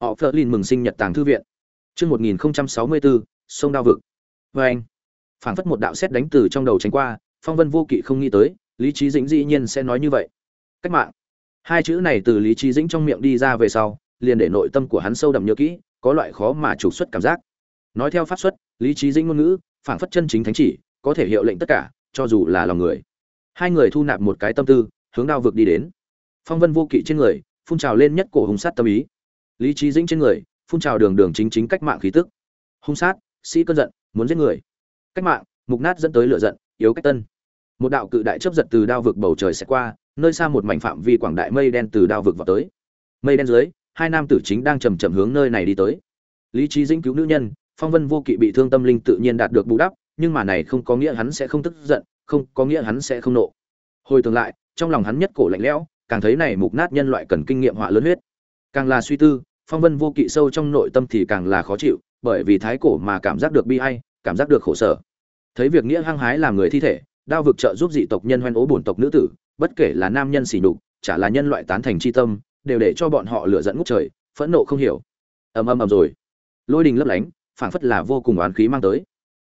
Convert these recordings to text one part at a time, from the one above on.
họ phơ lin mừng sinh nhật tàng thư viện. Chương một nghìn sáu mươi bốn sông đao vực. Vê anh, phảng phất một đạo xét đánh từ trong đầu tránh qua, phong vân vô kỵ không nghĩ tới, lý trí dĩnh dĩ nhiên sẽ nói như vậy. Cách mạng. Hai chữ này từ lý trí dĩnh trong miệng đi ra về sau, liền để nội tâm của hắn sâu đậm nhớ kỹ, có loại khó mà trục xuất cảm giác. Nói theo pháp xuất, lý trí dĩnh ngôn ngữ, phảng phất chân chính thánh chỉ, có thể hiệu lệnh tất cả, cho dù là lòng người. Hai người thu nạp một cái tâm tư, hướng đao vực đi đến. Phong vân vô kỵ trên người, phun trào lên nhất cổ hùng sát tâm ý lý trí dĩnh trên người, phun trào đường đường chính chính cách mạng khí tức. Hung sát, sĩ cơn giận, muốn giết người. Cách mạng, mục nát dẫn tới lửa giận, yếu cách tân. Một đạo cự đại chấp giật từ đao vực bầu trời sẽ qua, nơi xa một mảnh phạm vi quảng đại mây đen từ đao vực vào tới. Mây đen dưới, hai nam tử chính đang chầm chậm hướng nơi này đi tới. Lý trí dĩnh cứu nữ nhân, phong vân vô kỵ bị thương tâm linh tự nhiên đạt được bù đắp, nhưng mà này không có nghĩa hắn sẽ không tức giận, không có nghĩa hắn sẽ không nộ. Hồi tương lại, trong lòng hắn nhất cổ lạnh lẽo, càng thấy này mục nát nhân loại cần kinh nghiệm họa lớn huyết. Càng là suy tư phong vân vô kỵ sâu trong nội tâm thì càng là khó chịu, bởi vì thái cổ mà cảm giác được bi ai, cảm giác được khổ sở. Thấy việc nghĩa hăng hái làm người thi thể, đao vực trợ giúp dị tộc nhân hoen ố bổn tộc nữ tử, bất kể là nam nhân xỉ nhục, chả là nhân loại tán thành chi tâm, đều để cho bọn họ lựa dẫn ngút trời, phẫn nộ không hiểu. Ầm ầm ầm rồi. Lôi đình lấp lánh, phảng phất là vô cùng oán khí mang tới.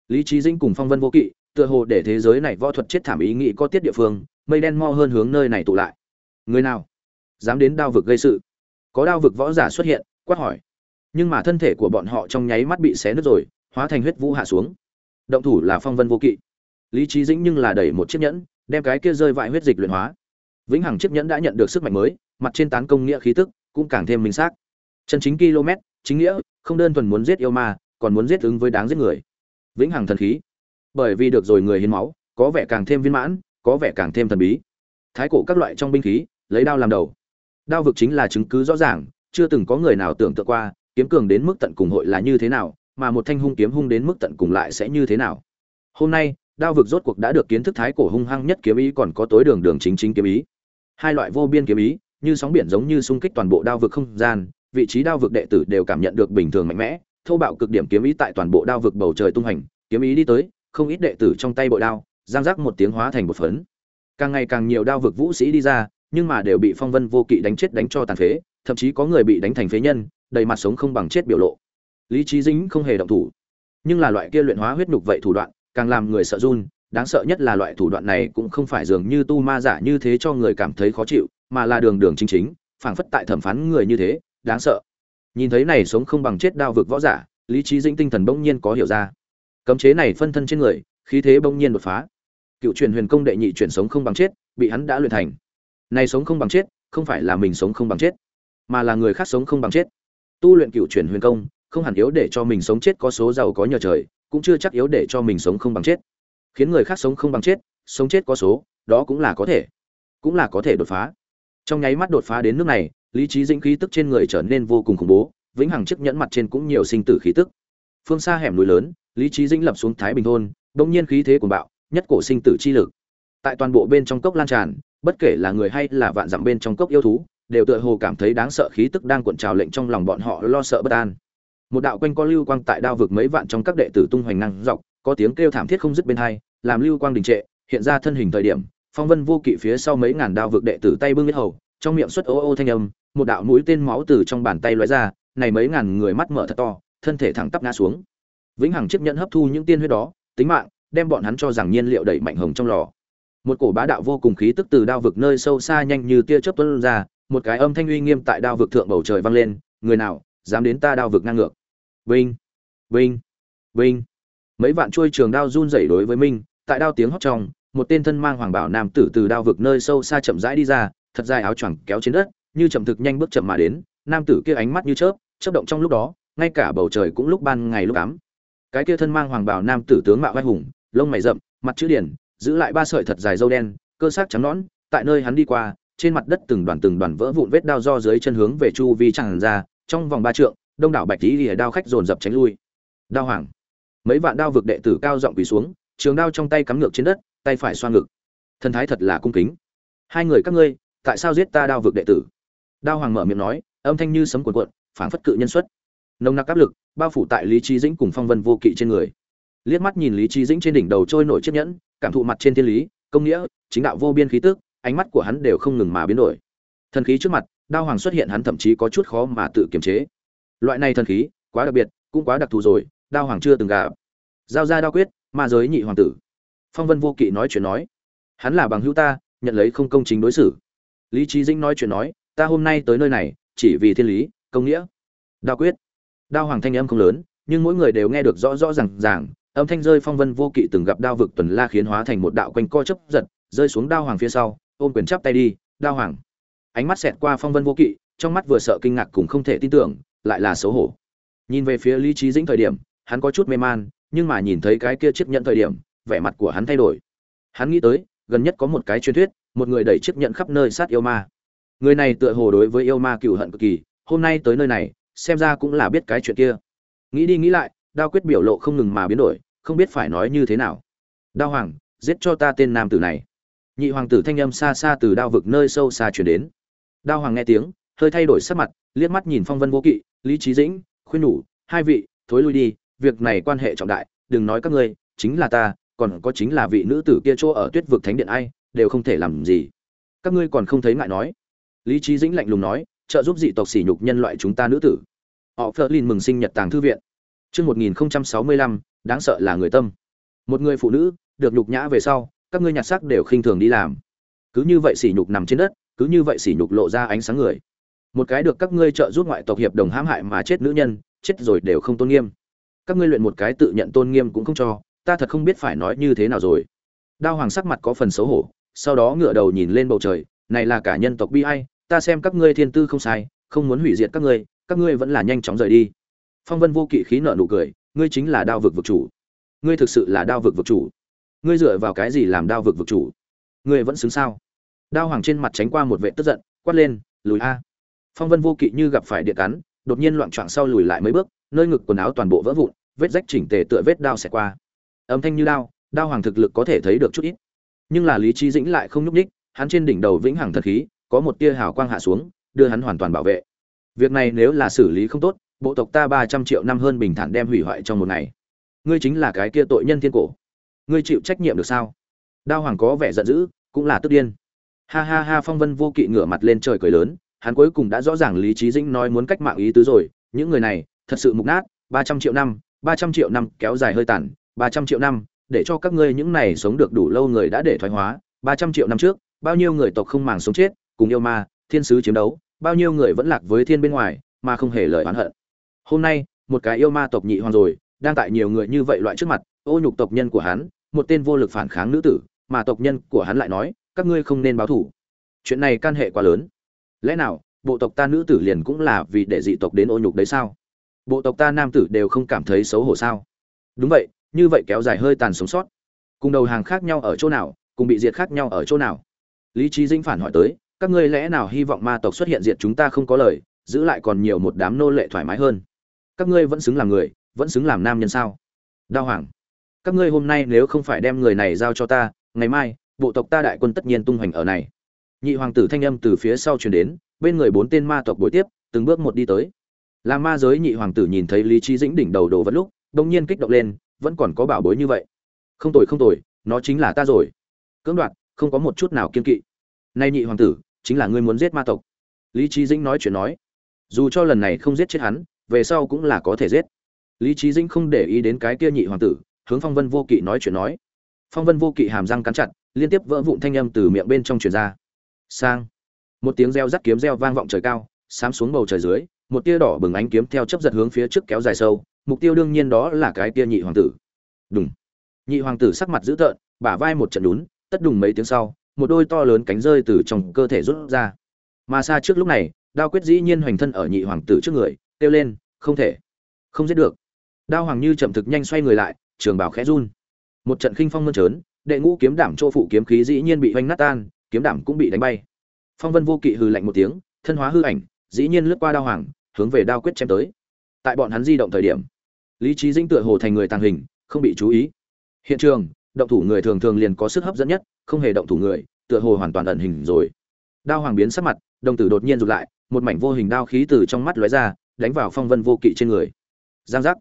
Lý trí dinh cùng phong vân vô kỵ, tựa hồ để thế giới này võ thuật chết thảm ý nghĩ có tiết địa phương, mây đen mo hơn hướng nơi này tụ lại. Người nào? Dám đến đao vực gây sự. Có đao vực võ giả xuất hiện quát hỏi. Nhưng mà thân thể của bọn họ trong nháy mắt bị xé nứt rồi, hóa thành huyết vũ hạ xuống. Động thủ là phong vân vô kỵ. Lý trí dĩnh nhưng là đẩy một chiếc nhẫn, đem cái kia rơi vại huyết dịch luyện hóa. Vĩnh hằng chiếc nhẫn đã nhận được sức mạnh mới, mặt trên tán công nghĩa khí tức cũng càng thêm minh xác. Chân chính km, chính nghĩa, không đơn thuần muốn giết yêu ma, còn muốn giết ứng với đáng giết người. Vĩnh hằng thần khí. Bởi vì được rồi người hiến máu, có vẻ càng thêm viên mãn, có vẻ càng thêm thần bí. Thái cổ các loại trong binh khí, lấy đao làm đầu. Đao vực chính là chứng cứ rõ ràng chưa từng có người nào tưởng tượng qua, kiếm cường đến mức tận cùng hội là như thế nào, mà một thanh hung kiếm hung đến mức tận cùng lại sẽ như thế nào. Hôm nay, đao vực rốt cuộc đã được kiến thức thái cổ hung hăng nhất kiếm ý còn có tối đường đường chính chính kiếm ý. Hai loại vô biên kiếm ý, như sóng biển giống như xung kích toàn bộ đao vực không gian, vị trí đao vực đệ tử đều cảm nhận được bình thường mạnh mẽ, thô bạo cực điểm kiếm ý tại toàn bộ đao vực bầu trời tung hành, kiếm ý đi tới, không ít đệ tử trong tay bội đao, giang giác một tiếng hóa thành một phấn. Càng ngày càng nhiều đao vực vũ sĩ đi ra, nhưng mà đều bị phong vân vô kỵ đánh chết đánh cho tàn phế thậm chí có người bị đánh thành phế nhân, đầy mặt sống không bằng chết biểu lộ. Lý trí dính không hề động thủ. Nhưng là loại kia luyện hóa huyết nhục vậy thủ đoạn, càng làm người sợ run, đáng sợ nhất là loại thủ đoạn này cũng không phải dường như tu ma giả như thế cho người cảm thấy khó chịu, mà là đường đường chính chính, phảng phất tại thẩm phán người như thế, đáng sợ. Nhìn thấy này sống không bằng chết đao vực võ giả, lý trí dĩnh tinh thần bỗng nhiên có hiểu ra. Cấm chế này phân thân trên người, khí thế bỗng nhiên đột phá. Cựu truyền huyền công đệ nhị chuyển sống không bằng chết, bị hắn đã luyện thành. Này sống không bằng chết, không phải là mình sống không bằng chết mà là người khác sống không bằng chết. Tu luyện cựu truyền huyền công, không hẳn yếu để cho mình sống chết có số giàu có nhờ trời, cũng chưa chắc yếu để cho mình sống không bằng chết. Khiến người khác sống không bằng chết, sống chết có số, đó cũng là có thể, cũng là có thể đột phá. Trong nháy mắt đột phá đến nước này, lý trí dĩnh khí tức trên người trở nên vô cùng khủng bố, vĩnh hằng chiếc nhẫn mặt trên cũng nhiều sinh tử khí tức. Phương xa hẻm núi lớn, lý trí dĩnh lập xuống thái bình thôn bỗng nhiên khí thế cuồng bạo, nhất cổ sinh tử chi lực. Tại toàn bộ bên trong cốc lan tràn, bất kể là người hay là vạn dặm bên trong cốc yêu thú đều tựa hồ cảm thấy đáng sợ khí tức đang cuộn trào lệnh trong lòng bọn họ lo sợ bất an. Một đạo quanh co lưu quang tại đao vực mấy vạn trong các đệ tử tung hoành năng dọc, có tiếng kêu thảm thiết không dứt bên hai, làm lưu quang đình trệ, hiện ra thân hình thời điểm, phong vân vô kỵ phía sau mấy ngàn đao vực đệ tử tay bưng biết hầu, trong miệng xuất ô ô thanh âm, một đạo mũi tên máu từ trong bàn tay lóe ra, này mấy ngàn người mắt mở thật to, thân thể thẳng tắp ngã xuống. Vĩnh hằng chiếc nhẫn hấp thu những tiên huyết đó, tính mạng, đem bọn hắn cho rằng nhiên liệu đẩy mạnh hồng trong lò. Một cổ bá đạo vô cùng khí tức từ đao vực nơi sâu xa nhanh như tia chớp tuôn ra một cái âm thanh uy nghiêm tại đao vực thượng bầu trời vang lên, người nào dám đến ta đao vực ngang ngược? Vinh vinh vinh. Mấy vạn chuôi trường đao run rẩy đối với minh, tại đao tiếng hót trong, một tên thân mang hoàng bảo nam tử từ đao vực nơi sâu xa chậm rãi đi ra, thật dài áo choàng kéo trên đất, như chậm thực nhanh bước chậm mà đến, nam tử kia ánh mắt như chớp chớp động trong lúc đó, ngay cả bầu trời cũng lúc ban ngày lúc ám. Cái kia thân mang hoàng bảo nam tử tướng mạo vai hùng, lông mày rậm, mặt chữ điển, giữ lại ba sợi thật dài râu đen, cơ xác trắng nõn, tại nơi hắn đi qua trên mặt đất từng đoàn từng đoàn vỡ vụn vết đao do dưới chân hướng về chu vi tràn ra, trong vòng ba trượng, đông đảo bạch tí lìa đao khách dồn dập tránh lui. Đao hoàng mấy vạn đao vực đệ tử cao giọng quỳ xuống, trường đao trong tay cắm ngược trên đất, tay phải xoa ngực. Thần thái thật là cung kính. Hai người các ngươi, tại sao giết ta đao vực đệ tử? Đao hoàng mở miệng nói, âm thanh như sấm cuộn cuộn, phảng phất cự nhân xuất. Nồng nặc áp lực, bao phủ tại lý trí dĩnh cùng phong vân vô kỵ trên người. Liếc mắt nhìn lý trí dĩnh trên đỉnh đầu trôi nổi chiếc nhẫn, cảm thụ mặt trên thiên lý, công nghĩa, chính đạo vô biên khí tức ánh mắt của hắn đều không ngừng mà biến đổi. Thần khí trước mặt, đao hoàng xuất hiện hắn thậm chí có chút khó mà tự kiềm chế. Loại này thần khí, quá đặc biệt, cũng quá đặc thù rồi, đao hoàng chưa từng gặp. Giao ra đao quyết, ma giới nhị hoàng tử. Phong vân vô kỵ nói chuyện nói, hắn là bằng hữu ta, nhận lấy không công chính đối xử. Lý trí dĩnh nói chuyện nói, ta hôm nay tới nơi này, chỉ vì thiên lý, công nghĩa. Đao quyết. Đao hoàng thanh âm không lớn, nhưng mỗi người đều nghe được rõ rõ ràng ràng, âm thanh rơi phong vân vô kỵ từng gặp đao vực tuần la khiến hóa thành một đạo quanh co chấp giật, rơi xuống đao hoàng phía sau ôm quyền chắp tay đi, đao hoàng. Ánh mắt xẹt qua phong vân vô kỵ, trong mắt vừa sợ kinh ngạc cùng không thể tin tưởng, lại là xấu hổ. Nhìn về phía lý trí dĩnh thời điểm, hắn có chút mê man, nhưng mà nhìn thấy cái kia chiếc nhận thời điểm, vẻ mặt của hắn thay đổi. Hắn nghĩ tới, gần nhất có một cái truyền thuyết, một người đẩy chiếc nhận khắp nơi sát yêu ma. Người này tựa hồ đối với yêu ma cựu hận cực kỳ, hôm nay tới nơi này, xem ra cũng là biết cái chuyện kia. Nghĩ đi nghĩ lại, đao quyết biểu lộ không ngừng mà biến đổi, không biết phải nói như thế nào. Đao hoàng, giết cho ta tên nam tử này nhị hoàng tử thanh âm xa xa từ đao vực nơi sâu xa chuyển đến. Đao hoàng nghe tiếng hơi thay đổi sắc mặt liếc mắt nhìn phong vân vô kỵ lý trí dĩnh khuyên nhủ hai vị thối lui đi việc này quan hệ trọng đại đừng nói các ngươi chính là ta còn có chính là vị nữ tử kia chỗ ở tuyết vực thánh điện ai đều không thể làm gì. Các ngươi còn không thấy ngại nói. Lý trí dĩnh lạnh lùng nói trợ giúp dị tộc sỉ nhục nhân loại chúng ta nữ tử. Họ phớt lên mừng sinh nhật tàng thư viện. Trước 1065, đáng sợ là người tâm. Một người phụ nữ, được nhục nhã về sau, các ngươi nhặt xác đều khinh thường đi làm. Cứ như vậy sỉ nhục nằm trên đất, cứ như vậy sỉ nhục lộ ra ánh sáng người. Một cái được các ngươi trợ giúp ngoại tộc hiệp đồng hãm hại mà chết nữ nhân, chết rồi đều không tôn nghiêm. Các ngươi luyện một cái tự nhận tôn nghiêm cũng không cho, ta thật không biết phải nói như thế nào rồi. Đao Hoàng sắc mặt có phần xấu hổ, sau đó ngửa đầu nhìn lên bầu trời, này là cả nhân tộc bi ai, ta xem các ngươi thiên tư không sai, không muốn hủy diệt các ngươi, các ngươi vẫn là nhanh chóng rời đi phong vân vô kỵ khí nợ nụ cười ngươi chính là đao vực vực chủ ngươi thực sự là đao vực vực chủ ngươi dựa vào cái gì làm đao vực vực chủ? Ngươi vẫn xứng sao? Đao hoàng trên mặt tránh qua một vệ tức giận, quát lên, lùi a. Phong vân vô kỵ như gặp phải điện cắn, đột nhiên loạn trọn sau lùi lại mấy bước, nơi ngực quần áo toàn bộ vỡ vụn, vết rách chỉnh tề tựa vết đao xẹt qua. Âm thanh như đao đao hoàng thực lực có thể thấy được chút ít. Nhưng là lý trí dĩnh lại không nhúc ních hắn trên đỉnh đầu vĩnh hằng thật khí, có một tia hào quang hạ xuống, đưa hắn hoàn toàn bảo vệ. Việc này nếu là xử lý không tốt, bộ tộc ta ba trăm triệu năm hơn bình thản đem hủy hoại trong một ngày. Ngươi chính là cái kia tội nhân thiên cổ ngươi chịu trách nhiệm được sao? Đao hoàng có vẻ giận dữ, cũng là tức điên. Ha ha ha, phong vân vô kỵ ngửa mặt lên trời cười lớn, hắn cuối cùng đã rõ ràng lý trí dĩnh nói muốn cách mạng ý tứ rồi. Những người này, thật sự mục nát, ba trăm triệu năm, ba trăm triệu năm kéo dài hơi tàn, ba trăm triệu năm, để cho các ngươi những này sống được đủ lâu người đã để thoái hóa, ba trăm triệu năm trước, bao nhiêu người tộc không màng sống chết, cùng yêu ma, thiên sứ chiến đấu, bao nhiêu người vẫn lạc với thiên bên ngoài, mà không hề lời oán hận. Hôm nay, một cái yêu ma tộc nhị hoàng rồi, đang tại nhiều người như vậy loại trước mặt ô nhục tộc nhân của hắn, một tên vô lực phản kháng nữ tử, mà tộc nhân của hắn lại nói, các ngươi không nên báo thủ chuyện này can hệ quá lớn. Lẽ nào, bộ tộc ta nữ tử liền cũng là vì để dị tộc đến ô nhục đấy sao? Bộ tộc ta nam tử đều không cảm thấy xấu hổ sao? Đúng vậy, như vậy kéo dài hơi tàn sống sót. Cùng đầu hàng khác nhau ở chỗ nào, cùng bị diệt khác nhau ở chỗ nào? Lý Chí Dĩnh phản hỏi tới, các ngươi lẽ nào hy vọng ma tộc xuất hiện diệt chúng ta không có lời, giữ lại còn nhiều một đám nô lệ thoải mái hơn? Các ngươi vẫn xứng làm người, vẫn xứng làm nam nhân sao? Đao hoàng các ngươi hôm nay nếu không phải đem người này giao cho ta, ngày mai, bộ tộc ta đại quân tất nhiên tung hoành ở này. Nhị hoàng tử thanh âm từ phía sau truyền đến, bên người bốn tên ma tộc bối tiếp, từng bước một đi tới. Là ma giới nhị hoàng tử nhìn thấy lý trí dĩnh đỉnh đầu đồ vật lúc đông nhiên kích động lên, vẫn còn có bảo bối như vậy. Không tồi không tồi, nó chính là ta rồi. Cưỡng đoạt, không có một chút nào kiên kỵ. Nay nhị hoàng tử, chính là ngươi muốn giết ma tộc. Lý trí dĩnh nói chuyện nói. Dù cho lần này không giết chết hắn, về sau cũng là có thể giết. Lý trí dĩnh không để ý đến cái kia nhị hoàng tử hướng phong vân vô kỵ nói chuyện nói. Phong vân vô kỵ hàm răng cắn chặt, liên tiếp vỡ vụn thanh âm từ miệng bên trong truyền ra. Sang. Một tiếng reo rắt kiếm reo vang vọng trời cao xám xuống bầu trời dưới, một tia đỏ bừng ánh kiếm theo chấp giật hướng phía trước kéo dài sâu, mục tiêu đương nhiên đó là cái tia nhị hoàng tử. Đúng nhị hoàng tử sắc mặt dữ tợn, bả vai một trận đún, tất đùng mấy tiếng sau, một đôi to lớn cánh rơi từ trong cơ thể rút ra. Mà xa trước lúc này, đao quyết dĩ nhiên hoành thân ở nhị hoàng tử trước người, kêu lên, không thể. Không giết được. Đao hoàng như chậm thực nhanh xoay người lại trường bảo khẽ run. Một trận khinh phong mơn trớn, đệ ngũ kiếm đảm chỗ phụ kiếm khí dĩ nhiên bị hoanh nát tan, kiếm đảm cũng bị đánh bay. Phong vân vô kỵ hừ lạnh một tiếng, thân hóa hư ảnh, dĩ nhiên lướt qua đao hoàng, hướng về đao quyết chém tới. Tại bọn hắn di động thời điểm, lý trí dinh tựa hồ thành người tàng hình, không bị chú ý. Hiện trường, động thủ người thường thường liền có sức hấp dẫn nhất, không hề động thủ người, tựa hồ hoàn toàn ẩn hình rồi. Đao hoàng biến sắc mặt, đồng tử đột nhiên rụt lại, một mảnh vô hình đao khí từ trong mắt lóe ra, đánh vào phong vân vô kỵ trên người. Giang giác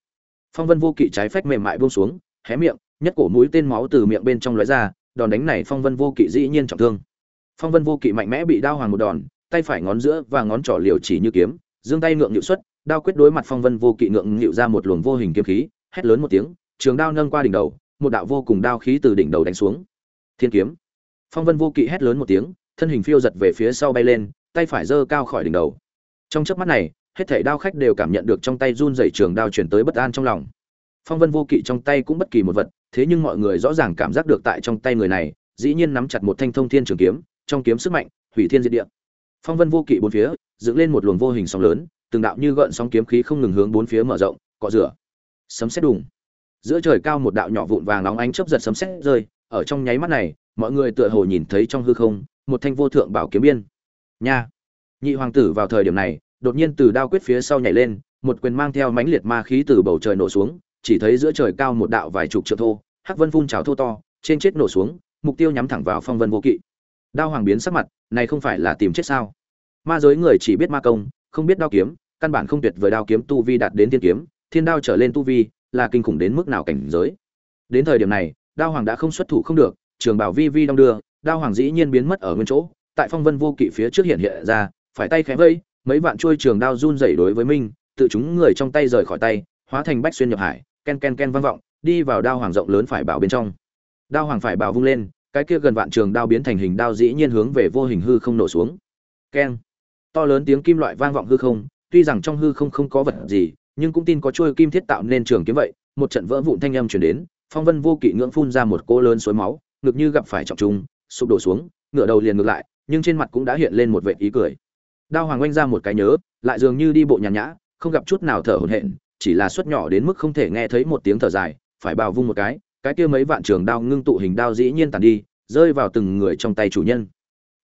phong vân vô kỵ trái phách mềm mại buông xuống, hé miệng, nhất cổ mũi tên máu từ miệng bên trong lóe ra, đòn đánh này phong vân vô kỵ dĩ nhiên trọng thương. Phong vân vô kỵ mạnh mẽ bị đao hoàng một đòn, tay phải ngón giữa và ngón trỏ liều chỉ như kiếm giương tay ngượng nhịu xuất, đao quyết đối mặt phong vân vô kỵ ngượng nhịu ra một luồng vô hình kiếm khí, hét lớn một tiếng, trường đao nâng qua đỉnh đầu, một đạo vô cùng đao khí từ đỉnh đầu đánh xuống. Thiên kiếm. Phong vân vô kỵ hét lớn một tiếng, thân hình phiêu giật về phía sau bay lên, tay phải giơ cao khỏi đỉnh đầu. Trong chớp mắt này hết thảy đao khách đều cảm nhận được trong tay run rẩy trường đao chuyển tới bất an trong lòng. Phong vân vô kỵ trong tay cũng bất kỳ một vật, thế nhưng mọi người rõ ràng cảm giác được tại trong tay người này, dĩ nhiên nắm chặt một thanh thông thiên trường kiếm, trong kiếm sức mạnh, hủy thiên diệt địa. Phong vân vô kỵ bốn phía, dựng lên một luồng vô hình sóng lớn, từng đạo như gợn sóng kiếm khí không ngừng hướng bốn phía mở rộng, cọ rửa, sấm sét đùng. Giữa trời cao một đạo nhỏ vụn vàng nóng ánh chớp giật sấm sét rơi, ở trong nháy mắt này, mọi người tựa hồ nhìn thấy trong hư không, một thanh vô thượng bảo kiếm biên. Nha! Nhị hoàng tử vào thời điểm này đột nhiên từ đao quyết phía sau nhảy lên, một quyền mang theo mãnh liệt ma khí từ bầu trời nổ xuống, chỉ thấy giữa trời cao một đạo vài chục trượng thô, hắc vân phun trào thô to, trên chết nổ xuống, mục tiêu nhắm thẳng vào phong vân vô kỵ. Đao hoàng biến sắc mặt, này không phải là tìm chết sao? Ma giới người chỉ biết ma công, không biết đao kiếm, căn bản không tuyệt vời đao kiếm tu vi đạt đến thiên kiếm, thiên đao trở lên tu vi là kinh khủng đến mức nào cảnh giới? Đến thời điểm này, đao hoàng đã không xuất thủ không được, trường bảo vi vi đong đưa, đao hoàng dĩ nhiên biến mất ở nguyên chỗ, tại phong vân vô kỵ phía trước hiện hiện ra, phải tay khẽ vây mấy vạn chuôi trường đao run rẩy đối với minh, tự chúng người trong tay rời khỏi tay, hóa thành bách xuyên nhập hải, ken ken ken vang vọng, đi vào đao hoàng rộng lớn phải bảo bên trong. Đao hoàng phải bảo vung lên, cái kia gần vạn trường đao biến thành hình đao dĩ nhiên hướng về vô hình hư không nổ xuống. Ken. To lớn tiếng kim loại vang vọng hư không, tuy rằng trong hư không không có vật gì, nhưng cũng tin có chuôi kim thiết tạo nên trường kiếm vậy. Một trận vỡ vụn thanh âm truyền đến, phong vân vô kỵ ngưỡng phun ra một cỗ lớn suối máu, ngực như gặp phải trọng trung sụp đổ xuống ngựa đầu liền ngược lại, nhưng trên mặt cũng đã hiện lên một vệ ý cười đao hoàng oanh ra một cái nhớ, lại dường như đi bộ nhàn nhã, không gặp chút nào thở hổn hển, chỉ là suất nhỏ đến mức không thể nghe thấy một tiếng thở dài, phải bào vung một cái cái kia mấy vạn trường đao ngưng tụ hình đao dĩ nhiên tàn đi, rơi vào từng người trong tay chủ nhân.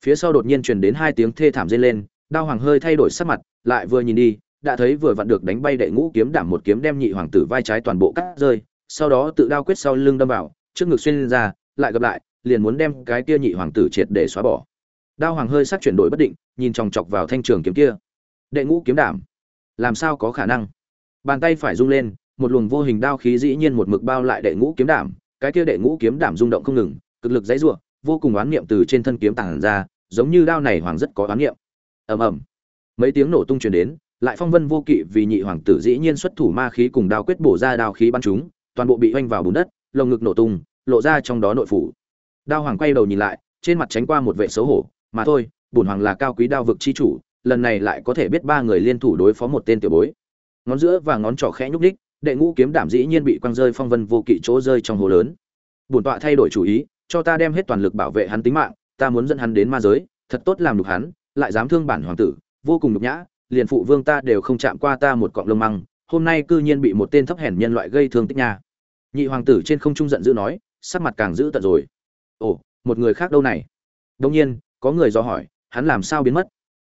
Phía sau đột nhiên truyền đến hai tiếng thê thảm rên lên, đao hoàng hơi thay đổi sắc mặt, lại vừa nhìn đi, đã thấy vừa vặn được đánh bay đệ ngũ kiếm đảm một kiếm đem nhị hoàng tử vai trái toàn bộ cắt rơi, sau đó tự đao quyết sau lưng đâm vào, trước ngực xuyên ra, lại gặp lại, liền muốn đem cái kia nhị hoàng tử triệt để xóa bỏ đao hoàng hơi sắc chuyển đổi bất định, nhìn chòng chọc vào thanh trường kiếm kia. Đệ ngũ kiếm đảm. Làm sao có khả năng? Bàn tay phải rung lên, một luồng vô hình đao khí dĩ nhiên một mực bao lại đệ ngũ kiếm đảm. Cái kia đệ ngũ kiếm đảm rung động không ngừng, cực lực dãy rủa, vô cùng oán niệm từ trên thân kiếm tàng ra, giống như đao này hoàng rất có oán niệm. Ầm ầm. Mấy tiếng nổ tung truyền đến, lại phong vân vô kỵ vì nhị hoàng tử dĩ nhiên xuất thủ ma khí cùng đao quyết bổ ra đao khí bắn chúng, toàn bộ bị oanh vào bùn đất, lồng ngực nổ tung, lộ ra trong đó nội phủ. Đao hoàng quay đầu nhìn lại, trên mặt tránh qua một vệ xấu hổ mà thôi, bổn hoàng là cao quý đao vực chi chủ, lần này lại có thể biết ba người liên thủ đối phó một tên tiểu bối. Ngón giữa và ngón trỏ khẽ nhúc đích đệ ngũ kiếm đảm dĩ nhiên bị quăng rơi phong vân vô kỵ chỗ rơi trong hồ lớn. Bổn tọa thay đổi chủ ý, cho ta đem hết toàn lực bảo vệ hắn tính mạng, ta muốn dẫn hắn đến ma giới, thật tốt làm nhục hắn, lại dám thương bản hoàng tử, vô cùng nhục nhã, liền phụ vương ta đều không chạm qua ta một cọng lông măng, hôm nay cư nhiên bị một tên thấp hèn nhân loại gây thương tích nha. Nhị hoàng tử trên không trung giận dữ nói, sắc mặt càng dữ tận rồi. Ồ, một người khác đâu này? Đông nhiên có người do hỏi, hắn làm sao biến mất?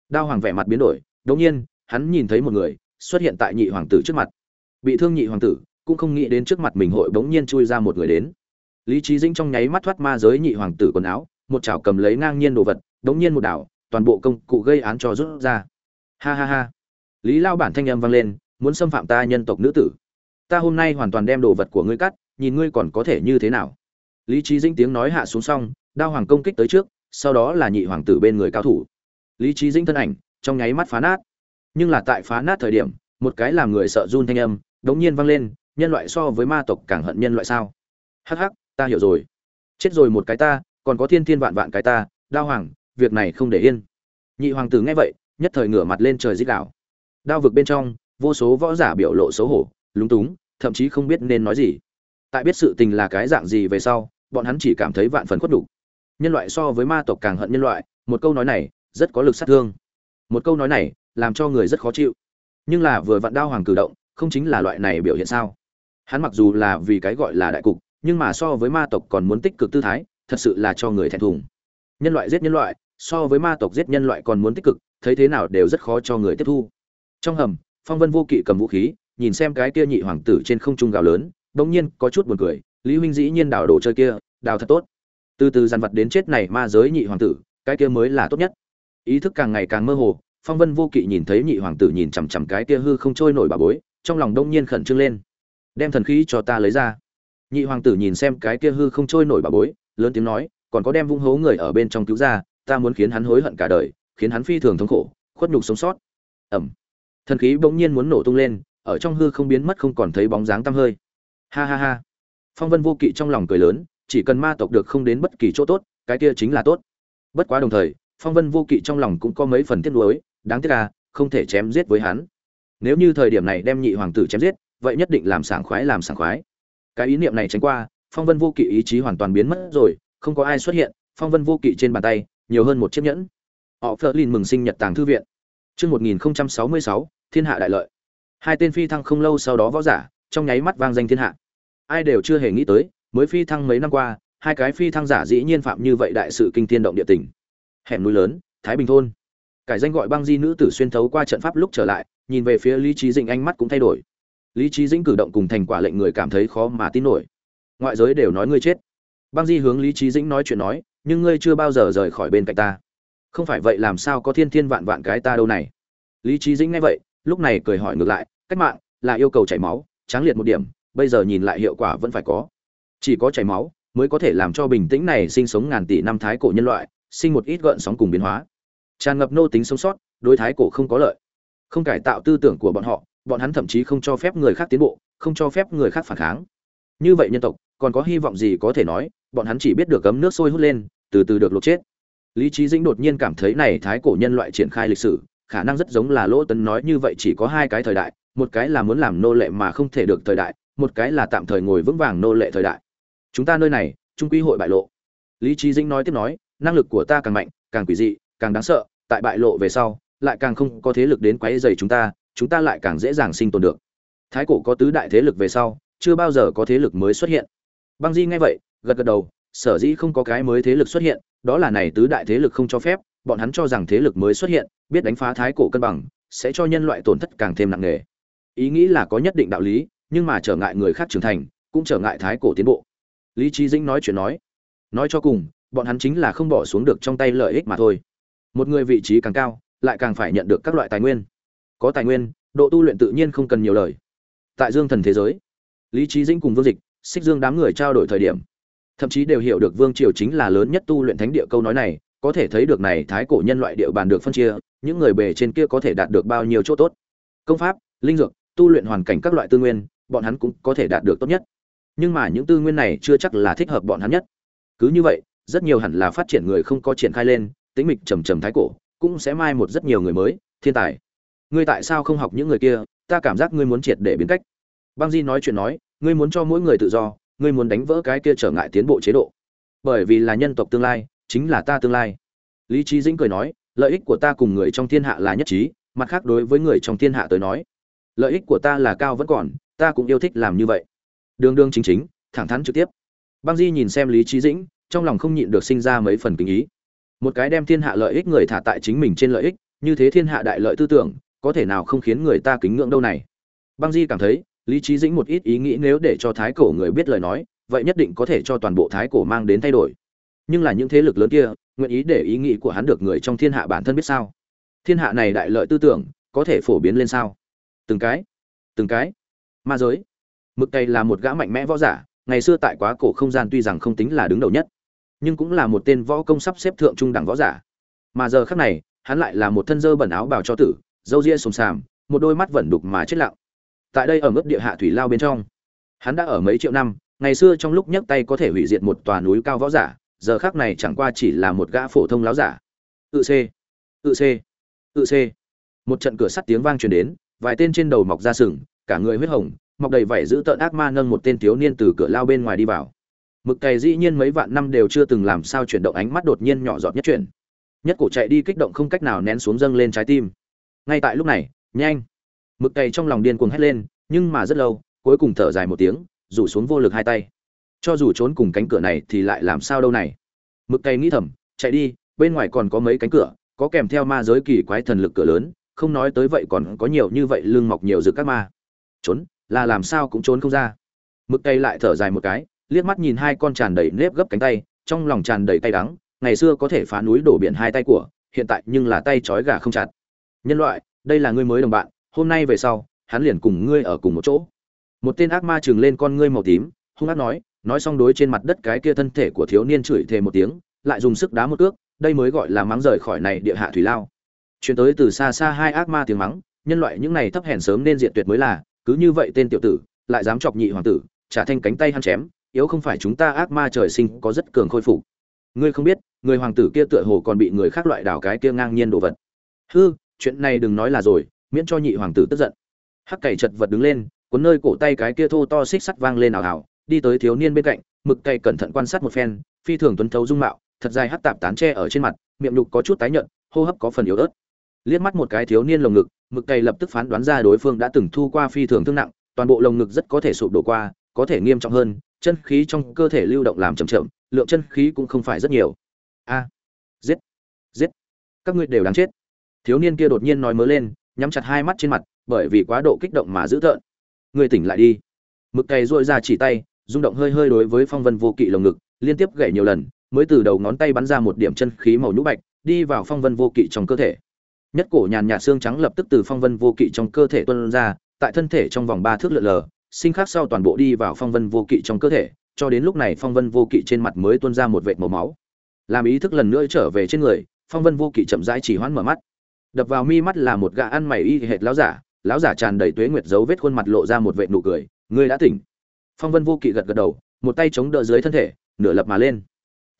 Đao hoàng vẻ mặt biến đổi, đột nhiên, hắn nhìn thấy một người xuất hiện tại nhị hoàng tử trước mặt. Bị thương nhị hoàng tử, cũng không nghĩ đến trước mặt mình hội bỗng nhiên chui ra một người đến. Lý trí dĩnh trong nháy mắt thoát ma giới nhị hoàng tử quần áo, một chảo cầm lấy ngang nhiên đồ vật đống nhiên một đảo, toàn bộ công cụ gây án cho rút ra. Ha ha ha. Lý lao bản thanh âm vang lên, muốn xâm phạm ta nhân tộc nữ tử. Ta hôm nay hoàn toàn đem đồ vật của ngươi cắt, nhìn ngươi còn có thể như thế nào. Lý trí dĩnh tiếng nói hạ xuống xong, đao hoàng công kích tới trước sau đó là nhị hoàng tử bên người cao thủ. Lý trí dĩnh thân ảnh, trong nháy mắt phá nát. Nhưng là tại phá nát thời điểm, một cái làm người sợ run thanh âm, đống nhiên vang lên, nhân loại so với ma tộc càng hận nhân loại sao? Hắc hắc, ta hiểu rồi. Chết rồi một cái ta, còn có thiên thiên vạn vạn cái ta, đao hoàng, việc này không để yên. Nhị hoàng tử nghe vậy, nhất thời ngửa mặt lên trời dích đảo đao vực bên trong, vô số võ giả biểu lộ xấu hổ, lúng túng, thậm chí không biết nên nói gì. Tại biết sự tình là cái dạng gì về sau, bọn hắn chỉ cảm thấy vạn phần khuất đủ nhân loại so với ma tộc càng hận nhân loại, một câu nói này rất có lực sát thương. Một câu nói này làm cho người rất khó chịu. Nhưng là vừa vặn đao hoàng cử động, không chính là loại này biểu hiện sao? Hắn mặc dù là vì cái gọi là đại cục, nhưng mà so với ma tộc còn muốn tích cực tư thái, thật sự là cho người thẹn thùng. Nhân loại giết nhân loại, so với ma tộc giết nhân loại còn muốn tích cực, thấy thế nào đều rất khó cho người tiếp thu. Trong hầm, phong vân vô kỵ cầm vũ khí, nhìn xem cái kia nhị hoàng tử trên không trung gào lớn, bỗng nhiên có chút buồn cười, lý huynh dĩ nhiên đào đồ chơi kia, đào thật tốt từ từ dàn vật đến chết này ma giới nhị hoàng tử, cái kia mới là tốt nhất. Ý thức càng ngày càng mơ hồ, phong vân vô kỵ nhìn thấy nhị hoàng tử nhìn chằm chằm cái kia hư không trôi nổi bà bối, trong lòng đông nhiên khẩn trương lên. Đem thần khí cho ta lấy ra. Nhị hoàng tử nhìn xem cái kia hư không trôi nổi bà bối, lớn tiếng nói, còn có đem vung hố người ở bên trong cứu ra, ta muốn khiến hắn hối hận cả đời, khiến hắn phi thường thống khổ, khuất nhục sống sót. Ẩm thần khí bỗng nhiên muốn nổ tung lên, ở trong hư không biến mất không còn thấy bóng dáng tăm hơi. Ha ha ha. Phong vân vô kỵ trong lòng cười lớn chỉ cần ma tộc được không đến bất kỳ chỗ tốt cái kia chính là tốt. Bất quá đồng thời phong vân vô kỵ trong lòng cũng có mấy phần tiếc nuối đáng tiếc là không thể chém giết với hắn. Nếu như thời điểm này đem nhị hoàng tử chém giết vậy nhất định làm sảng khoái làm sảng khoái. Cái ý niệm này tránh qua phong vân vô kỵ ý chí hoàn toàn biến mất rồi không có ai xuất hiện phong vân vô kỵ trên bàn tay nhiều hơn một chiếc nhẫn. Họ Flerlin mừng sinh nhật tàng thư viện. Chương 1066, thiên hạ đại lợi. Hai tên phi thăng không lâu sau đó võ giả, trong nháy mắt vang danh thiên hạ. Ai đều chưa hề nghĩ tới, mới phi thăng mấy năm qua, hai cái phi thăng giả dĩ nhiên phạm như vậy đại sự kinh thiên động địa tình. Hẻm núi lớn, Thái Bình thôn. Cải danh gọi băng di nữ tử xuyên thấu qua trận pháp lúc trở lại, nhìn về phía Lý Chí Dĩnh ánh mắt cũng thay đổi. Lý Chí Dĩnh cử động cùng thành quả lệnh người cảm thấy khó mà tin nổi. Ngoại giới đều nói ngươi chết. Băng Di hướng Lý Chí Dĩnh nói chuyện nói, nhưng ngươi chưa bao giờ rời khỏi bên cạnh ta. Không phải vậy làm sao có thiên thiên vạn vạn cái ta đâu này? Lý Chí Dĩnh nghe vậy, lúc này cười hỏi ngược lại, cách mạng là yêu cầu chảy máu, tráng liệt một điểm, bây giờ nhìn lại hiệu quả vẫn phải có. Chỉ có chảy máu mới có thể làm cho bình tĩnh này sinh sống ngàn tỷ năm thái cổ nhân loại, sinh một ít gợn sóng cùng biến hóa. Tràn ngập nô tính sống sót, đối thái cổ không có lợi. Không cải tạo tư tưởng của bọn họ, bọn hắn thậm chí không cho phép người khác tiến bộ, không cho phép người khác phản kháng. Như vậy nhân tộc, còn có hy vọng gì có thể nói, bọn hắn chỉ biết được gấm nước sôi hút lên, từ từ được lột chết. Lý trí Dĩnh đột nhiên cảm thấy này thái cổ nhân loại triển khai lịch sử, khả năng rất giống là Lỗ Tấn nói như vậy chỉ có hai cái thời đại, một cái là muốn làm nô lệ mà không thể được thời đại, một cái là tạm thời ngồi vững vàng nô lệ thời đại. Chúng ta nơi này, trung quy hội bại lộ. Lý trí Dĩnh nói tiếp nói, năng lực của ta càng mạnh, càng quỷ dị, càng đáng sợ, tại bại lộ về sau, lại càng không có thế lực đến quấy rầy chúng ta, chúng ta lại càng dễ dàng sinh tồn được. Thái cổ có tứ đại thế lực về sau, chưa bao giờ có thế lực mới xuất hiện. Băng Di nghe vậy, gật gật đầu, sở dĩ không có cái mới thế lực xuất hiện, đó là này tứ đại thế lực không cho phép, bọn hắn cho rằng thế lực mới xuất hiện, biết đánh phá thái cổ cân bằng, sẽ cho nhân loại tổn thất càng thêm nặng nề. Ý nghĩ là có nhất định đạo lý, nhưng mà trở ngại người khác trưởng thành, cũng trở ngại thái cổ tiến bộ. Lý trí Dĩnh nói chuyện nói, nói cho cùng, bọn hắn chính là không bỏ xuống được trong tay lợi ích mà thôi. Một người vị trí càng cao, lại càng phải nhận được các loại tài nguyên. Có tài nguyên, độ tu luyện tự nhiên không cần nhiều lời. Tại Dương Thần thế giới, Lý trí Dĩnh cùng Vương Dịch, Xích Dương đám người trao đổi thời điểm, thậm chí đều hiểu được Vương Triều chính là lớn nhất tu luyện thánh địa câu nói này, có thể thấy được này thái cổ nhân loại địa bàn được phân chia, những người bề trên kia có thể đạt được bao nhiêu chỗ tốt. Công pháp, linh dược, tu luyện hoàn cảnh các loại tư nguyên, bọn hắn cũng có thể đạt được tốt nhất. Nhưng mà những tư nguyên này chưa chắc là thích hợp bọn hắn nhất. Cứ như vậy, rất nhiều hẳn là phát triển người không có triển khai lên, tính mịch trầm trầm thái cổ, cũng sẽ mai một rất nhiều người mới, thiên tài. Ngươi tại sao không học những người kia, ta cảm giác ngươi muốn triệt để biến cách. Bang Di nói chuyện nói, ngươi muốn cho mỗi người tự do, ngươi muốn đánh vỡ cái kia trở ngại tiến bộ chế độ. Bởi vì là nhân tộc tương lai, chính là ta tương lai lý trí dĩnh cười nói lợi ích của ta cùng người trong thiên hạ là nhất trí mặt khác đối với người trong thiên hạ tới nói lợi ích của ta là cao vẫn còn ta cũng yêu thích làm như vậy đường đương chính chính, thẳng thắn trực tiếp. Băng di nhìn xem lý trí dĩnh, trong lòng không nhịn được sinh ra mấy phần kinh ý. Một cái đem thiên hạ lợi ích người thả tại chính mình trên lợi ích, như thế thiên hạ đại lợi tư tưởng, có thể nào không khiến người ta kính ngưỡng đâu này? Băng di cảm thấy, lý trí dĩnh một ít ý nghĩ nếu để cho thái cổ người biết lời nói, vậy nhất định có thể cho toàn bộ thái cổ mang đến thay đổi. Nhưng là những thế lực lớn kia, nguyện ý để ý nghĩ của hắn được người trong thiên hạ bản thân biết sao? Thiên hạ này đại lợi tư tưởng, có thể phổ biến lên sao? Từng cái từng cái. Ma giới mực tây là một gã mạnh mẽ võ giả, ngày xưa tại quá cổ không gian tuy rằng không tính là đứng đầu nhất, nhưng cũng là một tên võ công sắp xếp thượng trung đẳng võ giả. Mà giờ khác này, hắn lại là một thân dơ bẩn áo bào cho tử dâu ria sùng sàm một đôi mắt vẩn đục mà chết lặng. Tại đây ở mức địa hạ thủy lao bên trong, hắn đã ở mấy triệu năm, ngày xưa trong lúc nhấc tay có thể hủy diệt một tòa núi cao võ giả, giờ khác này chẳng qua chỉ là một gã phổ thông láo giả. Tự c tự c tự c một trận cửa sắt tiếng vang truyền đến, vài tên trên đầu mọc ra sừng, cả người huyết hồng mọc đầy vảy giữ tợn ác ma nâng một tên thiếu niên từ cửa lao bên ngoài đi vào. Mực cày dĩ nhiên mấy vạn năm đều chưa từng làm sao chuyển động ánh mắt đột nhiên nhỏ giọt nhất chuyển. Nhất cổ chạy đi kích động không cách nào nén xuống dâng lên trái tim. Ngay tại lúc này, nhanh. Mực cày trong lòng điên cuồng hét lên, nhưng mà rất lâu, cuối cùng thở dài một tiếng, rủ xuống vô lực hai tay. Cho dù trốn cùng cánh cửa này thì lại làm sao đâu này. Mực cây nghĩ thầm, chạy đi, bên ngoài còn có mấy cánh cửa, có kèm theo ma giới kỳ quái thần lực cửa lớn, không nói tới vậy còn có nhiều như vậy lưng mọc nhiều rực các ma. Trốn là làm sao cũng trốn không ra. Mực cây lại thở dài một cái, liếc mắt nhìn hai con tràn đầy nếp gấp cánh tay, trong lòng tràn đầy tay đắng, ngày xưa có thể phá núi đổ biển hai tay của, hiện tại nhưng là tay trói gà không chặt. Nhân loại, đây là ngươi mới đồng bạn, hôm nay về sau, hắn liền cùng ngươi ở cùng một chỗ. Một tên ác ma trừng lên con ngươi màu tím, hung ác nói nói xong đối trên mặt đất cái kia thân thể của thiếu niên chửi thề một tiếng, lại dùng sức đá một cước, đây mới gọi là mắng rời khỏi này địa hạ thủy lao. Chuyển tới từ xa xa hai ác ma tiếng mắng, nhân loại những này thấp hèn sớm nên diệt tuyệt mới là cứ như vậy tên tiểu tử, lại dám chọc nhị hoàng tử, trả thanh cánh tay hắn chém, yếu không phải chúng ta ác ma trời sinh có rất cường khôi phục. Ngươi không biết, người hoàng tử kia tựa hồ còn bị người khác loại đảo cái kia ngang nhiên đồ vật. Hư, chuyện này đừng nói là rồi, miễn cho nhị hoàng tử tức giận. Hắc cày chật vật đứng lên, cuốn nơi cổ tay cái kia thô to xích sắt vang lên ảo ảo, đi tới thiếu niên bên cạnh, mực cày cẩn thận quan sát một phen, phi thường tuấn thấu dung mạo, thật dài hắc tạp tán tre ở trên mặt, miệng nhục có chút tái nhợt, hô hấp có phần yếu ớt. Liếc mắt một cái thiếu niên lồng ngực mực cày lập tức phán đoán ra đối phương đã từng thu qua phi thường thương nặng, toàn bộ lồng ngực rất có thể sụp đổ qua, có thể nghiêm trọng hơn, chân khí trong cơ thể lưu động làm chậm chậm, lượng chân khí cũng không phải rất nhiều. A, giết giết, các ngươi đều đáng chết. Thiếu niên kia đột nhiên nói mớ lên, nhắm chặt hai mắt trên mặt, bởi vì quá độ kích động mà dữ tợn. Ngươi tỉnh lại đi. Mực cày dội ra chỉ tay, rung động hơi hơi đối với phong vân vô kỵ lồng ngực, liên tiếp gậy nhiều lần, mới từ đầu ngón tay bắn ra một điểm chân khí màu nhũ bạch, đi vào phong vân vô kỵ trong cơ thể nhất cổ nhàn nhạt xương trắng lập tức từ phong vân vô kỵ trong cơ thể tuôn ra, tại thân thể trong vòng ba thước lượn lờ, sinh khác sau toàn bộ đi vào phong vân vô kỵ trong cơ thể, cho đến lúc này phong vân vô kỵ trên mặt mới tuôn ra một vệt màu máu. Làm ý thức lần nữa trở về trên người, phong vân vô kỵ chậm rãi chỉ hoãn mở mắt. Đập vào mi mắt là một gã ăn mày y hệt láo giả láo giả tràn đầy tuế nguyệt dấu vết khuôn mặt lộ ra một vệt nụ cười, ngươi đã tỉnh. Phong vân vô kỵ gật gật đầu, một tay chống đỡ dưới thân thể, nửa lập mà lên.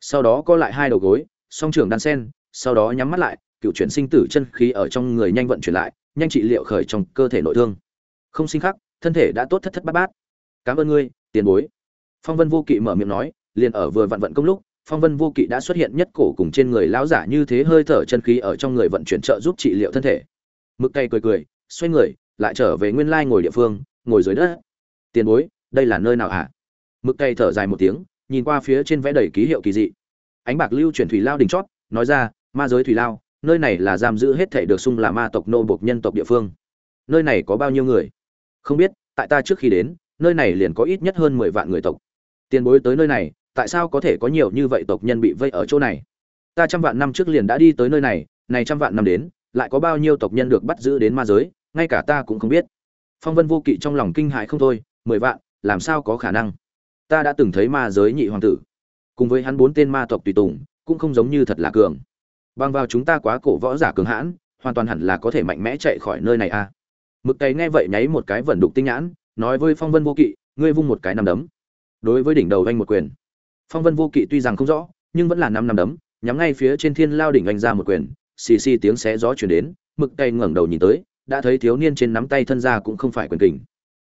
Sau đó co lại hai đầu gối, song trưởng đan sen, sau đó nhắm mắt lại cựu chuyển sinh tử chân khí ở trong người nhanh vận chuyển lại, nhanh trị liệu khởi trong cơ thể nội thương. Không sinh khắc, thân thể đã tốt thất thất bát bát. Cảm ơn ngươi, tiền bối. Phong vân vô kỵ mở miệng nói, liền ở vừa vận vận công lúc, phong vân vô kỵ đã xuất hiện nhất cổ cùng trên người lão giả như thế hơi thở chân khí ở trong người vận chuyển trợ giúp trị liệu thân thể. Mực cây cười cười, xoay người, lại trở về nguyên lai ngồi địa phương, ngồi dưới đất. Tiền bối, đây là nơi nào hả? Mực cây thở dài một tiếng, nhìn qua phía trên vẽ đầy ký hiệu kỳ dị. Ánh bạc lưu chuyển thủy lao đỉnh chót, nói ra, ma giới thủy lao nơi này là giam giữ hết thể được xung là ma tộc nô bộc nhân tộc địa phương. Nơi này có bao nhiêu người? Không biết, tại ta trước khi đến, nơi này liền có ít nhất hơn mười vạn người tộc. Tiền bối tới nơi này, tại sao có thể có nhiều như vậy tộc nhân bị vây ở chỗ này? Ta trăm vạn năm trước liền đã đi tới nơi này này trăm vạn năm đến, lại có bao nhiêu tộc nhân được bắt giữ đến ma giới, ngay cả ta cũng không biết. Phong vân vô kỵ trong lòng kinh hãi không thôi, mười vạn, làm sao có khả năng? Ta đã từng thấy ma giới nhị hoàng tử. Cùng với hắn bốn tên ma tộc tùy tùng, cũng không giống như thật là cường bằng vào chúng ta quá cổ võ giả cường hãn, hoàn toàn hẳn là có thể mạnh mẽ chạy khỏi nơi này a à. mực cày nghe vậy nháy một cái vẩn đục tinh nhãn, nói với phong vân vô kỵ, ngươi vung một cái nằm đấm đối với đỉnh đầu anh một quyền phong vân vô kỵ tuy rằng không rõ, nhưng vẫn là năm năm đấm, nhắm ngay phía trên thiên lao đỉnh anh ra một quyền, xì xì tiếng xé gió chuyển đến, mực cày ngẩng đầu nhìn tới, đã thấy thiếu niên trên nắm tay thân ra cũng không phải quyền kình,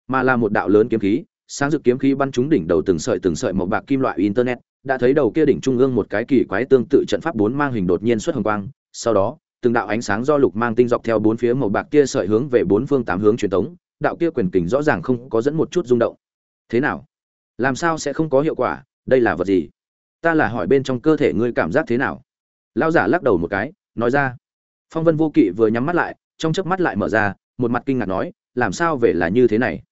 mà là một đạo lớn kiếm khí sáng dự kiếm khí bắn trúng đỉnh đầu từng sợi từng sợi màu bạc kim loại internet, đã thấy đầu kia đỉnh trung ương một cái kỳ quái tương tự trận pháp bốn mang hình đột nhiên xuất hồng quang. Sau đó, từng đạo ánh sáng do lục mang tinh dọc theo bốn phía màu bạc kia sợi hướng về bốn phương tám hướng truyền tống, đạo kia quyền kình rõ ràng không có dẫn một chút rung động. Thế nào? Làm sao sẽ không có hiệu quả? Đây là vật gì? Ta là hỏi bên trong cơ thể ngươi cảm giác thế nào? Lão giả lắc đầu một cái, nói ra. Phong vân vô kỵ vừa nhắm mắt lại, trong chớp mắt lại mở ra, một mặt kinh ngạc nói, làm sao về là như thế này?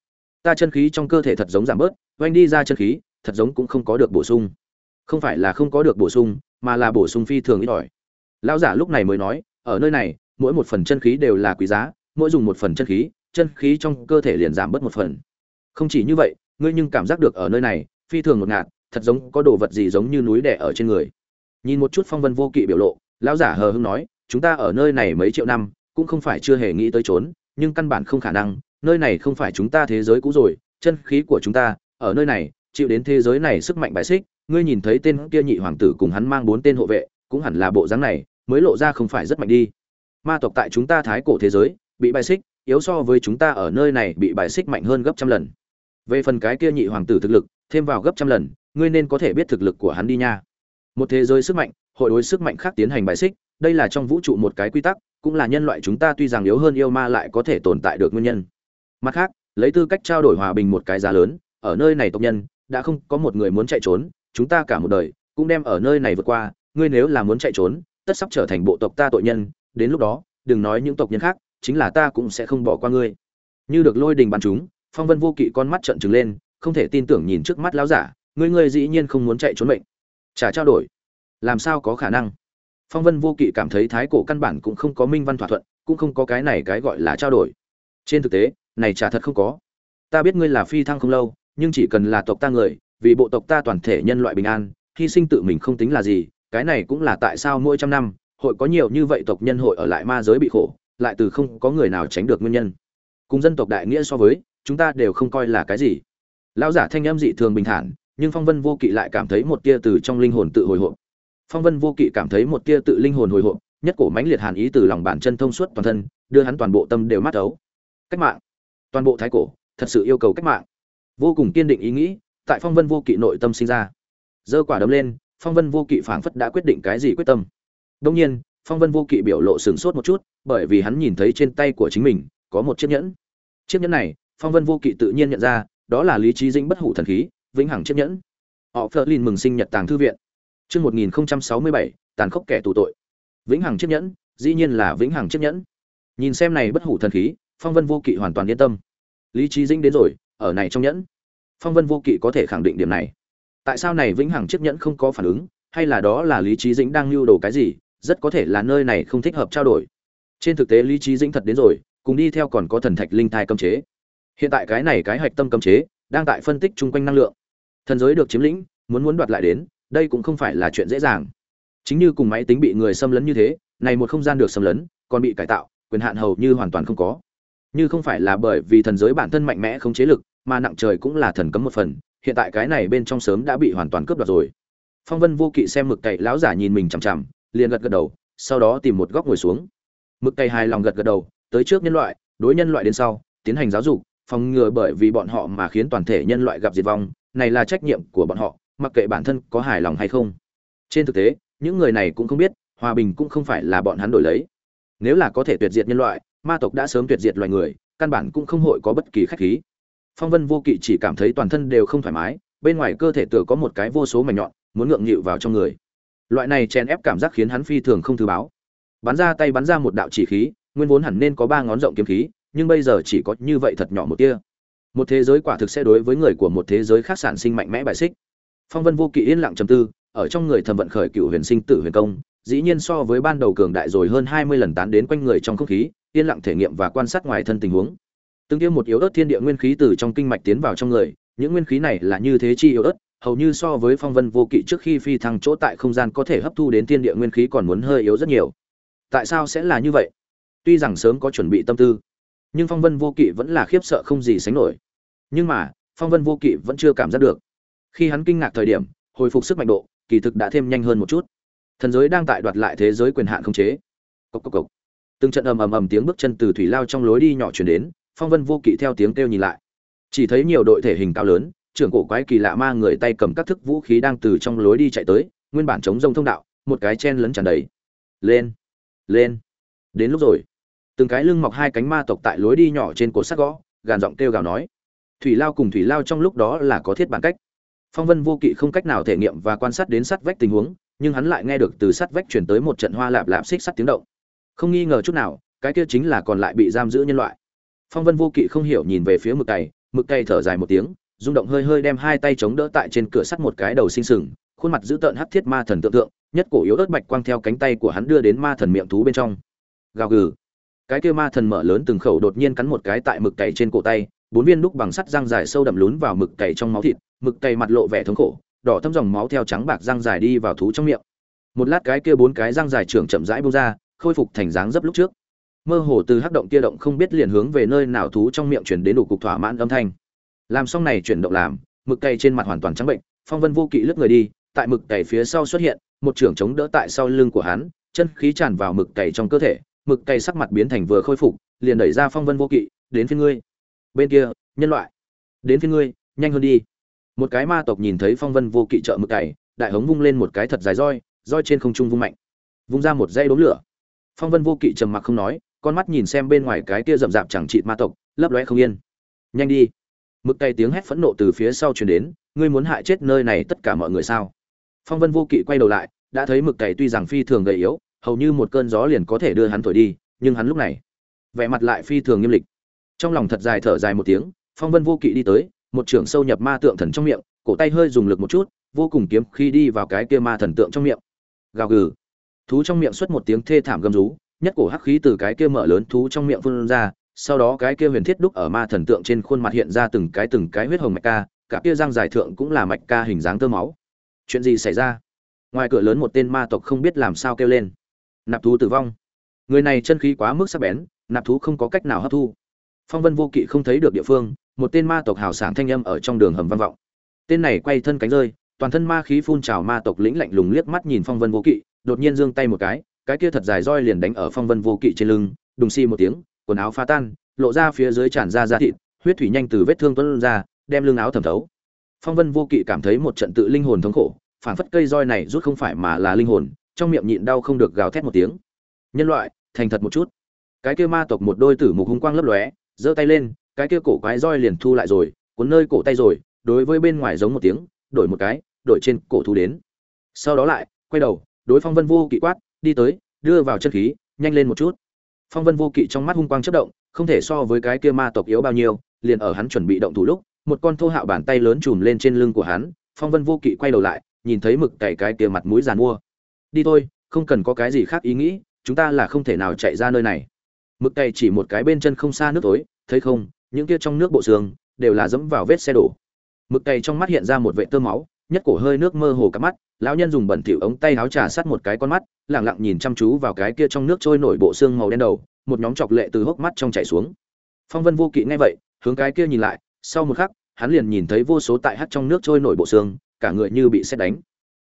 Ta chân khí trong cơ thể thật giống giảm bớt, oanh đi ra chân khí, thật giống cũng không có được bổ sung. Không phải là không có được bổ sung, mà là bổ sung phi thường ít ỏi. Lão giả lúc này mới nói, ở nơi này, mỗi một phần chân khí đều là quý giá, mỗi dùng một phần chân khí chân khí trong cơ thể liền giảm bớt một phần. Không chỉ như vậy, ngươi nhưng cảm giác được ở nơi này, phi thường ngột ngạt, thật giống có đồ vật gì giống như núi đẻ ở trên người. Nhìn một chút phong vân vô kỵ biểu lộ, lão giả hờ hưng nói, chúng ta ở nơi này mấy triệu năm, cũng không phải chưa hề nghĩ tới trốn, nhưng căn bản không khả năng nơi này không phải chúng ta thế giới cũ rồi, chân khí của chúng ta, ở nơi này, chịu đến thế giới này sức mạnh bài xích, ngươi nhìn thấy tên kia nhị hoàng tử cùng hắn mang bốn tên hộ vệ, cũng hẳn là bộ dáng này, mới lộ ra không phải rất mạnh đi. Ma tộc tại chúng ta thái cổ thế giới, bị bài xích, yếu so với chúng ta ở nơi này bị bài xích mạnh hơn gấp trăm lần. Về phần cái kia nhị hoàng tử thực lực, thêm vào gấp trăm lần, ngươi nên có thể biết thực lực của hắn đi nha. Một thế giới sức mạnh, hội đối sức mạnh khác tiến hành bài xích, đây là trong vũ trụ một cái quy tắc, cũng là nhân loại chúng ta tuy rằng yếu hơn yêu ma lại có thể tồn tại được nguyên nhân mặt khác, lấy tư cách trao đổi hòa bình một cái giá lớn, ở nơi này tộc nhân, đã không có một người muốn chạy trốn, chúng ta cả một đời cũng đem ở nơi này vượt qua, ngươi nếu là muốn chạy trốn, tất sắp trở thành bộ tộc ta tội nhân, đến lúc đó, đừng nói những tộc nhân khác, chính là ta cũng sẽ không bỏ qua ngươi. Như được lôi đình bắn chúng, phong vân vô kỵ con mắt trợn trừng lên, không thể tin tưởng nhìn trước mắt lão giả, ngươi ngươi dĩ nhiên không muốn chạy trốn mệnh. Trả trao đổi. Làm sao có khả năng? Phong vân vô kỵ cảm thấy thái cổ căn bản cũng không có minh văn thỏa thuận, cũng không có cái này cái gọi là trao đổi. Trên thực tế này trả thật không có. Ta biết ngươi là phi thăng không lâu, nhưng chỉ cần là tộc ta người, vì bộ tộc ta toàn thể nhân loại bình an, hy sinh tự mình không tính là gì, cái này cũng là tại sao mỗi trăm năm, hội có nhiều như vậy tộc nhân hội ở lại ma giới bị khổ, lại từ không có người nào tránh được nguyên nhân. Cùng dân tộc đại nghĩa so với, chúng ta đều không coi là cái gì. Lão giả thanh âm dị thường bình thản, nhưng phong vân vô kỵ lại cảm thấy một tia từ trong linh hồn tự hồi hộp. Phong vân vô kỵ cảm thấy một tia tự linh hồn hồi hộp, nhất cổ mãnh liệt hàn ý từ lòng bàn chân thông suốt toàn thân, đưa hắn toàn bộ tâm đều mát ấu. Cách mạng toàn bộ thái cổ, thật sự yêu cầu cách mạng. Vô cùng kiên định ý nghĩ, tại phong vân vô kỵ nội tâm sinh ra. Giơ quả đấm lên, phong vân vô kỵ phảng phất đã quyết định cái gì quyết tâm. Đông nhiên, phong vân vô kỵ biểu lộ sửng sốt một chút, bởi vì hắn nhìn thấy trên tay của chính mình, có một chiếc nhẫn. Chiếc nhẫn này, phong vân vô kỵ tự nhiên nhận ra, đó là lý trí dĩnh bất hủ thần khí, vĩnh hằng chiếc nhẫn. Họ phơ lin mừng sinh nhật tàng thư viện. Chương một nghìn sáu mươi bảy, tàn khốc kẻ tù tội. Vĩnh hằng chiếc nhẫn, dĩ nhiên là vĩnh hằng chiếc nhẫn. Nhìn xem này bất hủ thần khí phong vân vô kỵ hoàn toàn yên tâm. Lý trí dĩnh đến rồi, ở này trong nhẫn. Phong vân vô kỵ có thể khẳng định điểm này. Tại sao này vĩnh hằng chiếc nhẫn không có phản ứng, hay là đó là lý trí dĩnh đang lưu đồ cái gì, rất có thể là nơi này không thích hợp trao đổi. Trên thực tế lý trí dĩnh thật đến rồi, cùng đi theo còn có thần thạch linh thai cấm chế. Hiện tại cái này cái hạch tâm cấm chế, đang tại phân tích chung quanh năng lượng. Thần giới được chiếm lĩnh, muốn muốn đoạt lại đến, đây cũng không phải là chuyện dễ dàng. Chính như cùng máy tính bị người xâm lấn như thế, này một không gian được xâm lấn, còn bị cải tạo, quyền hạn hầu như hoàn toàn không có như không phải là bởi vì thần giới bản thân mạnh mẽ không chế lực, mà nặng trời cũng là thần cấm một phần, hiện tại cái này bên trong sớm đã bị hoàn toàn cướp đoạt rồi. Phong vân vô kỵ xem mực cậy lão giả nhìn mình chằm chằm, liền gật gật đầu, sau đó tìm một góc ngồi xuống. Mực cậy hài lòng gật gật đầu, tới trước nhân loại, đối nhân loại đến sau, tiến hành giáo dục, phòng ngừa bởi vì bọn họ mà khiến toàn thể nhân loại gặp diệt vong, này là trách nhiệm của bọn họ, mặc kệ bản thân có hài lòng hay không. Trên thực tế, những người này cũng không biết, hòa bình cũng không phải là bọn hắn đổi lấy. Nếu là có thể tuyệt diệt nhân loại ma tộc đã sớm tuyệt diệt loài người, căn bản cũng không hội có bất kỳ khách khí. Phong vân vô kỵ chỉ cảm thấy toàn thân đều không thoải mái, bên ngoài cơ thể tựa có một cái vô số mảnh nhọn, muốn ngượng nghịu vào trong người. Loại này chèn ép cảm giác khiến hắn phi thường không thư báo. Bắn ra tay bắn ra một đạo chỉ khí, nguyên vốn hẳn nên có ba ngón rộng kiếm khí, nhưng bây giờ chỉ có như vậy thật nhỏ một tia. Một thế giới quả thực sẽ đối với người của một thế giới khác sản sinh mạnh mẽ bài xích. Phong vân vô kỵ yên lặng trầm tư, ở trong người thầm vận khởi cựu huyền sinh tử huyền công, dĩ nhiên so với ban đầu cường đại rồi hơn hai mươi lần tán đến quanh người trong không khí yên lặng thể nghiệm và quan sát ngoài thân tình huống. Từng tiêu một yếu ớt thiên địa nguyên khí từ trong kinh mạch tiến vào trong người, những nguyên khí này là như thế chi yếu ớt, hầu như so với phong vân vô kỵ trước khi phi thăng chỗ tại không gian có thể hấp thu đến thiên địa nguyên khí còn muốn hơi yếu rất nhiều. Tại sao sẽ là như vậy? Tuy rằng sớm có chuẩn bị tâm tư, nhưng phong vân vô kỵ vẫn là khiếp sợ không gì sánh nổi. Nhưng mà, phong vân vô kỵ vẫn chưa cảm giác được. Khi hắn kinh ngạc thời điểm, hồi phục sức mạnh độ, kỳ thực đã thêm nhanh hơn một chút. Thần giới đang tại đoạt lại thế giới quyền hạn không chế. Cốc cốc cốc từng trận ầm ầm ầm tiếng bước chân từ thủy lao trong lối đi nhỏ chuyển đến, phong vân vô kỵ theo tiếng kêu nhìn lại. Chỉ thấy nhiều đội thể hình cao lớn, trưởng cổ quái kỳ lạ ma người tay cầm các thức vũ khí đang từ trong lối đi chạy tới, nguyên bản chống rông thông đạo, một cái chen lấn tràn đầy. Lên! Lên! Đến lúc rồi! Từng cái lưng mọc hai cánh ma tộc tại lối đi nhỏ trên cột sắt gõ, gàn giọng kêu gào nói. Thủy lao cùng thủy lao trong lúc đó là có thiết bản cách. Phong vân vô kỵ không cách nào thể nghiệm và quan sát đến sắt vách tình huống, nhưng hắn lại nghe được từ sắt vách chuyển tới một trận hoa lạp lạp xích sắt tiếng động không nghi ngờ chút nào, cái kia chính là còn lại bị giam giữ nhân loại. Phong vân vô kỵ không hiểu nhìn về phía mực cày mực cày thở dài một tiếng, rung động hơi hơi đem hai tay chống đỡ tại trên cửa sắt một cái đầu sinh sừng, khuôn mặt dữ tợn hắc thiết ma thần tượng tượng, nhất cổ yếu ớt bạch quang theo cánh tay của hắn đưa đến ma thần miệng thú bên trong. Gào gừ. Cái kia ma thần mở lớn từng khẩu đột nhiên cắn một cái tại mực cày trên cổ tay, bốn viên đúc bằng sắt răng dài sâu đậm lún vào mực cày trong máu thịt, mực cày mặt lộ vẻ thống khổ, đỏ thâm dòng máu theo trắng bạc răng dài đi vào thú trong miệng. Một lát cái kia bốn cái răng dài trưởng chậm rãi bung ra khôi phục thành dáng dấp lúc trước. Mơ hồ từ hắc động kia động không biết liền hướng về nơi nào thú trong miệng chuyển đến đủ cục thỏa mãn âm thanh. Làm xong này chuyển động làm, mực cày trên mặt hoàn toàn trắng bệnh, phong vân vô kỵ lướt người đi, tại mực cày phía sau xuất hiện, một trưởng chống đỡ tại sau lưng của hắn, chân khí tràn vào mực cày trong cơ thể, mực cày sắc mặt biến thành vừa khôi phục, liền đẩy ra phong vân vô kỵ, đến phía ngươi. Bên kia, nhân loại. Đến phía ngươi, nhanh hơn đi. Một cái ma tộc nhìn thấy phong vân vô kỵ trợ mực cày, đại hống vung lên một cái thật dài roi roi trên không trung vung mạnh. Vung ra một dây đốm lửa phong vân vô kỵ trầm mặc không nói, con mắt nhìn xem bên ngoài cái kia rậm rạp chẳng trị ma tộc, lấp lóe không yên. Nhanh đi. Mực tay tiếng hét phẫn nộ từ phía sau truyền đến, ngươi muốn hại chết nơi này tất cả mọi người sao? Phong vân vô kỵ quay đầu lại, đã thấy mực cày tuy rằng phi thường gầy yếu, hầu như một cơn gió liền có thể đưa hắn thổi đi, nhưng hắn lúc này, vẻ mặt lại phi thường nghiêm lịch. Trong lòng thật dài thở dài một tiếng, phong vân vô kỵ đi tới, một trưởng sâu nhập ma tượng thần trong miệng, cổ tay hơi dùng lực một chút, vô cùng kiếm khi đi vào cái kia ma thần tượng trong miệng. Gào gừ thú trong miệng xuất một tiếng thê thảm gầm rú, nhất cổ hắc khí từ cái kia mở lớn thú trong miệng phun ra, sau đó cái kia huyền thiết đúc ở ma thần tượng trên khuôn mặt hiện ra từng cái từng cái huyết hồng mạch ca, cả kia răng dài thượng cũng là mạch ca hình dáng tơ máu. Chuyện gì xảy ra? Ngoài cửa lớn một tên ma tộc không biết làm sao kêu lên. Nạp thú tử vong. Người này chân khí quá mức sắc bén, nạp thú không có cách nào hấp thu. Phong vân vô kỵ không thấy được địa phương, một tên ma tộc hào sảng thanh âm ở trong đường hầm vang vọng. Tên này quay thân cánh rơi, toàn thân ma khí phun trào ma tộc lĩnh lạnh lùng liếc mắt nhìn phong vân vô kỵ đột nhiên giương tay một cái cái kia thật dài roi liền đánh ở phong vân vô kỵ trên lưng, đùng xi một tiếng, quần áo phá tan, lộ ra phía dưới tràn ra da thịt, huyết thủy nhanh từ vết thương tuôn ra, đem lưng áo thẩm thấu. Phong vân vô kỵ cảm thấy một trận tự linh hồn thống khổ phản phất cây roi này rút không phải mà là linh hồn, trong miệng nhịn đau không được gào thét một tiếng. Nhân loại, thành thật một chút. Cái kia ma tộc một đôi tử mục hung quang lấp lóe, giơ tay lên, cái kia cổ quái roi liền thu lại rồi, cuốn nơi cổ tay rồi, đối với bên ngoài giống một tiếng, đổi một cái, đổi trên cổ thu đến. Sau đó lại, quay đầu đối phong vân vô kỵ quát, đi tới, đưa vào chân khí, nhanh lên một chút. Phong vân vô kỵ trong mắt hung quang chất động, không thể so với cái kia ma tộc yếu bao nhiêu, liền ở hắn chuẩn bị động thủ lúc, một con thô hạo bàn tay lớn chùm lên trên lưng của hắn, phong vân vô kỵ quay đầu lại, nhìn thấy mực cày cái kia mặt mũi giàn mua. Đi thôi, không cần có cái gì khác ý nghĩ, chúng ta là không thể nào chạy ra nơi này. Mực cày chỉ một cái bên chân không xa nước tối, thấy không, những kia trong nước bộ xương đều là dẫm vào vết xe đổ. Mực cày trong mắt hiện ra một vệ tơ máu, nhất cổ hơi nước mơ hồ cả mắt lão nhân dùng bẩn thỉu ống tay áo trà sát một cái con mắt lẳng lặng nhìn chăm chú vào cái kia trong nước trôi nổi bộ xương màu đen đầu, một nhóm chọc lệ từ hốc mắt trong chảy xuống. Phong vân vô kỵ nghe vậy, hướng cái kia nhìn lại, sau một khắc, hắn liền nhìn thấy vô số tại hắt trong nước trôi nổi bộ xương, cả người như bị xét đánh.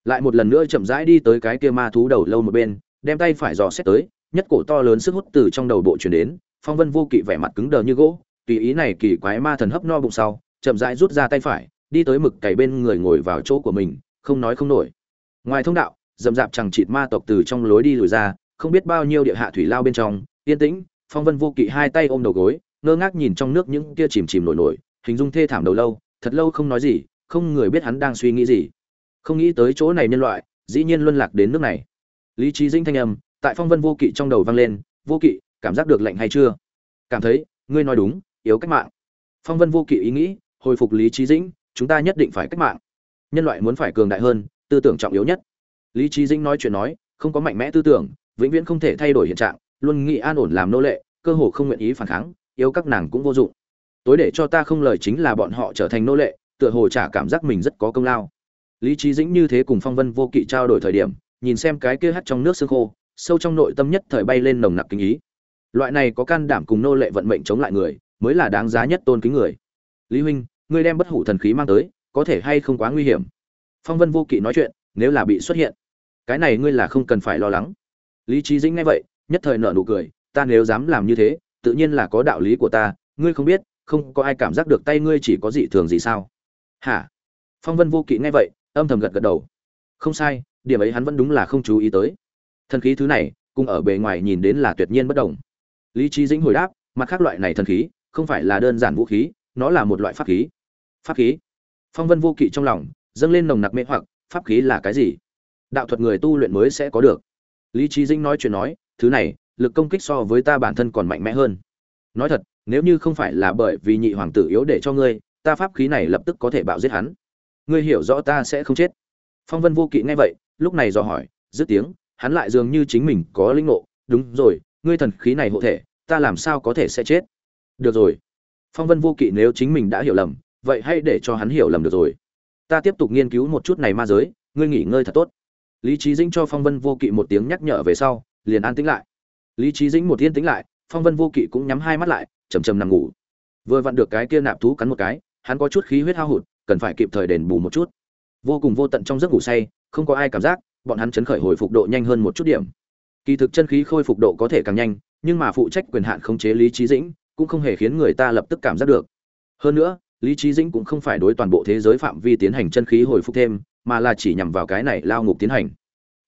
Lại một lần nữa chậm rãi đi tới cái kia ma thú đầu lâu một bên, đem tay phải dò xét tới, nhất cổ to lớn sức hút từ trong đầu bộ chuyển đến, phong vân vô kỵ vẻ mặt cứng đờ như gỗ, tùy ý này kỳ quái ma thần hấp no bụng sau, chậm rãi rút ra tay phải, đi tới mực cày bên người ngồi vào chỗ của mình, không nói không nổi ngoài thông đạo, dầm dạp chẳng chịt ma tộc từ trong lối đi lùi ra, không biết bao nhiêu địa hạ thủy lao bên trong, yên tĩnh, phong vân vô kỵ hai tay ôm đầu gối, ngơ ngác nhìn trong nước những kia chìm chìm nổi nổi, hình dung thê thảm đầu lâu, thật lâu không nói gì, không người biết hắn đang suy nghĩ gì. Không nghĩ tới chỗ này nhân loại, dĩ nhiên luân lạc đến nước này. Lý trí dinh thanh âm, tại phong vân vô kỵ trong đầu vang lên, vô kỵ, cảm giác được lạnh hay chưa? Cảm thấy, ngươi nói đúng, yếu cách mạng. Phong vân vô kỵ ý nghĩ, hồi phục lý trí dĩnh, chúng ta nhất định phải cách mạng. Nhân loại muốn phải cường đại hơn tư tưởng trọng yếu nhất. Lý trí dĩnh nói chuyện nói, không có mạnh mẽ tư tưởng, vĩnh viễn không thể thay đổi hiện trạng, luôn nghĩ an ổn làm nô lệ, cơ hồ không nguyện ý phản kháng yếu các nàng cũng vô dụng. Tối để cho ta không lời chính là bọn họ trở thành nô lệ, tựa hồ trả cảm giác mình rất có công lao. Lý trí dĩnh như thế cùng phong vân vô kỵ trao đổi thời điểm, nhìn xem cái kia hắt trong nước sương khô, sâu trong nội tâm nhất thời bay lên nồng nặc kinh ý. Loại này có can đảm cùng nô lệ vận mệnh chống lại người, mới là đáng giá nhất tôn kính người. Lý huynh, ngươi đem bất hủ thần khí mang tới, có thể hay không quá nguy hiểm? Phong vân vô kỵ nói chuyện, nếu là bị xuất hiện, cái này ngươi là không cần phải lo lắng. Lý trí dĩnh nghe vậy, nhất thời nở nụ cười, ta nếu dám làm như thế, tự nhiên là có đạo lý của ta, ngươi không biết, không có ai cảm giác được tay ngươi chỉ có dị thường gì sao? Hả? Phong vân vô kỵ nghe vậy, âm thầm gật gật đầu. Không sai, điểm ấy hắn vẫn đúng là không chú ý tới. Thần khí thứ này, cùng ở bề ngoài nhìn đến là tuyệt nhiên bất đồng. Lý trí dĩnh hồi đáp, mặt khác loại này thần khí, không phải là đơn giản vũ khí, nó là một loại pháp khí. Pháp khí? Phong vân vô kỵ trong lòng dâng lên nồng nặc mê hoặc, pháp khí là cái gì? Đạo thuật người tu luyện mới sẽ có được. Lý trí dĩnh nói chuyện nói, thứ này, lực công kích so với ta bản thân còn mạnh mẽ hơn. Nói thật, nếu như không phải là bởi vì nhị hoàng tử yếu để cho ngươi, ta pháp khí này lập tức có thể bạo giết hắn. Ngươi hiểu rõ ta sẽ không chết. Phong vân vô kỵ nghe vậy, lúc này dò hỏi, dứt tiếng, hắn lại dường như chính mình có linh ngộ. Đúng rồi, ngươi thần khí này hộ thể, ta làm sao có thể sẽ chết? Được rồi. Phong vân vô kỵ nếu chính mình đã hiểu lầm, vậy hãy để cho hắn hiểu lầm được rồi ta tiếp tục nghiên cứu một chút này ma giới, ngươi nghỉ ngơi thật tốt. Lý trí dĩnh cho phong vân vô kỵ một tiếng nhắc nhở về sau, liền an tĩnh lại. Lý trí dĩnh một yên tĩnh lại, phong vân vô kỵ cũng nhắm hai mắt lại, chầm chầm nằm ngủ. Vừa vặn được cái kia nạp thú cắn một cái, hắn có chút khí huyết hao hụt, cần phải kịp thời đền bù một chút. Vô cùng vô tận trong giấc ngủ say, không có ai cảm giác, bọn hắn chấn khởi hồi phục độ nhanh hơn một chút điểm. Kỳ thực chân khí khôi phục độ có thể càng nhanh, nhưng mà phụ trách quyền hạn khống chế lý trí dĩnh cũng không hề khiến người ta lập tức cảm giác được. Hơn nữa lý trí dĩnh cũng không phải đối toàn bộ thế giới phạm vi tiến hành chân khí hồi phục thêm mà là chỉ nhằm vào cái này lao ngục tiến hành.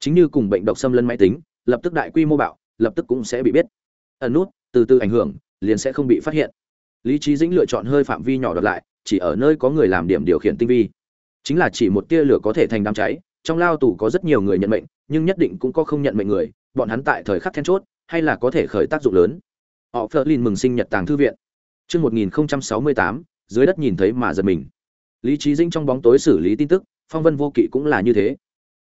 Chính như cùng bệnh độc xâm lấn máy tính lập tức đại quy mô bạo lập tức cũng sẽ bị biết. Ẩn nút từ từ ảnh hưởng liền sẽ không bị phát hiện. Lý trí dĩnh lựa chọn hơi phạm vi nhỏ đợt lại chỉ ở nơi có người làm điểm điều khiển tinh vi. Chính là chỉ một tia lửa có thể thành đám cháy trong lao tù có rất nhiều người nhận mệnh nhưng nhất định cũng có không nhận mệnh người bọn hắn tại thời khắc then chốt hay là có thể khởi tác dụng lớn. Họ phớt lên mừng sinh nhật tàng thư viện. Chương 1068, dưới đất nhìn thấy mà giật mình. Lý Trí Dĩnh trong bóng tối xử lý tin tức, Phong Vân Vô Kỵ cũng là như thế.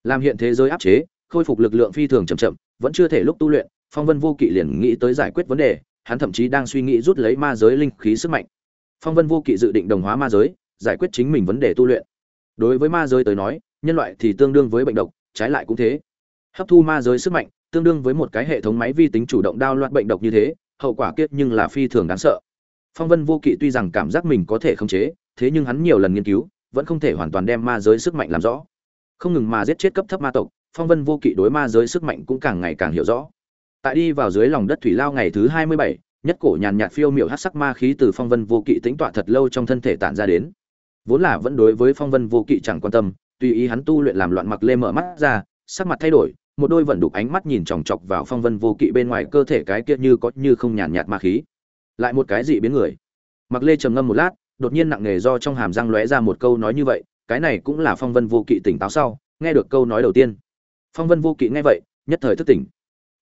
Làm hiện thế giới áp chế, khôi phục lực lượng phi thường chậm chậm, vẫn chưa thể lúc tu luyện, Phong Vân Vô Kỵ liền nghĩ tới giải quyết vấn đề, hắn thậm chí đang suy nghĩ rút lấy ma giới linh khí sức mạnh. Phong Vân Vô Kỵ dự định đồng hóa ma giới, giải quyết chính mình vấn đề tu luyện. Đối với ma giới tới nói, nhân loại thì tương đương với bệnh độc, trái lại cũng thế. Hấp thu ma giới sức mạnh, tương đương với một cái hệ thống máy vi tính chủ động đao loạn bệnh độc như thế hậu quả kiết nhưng là phi thường đáng sợ phong vân vô kỵ tuy rằng cảm giác mình có thể khống chế, thế nhưng hắn nhiều lần nghiên cứu, vẫn không thể hoàn toàn đem ma giới sức mạnh làm rõ. Không ngừng mà giết chết cấp thấp ma tộc, phong vân vô kỵ đối ma giới sức mạnh cũng càng ngày càng hiểu rõ. Tại đi vào dưới lòng đất thủy lao ngày thứ hai mươi bảy, nhất cổ nhàn nhạt phiêu miểu hát sắc ma khí từ phong vân vô kỵ tính tọa thật lâu trong thân thể tản ra đến. Vốn là vẫn đối với phong vân vô kỵ chẳng quan tâm, tùy ý hắn tu luyện làm loạn mặc lê mở mắt ra, sắc mặt thay đổi, một đôi vận đục ánh mắt nhìn chòng chọc vào phong vân vô kỵ bên ngoài cơ thể cái kia như có như không nhàn nhạt ma khí lại một cái gì biến người. Mặc lê trầm ngâm một lát, đột nhiên nặng nề do trong hàm răng lóe ra một câu nói như vậy, cái này cũng là phong vân vô kỵ tỉnh táo sau, nghe được câu nói đầu tiên. Phong vân vô kỵ nghe vậy, nhất thời thức tỉnh.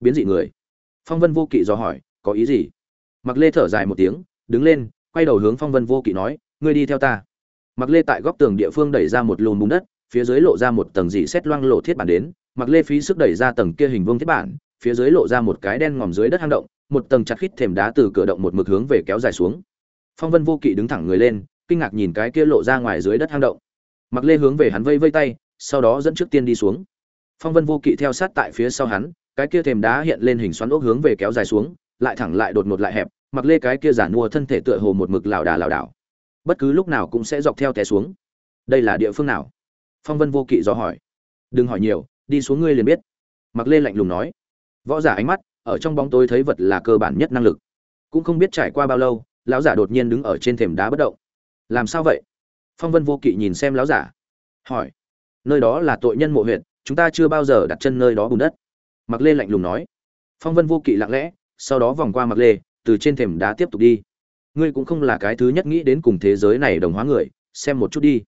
Biến dị người. Phong vân vô kỵ dò hỏi, có ý gì? Mặc lê thở dài một tiếng, đứng lên, quay đầu hướng phong vân vô kỵ nói, ngươi đi theo ta. Mặc lê tại góc tường địa phương đẩy ra một lùm bùn đất, phía dưới lộ ra một tầng dị xét loang lộ thiết bản đến, mặc lê phí sức đẩy ra tầng kia hình vuông thiết bản, phía dưới lộ ra một cái đen ngòm dưới đất hang động một tầng chặt khít thềm đá từ cửa động một mực hướng về kéo dài xuống. Phong vân vô kỵ đứng thẳng người lên, kinh ngạc nhìn cái kia lộ ra ngoài dưới đất hang động. Mặc lê hướng về hắn vây vây tay, sau đó dẫn trước tiên đi xuống. Phong vân vô kỵ theo sát tại phía sau hắn, cái kia thềm đá hiện lên hình xoắn ốc hướng về kéo dài xuống, lại thẳng lại đột ngột lại hẹp, mặc lê cái kia giản mua thân thể tựa hồ một mực lảo đà lảo đảo. Bất cứ lúc nào cũng sẽ dọc theo té xuống. Đây là địa phương nào? Phong vân vô kỵ dò hỏi. Đừng hỏi nhiều, đi xuống ngươi liền biết. Mặc lê lạnh lùng nói. Võ giả ánh mắt ở trong bóng tối thấy vật là cơ bản nhất năng lực. Cũng không biết trải qua bao lâu, lão giả đột nhiên đứng ở trên thềm đá bất động. Làm sao vậy? Phong vân vô kỵ nhìn xem lão giả, hỏi. Nơi đó là tội nhân mộ huyện chúng ta chưa bao giờ đặt chân nơi đó bùn đất. Mặc lê lạnh lùng nói. Phong vân vô kỵ lặng lẽ, sau đó vòng qua mặc lê, từ trên thềm đá tiếp tục đi. Ngươi cũng không là cái thứ nhất nghĩ đến cùng thế giới này đồng hóa người, xem một chút đi.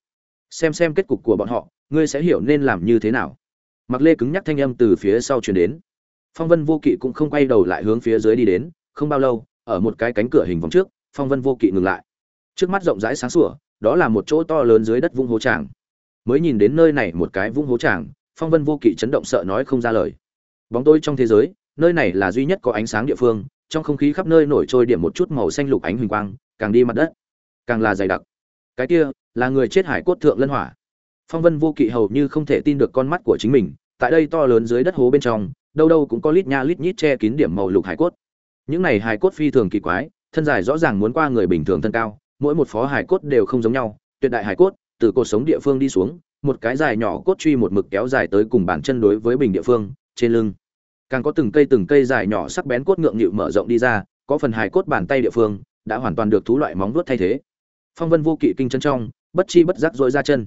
Xem xem kết cục của bọn họ, ngươi sẽ hiểu nên làm như thế nào. Mặc lê cứng nhắc thanh âm từ phía sau chuyển đến phong vân vô kỵ cũng không quay đầu lại hướng phía dưới đi đến, không bao lâu, ở một cái cánh cửa hình vòng trước, phong vân vô kỵ ngừng lại. Trước mắt rộng rãi sáng sủa, đó là một chỗ to lớn dưới đất vung hố tràng. Mới nhìn đến nơi này một cái vung hố tràng, phong vân vô kỵ chấn động sợ nói không ra lời. Bóng tôi trong thế giới, nơi này là duy nhất có ánh sáng địa phương, trong không khí khắp nơi nổi trôi điểm một chút màu xanh lục ánh huỳnh quang, càng đi mặt đất, càng là dày đặc. Cái kia, là người chết hải cốt thượng lân hỏa. Phong vân vô kỵ hầu như không thể tin được con mắt của chính mình, tại đây to lớn dưới đất hố bên trong đâu đâu cũng có lít nha lít nhít che kín điểm màu lục hải cốt. Những này hải cốt phi thường kỳ quái, thân dài rõ ràng muốn qua người bình thường thân cao, mỗi một phó hải cốt đều không giống nhau, tuyệt đại hải cốt, từ cột sống địa phương đi xuống, một cái dài nhỏ cốt truy một mực kéo dài tới cùng bàn chân đối với bình địa phương, trên lưng. Càng có từng cây từng cây dài nhỏ sắc bén cốt ngượng nghịu mở rộng đi ra, có phần hài cốt bàn tay địa phương, đã hoàn toàn được thú loại móng vuốt thay thế. Phong vân vô kỵ kinh chân trong, bất chi bất giác dội ra chân.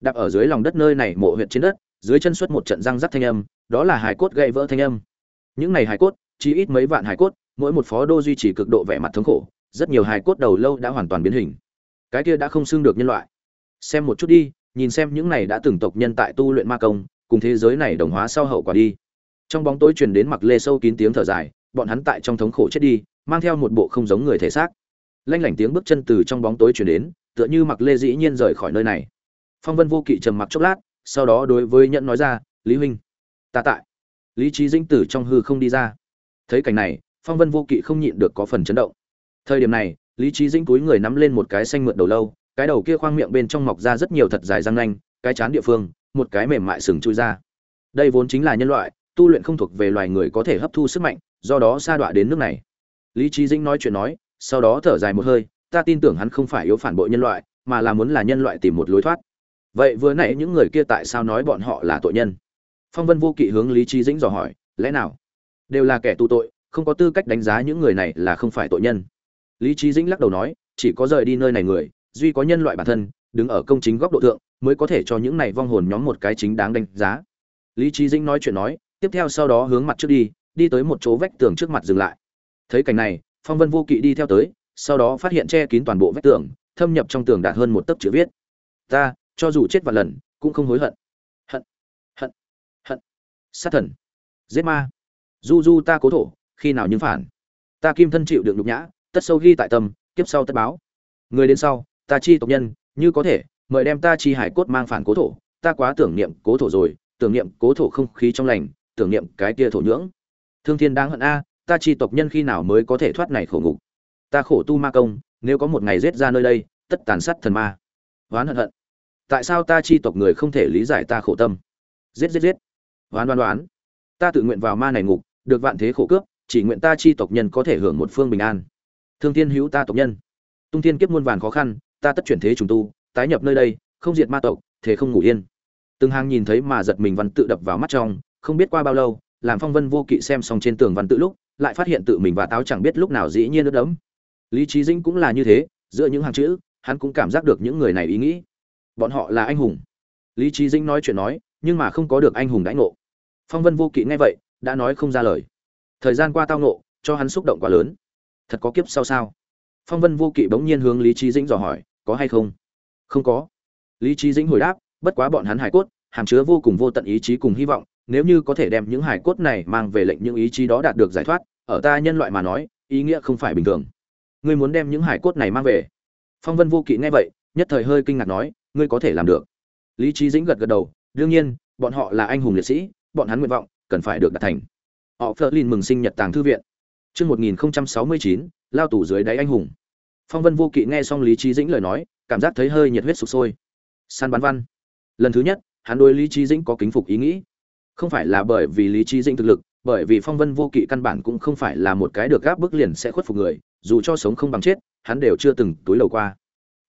Đạp ở dưới lòng đất nơi này mộ huyệt trên đất dưới chân xuất một trận răng rắc thanh âm, đó là hài cốt gãy vỡ thanh âm. Những này hài cốt chỉ ít mấy vạn hài cốt, mỗi một phó đô duy trì cực độ vẻ mặt thống khổ, rất nhiều hài cốt đầu lâu đã hoàn toàn biến hình. Cái kia đã không xưng được nhân loại. Xem một chút đi, nhìn xem những này đã từng tộc nhân tại tu luyện ma công, cùng thế giới này đồng hóa sau hậu quả đi. Trong bóng tối truyền đến mặc lê sâu kín tiếng thở dài, bọn hắn tại trong thống khổ chết đi, mang theo một bộ không giống người thể xác. Lanh lảnh tiếng bước chân từ trong bóng tối truyền đến, tựa như mặc lê dĩ nhiên rời khỏi nơi này. Phong vân vô kỵ trầm mặc chốc lát sau đó đối với nhẫn nói ra, lý huynh, ta tại. Lý trí dĩnh tử trong hư không đi ra. Thấy cảnh này, phong vân vô kỵ không nhịn được có phần chấn động. Thời điểm này, lý trí dĩnh túi người nắm lên một cái xanh mượt đầu lâu, cái đầu kia khoang miệng bên trong mọc ra rất nhiều thật dài răng nanh, cái chán địa phương, một cái mềm mại sừng chui ra. Đây vốn chính là nhân loại, tu luyện không thuộc về loài người có thể hấp thu sức mạnh, do đó sa đọa đến nước này. Lý trí dĩnh nói chuyện nói, sau đó thở dài một hơi, ta tin tưởng hắn không phải yếu phản bội nhân loại, mà là muốn là nhân loại tìm một lối thoát vậy vừa nãy những người kia tại sao nói bọn họ là tội nhân? Phong vân vô kỵ hướng lý trí dĩnh dò hỏi, lẽ nào đều là kẻ tù tội, không có tư cách đánh giá những người này là không phải tội nhân? Lý trí dĩnh lắc đầu nói, chỉ có rời đi nơi này người, duy có nhân loại bản thân, đứng ở công chính góc độ thượng, mới có thể cho những này vong hồn nhóm một cái chính đáng đánh giá. Lý trí dĩnh nói chuyện nói, tiếp theo sau đó hướng mặt trước đi đi tới một chỗ vách tường trước mặt dừng lại. Thấy cảnh này, phong vân vô kỵ đi theo tới, sau đó phát hiện che kín toàn bộ vách tường, thâm nhập trong tường đạt hơn một tấc chữ viết. Ta cho dù chết vài lần, cũng không hối hận. Hận hận hận. Sát thần. Giết ma. Du du ta cố thổ, khi nào nhưng phản. Ta kim thân chịu được nhục nhã, tất sâu ghi tại tâm, kiếp sau tất báo. Người đến sau, ta chi tộc nhân, như có thể, mời đem ta chi hải cốt mang phản cố thổ. Ta quá tưởng niệm cố thổ rồi, tưởng niệm cố thổ không khí trong lành, tưởng niệm cái kia thổ nhưỡng. Thương thiên đáng hận a, ta chi tộc nhân khi nào mới có thể thoát này khổ ngục? Ta khổ tu ma công, nếu có một ngày giết ra nơi đây, tất tàn sát thần ma. Oán hận hận tại sao ta chi tộc người không thể lý giải ta khổ tâm? Giết giết giết. Oán đoán đoán ta tự nguyện vào ma này ngục, được vạn thế khổ cướp chỉ nguyện ta chi tộc nhân có thể hưởng một phương bình an. Thương thiên hữu ta tộc nhân. Tung thiên kiếp muôn vàn khó khăn, ta tất chuyển thế trùng tu, tái nhập nơi đây, không diệt ma tộc, thế không ngủ yên. Từng hàng nhìn thấy mà giật mình văn tự đập vào mắt trong, không biết qua bao lâu, làm phong vân vô kỵ xem xong trên tường văn tự lúc, lại phát hiện tự mình và táo chẳng biết lúc nào dĩ nhiên ướt đẫm. Lý trí dĩnh cũng là như thế, giữa những hàng chữ, hắn cũng cảm giác được những người này ý nghĩ bọn họ là anh hùng. Lý trí dĩnh nói chuyện nói, nhưng mà không có được anh hùng đãi ngộ. Phong vân vô kỵ nghe vậy, đã nói không ra lời. Thời gian qua tao ngộ, cho hắn xúc động quá lớn. Thật có kiếp sau sao? Phong vân vô kỵ bỗng nhiên hướng lý trí dĩnh dò hỏi, có hay không? Không có. Lý trí dĩnh hồi đáp, bất quá bọn hắn hải cốt, hàm chứa vô cùng vô tận ý chí cùng hy vọng, nếu như có thể đem những hải cốt này mang về lệnh những ý chí đó đạt được giải thoát, ở ta nhân loại mà nói, ý nghĩa không phải bình thường. Ngươi muốn đem những hải cốt này mang về? Phong vân vô kỵ nghe vậy, nhất thời hơi kinh ngạc nói ngươi có thể làm được lý trí dĩnh gật gật đầu đương nhiên bọn họ là anh hùng liệt sĩ bọn hắn nguyện vọng cần phải được đạt thành họ phớt lên mừng sinh nhật tàng thư viện Chương 1069, lao tù dưới đáy anh hùng. Phong Vân Vô Kỵ nghe xong Lý trí Dĩnh lời nói, cảm giác thấy hơi nhiệt huyết sục sôi. San bắn văn. Lần thứ nhất, hắn đối Lý trí Dĩnh có kính phục ý nghĩ. Không phải là bởi vì Lý trí Dĩnh thực lực, bởi vì Phong Vân Vô Kỵ căn bản cũng không phải là một cái được gáp bức liền sẽ khuất phục người, dù cho sống không bằng chết, hắn đều chưa từng túi lầu qua.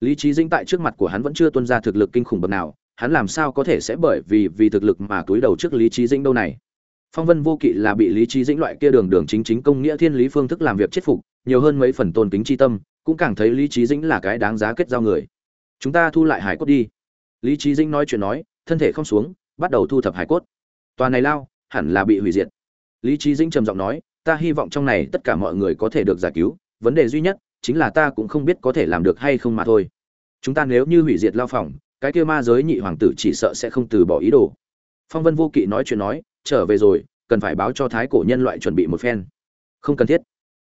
Lý trí Dĩnh tại trước mặt của hắn vẫn chưa tuân ra thực lực kinh khủng bậc nào, hắn làm sao có thể sẽ bởi vì vì thực lực mà túi đầu trước Lý trí Dĩnh đâu này? phong vân vô kỵ là bị lý trí dĩnh loại kia đường đường chính chính công nghĩa thiên lý phương thức làm việc chết phục nhiều hơn mấy phần tôn kính tri tâm cũng càng thấy lý trí dĩnh là cái đáng giá kết giao người. Chúng ta thu lại hải cốt đi. Lý trí dĩnh nói chuyện nói thân thể không xuống bắt đầu thu thập hải cốt. Tòa này lao hẳn là bị hủy diệt. Lý trí dĩnh trầm giọng nói ta hy vọng trong này tất cả mọi người có thể được giải cứu vấn đề duy nhất chính là ta cũng không biết có thể làm được hay không mà thôi. Chúng ta nếu như hủy diệt lao phòng, cái kia ma giới nhị hoàng tử chỉ sợ sẽ không từ bỏ ý đồ. Phong vân vô kỵ nói chuyện nói, trở về rồi, cần phải báo cho thái cổ nhân loại chuẩn bị một phen. Không cần thiết.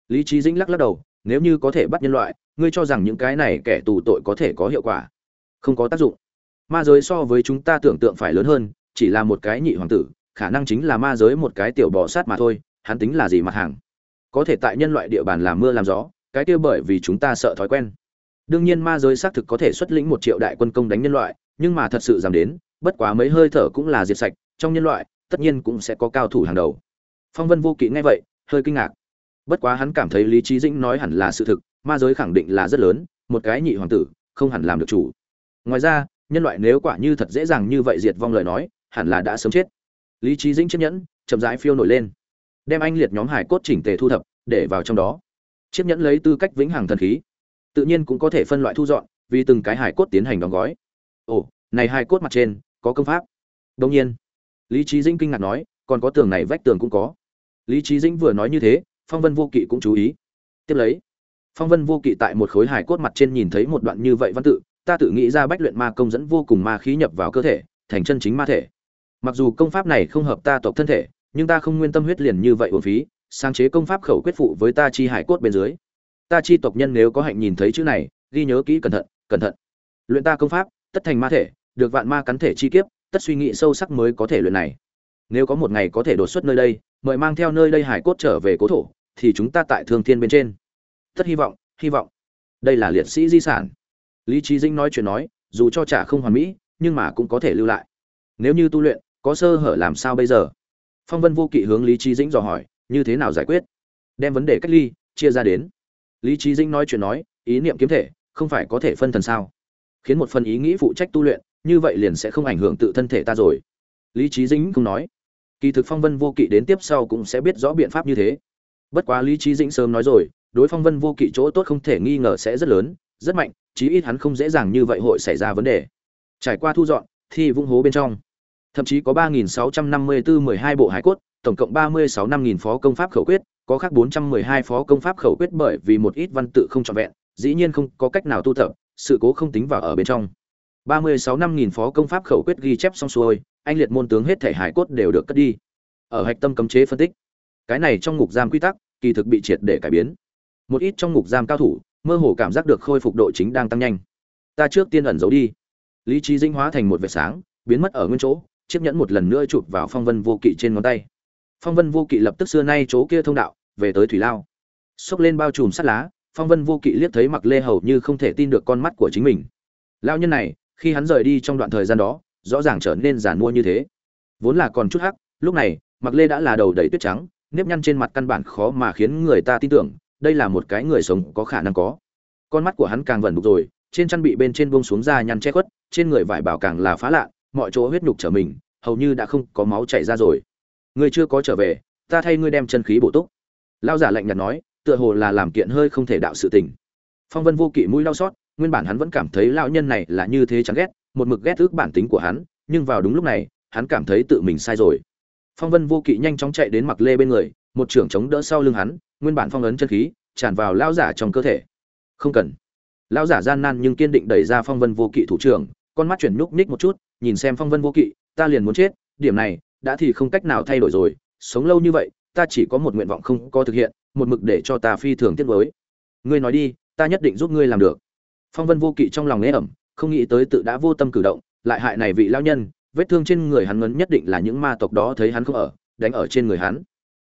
Lý trí dĩnh lắc lắc đầu, nếu như có thể bắt nhân loại, ngươi cho rằng những cái này kẻ tù tội có thể có hiệu quả? Không có tác dụng. Ma giới so với chúng ta tưởng tượng phải lớn hơn, chỉ là một cái nhị hoàng tử, khả năng chính là ma giới một cái tiểu bò sát mà thôi, hắn tính là gì mặt hàng? Có thể tại nhân loại địa bàn làm mưa làm gió cái kia bởi vì chúng ta sợ thói quen. Đương nhiên ma giới xác thực có thể xuất lĩnh một triệu đại quân công đánh nhân loại, nhưng mà thật sự dám đến, bất quá mấy hơi thở cũng là diệt sạch, trong nhân loại, tất nhiên cũng sẽ có cao thủ hàng đầu. Phong vân vô kỵ nghe vậy, hơi kinh ngạc. Bất quá hắn cảm thấy lý trí dĩnh nói hẳn là sự thực, ma giới khẳng định là rất lớn, một cái nhị hoàng tử, không hẳn làm được chủ. Ngoài ra, nhân loại nếu quả như thật dễ dàng như vậy diệt vong lời nói, hẳn là đã sớm chết. Lý trí dĩnh chiếc nhẫn chậm rãi phiêu nổi lên. Đem anh liệt nhóm hải cốt chỉnh tề thu thập, để vào trong đó chiếc nhẫn lấy tư cách vĩnh hằng thần khí, tự nhiên cũng có thể phân loại thu dọn, vì từng cái hải cốt tiến hành đóng gói. Ồ, này hải cốt mặt trên, có công pháp. Đông nhiên, lý trí dĩnh kinh ngạc nói, còn có tường này vách tường cũng có. Lý trí dĩnh vừa nói như thế, phong vân vô kỵ cũng chú ý. Tiếp lấy, phong vân vô kỵ tại một khối hài cốt mặt trên nhìn thấy một đoạn như vậy văn tự, ta tự nghĩ ra bách luyện ma công dẫn vô cùng ma khí nhập vào cơ thể, thành chân chính ma thể. Mặc dù công pháp này không hợp ta tộc thân thể, nhưng ta không nguyên tâm huyết liền như vậy uổng phí sáng chế công pháp khẩu quyết phụ với ta chi hải cốt bên dưới. Ta chi tộc nhân nếu có hạnh nhìn thấy chữ này, ghi nhớ kỹ cẩn thận cẩn thận. Luyện ta công pháp, tất thành ma thể, được vạn ma cắn thể chi kiếp, tất suy nghĩ sâu sắc mới có thể luyện này. Nếu có một ngày có thể đột xuất nơi đây, mời mang theo nơi đây hải cốt trở về cố thổ, thì chúng ta tại thương thiên bên trên. Tất hy vọng hy vọng. Đây là liệt sĩ di sản. Lý trí dinh nói chuyện nói, dù cho trả không hoàn mỹ, nhưng mà cũng có thể lưu lại. Nếu như tu luyện, có sơ hở làm sao bây giờ? Phong vân vô kỵ hướng lý trí dĩnh dò hỏi như thế nào giải quyết? Đem vấn đề cách ly, chia ra đến. Lý trí dĩnh nói chuyện nói, ý niệm kiếm thể, không phải có thể phân thần sao? Khiến một phần ý nghĩ phụ trách tu luyện, như vậy liền sẽ không ảnh hưởng tự thân thể ta rồi. Lý trí dĩnh không nói. Kỳ thực phong vân vô kỵ đến tiếp sau cũng sẽ biết rõ biện pháp như thế. Bất quá lý trí dĩnh sớm nói rồi, đối phong vân vô kỵ chỗ tốt không thể nghi ngờ sẽ rất lớn, rất mạnh, chí ít hắn không dễ dàng như vậy hội xảy ra vấn đề. Trải qua thu dọn thì vung hố bên trong. Thậm chí có ba nghìn sáu trăm năm mươi bốn mười hai bộ hải cốt tổng cộng ba mươi sáu năm nghìn phó công pháp khẩu quyết, có khác bốn trăm mười hai phó công pháp khẩu quyết bởi vì một ít văn tự không trọn vẹn, dĩ nhiên không có cách nào tu tập, sự cố không tính vào ở bên trong. ba mươi sáu năm nghìn phó công pháp khẩu quyết ghi chép xong xuôi, anh liệt môn tướng hết thể hải cốt đều được cất đi. Ở hạch tâm cấm chế phân tích, cái này trong ngục giam quy tắc, kỳ thực bị triệt để cải biến. Một ít trong ngục giam cao thủ, mơ hồ cảm giác được khôi phục độ chính đang tăng nhanh. Ta trước tiên ẩn giấu đi. Lý trí dinh hóa thành một vệt sáng, biến mất ở nguyên chỗ, chiếc nhẫn một lần nữa chụp vào phong vân vô kỵ trên ngón tay phong vân vô kỵ lập tức xưa nay chỗ kia thông đạo, về tới thủy lao. Xốc lên bao trùm sắt lá, phong vân vô kỵ liếc thấy mặc lê hầu như không thể tin được con mắt của chính mình. Lao nhân này, khi hắn rời đi trong đoạn thời gian đó, rõ ràng trở nên giản mua như thế. Vốn là còn chút hắc, lúc này mặc lê đã là đầu đầy tuyết trắng, nếp nhăn trên mặt căn bản khó mà khiến người ta tin tưởng, đây là một cái người sống có khả năng có. Con mắt của hắn càng vẩn đục rồi, trên chăn bị bên trên buông xuống ra nhăn che khuất, trên người vải bảo càng là phá lạ, mọi chỗ huyết nhục trở mình, hầu như đã không có máu chảy ra rồi ngươi chưa có trở về, ta thay ngươi đem chân khí bổ túc. Lao giả lạnh nhạt nói, tựa hồ là làm kiện hơi không thể đạo sự tình. Phong vân vô kỵ mũi đau xót nguyên bản hắn vẫn cảm thấy lão nhân này là như thế chán ghét, một mực ghét ước bản tính của hắn, nhưng vào đúng lúc này, hắn cảm thấy tự mình sai rồi. Phong vân vô kỵ nhanh chóng chạy đến mặc lê bên người, một trưởng chống đỡ sau lưng hắn, nguyên bản phong ấn chân khí, tràn vào lao giả trong cơ thể. Không cần. Lao giả gian nan nhưng kiên định đẩy ra phong vân vô kỵ thủ trưởng, con mắt chuyển nhúc ních một chút, nhìn xem phong vân vô kỵ, ta liền muốn chết, điểm này đã thì không cách nào thay đổi rồi, sống lâu như vậy, ta chỉ có một nguyện vọng không có thực hiện, một mực để cho ta phi thường tiết với ngươi nói đi, ta nhất định giúp ngươi làm được. Phong vân vô kỵ trong lòng nghe ẩm, không nghĩ tới tự đã vô tâm cử động, lại hại này vị lao nhân, vết thương trên người hắn ngấn nhất định là những ma tộc đó thấy hắn không ở, đánh ở trên người hắn.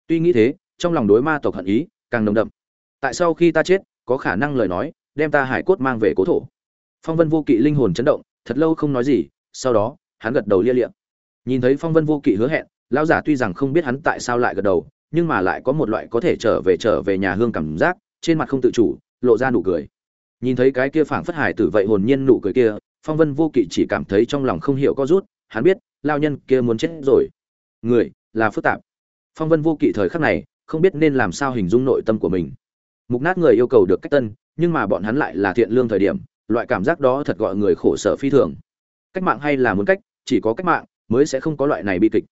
Tuy nghĩ thế, trong lòng đối ma tộc hận ý, càng nồng đậm. Tại sao khi ta chết, có khả năng lời nói, đem ta hải cốt mang về cố thổ. Phong vân vô kỵ linh hồn chấn động, thật lâu không nói gì, sau đó, hắn gật đầu lia liệm nhìn thấy phong vân vô kỵ hứa hẹn, lão giả tuy rằng không biết hắn tại sao lại gật đầu, nhưng mà lại có một loại có thể trở về trở về nhà hương cảm giác, trên mặt không tự chủ, lộ ra nụ cười. Nhìn thấy cái kia phảng phất hải tử vậy hồn nhiên nụ cười kia, phong vân vô kỵ chỉ cảm thấy trong lòng không hiểu có rút, hắn biết lao nhân kia muốn chết rồi. Người, là phức tạp. Phong vân vô kỵ thời khắc này, không biết nên làm sao hình dung nội tâm của mình. Mục nát người yêu cầu được cách tân, nhưng mà bọn hắn lại là thiện lương thời điểm, loại cảm giác đó thật gọi người khổ sở phi thường. Cách mạng hay là muốn cách, chỉ có cách mạng mới sẽ không có loại này bi kịch.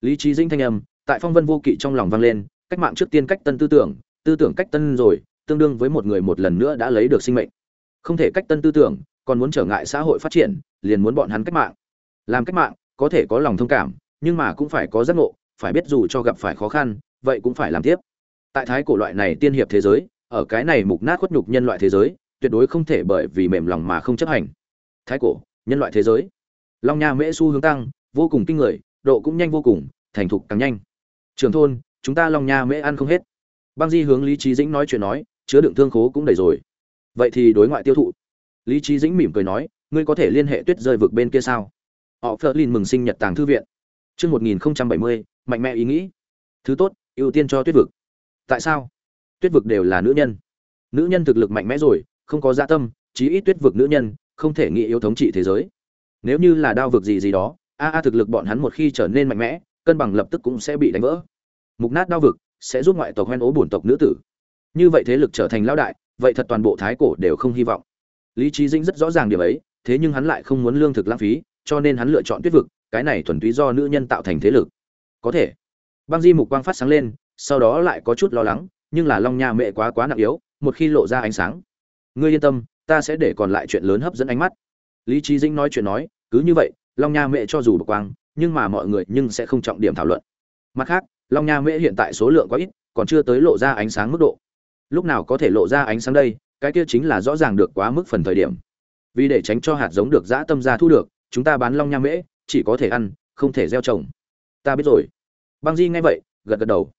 Lý trí dinh thanh âm, tại phong vân vô kỵ trong lòng vang lên, cách mạng trước tiên cách tân tư tưởng tư tưởng cách tân rồi, tương đương với một người một lần nữa đã lấy được sinh mệnh. Không thể cách tân tư tưởng, còn muốn trở ngại xã hội phát triển, liền muốn bọn hắn cách mạng. Làm cách mạng, có thể có lòng thông cảm, nhưng mà cũng phải có giác ngộ, phải biết dù cho gặp phải khó khăn, vậy cũng phải làm tiếp. Tại thái cổ loại này tiên hiệp thế giới, ở cái này mục nát khuất nhục nhân loại thế giới, tuyệt đối không thể bởi vì mềm lòng mà không chấp hành. Thái cổ, nhân loại thế giới. Long nha mễ xu hướng tăng vô cùng kinh người độ cũng nhanh vô cùng thành thục càng nhanh trường thôn chúng ta long nha mễ ăn không hết băng di hướng lý trí dĩnh nói chuyện nói chứa đựng thương khố cũng đầy rồi vậy thì đối ngoại tiêu thụ lý trí dĩnh mỉm cười nói ngươi có thể liên hệ tuyết rơi vực bên kia sao họ phớt lên mừng sinh nhật tàng thư viện Trước 1070, mạnh mẽ ý nghĩ. Thứ tốt, ưu tiên cho tuyết vực. Tại sao? Tuyết vực đều là nữ nhân. Nữ nhân thực lực mạnh mẽ rồi, không có dạ tâm, chí ít tuyết vực nữ nhân, không thể nghĩ yếu thống trị thế giới. Nếu như là đao vực gì gì đó, a a thực lực bọn hắn một khi trở nên mạnh mẽ, cân bằng lập tức cũng sẽ bị đánh vỡ. Mục nát đao vực sẽ giúp ngoại tộc hoen ố bổn tộc nữ tử. Như vậy thế lực trở thành lão đại, vậy thật toàn bộ thái cổ đều không hy vọng. Lý Chí Dĩnh rất rõ ràng điểm ấy, thế nhưng hắn lại không muốn lương thực lãng phí, cho nên hắn lựa chọn tuyết vực, cái này thuần túy do nữ nhân tạo thành thế lực. Có thể. Băng Di mục quang phát sáng lên, sau đó lại có chút lo lắng, nhưng là Long Nha mẹ quá quá nặng yếu, một khi lộ ra ánh sáng. Ngươi yên tâm, ta sẽ để còn lại chuyện lớn hấp dẫn ánh mắt. Lý Chí Dĩnh nói chuyện nói, cứ như vậy, Long Nha mẹ cho dù bộc quang, nhưng mà mọi người nhưng sẽ không trọng điểm thảo luận. Mặt khác, Long Nha mẹ hiện tại số lượng quá ít, còn chưa tới lộ ra ánh sáng mức độ. Lúc nào có thể lộ ra ánh sáng đây, cái kia chính là rõ ràng được quá mức phần thời điểm. Vì để tránh cho hạt giống được dã tâm ra thu được, chúng ta bán Long Nha mễ, chỉ có thể ăn, không thể gieo trồng. Ta biết rồi. Băng Di nghe vậy, gật gật đầu.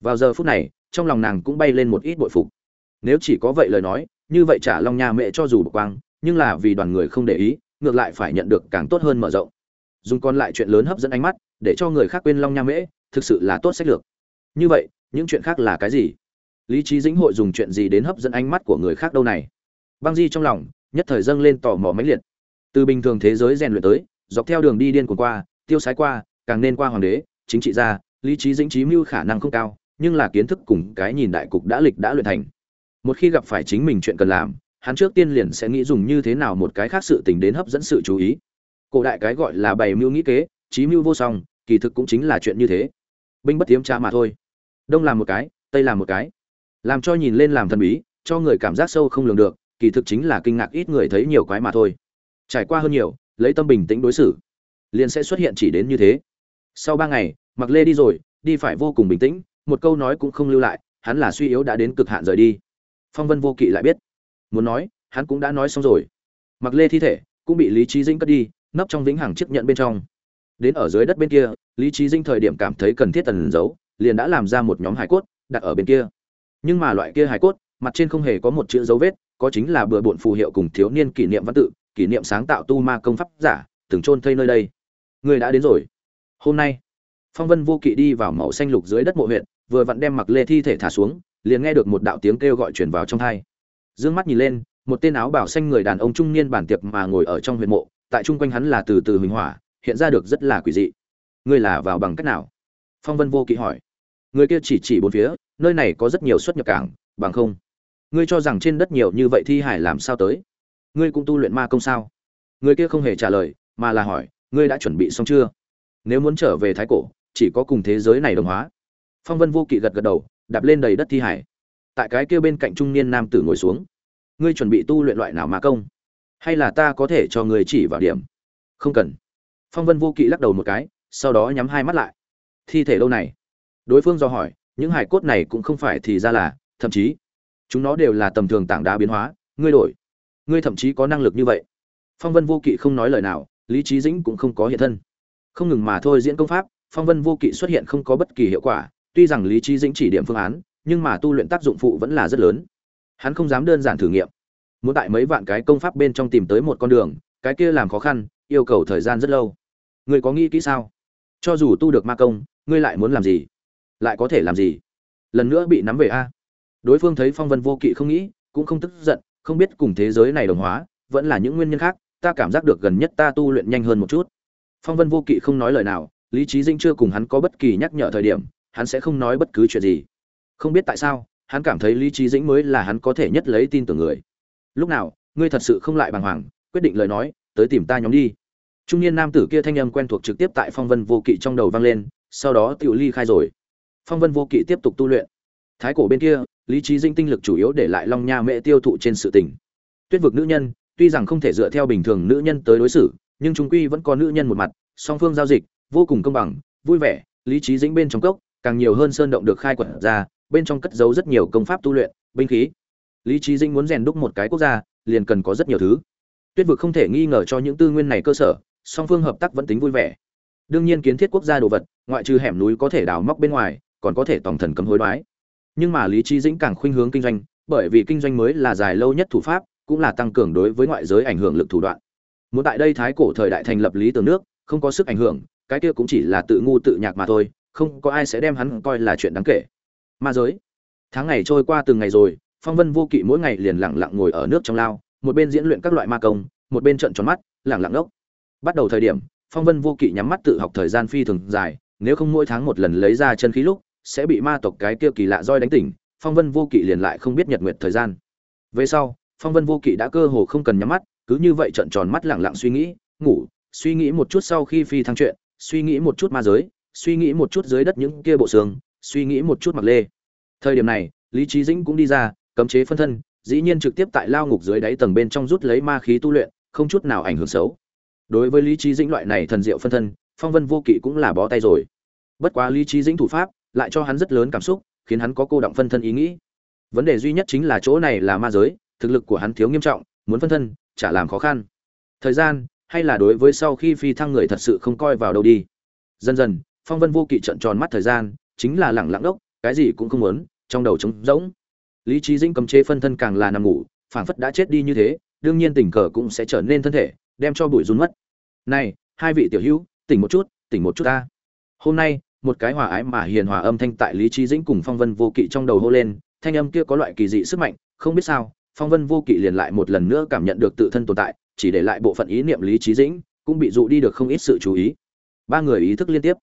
Vào giờ phút này, trong lòng nàng cũng bay lên một ít bội phục. Nếu chỉ có vậy lời nói, như vậy trả Long Nha mẹ cho dù bộc quang, nhưng là vì đoàn người không để ý, ngược lại phải nhận được càng tốt hơn mở rộng. Dùng còn lại chuyện lớn hấp dẫn ánh mắt, để cho người khác quên long nha mễ, thực sự là tốt sách lược. Như vậy, những chuyện khác là cái gì? Lý trí dĩnh hội dùng chuyện gì đến hấp dẫn ánh mắt của người khác đâu này? Băng di trong lòng, nhất thời dâng lên tò mò mãnh liệt. Từ bình thường thế giới rèn luyện tới, dọc theo đường đi điên cuồng qua, tiêu sái qua, càng nên qua hoàng đế, chính trị gia, lý trí dĩnh trí mưu khả năng không cao, nhưng là kiến thức cùng cái nhìn đại cục đã lịch đã luyện thành. Một khi gặp phải chính mình chuyện cần làm hắn trước tiên liền sẽ nghĩ dùng như thế nào một cái khác sự tình đến hấp dẫn sự chú ý. Cổ đại cái gọi là bày mưu nghĩ kế trí mưu vô song, kỳ thực cũng chính là chuyện như thế. Binh bất tiếm tra mà thôi. Đông làm một cái, tây làm một cái. Làm cho nhìn lên làm thần bí, cho người cảm giác sâu không lường được, kỳ thực chính là kinh ngạc ít người thấy nhiều quái mà thôi. Trải qua hơn nhiều, lấy tâm bình tĩnh đối xử, liền sẽ xuất hiện chỉ đến như thế. Sau ba ngày, mặc lê đi rồi, đi phải vô cùng bình tĩnh, một câu nói cũng không lưu lại, hắn là suy yếu đã đến cực hạn rời đi. Phong vân vô kỵ lại biết muốn nói, hắn cũng đã nói xong rồi. Mặc lê thi thể cũng bị lý trí dĩnh cất đi, nấp trong vĩnh hằng chiếc nhận bên trong. Đến ở dưới đất bên kia, lý trí dinh thời điểm cảm thấy cần thiết tần giấu, liền đã làm ra một nhóm hải cốt đặt ở bên kia. Nhưng mà loại kia hải cốt, mặt trên không hề có một chữ dấu vết, có chính là bừa bộn phù hiệu cùng thiếu niên kỷ niệm văn tự, kỷ niệm sáng tạo tu ma công pháp giả, từng chôn thây nơi đây. Người đã đến rồi. Hôm nay, phong vân vô kỵ đi vào màu xanh lục dưới đất mộ huyện, vừa vặn đem mặc lê thi thể thả xuống, liền nghe được một đạo tiếng kêu gọi truyền vào trong thai dương mắt nhìn lên, một tên áo bảo xanh người đàn ông trung niên bản tiệc mà ngồi ở trong huyệt mộ, tại chung quanh hắn là từ từ huỳnh hỏa, hiện ra được rất là quỷ dị. Ngươi là vào bằng cách nào? Phong vân vô kỵ hỏi. Người kia chỉ chỉ bốn phía, nơi này có rất nhiều xuất nhập cảng, bằng không? Ngươi cho rằng trên đất nhiều như vậy thi hải làm sao tới? Ngươi cũng tu luyện ma công sao? Người kia không hề trả lời, mà là hỏi, ngươi đã chuẩn bị xong chưa? Nếu muốn trở về thái cổ, chỉ có cùng thế giới này đồng hóa. Phong vân vô kỵ gật gật đầu, đạp lên đầy đất thi hải tại cái kia bên cạnh trung niên nam tử ngồi xuống. Ngươi chuẩn bị tu luyện loại nào mà công? Hay là ta có thể cho ngươi chỉ vào điểm? Không cần. Phong vân vô kỵ lắc đầu một cái, sau đó nhắm hai mắt lại. Thi thể lâu này? Đối phương do hỏi, những hải cốt này cũng không phải thì ra là, thậm chí, chúng nó đều là tầm thường tảng đá biến hóa, ngươi đổi. Ngươi thậm chí có năng lực như vậy. Phong vân vô kỵ không nói lời nào, lý trí dĩnh cũng không có hiện thân. Không ngừng mà thôi diễn công pháp, phong vân vô kỵ xuất hiện không có bất kỳ hiệu quả, tuy rằng lý trí dĩnh chỉ điểm phương án nhưng mà tu luyện tác dụng phụ vẫn là rất lớn. Hắn không dám đơn giản thử nghiệm. Muốn tại mấy vạn cái công pháp bên trong tìm tới một con đường, cái kia làm khó khăn, yêu cầu thời gian rất lâu. Ngươi có nghĩ kỹ sao? Cho dù tu được ma công, ngươi lại muốn làm gì? Lại có thể làm gì? Lần nữa bị nắm về a. Đối phương thấy phong vân vô kỵ không nghĩ, cũng không tức giận, không biết cùng thế giới này đồng hóa, vẫn là những nguyên nhân khác, ta cảm giác được gần nhất ta tu luyện nhanh hơn một chút. Phong vân vô kỵ không nói lời nào, lý trí dinh chưa cùng hắn có bất kỳ nhắc nhở thời điểm, hắn sẽ không nói bất cứ chuyện gì không biết tại sao, hắn cảm thấy lý trí dĩnh mới là hắn có thể nhất lấy tin tưởng người. Lúc nào, ngươi thật sự không lại bàng hoàng, quyết định lời nói, tới tìm ta nhóm đi. Trung niên nam tử kia thanh âm quen thuộc trực tiếp tại phong vân vô kỵ trong đầu vang lên, sau đó tự ly khai rồi. Phong vân vô kỵ tiếp tục tu luyện. Thái cổ bên kia, lý trí dinh tinh lực chủ yếu để lại long nha mẹ tiêu thụ trên sự tình. Tuyết vực nữ nhân, tuy rằng không thể dựa theo bình thường nữ nhân tới đối xử, nhưng chúng quy vẫn có nữ nhân một mặt, song phương giao dịch, vô cùng công bằng, vui vẻ, lý trí dĩnh bên trong cốc, càng nhiều hơn sơn động được khai quật ra bên trong cất giấu rất nhiều công pháp tu luyện, binh khí. Lý trí dĩnh muốn rèn đúc một cái quốc gia, liền cần có rất nhiều thứ. Tuyết vực không thể nghi ngờ cho những tư nguyên này cơ sở, song phương hợp tác vẫn tính vui vẻ. Đương nhiên kiến thiết quốc gia đồ vật, ngoại trừ hẻm núi có thể đào móc bên ngoài, còn có thể tổng thần cấm hối đoái. Nhưng mà lý trí dĩnh càng khuynh hướng kinh doanh, bởi vì kinh doanh mới là dài lâu nhất thủ pháp, cũng là tăng cường đối với ngoại giới ảnh hưởng lực thủ đoạn. Muốn tại đây thái cổ thời đại thành lập lý tưởng nước, không có sức ảnh hưởng, cái kia cũng chỉ là tự ngu tự nhạc mà thôi, không có ai sẽ đem hắn coi là chuyện đáng kể ma giới. Tháng ngày trôi qua từng ngày rồi, phong vân vô kỵ mỗi ngày liền lẳng lặng ngồi ở nước trong lao, một bên diễn luyện các loại ma công, một bên trận tròn mắt lẳng lặng ngốc. Bắt đầu thời điểm, phong vân vô kỵ nhắm mắt tự học thời gian phi thường dài, nếu không mỗi tháng một lần lấy ra chân khí lúc, sẽ bị ma tộc cái kia kỳ lạ roi đánh tỉnh, phong vân vô kỵ liền lại không biết nhật nguyệt thời gian. Về sau, phong vân vô kỵ đã cơ hồ không cần nhắm mắt, cứ như vậy trận tròn mắt lẳng lặng suy nghĩ, ngủ, suy nghĩ một chút sau khi phi thăng chuyện, suy nghĩ một chút ma giới, suy nghĩ một chút dưới đất những kia bộ xương suy nghĩ một chút mặc lê. Thời điểm này, lý trí dĩnh cũng đi ra, cấm chế phân thân, dĩ nhiên trực tiếp tại lao ngục dưới đáy tầng bên trong rút lấy ma khí tu luyện, không chút nào ảnh hưởng xấu. Đối với lý trí dĩnh loại này thần diệu phân thân, phong vân vô kỵ cũng là bó tay rồi. Bất quá lý trí dĩnh thủ pháp lại cho hắn rất lớn cảm xúc, khiến hắn có cô động phân thân ý nghĩ. Vấn đề duy nhất chính là chỗ này là ma giới, thực lực của hắn thiếu nghiêm trọng, muốn phân thân, chả làm khó khăn. Thời gian, hay là đối với sau khi phi thăng người thật sự không coi vào đâu đi. Dần dần, phong vân vô kỵ trận tròn mắt thời gian chính là lẳng lặng đốc, cái gì cũng không muốn, trong đầu trống rỗng. Lý trí dĩnh cầm chế phân thân càng là nằm ngủ, phảng phất đã chết đi như thế, đương nhiên tình cờ cũng sẽ trở nên thân thể, đem cho bụi run mất. Này, hai vị tiểu hữu, tỉnh một chút, tỉnh một chút ta. Hôm nay, một cái hòa ái mà hiền hòa âm thanh tại lý trí dĩnh cùng phong vân vô kỵ trong đầu hô lên, thanh âm kia có loại kỳ dị sức mạnh, không biết sao, phong vân vô kỵ liền lại một lần nữa cảm nhận được tự thân tồn tại, chỉ để lại bộ phận ý niệm lý trí dĩnh cũng bị dụ đi được không ít sự chú ý. Ba người ý thức liên tiếp.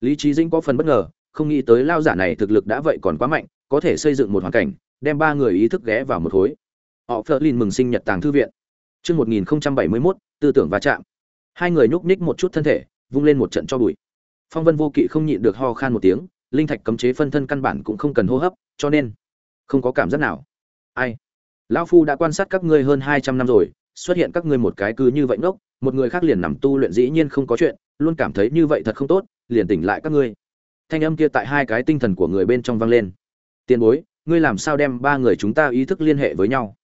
Lý trí dĩnh có phần bất ngờ không nghĩ tới lao giả này thực lực đã vậy còn quá mạnh có thể xây dựng một hoàn cảnh đem ba người ý thức ghé vào một khối họ phớt lên mừng sinh nhật tàng thư viện Trước 1071, tư tưởng va chạm. Hai người nhúc nhích một chút thân thể, vung lên một trận cho bụi. Phong Vân Vô Kỵ không nhịn được ho khan một tiếng, linh thạch cấm chế phân thân căn bản cũng không cần hô hấp, cho nên không có cảm giác nào. Ai? Lão phu đã quan sát các ngươi hơn 200 năm rồi, xuất hiện các ngươi một cái cứ như vậy ngốc, một người khác liền nằm tu luyện dĩ nhiên không có chuyện, luôn cảm thấy như vậy thật không tốt, liền tỉnh lại các ngươi. Thanh âm kia tại hai cái tinh thần của người bên trong vang lên. Tiên bối, ngươi làm sao đem ba người chúng ta ý thức liên hệ với nhau?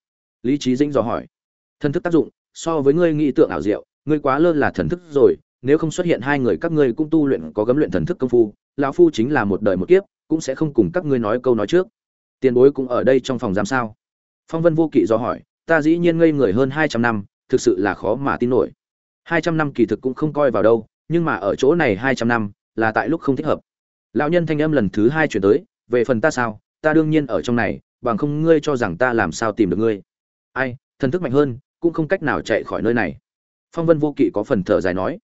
Lý Chí Dĩnh dò hỏi. Thần thức tác dụng, so với ngươi nghĩ tượng ảo diệu, ngươi quá lơ là thần thức rồi, nếu không xuất hiện hai người các ngươi cũng tu luyện có gấm luyện thần thức công phu, lão phu chính là một đời một kiếp, cũng sẽ không cùng các ngươi nói câu nói trước. Tiền bối cũng ở đây trong phòng giam sao? Phong Vân Vô Kỵ do hỏi, ta dĩ nhiên ngây người hơn 200 năm, thực sự là khó mà tin nổi. 200 năm kỳ thực cũng không coi vào đâu, nhưng mà ở chỗ này 200 năm, là tại lúc không thích hợp lão nhân thanh âm lần thứ hai chuyển tới, về phần ta sao? Ta đương nhiên ở trong này, bằng không ngươi cho rằng ta làm sao tìm được ngươi. Ai, thần thức mạnh hơn, cũng không cách nào chạy khỏi nơi này. Phong vân vô kỵ có phần thở dài nói.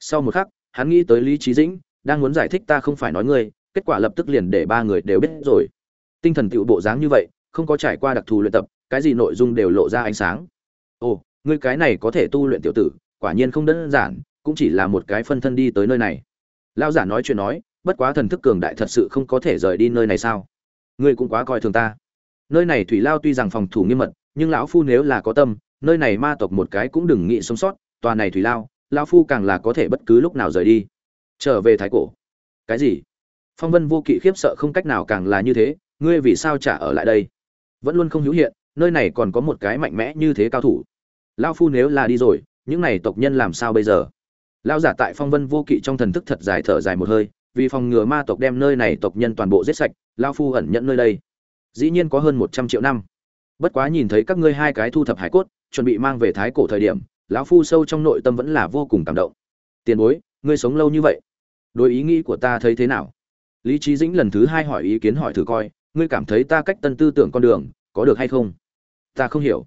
Sau một khắc, hắn nghĩ tới lý trí dĩnh, đang muốn giải thích ta không phải nói ngươi, kết quả lập tức liền để ba người đều biết rồi. Tinh thần tựu bộ dáng như vậy, không có trải qua đặc thù luyện tập, cái gì nội dung đều lộ ra ánh sáng. Ồ, ngươi cái này có thể tu luyện tiểu tử, quả nhiên không đơn giản, cũng chỉ là một cái phân thân đi tới nơi này. Lão giả nói chuyện nói bất quá thần thức cường đại thật sự không có thể rời đi nơi này sao? Ngươi cũng quá coi thường ta. Nơi này thủy lao tuy rằng phòng thủ nghiêm mật, nhưng lão phu nếu là có tâm, nơi này ma tộc một cái cũng đừng nghĩ sống sót, tòa này thủy lao, lão phu càng là có thể bất cứ lúc nào rời đi. Trở về thái cổ. Cái gì? Phong vân vô kỵ khiếp sợ không cách nào càng là như thế, ngươi vì sao trả ở lại đây? Vẫn luôn không hữu hiện, nơi này còn có một cái mạnh mẽ như thế cao thủ. Lão phu nếu là đi rồi, những này tộc nhân làm sao bây giờ? Lão giả tại phong vân vô kỵ trong thần thức thật dài thở dài một hơi vì phòng ngừa ma tộc đem nơi này tộc nhân toàn bộ giết sạch lão phu ẩn nhận nơi đây. Dĩ nhiên có hơn một trăm triệu năm. Bất quá nhìn thấy các ngươi hai cái thu thập hải cốt, chuẩn bị mang về thái cổ thời điểm, lão phu sâu trong nội tâm vẫn là vô cùng cảm động. Tiền bối, ngươi sống lâu như vậy, đối ý nghĩ của ta thấy thế nào? Lý trí dĩnh lần thứ hai hỏi ý kiến hỏi thử coi, ngươi cảm thấy ta cách tân tư tưởng con đường, có được hay không? Ta không hiểu.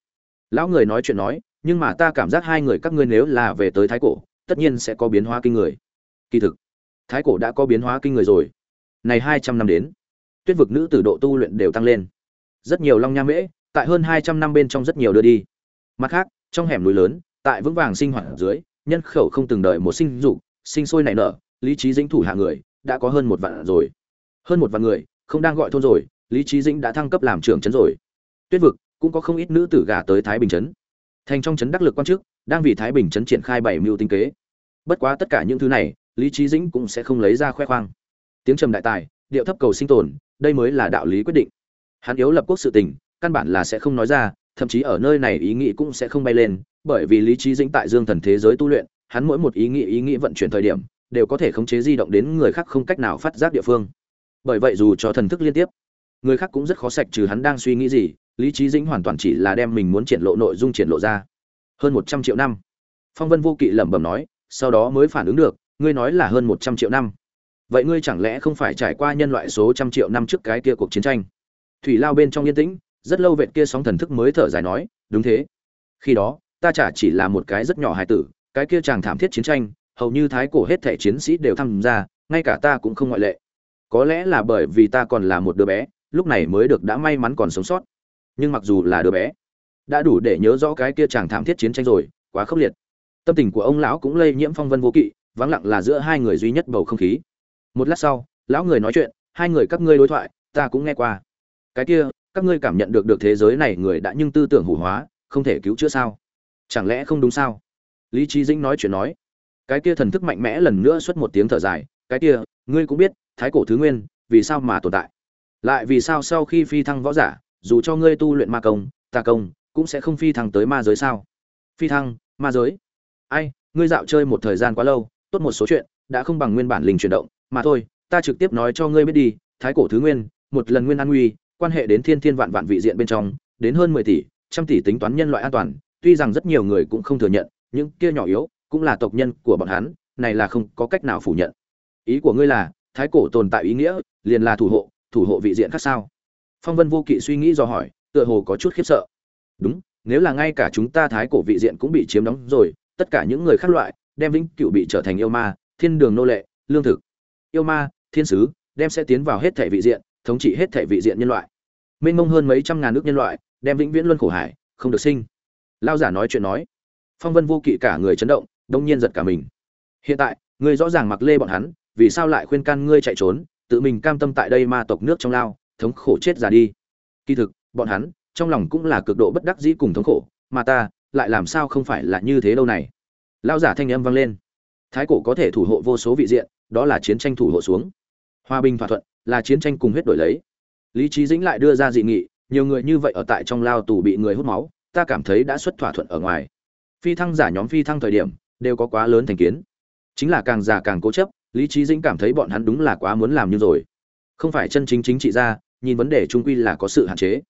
Lão người nói chuyện nói, nhưng mà ta cảm giác hai người các ngươi nếu là về tới thái cổ, tất nhiên sẽ có biến hóa kinh người. Kỳ thực thái cổ đã có biến hóa kinh người rồi. Này hai trăm năm đến, tuyết vực nữ tử độ tu luyện đều tăng lên. Rất nhiều long nha mễ, tại hơn hai trăm năm bên trong rất nhiều đưa đi. Mặt khác, trong hẻm núi lớn, tại vững vàng sinh hoạt ở dưới, nhân khẩu không từng đợi một sinh dục, sinh sôi nảy nở, lý trí dĩnh thủ hạ người, đã có hơn một vạn rồi. Hơn một vạn người, không đang gọi thôn rồi, lý trí dĩnh đã thăng cấp làm trưởng trấn rồi. Tuyết vực, cũng có không ít nữ tử gả tới thái bình trấn. Thành trong trấn đắc lực quan chức, đang vì thái bình trấn triển khai bảy mưu tinh kế. Bất quá tất cả những thứ này lý trí dĩnh cũng sẽ không lấy ra khoe khoang. Tiếng trầm đại tài, điệu thấp cầu sinh tồn, đây mới là đạo lý quyết định. Hắn yếu lập quốc sự tình, căn bản là sẽ không nói ra, thậm chí ở nơi này ý nghĩ cũng sẽ không bay lên, bởi vì lý trí dĩnh tại dương thần thế giới tu luyện, hắn mỗi một ý nghĩ ý nghĩ vận chuyển thời điểm, đều có thể khống chế di động đến người khác không cách nào phát giác địa phương. Bởi vậy dù cho thần thức liên tiếp, người khác cũng rất khó sạch trừ hắn đang suy nghĩ gì, lý trí dĩnh hoàn toàn chỉ là đem mình muốn triển lộ nội dung triển lộ ra. Hơn một trăm triệu năm. Phong vân vô kỵ lẩm bẩm nói, sau đó mới phản ứng được ngươi nói là hơn một trăm triệu năm. Vậy ngươi chẳng lẽ không phải trải qua nhân loại số trăm triệu năm trước cái kia cuộc chiến tranh? Thủy lao bên trong yên tĩnh, rất lâu vệt kia sóng thần thức mới thở dài nói, đúng thế. Khi đó, ta chả chỉ là một cái rất nhỏ hài tử, cái kia chàng thảm thiết chiến tranh, hầu như thái cổ hết thể chiến sĩ đều tham gia, ngay cả ta cũng không ngoại lệ. Có lẽ là bởi vì ta còn là một đứa bé, lúc này mới được đã may mắn còn sống sót. Nhưng mặc dù là đứa bé, đã đủ để nhớ rõ cái kia chàng thảm thiết chiến tranh rồi, quá khốc liệt. Tâm tình của ông lão cũng lây nhiễm phong vân vô kỵ vắng lặng là giữa hai người duy nhất bầu không khí. Một lát sau, lão người nói chuyện, hai người các ngươi đối thoại, ta cũng nghe qua. Cái kia, các ngươi cảm nhận được được thế giới này người đã nhưng tư tưởng hủ hóa, không thể cứu chữa sao? Chẳng lẽ không đúng sao? Lý trí dĩnh nói chuyện nói. Cái kia thần thức mạnh mẽ lần nữa xuất một tiếng thở dài, cái kia, ngươi cũng biết, thái cổ thứ nguyên, vì sao mà tồn tại? Lại vì sao sau khi phi thăng võ giả, dù cho ngươi tu luyện ma công, tà công, cũng sẽ không phi thăng tới ma giới sao? Phi thăng, ma giới? Ai, ngươi dạo chơi một thời gian quá lâu tốt một số chuyện, đã không bằng nguyên bản linh chuyển động, mà thôi, ta trực tiếp nói cho ngươi biết đi, thái cổ thứ nguyên, một lần nguyên an nguy, quan hệ đến thiên thiên vạn vạn vị diện bên trong, đến hơn mười tỷ, trăm tỷ tính toán nhân loại an toàn, tuy rằng rất nhiều người cũng không thừa nhận, những kia nhỏ yếu, cũng là tộc nhân của bọn hắn, này là không có cách nào phủ nhận. Ý của ngươi là, thái cổ tồn tại ý nghĩa, liền là thủ hộ thủ hộ vị diện khác sao? Phong vân vô kỵ suy nghĩ do hỏi, tựa hồ có chút khiếp sợ. Đúng, nếu là ngay cả chúng ta thái cổ vị diện cũng bị chiếm đóng rồi, tất cả những người khác loại đem vĩnh cựu bị trở thành yêu ma, thiên đường nô lệ, lương thực. Yêu ma, thiên sứ, đem sẽ tiến vào hết thể vị diện, thống trị hết thể vị diện nhân loại. Mênh mông hơn mấy trăm ngàn nước nhân loại, đem vĩnh viễn luân khổ hải, không được sinh. Lao giả nói chuyện nói. Phong vân vô kỵ cả người chấn động, đông nhiên giật cả mình. Hiện tại, người rõ ràng mặc lê bọn hắn, vì sao lại khuyên can ngươi chạy trốn, tự mình cam tâm tại đây ma tộc nước trong lao, thống khổ chết già đi. Kỳ thực, bọn hắn, trong lòng cũng là cực độ bất đắc dĩ cùng thống khổ, mà ta, lại làm sao không phải là như thế đâu này? Lao giả thanh âm vang lên. Thái cổ có thể thủ hộ vô số vị diện, đó là chiến tranh thủ hộ xuống. Hòa bình thỏa thuận là chiến tranh cùng huyết đổi lấy. Lý trí dĩnh lại đưa ra dị nghị, nhiều người như vậy ở tại trong lao tù bị người hút máu, ta cảm thấy đã xuất thỏa thuận ở ngoài. Phi thăng giả nhóm phi thăng thời điểm, đều có quá lớn thành kiến. Chính là càng già càng cố chấp, lý trí dĩnh cảm thấy bọn hắn đúng là quá muốn làm như rồi. Không phải chân chính chính trị gia, nhìn vấn đề trung quy là có sự hạn chế.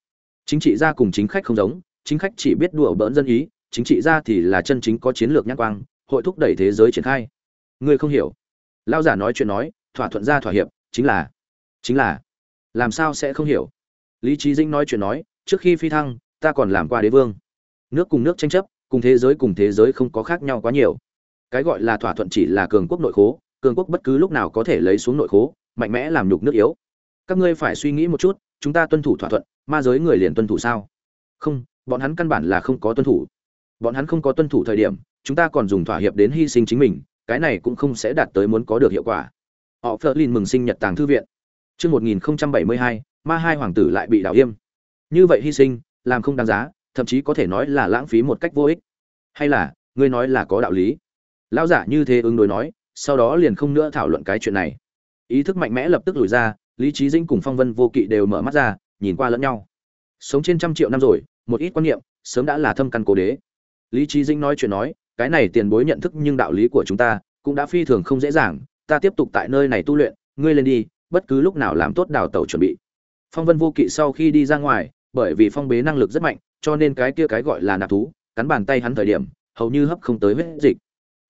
Chính trị gia cùng chính khách không giống, chính khách chỉ biết đùa bỡn dân ý chính trị gia thì là chân chính có chiến lược nhãn quang, hội thúc đẩy thế giới triển khai. Ngươi không hiểu. Lao giả nói chuyện nói, thỏa thuận ra thỏa hiệp, chính là chính là, làm sao sẽ không hiểu? Lý trí dĩnh nói chuyện nói, trước khi phi thăng, ta còn làm qua đế vương. Nước cùng nước tranh chấp, cùng thế giới cùng thế giới không có khác nhau quá nhiều. Cái gọi là thỏa thuận chỉ là cường quốc nội khố, cường quốc bất cứ lúc nào có thể lấy xuống nội khố, mạnh mẽ làm nhục nước yếu. Các ngươi phải suy nghĩ một chút, chúng ta tuân thủ thỏa thuận, ma giới người liền tuân thủ sao? Không, bọn hắn căn bản là không có tuân thủ bọn hắn không có tuân thủ thời điểm chúng ta còn dùng thỏa hiệp đến hy sinh chính mình cái này cũng không sẽ đạt tới muốn có được hiệu quả họ phớt lên mừng sinh nhật tàng thư viện Trước 1072, ma hai hoàng tử lại bị đảo yêm. Như vậy hy sinh, làm không đáng giá, thậm chí có thể nói là lãng phí một cách vô ích. Hay là, ngươi nói là có đạo lý. Lão giả như thế ứng đối nói, sau đó liền không nữa thảo luận cái chuyện này. Ý thức mạnh mẽ lập tức lùi ra, Lý trí Dĩnh cùng Phong Vân Vô Kỵ đều mở mắt ra, nhìn qua lẫn nhau. Sống trên trăm triệu năm rồi, một ít quan niệm, sớm đã là thâm căn cố đế. Lý Chí Dĩnh nói chuyện nói, cái này tiền bối nhận thức nhưng đạo lý của chúng ta cũng đã phi thường không dễ dàng, ta tiếp tục tại nơi này tu luyện, ngươi lên đi, bất cứ lúc nào làm tốt đào tẩu chuẩn bị. Phong vân vô kỵ sau khi đi ra ngoài bởi vì phong bế năng lực rất mạnh cho nên cái kia cái gọi là nạp thú cắn bàn tay hắn thời điểm hầu như hấp không tới huyết dịch.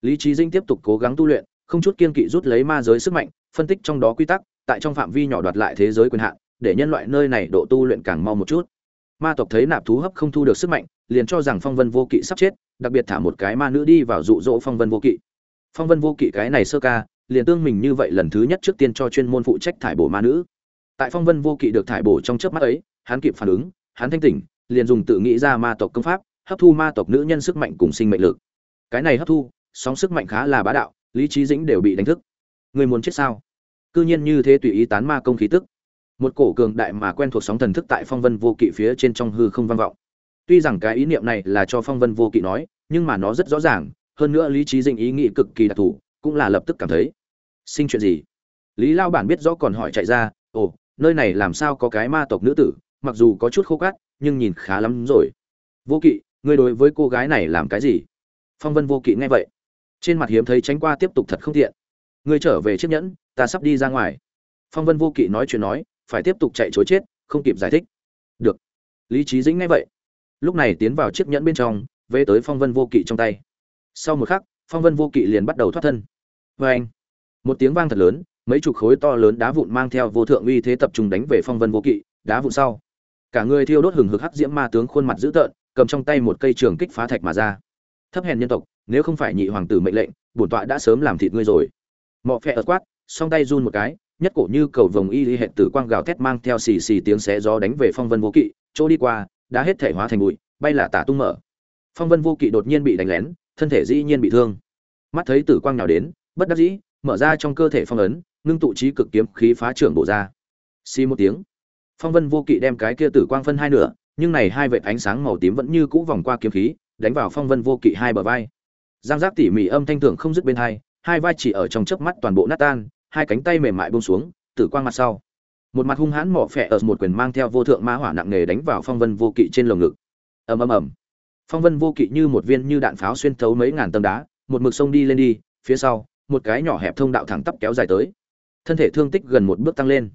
Lý trí dinh tiếp tục cố gắng tu luyện không chút kiên kỵ rút lấy ma giới sức mạnh phân tích trong đó quy tắc tại trong phạm vi nhỏ đoạt lại thế giới quyền hạn để nhân loại nơi này độ tu luyện càng mau một chút ma tộc thấy nạp thú hấp không thu được sức mạnh, liền cho rằng phong vân vô kỵ sắp chết, đặc biệt thả một cái ma nữ đi vào dụ dỗ phong vân vô kỵ. Phong vân vô kỵ cái này sơ ca, liền tương mình như vậy lần thứ nhất trước tiên cho chuyên môn phụ trách thải bổ ma nữ. Tại phong vân vô kỵ được thải bổ trong chớp mắt ấy, hắn kịp phản ứng, hắn thanh tỉnh, liền dùng tự nghĩ ra ma tộc công pháp, hấp thu ma tộc nữ nhân sức mạnh cùng sinh mệnh lực. Cái này hấp thu, sóng sức mạnh khá là bá đạo, lý trí dĩnh đều bị đánh thức. Người muốn chết sao? Cư nhiên như thế tùy ý tán ma công khí tức một cổ cường đại mà quen thuộc sóng thần thức tại phong vân vô kỵ phía trên trong hư không vang vọng. Tuy rằng cái ý niệm này là cho phong vân vô kỵ nói, nhưng mà nó rất rõ ràng, hơn nữa lý trí dinh ý nghĩ cực kỳ đặc thù, cũng là lập tức cảm thấy. Sinh chuyện gì? Lý lao bản biết rõ còn hỏi chạy ra, ồ, nơi này làm sao có cái ma tộc nữ tử, mặc dù có chút khô cát, nhưng nhìn khá lắm rồi. Vô kỵ, ngươi đối với cô gái này làm cái gì? Phong vân vô kỵ nghe vậy. Trên mặt hiếm thấy tránh qua tiếp tục thật không tiện. Ngươi trở về chiếc nhẫn, ta sắp đi ra ngoài. Phong vân vô kỵ nói chuyện nói phải tiếp tục chạy chối chết, không kịp giải thích. Được. Lý trí dĩnh ngay vậy, lúc này tiến vào chiếc nhẫn bên trong, về tới phong vân vô kỵ trong tay. Sau một khắc, phong vân vô kỵ liền bắt đầu thoát thân. Vê anh, một tiếng vang thật lớn, mấy chục khối to lớn đá vụn mang theo vô thượng uy thế tập trung đánh về phong vân vô kỵ, đá vụn sau. Cả người thiêu đốt hừng hực hắc diễm ma tướng khuôn mặt dữ tợn, cầm trong tay một cây trường kích phá thạch mà ra. Thấp hèn nhân tộc, nếu không phải nhị hoàng tử mệnh lệnh, bổn tọa đã sớm làm thịt ngươi rồi. Mọ phe ớt quát, song tay run một cái nhất cổ như cầu vồng y hệ tử quang gào thét mang theo xì xì tiếng xé gió đánh về phong vân vô kỵ, chỗ đi qua, đã hết thể hóa thành bụi, bay là tả tung mở. Phong vân vô kỵ đột nhiên bị đánh lén, thân thể dĩ nhiên bị thương. Mắt thấy tử quang nào đến, bất đắc dĩ, mở ra trong cơ thể phong ấn, ngưng tụ trí cực kiếm khí phá trưởng bổ ra. Xi một tiếng, phong vân vô kỵ đem cái kia tử quang phân hai nửa, nhưng này hai vệt ánh sáng màu tím vẫn như cũ vòng qua kiếm khí, đánh vào phong vân vô kỵ hai bờ vai. Giang giác tỉ mỉ âm thanh thưởng không dứt bên hai hai vai chỉ ở trong chớp mắt toàn bộ nát tan hai cánh tay mềm mại buông xuống tử quang mặt sau. Một mặt hung hãn mỏ phẹ ở một quyền mang theo vô thượng ma hỏa nặng nề đánh vào phong vân vô kỵ trên lồng ngực. Ầm ầm ầm. Phong vân vô kỵ như một viên như đạn pháo xuyên thấu mấy ngàn tầng đá, một mực sông đi lên đi, phía sau, một cái nhỏ hẹp thông đạo thẳng tắp kéo dài tới. Thân thể thương tích gần một bước tăng lên.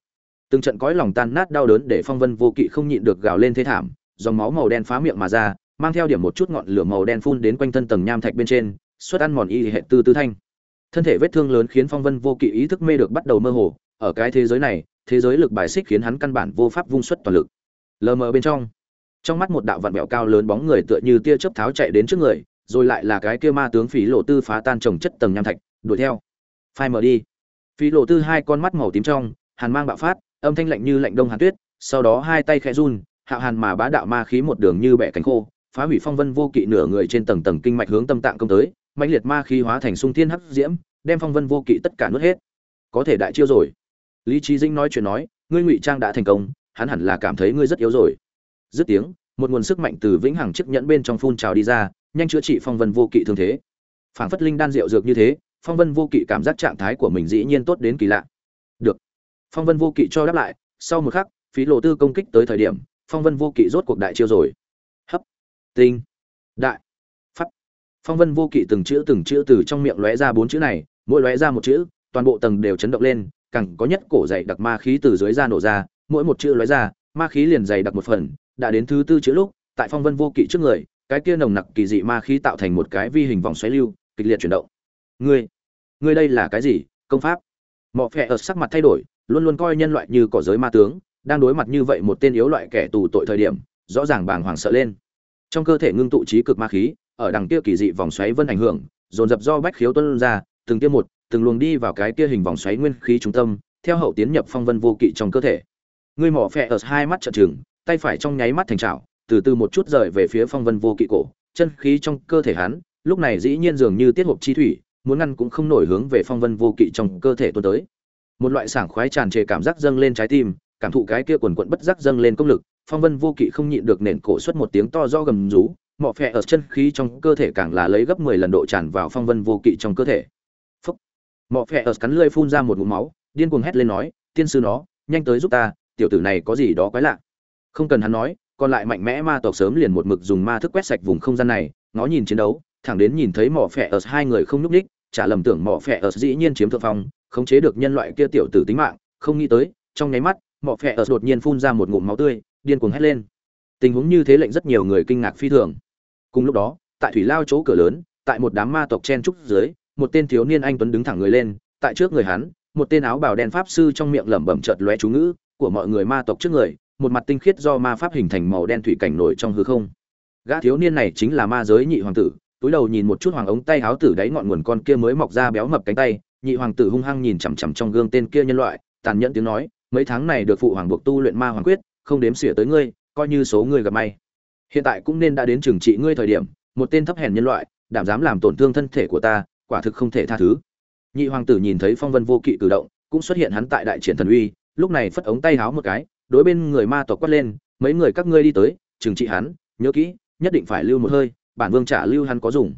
Từng trận cõi lòng tan nát đau đớn để phong vân vô kỵ không nhịn được gào lên thế thảm, dòng máu màu đen phá miệng mà ra, mang theo điểm một chút ngọn lửa màu đen phun đến quanh thân tầng nham thạch bên trên suất ăn mòn y hệ tư tư thanh thân thể vết thương lớn khiến phong vân vô kỵ ý thức mê được bắt đầu mơ hồ. Ở cái thế giới này, thế giới lực bài xích khiến hắn căn bản vô pháp vung xuất toàn lực. Lờ mờ bên trong trong mắt một đạo vạn bẹo cao lớn bóng người tựa như tia chớp tháo chạy đến trước người, rồi lại là cái kia ma tướng phí lộ tư phá tan trồng chất tầng nham thạch, đuổi theo. Phai mở đi. Phí lộ tư hai con mắt màu tím trong, hàn mang bạo phát, âm thanh lạnh như lạnh đông hàn tuyết, sau đó hai tay khẽ run hạo hàn mà bá đạo ma khí một đường như bẻ cánh khô, phá hủy phong vân vô kỵ nửa người trên tầng tầng kinh mạch hướng tâm tạng công tới mãnh liệt ma khí hóa thành sung thiên hắc diễm, đem phong vân vô kỵ tất cả nuốt hết. Có thể đại chiêu rồi. Lý trí dĩnh nói chuyện nói, ngươi ngụy trang đã thành công, hắn hẳn là cảm thấy ngươi rất yếu rồi. Dứt tiếng, một nguồn sức mạnh từ vĩnh hằng chiếc nhẫn bên trong phun trào đi ra, nhanh chữa trị phong vân vô kỵ thương thế. Phảng phất linh đan rượu dược như thế, phong vân vô kỵ cảm giác trạng thái của mình dĩ nhiên tốt đến kỳ lạ. Được. Phong vân vô kỵ cho đáp lại, sau một khắc, phí lộ tư công kích tới thời điểm, phong vân vô kỵ rốt cuộc đại chiêu rồi. Hấp. Tinh. Đại phong vân vô kỵ từng chữ từng chữ từ trong miệng lóe ra bốn chữ này, mỗi lóe ra một chữ, toàn bộ tầng đều chấn động lên cẳng có nhất cổ dày đặc ma khí từ dưới ra nổ ra, mỗi một chữ lóe ra, ma khí liền dày đặc một phần, đã đến thứ tư chữ lúc, tại phong vân vô kỵ trước người, cái kia nồng nặc kỳ dị ma khí tạo thành một cái vi hình vòng xoáy lưu, kịch liệt chuyển động. Ngươi ngươi đây là cái gì, công pháp? Mọ phẹ ở sắc mặt thay đổi, luôn luôn coi nhân loại như cỏ giới ma tướng, đang đối mặt như vậy một tên yếu loại kẻ tù tội thời điểm, rõ ràng bàng hoàng sợ lên. Trong cơ thể ngưng tụ trí cực ma khí ở đằng kia kỳ dị vòng xoáy vân ảnh hưởng dồn dập do bách khiếu tuân ra từng tia một từng luồng đi vào cái kia hình vòng xoáy nguyên khí trung tâm theo hậu tiến nhập phong vân vô kỵ trong cơ thể. Người mỏ phệ ở hai mắt trợn trừng tay phải trong nháy mắt thành trảo, từ từ một chút rời về phía phong vân vô kỵ cổ chân khí trong cơ thể hắn lúc này dĩ nhiên dường như tiết hộp chi thủy muốn ngăn cũng không nổi hướng về phong vân vô kỵ trong cơ thể tuôn tới. Một loại sảng khoái tràn trề cảm giác dâng lên trái tim cảm thụ cái kia quần quần bất giác dâng lên công lực phong vân vô kỵ không nhịn được nền cổ xuất một tiếng to do gầm rú mọ phẹ ở chân khí trong cơ thể càng là lấy gấp mười lần độ tràn vào phong vân vô kỵ trong cơ thể. Phúc. Mọ phẹ ở cắn lưỡi phun ra một ngụm máu, điên cuồng hét lên nói, tiên sư nó, nhanh tới giúp ta, tiểu tử này có gì đó quái lạ. Không cần hắn nói, còn lại mạnh mẽ ma tộc sớm liền một mực dùng ma thức quét sạch vùng không gian này ngó nhìn chiến đấu, thẳng đến nhìn thấy mỏ phẹ ở hai người không nhúc ních trả lầm tưởng mỏ phẹ ở dĩ nhiên chiếm thượng phong, khống chế được nhân loại kia tiểu tử tính mạng, không nghĩ tới, trong nháy mắt mỏ phẹ ở đột nhiên phun ra một ngụm máu tươi, điên cuồng hét lên. Tình huống như thế lệnh rất nhiều người kinh ngạc phi thường cùng lúc đó, tại thủy lao chỗ cửa lớn, tại một đám ma tộc chen trúc dưới, một tên thiếu niên anh tuấn đứng thẳng người lên, tại trước người hắn, một tên áo bào đen pháp sư trong miệng lẩm bẩm chợt lóe chú ngữ, của mọi người ma tộc trước người, một mặt tinh khiết do ma pháp hình thành màu đen thủy cảnh nổi trong hư không. Gã thiếu niên này chính là ma giới nhị hoàng tử, túi đầu nhìn một chút hoàng ống tay áo tử đáy ngọn nguồn con kia mới mọc ra béo mập cánh tay, nhị hoàng tử hung hăng nhìn chằm chằm trong gương tên kia nhân loại, tàn nhẫn tiếng nói, mấy tháng này được phụ hoàng buộc tu luyện ma hoàng quyết, không đếm xỉa tới ngươi, coi như số ngươi gặp may hiện tại cũng nên đã đến trừng trị ngươi thời điểm, một tên thấp hèn nhân loại, đảm dám làm tổn thương thân thể của ta, quả thực không thể tha thứ. Nhị hoàng tử nhìn thấy phong vân vô kỵ cử động, cũng xuất hiện hắn tại đại triển thần uy, lúc này phất ống tay háo một cái, đối bên người ma tộc quát lên, mấy người các ngươi đi tới, trừng trị hắn, nhớ kỹ, nhất định phải lưu một hơi, bản vương trả lưu hắn có dùng.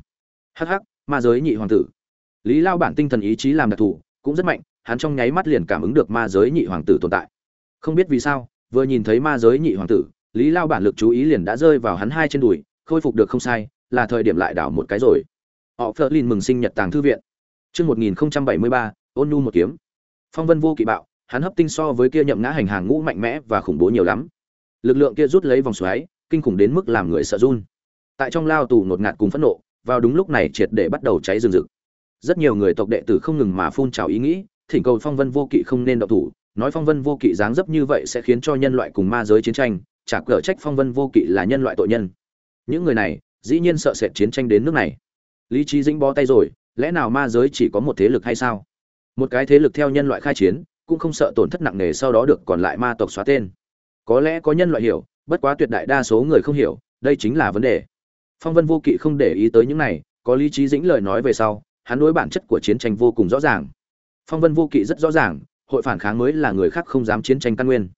Hắc hắc, ma giới nhị hoàng tử. Lý lao bản tinh thần ý chí làm đặc thù, cũng rất mạnh, hắn trong nháy mắt liền cảm ứng được ma giới nhị hoàng tử tồn tại. Không biết vì sao, vừa nhìn thấy ma giới nhị hoàng tử lý lao bản lực chú ý liền đã rơi vào hắn hai trên đùi, khôi phục được không sai, là thời điểm lại đảo một cái rồi. Họ phớt lên mừng sinh nhật tàng thư viện. Chương một nghìn bảy mươi ba, ôn nu một kiếm. Phong vân vô kỵ bạo, hắn hấp tinh so với kia nhậm ngã hành hàng ngũ mạnh mẽ và khủng bố nhiều lắm. Lực lượng kia rút lấy vòng xoáy, kinh khủng đến mức làm người sợ run. Tại trong lao tù ngột ngạt cùng phẫn nộ, vào đúng lúc này triệt để bắt đầu cháy rừng rực. Rất nhiều người tộc đệ tử không ngừng mà phun trào ý nghĩ, thỉnh cầu phong vân vô kỵ không nên động thủ, nói phong vân vô kỵ dáng dấp như vậy sẽ khiến cho nhân loại cùng ma giới chiến tranh chả cở trách phong vân vô kỵ là nhân loại tội nhân. Những người này, dĩ nhiên sợ sệt chiến tranh đến nước này. Lý trí dĩnh bó tay rồi, lẽ nào ma giới chỉ có một thế lực hay sao? Một cái thế lực theo nhân loại khai chiến, cũng không sợ tổn thất nặng nề sau đó được còn lại ma tộc xóa tên. Có lẽ có nhân loại hiểu, bất quá tuyệt đại đa số người không hiểu, đây chính là vấn đề. Phong vân vô kỵ không để ý tới những này, có lý trí dĩnh lời nói về sau, hắn đối bản chất của chiến tranh vô cùng rõ ràng. Phong vân vô kỵ rất rõ ràng, hội phản kháng mới là người khác không dám chiến tranh căn nguyên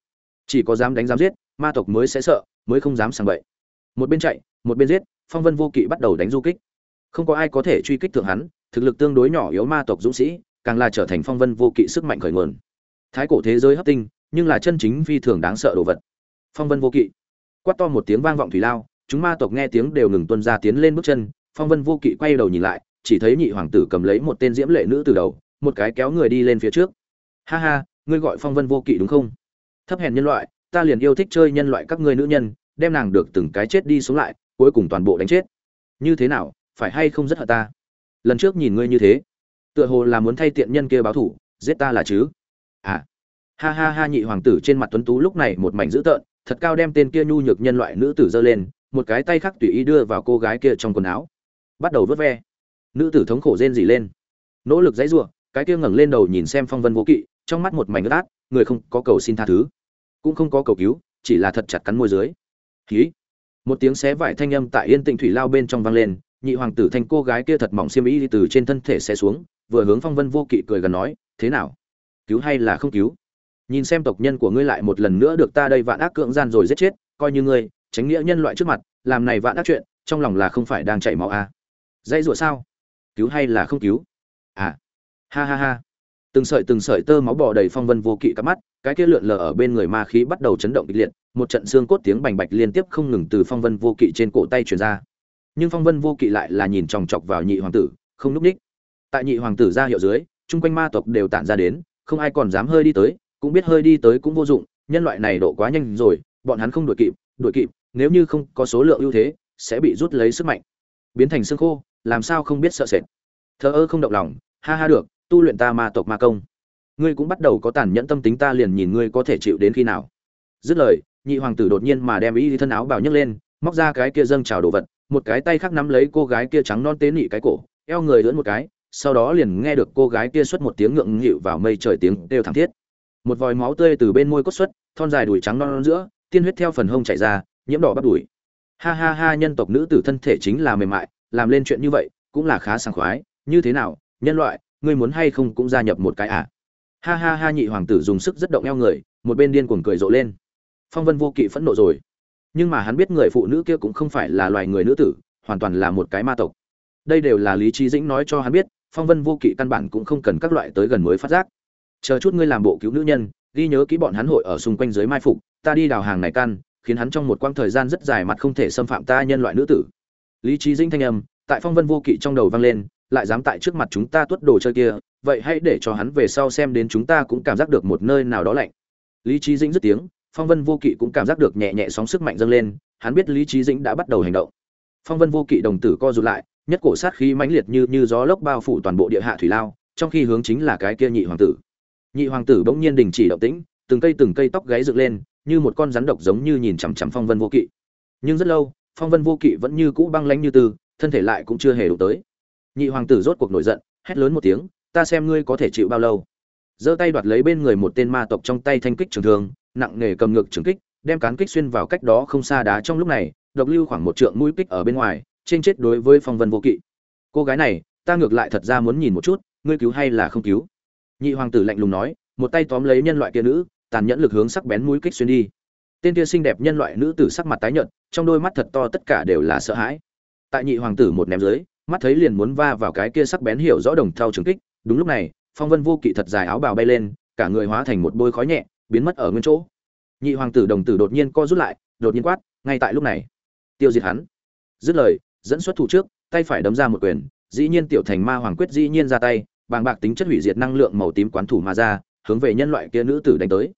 chỉ có dám đánh dám giết, ma tộc mới sẽ sợ, mới không dám sàng bậy. Một bên chạy, một bên giết, phong vân vô kỵ bắt đầu đánh du kích. Không có ai có thể truy kích thượng hắn, thực lực tương đối nhỏ yếu ma tộc dũng sĩ, càng là trở thành phong vân vô kỵ sức mạnh khởi nguồn. Thái cổ thế giới hấp tinh, nhưng là chân chính phi thường đáng sợ đồ vật. Phong vân vô kỵ. Quát to một tiếng vang vọng thủy lao, chúng ma tộc nghe tiếng đều ngừng tuân ra tiến lên bước chân, phong vân vô kỵ quay đầu nhìn lại, chỉ thấy nhị hoàng tử cầm lấy một tên diễm lệ nữ từ đầu, một cái kéo người đi lên phía trước. Ha ha, ngươi gọi phong vân vô kỵ đúng không? Thấp hèn nhân loại, ta liền yêu thích chơi nhân loại các ngươi nữ nhân, đem nàng được từng cái chết đi xuống lại, cuối cùng toàn bộ đánh chết. Như thế nào, phải hay không rất hận ta? Lần trước nhìn ngươi như thế, tựa hồ là muốn thay tiện nhân kia báo thủ, giết ta là chứ? À. Ha ha ha, nhị hoàng tử trên mặt tuấn tú lúc này một mảnh dữ tợn, thật cao đem tên kia nhu nhược nhân loại nữ tử giơ lên, một cái tay khác tùy ý đưa vào cô gái kia trong quần áo. Bắt đầu vớt ve. Nữ tử thống khổ rên rỉ lên. Nỗ lực dãy giụa cái kia ngẩng lên đầu nhìn xem phong vân vô kỵ, trong mắt một mảnh ướt át, người không có cầu xin tha thứ cũng không có cầu cứu, chỉ là thật chặt cắn môi dưới. Hí. Một tiếng xé vải thanh âm tại yên tĩnh thủy lao bên trong vang lên, nhị hoàng tử thành cô gái kia thật mỏng xiêm y từ trên thân thể xé xuống, vừa hướng phong vân vô kỵ cười gần nói, thế nào? Cứu hay là không cứu? Nhìn xem tộc nhân của ngươi lại một lần nữa được ta đây vạn ác cưỡng gian rồi giết chết, coi như ngươi, tránh nghĩa nhân loại trước mặt, làm này vạn ác chuyện, trong lòng là không phải đang chảy máu à. dãy rủa sao? Cứu hay là không cứu? À. Ha ha ha từng sợi từng sợi tơ máu bò đầy phong vân vô kỵ cắp mắt, cái kia lượn lờ ở bên người ma khí bắt đầu chấn động kịch liệt, một trận xương cốt tiếng bành bạch liên tiếp không ngừng từ phong vân vô kỵ trên cổ tay truyền ra. Nhưng phong vân vô kỵ lại là nhìn chòng chọc vào nhị hoàng tử, không núp ních. Tại nhị hoàng tử ra hiệu dưới, chung quanh ma tộc đều tản ra đến, không ai còn dám hơi đi tới, cũng biết hơi đi tới cũng vô dụng, nhân loại này độ quá nhanh rồi, bọn hắn không đuổi kịp đuổi kịp, nếu như không có số lượng ưu thế, sẽ bị rút lấy sức mạnh. Biến thành xương khô, làm sao không biết sợ sệt. Thờ ơ không động lòng, ha ha được tu luyện ta ma tộc ma công. Ngươi cũng bắt đầu có tàn nhẫn tâm tính ta liền nhìn ngươi có thể chịu đến khi nào. Dứt lời nhị hoàng tử đột nhiên mà đem y thân áo bào nhấc lên móc ra cái kia dâng trào đồ vật một cái tay khác nắm lấy cô gái kia trắng non tế nị cái cổ eo người lưỡn một cái sau đó liền nghe được cô gái kia xuất một tiếng ngượng nghịu vào mây trời tiếng đều thẳng thiết. Một vòi máu tươi từ bên môi cốt xuất thon dài đùi trắng non, non giữa tiên huyết theo phần hông chảy ra nhiễm đỏ bắt đùi. Ha ha ha nhân tộc nữ tử thân thể chính là mềm mại làm lên chuyện như vậy cũng là khá sảng khoái như thế nào nhân loại ngươi muốn hay không cũng gia nhập một cái à? Ha ha ha, nhị hoàng tử dùng sức rất động eo người, một bên điên cuồng cười rộ lên. Phong vân vô kỵ phẫn nộ rồi. Nhưng mà hắn biết người phụ nữ kia cũng không phải là loài người nữ tử, hoàn toàn là một cái ma tộc. Đây đều là lý Chí dĩnh nói cho hắn biết, phong vân vô kỵ căn bản cũng không cần các loại tới gần mới phát giác. Chờ chút ngươi làm bộ cứu nữ nhân, ghi nhớ kỹ bọn hắn hội ở xung quanh dưới mai phục, ta đi đào hàng này căn, khiến hắn trong một quãng thời gian rất dài mặt không thể xâm phạm ta nhân loại nữ tử. Lý Chí dĩnh thanh âm, tại phong vân vô kỵ trong đầu vang lên lại dám tại trước mặt chúng ta tuất đồ chơi kia, vậy hãy để cho hắn về sau xem đến chúng ta cũng cảm giác được một nơi nào đó lạnh. Lý trí dĩnh dứt tiếng, phong vân vô kỵ cũng cảm giác được nhẹ nhẹ sóng sức mạnh dâng lên, hắn biết lý trí dĩnh đã bắt đầu hành động. Phong vân vô kỵ đồng tử co rụt lại, nhất cổ sát khí mãnh liệt như như gió lốc bao phủ toàn bộ địa hạ thủy lao, trong khi hướng chính là cái kia nhị hoàng tử. Nhị hoàng tử bỗng nhiên đình chỉ động tĩnh, từng cây từng cây tóc gáy dựng lên, như một con rắn độc giống như nhìn chằm chằm phong vân vô kỵ. Nhưng rất lâu, phong vân vô kỵ vẫn như cũ băng lánh như tư, thân thể lại cũng chưa hề đụng tới nhị hoàng tử rốt cuộc nổi giận, hét lớn một tiếng, ta xem ngươi có thể chịu bao lâu. Giơ tay đoạt lấy bên người một tên ma tộc trong tay thanh kích trường thương, nặng nề cầm ngược trường kích, đem cán kích xuyên vào cách đó không xa đá trong lúc này, độc lưu khoảng một trượng mũi kích ở bên ngoài, trên chết đối với phong vân vô kỵ. Cô gái này, ta ngược lại thật ra muốn nhìn một chút, ngươi cứu hay là không cứu? Nhị hoàng tử lạnh lùng nói, một tay tóm lấy nhân loại kia nữ, tàn nhẫn lực hướng sắc bén mũi kích xuyên đi. Tên kia xinh đẹp nhân loại nữ tử sắc mặt tái nhợt, trong đôi mắt thật to tất cả đều là sợ hãi. Tại nhị hoàng tử một ném dưới mắt thấy liền muốn va vào cái kia sắc bén hiểu rõ đồng thau trường kích, đúng lúc này, phong vân vô kỵ thật dài áo bào bay lên, cả người hóa thành một bôi khói nhẹ, biến mất ở nguyên chỗ. Nhị hoàng tử đồng tử đột nhiên co rút lại, đột nhiên quát, ngay tại lúc này. Tiêu diệt hắn. Dứt lời, dẫn xuất thủ trước, tay phải đấm ra một quyền, dĩ nhiên tiểu thành ma hoàng quyết dĩ nhiên ra tay, bàng bạc tính chất hủy diệt năng lượng màu tím quán thủ mà ra, hướng về nhân loại kia nữ tử đánh tới.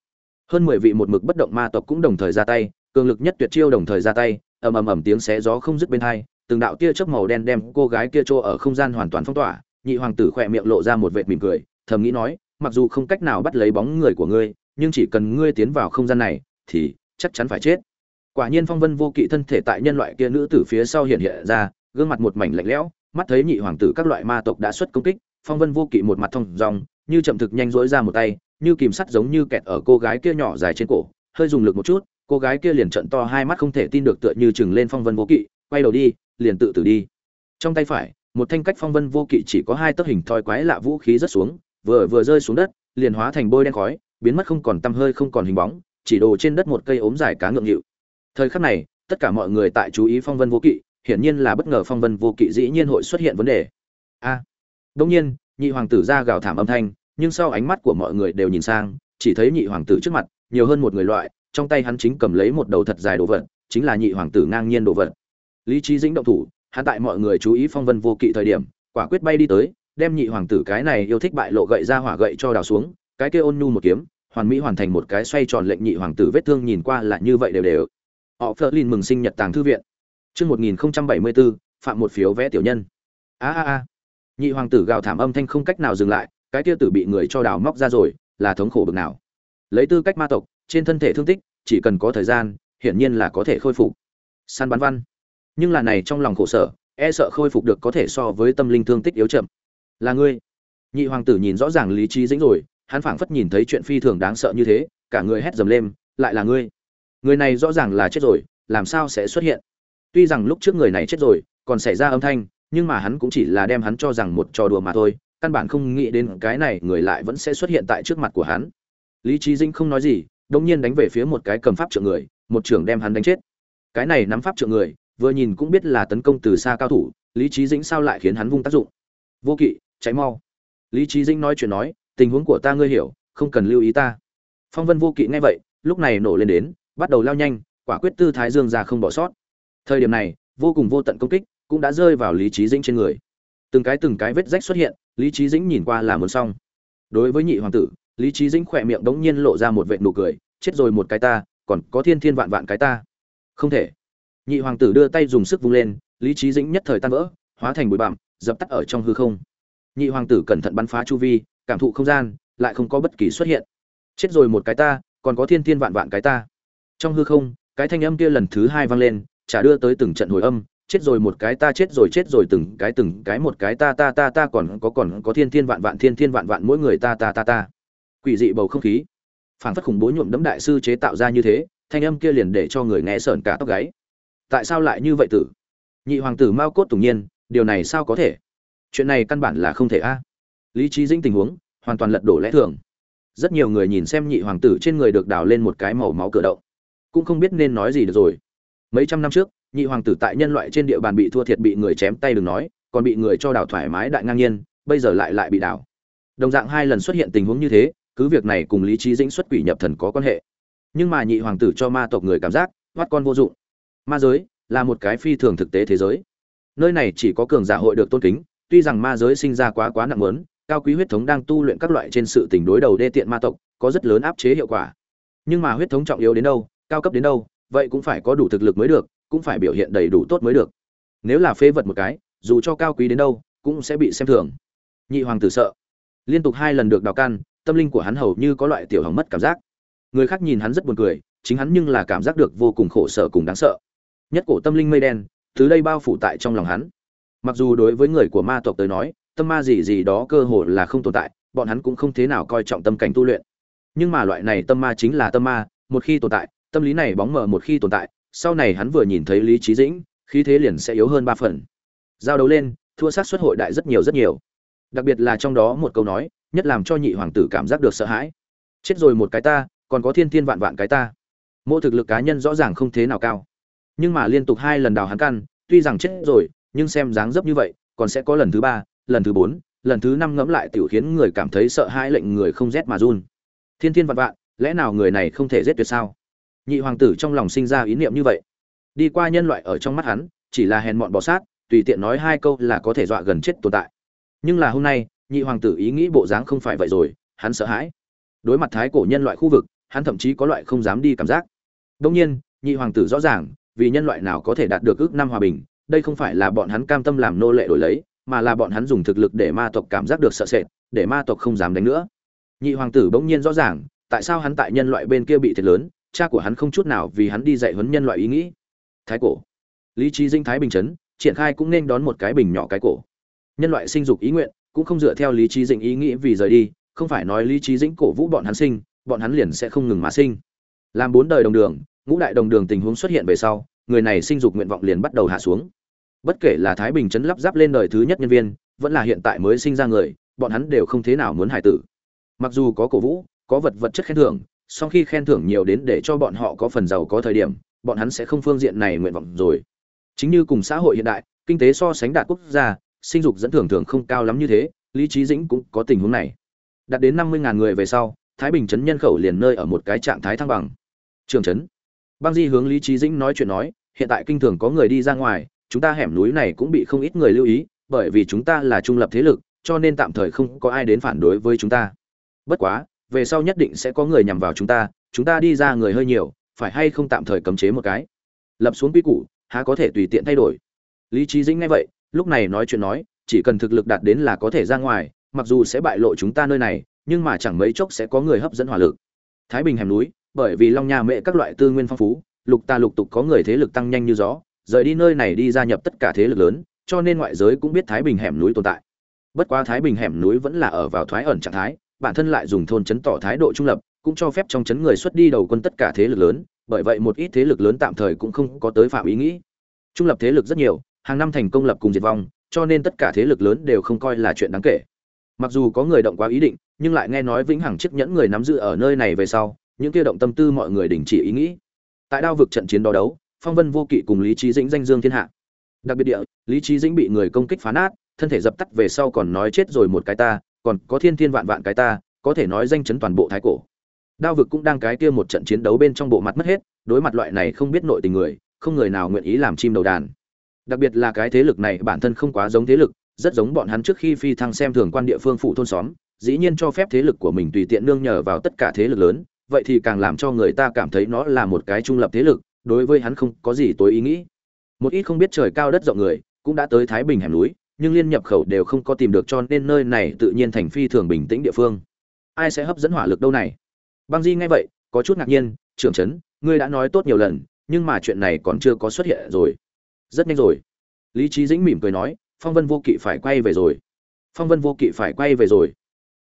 Hơn mười vị một mực bất động ma tộc cũng đồng thời ra tay, cường lực nhất tuyệt chiêu đồng thời ra tay, ầm ầm ầm tiếng xé gió không dứt bên hai từng đạo tia chớp màu đen đem cô gái kia trô ở không gian hoàn toàn phong tỏa nhị hoàng tử khỏe miệng lộ ra một vệt mỉm cười thầm nghĩ nói mặc dù không cách nào bắt lấy bóng người của ngươi nhưng chỉ cần ngươi tiến vào không gian này thì chắc chắn phải chết. Quả nhiên phong vân vô kỵ thân thể tại nhân loại kia nữ tử phía sau hiện hiện ra gương mặt một mảnh lạnh lẽo mắt thấy nhị hoàng tử các loại ma tộc đã xuất công kích phong vân vô kỵ một mặt thông dòng, như chậm thực nhanh rỗi ra một tay như kìm sắt giống như kẹt ở cô gái kia nhỏ dài trên cổ hơi dùng lực một chút cô gái kia liền trận to hai mắt không thể tin được tựa như chừng lên phong vân vô kỵ quay đầu đi liền tự tử đi. Trong tay phải một thanh cách phong vân vô kỵ chỉ có hai tấc hình thoi quái lạ vũ khí rất xuống vừa vừa rơi xuống đất liền hóa thành bôi đen khói biến mất không còn tăm hơi không còn hình bóng chỉ đồ trên đất một cây ốm dài cá ngượng nghịu. Thời khắc này tất cả mọi người tại chú ý phong vân vô kỵ hiển nhiên là bất ngờ phong vân vô kỵ dĩ nhiên hội xuất hiện vấn đề. A! À, đông nhiên nhị hoàng tử ra gào thảm âm thanh nhưng sau ánh mắt của mọi người đều nhìn sang chỉ thấy nhị hoàng tử trước mặt nhiều hơn một người loại trong tay hắn chính cầm lấy một đầu thật dài đồ vật chính là nhị hoàng tử ngang nhiên đồ vật lý trí dĩnh động thủ, hắn tại mọi người chú ý phong vân vô kỵ thời điểm, quả quyết bay đi tới, đem nhị hoàng tử cái này yêu thích bại lộ gậy ra hỏa gậy cho đào xuống, cái kia ôn nhu một kiếm, hoàn mỹ hoàn thành một cái xoay tròn lệnh nhị hoàng tử vết thương nhìn qua là như vậy đều đều. Họ phớt lên mừng sinh nhật tàng thư viện. Chương một nghìn bảy mươi bốn phạm một phiếu vẽ tiểu nhân. A a a. Nhị hoàng tử gào thảm âm thanh không cách nào dừng lại, cái kia tử bị người cho đào móc ra rồi, là thống khổ bực nào. Lấy tư cách ma tộc, trên thân thể thương tích, chỉ cần có thời gian, hiển nhiên là có thể khôi phục. Săn bắn văn nhưng là này trong lòng khổ sở e sợ khôi phục được có thể so với tâm linh thương tích yếu chậm. Là ngươi. Nhị hoàng tử nhìn rõ ràng lý trí dĩnh rồi, hắn phảng phất nhìn thấy chuyện phi thường đáng sợ như thế, cả người hét dầm lên, lại là ngươi. Người này rõ ràng là chết rồi, làm sao sẽ xuất hiện? Tuy rằng lúc trước người này chết rồi, còn xảy ra âm thanh, nhưng mà hắn cũng chỉ là đem hắn cho rằng một trò đùa mà thôi, căn bản không nghĩ đến cái này người lại vẫn sẽ xuất hiện tại trước mặt của hắn. Lý trí dĩnh không nói gì đông nhiên đánh về phía một cái cầm pháp trượng người, một trưởng đem hắn đánh chết. Cái này nắm pháp trượng người vừa nhìn cũng biết là tấn công từ xa cao thủ, lý trí dĩnh sao lại khiến hắn vung tác dụng? Vô kỵ cháy mau. Lý trí dĩnh nói chuyện nói, tình huống của ta ngươi hiểu, không cần lưu ý ta. Phong vân vô kỵ nghe vậy, lúc này nổ lên đến, bắt đầu lao nhanh, quả quyết tư thái dương ra không bỏ sót. Thời điểm này, vô cùng vô tận công kích cũng đã rơi vào lý trí dĩnh trên người. Từng cái từng cái vết rách xuất hiện, lý trí dĩnh nhìn qua là muốn xong. Đối với nhị hoàng tử, lý trí dĩnh khỏe miệng đống nhiên lộ ra một vệ nụ cười, chết rồi một cái ta, còn có thiên thiên vạn vạn cái ta. Không thể nhị hoàng tử đưa tay dùng sức vung lên, lý trí dĩnh nhất thời tan vỡ, hóa thành bụi bặm, dập tắt ở trong hư không. Nhị hoàng tử cẩn thận bắn phá chu vi, cảm thụ không gian, lại không có bất kỳ xuất hiện. Chết rồi một cái ta, còn có thiên thiên vạn vạn cái ta. Trong hư không, cái thanh âm kia lần thứ hai vang lên trả đưa tới từng trận hồi âm, chết rồi một cái ta, chết rồi chết rồi, từng cái từng cái, một cái, ta ta ta ta, còn có còn có thiên thiên vạn vạn, thiên thiên vạn vạn, mỗi người ta ta ta ta. Quỷ dị bầu không khí. Phảng phất khủng bố nhuộm đấm đại sư chế tạo ra như thế, thanh âm kia liền để cho người nghe sởn cả tóc gáy tại sao lại như vậy tử? Nhị hoàng tử mao cốt tủng nhiên, điều này sao có thể? Chuyện này căn bản là không thể a. Lý trí dĩnh tình huống, hoàn toàn lật đổ lẽ thường. Rất nhiều người nhìn xem nhị hoàng tử trên người được đào lên một cái màu máu cửa động. Cũng không biết nên nói gì được rồi. Mấy trăm năm trước, nhị hoàng tử tại nhân loại trên địa bàn bị thua thiệt bị người chém tay đừng nói, còn bị người cho đào thoải mái đại ngang nhiên, bây giờ lại lại bị đào. Đồng dạng hai lần xuất hiện tình huống như thế, cứ việc này cùng lý trí dĩnh xuất quỷ nhập thần có quan hệ. Nhưng mà nhị hoàng tử cho ma tộc người cảm giác, thoát con vô dụng ma giới là một cái phi thường thực tế thế giới. Nơi này chỉ có cường giả hội được tôn kính, tuy rằng ma giới sinh ra quá quá nặng lớn, cao quý huyết thống đang tu luyện các loại trên sự tình đối đầu đê tiện ma tộc, có rất lớn áp chế hiệu quả. Nhưng mà huyết thống trọng yếu đến đâu, cao cấp đến đâu, vậy cũng phải có đủ thực lực mới được, cũng phải biểu hiện đầy đủ tốt mới được. Nếu là phế vật một cái, dù cho cao quý đến đâu, cũng sẽ bị xem thường. Nhị hoàng tử sợ. Liên tục hai lần được đào can, tâm linh của hắn hầu như có loại tiểu hỏng mất cảm giác. Người khác nhìn hắn rất buồn cười, chính hắn nhưng là cảm giác được vô cùng khổ sở cùng đáng sợ nhất cổ tâm linh mây đen, từ đây bao phủ tại trong lòng hắn. Mặc dù đối với người của ma tộc tới nói, tâm ma gì gì đó cơ hồ là không tồn tại, bọn hắn cũng không thế nào coi trọng tâm cảnh tu luyện. Nhưng mà loại này tâm ma chính là tâm ma, một khi tồn tại, tâm lý này bóng mờ một khi tồn tại, sau này hắn vừa nhìn thấy lý trí dĩnh, khí thế liền sẽ yếu hơn ba phần. Giao đấu lên, thua sát xuất hội đại rất nhiều rất nhiều. Đặc biệt là trong đó một câu nói, nhất làm cho nhị hoàng tử cảm giác được sợ hãi. Chết rồi một cái ta, còn có thiên thiên vạn vạn cái ta. Mỗi thực lực cá nhân rõ ràng không thế nào cao nhưng mà liên tục hai lần đào hắn căn, tuy rằng chết rồi, nhưng xem dáng dấp như vậy, còn sẽ có lần thứ ba, lần thứ bốn, lần thứ năm ngẫm lại tiểu khiến người cảm thấy sợ hãi lệnh người không rét mà run. Thiên thiên vạn vạn, lẽ nào người này không thể giết tuyệt sao? Nhị hoàng tử trong lòng sinh ra ý niệm như vậy. Đi qua nhân loại ở trong mắt hắn, chỉ là hèn mọn bò sát, tùy tiện nói hai câu là có thể dọa gần chết tồn tại. Nhưng là hôm nay, nhị hoàng tử ý nghĩ bộ dáng không phải vậy rồi, hắn sợ hãi. Đối mặt thái cổ nhân loại khu vực, hắn thậm chí có loại không dám đi cảm giác. Đông nhiên, nhị hoàng tử rõ ràng vì nhân loại nào có thể đạt được ước năm hòa bình, đây không phải là bọn hắn cam tâm làm nô lệ đổi lấy, mà là bọn hắn dùng thực lực để ma tộc cảm giác được sợ sệt, để ma tộc không dám đánh nữa. Nhị hoàng tử bỗng nhiên rõ ràng, tại sao hắn tại nhân loại bên kia bị thiệt lớn, cha của hắn không chút nào vì hắn đi dạy huấn nhân loại ý nghĩ. Thái cổ. Lý trí dinh thái bình chấn, triển khai cũng nên đón một cái bình nhỏ cái cổ. Nhân loại sinh dục ý nguyện, cũng không dựa theo lý trí dĩnh ý nghĩ vì rời đi, không phải nói lý trí dĩnh cổ vũ bọn hắn sinh, bọn hắn liền sẽ không ngừng mà sinh. Làm bốn đời đồng đường ngũ đại đồng đường tình huống xuất hiện về sau, người này sinh dục nguyện vọng liền bắt đầu hạ xuống. Bất kể là thái bình chấn lắp ráp lên đời thứ nhất nhân viên, vẫn là hiện tại mới sinh ra người, bọn hắn đều không thế nào muốn hải tử. Mặc dù có cổ vũ, có vật vật chất khen thưởng, song khi khen thưởng nhiều đến để cho bọn họ có phần giàu có thời điểm, bọn hắn sẽ không phương diện này nguyện vọng rồi. Chính như cùng xã hội hiện đại, kinh tế so sánh đạt quốc gia, sinh dục dẫn thưởng thường không cao lắm như thế, lý trí dĩnh cũng có tình huống này. Đạt đến năm mươi người về sau, thái bình chấn nhân khẩu liền nơi ở một cái trạng thái thăng bằng. Trường chấn băng di hướng lý trí dĩnh nói chuyện nói, hiện tại kinh thường có người đi ra ngoài, chúng ta hẻm núi này cũng bị không ít người lưu ý, bởi vì chúng ta là trung lập thế lực, cho nên tạm thời không có ai đến phản đối với chúng ta. Bất quá, về sau nhất định sẽ có người nhằm vào chúng ta chúng ta đi ra người hơi nhiều, phải hay không tạm thời cấm chế một cái. Lập xuống quy củ, há có thể tùy tiện thay đổi. Lý trí dĩnh nghe vậy, lúc này nói chuyện nói, chỉ cần thực lực đạt đến là có thể ra ngoài, mặc dù sẽ bại lộ chúng ta nơi này, nhưng mà chẳng mấy chốc sẽ có người hấp dẫn hỏa lực. Thái bình hẻm núi bởi vì long nha mẹ các loại tư nguyên phong phú, lục ta lục tục có người thế lực tăng nhanh như gió, rời đi nơi này đi gia nhập tất cả thế lực lớn, cho nên ngoại giới cũng biết thái bình hẻm núi tồn tại. Bất quá thái bình hẻm núi vẫn là ở vào thoái ẩn trạng thái, bản thân lại dùng thôn chấn tỏ thái độ trung lập, cũng cho phép trong chấn người xuất đi đầu quân tất cả thế lực lớn, bởi vậy một ít thế lực lớn tạm thời cũng không có tới phạm ý nghĩ. Trung lập thế lực rất nhiều, hàng năm thành công lập cùng diệt vong, cho nên tất cả thế lực lớn đều không coi là chuyện đáng kể. Mặc dù có người động quá ý định, nhưng lại nghe nói vĩnh hằng chiếc nhẫn người nắm giữ ở nơi này về sau những kia động tâm tư mọi người đình chỉ ý nghĩ. Tại đao vực trận chiến đó đấu, phong vân vô kỵ cùng lý trí dĩnh danh dương thiên hạ. Đặc biệt địa, lý trí dĩnh bị người công kích phá nát, thân thể dập tắt về sau còn nói chết rồi một cái ta, còn có thiên thiên vạn vạn cái ta, có thể nói danh chấn toàn bộ thái cổ. Đao vực cũng đang cái kia một trận chiến đấu bên trong bộ mặt mất hết, đối mặt loại này không biết nội tình người, không người nào nguyện ý làm chim đầu đàn. Đặc biệt là cái thế lực này bản thân không quá giống thế lực, rất giống bọn hắn trước khi phi thăng xem thường quan địa phương phụ thôn xóm, dĩ nhiên cho phép thế lực của mình tùy tiện nương nhờ vào tất cả thế lực lớn vậy thì càng làm cho người ta cảm thấy nó là một cái trung lập thế lực, đối với hắn không có gì tối ý nghĩ. Một ít không biết trời cao đất rộng người, cũng đã tới thái bình hẻm núi, nhưng liên nhập khẩu đều không có tìm được cho nên nơi này tự nhiên thành phi thường bình tĩnh địa phương. Ai sẽ hấp dẫn hỏa lực đâu này? Băng di nghe vậy, có chút ngạc nhiên, trưởng trấn, ngươi đã nói tốt nhiều lần, nhưng mà chuyện này còn chưa có xuất hiện rồi. Rất nhanh rồi. Lý trí dĩnh mỉm cười nói, phong vân vô kỵ phải quay về rồi. Phong vân vô kỵ phải quay về rồi.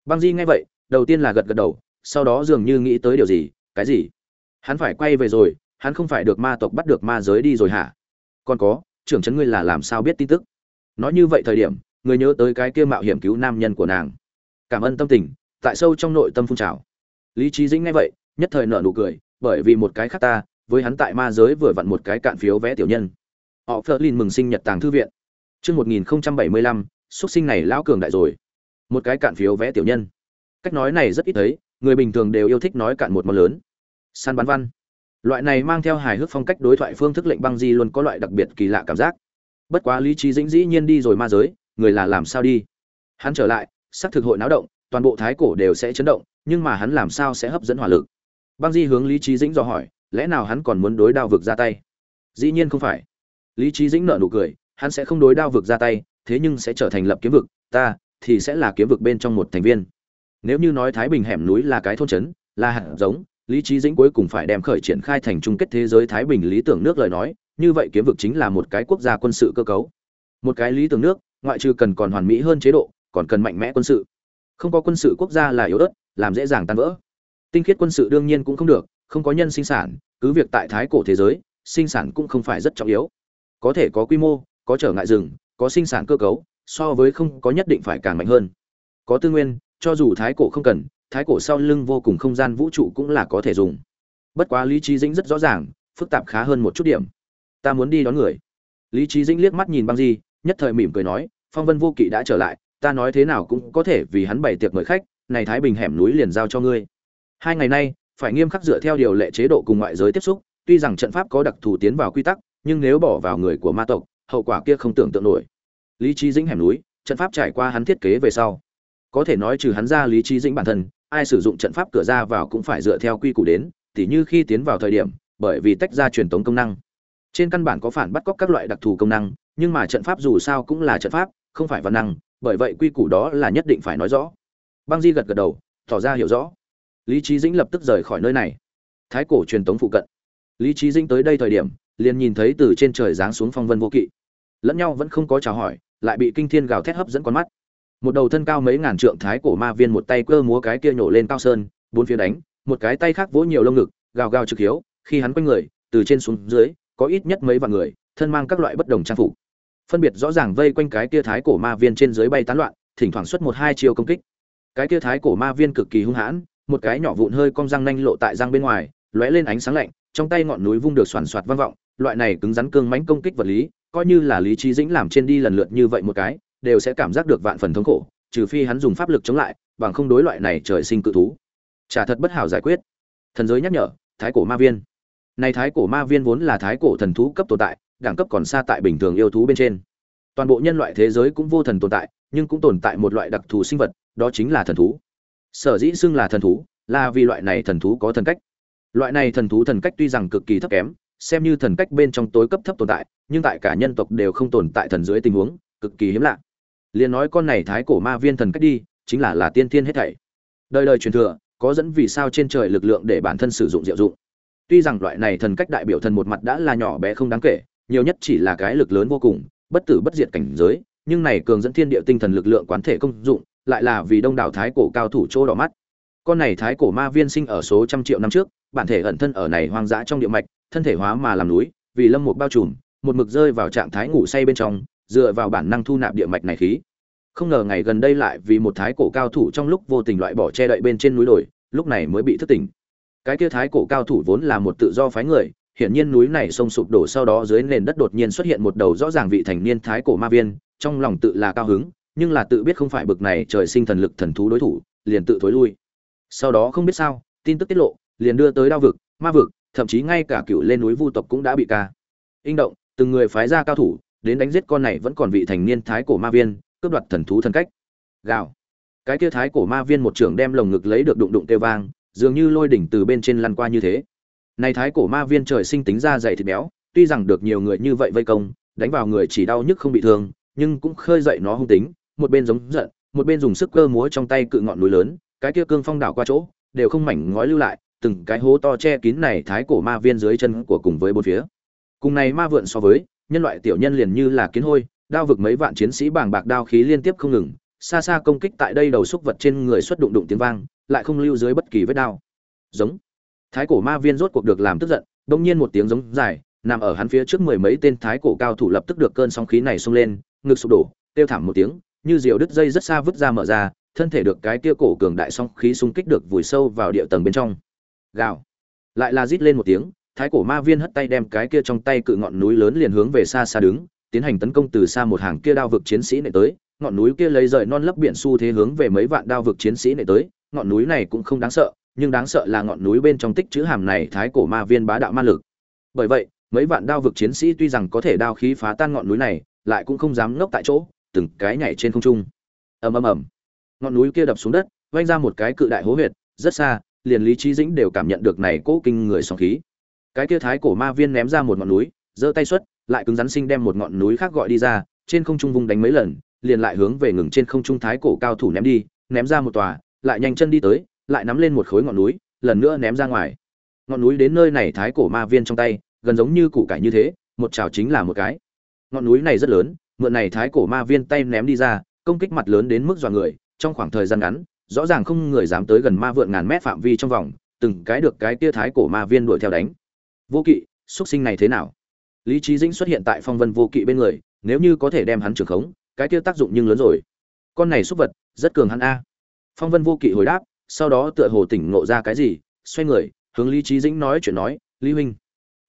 Băng di nghe vậy, đầu tiên là gật gật đầu sau đó dường như nghĩ tới điều gì, cái gì? Hắn phải quay về rồi, hắn không phải được ma tộc bắt được ma giới đi rồi hả? Còn có, trưởng trấn ngươi là làm sao biết tin tức? Nói như vậy thời điểm, người nhớ tới cái kia mạo hiểm cứu nam nhân của nàng. Cảm ơn tâm tình, tại sâu trong nội tâm phun trào. Lý trí dĩnh nghe vậy, nhất thời nở nụ cười, bởi vì một cái khác ta, với hắn tại ma giới vừa vặn một cái cạn phiếu vẽ tiểu nhân. Họ phơ lin mừng sinh nhật tàng thư viện. Chương một nghìn bảy mươi lăm, xuất sinh này lão cường đại rồi. Một cái cạn phiếu vẽ tiểu nhân. Cách nói này rất ít thấy người bình thường đều yêu thích nói cạn một món lớn. Săn bắn văn. Loại này mang theo hài hước phong cách đối thoại phương thức lệnh băng di luôn có loại đặc biệt kỳ lạ cảm giác. Bất quá lý trí dĩnh dĩ nhiên đi rồi ma giới, người là làm sao đi? Hắn trở lại sắc thực hội náo động, toàn bộ thái cổ đều sẽ chấn động, nhưng mà hắn làm sao sẽ hấp dẫn hỏa lực? Băng di hướng lý trí dĩnh do hỏi, lẽ nào hắn còn muốn đối đao vực ra tay? Dĩ nhiên không phải. Lý trí dĩnh nợ nụ cười, hắn sẽ không đối đao vực ra tay, thế nhưng sẽ trở thành lập kiếm vực, ta thì sẽ là kiếm vực bên trong một thành viên nếu như nói thái bình hẻm núi là cái thôn trấn, là hạt giống, lý trí dĩnh cuối cùng phải đem khởi triển khai thành chung kết thế giới thái bình lý tưởng nước lời nói, như vậy kiếm vực chính là một cái quốc gia quân sự cơ cấu. Một cái lý tưởng nước, ngoại trừ cần còn hoàn mỹ hơn chế độ, còn cần mạnh mẽ quân sự. Không có quân sự quốc gia là yếu ớt, làm dễ dàng tan vỡ. Tinh khiết quân sự đương nhiên cũng không được, không có nhân sinh sản, cứ việc tại thái cổ thế giới, sinh sản cũng không phải rất trọng yếu. Có thể có quy mô, có trở ngại rừng, có sinh sản cơ cấu, so với không có nhất định phải càng mạnh hơn. Có tư nguyên cho dù thái cổ không cần, thái cổ sau lưng vô cùng không gian vũ trụ cũng là có thể dùng. Bất quá lý trí dĩnh rất rõ ràng, phức tạp khá hơn một chút điểm. Ta muốn đi đón người. Lý trí dĩnh liếc mắt nhìn băng di, nhất thời mỉm cười nói, phong vân vô kỵ đã trở lại, ta nói thế nào cũng có thể vì hắn bày tiệc mời khách, này thái bình hẻm núi liền giao cho ngươi. Hai ngày nay, phải nghiêm khắc dựa theo điều lệ chế độ cùng ngoại giới tiếp xúc, tuy rằng trận pháp có đặc thù tiến vào quy tắc, nhưng nếu bỏ vào người của ma tộc, hậu quả kia không tưởng tượng nổi. Lý trí dĩnh hẻm núi, trận pháp trải qua hắn thiết kế về sau có thể nói trừ hắn ra lý trí dĩnh bản thân, ai sử dụng trận pháp cửa ra vào cũng phải dựa theo quy củ đến, tỉ như khi tiến vào thời điểm, bởi vì tách ra truyền tống công năng. Trên căn bản có phản bắt cóc các loại đặc thù công năng, nhưng mà trận pháp dù sao cũng là trận pháp, không phải văn năng, bởi vậy quy củ đó là nhất định phải nói rõ. Băng di gật gật đầu, tỏ ra hiểu rõ. Lý trí dĩnh lập tức rời khỏi nơi này. Thái cổ truyền tống phụ cận. Lý trí dĩnh tới đây thời điểm, liền nhìn thấy từ trên trời giáng xuống phong vân vô kỵ. Lẫn nhau vẫn không có chào hỏi, lại bị kinh thiên gào thét hấp dẫn con mắt một đầu thân cao mấy ngàn trượng thái cổ ma viên một tay cơ múa cái kia nhổ lên cao sơn, bốn phía đánh, một cái tay khác vỗ nhiều lông ngực, gào gào trực hiếu, khi hắn quanh người, từ trên xuống dưới, có ít nhất mấy vạn người, thân mang các loại bất đồng trang phục. Phân biệt rõ ràng vây quanh cái kia thái cổ ma viên trên dưới bay tán loạn, thỉnh thoảng xuất một hai chiều công kích. Cái kia thái cổ ma viên cực kỳ hung hãn, một cái nhỏ vụn hơi cong răng nanh lộ tại răng bên ngoài, lóe lên ánh sáng lạnh, trong tay ngọn núi vung được soàn soạt vang vọng, loại này cứng rắn cương mãnh công kích vật lý, coi như là lý trí dĩnh làm trên đi lần lượt như vậy một cái đều sẽ cảm giác được vạn phần thống khổ, trừ phi hắn dùng pháp lực chống lại, bằng không đối loại này trời sinh cự thú. Chả thật bất hảo giải quyết. Thần giới nhắc nhở, thái cổ ma viên. Này thái cổ ma viên vốn là thái cổ thần thú cấp tồn tại, đẳng cấp còn xa tại bình thường yêu thú bên trên. Toàn bộ nhân loại thế giới cũng vô thần tồn tại, nhưng cũng tồn tại một loại đặc thù sinh vật, đó chính là thần thú. Sở dĩ xưng là thần thú, là vì loại này thần thú có thần cách. Loại này thần thú thần cách tuy rằng cực kỳ thấp kém, xem như thần cách bên trong tối cấp thấp tồn tại, nhưng tại cả nhân tộc đều không tồn tại thần dưới tình huống, cực kỳ hiếm lạ liền nói con này thái cổ ma viên thần cách đi, chính là là tiên tiên hết thảy. Đời đời truyền thừa, có dẫn vì sao trên trời lực lượng để bản thân sử dụng diệu dụng. Tuy rằng loại này thần cách đại biểu thần một mặt đã là nhỏ bé không đáng kể, nhiều nhất chỉ là cái lực lớn vô cùng, bất tử bất diệt cảnh giới, nhưng này cường dẫn thiên địa tinh thần lực lượng quán thể công dụng, lại là vì đông đảo thái cổ cao thủ chỗ đỏ mắt. Con này thái cổ ma viên sinh ở số trăm triệu năm trước, bản thể ẩn thân ở này hoang dã trong địa mạch, thân thể hóa mà làm núi, vì lâm một bao trùm, một mực rơi vào trạng thái ngủ say bên trong dựa vào bản năng thu nạp địa mạch này khí. Không ngờ ngày gần đây lại vì một thái cổ cao thủ trong lúc vô tình loại bỏ che đậy bên trên núi đồi, lúc này mới bị thức tỉnh. Cái kia thái cổ cao thủ vốn là một tự do phái người, hiển nhiên núi này sông sụp đổ sau đó dưới nền đất đột nhiên xuất hiện một đầu rõ ràng vị thành niên thái cổ ma viên, trong lòng tự là cao hứng, nhưng là tự biết không phải bực này trời sinh thần lực thần thú đối thủ, liền tự thối lui. Sau đó không biết sao, tin tức tiết lộ, liền đưa tới đao vực, ma vực, thậm chí ngay cả cựu lên núi vu tộc cũng đã bị ca. Inh động, từng người phái ra cao thủ đến đánh giết con này vẫn còn vị thành niên thái cổ ma viên, cướp đoạt thần thú thần cách. Gào. Cái kia thái cổ ma viên một trưởng đem lồng ngực lấy được đụng đụng kêu vang, dường như lôi đỉnh từ bên trên lăn qua như thế. Này thái cổ ma viên trời sinh tính ra dày thịt béo, tuy rằng được nhiều người như vậy vây công, đánh vào người chỉ đau nhức không bị thương, nhưng cũng khơi dậy nó hung tính, một bên giống giận, một bên dùng sức cơ múa trong tay cự ngọn núi lớn, cái kia cương phong đảo qua chỗ, đều không mảnh ngói lưu lại, từng cái hố to che kín này thái cổ ma viên dưới chân của cùng với bốn phía. Cùng này ma vượn so với nhân loại tiểu nhân liền như là kiến hôi, đao vực mấy vạn chiến sĩ bàng bạc đao khí liên tiếp không ngừng, xa xa công kích tại đây đầu xúc vật trên người xuất đụng đụng tiếng vang, lại không lưu dưới bất kỳ vết đao. Giống. Thái cổ ma viên rốt cuộc được làm tức giận đông nhiên một tiếng giống dài, nằm ở hắn phía trước mười mấy tên thái cổ cao thủ lập tức được cơn sóng khí này xông lên, ngực sụp đổ tiêu thảm một tiếng, như diều đứt dây rất xa vứt ra mở ra, thân thể được cái kia cổ cường đại song khí xung kích được vùi sâu vào địa tầng bên trong. Gào. Lại là rít lên một tiếng thái cổ ma viên hất tay đem cái kia trong tay cự ngọn núi lớn liền hướng về xa xa đứng, tiến hành tấn công từ xa một hàng kia đao vực chiến sĩ này tới. Ngọn núi kia lấy rời non lấp biển xu thế hướng về mấy vạn đao vực chiến sĩ này tới. Ngọn núi này cũng không đáng sợ, nhưng đáng sợ là ngọn núi bên trong tích chữ hàm này thái cổ ma viên bá đạo ma lực. Bởi vậy, mấy vạn đao vực chiến sĩ tuy rằng có thể đao khí phá tan ngọn núi này, lại cũng không dám ngốc tại chỗ, từng cái nhảy trên không trung. Ầm ầm ầm. Ngọn núi kia đập xuống đất, vang ra một cái cự đại hố huyệt, rất xa, liền lý trí dĩnh đều cảm nhận được này cố kinh người sóng khí cái kia thái cổ ma viên ném ra một ngọn núi, giơ tay xuất, lại cứng rắn sinh đem một ngọn núi khác gọi đi ra, trên không trung vung đánh mấy lần, liền lại hướng về ngừng trên không trung thái cổ cao thủ ném đi, ném ra một tòa, lại nhanh chân đi tới, lại nắm lên một khối ngọn núi, lần nữa ném ra ngoài. Ngọn núi đến nơi này thái cổ ma viên trong tay, gần giống như củ cải như thế, một chảo chính là một cái. Ngọn núi này rất lớn, mượn này thái cổ ma viên tay ném đi ra, công kích mặt lớn đến mức dọa người, trong khoảng thời gian ngắn, rõ ràng không người dám tới gần ma vượn ngàn mét phạm vi trong vòng, từng cái được cái tia thái cổ ma viên đuổi theo đánh vô kỵ xuất sinh này thế nào lý trí dĩnh xuất hiện tại phong vân vô kỵ bên người nếu như có thể đem hắn trưởng khống cái kia tác dụng nhưng lớn rồi con này xúc vật rất cường hắn a phong vân vô kỵ hồi đáp sau đó tựa hồ tỉnh ngộ ra cái gì xoay người hướng lý trí dĩnh nói chuyện nói lý huynh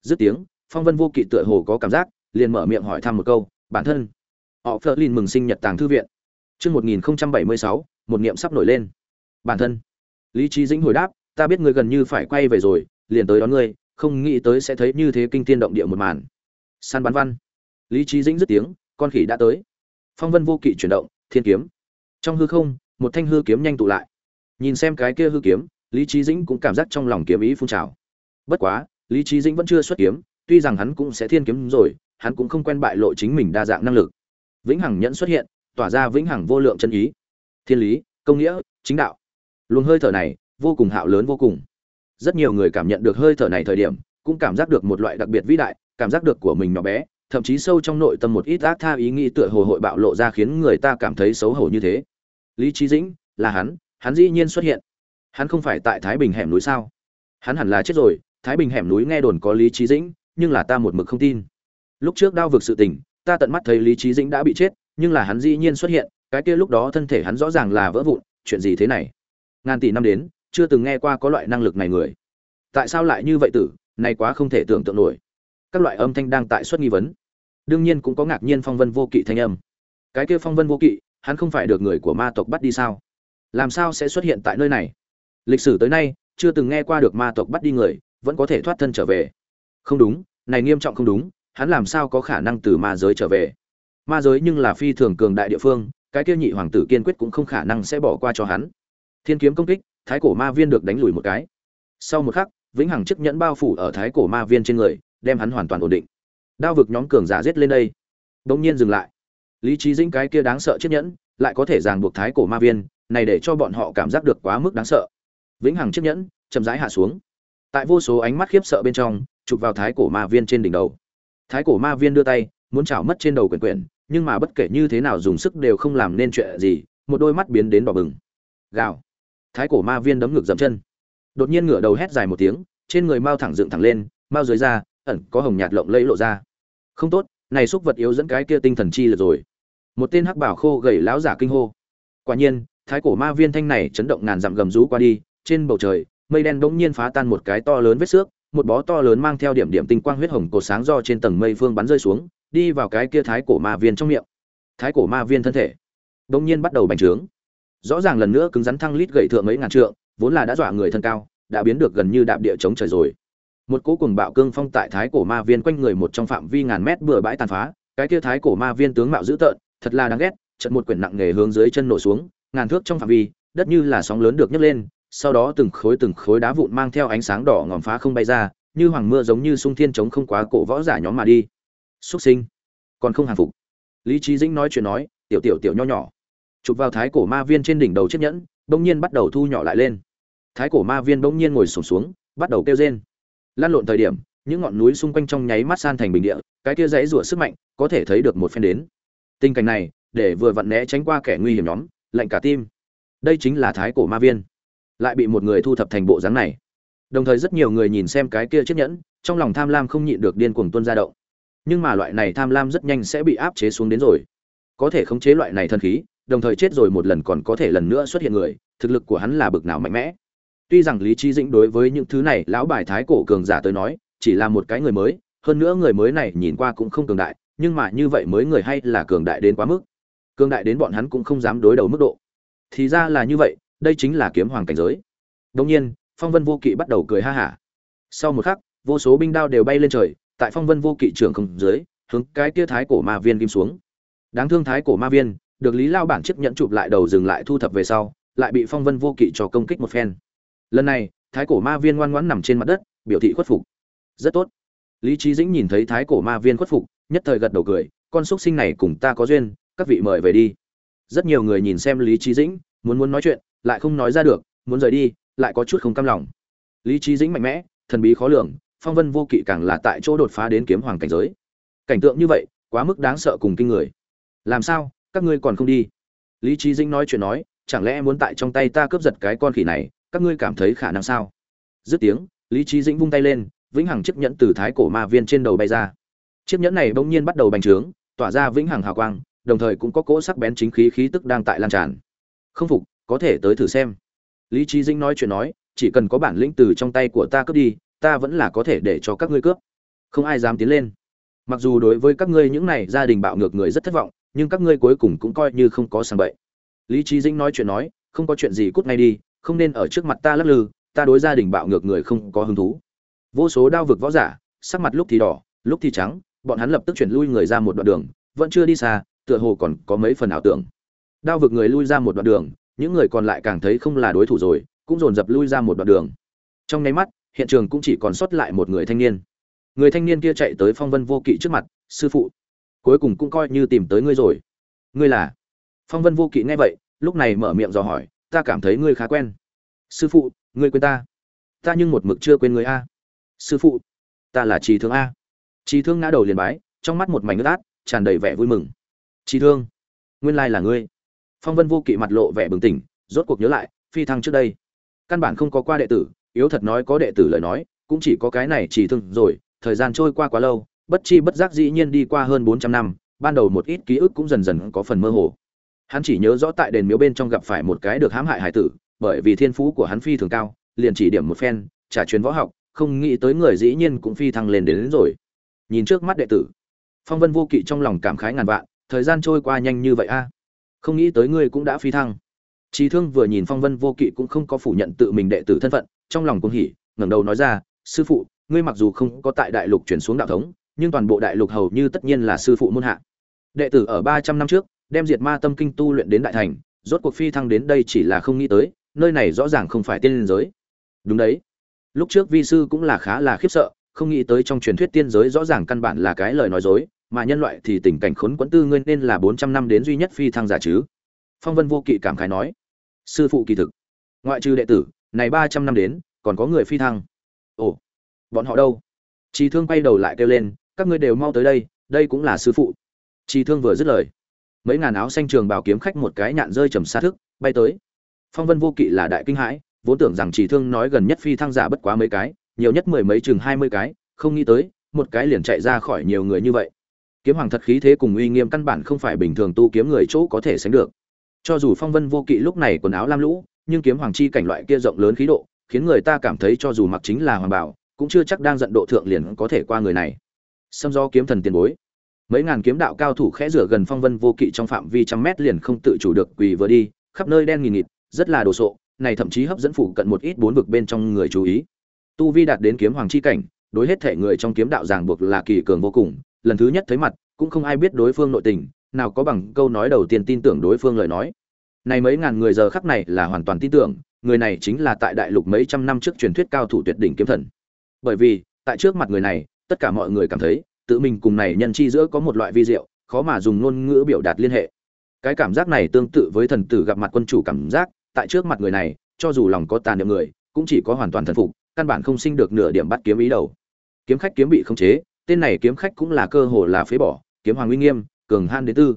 dứt tiếng phong vân vô kỵ tựa hồ có cảm giác liền mở miệng hỏi thăm một câu bản thân họ phớt lên mừng sinh nhật tàng thư viện Chương 1076, một niệm sắp nổi lên. Bản thân. Lý trí Dĩnh hồi đáp, ta biết ngươi gần như phải quay về rồi, liền tới đón ngươi, không nghĩ tới sẽ thấy như thế kinh thiên động địa một màn. San bắn văn. Lý Chí Dĩnh dứt tiếng, con khỉ đã tới. Phong Vân vô kỵ chuyển động, thiên kiếm. Trong hư không, một thanh hư kiếm nhanh tụ lại. Nhìn xem cái kia hư kiếm, Lý Chí Dĩnh cũng cảm giác trong lòng kiếm ý phun trào. Bất quá, Lý Chí Dĩnh vẫn chưa xuất kiếm, tuy rằng hắn cũng sẽ thiên kiếm rồi, hắn cũng không quen bại lộ chính mình đa dạng năng lực. Vĩnh Hằng nhẫn xuất hiện, tỏa ra vĩnh hằng vô lượng chân ý thiên lý công nghĩa chính đạo luồng hơi thở này vô cùng hạo lớn vô cùng rất nhiều người cảm nhận được hơi thở này thời điểm, cũng cảm giác được một loại đặc biệt vĩ đại, cảm giác được của mình nhỏ bé, thậm chí sâu trong nội tâm một ít ác tha ý nghĩ tựa hồ hội bạo lộ ra khiến người ta cảm thấy xấu hổ như thế. Lý trí dĩnh, là hắn hắn dĩ nhiên xuất hiện. Hắn không phải tại thái bình hẻm núi sao? Hắn hẳn là chết rồi, thái bình hẻm núi nghe đồn có lý trí dĩnh, nhưng là ta một mực không tin. Lúc trước Đao vực sự tình, ta tận mắt thấy lý trí dĩnh đã bị chết, nhưng là hắn dĩ nhiên xuất hiện, cái kia lúc đó thân thể hắn rõ ràng là vỡ vụn, chuyện gì thế này? Ngàn tỷ năm đến chưa từng nghe qua có loại năng lực này người. Tại sao lại như vậy tử này quá không thể tưởng tượng nổi. Các loại âm thanh đang tại suất nghi vấn. Đương nhiên cũng có ngạc nhiên phong vân vô kỵ thanh âm. Cái kia phong vân vô kỵ, hắn không phải được người của ma tộc bắt đi sao? Làm sao sẽ xuất hiện tại nơi này? Lịch sử tới nay, chưa từng nghe qua được ma tộc bắt đi người, vẫn có thể thoát thân trở về. Không đúng, này nghiêm trọng không đúng, hắn làm sao có khả năng từ ma giới trở về? Ma giới nhưng là phi thường cường đại địa phương, cái kia nhị hoàng tử kiên quyết cũng không khả năng sẽ bỏ qua cho hắn. Thiên kiếm công kích thái cổ ma viên được đánh lùi một cái. Sau một khắc, vĩnh hằng chiếc nhẫn bao phủ ở thái cổ ma viên trên người, đem hắn hoàn toàn ổn định. Đao vực nhóm cường giả giết lên đây. Bỗng nhiên dừng lại. Lý trí dĩnh cái kia đáng sợ chiếc nhẫn, lại có thể ràng buộc thái cổ ma viên, này để cho bọn họ cảm giác được quá mức đáng sợ. Vĩnh hằng chiếc nhẫn, chậm rãi hạ xuống. Tại vô số ánh mắt khiếp sợ bên trong, chụp vào thái cổ ma viên trên đỉnh đầu. Thái cổ ma viên đưa tay, muốn chảo mất trên đầu quyển quyển, nhưng mà bất kể như thế nào dùng sức đều không làm nên chuyện gì, một đôi mắt biến đến đỏ bừng. Gào thái cổ ma viên đấm ngực dậm chân. Đột nhiên ngửa đầu hét dài một tiếng, trên người mao thẳng dựng thẳng lên, mao dưới da, ẩn có hồng nhạt lộng lẫy lộ ra. Không tốt, này xúc vật yếu dẫn cái kia tinh thần chi lượt rồi. Một tên hắc bảo khô gầy láo giả kinh hô. Quả nhiên, thái cổ ma viên thanh này chấn động ngàn dặm gầm rú qua đi, trên bầu trời, mây đen bỗng nhiên phá tan một cái to lớn vết xước, một bó to lớn mang theo điểm điểm tinh quang huyết hồng cột sáng do trên tầng mây phương bắn rơi xuống, đi vào cái kia thái cổ ma viên trong miệng. Thái cổ ma viên thân thể đông nhiên bắt đầu bành trướng rõ ràng lần nữa cứng rắn thăng lít gậy thượng mấy ngàn trượng, vốn là đã dọa người thân cao, đã biến được gần như đạp địa chống trời rồi. Một cỗ cùng bạo cương phong tại thái cổ ma viên quanh người một trong phạm vi ngàn mét bừa bãi tàn phá, cái kia thái cổ ma viên tướng mạo dữ tợn, thật là đáng ghét trận một quyển nặng nghề hướng dưới chân nổ xuống, ngàn thước trong phạm vi, đất như là sóng lớn được nhấc lên, sau đó từng khối từng khối đá vụn mang theo ánh sáng đỏ ngòm phá không bay ra, như hoàng mưa giống như sung thiên chống không quá cổ võ giả nhóm mà đi. Xuất sinh. Còn không hàng phục. Lý trí dĩnh nói chuyện nói, tiểu tiểu tiểu nho nhỏ chụp vào thái cổ ma viên trên đỉnh đầu chiếc nhẫn bỗng nhiên bắt đầu thu nhỏ lại lên. Thái cổ ma viên bỗng nhiên ngồi sổm xuống, xuống bắt đầu kêu rên. Lan lộn thời điểm những ngọn núi xung quanh trong nháy mắt san thành bình địa cái kia dãy rủa sức mạnh có thể thấy được một phen đến. Tình cảnh này để vừa vặn né tránh qua kẻ nguy hiểm nhóm lạnh cả tim. Đây chính là thái cổ ma viên. Lại bị một người thu thập thành bộ dáng này. Đồng thời rất nhiều người nhìn xem cái kia chiếc nhẫn trong lòng tham lam không nhịn được điên cuồng tuôn ra động. Nhưng mà loại này tham lam rất nhanh sẽ bị áp chế xuống đến rồi. Có thể khống chế loại này thân khí đồng thời chết rồi một lần còn có thể lần nữa xuất hiện người, thực lực của hắn là bực nào mạnh mẽ. Tuy rằng lý trí dĩnh đối với những thứ này lão bài thái cổ cường giả tới nói, chỉ là một cái người mới, hơn nữa người mới này nhìn qua cũng không cường đại, nhưng mà như vậy mới người hay là cường đại đến quá mức. Cường đại đến bọn hắn cũng không dám đối đầu mức độ. Thì ra là như vậy, đây chính là kiếm hoàng cảnh giới. Đông nhiên, phong vân vô kỵ bắt đầu cười ha hả. Sau một khắc, vô số binh đao đều bay lên trời, tại phong vân vô kỵ trưởng không dưới, hướng cái kia thái cổ ma viên kim xuống. Đáng thương thái cổ ma viên được lý lao bản chiếc nhẫn chụp lại đầu dừng lại thu thập về sau, lại bị phong vân vô kỵ cho công kích một phen. Lần này, thái cổ ma viên ngoan ngoãn nằm trên mặt đất, biểu thị khuất phục. Rất tốt. Lý trí dĩnh nhìn thấy thái cổ ma viên khuất phục, nhất thời gật đầu cười, con xúc sinh này cùng ta có duyên, các vị mời về đi. Rất nhiều người nhìn xem lý trí dĩnh, muốn muốn nói chuyện, lại không nói ra được, muốn rời đi, lại có chút không cam lòng. Lý trí dĩnh mạnh mẽ, thần bí khó lường, phong vân vô kỵ càng là tại chỗ đột phá đến kiếm hoàng cảnh giới. Cảnh tượng như vậy, quá mức đáng sợ cùng kinh người. Làm sao? Các ngươi còn không đi. Lý trí dĩnh nói chuyện nói, chẳng lẽ muốn tại trong tay ta cướp giật cái con khỉ này, các ngươi cảm thấy khả năng sao? Dứt tiếng, lý trí dĩnh vung tay lên, vĩnh hằng chiếc nhẫn từ thái cổ ma viên trên đầu bay ra. Chiếc nhẫn này bỗng nhiên bắt đầu bành trướng, tỏa ra vĩnh hằng hào quang, đồng thời cũng có cỗ sắc bén chính khí khí tức đang tại lan tràn. Không phục, có thể tới thử xem. Lý trí dĩnh nói chuyện nói, chỉ cần có bản lĩnh từ trong tay của ta cướp đi, ta vẫn là có thể để cho các ngươi cướp. Không ai dám tiến lên. Mặc dù đối với các ngươi những này gia đình bạo ngược người rất thất vọng nhưng các ngươi cuối cùng cũng coi như không có sàng bậy. Lý trí dĩnh nói chuyện nói, không có chuyện gì cút ngay đi, không nên ở trước mặt ta lắc lư, ta đối gia đình bạo ngược người không có hứng thú. Vô số đao vực võ giả, sắc mặt lúc thì đỏ, lúc thì trắng, bọn hắn lập tức chuyển lui người ra một đoạn đường, vẫn chưa đi xa, tựa hồ còn có mấy phần ảo tưởng. Đao vực người lui ra một đoạn đường, những người còn lại càng thấy không là đối thủ rồi, cũng dồn dập lui ra một đoạn đường. Trong nháy mắt, hiện trường cũng chỉ còn sót lại một người thanh niên. Người thanh niên kia chạy tới phong vân vô kỵ trước mặt, sư phụ cuối cùng cũng coi như tìm tới ngươi rồi. Ngươi là? Phong vân vô kỵ nghe vậy, lúc này mở miệng dò hỏi, ta cảm thấy ngươi khá quen. Sư phụ, ngươi quên ta. Ta nhưng một mực chưa quên người a. Sư phụ, ta là trì thương a. Trì thương ngã đầu liền bái, trong mắt một mảnh ướt át, tràn đầy vẻ vui mừng. Trì thương, nguyên lai là ngươi. Phong vân vô kỵ mặt lộ vẻ bừng tỉnh, rốt cuộc nhớ lại, phi thăng trước đây. Căn bản không có qua đệ tử, yếu thật nói có đệ tử lời nói, cũng chỉ có cái này trì thương rồi, thời gian trôi qua quá lâu bất chi bất giác dĩ nhiên đi qua hơn bốn trăm năm ban đầu một ít ký ức cũng dần dần có phần mơ hồ. Hắn chỉ nhớ rõ tại đền miếu bên trong gặp phải một cái được hãm hại hải tử bởi vì thiên phú của hắn phi thường cao liền chỉ điểm một phen trả truyền võ học không nghĩ tới người dĩ nhiên cũng phi thăng lên đến, đến rồi. Nhìn trước mắt đệ tử phong vân vô kỵ trong lòng cảm khái ngàn vạn thời gian trôi qua nhanh như vậy a? Không nghĩ tới ngươi cũng đã phi thăng. Trí thương vừa nhìn phong vân vô kỵ cũng không có phủ nhận tự mình đệ tử thân phận trong lòng cũng hỉ ngẩng đầu nói ra sư phụ ngươi mặc dù không có tại đại lục chuyển xuống đạo thống nhưng toàn bộ đại lục hầu như tất nhiên là sư phụ môn hạ. Đệ tử ở ba trăm năm trước, đem diệt ma tâm kinh tu luyện đến đại thành, rốt cuộc phi thăng đến đây chỉ là không nghĩ tới, nơi này rõ ràng không phải tiên giới. Đúng đấy. Lúc trước vi sư cũng là khá là khiếp sợ, không nghĩ tới trong truyền thuyết tiên giới rõ ràng căn bản là cái lời nói dối, mà nhân loại thì tình cảnh khốn quẫn tư nguyên nên là bốn trăm năm đến duy nhất phi thăng giả chứ. Phong vân vô kỵ cảm khái nói, sư phụ kỳ thực, ngoại trừ đệ tử, này ba trăm năm đến, còn có người phi thăng. Ồ, bọn họ đâu? Trì thương quay đầu lại kêu lên các ngươi đều mau tới đây đây cũng là sư phụ. Chi thương vừa dứt lời, mấy ngàn áo xanh trường bào kiếm khách một cái nhạn rơi trầm xa thức, bay tới. Phong vân vô kỵ là đại kinh hãi, vốn tưởng rằng chỉ thương nói gần nhất phi thăng giả bất quá mấy cái, nhiều nhất mười mấy chừng hai mươi cái, không nghĩ tới, một cái liền chạy ra khỏi nhiều người như vậy. Kiếm hoàng thật khí thế cùng uy nghiêm căn bản không phải bình thường tu kiếm người chỗ có thể sánh được. Cho dù phong vân vô kỵ lúc này quần áo lam lũ, nhưng kiếm hoàng chi cảnh loại kia rộng lớn khí độ, khiến người ta cảm thấy cho dù mặc chính là hoàng bảo, cũng chưa chắc đang giận độ thượng liền có thể qua người này xâm do kiếm thần tiền bối. Mấy ngàn kiếm đạo cao thủ khẽ rửa gần phong vân vô kỵ trong phạm vi trăm mét liền không tự chủ được quỳ vừa đi, khắp nơi đen nghìn nghịt, rất là đồ sộ, này thậm chí hấp dẫn phụ cận một ít bốn vực bên trong người chú ý. Tu vi đạt đến kiếm hoàng chi cảnh, đối hết thể người trong kiếm đạo ràng buộc là kỳ cường vô cùng, lần thứ nhất thấy mặt, cũng không ai biết đối phương nội tình, nào có bằng câu nói đầu tiên tin tưởng đối phương lời nói. Này mấy ngàn người giờ khắc này là hoàn toàn tin tưởng, người này chính là tại đại lục mấy trăm năm trước truyền thuyết cao thủ tuyệt đỉnh kiếm thần. Bởi vì, tại trước mặt người này tất cả mọi người cảm thấy, tự mình cùng này nhân chi giữa có một loại vi diệu, khó mà dùng ngôn ngữ biểu đạt liên hệ. Cái cảm giác này tương tự với thần tử gặp mặt quân chủ cảm giác, tại trước mặt người này, cho dù lòng có tàn niệm người, cũng chỉ có hoàn toàn thần phục, căn bản không sinh được nửa điểm bắt kiếm ý đầu. Kiếm khách kiếm bị khống chế, tên này kiếm khách cũng là cơ hồ là phế bỏ, kiếm hoàng uy nghiêm, cường han đến tư.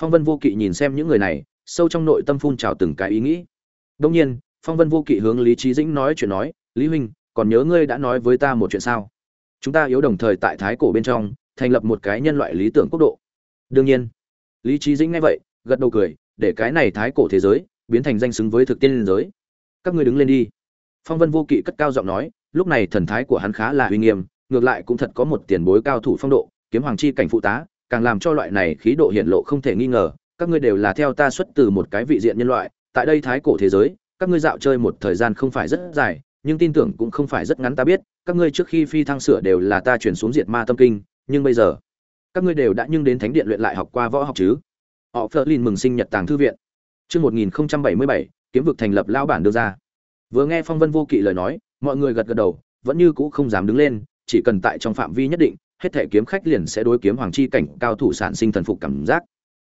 Phong vân vô kỵ nhìn xem những người này, sâu trong nội tâm phun trào từng cái ý nghĩ. Đông nhiên, phong vân vô kỵ hướng lý trí dĩnh nói chuyện nói, lý huynh, còn nhớ ngươi đã nói với ta một chuyện sao? Chúng ta yếu đồng thời tại thái cổ bên trong, thành lập một cái nhân loại lý tưởng quốc độ. Đương nhiên, lý trí dĩnh nghe vậy, gật đầu cười, để cái này thái cổ thế giới biến thành danh xứng với thực tiên liên giới. Các ngươi đứng lên đi. Phong vân vô kỵ cất cao giọng nói, lúc này thần thái của hắn khá là uy nghiêm, ngược lại cũng thật có một tiền bối cao thủ phong độ, kiếm hoàng chi cảnh phụ tá, càng làm cho loại này khí độ hiện lộ không thể nghi ngờ. Các ngươi đều là theo ta xuất từ một cái vị diện nhân loại, tại đây thái cổ thế giới, các ngươi dạo chơi một thời gian không phải rất dài nhưng tin tưởng cũng không phải rất ngắn ta biết, các ngươi trước khi phi thăng sửa đều là ta chuyển xuống diệt ma tâm kinh, nhưng bây giờ, các ngươi đều đã nhưng đến thánh điện luyện lại học qua võ học chứ? Họ phớt lên mừng sinh nhật tàng thư viện. Chương một nghìn bảy mươi bảy, kiếm vực thành lập lao bản đưa ra. Vừa nghe phong vân vô kỵ lời nói, mọi người gật gật đầu, vẫn như cũ không dám đứng lên, chỉ cần tại trong phạm vi nhất định, hết thể kiếm khách liền sẽ đối kiếm hoàng chi cảnh, cao thủ sản sinh thần phục cảm giác.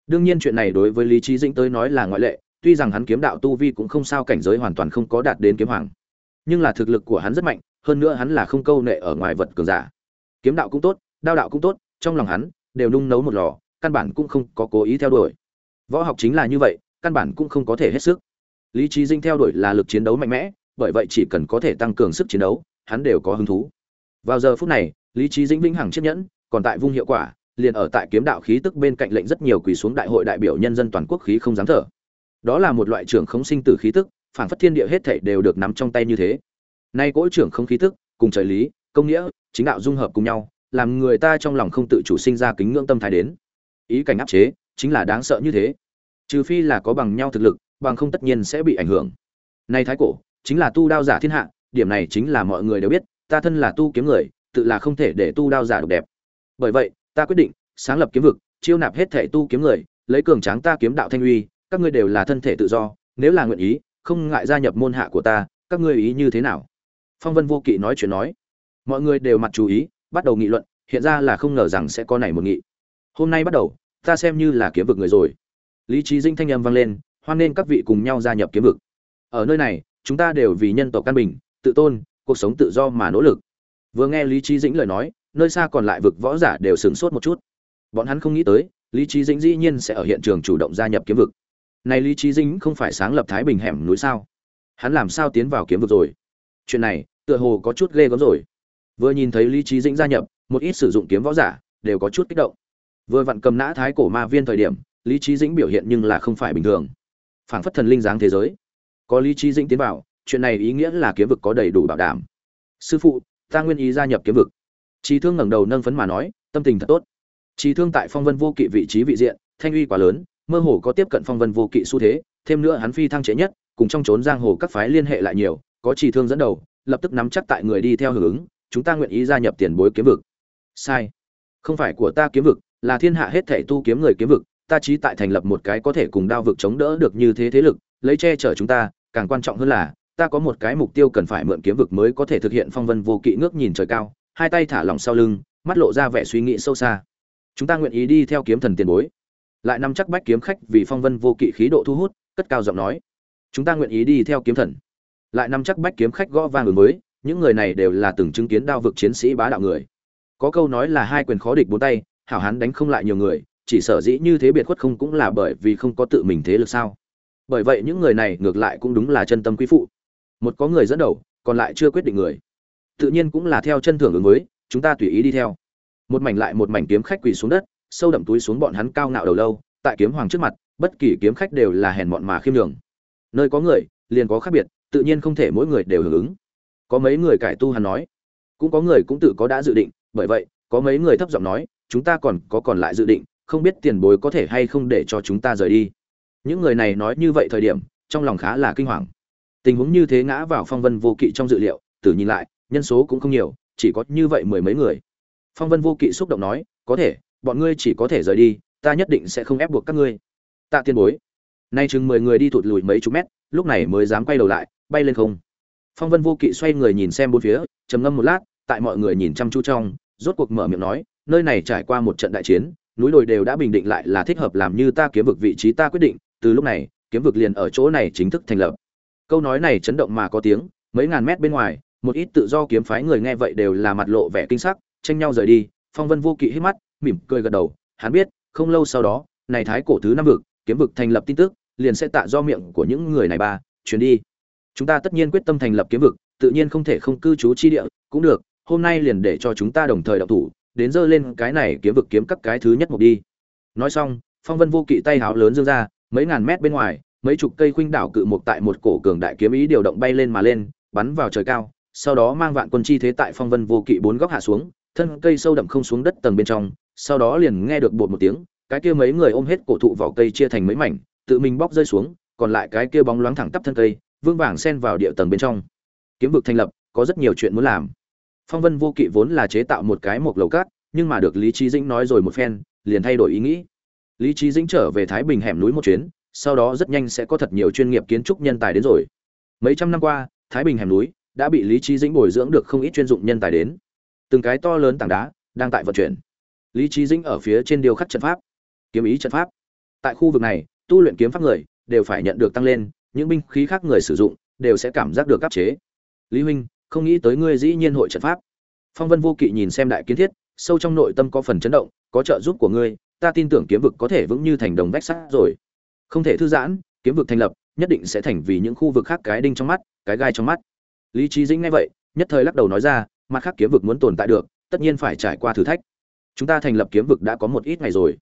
Đương nhiên chuyện này đối với lý trí dĩnh tới nói là ngoại lệ, tuy rằng hắn kiếm đạo tu vi cũng không sao, cảnh giới hoàn toàn không có đạt đến kiếm hoàng nhưng là thực lực của hắn rất mạnh, hơn nữa hắn là không câu nệ ở ngoài vật cường giả. Kiếm đạo cũng tốt, đao đạo cũng tốt, trong lòng hắn đều nung nấu một lò, căn bản cũng không có cố ý theo đuổi. Võ học chính là như vậy, căn bản cũng không có thể hết sức. Lý trí dinh theo đuổi là lực chiến đấu mạnh mẽ, bởi vậy chỉ cần có thể tăng cường sức chiến đấu, hắn đều có hứng thú. Vào giờ phút này, lý trí Dinh vĩnh hằng chấp nhẫn, còn tại vung hiệu quả, liền ở tại kiếm đạo khí tức bên cạnh lệnh rất nhiều quỳ xuống đại hội đại biểu nhân dân toàn quốc khí không dám thở. Đó là một loại trưởng khống sinh tử khí tức phản phất thiên địa hết thảy đều được nắm trong tay như thế. Nay cỗ trưởng không khí tức, cùng trời lý, công nghĩa, chính đạo dung hợp cùng nhau, làm người ta trong lòng không tự chủ sinh ra kính ngưỡng tâm thái đến. Ý cảnh áp chế, chính là đáng sợ như thế. Trừ phi là có bằng nhau thực lực, bằng không tất nhiên sẽ bị ảnh hưởng. Nay thái cổ, chính là tu đao giả thiên hạ, điểm này chính là mọi người đều biết, ta thân là tu kiếm người, tự là không thể để tu đao giả độc đẹp. Bởi vậy, ta quyết định, sáng lập kiếm vực, chiêu nạp hết thể tu kiếm người, lấy cường tráng ta kiếm đạo thanh uy, các ngươi đều là thân thể tự do, nếu là nguyện ý không ngại gia nhập môn hạ của ta, các ngươi ý như thế nào? Phong vân vô kỵ nói chuyện nói. Mọi người đều mặt chú ý, bắt đầu nghị luận, hiện ra là không ngờ rằng sẽ có này một nghị. Hôm nay bắt đầu, ta xem như là kiếm vực người rồi. Lý trí dinh thanh âm vang lên, hoan nên các vị cùng nhau gia nhập kiếm vực. Ở nơi này, chúng ta đều vì nhân tộc căn bình, tự tôn, cuộc sống tự do mà nỗ lực. Vừa nghe lý trí dĩnh lời nói, nơi xa còn lại vực võ giả đều sửng sốt một chút. Bọn hắn không nghĩ tới, lý trí dĩnh dĩ nhiên sẽ ở hiện trường chủ động gia nhập kiếm vực này lý trí dĩnh không phải sáng lập thái bình hẻm núi sao? Hắn làm sao tiến vào kiếm vực rồi? Chuyện này, tựa hồ có chút ghê gớm rồi. Vừa nhìn thấy lý trí dĩnh gia nhập, một ít sử dụng kiếm võ giả đều có chút kích động. Vừa vặn cầm nã thái cổ ma viên thời điểm, lý trí dĩnh biểu hiện nhưng là không phải bình thường. Phảng phất thần linh dáng thế giới. Có lý trí dĩnh tiến vào, chuyện này ý nghĩa là kiếm vực có đầy đủ bảo đảm. Sư phụ, ta nguyên ý gia nhập kiếm vực. Trí thương ngẩng đầu nâng phấn mà nói, tâm tình thật tốt. Trí thương tại phong vân vô kỵ vị trí vị diện, thanh uy quá lớn mơ hồ có tiếp cận phong vân vô kỵ xu thế, thêm nữa hắn phi thăng trễ nhất, cùng trong trốn giang hồ các phái liên hệ lại nhiều, có chỉ thương dẫn đầu, lập tức nắm chắc tại người đi theo hưởng ứng, chúng ta nguyện ý gia nhập tiền bối kiếm vực. Sai. Không phải của ta kiếm vực, là thiên hạ hết thể tu kiếm người kiếm vực, ta chí tại thành lập một cái có thể cùng đao vực chống đỡ được như thế thế lực, lấy che chở chúng ta, càng quan trọng hơn là, ta có một cái mục tiêu cần phải mượn kiếm vực mới có thể thực hiện phong vân vô kỵ ngước nhìn trời cao, hai tay thả lỏng sau lưng, mắt lộ ra vẻ suy nghĩ sâu xa. Chúng ta nguyện ý đi theo kiếm thần tiền bối lại nắm chắc bách kiếm khách vì phong vân vô kỵ khí độ thu hút cất cao giọng nói. Chúng ta nguyện ý đi theo kiếm thần. Lại nắm chắc bách kiếm khách gõ vang ứng mới những người này đều là từng chứng kiến đao vực chiến sĩ bá đạo người. Có câu nói là hai quyền khó địch bốn tay hảo hán đánh không lại nhiều người chỉ sở dĩ như thế biệt khuất không cũng là bởi vì không có tự mình thế lực sao? Bởi vậy những người này ngược lại cũng đúng là chân tâm quý phụ. Một có người dẫn đầu còn lại chưa quyết định người. Tự nhiên cũng là theo chân thưởng ứng mới, chúng ta tùy ý đi theo. Một mảnh lại một mảnh kiếm khách quỳ xuống đất sâu đậm túi xuống bọn hắn cao ngạo đầu lâu, tại kiếm hoàng trước mặt, bất kỳ kiếm khách đều là hèn mọn mà khiêm nhường. Nơi có người, liền có khác biệt, tự nhiên không thể mỗi người đều hưởng ứng. Có mấy người cải tu hắn nói, cũng có người cũng tự có đã dự định, bởi vậy, có mấy người thấp giọng nói, chúng ta còn có còn lại dự định, không biết tiền bối có thể hay không để cho chúng ta rời đi. Những người này nói như vậy thời điểm, trong lòng khá là kinh hoàng. Tình huống như thế ngã vào phong vân vô kỵ trong dự liệu, tử nhìn lại, nhân số cũng không nhiều, chỉ có như vậy mười mấy người. Phong vân vô kỵ xúc động nói, có thể bọn ngươi chỉ có thể rời đi, ta nhất định sẽ không ép buộc các ngươi. Tạ tiên bối. Nay chừng mười người đi thụt lùi mấy chục mét, lúc này mới dám quay đầu lại, bay lên không. Phong vân vô kỵ xoay người nhìn xem bốn phía, trầm ngâm một lát, tại mọi người nhìn chăm chú trong, rốt cuộc mở miệng nói, nơi này trải qua một trận đại chiến, núi đồi đều đã bình định lại là thích hợp làm như ta kiếm vực vị trí ta quyết định, từ lúc này, kiếm vực liền ở chỗ này chính thức thành lập. Câu nói này chấn động mà có tiếng, mấy ngàn mét bên ngoài, một ít tự do kiếm phái người nghe vậy đều là mặt lộ vẻ kinh sắc, tranh nhau rời đi, phong vân vô kỵ hít mắt mỉm cười gật đầu, hắn biết, không lâu sau đó, này thái cổ thứ năm vực, kiếm vực thành lập tin tức, liền sẽ tạ do miệng của những người này ba, chuyến đi. Chúng ta tất nhiên quyết tâm thành lập kiếm vực, tự nhiên không thể không cư trú chi địa, cũng được, hôm nay liền để cho chúng ta đồng thời đậu thủ, đến dơ lên cái này kiếm vực kiếm các cái thứ nhất một đi. Nói xong, phong vân vô kỵ tay háo lớn dương ra, mấy ngàn mét bên ngoài, mấy chục cây khuynh đảo cự một tại một cổ cường đại kiếm ý điều động bay lên mà lên, bắn vào trời cao, sau đó mang vạn quân chi thế tại phong vân vô kỵ bốn góc hạ xuống thân cây sâu đậm không xuống đất tầng bên trong, sau đó liền nghe được bột một tiếng, cái kia mấy người ôm hết cổ thụ vỏ cây chia thành mấy mảnh, tự mình bóc rơi xuống, còn lại cái kia bóng loáng thẳng tắp thân cây, vương vàng xen vào địa tầng bên trong. Kiếm vực thành lập, có rất nhiều chuyện muốn làm. Phong vân vô kỵ vốn là chế tạo một cái một lầu cát, nhưng mà được lý trí dĩnh nói rồi một phen, liền thay đổi ý nghĩ. Lý trí dĩnh trở về thái bình hẻm núi một chuyến, sau đó rất nhanh sẽ có thật nhiều chuyên nghiệp kiến trúc nhân tài đến rồi. Mấy trăm năm qua, thái bình hẻm núi đã bị lý trí dĩnh bồi dưỡng được không ít chuyên dụng nhân tài đến từng cái to lớn tảng đá đang tại vận chuyển. Lý trí dĩnh ở phía trên điều khắc trận pháp, kiếm ý trận pháp. Tại khu vực này, tu luyện kiếm pháp người đều phải nhận được tăng lên, những binh khí khác người sử dụng đều sẽ cảm giác được áp chế. Lý huynh, không nghĩ tới ngươi dĩ nhiên hội trận pháp. Phong vân vô kỵ nhìn xem đại kiến thiết, sâu trong nội tâm có phần chấn động, có trợ giúp của ngươi, ta tin tưởng kiếm vực có thể vững như thành đồng vách sắt rồi. Không thể thư giãn, kiếm vực thành lập nhất định sẽ thành vì những khu vực khác cái đinh trong mắt, cái gai trong mắt. Lý trí dĩnh nghe vậy, nhất thời lắc đầu nói ra mặt khác kiếm vực muốn tồn tại được, tất nhiên phải trải qua thử thách. Chúng ta thành lập kiếm vực đã có một ít ngày rồi.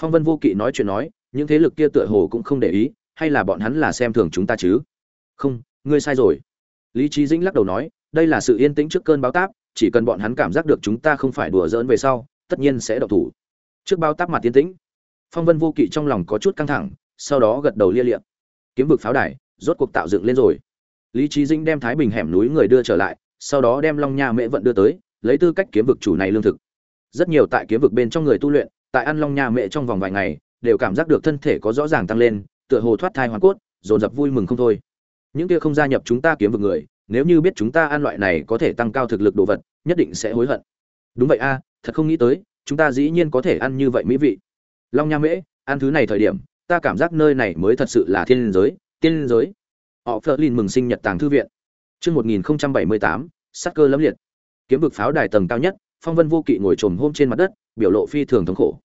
Phong vân vô kỵ nói chuyện nói, những thế lực kia tựa hồ cũng không để ý, hay là bọn hắn là xem thường chúng ta chứ? Không, ngươi sai rồi. Lý trí dĩnh lắc đầu nói, đây là sự yên tĩnh trước cơn báo táp, chỉ cần bọn hắn cảm giác được chúng ta không phải đùa giỡn về sau, tất nhiên sẽ độc thủ. Trước báo táp mặt yên tĩnh, phong vân vô kỵ trong lòng có chút căng thẳng, sau đó gật đầu lia liệm kiếm vực pháo đài, rốt cuộc tạo dựng lên rồi. Lý trí dĩnh đem thái bình hẻm núi người đưa trở lại sau đó đem long nha mễ vận đưa tới, lấy tư cách kiếm vực chủ này lương thực. Rất nhiều tại kiếm vực bên trong người tu luyện, tại ăn long nha mễ trong vòng vài ngày, đều cảm giác được thân thể có rõ ràng tăng lên, tựa hồ thoát thai hoàn cốt, dồn dập vui mừng không thôi. Những kia không gia nhập chúng ta kiếm vực người, nếu như biết chúng ta ăn loại này có thể tăng cao thực lực đồ vật, nhất định sẽ hối hận. Đúng vậy a, thật không nghĩ tới, chúng ta dĩ nhiên có thể ăn như vậy mỹ vị. Long nha mễ, ăn thứ này thời điểm, ta cảm giác nơi này mới thật sự là thiên giới tiên giới. Họ phớt lên mừng sinh nhật tàng thư viện. Trước 1078, sát cơ lẫm liệt. Kiếm vực pháo đài tầng cao nhất, Phong Vân Vô Kỵ ngồi chồm hôm trên mặt đất, biểu lộ phi thường thống khổ.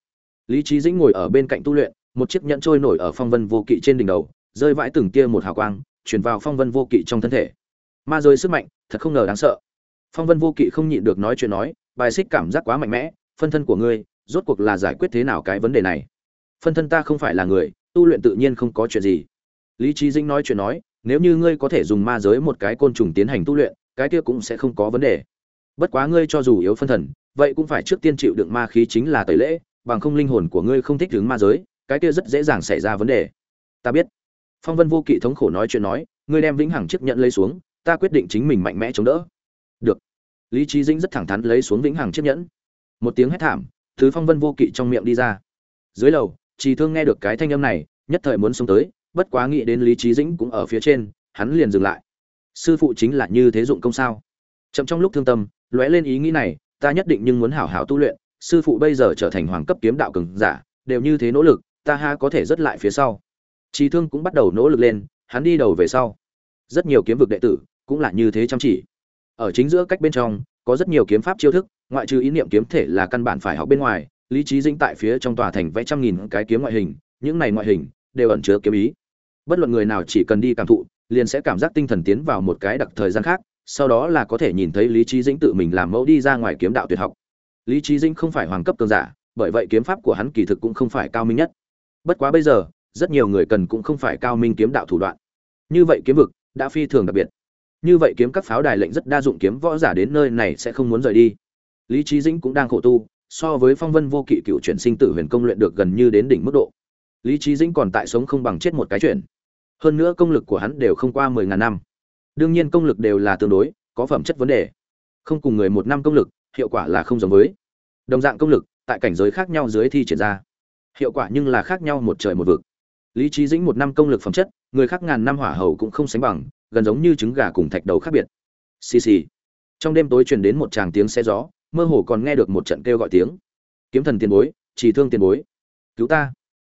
Lý Chí Dĩnh ngồi ở bên cạnh tu luyện, một chiếc nhẫn trôi nổi ở Phong Vân Vô Kỵ trên đỉnh đầu, rơi vãi từng tia một hào quang, truyền vào Phong Vân Vô Kỵ trong thân thể. Ma rơi sức mạnh, thật không ngờ đáng sợ. Phong Vân Vô Kỵ không nhịn được nói chuyện nói, bài xích cảm giác quá mạnh mẽ, phân thân của ngươi, rốt cuộc là giải quyết thế nào cái vấn đề này? Phân thân ta không phải là người, tu luyện tự nhiên không có chuyện gì. Lý Chí Dĩnh nói chuyện nói, nếu như ngươi có thể dùng ma giới một cái côn trùng tiến hành tu luyện, cái kia cũng sẽ không có vấn đề. Bất quá ngươi cho dù yếu phân thần, vậy cũng phải trước tiên chịu đựng ma khí chính là tẩy lễ, bằng không linh hồn của ngươi không thích đứng ma giới, cái kia rất dễ dàng xảy ra vấn đề. Ta biết. Phong vân vô kỵ thống khổ nói chuyện nói, ngươi đem vĩnh hằng chiếc nhận lấy xuống, ta quyết định chính mình mạnh mẽ chống đỡ. Được. Lý trí dĩnh rất thẳng thắn lấy xuống vĩnh hằng chiếc nhẫn. Một tiếng hét thảm, thứ phong vân vô kỵ trong miệng đi ra. Dưới lầu, trì thương nghe được cái thanh âm này, nhất thời muốn xuống tới bất quá nghĩ đến lý trí dĩnh cũng ở phía trên, hắn liền dừng lại. Sư phụ chính là như thế dụng công sao? Chậm trong lúc thương tâm, lóe lên ý nghĩ này, ta nhất định nhưng muốn hảo hảo tu luyện, sư phụ bây giờ trở thành hoàng cấp kiếm đạo cường giả, đều như thế nỗ lực, ta ha có thể rất lại phía sau. Trí thương cũng bắt đầu nỗ lực lên, hắn đi đầu về sau. Rất nhiều kiếm vực đệ tử cũng là như thế chăm chỉ. Ở chính giữa cách bên trong, có rất nhiều kiếm pháp chiêu thức, ngoại trừ ý niệm kiếm thể là căn bản phải học bên ngoài, lý trí dĩnh tại phía trong tòa thành vẽ trăm nghìn cái kiếm ngoại hình, những này ngoại hình đều ẩn chứa kiếm ý bất luận người nào chỉ cần đi cảm thụ, liền sẽ cảm giác tinh thần tiến vào một cái đặc thời gian khác, sau đó là có thể nhìn thấy lý trí dĩnh tự mình làm mẫu đi ra ngoài kiếm đạo tuyệt học. Lý trí dĩnh không phải hoàng cấp cường giả, bởi vậy kiếm pháp của hắn kỳ thực cũng không phải cao minh nhất. Bất quá bây giờ, rất nhiều người cần cũng không phải cao minh kiếm đạo thủ đoạn. Như vậy kiếm vực đã phi thường đặc biệt. Như vậy kiếm các pháo đài lệnh rất đa dụng kiếm võ giả đến nơi này sẽ không muốn rời đi. Lý trí dĩnh cũng đang khổ tu, so với phong vân vô kỵ cựu chuyển sinh tử huyền công luyện được gần như đến đỉnh mức độ. Lý trí dĩnh còn tại sống không bằng chết một cái chuyện hơn nữa công lực của hắn đều không qua mười ngàn năm. Đương nhiên công lực đều là tương đối, có phẩm chất vấn đề. Không cùng người một năm công lực, hiệu quả là không giống với. Đồng dạng công lực, tại cảnh giới khác nhau dưới thi triển ra. Hiệu quả nhưng là khác nhau một trời một vực. Lý trí dĩnh một năm công lực phẩm chất, người khác ngàn năm hỏa hầu cũng không sánh bằng, gần giống như trứng gà cùng thạch đầu khác biệt. Xì xì. Trong đêm tối truyền đến một tràng tiếng xe gió, mơ hồ còn nghe được một trận kêu gọi tiếng. Kiếm thần tiền bối chỉ thương tiền bối. Cứu ta.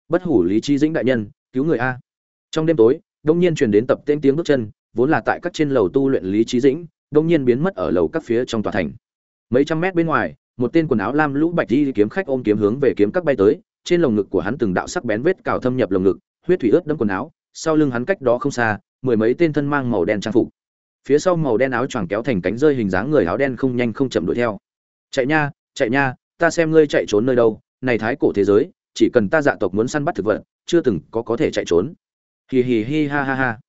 Bất hủ lý trí dĩnh đại nhân, cứu người a trong đêm tối đông nhiên truyền đến tập tên tiếng bước chân, vốn là tại các trên lầu tu luyện lý trí dĩnh đông nhiên biến mất ở lầu các phía trong tòa thành. Mấy trăm mét bên ngoài, một tên quần áo lam lũ bạch đi kiếm khách ôm kiếm hướng về kiếm các bay tới, trên lồng ngực của hắn từng đạo sắc bén vết cào thâm nhập lồng ngực, huyết thủy ướt đẫm quần áo, sau lưng hắn cách đó không xa, mười mấy tên thân mang màu đen trang phục. Phía sau màu đen áo choàng kéo thành cánh rơi hình dáng người áo đen không nhanh không chậm đuổi theo. Chạy nha chạy nha, ta xem ngươi chạy trốn nơi đâu, này thái cổ thế giới, chỉ cần ta dạ tộc muốn săn bắt thực vật, chưa từng có có thể chạy trốn hì hì hi ha ha ha.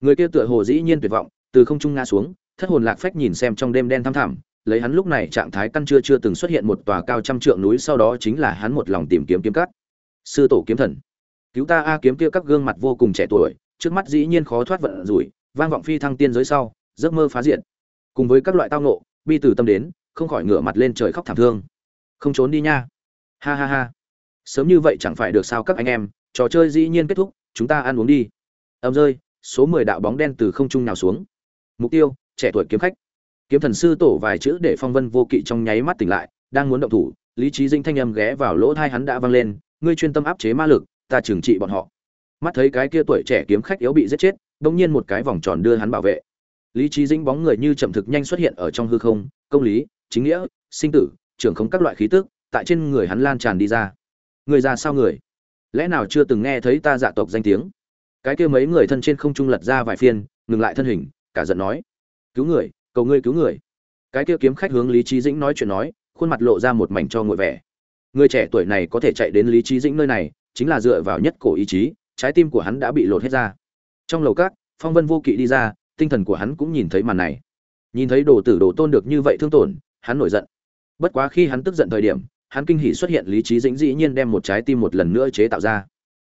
Người kia tựa hồ dĩ nhiên tuyệt vọng, từ không trung ngã xuống, thất hồn lạc phách nhìn xem trong đêm đen thăm thẳm, lấy hắn lúc này trạng thái căn chưa chưa từng xuất hiện một tòa cao trăm trượng núi sau đó chính là hắn một lòng tìm kiếm kiếm cắt sư tổ kiếm thần. Cứu ta a, kiếm kia các gương mặt vô cùng trẻ tuổi, trước mắt dĩ nhiên khó thoát vận rủi, vang vọng phi thăng tiên giới sau, giấc mơ phá diện cùng với các loại tao nộ bi từ tâm đến, không khỏi ngửa mặt lên trời khóc thảm thương. Không trốn đi nha. Ha ha ha. Sớm như vậy chẳng phải được sao các anh em, trò chơi dĩ nhiên kết thúc chúng ta ăn uống đi. Âm rơi, số mười đạo bóng đen từ không trung nào xuống. Mục tiêu, trẻ tuổi kiếm khách. Kiếm thần sư tổ vài chữ để phong vân vô kỵ trong nháy mắt tỉnh lại, đang muốn động thủ, lý trí dinh thanh âm ghé vào lỗ thai hắn đã vang lên, ngươi chuyên tâm áp chế ma lực, ta trừng trị bọn họ. Mắt thấy cái kia tuổi trẻ kiếm khách yếu bị giết chết, bỗng nhiên một cái vòng tròn đưa hắn bảo vệ. Lý trí dĩnh bóng người như chậm thực nhanh xuất hiện ở trong hư không, công lý, chính nghĩa, sinh tử, trưởng không các loại khí tức, tại trên người hắn lan tràn đi ra. Người ra sao người? Lẽ nào chưa từng nghe thấy ta dạ tộc danh tiếng? Cái kia mấy người thân trên không trung lật ra vài phiên, ngừng lại thân hình, cả giận nói, cứu người, cầu ngươi cứu người. Cái kia kiếm khách hướng lý trí dĩnh nói chuyện nói, khuôn mặt lộ ra một mảnh cho ngội vẻ. Người trẻ tuổi này có thể chạy đến lý trí dĩnh nơi này, chính là dựa vào nhất cổ ý chí, trái tim của hắn đã bị lột hết ra. Trong lầu cát phong vân vô kỵ đi ra, tinh thần của hắn cũng nhìn thấy màn này. Nhìn thấy đồ tử đồ tôn được như vậy thương tổn, hắn nổi giận. Bất quá khi hắn tức giận thời điểm hắn kinh hỉ xuất hiện lý trí dĩnh dĩ nhiên đem một trái tim một lần nữa chế tạo ra.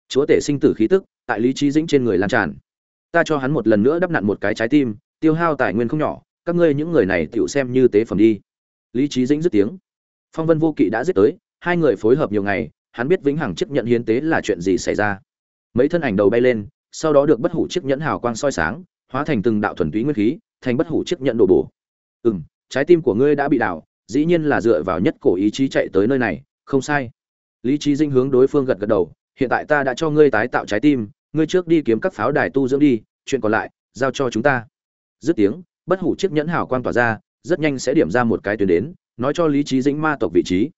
Chúa tể sinh tử khí tức, tại lý trí dĩnh trên người lan tràn. Ta cho hắn một lần nữa đắp nặn một cái trái tim, tiêu hao tài nguyên không nhỏ, các ngươi những người này tựu xem như tế phẩm đi. Lý trí dĩnh dứt tiếng. Phong vân vô kỵ đã giết tới, hai người phối hợp nhiều ngày, hắn biết vĩnh hằng chấp nhận hiến tế là chuyện gì xảy ra. Mấy thân ảnh đầu bay lên, sau đó được bất hủ chiếc nhẫn hào quang soi sáng, hóa thành từng đạo thuần túy nguyên khí, thành bất hủ chiếc nhẫn đổ bổ. Ừ trái tim của ngươi đã bị đảo dĩ nhiên là dựa vào nhất cổ ý chí chạy tới nơi này, không sai. Lý trí dinh hướng đối phương gật gật đầu, hiện tại ta đã cho ngươi tái tạo trái tim, ngươi trước đi kiếm các pháo đài tu dưỡng đi, chuyện còn lại, giao cho chúng ta. Dứt tiếng, bất hủ chiếc nhẫn hào quang tỏa ra, rất nhanh sẽ điểm ra một cái tuyến đến, nói cho lý trí dĩnh ma tộc vị trí.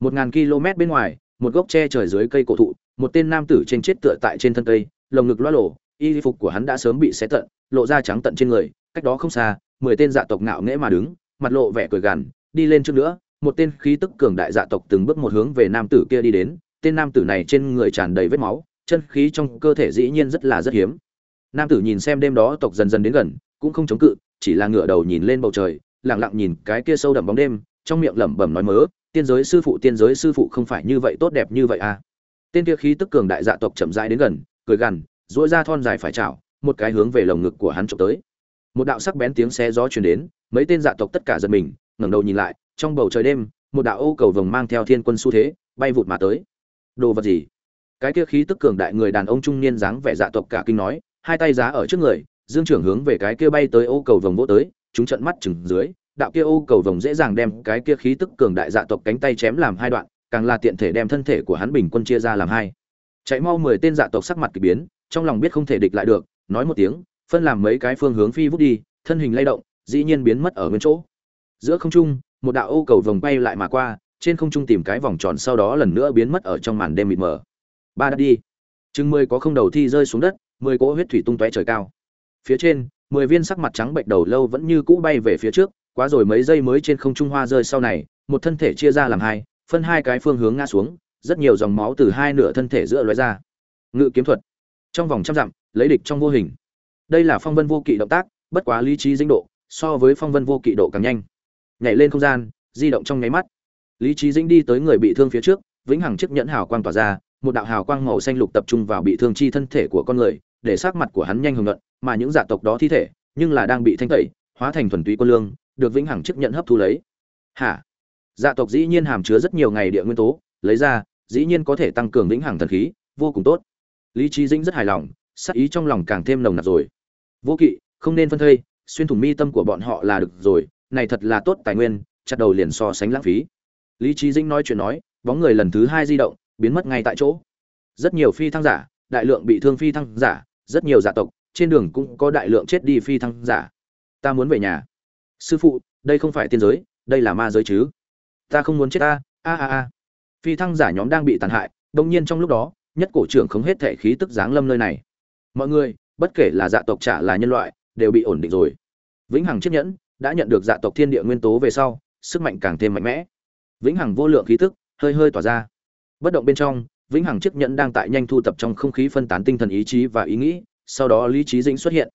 Một ngàn km bên ngoài, một gốc tre trời dưới cây cổ thụ, một tên nam tử trên chết tựa tại trên thân cây, lồng ngực loa lộ, y phục của hắn đã sớm bị xé tận, lộ ra trắng tận trên người, cách đó không xa, mười tên dạ tộc ngạo nghễ mà đứng, mặt lộ vẻ cười gằn đi lên trước nữa, một tên khí tức cường đại dạ tộc từng bước một hướng về nam tử kia đi đến, tên nam tử này trên người tràn đầy vết máu, chân khí trong cơ thể dĩ nhiên rất là rất hiếm. Nam tử nhìn xem đêm đó tộc dần dần đến gần, cũng không chống cự, chỉ là ngửa đầu nhìn lên bầu trời, lặng lặng nhìn cái kia sâu đậm bóng đêm, trong miệng lẩm bẩm nói mớ, tiên giới sư phụ, tiên giới sư phụ không phải như vậy tốt đẹp như vậy à? Tên kia khí tức cường đại dạ tộc chậm rãi đến gần, cười gằn dỗi ra thon dài phải chảo, một cái hướng về lồng ngực của hắn trộm tới. Một đạo sắc bén tiếng xé gió truyền đến, mấy tên dạ tộc tất cả giật mình ngẩng đầu nhìn lại, trong bầu trời đêm, một đạo ô cầu vồng mang theo thiên quân xu thế, bay vụt mà tới. Đồ vật gì? Cái kia khí tức cường đại người đàn ông trung niên dáng vẻ dạ tộc cả kinh nói, hai tay giá ở trước người, dương trưởng hướng về cái kia bay tới ô cầu vồng vỗ tới, chúng trận mắt chừng dưới, đạo kia ô cầu vồng dễ dàng đem cái kia khí tức cường đại dạ tộc cánh tay chém làm hai đoạn, càng là tiện thể đem thân thể của hắn bình quân chia ra làm hai. Chạy mau mười tên dạ tộc sắc mặt kỳ biến, trong lòng biết không thể địch lại được, nói một tiếng, phân làm mấy cái phương hướng phi vút đi, thân hình lay động, dĩ nhiên biến mất ở nguyên chỗ giữa không trung, một đạo ô cầu vòng bay lại mà qua, trên không trung tìm cái vòng tròn sau đó lần nữa biến mất ở trong màn đêm mịt mờ. Ba đã đi. Chừng mười có không đầu thi rơi xuống đất, mười cỗ huyết thủy tung tóe trời cao. Phía trên, mười viên sắc mặt trắng bệnh đầu lâu vẫn như cũ bay về phía trước, quá rồi mấy giây mới trên không trung hoa rơi sau này, một thân thể chia ra làm hai, phân hai cái phương hướng ngã xuống, rất nhiều dòng máu từ hai nửa thân thể giữa lóe ra. Ngự kiếm thuật. Trong vòng trăm dặm, lấy địch trong vô hình. Đây là phong vân vô kỵ động tác, bất quá lý trí dinh độ, so với phong vân vô kỵ độ càng nhanh nhảy lên không gian, di động trong nháy mắt. Lý trí dĩnh đi tới người bị thương phía trước, vĩnh hằng chiếc nhẫn hào quang tỏa ra, một đạo hào quang màu xanh lục tập trung vào bị thương chi thân thể của con người, để sắc mặt của hắn nhanh hưởng luận mà những dạ tộc đó thi thể, nhưng là đang bị thanh tẩy, hóa thành thuần túy quân lương, được vĩnh hằng chiếc nhẫn hấp thu lấy. Hả? Dạ tộc dĩ nhiên hàm chứa rất nhiều ngày địa nguyên tố, lấy ra, dĩ nhiên có thể tăng cường vĩnh hằng thần khí, vô cùng tốt. Lý trí dĩnh rất hài lòng, sắc ý trong lòng càng thêm nồng nặc rồi. Vô kỵ, không nên phân thây, xuyên thủng mi tâm của bọn họ là được rồi này thật là tốt tài nguyên, chặt đầu liền so sánh lãng phí. Lý trí dĩnh nói chuyện nói, bóng người lần thứ hai di động, biến mất ngay tại chỗ. Rất nhiều phi thăng giả, đại lượng bị thương phi thăng giả, rất nhiều giả tộc, trên đường cũng có đại lượng chết đi phi thăng giả. Ta muốn về nhà. Sư phụ, đây không phải tiên giới, đây là ma giới chứ. Ta không muốn chết ta, a a a. Phi thăng giả nhóm đang bị tàn hại, đông nhiên trong lúc đó, nhất cổ trưởng không hết thể khí tức giáng lâm nơi này. Mọi người, bất kể là dạ tộc trả là nhân loại, đều bị ổn định rồi. Vĩnh hằng chiếc nhẫn đã nhận được dạ tộc thiên địa nguyên tố về sau, sức mạnh càng thêm mạnh mẽ. Vĩnh hằng vô lượng khí tức hơi hơi tỏa ra. Bất động bên trong, vĩnh hằng chiếc nhẫn đang tại nhanh thu tập trong không khí phân tán tinh thần ý chí và ý nghĩ, sau đó lý trí dĩnh xuất hiện.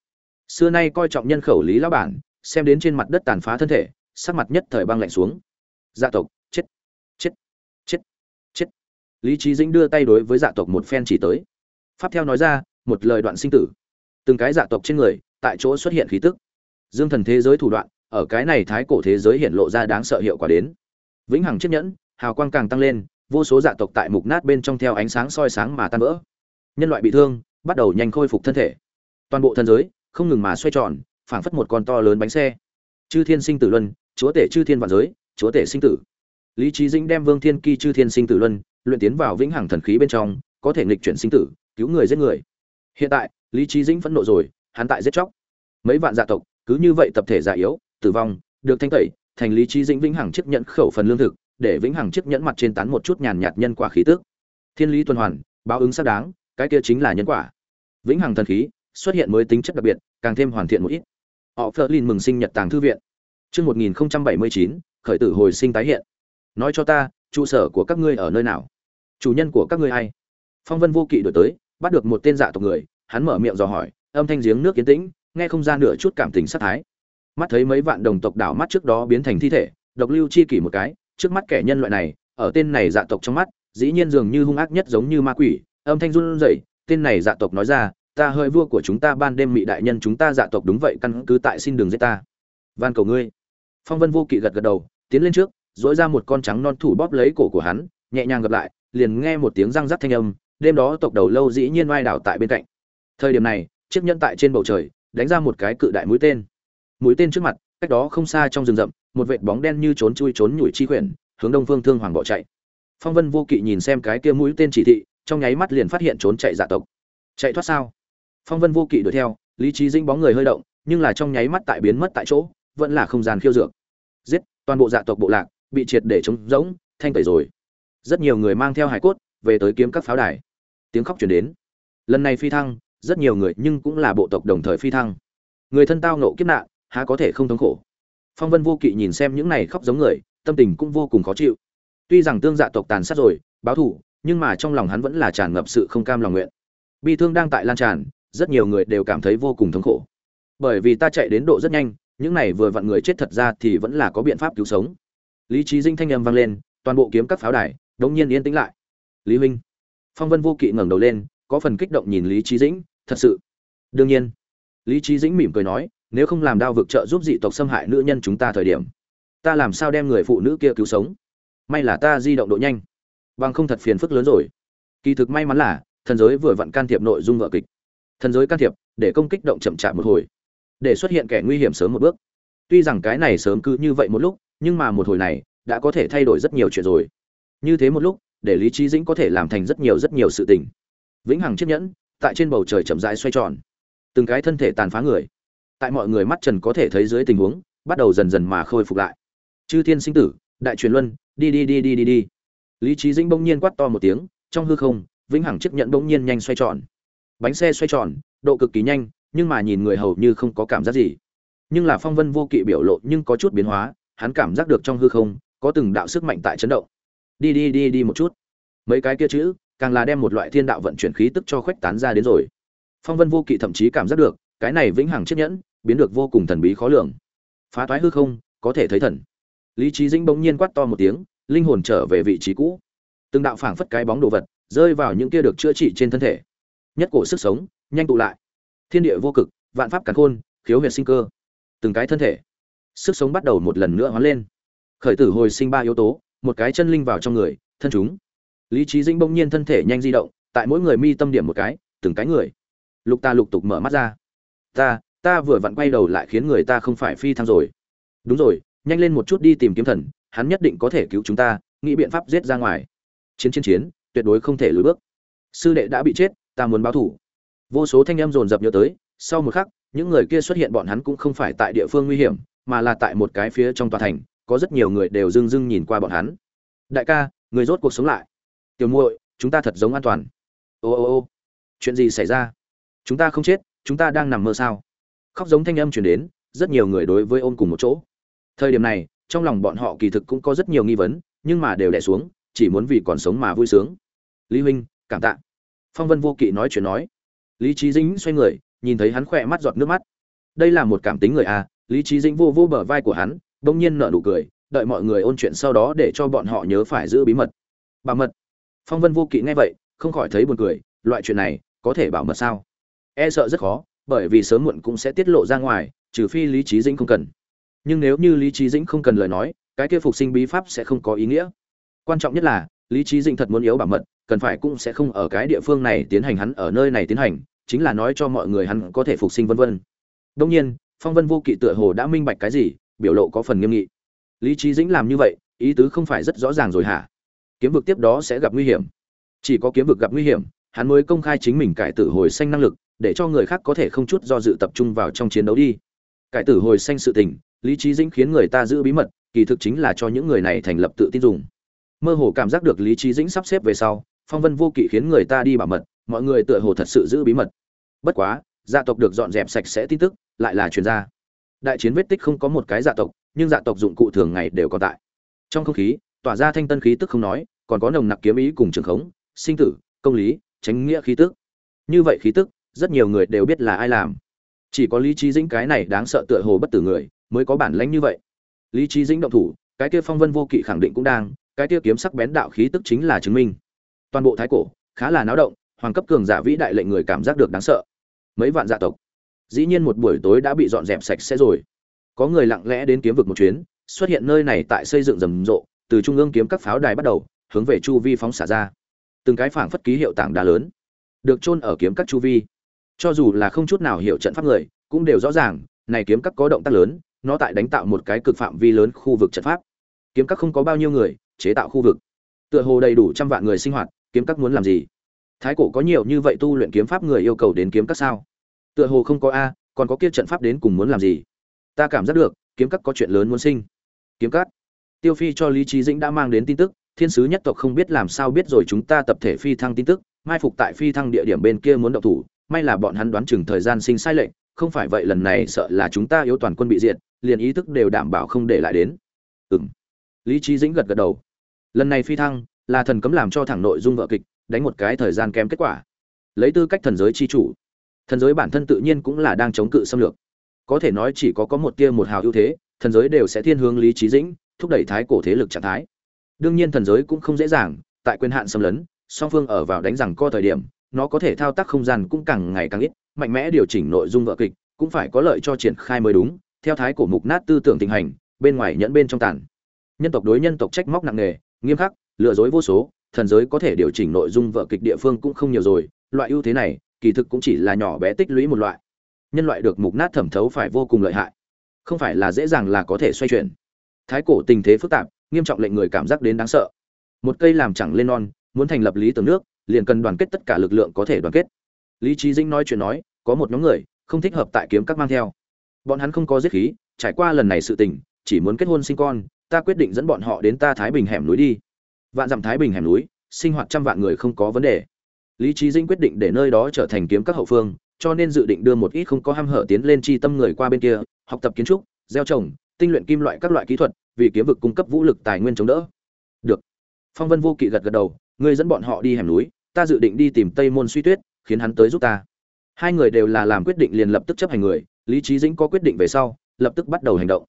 Xưa nay coi trọng nhân khẩu lý lão bản, xem đến trên mặt đất tàn phá thân thể, sắc mặt nhất thời băng lạnh xuống. Dạ tộc, chết chết chết chết. Lý trí dĩnh đưa tay đối với dạ tộc một phen chỉ tới. Pháp theo nói ra, một lời đoạn sinh tử. Từng cái dạ tộc trên người, tại chỗ xuất hiện khí tức. Dương thần thế giới thủ đoạn ở cái này thái cổ thế giới hiện lộ ra đáng sợ hiệu quả đến. Vĩnh hằng chiếc nhẫn, hào quang càng tăng lên, vô số dạ tộc tại mục nát bên trong theo ánh sáng soi sáng mà tan vỡ. Nhân loại bị thương, bắt đầu nhanh khôi phục thân thể. Toàn bộ thân giới, không ngừng mà xoay tròn, phảng phất một con to lớn bánh xe. Chư thiên sinh tử luân, chúa tể chư thiên vạn giới, chúa tể sinh tử. Lý trí dĩnh đem vương thiên kỳ chư thiên sinh tử luân, luyện tiến vào vĩnh hằng thần khí bên trong, có thể nghịch chuyển sinh tử, cứu người giết người. Hiện tại, lý trí dĩnh phẫn nộ rồi, hắn tại giết chóc. Mấy vạn dạ tộc, cứ như vậy tập thể già yếu tử vong, được thanh tẩy, thành lý trí dĩnh vĩnh hằng chiếc nhẫn khẩu phần lương thực, để vĩnh hằng chiếc nhẫn mặt trên tán một chút nhàn nhạt nhân quả khí tức. Thiên lý tuần hoàn, báo ứng xác đáng, cái kia chính là nhân quả. Vĩnh hằng thần khí, xuất hiện mới tính chất đặc biệt, càng thêm hoàn thiện một ít. Họ phớt lên mừng sinh nhật tàng thư viện. Chương một nghìn bảy mươi chín, khởi tử hồi sinh tái hiện. Nói cho ta, trụ sở của các ngươi ở nơi nào? Chủ nhân của các ngươi hay phong vân vô kỵ đổi tới, bắt được một tên dạ tộc người, hắn mở miệng dò hỏi, âm thanh giếng nước kiến tĩnh, nghe không ra nửa chút cảm tình sát thái mắt thấy mấy vạn đồng tộc đảo mắt trước đó biến thành thi thể, độc lưu chi kỷ một cái, trước mắt kẻ nhân loại này, ở tên này dạ tộc trong mắt, dĩ nhiên dường như hung ác nhất giống như ma quỷ, âm thanh run rẩy, tên này dạ tộc nói ra, ta hơi vua của chúng ta ban đêm mị đại nhân chúng ta dạ tộc đúng vậy căn cứ tại xin đường giết ta. Van cầu ngươi. Phong vân vô kỵ gật gật đầu, tiến lên trước dỗi ra một con trắng non thủ bóp lấy cổ của hắn, nhẹ nhàng gặp lại, liền nghe một tiếng răng rắc thanh âm, đêm đó tộc đầu lâu dĩ nhiên oai đảo tại bên cạnh. Thời điểm này, chiếc nhẫn tại trên bầu trời, đánh ra một cái cự đại mũi tên mũi tên trước mặt, cách đó không xa trong rừng rậm, một vệt bóng đen như trốn chui trốn nhủi chi quyển hướng đông phương thương hoàng bỏ chạy. Phong vân vô kỵ nhìn xem cái kia mũi tên chỉ thị, trong nháy mắt liền phát hiện trốn chạy dạ tộc. Chạy thoát sao? Phong vân vô kỵ đuổi theo, lý trí dinh bóng người hơi động, nhưng là trong nháy mắt tại biến mất tại chỗ, vẫn là không gian khiêu dược. Giết, toàn bộ dạ tộc bộ lạc bị triệt để trống rỗng, thanh tẩy rồi. Rất nhiều người mang theo hải cốt, về tới kiếm các pháo đài. Tiếng khóc chuyển đến. Lần này phi thăng, rất nhiều người nhưng cũng là bộ tộc đồng thời phi thăng. Người thân tao nộ kiếp nạn há có thể không thống khổ. Phong vân vô kỵ nhìn xem những này khóc giống người, tâm tình cũng vô cùng khó chịu. Tuy rằng tương dạ tộc tàn sát rồi, báo thù, nhưng mà trong lòng hắn vẫn là tràn ngập sự không cam lòng nguyện. Bi thương đang tại lan tràn, rất nhiều người đều cảm thấy vô cùng thống khổ. Bởi vì ta chạy đến độ rất nhanh, những này vừa vặn người chết thật ra thì vẫn là có biện pháp cứu sống. Lý trí dinh thanh âm vang lên, toàn bộ kiếm các pháo đài, đống nhiên yên tĩnh lại. Lý huynh. Phong vân vô kỵ ngẩng đầu lên, có phần kích động nhìn lý trí dĩnh, thật sự. Đương nhiên. Lý trí dĩnh mỉm cười nói nếu không làm đao vực trợ giúp dị tộc xâm hại nữ nhân chúng ta thời điểm, ta làm sao đem người phụ nữ kia cứu sống? May là ta di động độ nhanh, bằng không thật phiền phức lớn rồi. Kỳ thực may mắn là, thần giới vừa vặn can thiệp nội dung vợ kịch. Thần giới can thiệp, để công kích động chậm chạp một hồi, để xuất hiện kẻ nguy hiểm sớm một bước. Tuy rằng cái này sớm cứ như vậy một lúc, nhưng mà một hồi này, đã có thể thay đổi rất nhiều chuyện rồi. Như thế một lúc, để lý trí dĩnh có thể làm thành rất nhiều rất nhiều sự tình. Vĩnh hằng chiếc nhẫn, tại trên bầu trời chậm rãi xoay tròn. Từng cái thân thể tàn phá người tại mọi người mắt trần có thể thấy dưới tình huống, bắt đầu dần dần mà khôi phục lại. Chư thiên sinh tử, đại truyền luân, đi đi đi đi đi đi. Lý trí dĩnh bỗng nhiên quát to một tiếng, trong hư không, vĩnh hằng chiếc nhẫn bỗng nhiên nhanh xoay tròn. Bánh xe xoay tròn, độ cực kỳ nhanh, nhưng mà nhìn người hầu như không có cảm giác gì. Nhưng là phong vân vô kỵ biểu lộ nhưng có chút biến hóa, hắn cảm giác được trong hư không, có từng đạo sức mạnh tại chấn động. Đi đi đi đi một chút. Mấy cái kia chữ, càng là đem một loại thiên đạo vận chuyển khí tức cho khuếch tán ra đến rồi. Phong vân vô kỵ thậm chí cảm giác được cái này vĩnh hằng chiếc nhẫn, biến được vô cùng thần bí khó lường. Phá toái hư không, có thể thấy thần. Lý trí dĩnh bỗng nhiên quát to một tiếng, linh hồn trở về vị trí cũ. Từng đạo phảng phất cái bóng đồ vật, rơi vào những kia được chữa trị trên thân thể. Nhất cổ sức sống, nhanh tụ lại. Thiên địa vô cực, vạn pháp càn khôn, khiếu huyệt sinh cơ. Từng cái thân thể. Sức sống bắt đầu một lần nữa hóa lên. Khởi tử hồi sinh ba yếu tố, một cái chân linh vào trong người, thân chúng. Lý trí dĩnh bỗng nhiên thân thể nhanh di động, tại mỗi người mi tâm điểm một cái, từng cái người. Lục ta lục tục mở mắt ra ta ta vừa vặn quay đầu lại khiến người ta không phải phi thăng rồi. Đúng rồi, nhanh lên một chút đi tìm kiếm thần, hắn nhất định có thể cứu chúng ta, nghĩ biện pháp giết ra ngoài. Chiến chiến chiến, tuyệt đối không thể lùi bước. Sư đệ đã bị chết, ta muốn báo thủ. Vô số thanh em dồn dập nhớ tới, sau một khắc, những người kia xuất hiện bọn hắn cũng không phải tại địa phương nguy hiểm, mà là tại một cái phía trong tòa thành, có rất nhiều người đều dưng dưng nhìn qua bọn hắn. Đại ca, người rốt cuộc sống lại. Tiểu muội, chúng ta thật giống an toàn. Ô ô ô. Chuyện gì xảy ra? Chúng ta không chết chúng ta đang nằm mơ sao? Khóc giống thanh âm truyền đến, rất nhiều người đối với ôm cùng một chỗ. Thời điểm này, trong lòng bọn họ kỳ thực cũng có rất nhiều nghi vấn, nhưng mà đều đẻ xuống, chỉ muốn vì còn sống mà vui sướng. Lý huynh, cảm tạ. Phong vân vô kỵ nói chuyện nói. Lý trí dĩnh xoay người, nhìn thấy hắn khỏe mắt giọt nước mắt. Đây là một cảm tính người a lý trí dĩnh vô vô bờ vai của hắn, bỗng nhiên nở nụ cười, đợi mọi người ôn chuyện sau đó để cho bọn họ nhớ phải giữ bí mật. Bảo mật. Phong vân vô kỵ nghe vậy, không khỏi thấy buồn cười, loại chuyện này có thể bảo mật sao? E sợ rất khó, bởi vì sớm muộn cũng sẽ tiết lộ ra ngoài, trừ phi lý trí dĩnh không cần. Nhưng nếu như lý trí dĩnh không cần lời nói, cái kia phục sinh bí pháp sẽ không có ý nghĩa. Quan trọng nhất là, lý trí dĩnh thật muốn yếu bảo mật, cần phải cũng sẽ không ở cái địa phương này tiến hành hắn ở nơi này tiến hành, chính là nói cho mọi người hắn có thể phục sinh vân vân. Đông nhiên, phong vân vô kỵ tựa hồ đã minh bạch cái gì, biểu lộ có phần nghiêm nghị. Lý trí dĩnh làm như vậy, ý tứ không phải rất rõ ràng rồi hả? Kiếm vực tiếp đó sẽ gặp nguy hiểm. Chỉ có kiếm vực gặp nguy hiểm, hắn mới công khai chính mình cải tử hồi sanh năng lực để cho người khác có thể không chút do dự tập trung vào trong chiến đấu đi. Cải tử hồi sanh sự tình, lý trí dĩnh khiến người ta giữ bí mật, kỳ thực chính là cho những người này thành lập tự tin dùng. Mơ hồ cảm giác được lý trí dĩnh sắp xếp về sau, phong vân vô kỵ khiến người ta đi bảo mật, mọi người tựa hồ thật sự giữ bí mật. Bất quá, gia tộc được dọn dẹp sạch sẽ tin tức, lại là truyền ra. Đại chiến vết tích không có một cái gia tộc, nhưng gia tộc dụng cụ thường ngày đều còn tại. Trong không khí, tỏa ra thanh tân khí tức không nói, còn có nồng nặc kiếm ý cùng trường khống, sinh tử, công lý tránh nghĩa khí tức. Như vậy khí tức rất nhiều người đều biết là ai làm. Chỉ có lý trí dĩnh cái này đáng sợ tựa hồ bất tử người mới có bản lãnh như vậy. Lý trí dĩnh động thủ, cái kia phong vân vô kỵ khẳng định cũng đang, cái kia kiếm sắc bén đạo khí tức chính là chứng minh. Toàn bộ thái cổ, khá là náo động, hoàng cấp cường giả vĩ đại lệnh người cảm giác được đáng sợ. Mấy vạn gia tộc. Dĩ nhiên một buổi tối đã bị dọn dẹp sạch sẽ rồi. Có người lặng lẽ đến kiếm vực một chuyến, xuất hiện nơi này tại xây dựng rầm rộ, từ trung ương kiếm các pháo đài bắt đầu, hướng về chu vi phóng xả ra. Từng cái phảng phất ký hiệu tảng đá lớn, được chôn ở kiếm các chu vi cho dù là không chút nào hiểu trận pháp người, cũng đều rõ ràng, này kiếm các có động tác lớn, nó tại đánh tạo một cái cực phạm vi lớn khu vực trận pháp. Kiếm các không có bao nhiêu người, chế tạo khu vực. Tựa hồ đầy đủ trăm vạn người sinh hoạt, kiếm các muốn làm gì? Thái cổ có nhiều như vậy tu luyện kiếm pháp người yêu cầu đến kiếm các sao? Tựa hồ không có a, còn có kia trận pháp đến cùng muốn làm gì? Ta cảm giác được, kiếm các có chuyện lớn muốn sinh. Kiếm các. Tiêu phi cho lý trí dĩnh đã mang đến tin tức, thiên sứ nhất tộc không biết làm sao biết rồi chúng ta tập thể phi thăng tin tức, mai phục tại phi thăng địa điểm bên kia muốn động thủ may là bọn hắn đoán chừng thời gian sinh sai lệch, không phải vậy lần này sợ là chúng ta yếu toàn quân bị diệt, liền ý thức đều đảm bảo không để lại đến. Ừ m lý trí dĩnh gật gật đầu. Lần này phi thăng, là thần cấm làm cho thẳng nội dung vợ kịch, đánh một cái thời gian kém kết quả. Lấy tư cách thần giới chi chủ, thần giới bản thân tự nhiên cũng là đang chống cự xâm lược. Có thể nói chỉ có có một tia một hào ưu thế, thần giới đều sẽ thiên hướng lý trí dĩnh, thúc đẩy thái cổ thế lực trạng thái. Đương nhiên thần giới cũng không dễ dàng, tại quyền hạn xâm lấn, song phương ở vào đánh rằng co thời điểm nó có thể thao tác không gian cũng càng ngày càng ít, mạnh mẽ điều chỉnh nội dung vợ kịch cũng phải có lợi cho triển khai mới đúng, theo thái cổ mục nát tư tưởng tình hành, bên ngoài nhẫn bên trong tàn. Nhân tộc đối nhân tộc trách móc nặng nề, nghiêm khắc, lừa dối vô số, thần giới có thể điều chỉnh nội dung vợ kịch địa phương cũng không nhiều rồi, loại ưu thế này, kỳ thực cũng chỉ là nhỏ bé tích lũy một loại. Nhân loại được mục nát thẩm thấu phải vô cùng lợi hại. Không phải là dễ dàng là có thể xoay chuyển. Thái cổ tình thế phức tạp, nghiêm trọng lệnh người cảm giác đến đáng sợ. Một cây làm chẳng lên non, muốn thành lập lý tưởng nước liền cần đoàn kết tất cả lực lượng có thể đoàn kết. Lý trí dĩnh nói chuyện nói, có một nhóm người, không thích hợp tại kiếm các mang theo. Bọn hắn không có giết khí, trải qua lần này sự tình, chỉ muốn kết hôn sinh con, ta quyết định dẫn bọn họ đến ta thái bình hẻm núi đi. Vạn dặm thái bình hẻm núi, sinh hoạt trăm vạn người không có vấn đề. Lý trí dĩnh quyết định để nơi đó trở thành kiếm các hậu phương, cho nên dự định đưa một ít không có ham hở tiến lên chi tâm người qua bên kia, học tập kiến trúc, gieo trồng, tinh luyện kim loại các loại kỹ thuật, vì kiếm vực cung cấp vũ lực tài nguyên chống đỡ. Được. Phong vân vô kỵ gật gật đầu, ngươi dẫn bọn họ đi hẻm núi ta dự định đi tìm tây môn suy tuyết, khiến hắn tới giúp ta. Hai người đều là làm quyết định liền lập tức chấp hành người, lý trí dĩnh có quyết định về sau, lập tức bắt đầu hành động.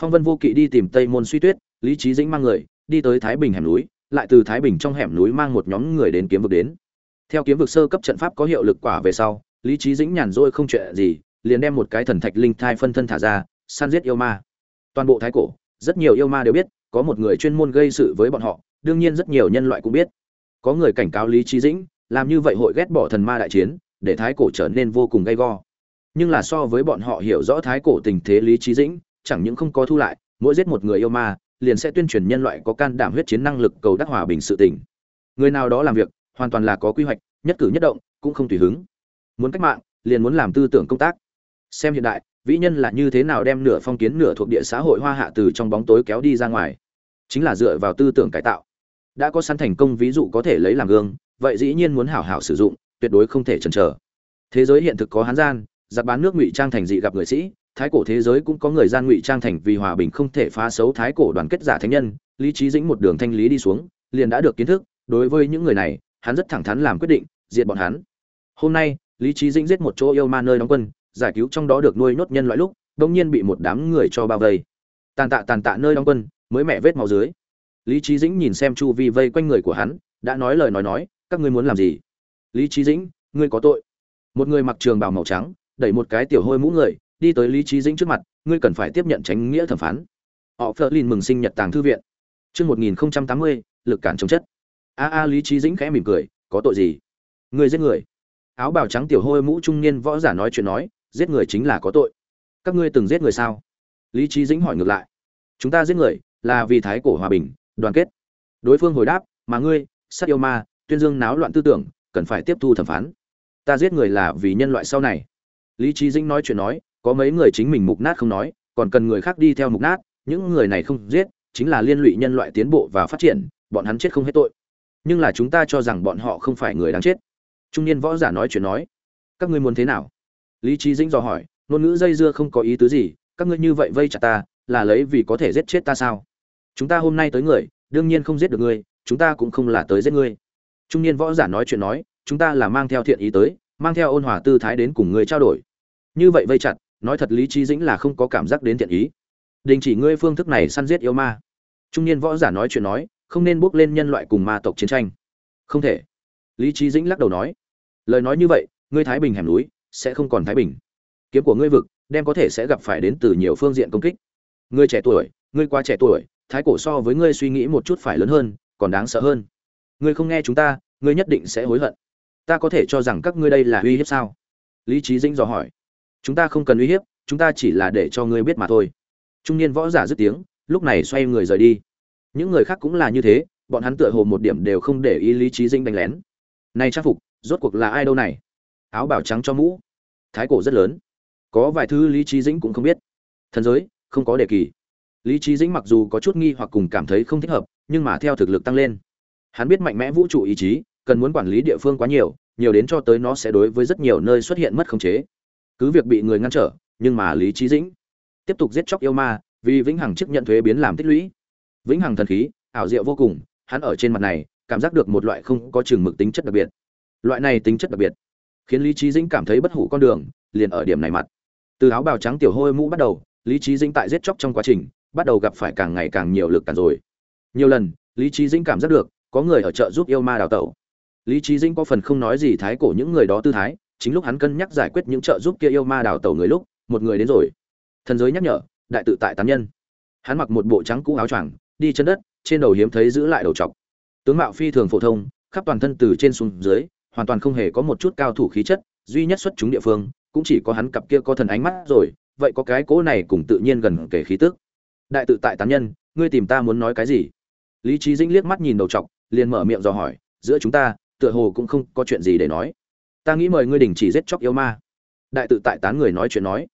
Phong vân vô kỵ đi tìm tây môn suy tuyết, lý trí dĩnh mang người, đi tới thái bình hẻm núi, lại từ thái bình trong hẻm núi mang một nhóm người đến kiếm vực đến. Theo kiếm vực sơ cấp trận pháp có hiệu lực quả về sau, lý trí dĩnh nhàn rỗi không chuyện gì, liền đem một cái thần thạch linh thai phân thân thả ra, săn giết yêu ma. Toàn bộ thái cổ, rất nhiều yêu ma đều biết, có một người chuyên môn gây sự với bọn họ, đương nhiên rất nhiều nhân loại cũng biết có người cảnh cáo lý trí dĩnh, làm như vậy hội ghét bỏ thần ma đại chiến, để thái cổ trở nên vô cùng gay go. Nhưng là so với bọn họ hiểu rõ thái cổ tình thế lý trí dĩnh, chẳng những không có thu lại, mỗi giết một người yêu ma, liền sẽ tuyên truyền nhân loại có can đảm huyết chiến năng lực cầu đắc hòa bình sự tỉnh. người nào đó làm việc, hoàn toàn là có quy hoạch, nhất cử nhất động, cũng không tùy hứng. Muốn cách mạng, liền muốn làm tư tưởng công tác. Xem hiện đại, vĩ nhân là như thế nào đem nửa phong kiến nửa thuộc địa xã hội hoa hạ từ trong bóng tối kéo đi ra ngoài. Chính là dựa vào tư tưởng cải tạo đã có sẵn thành công ví dụ có thể lấy làm gương, vậy dĩ nhiên muốn hảo hảo sử dụng, tuyệt đối không thể chần chờ. Thế giới hiện thực có hán gian, giặc bán nước ngụy trang thành dị gặp người sĩ, thái cổ thế giới cũng có người gian ngụy trang thành vì hòa bình không thể phá xấu thái cổ đoàn kết giả thánh nhân, lý trí dĩnh một đường thanh lý đi xuống, liền đã được kiến thức, đối với những người này, hắn rất thẳng thắn làm quyết định, diệt bọn hắn. Hôm nay, lý trí dĩnh giết một chỗ yêu ma nơi đóng quân, giải cứu trong đó được nuôi nốt nhân loại lúc, đông nhiên bị một đám người cho bao vây. Tàn tạ tàn tạ nơi đóng quân, mới mẹ vết máu dưới lý trí dĩnh nhìn xem chu vi vây quanh người của hắn đã nói lời nói nói các ngươi muốn làm gì lý trí dĩnh ngươi có tội một người mặc trường bào màu trắng đẩy một cái tiểu hôi mũ người đi tới lý trí dĩnh trước mặt ngươi cần phải tiếp nhận tránh nghĩa thẩm phán họ phớt lên mừng sinh nhật tàng thư viện Chương 1080, lực cản chống chất. A a Lý Chí Dĩnh khẽ mỉm cười, có tội gì? Ngươi giết người. Áo bào trắng tiểu hôi mũ trung niên võ giả nói chuyện nói, giết người chính là có tội. Các ngươi từng giết người sao? Lý Chí Dĩnh hỏi ngược lại. Chúng ta giết người là vì thái cổ hòa bình, đoàn kết. Đối phương hồi đáp, mà ngươi, sát yêu ma, tuyên dương náo loạn tư tưởng, cần phải tiếp thu thẩm phán. Ta giết người là vì nhân loại sau này. Lý trí Dĩnh nói chuyện nói, có mấy người chính mình mục nát không nói, còn cần người khác đi theo mục nát, những người này không giết, chính là liên lụy nhân loại tiến bộ và phát triển bọn hắn chết không hết tội nhưng là chúng ta cho rằng bọn họ không phải người đáng chết trung niên võ giả nói chuyện nói các ngươi muốn thế nào lý trí dĩnh dò hỏi ngôn ngữ dây dưa không có ý tứ gì các ngươi như vậy vây chặt ta là lấy vì có thể giết chết ta sao chúng ta hôm nay tới người, đương nhiên không giết được ngươi, chúng ta cũng không là tới giết ngươi. Trung niên võ giả nói chuyện nói, chúng ta là mang theo thiện ý tới, mang theo ôn hòa tư thái đến cùng ngươi trao đổi. Như vậy vây chặt, nói thật lý trí dĩnh là không có cảm giác đến thiện ý. Đình chỉ ngươi phương thức này săn giết yêu ma. Trung niên võ giả nói chuyện nói, không nên bước lên nhân loại cùng ma tộc chiến tranh. Không thể. Lý trí dĩnh lắc đầu nói, lời nói như vậy, ngươi thái bình hẻm núi, sẽ không còn thái bình. Kiếm của ngươi vực, đem có thể sẽ gặp phải đến từ nhiều phương diện công kích. Ngươi trẻ tuổi, ngươi quá trẻ tuổi thái cổ so với ngươi suy nghĩ một chút phải lớn hơn, còn đáng sợ hơn. Ngươi không nghe chúng ta, ngươi nhất định sẽ hối hận. Ta có thể cho rằng các ngươi đây là uy hiếp sao? Lý trí dĩnh dò hỏi. Chúng ta không cần uy hiếp, chúng ta chỉ là để cho ngươi biết mà thôi. Trung niên võ giả dứt tiếng, lúc này xoay người rời đi. Những người khác cũng là như thế, bọn hắn tựa hồ một điểm đều không để ý lý trí Dĩnh đánh lén. Này trang phục, rốt cuộc là ai đâu này? Áo bảo trắng cho mũ. Thái cổ rất lớn. Có vài thứ lý trí dĩnh cũng không biết. Thần giới, không có đề kỳ lý trí dĩnh mặc dù có chút nghi hoặc cùng cảm thấy không thích hợp, nhưng mà theo thực lực tăng lên. Hắn biết mạnh mẽ vũ trụ ý chí, cần muốn quản lý địa phương quá nhiều nhiều đến cho tới nó sẽ đối với rất nhiều nơi xuất hiện mất khống chế. Cứ việc bị người ngăn trở, nhưng mà lý trí dĩnh tiếp tục giết chóc yêu ma, vì vĩnh hằng chức nhận thuế biến làm tích lũy. Vĩnh hằng thần khí, ảo diệu vô cùng, hắn ở trên mặt này, cảm giác được một loại không có chừng mực tính chất đặc biệt. Loại này tính chất đặc biệt, khiến lý trí dĩnh cảm thấy bất hủ con đường, liền ở điểm này mặt. Từ áo bào trắng tiểu hôi mũ bắt đầu, lý trí dĩnh tại giết chóc trong quá trình bắt đầu gặp phải càng ngày càng nhiều lực cản rồi. Nhiều lần, lý trí dĩnh cảm giác được, có người ở chợ giúp yêu ma đào tẩu. Lý trí dĩnh có phần không nói gì thái cổ những người đó tư thái, chính lúc hắn cân nhắc giải quyết những trợ giúp kia yêu ma đào tẩu người lúc, một người đến rồi. Thần giới nhắc nhở, đại tự tại tán nhân. Hắn mặc một bộ trắng cũ áo choàng, đi chân đất, trên đầu hiếm thấy giữ lại đầu trọc. Tướng mạo phi thường phổ thông, khắp toàn thân từ trên xuống dưới, hoàn toàn không hề có một chút cao thủ khí chất, duy nhất xuất chúng địa phương, cũng chỉ có hắn cặp kia có thần ánh mắt rồi, vậy có cái cố này cùng tự nhiên gần kể khí tức đại tự tại tán nhân, ngươi tìm ta muốn nói cái gì? Lý trí dĩnh liếc mắt nhìn đầu trọc liền mở miệng dò hỏi, giữa chúng ta, tựa hồ cũng không có chuyện gì để nói. Ta nghĩ mời ngươi đình chỉ giết chóc yêu ma. Đại tự tại tán người nói chuyện nói.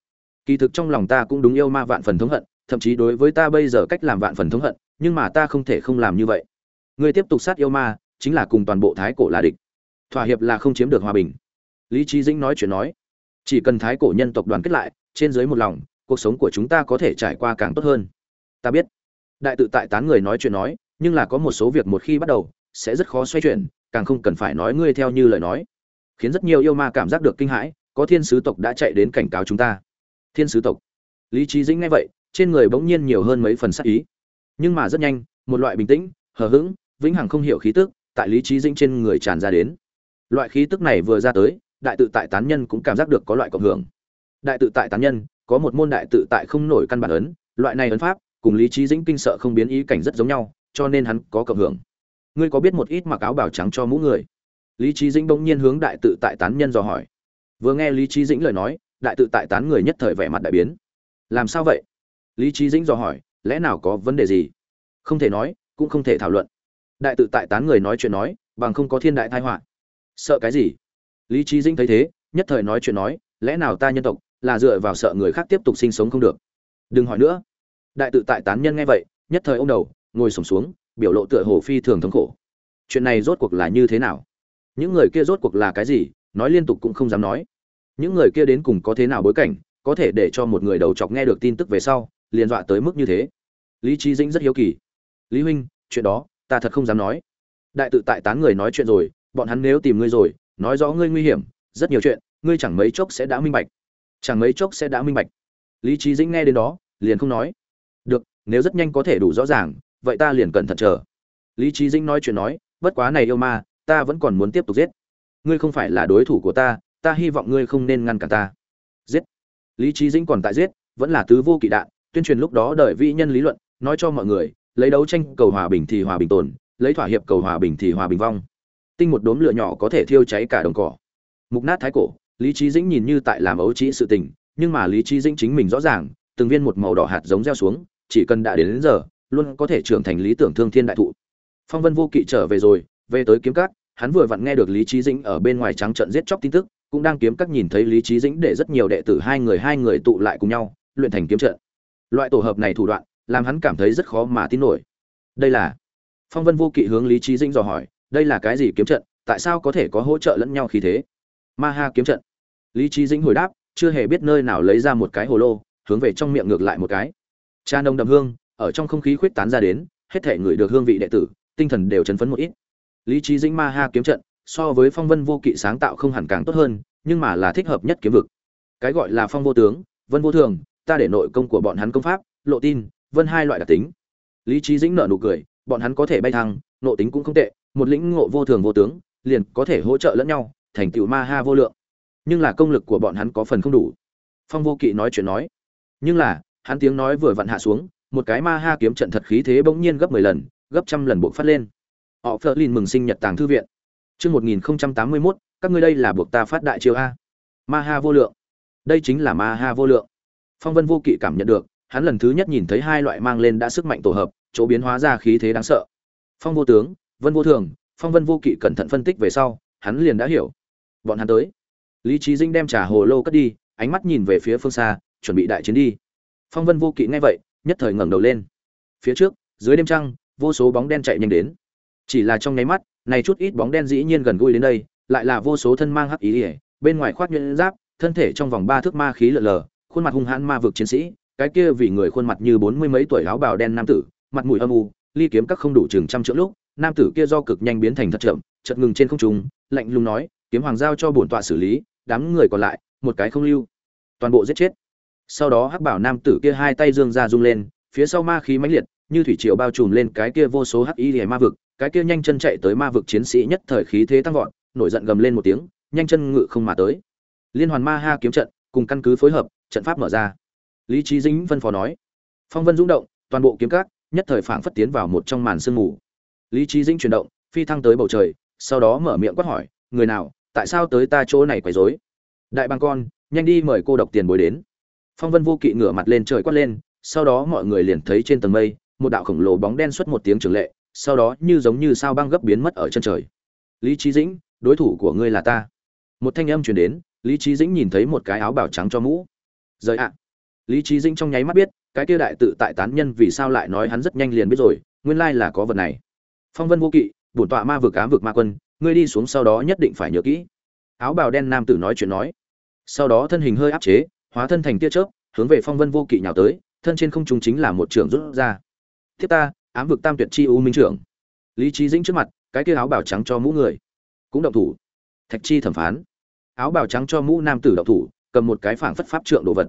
Kỳ thực trong lòng ta cũng đúng yêu ma vạn phần thống hận, thậm chí đối với ta bây giờ cách làm vạn phần thống hận, nhưng mà ta không thể không làm như vậy. Ngươi tiếp tục sát yêu ma, chính là cùng toàn bộ thái cổ là địch. Thỏa hiệp là không chiếm được hòa bình. Lý trí dĩnh nói chuyện nói. Chỉ cần thái cổ nhân tộc đoàn kết lại, trên dưới một lòng, cuộc sống của chúng ta có thể trải qua càng tốt hơn ta biết. Đại tự tại tán người nói chuyện nói, nhưng là có một số việc một khi bắt đầu, sẽ rất khó xoay chuyển, càng không cần phải nói ngươi theo như lời nói. Khiến rất nhiều yêu ma cảm giác được kinh hãi, có thiên sứ tộc đã chạy đến cảnh cáo chúng ta. Thiên sứ tộc. Lý trí dĩnh nghe vậy, trên người bỗng nhiên nhiều hơn mấy phần sắc ý. Nhưng mà rất nhanh, một loại bình tĩnh, hờ hững, vĩnh hằng không hiểu khí tức tại lý trí dĩnh trên người tràn ra đến. Loại khí tức này vừa ra tới, đại tự tại tán nhân cũng cảm giác được có loại cộng hưởng. Đại tự tại tán nhân, có một môn đại tự tại không nổi căn bản ấn, loại này ấn pháp cùng lý trí dĩnh kinh sợ không biến ý cảnh rất giống nhau, cho nên hắn có cộng hưởng. Ngươi có biết một ít mặc áo bảo trắng cho mũ người? Lý trí dĩnh bỗng nhiên hướng đại tự tại tán nhân dò hỏi. Vừa nghe lý trí dĩnh lời nói, đại tự tại tán người nhất thời vẻ mặt đại biến. Làm sao vậy? Lý trí dĩnh dò hỏi, lẽ nào có vấn đề gì? Không thể nói, cũng không thể thảo luận. Đại tự tại tán người nói chuyện nói, bằng không có thiên đại tai họa. Sợ cái gì? Lý trí dĩnh thấy thế, nhất thời nói chuyện nói, lẽ nào ta nhân tộc là dựa vào sợ người khác tiếp tục sinh sống không được? Đừng hỏi nữa đại tự tại tán nhân nghe vậy, nhất thời ô m đầu, ngồi sổm xuống, biểu lộ tựa hồ phi thường thống khổ. Chuyện này rốt cuộc là như thế nào? Những người kia rốt cuộc là cái gì? Nói liên tục cũng không dám nói. Những người kia đến cùng có thế nào bối cảnh, có thể để cho một người đầu chọc nghe được tin tức về sau, liền dọa tới mức như thế. Lý trí dĩnh rất hiếu kỳ. Lý huynh, chuyện đó, ta thật không dám nói. Đại tự tại tán người nói chuyện rồi, bọn hắn nếu tìm ngươi rồi, nói rõ ngươi nguy hiểm, rất nhiều chuyện, ngươi chẳng mấy chốc sẽ đã minh bạch. Chẳng mấy chốc sẽ đã minh bạch. Lý trí dĩnh nghe đến đó, liền không nói nếu rất nhanh có thể đủ rõ ràng, vậy ta liền cẩn thận chờ. Lý trí dĩnh nói chuyện nói, bất quá này yêu ma, ta vẫn còn muốn tiếp tục giết. Ngươi không phải là đối thủ của ta ta hy vọng ngươi không nên ngăn cản ta. Giết. Lý trí dĩnh còn tại giết, vẫn là tứ vô kỵ đạn, tuyên truyền lúc đó đợi vĩ nhân lý luận, nói cho mọi người, lấy đấu tranh cầu hòa bình thì hòa bình tồn, lấy thỏa hiệp cầu hòa bình thì hòa bình vong. Tinh một đốm lửa nhỏ có thể thiêu cháy cả đồng cỏ. Mục nát thái cổ, lý trí dĩnh nhìn như tại làm ấu trĩ sự tình, nhưng mà lý trí dĩnh chính mình rõ ràng, từng viên một màu đỏ hạt giống gieo xuống chỉ cần đã đến, đến giờ luôn có thể trưởng thành lý tưởng thương thiên đại thụ. Phong vân vô kỵ trở về rồi về tới kiếm cát hắn vừa vặn nghe được lý trí dĩnh ở bên ngoài trắng trận giết chóc tin tức cũng đang kiếm các nhìn thấy lý trí dĩnh để rất nhiều đệ tử hai người hai người tụ lại cùng nhau luyện thành kiếm trận. Loại tổ hợp này thủ đoạn làm hắn cảm thấy rất khó mà tin nổi. Đây là phong vân vô kỵ hướng lý trí dĩnh dò hỏi đây là cái gì kiếm trận tại sao có thể có hỗ trợ lẫn nhau khi thế? Ma ha kiếm trận. Lý trí dĩnh hồi đáp chưa hề biết nơi nào lấy ra một cái hồ lô hướng về trong miệng ngược lại một cái cha nồng đậm hương, ở trong không khí khuyết tán ra đến, hết thể người được hương vị đệ tử, tinh thần đều chấn phấn một ít. Lý trí dĩnh ma ha kiếm trận, so với phong vân vô kỵ sáng tạo không hẳn càng tốt hơn, nhưng mà là thích hợp nhất kiếm vực. Cái gọi là phong vô tướng, vân vô thường, ta để nội công của bọn hắn công pháp, lộ tin, vân hai loại đặc tính. Lý trí dĩnh nở nụ cười, bọn hắn có thể bay thăng nội tính cũng không tệ, một lĩnh ngộ vô thường vô tướng, liền có thể hỗ trợ lẫn nhau, thành tựu ma ha vô lượng. Nhưng là công lực của bọn hắn có phần không đủ. Phong vô kỵ nói chuyện nói, nhưng là hắn tiếng nói vừa vặn hạ xuống một cái ma ha kiếm trận thật khí thế bỗng nhiên gấp mười lần gấp trăm lần buộc phát lên họ phớt lên mừng sinh nhật tàng thư viện Chương 1081, các ngươi đây là buộc ta phát đại chiêu a. Ma ha vô lượng. Đây chính là ma ha vô lượng. Phong Vân vô kỵ cảm nhận được, hắn lần thứ nhất nhìn thấy hai loại mang lên đã sức mạnh tổ hợp, chỗ biến hóa ra khí thế đáng sợ. Phong vô tướng, Vân vô thường, Phong Vân vô kỵ cẩn thận phân tích về sau, hắn liền đã hiểu. Bọn hắn tới. Lý Chí Dinh đem trà hồ lô cất đi, ánh mắt nhìn về phía phương xa, chuẩn bị đại chiến đi. Phong Vân vô kỵ nghe vậy, nhất thời ngẩng đầu lên. Phía trước, dưới đêm trăng, vô số bóng đen chạy nhanh đến. Chỉ là trong nháy mắt, này chút ít bóng đen dĩ nhiên gần gũi đến đây, lại là vô số thân mang hắc ý ỉa bên ngoài khoác nhuyễn giáp, thân thể trong vòng ba thước ma khí lờ lờ, khuôn mặt hung hãn ma vực chiến sĩ, cái kia vì người khuôn mặt như bốn mươi mấy tuổi áo bào đen nam tử, mặt mũi âm u, ly kiếm các không đủ chừng trăm triệu lúc, nam tử kia do cực nhanh biến thành thật chậm, chợt ngừng trên không trung, lạnh lùng nói, kiếm hoàng giao cho bổn tọa xử lý, đám người còn lại, một cái không lưu, toàn bộ giết chết. Sau đó hắc bảo nam tử kia hai tay dương ra rung lên, phía sau ma khí mãnh liệt, như thủy triều bao trùm lên cái kia vô số hắc y lìa ma vực, cái kia nhanh chân chạy tới ma vực chiến sĩ nhất thời khí thế tăng vọt, nổi giận gầm lên một tiếng, nhanh chân ngự không mà tới. Liên hoàn ma ha kiếm trận, cùng căn cứ phối hợp, trận pháp mở ra. Lý trí Dĩnh phân phó nói. Phong vân rung động, toàn bộ kiếm các nhất thời phảng phất tiến vào một trong màn sương mù. Lý trí Dĩnh chuyển động, phi thăng tới bầu trời, sau đó mở miệng quát hỏi, người nào, tại sao tới ta chỗ này quấy rối? Đại bang con, nhanh đi mời cô độc tiền bối đến. Phong Vân vô kỵ ngửa mặt lên trời quát lên, sau đó mọi người liền thấy trên tầng mây, một đạo khổng lồ bóng đen xuất một tiếng trường lệ, sau đó như giống như sao băng gấp biến mất ở chân trời. Lý trí dĩnh đối thủ của ngươi là ta. Một thanh âm truyền đến lý trí dĩnh nhìn thấy một cái áo bào trắng cho mũ. Rời ạ. Lý trí dĩnh trong nháy mắt biết cái kia đại tự tại tán nhân vì sao lại nói hắn rất nhanh liền biết rồi nguyên lai là có vật này. Phong vân vô kỵ bổn tọa ma vực ám vực ma quân ngươi đi xuống sau đó nhất định phải nhớ kỹ. Áo bào đen nam tử nói chuyện nói. Sau đó thân hình hơi áp chế hóa thân thành tia chớp, hướng về phong vân vô kỵ nhào tới, thân trên không trung chính là một trường rút ra. Tiếp ta, ám vực tam tuyệt chi u minh trưởng. Lý trí dĩnh trước mặt, cái kia áo bào trắng cho mũ người, cũng động thủ. Thạch chi thẩm phán. Áo bào trắng cho mũ nam tử động thủ, cầm một cái phảng phất pháp trượng đồ vật.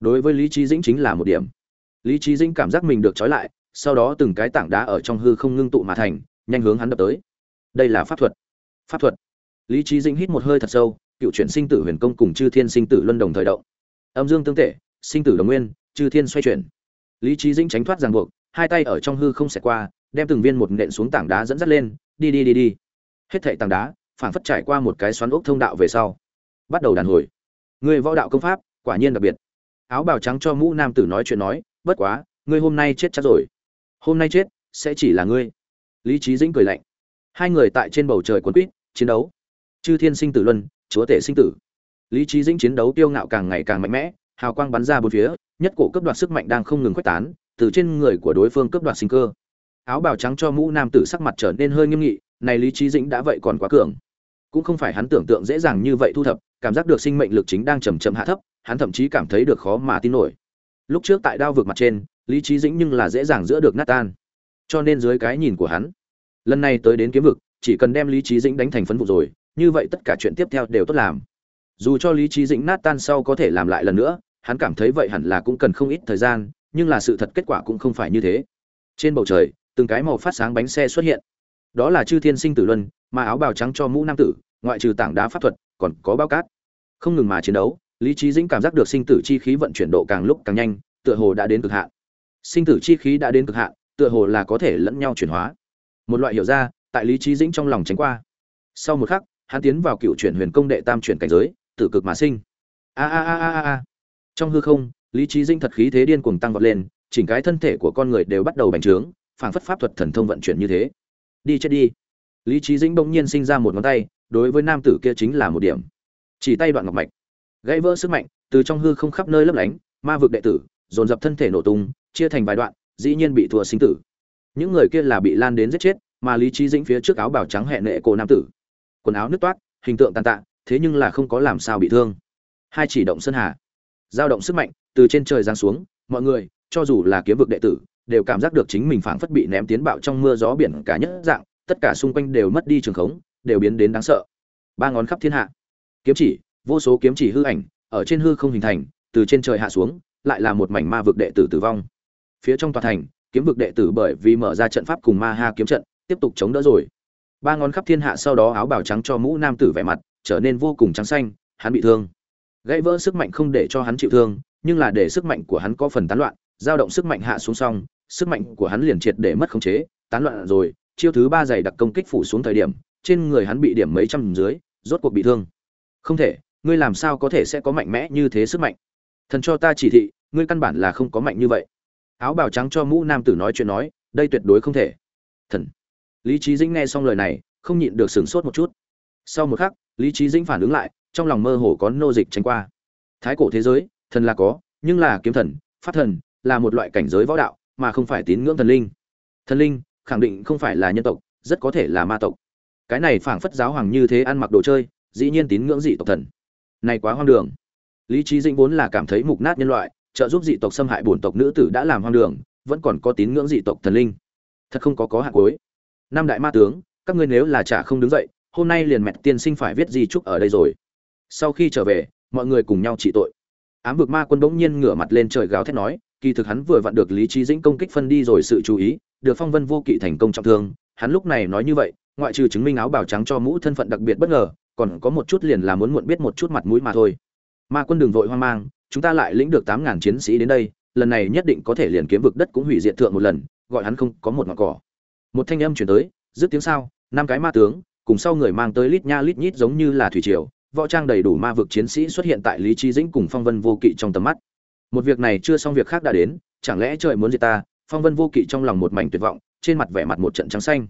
Đối với lý trí dĩnh chính là một điểm. Lý trí dĩnh cảm giác mình được trói lại, sau đó từng cái tảng đá ở trong hư không ngưng tụ mà thành, nhanh hướng hắn đập tới. Đây là pháp thuật. Pháp thuật. Lý trí dĩnh hít một hơi thật sâu, cựu chuyển sinh tử huyền công cùng chư thiên sinh tử luân đồng thời động âm dương tương tệ, sinh tử đồng nguyên, chư thiên xoay chuyển. Lý trí dĩnh tránh thoát ràng buộc, hai tay ở trong hư không xẹt qua, đem từng viên một nện xuống tảng đá dẫn dắt lên, đi đi đi đi. Hết thảy tảng đá phản phất trải qua một cái xoắn ốc thông đạo về sau, bắt đầu đàn hồi. Người võ đạo công pháp, quả nhiên đặc biệt. Áo bào trắng cho mũ nam tử nói chuyện nói, bất quá, ngươi hôm nay chết chắc rồi. Hôm nay chết, sẽ chỉ là ngươi. Lý trí dĩnh cười lạnh. Hai người tại trên bầu trời quấn quýt, chiến đấu. Chư thiên sinh tử luân, chúa tể sinh tử lý trí dĩnh chiến đấu tiêu ngạo càng ngày càng mạnh mẽ, hào quang bắn ra bốn phía, nhất cổ cấp đoạt sức mạnh đang không ngừng khuếch tán, từ trên người của đối phương cấp đoạt sinh cơ. Áo bào trắng cho mũ nam tử sắc mặt trở nên hơi nghiêm nghị, này lý trí dĩnh đã vậy còn quá cường. Cũng không phải hắn tưởng tượng dễ dàng như vậy thu thập, cảm giác được sinh mệnh lực chính đang chầm chậm hạ thấp, hắn thậm chí cảm thấy được khó mà tin nổi. Lúc trước tại đao vực mặt trên, lý trí dĩnh nhưng là dễ dàng giữa được nát tan. Cho nên dưới cái nhìn của hắn, lần này tới đến kiếm vực, chỉ cần đem lý trí dĩnh đánh thành phấn vụ rồi, như vậy tất cả chuyện tiếp theo đều tốt làm dù cho lý trí dĩnh nát tan sau có thể làm lại lần nữa, hắn cảm thấy vậy hẳn là cũng cần không ít thời gian, nhưng là sự thật kết quả cũng không phải như thế. Trên bầu trời, từng cái màu phát sáng bánh xe xuất hiện. Đó là chư thiên sinh tử luân, mà áo bào trắng cho mũ nam tử, ngoại trừ tảng đá pháp thuật, còn có bao cát. Không ngừng mà chiến đấu, lý trí dĩnh cảm giác được sinh tử chi khí vận chuyển độ càng lúc càng nhanh, tựa hồ đã đến cực hạn. Sinh tử chi khí đã đến cực hạn, tựa hồ là có thể lẫn nhau chuyển hóa. Một loại hiểu ra, tại lý trí dĩnh trong lòng tránh qua. Sau một khắc, hắn tiến vào cựu chuyển huyền công đệ tam chuyển cảnh giới tử cực mà sinh. A a a a a. Trong hư không, lý trí dĩnh thật khí thế điên cuồng tăng vọt lên, chỉnh cái thân thể của con người đều bắt đầu bành trướng, phảng phất pháp thuật thần thông vận chuyển như thế. Đi chết đi. Lý trí dĩnh bỗng nhiên sinh ra một ngón tay, đối với nam tử kia chính là một điểm. Chỉ tay đoạn ngọc mạch. Gãy vỡ sức mạnh, từ trong hư không khắp nơi lấp lánh, ma vực đệ tử, dồn dập thân thể nổ tung, chia thành vài đoạn, dĩ nhiên bị thua sinh tử. Những người kia là bị lan đến giết chết, mà lý trí dĩnh phía trước áo bào trắng hẹn nệ cổ nam tử. Quần áo nứt toát, hình tượng tàn tạ thế nhưng là không có làm sao bị thương. Hai chỉ động sơn hà, dao động sức mạnh, từ trên trời giáng xuống, mọi người, cho dù là kiếm vực đệ tử, đều cảm giác được chính mình phảng phất bị ném tiến bạo trong mưa gió biển cả nhất dạng, tất cả xung quanh đều mất đi trường khống, đều biến đến đáng sợ. Ba ngón khắp thiên hạ. Kiếm chỉ, vô số kiếm chỉ hư ảnh, ở trên hư không hình thành, từ trên trời hạ xuống, lại là một mảnh ma vực đệ tử tử vong. Phía trong tòa thành, kiếm vực đệ tử bởi vì mở ra trận pháp cùng ma ha kiếm trận, tiếp tục chống đỡ rồi. Ba ngón khắp thiên hạ sau đó áo bào trắng cho mũ nam tử vẻ mặt trở nên vô cùng trắng xanh, hắn bị thương. Gãy vỡ sức mạnh không để cho hắn chịu thương, nhưng là để sức mạnh của hắn có phần tán loạn, dao động sức mạnh hạ xuống xong, sức mạnh của hắn liền triệt để mất khống chế, tán loạn rồi, chiêu thứ ba dày đặc công kích phủ xuống thời điểm, trên người hắn bị điểm mấy trăm dưới, rốt cuộc bị thương. Không thể, ngươi làm sao có thể sẽ có mạnh mẽ như thế sức mạnh? Thần cho ta chỉ thị, ngươi căn bản là không có mạnh như vậy. Áo bào trắng cho mũ nam tử nói chuyện nói, đây tuyệt đối không thể. Thần. Lý Chí dĩnh nghe xong lời này, không nhịn được sửng sốt một chút. Sau một khắc lý trí dĩnh phản ứng lại, trong lòng mơ hồ có nô dịch tránh qua. Thái cổ thế giới, thần là có, nhưng là kiếm thần, pháp thần là một loại cảnh giới võ đạo, mà không phải tín ngưỡng thần linh. Thần linh khẳng định không phải là nhân tộc, rất có thể là ma tộc. Cái này phảng phất giáo hoàng như thế ăn mặc đồ chơi, dĩ nhiên tín ngưỡng dị tộc thần. Này quá hoang đường. Lý trí dĩnh vốn là cảm thấy mục nát nhân loại, trợ giúp dị tộc xâm hại bổn tộc nữ tử đã làm hoang đường, vẫn còn có tín ngưỡng dị tộc thần linh. Thật không có có hạ cuối. Năm đại ma tướng, các ngươi nếu là chả không đứng dậy hôm nay liền mẹ tiên sinh phải viết gì trúc ở đây rồi. Sau khi trở về, mọi người cùng nhau trị tội. Ám vực ma quân bỗng nhiên ngửa mặt lên trời gào thét nói, kỳ thực hắn vừa vặn được lý trí dĩnh công kích phân đi rồi sự chú ý, được phong vân vô kỵ thành công trọng thương. Hắn lúc này nói như vậy, ngoại trừ chứng minh áo bào trắng cho mũ thân phận đặc biệt bất ngờ, còn có một chút liền là muốn muộn biết một chút mặt mũi mà thôi. Ma quân đường vội hoang mang, chúng ta lại lĩnh được tám ngàn chiến sĩ đến đây, lần này nhất định có thể liền kiếm vực đất cũng hủy diệt thượng một lần, gọi hắn không có một ngọn cỏ. Một thanh âm chuyển tới, dứt tiếng sao, năm cái ma tướng cùng sau người mang tới lít nha lít nhít giống như là thủy triều, võ trang đầy đủ ma vực chiến sĩ xuất hiện tại lý trí dĩnh cùng phong vân vô kỵ trong tầm mắt. Một việc này chưa xong việc khác đã đến, chẳng lẽ trời muốn gì ta? Phong vân vô kỵ trong lòng một mảnh tuyệt vọng, trên mặt vẻ mặt một trận trắng xanh.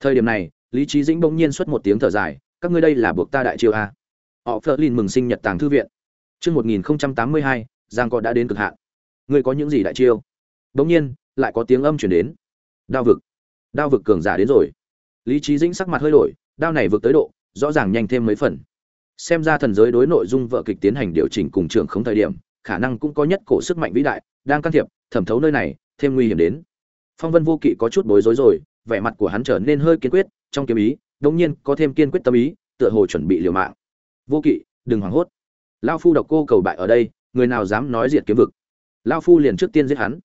Thời điểm này, lý trí dĩnh bỗng nhiên xuất một tiếng thở dài, các ngươi đây là buộc ta đại chiêu a họ phớt lên mừng sinh nhật tàng thư viện. Chương một nghìn tám mươi hai, giang có đã đến cực hạn. Ngươi có những gì đại chiêu? Bỗng nhiên, lại có tiếng âm chuyển đến. Đao vực đao vực cường giả đến rồi. Lý trí dĩnh sắc mặt hơi đổi đao này vượt tới độ, rõ ràng nhanh thêm mấy phần. Xem ra thần giới đối nội dung vợ kịch tiến hành điều chỉnh cùng trường không thời điểm, khả năng cũng có nhất cổ sức mạnh vĩ đại, đang can thiệp, thẩm thấu nơi này, thêm nguy hiểm đến. Phong vân vô kỵ có chút bối rối rồi, vẻ mặt của hắn trở nên hơi kiên quyết, trong kiếm ý đông nhiên có thêm kiên quyết tâm ý, tựa hồ chuẩn bị liều mạng. Vô kỵ, đừng hoảng hốt. Lao phu độc cô cầu bại ở đây, người nào dám nói diệt kiếm vực? Lao phu liền trước tiên giết hắn.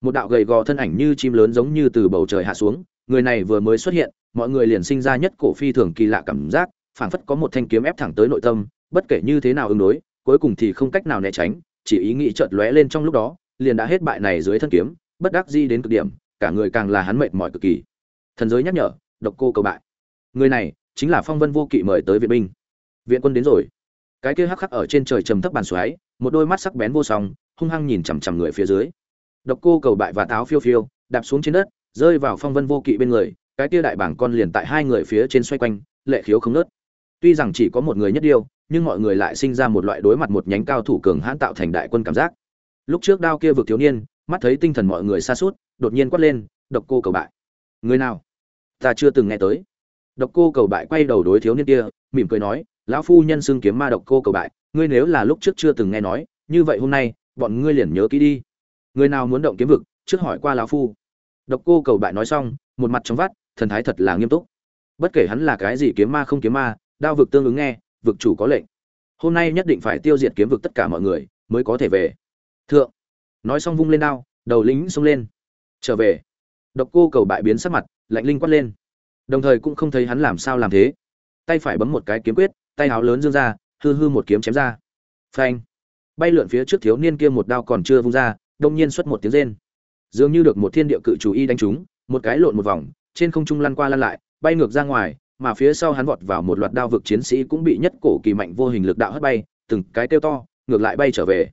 Một đạo gầy gò thân ảnh như chim lớn giống như từ bầu trời hạ xuống người này vừa mới xuất hiện, mọi người liền sinh ra nhất cổ phi thường kỳ lạ cảm giác, phảng phất có một thanh kiếm ép thẳng tới nội tâm, bất kể như thế nào ứng đối, cuối cùng thì không cách nào né tránh, chỉ ý nghĩ chợt lóe lên trong lúc đó, liền đã hết bại này dưới thân kiếm, bất đắc di đến cực điểm, cả người càng là hắn mệt mỏi cực kỳ. Thần giới nhắc nhở, độc cô cầu bại. Người này, chính là phong vân vô kỵ mời tới viện binh. Viện quân đến rồi. Cái kia hắc khắc ở trên trời trầm thấp bàn xoáy, một đôi mắt sắc bén vô song, hung hăng nhìn chằm chằm người phía dưới. Độc cô cầu bại và táo phiêu phiêu, đạp xuống trên đất rơi vào phong vân vô kỵ bên người, cái tia đại bảng con liền tại hai người phía trên xoay quanh, lệ khiếu không nớt tuy rằng chỉ có một người nhất điêu, nhưng mọi người lại sinh ra một loại đối mặt một nhánh cao thủ cường hãn tạo thành đại quân cảm giác. Lúc trước đao kia vượt thiếu niên, mắt thấy tinh thần mọi người xa suốt đột nhiên quát lên, độc cô cầu bại. Người nào? Ta chưa từng nghe tới. Độc cô cầu bại quay đầu đối thiếu niên kia, mỉm cười nói, lão phu nhân xưng kiếm ma độc cô cầu bại, ngươi nếu là lúc trước chưa từng nghe nói, như vậy hôm nay, bọn ngươi liền nhớ kỹ đi. Người nào muốn động kiếm vực, trước hỏi qua lão phu độc cô cầu bại nói xong, một mặt trong vắt, thần thái thật là nghiêm túc. Bất kể hắn là cái gì kiếm ma không kiếm ma, đao vực tương ứng nghe, vực chủ có lệnh. Hôm nay nhất định phải tiêu diệt kiếm vực tất cả mọi người, mới có thể về. Thượng. Nói xong vung lên đao, đầu lính xông lên. Trở về. Độc cô cầu bại biến sắc mặt, lạnh linh quát lên. Đồng thời cũng không thấy hắn làm sao làm thế. Tay phải bấm một cái kiếm quyết, tay áo lớn dương ra, hư hư một kiếm chém ra. Phanh. Bay lượn phía trước thiếu niên kia một đao còn chưa vung ra đột nhiên xuất một tiếng rên dường như được một thiên địa cự chủ y đánh trúng, một cái lộn một vòng, trên không trung lăn qua lăn lại, bay ngược ra ngoài, mà phía sau hắn vọt vào một loạt đao vực chiến sĩ cũng bị nhất cổ kỳ mạnh vô hình lực đạo hất bay, từng cái kêu to, ngược lại bay trở về.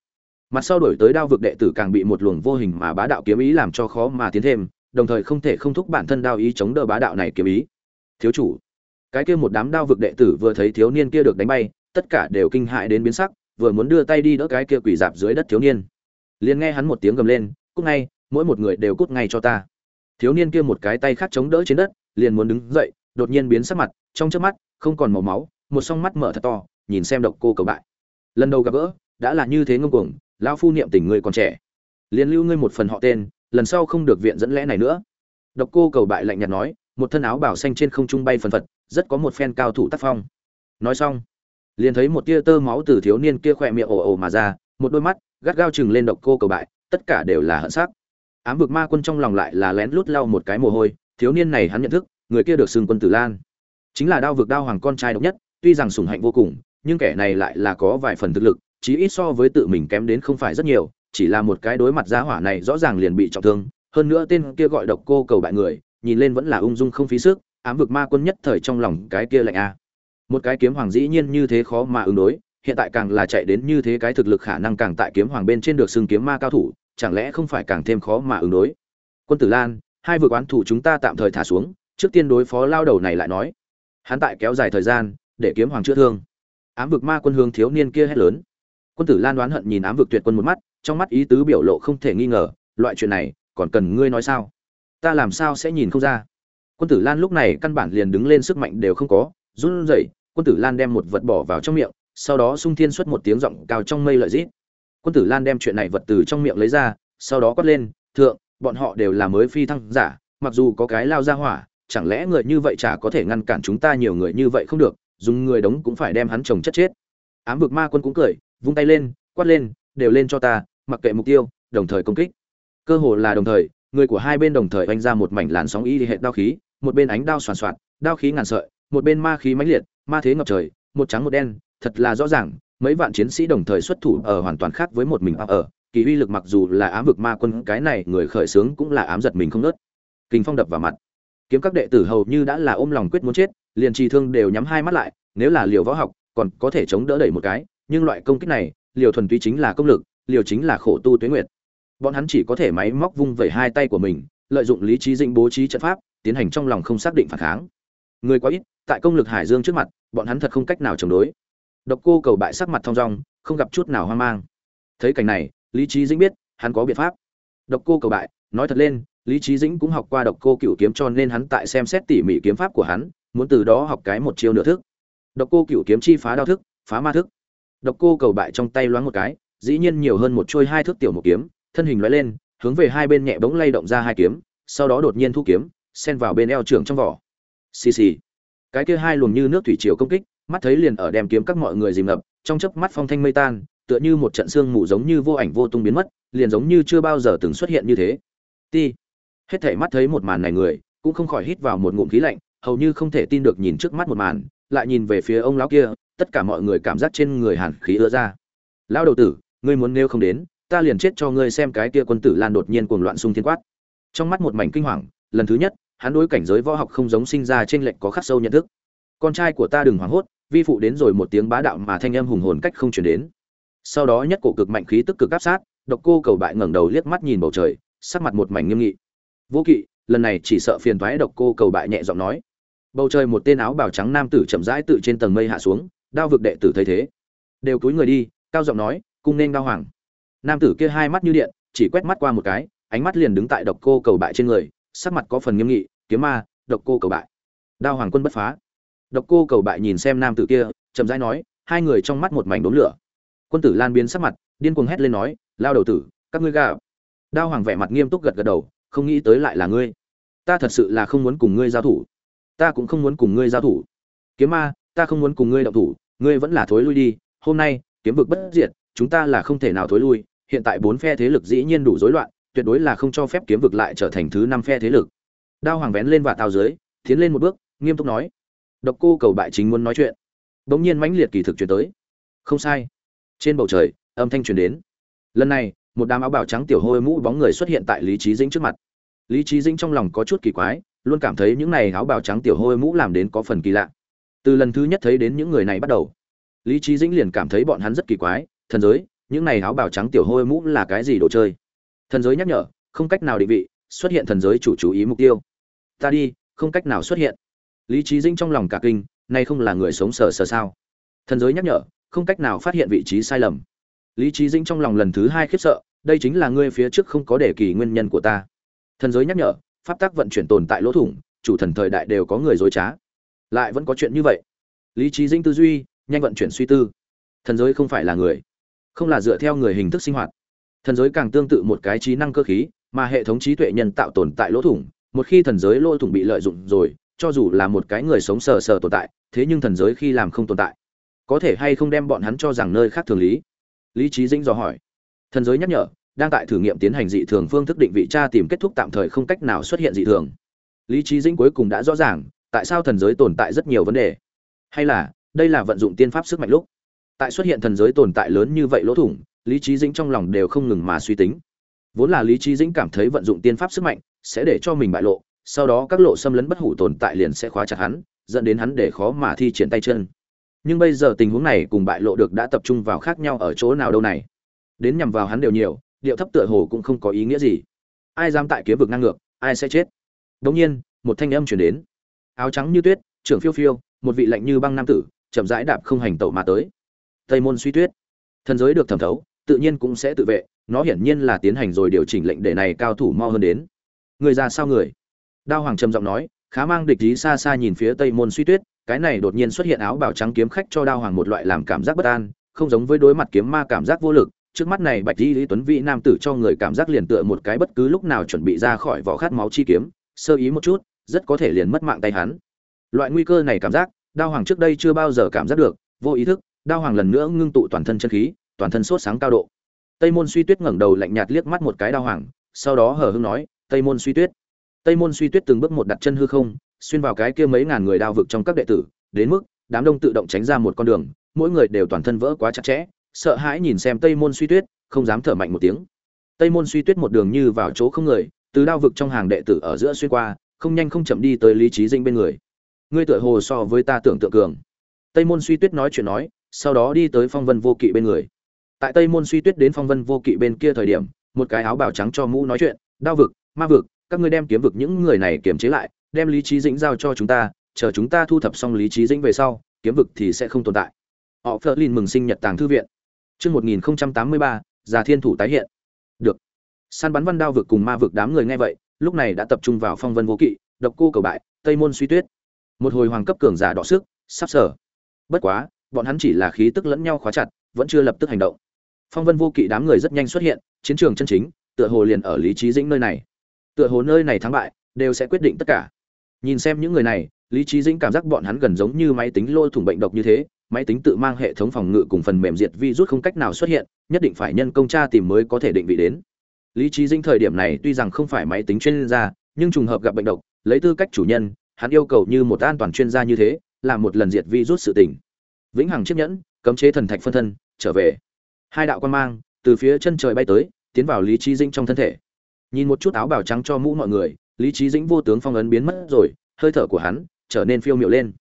Mặt sau đổi tới đao vực đệ tử càng bị một luồng vô hình mà bá đạo kiếm ý làm cho khó mà tiến thêm, đồng thời không thể không thúc bản thân đao ý chống đỡ bá đạo này kiếm ý. Thiếu chủ, cái kia một đám đao vực đệ tử vừa thấy thiếu niên kia được đánh bay, tất cả đều kinh hãi đến biến sắc, vừa muốn đưa tay đi đỡ cái kia quỷ dạp dưới đất thiếu niên. Liền nghe hắn một tiếng gầm lên, cút ngay mỗi một người đều cút ngay cho ta. Thiếu niên kia một cái tay khác chống đỡ trên đất, liền muốn đứng dậy, đột nhiên biến sắc mặt, trong chớp mắt, không còn màu máu, một song mắt mở thật to, nhìn xem độc cô cầu bại. Lần đầu gặp gỡ, đã là như thế ngông cuồng, lão phu niệm tình người còn trẻ. Liền lưu ngươi một phần họ tên, lần sau không được viện dẫn lẽ này nữa. Độc cô cầu bại lạnh nhạt nói, một thân áo bảo xanh trên không trung bay phần phật, rất có một phen cao thủ tác phong. Nói xong, liền thấy một tia tơ máu từ thiếu niên kia khỏe miệng ồ ồ mà ra, một đôi mắt gắt gao chừng lên độc cô cầu bại, tất cả đều là hận sắc ám vực ma quân trong lòng lại là lén lút lau một cái mồ hôi, thiếu niên này hắn nhận thức, người kia được xưng quân tử lan. Chính là đao vực đao hoàng con trai độc nhất, tuy rằng sủng hạnh vô cùng, nhưng kẻ này lại là có vài phần thực lực, chí ít so với tự mình kém đến không phải rất nhiều, chỉ là một cái đối mặt giá hỏa này rõ ràng liền bị trọng thương, hơn nữa tên kia gọi độc cô cầu bại người, nhìn lên vẫn là ung dung không phí sức, ám vực ma quân nhất thời trong lòng cái kia lạnh a. Một cái kiếm hoàng dĩ nhiên như thế khó mà ứng đối, hiện tại càng là chạy đến như thế cái thực lực khả năng càng tại kiếm hoàng bên trên được xưng kiếm ma cao thủ chẳng lẽ không phải càng thêm khó mà ứng đối? Quân tử lan, hai vực oán thủ chúng ta tạm thời thả xuống, trước tiên đối phó lao đầu này lại nói. Hắn tại kéo dài thời gian, để kiếm hoàng chữa thương. Ám vực ma quân hướng thiếu niên kia hét lớn. Quân tử lan đoán hận nhìn ám vực tuyệt quân một mắt, trong mắt ý tứ biểu lộ không thể nghi ngờ, loại chuyện này, còn cần ngươi nói sao? Ta làm sao sẽ nhìn không ra? Quân tử lan lúc này căn bản liền đứng lên sức mạnh đều không có, run rẩy, quân tử lan đem một vật bỏ vào trong miệng, sau đó sung thiên xuất một tiếng giọng cao trong mây lợi rít quân tử lan đem chuyện này vật từ trong miệng lấy ra, sau đó quát lên, thượng, bọn họ đều là mới phi thăng giả, mặc dù có cái lao ra hỏa, chẳng lẽ người như vậy chả có thể ngăn cản chúng ta nhiều người như vậy không được, dùng người đống cũng phải đem hắn chồng chất chết. Ám vực ma quân cũng cười, vung tay lên, quát lên, đều lên cho ta, mặc kệ mục tiêu, đồng thời công kích. Cơ hồ là đồng thời, người của hai bên đồng thời oanh ra một mảnh làn sóng y hệ đao khí, một bên ánh đao soàn soạt, đao khí ngàn sợi, một bên ma khí mãnh liệt, ma thế ngập trời, một trắng một đen, thật là rõ ràng mấy vạn chiến sĩ đồng thời xuất thủ ở hoàn toàn khác với một mình ở. Kỳ uy lực mặc dù là ám vực ma quân, cái này người khởi sướng cũng là ám giật mình không nớt. Kinh phong đập vào mặt. Kiếm các đệ tử hầu như đã là ôm lòng quyết muốn chết, liền trì thương đều nhắm hai mắt lại, nếu là liều võ học, còn có thể chống đỡ đẩy một cái, nhưng loại công kích này, liều thuần túy chính là công lực, liều chính là khổ tu tuế nguyệt. Bọn hắn chỉ có thể máy móc vung vẩy hai tay của mình, lợi dụng lý trí dĩnh bố trí trận pháp, tiến hành trong lòng không xác định phản kháng. Người quá ít, tại công lực hải dương trước mặt, bọn hắn thật không cách nào chống đối độc cô cầu bại sắc mặt thong dong, không gặp chút nào hoang mang. Thấy cảnh này, lý Chí dĩnh biết, hắn có biện pháp. Độc cô cầu bại, nói thật lên, lý Chí dĩnh cũng học qua độc cô Cửu kiếm cho nên hắn tại xem xét tỉ mỉ kiếm pháp của hắn, muốn từ đó học cái một chiêu nửa thức. Độc cô Cửu kiếm chi phá đao thức, phá ma thức. Độc cô cầu bại trong tay loáng một cái, dĩ nhiên nhiều hơn một chôi hai thước tiểu một kiếm, thân hình lóe lên, hướng về hai bên nhẹ bỗng lay động ra hai kiếm, sau đó đột nhiên thu kiếm, xen vào bên eo trưởng trong vỏ. Xì xì. Cái kia hai luồng như nước thủy triều công kích mắt thấy liền ở đem kiếm các mọi người dìm ngập, trong chớp mắt phong thanh mây tan, tựa như một trận sương mù giống như vô ảnh vô tung biến mất, liền giống như chưa bao giờ từng xuất hiện như thế. Ti. Hết thảy mắt thấy một màn này người, cũng không khỏi hít vào một ngụm khí lạnh, hầu như không thể tin được nhìn trước mắt một màn, lại nhìn về phía ông lão kia, tất cả mọi người cảm giác trên người hàn khí ứa ra. Lão đầu tử, ngươi muốn nêu không đến, ta liền chết cho ngươi xem cái kia quân tử lan đột nhiên cuồng loạn xung thiên quát. Trong mắt một mảnh kinh hoàng, lần thứ nhất, hắn đối cảnh giới võ học không giống sinh ra trên lệnh có khắc sâu nhận thức. Con trai của ta đừng hoảng hốt vi phụ đến rồi một tiếng bá đạo mà thanh âm hùng hồn cách không chuyển đến. Sau đó nhất cổ cực mạnh khí tức cực áp sát, độc cô cầu bại ngẩng đầu liếc mắt nhìn bầu trời, sắc mặt một mảnh nghiêm nghị. Vô kỵ, lần này chỉ sợ phiền thoái độc cô cầu bại nhẹ giọng nói. Bầu trời một tên áo bào trắng nam tử chậm rãi tự trên tầng mây hạ xuống, đao vực đệ tử thấy thế, đều cúi người đi, cao giọng nói, cung nên đao hoàng. Nam tử kia hai mắt như điện, chỉ quét mắt qua một cái, ánh mắt liền đứng tại độc cô cầu bại trên người, sắc mặt có phần nghiêm nghị, kiếm ma, độc cô cầu bại. Đao hoàng quân bất phá độc cô cầu bại nhìn xem nam tử kia, chậm rãi nói, hai người trong mắt một mảnh đốm lửa. Quân tử lan biến sắc mặt, điên cuồng hét lên nói, lao đầu tử, các ngươi gà đao hoàng vẻ mặt nghiêm túc gật gật đầu, không nghĩ tới lại là ngươi. Ta thật sự là không muốn cùng ngươi giao thủ. Ta cũng không muốn cùng ngươi giao thủ. Kiếm ma, ta không muốn cùng ngươi động thủ, ngươi vẫn là thối lui đi, hôm nay, kiếm vực bất diệt, chúng ta là không thể nào thối lui, hiện tại bốn phe thế lực dĩ nhiên đủ rối loạn, tuyệt đối là không cho phép kiếm vực lại trở thành thứ năm phe thế lực. Đao hoàng vén lên và tao dưới, tiến lên một bước, nghiêm túc nói độc cô cầu bại chính muốn nói chuyện. Bỗng nhiên mãnh liệt kỳ thực truyền tới. Không sai. Trên bầu trời, âm thanh truyền đến. Lần này, một đám áo bào trắng tiểu hôi mũ bóng người xuất hiện tại lý Chí dĩnh trước mặt. Lý Chí dĩnh trong lòng có chút kỳ quái, luôn cảm thấy những này áo bào trắng tiểu hôi mũ làm đến có phần kỳ lạ. Từ lần thứ nhất thấy đến những người này bắt đầu, lý Chí dĩnh liền cảm thấy bọn hắn rất kỳ quái. Thần giới, những này áo bào trắng tiểu hôi mũ là cái gì đồ chơi? Thần giới nhắc nhở, không cách nào định vị, xuất hiện thần giới chủ chú ý mục tiêu. Ta đi, không cách nào xuất hiện lý trí dinh trong lòng cả kinh nay không là người sống sờ sờ sao? Thần giới nhắc nhở, không cách nào phát hiện vị trí sai lầm. Lý trí dinh trong lòng lần thứ hai khiếp sợ, đây chính là ngươi phía trước không có đề kỳ nguyên nhân của ta. Thần giới nhắc nhở, pháp tắc vận chuyển tồn tại lỗ thủng, chủ thần thời đại đều có người dối trá. Lại vẫn có chuyện như vậy. Lý trí dinh tư duy, nhanh vận chuyển suy tư. Thần giới không phải là người, không là dựa theo người hình thức sinh hoạt. Thần giới càng tương tự một cái trí năng cơ khí, mà hệ thống trí tuệ nhân tạo tồn tại lỗ thủng, một khi thần giới lỗ thủng bị lợi dụng rồi cho dù là một cái người sống sờ sờ tồn tại, thế nhưng thần giới khi làm không tồn tại, có thể hay không đem bọn hắn cho rằng nơi khác thường lý? Lý trí dĩnh dò hỏi. Thần giới nhắc nhở, đang tại thử nghiệm tiến hành dị thường phương thức định vị tra tìm kết thúc tạm thời không cách nào xuất hiện dị thường. Lý trí dĩnh cuối cùng đã rõ ràng, tại sao thần giới tồn tại rất nhiều vấn đề. Hay là, đây là vận dụng tiên pháp sức mạnh lúc. Tại xuất hiện thần giới tồn tại lớn như vậy lỗ thủng, lý trí dĩnh trong lòng đều không ngừng mà suy tính. Vốn là lý trí dĩnh cảm thấy vận dụng tiên pháp sức mạnh sẽ để cho mình bại lộ sau đó các lộ xâm lấn bất hủ tồn tại liền sẽ khóa chặt hắn, dẫn đến hắn để khó mà thi triển tay chân. Nhưng bây giờ tình huống này cùng bại lộ được đã tập trung vào khác nhau ở chỗ nào đâu này? Đến nhằm vào hắn đều nhiều, điệu thấp tựa hồ cũng không có ý nghĩa gì. Ai dám tại kiếm vực ngang ngược, ai sẽ chết? Đống nhiên, một thanh âm chuyển đến. Áo trắng như tuyết, trưởng phiêu phiêu, một vị lạnh như băng nam tử, chậm rãi đạp không hành tẩu mà tới. Tây môn suy tuyết. Thần giới được thẩm thấu, tự nhiên cũng sẽ tự vệ, nó hiển nhiên là tiến hành rồi điều chỉnh lệnh để này cao thủ mo hơn đến. Người ra sao người? Đao hoàng trầm giọng nói, khá mang địch ý xa xa nhìn phía tây môn suy tuyết, cái này đột nhiên xuất hiện áo bào trắng kiếm khách cho đao hoàng một loại làm cảm giác bất an, không giống với đối mặt kiếm ma cảm giác vô lực, trước mắt này bạch di lý tuấn Vĩ nam tử cho người cảm giác liền tựa một cái bất cứ lúc nào chuẩn bị ra khỏi vỏ khát máu chi kiếm, sơ ý một chút, rất có thể liền mất mạng tay hắn. Loại nguy cơ này cảm giác, đao hoàng trước đây chưa bao giờ cảm giác được, vô ý thức, đao hoàng lần nữa ngưng tụ toàn thân chân khí, toàn thân sốt sáng cao độ. Tây môn suy tuyết ngẩng đầu lạnh nhạt liếc mắt một cái đao hoàng, sau đó hờ hững nói, tây môn suy tuyết tây môn suy tuyết từng bước một đặt chân hư không, xuyên vào cái kia mấy ngàn người đao vực trong các đệ tử, đến mức đám đông tự động tránh ra một con đường, mỗi người đều toàn thân vỡ quá chặt chẽ, sợ hãi nhìn xem tây môn suy tuyết, không dám thở mạnh một tiếng. Tây môn suy tuyết một đường như vào chỗ không người, từ đao vực trong hàng đệ tử ở giữa xuyên qua, không nhanh không chậm đi tới lý trí dinh bên người. Ngươi tựa hồ so với ta tưởng tượng cường. Tây môn suy tuyết nói chuyện nói, sau đó đi tới phong vân vô kỵ bên người. Tại tây môn suy tuyết đến phong vân vô kỵ bên kia thời điểm, một cái áo bào trắng cho mũ nói chuyện, đao vực, ma vực các ngươi đem kiếm vực những người này kiềm chế lại đem lý trí dĩnh giao cho chúng ta chờ chúng ta thu thập xong lý trí dĩnh về sau kiếm vực thì sẽ không tồn tại họ phớt lên mừng sinh nhật tàng thư viện Chương 1083, Già Thiên thủ tái hiện. Được. Săn bắn văn đao vực cùng ma vực đám người nghe vậy, lúc này đã tập trung vào phong vân vô kỵ, độc cô cầu bại, tây môn suy tuyết. Một hồi hoàng cấp cường giả đỏ sức, sắp sở. Bất quá, bọn hắn chỉ là khí tức lẫn nhau khóa chặt, vẫn chưa lập tức hành động. Phong vân vô kỵ đám người rất nhanh xuất hiện, chiến trường chân chính, tựa hồ liền ở lý trí dĩnh nơi này. Tựa hồ nơi này thắng bại đều sẽ quyết định tất cả. Nhìn xem những người này, lý trí dĩnh cảm giác bọn hắn gần giống như máy tính lôi thủng bệnh độc như thế, máy tính tự mang hệ thống phòng ngự cùng phần mềm diệt virus không cách nào xuất hiện, nhất định phải nhân công tra tìm mới có thể định vị đến. Lý trí Dĩnh thời điểm này tuy rằng không phải máy tính chuyên gia, nhưng trùng hợp gặp bệnh độc, lấy tư cách chủ nhân, hắn yêu cầu như một an toàn chuyên gia như thế, làm một lần diệt virus sự tình. Vĩnh Hằng chiếc nhẫn, cấm chế thần thạch phân thân, trở về. Hai đạo quan mang từ phía chân trời bay tới, tiến vào Lý trí Dĩnh trong thân thể. Nhìn một chút áo bào trắng cho mũ mọi người, Lý trí Dĩnh vô tướng phong ấn biến mất rồi, hơi thở của hắn trở nên phiêu miệu lên.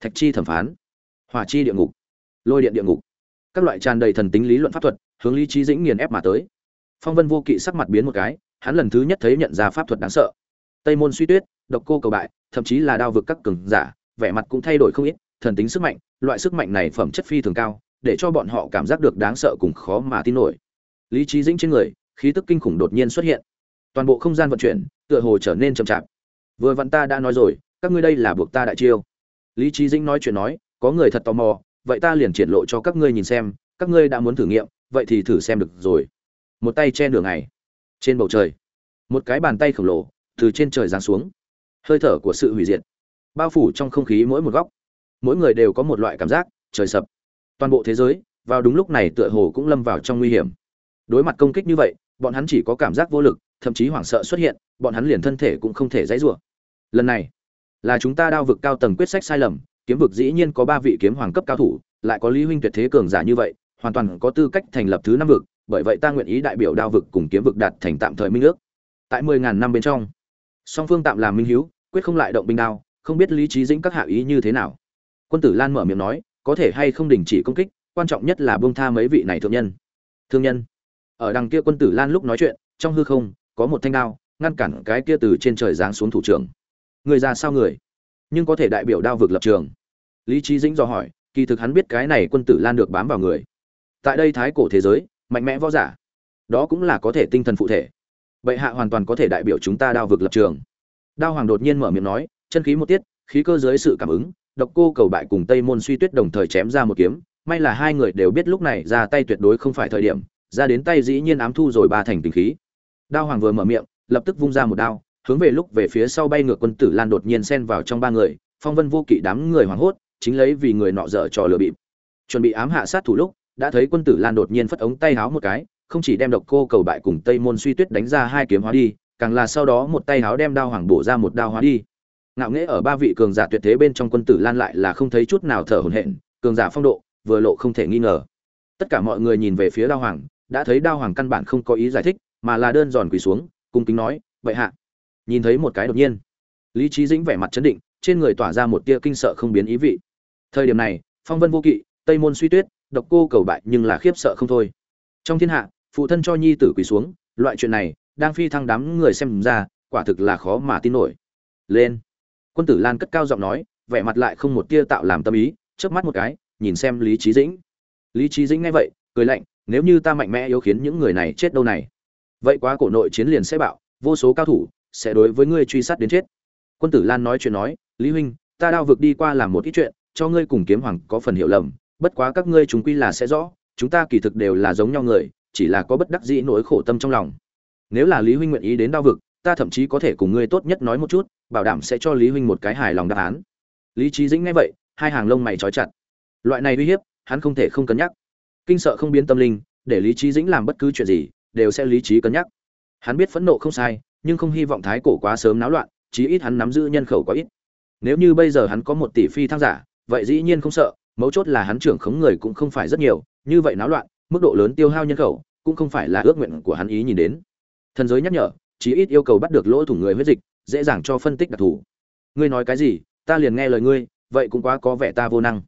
Thạch chi thẩm phán. Hỏa chi địa ngục. Lôi điện địa ngục. Các loại tràn đầy thần tính lý luận pháp thuật hướng lý trí dĩnh nghiền ép mà tới. Phong vân vô kỵ sắc mặt biến một cái hắn lần thứ nhất thấy nhận ra pháp thuật đáng sợ. Tây môn suy tuyết độc cô cầu bại thậm chí là đao vực các cường giả vẻ mặt cũng thay đổi không ít thần tính sức mạnh loại sức mạnh này phẩm chất phi thường cao để cho bọn họ cảm giác được đáng sợ cùng khó mà tin nổi. Lý trí dĩnh trên người khí tức kinh khủng đột nhiên xuất hiện toàn bộ không gian vận chuyển tựa hồ trở nên chậm chạp. Vừa vặn ta đã nói rồi, các ngươi đây là buộc ta đại chiêu. Lý trí dĩnh nói chuyện nói, có người thật tò mò, vậy ta liền triển lộ cho các ngươi nhìn xem, các ngươi đã muốn thử nghiệm, vậy thì thử xem được rồi. Một tay che nửa ngày, trên bầu trời, một cái bàn tay khổng lồ từ trên trời giáng xuống. Hơi thở của sự hủy diệt, bao phủ trong không khí mỗi một góc. Mỗi người đều có một loại cảm giác, trời sập. Toàn bộ thế giới, vào đúng lúc này tựa hồ cũng lâm vào trong nguy hiểm. Đối mặt công kích như vậy, bọn hắn chỉ có cảm giác vô lực thậm chí hoảng sợ xuất hiện, bọn hắn liền thân thể cũng không thể dãy rủa. Lần này, là chúng ta đao vực cao tầng quyết sách sai lầm, kiếm vực dĩ nhiên có ba vị kiếm hoàng cấp cao thủ, lại có lý huynh tuyệt thế cường giả như vậy, hoàn toàn có tư cách thành lập thứ năm vực, bởi vậy ta nguyện ý đại biểu đao vực cùng kiếm vực đạt thành tạm thời minh ước. Tại mười ngàn năm bên trong, song phương tạm làm minh hiếu, quyết không lại động binh đao, không biết lý trí dĩnh các hạ ý như thế nào. Quân tử lan mở miệng nói, có thể hay không đình chỉ công kích, quan trọng nhất là bông tha mấy vị này thượng nhân. Thương nhân, ở đằng kia quân tử lan lúc nói chuyện, trong hư không có một thanh đao, ngăn cản cái kia từ trên trời giáng xuống thủ trưởng. Người ra sao người? Nhưng có thể đại biểu đao vực lập trường. Lý trí dĩnh do hỏi, kỳ thực hắn biết cái này quân tử lan được bám vào người. Tại đây thái cổ thế giới, mạnh mẽ võ giả, đó cũng là có thể tinh thần phụ thể. Bệ hạ hoàn toàn có thể đại biểu chúng ta đao vực lập trường. Đao hoàng đột nhiên mở miệng nói, chân khí một tiết, khí cơ dưới sự cảm ứng, độc cô cầu bại cùng tây môn suy tuyết đồng thời chém ra một kiếm. May là hai người đều biết lúc này ra tay tuyệt đối không phải thời điểm, ra đến tay dĩ nhiên ám thu rồi ba thành tình khí đao hoàng vừa mở miệng, lập tức vung ra một đao, hướng về lúc về phía sau bay ngược quân tử lan đột nhiên xen vào trong ba người, phong vân vô kỵ đám người hoảng hốt, chính lấy vì người nọ dở trò lừa bịp. Chuẩn bị ám hạ sát thủ lúc, đã thấy quân tử lan đột nhiên phất ống tay háo một cái, không chỉ đem độc cô cầu bại cùng tây môn suy tuyết đánh ra hai kiếm hóa đi, càng là sau đó một tay háo đem đao hoàng bổ ra một đao hóa đi. Ngạo nghễ ở ba vị cường giả tuyệt thế bên trong quân tử lan lại là không thấy chút nào thở hổn hển, cường giả phong độ, vừa lộ không thể nghi ngờ. Tất cả mọi người nhìn về phía đao hoàng, đã thấy đao hoàng căn bản không có ý giải thích mà là đơn giòn quỳ xuống, cung kính nói vậy hạ. Nhìn thấy một cái đột nhiên, lý trí dĩnh vẻ mặt chấn định, trên người tỏa ra một tia kinh sợ không biến ý vị. Thời điểm này, phong vân vô kỵ, tây môn suy tuyết, độc cô cầu bại nhưng là khiếp sợ không thôi. Trong thiên hạ, phụ thân cho nhi tử quỳ xuống, loại chuyện này, đang phi thăng đám người xem ra, quả thực là khó mà tin nổi. Lên. Quân tử lan cất cao giọng nói, vẻ mặt lại không một tia tạo làm tâm ý, chớp mắt một cái, nhìn xem lý trí dĩnh. Lý trí dĩnh nghe vậy, cười lạnh, nếu như ta mạnh mẽ yếu khiến những người này chết đâu này? Vậy quá cổ nội chiến liền sẽ bạo, vô số cao thủ sẽ đối với ngươi truy sát đến chết. Quân tử lan nói chuyện nói, lý huynh, ta đao vực đi qua làm một ít chuyện, cho ngươi cùng kiếm hoàng có phần hiểu lầm, bất quá các ngươi chúng quy là sẽ rõ, chúng ta kỳ thực đều là giống nhau người, chỉ là có bất đắc dĩ nỗi khổ tâm trong lòng. Nếu là lý huynh nguyện ý đến đao vực, ta thậm chí có thể cùng ngươi tốt nhất nói một chút, bảo đảm sẽ cho lý huynh một cái hài lòng đáp án. Lý trí dĩnh nghe vậy, hai hàng lông mày trói chặt. Loại này uy hiếp, hắn không thể không cân nhắc. Kinh sợ không biến tâm linh, để lý trí dĩnh làm bất cứ chuyện gì đều sẽ lý trí cân nhắc. Hắn biết phẫn nộ không sai, nhưng không hy vọng thái cổ quá sớm náo loạn, chí ít hắn nắm giữ nhân khẩu quá ít. Nếu như bây giờ hắn có một tỷ phi thăng giả, vậy dĩ nhiên không sợ, mấu chốt là hắn trưởng khống người cũng không phải rất nhiều, như vậy náo loạn, mức độ lớn tiêu hao nhân khẩu, cũng không phải là ước nguyện của hắn ý nhìn đến. Thần giới nhắc nhở, chí ít yêu cầu bắt được lỗ thủng người huyết dịch, dễ dàng cho phân tích đặc thù. Ngươi nói cái gì? Ta liền nghe lời ngươi, vậy cũng quá có vẻ ta vô năng.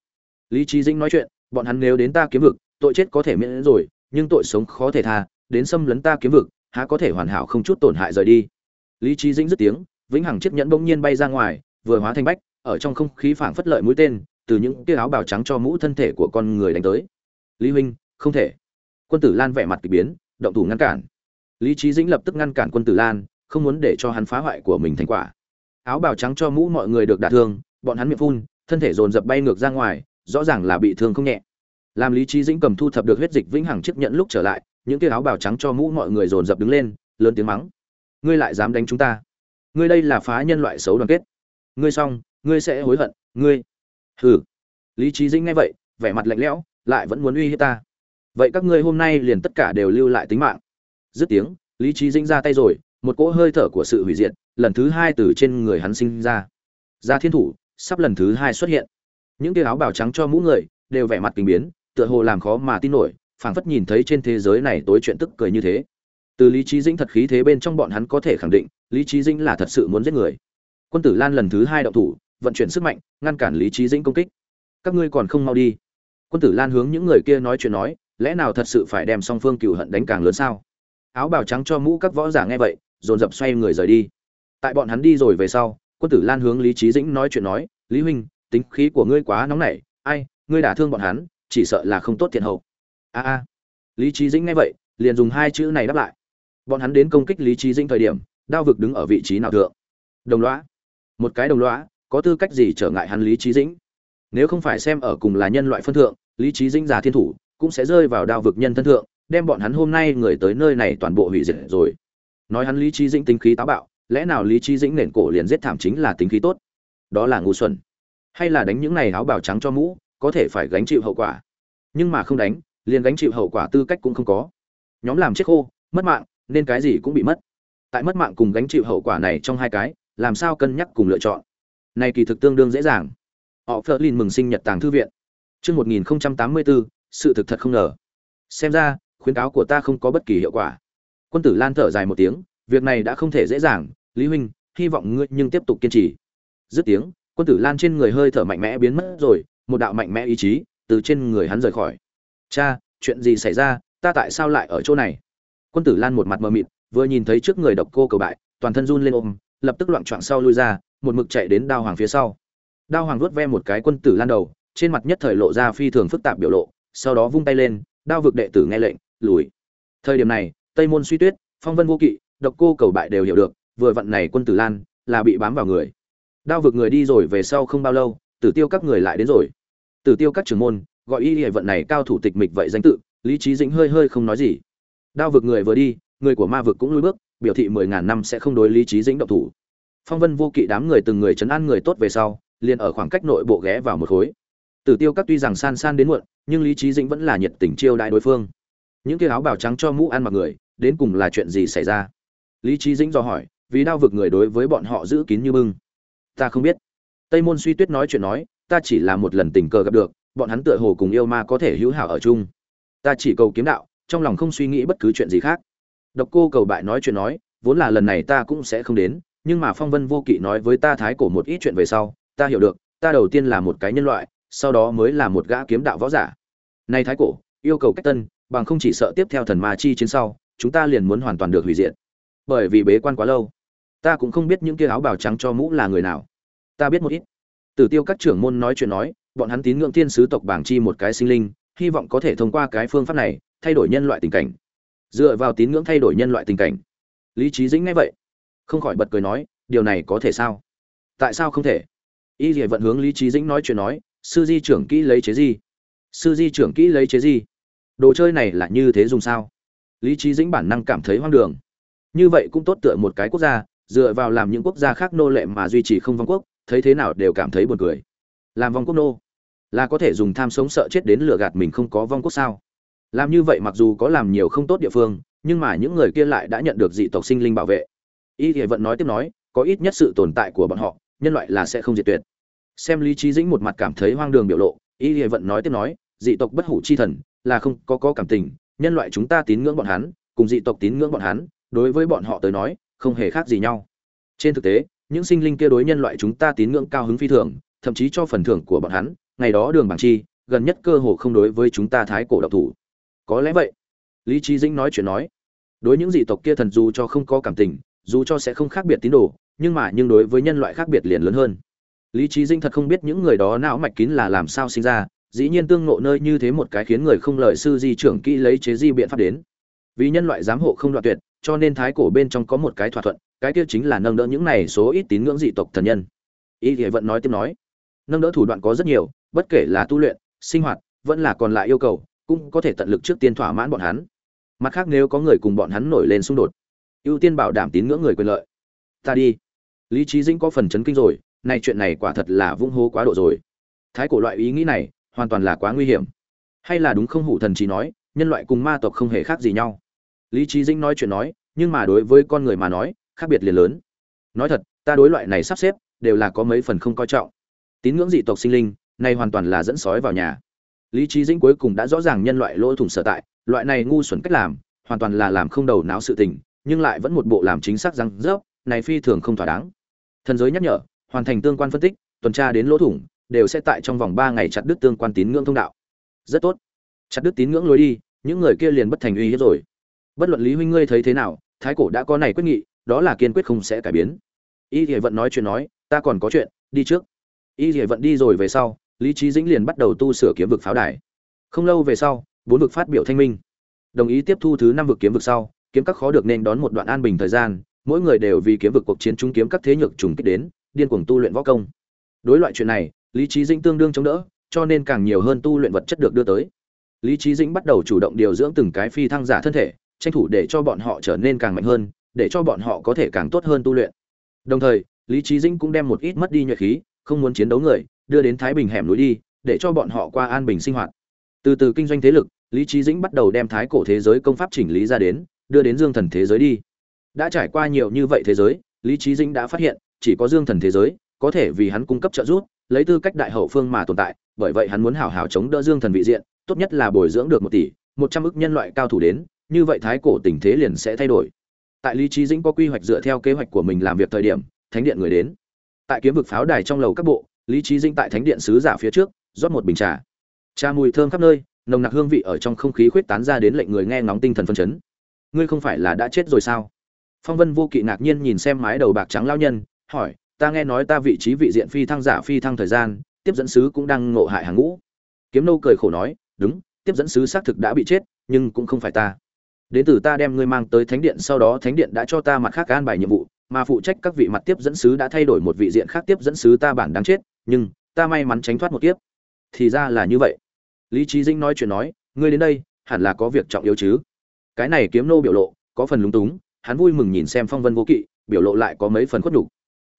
Lý trí dĩnh nói chuyện, bọn hắn nếu đến ta kiếm vực, tội chết có thể miễn rồi, nhưng tội sống khó thể tha đến xâm lấn ta kiếm vực, há có thể hoàn hảo không chút tổn hại rời đi. Lý trí dĩnh dứt tiếng, vĩnh hằng chiếc nhẫn bỗng nhiên bay ra ngoài, vừa hóa thành bách, ở trong không khí phảng phất lợi mũi tên, từ những tia áo bào trắng cho mũ thân thể của con người đánh tới. Lý huynh, không thể. Quân tử lan vẻ mặt kỳ biến, động thủ ngăn cản. Lý trí dĩnh lập tức ngăn cản quân tử lan, không muốn để cho hắn phá hoại của mình thành quả. Áo bào trắng cho mũ mọi người được đả thương, bọn hắn miệng phun, thân thể dồn dập bay ngược ra ngoài, rõ ràng là bị thương không nhẹ. Làm lý trí dĩnh cầm thu thập được huyết dịch vĩnh hằng chiếc nhẫn lúc trở lại những tia áo bào trắng cho mũ mọi người dồn dập đứng lên, lớn tiếng mắng. Ngươi lại dám đánh chúng ta. Ngươi đây là phá nhân loại xấu đoàn kết. Ngươi xong, ngươi sẽ hối hận, ngươi. Hừ. Lý trí dĩnh nghe vậy, vẻ mặt lạnh lẽo, lại vẫn muốn uy hiếp ta. Vậy các ngươi hôm nay liền tất cả đều lưu lại tính mạng. Dứt tiếng, lý trí dĩnh ra tay rồi, một cỗ hơi thở của sự hủy diệt, lần thứ hai từ trên người hắn sinh ra. Ra thiên thủ, sắp lần thứ hai xuất hiện. Những tia áo bào trắng cho mũ người, đều vẻ mặt kinh biến, tựa hồ làm khó mà tin nổi phảng phất nhìn thấy trên thế giới này tối chuyện tức cười như thế. Từ lý trí dĩnh thật khí thế bên trong bọn hắn có thể khẳng định, lý trí dĩnh là thật sự muốn giết người. Quân tử lan lần thứ hai động thủ, vận chuyển sức mạnh, ngăn cản lý trí dĩnh công kích. Các ngươi còn không mau đi. Quân tử lan hướng những người kia nói chuyện nói, lẽ nào thật sự phải đem song phương cựu hận đánh càng lớn sao? Áo bào trắng cho mũ các võ giả nghe vậy, dồn dập xoay người rời đi. Tại bọn hắn đi rồi về sau, quân tử lan hướng lý trí dĩnh nói chuyện nói, lý huynh, tính khí của ngươi quá nóng nảy, ai, ngươi đả thương bọn hắn, chỉ sợ là không tốt thiện hậu a a. Lý trí dĩnh nghe vậy, liền dùng hai chữ này đáp lại. Bọn hắn đến công kích lý trí dĩnh thời điểm, đao vực đứng ở vị trí nào thượng? Đồng lõa. Một cái đồng lõa, có tư cách gì trở ngại hắn lý trí dĩnh? Nếu không phải xem ở cùng là nhân loại phân thượng, lý trí dĩnh già thiên thủ, cũng sẽ rơi vào đao vực nhân thân thượng, đem bọn hắn hôm nay người tới nơi này toàn bộ hủy diệt rồi. Nói hắn lý trí dĩnh tính khí táo bạo, lẽ nào lý trí dĩnh nền cổ liền giết thảm chính là tính khí tốt? Đó là ngu xuẩn. Hay là đánh những này áo bào trắng cho mũ, có thể phải gánh chịu hậu quả? Nhưng mà không đánh liền gánh chịu hậu quả tư cách cũng không có nhóm làm chết khô mất mạng nên cái gì cũng bị mất tại mất mạng cùng gánh chịu hậu quả này trong hai cái làm sao cân nhắc cùng lựa chọn này kỳ thực tương đương dễ dàng họ phớt lên mừng sinh nhật tàng thư viện Trước 1084, sự thực thật không ngờ. Xem ra, khuyến cáo của ta không có bất kỳ hiệu quả. Quân tử Lan thở dài một tiếng, việc này đã không thể dễ dàng, Lý huynh, hy vọng ngươi nhưng tiếp tục kiên trì. Dứt tiếng, quân tử Lan trên người hơi thở mạnh mẽ biến mất rồi, một đạo mạnh mẽ ý chí từ trên người hắn rời khỏi. Cha, chuyện gì xảy ra, ta tại sao lại ở chỗ này? Quân tử Lan một mặt mờ mịt, vừa nhìn thấy trước người độc cô cầu bại, toàn thân run lên ôm, lập tức loạn choạng sau lui ra, một mực chạy đến đao hoàng phía sau. Đao hoàng vuốt ve một cái quân tử Lan đầu, trên mặt nhất thời lộ ra phi thường phức tạp biểu lộ, sau đó vung tay lên, đao vực đệ tử nghe lệnh, lùi. Thời điểm này, Tây môn suy tuyết, Phong Vân vô kỵ, Độc Cô cầu bại đều hiểu được, vừa vặn này quân tử Lan là bị bám vào người. Đao vực người đi rồi về sau không bao lâu, Tử Tiêu các người lại đến rồi. Tử Tiêu các trưởng môn, gọi y hệ vận này cao thủ tịch mịch vậy danh tự, Lý trí Dĩnh hơi hơi không nói gì. Đao vực người vừa đi, người của ma vực cũng lùi bước, biểu thị mười ngàn năm sẽ không đối Lý trí Dĩnh động thủ. Phong Vân vô kỵ đám người từng người chấn an người tốt về sau, liền ở khoảng cách nội bộ ghé vào một khối. Tử Tiêu các tuy rằng san san đến muộn, nhưng Lý trí Dĩnh vẫn là nhiệt tình chiêu đại đối phương. Những kia áo bào trắng cho mũ ăn mặc người, đến cùng là chuyện gì xảy ra? Lý trí Dĩnh do hỏi, vì đao vực người đối với bọn họ giữ kín như bưng. Ta không biết. Tây Môn Suy Tuyết nói chuyện nói, ta chỉ là một lần tình cờ gặp được, bọn hắn tựa hồ cùng yêu ma có thể hữu hảo ở chung. Ta chỉ cầu kiếm đạo, trong lòng không suy nghĩ bất cứ chuyện gì khác. Độc Cô cầu bại nói chuyện nói, vốn là lần này ta cũng sẽ không đến, nhưng mà Phong Vân Vô Kỵ nói với ta thái cổ một ít chuyện về sau, ta hiểu được, ta đầu tiên là một cái nhân loại, sau đó mới là một gã kiếm đạo võ giả nay thái cổ yêu cầu cách tân bằng không chỉ sợ tiếp theo thần ma chi chiến sau chúng ta liền muốn hoàn toàn được hủy diệt bởi vì bế quan quá lâu ta cũng không biết những kia áo bào trắng cho mũ là người nào ta biết một ít tử tiêu các trưởng môn nói chuyện nói bọn hắn tín ngưỡng thiên sứ tộc bảng chi một cái sinh linh, hy vọng có thể thông qua cái phương pháp này, thay đổi nhân loại tình cảnh. Dựa vào tín ngưỡng thay đổi nhân loại tình cảnh. Lý trí dĩnh ngay vậy, không khỏi bật cười nói, điều này có thể sao? Tại sao không thể? Y dỉa vận hướng lý trí dĩnh nói chuyện nói, sư di trưởng kỹ lấy chế gì sư di trưởng kỹ lấy chế gì đồ chơi này là như thế dùng sao? Lý trí dĩnh bản năng cảm thấy hoang đường. Như vậy cũng tốt tựa một cái quốc gia, dựa vào làm những quốc gia khác nô lệ mà duy trì không vong quốc, thấy thế nào đều cảm thấy buồn cười làm vong quốc nô. Là có thể dùng tham sống sợ chết đến lừa gạt mình không có vong quốc sao? Làm như vậy mặc dù có làm nhiều không tốt địa phương, nhưng mà những người kia lại đã nhận được dị tộc sinh linh bảo vệ. Y thì vẫn nói tiếp nói, có ít nhất sự tồn tại của bọn họ, nhân loại là sẽ không diệt tuyệt. Xem lý trí dĩnh một mặt cảm thấy hoang đường biểu lộ, y thì vận nói tiếp nói, dị tộc bất hủ chi thần, là không có có cảm tình, nhân loại chúng ta tín ngưỡng bọn hắn, cùng dị tộc tín ngưỡng bọn hắn, đối với bọn họ tới nói, không hề khác gì nhau. Trên thực tế, những sinh linh kia đối nhân loại chúng ta tín ngưỡng cao hứng phi thường thậm chí cho phần thưởng của bọn hắn, ngày đó đường bằng chi, gần nhất cơ hồ không đối với chúng ta thái cổ độc thủ. Có lẽ vậy. Lý trí dĩnh nói chuyện nói. Đối những dị tộc kia thần dù cho không có cảm tình, dù cho sẽ không khác biệt tín đồ, nhưng mà nhưng đối với nhân loại khác biệt liền lớn hơn. Lý trí dinh thật không biết những người đó não mạch kín là làm sao sinh ra, dĩ nhiên tương ngộ nơi như thế một cái khiến người không lợi sư di trưởng kỹ lấy chế di biện pháp đến. Vì nhân loại giám hộ không đoạn tuyệt, cho nên thái cổ bên trong có một cái thỏa thuận, cái kia chính là nâng đỡ những này số ít tín ngưỡng dị tộc thần nhân. Y thì vẫn nói tiếp nói nâng đỡ thủ đoạn có rất nhiều, bất kể là tu luyện, sinh hoạt, vẫn là còn lại yêu cầu, cũng có thể tận lực trước tiên thỏa mãn bọn hắn. Mặt khác nếu có người cùng bọn hắn nổi lên xung đột, ưu tiên bảo đảm tín ngưỡng người quyền lợi. Ta đi. Lý trí dĩnh có phần chấn kinh rồi này chuyện này quả thật là vung hô quá độ rồi. Thái cổ loại ý nghĩ này, hoàn toàn là quá nguy hiểm. Hay là đúng không hủ thần chỉ nói, nhân loại cùng ma tộc không hề khác gì nhau. Lý trí dĩnh nói chuyện nói, nhưng mà đối với con người mà nói, khác biệt liền lớn. Nói thật, ta đối loại này sắp xếp, đều là có mấy phần không coi trọng tín ngưỡng dị tộc sinh linh này hoàn toàn là dẫn sói vào nhà. Lý trí dĩnh cuối cùng đã rõ ràng nhân loại lỗ thủng sở tại, loại này ngu xuẩn cách làm, hoàn toàn là làm không đầu não sự tình, nhưng lại vẫn một bộ làm chính xác răng rớp, này phi thường không thỏa đáng. Thần giới nhắc nhở, hoàn thành tương quan phân tích, tuần tra đến lỗ thủng, đều sẽ tại trong vòng ba ngày chặt đứt tương quan tín ngưỡng thông đạo. Rất tốt. Chặt đứt tín ngưỡng lối đi, những người kia liền bất thành uy hiếp rồi. Bất luận lý huynh ngươi thấy thế nào, thái cổ đã có này quyết nghị, đó là kiên quyết không sẽ cải biến. Y thì vận nói chuyện nói, ta còn có chuyện, đi trước y thì vận đi rồi về sau, lý trí dĩnh liền bắt đầu tu sửa kiếm vực pháo đài. Không lâu về sau, bốn vực phát biểu thanh minh. Đồng ý tiếp thu thứ năm vực kiếm vực sau, kiếm các khó được nên đón một đoạn an bình thời gian, mỗi người đều vì kiếm vực cuộc chiến trung kiếm các thế nhược trùng kích đến, điên cuồng tu luyện võ công. Đối loại chuyện này, lý trí dĩnh tương đương chống đỡ, cho nên càng nhiều hơn tu luyện vật chất được đưa tới. Lý trí dĩnh bắt đầu chủ động điều dưỡng từng cái phi thăng giả thân thể, tranh thủ để cho bọn họ trở nên càng mạnh hơn, để cho bọn họ có thể càng tốt hơn tu luyện. Đồng thời, lý trí dĩnh cũng đem một ít mất đi nhuệ khí không muốn chiến đấu người, đưa đến thái bình hẻm núi đi, để cho bọn họ qua an bình sinh hoạt. Từ từ kinh doanh thế lực, lý trí dĩnh bắt đầu đem thái cổ thế giới công pháp chỉnh lý ra đến, đưa đến dương thần thế giới đi. Đã trải qua nhiều như vậy thế giới, lý trí dĩnh đã phát hiện, chỉ có dương thần thế giới, có thể vì hắn cung cấp trợ giúp, lấy tư cách đại hậu phương mà tồn tại, bởi vậy hắn muốn hảo hảo chống đỡ dương thần vị diện, tốt nhất là bồi dưỡng được một tỷ, một trăm ức nhân loại cao thủ đến, như vậy thái cổ tình thế liền sẽ thay đổi. Tại lý trí dĩnh có quy hoạch dựa theo kế hoạch của mình làm việc thời điểm, thánh điện người đến tại kiếm vực pháo đài trong lầu các bộ, lý trí dĩnh tại thánh điện sứ giả phía trước, rót một bình trà. Trà mùi thơm khắp nơi, nồng nặc hương vị ở trong không khí khuyết tán ra đến lệnh người nghe ngóng tinh thần phân chấn. Ngươi không phải là đã chết rồi sao? Phong vân vô kỵ ngạc nhiên nhìn xem mái đầu bạc trắng lao nhân, hỏi, ta nghe nói ta vị trí vị diện phi thăng giả phi thăng thời gian, tiếp dẫn sứ cũng đang ngộ hại hàng ngũ. Kiếm nâu cười khổ nói, đúng, tiếp dẫn sứ xác thực đã bị chết, nhưng cũng không phải ta. Đến từ ta đem ngươi mang tới thánh điện, sau đó thánh điện đã cho ta mặt khác an bài nhiệm vụ mà phụ trách các vị mặt tiếp dẫn sứ đã thay đổi một vị diện khác tiếp dẫn sứ ta bản đáng chết nhưng ta may mắn tránh thoát một kiếp. Thì ra là như vậy. Lý trí Dinh nói chuyện nói ngươi đến đây hẳn là có việc trọng yếu chứ? Cái này kiếm nô biểu lộ có phần lúng túng hắn vui mừng nhìn xem phong vân vô kỵ biểu lộ lại có mấy phần khuất nhục.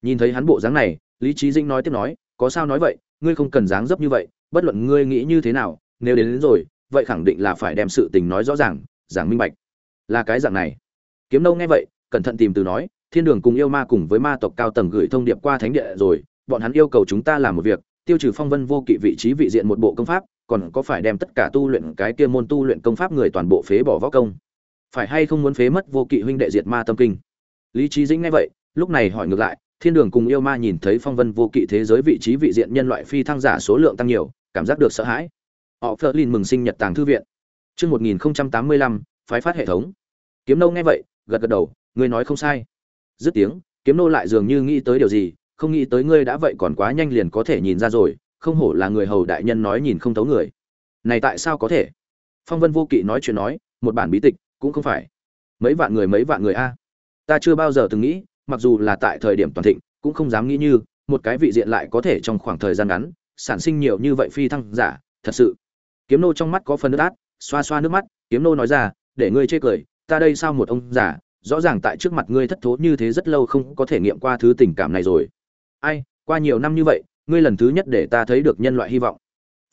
Nhìn thấy hắn bộ dáng này lý trí Dinh nói tiếp nói có sao nói vậy ngươi không cần dáng dấp như vậy bất luận ngươi nghĩ như thế nào nếu đến, đến rồi vậy khẳng định là phải đem sự tình nói rõ ràng giảng minh bạch. Là cái dạng này. Kiếm nâu nghe vậy cẩn thận tìm từ nói thiên đường cùng yêu ma cùng với ma tộc cao tầng gửi thông điệp qua thánh địa rồi bọn hắn yêu cầu chúng ta làm một việc tiêu trừ phong vân vô kỵ vị trí vị diện một bộ công pháp còn có phải đem tất cả tu luyện cái kia môn tu luyện công pháp người toàn bộ phế bỏ võ công phải hay không muốn phế mất vô kỵ huynh đệ diệt ma tâm kinh lý trí dĩnh nghe vậy lúc này hỏi ngược lại thiên đường cùng yêu ma nhìn thấy phong vân vô kỵ thế giới vị trí vị diện nhân loại phi thăng giả số lượng tăng nhiều cảm giác được sợ hãi họ phơ lin mừng sinh nhật tàng thư viện Trước 1085, phái phát hệ thống. Kiếm nâu nghe vậy, gật gật đầu, ngươi nói không sai. Dứt tiếng, kiếm nô lại dường như nghĩ tới điều gì, không nghĩ tới ngươi đã vậy còn quá nhanh liền có thể nhìn ra rồi, không hổ là người hầu đại nhân nói nhìn không thấu người. Này tại sao có thể? Phong Vân Vô Kỵ nói chuyện nói, một bản bí tịch, cũng không phải. Mấy vạn người mấy vạn người a. Ta chưa bao giờ từng nghĩ, mặc dù là tại thời điểm toàn thịnh, cũng không dám nghĩ như, một cái vị diện lại có thể trong khoảng thời gian ngắn, sản sinh nhiều như vậy phi thăng giả, thật sự. Kiếm nô trong mắt có phần nước át, xoa xoa nước mắt, kiếm nô nói ra, để ngươi chê cười, ta đây sao một ông giả, rõ ràng tại trước mặt ngươi thất thố như thế rất lâu không có thể nghiệm qua thứ tình cảm này rồi. Ai, qua nhiều năm như vậy, ngươi lần thứ nhất để ta thấy được nhân loại hy vọng.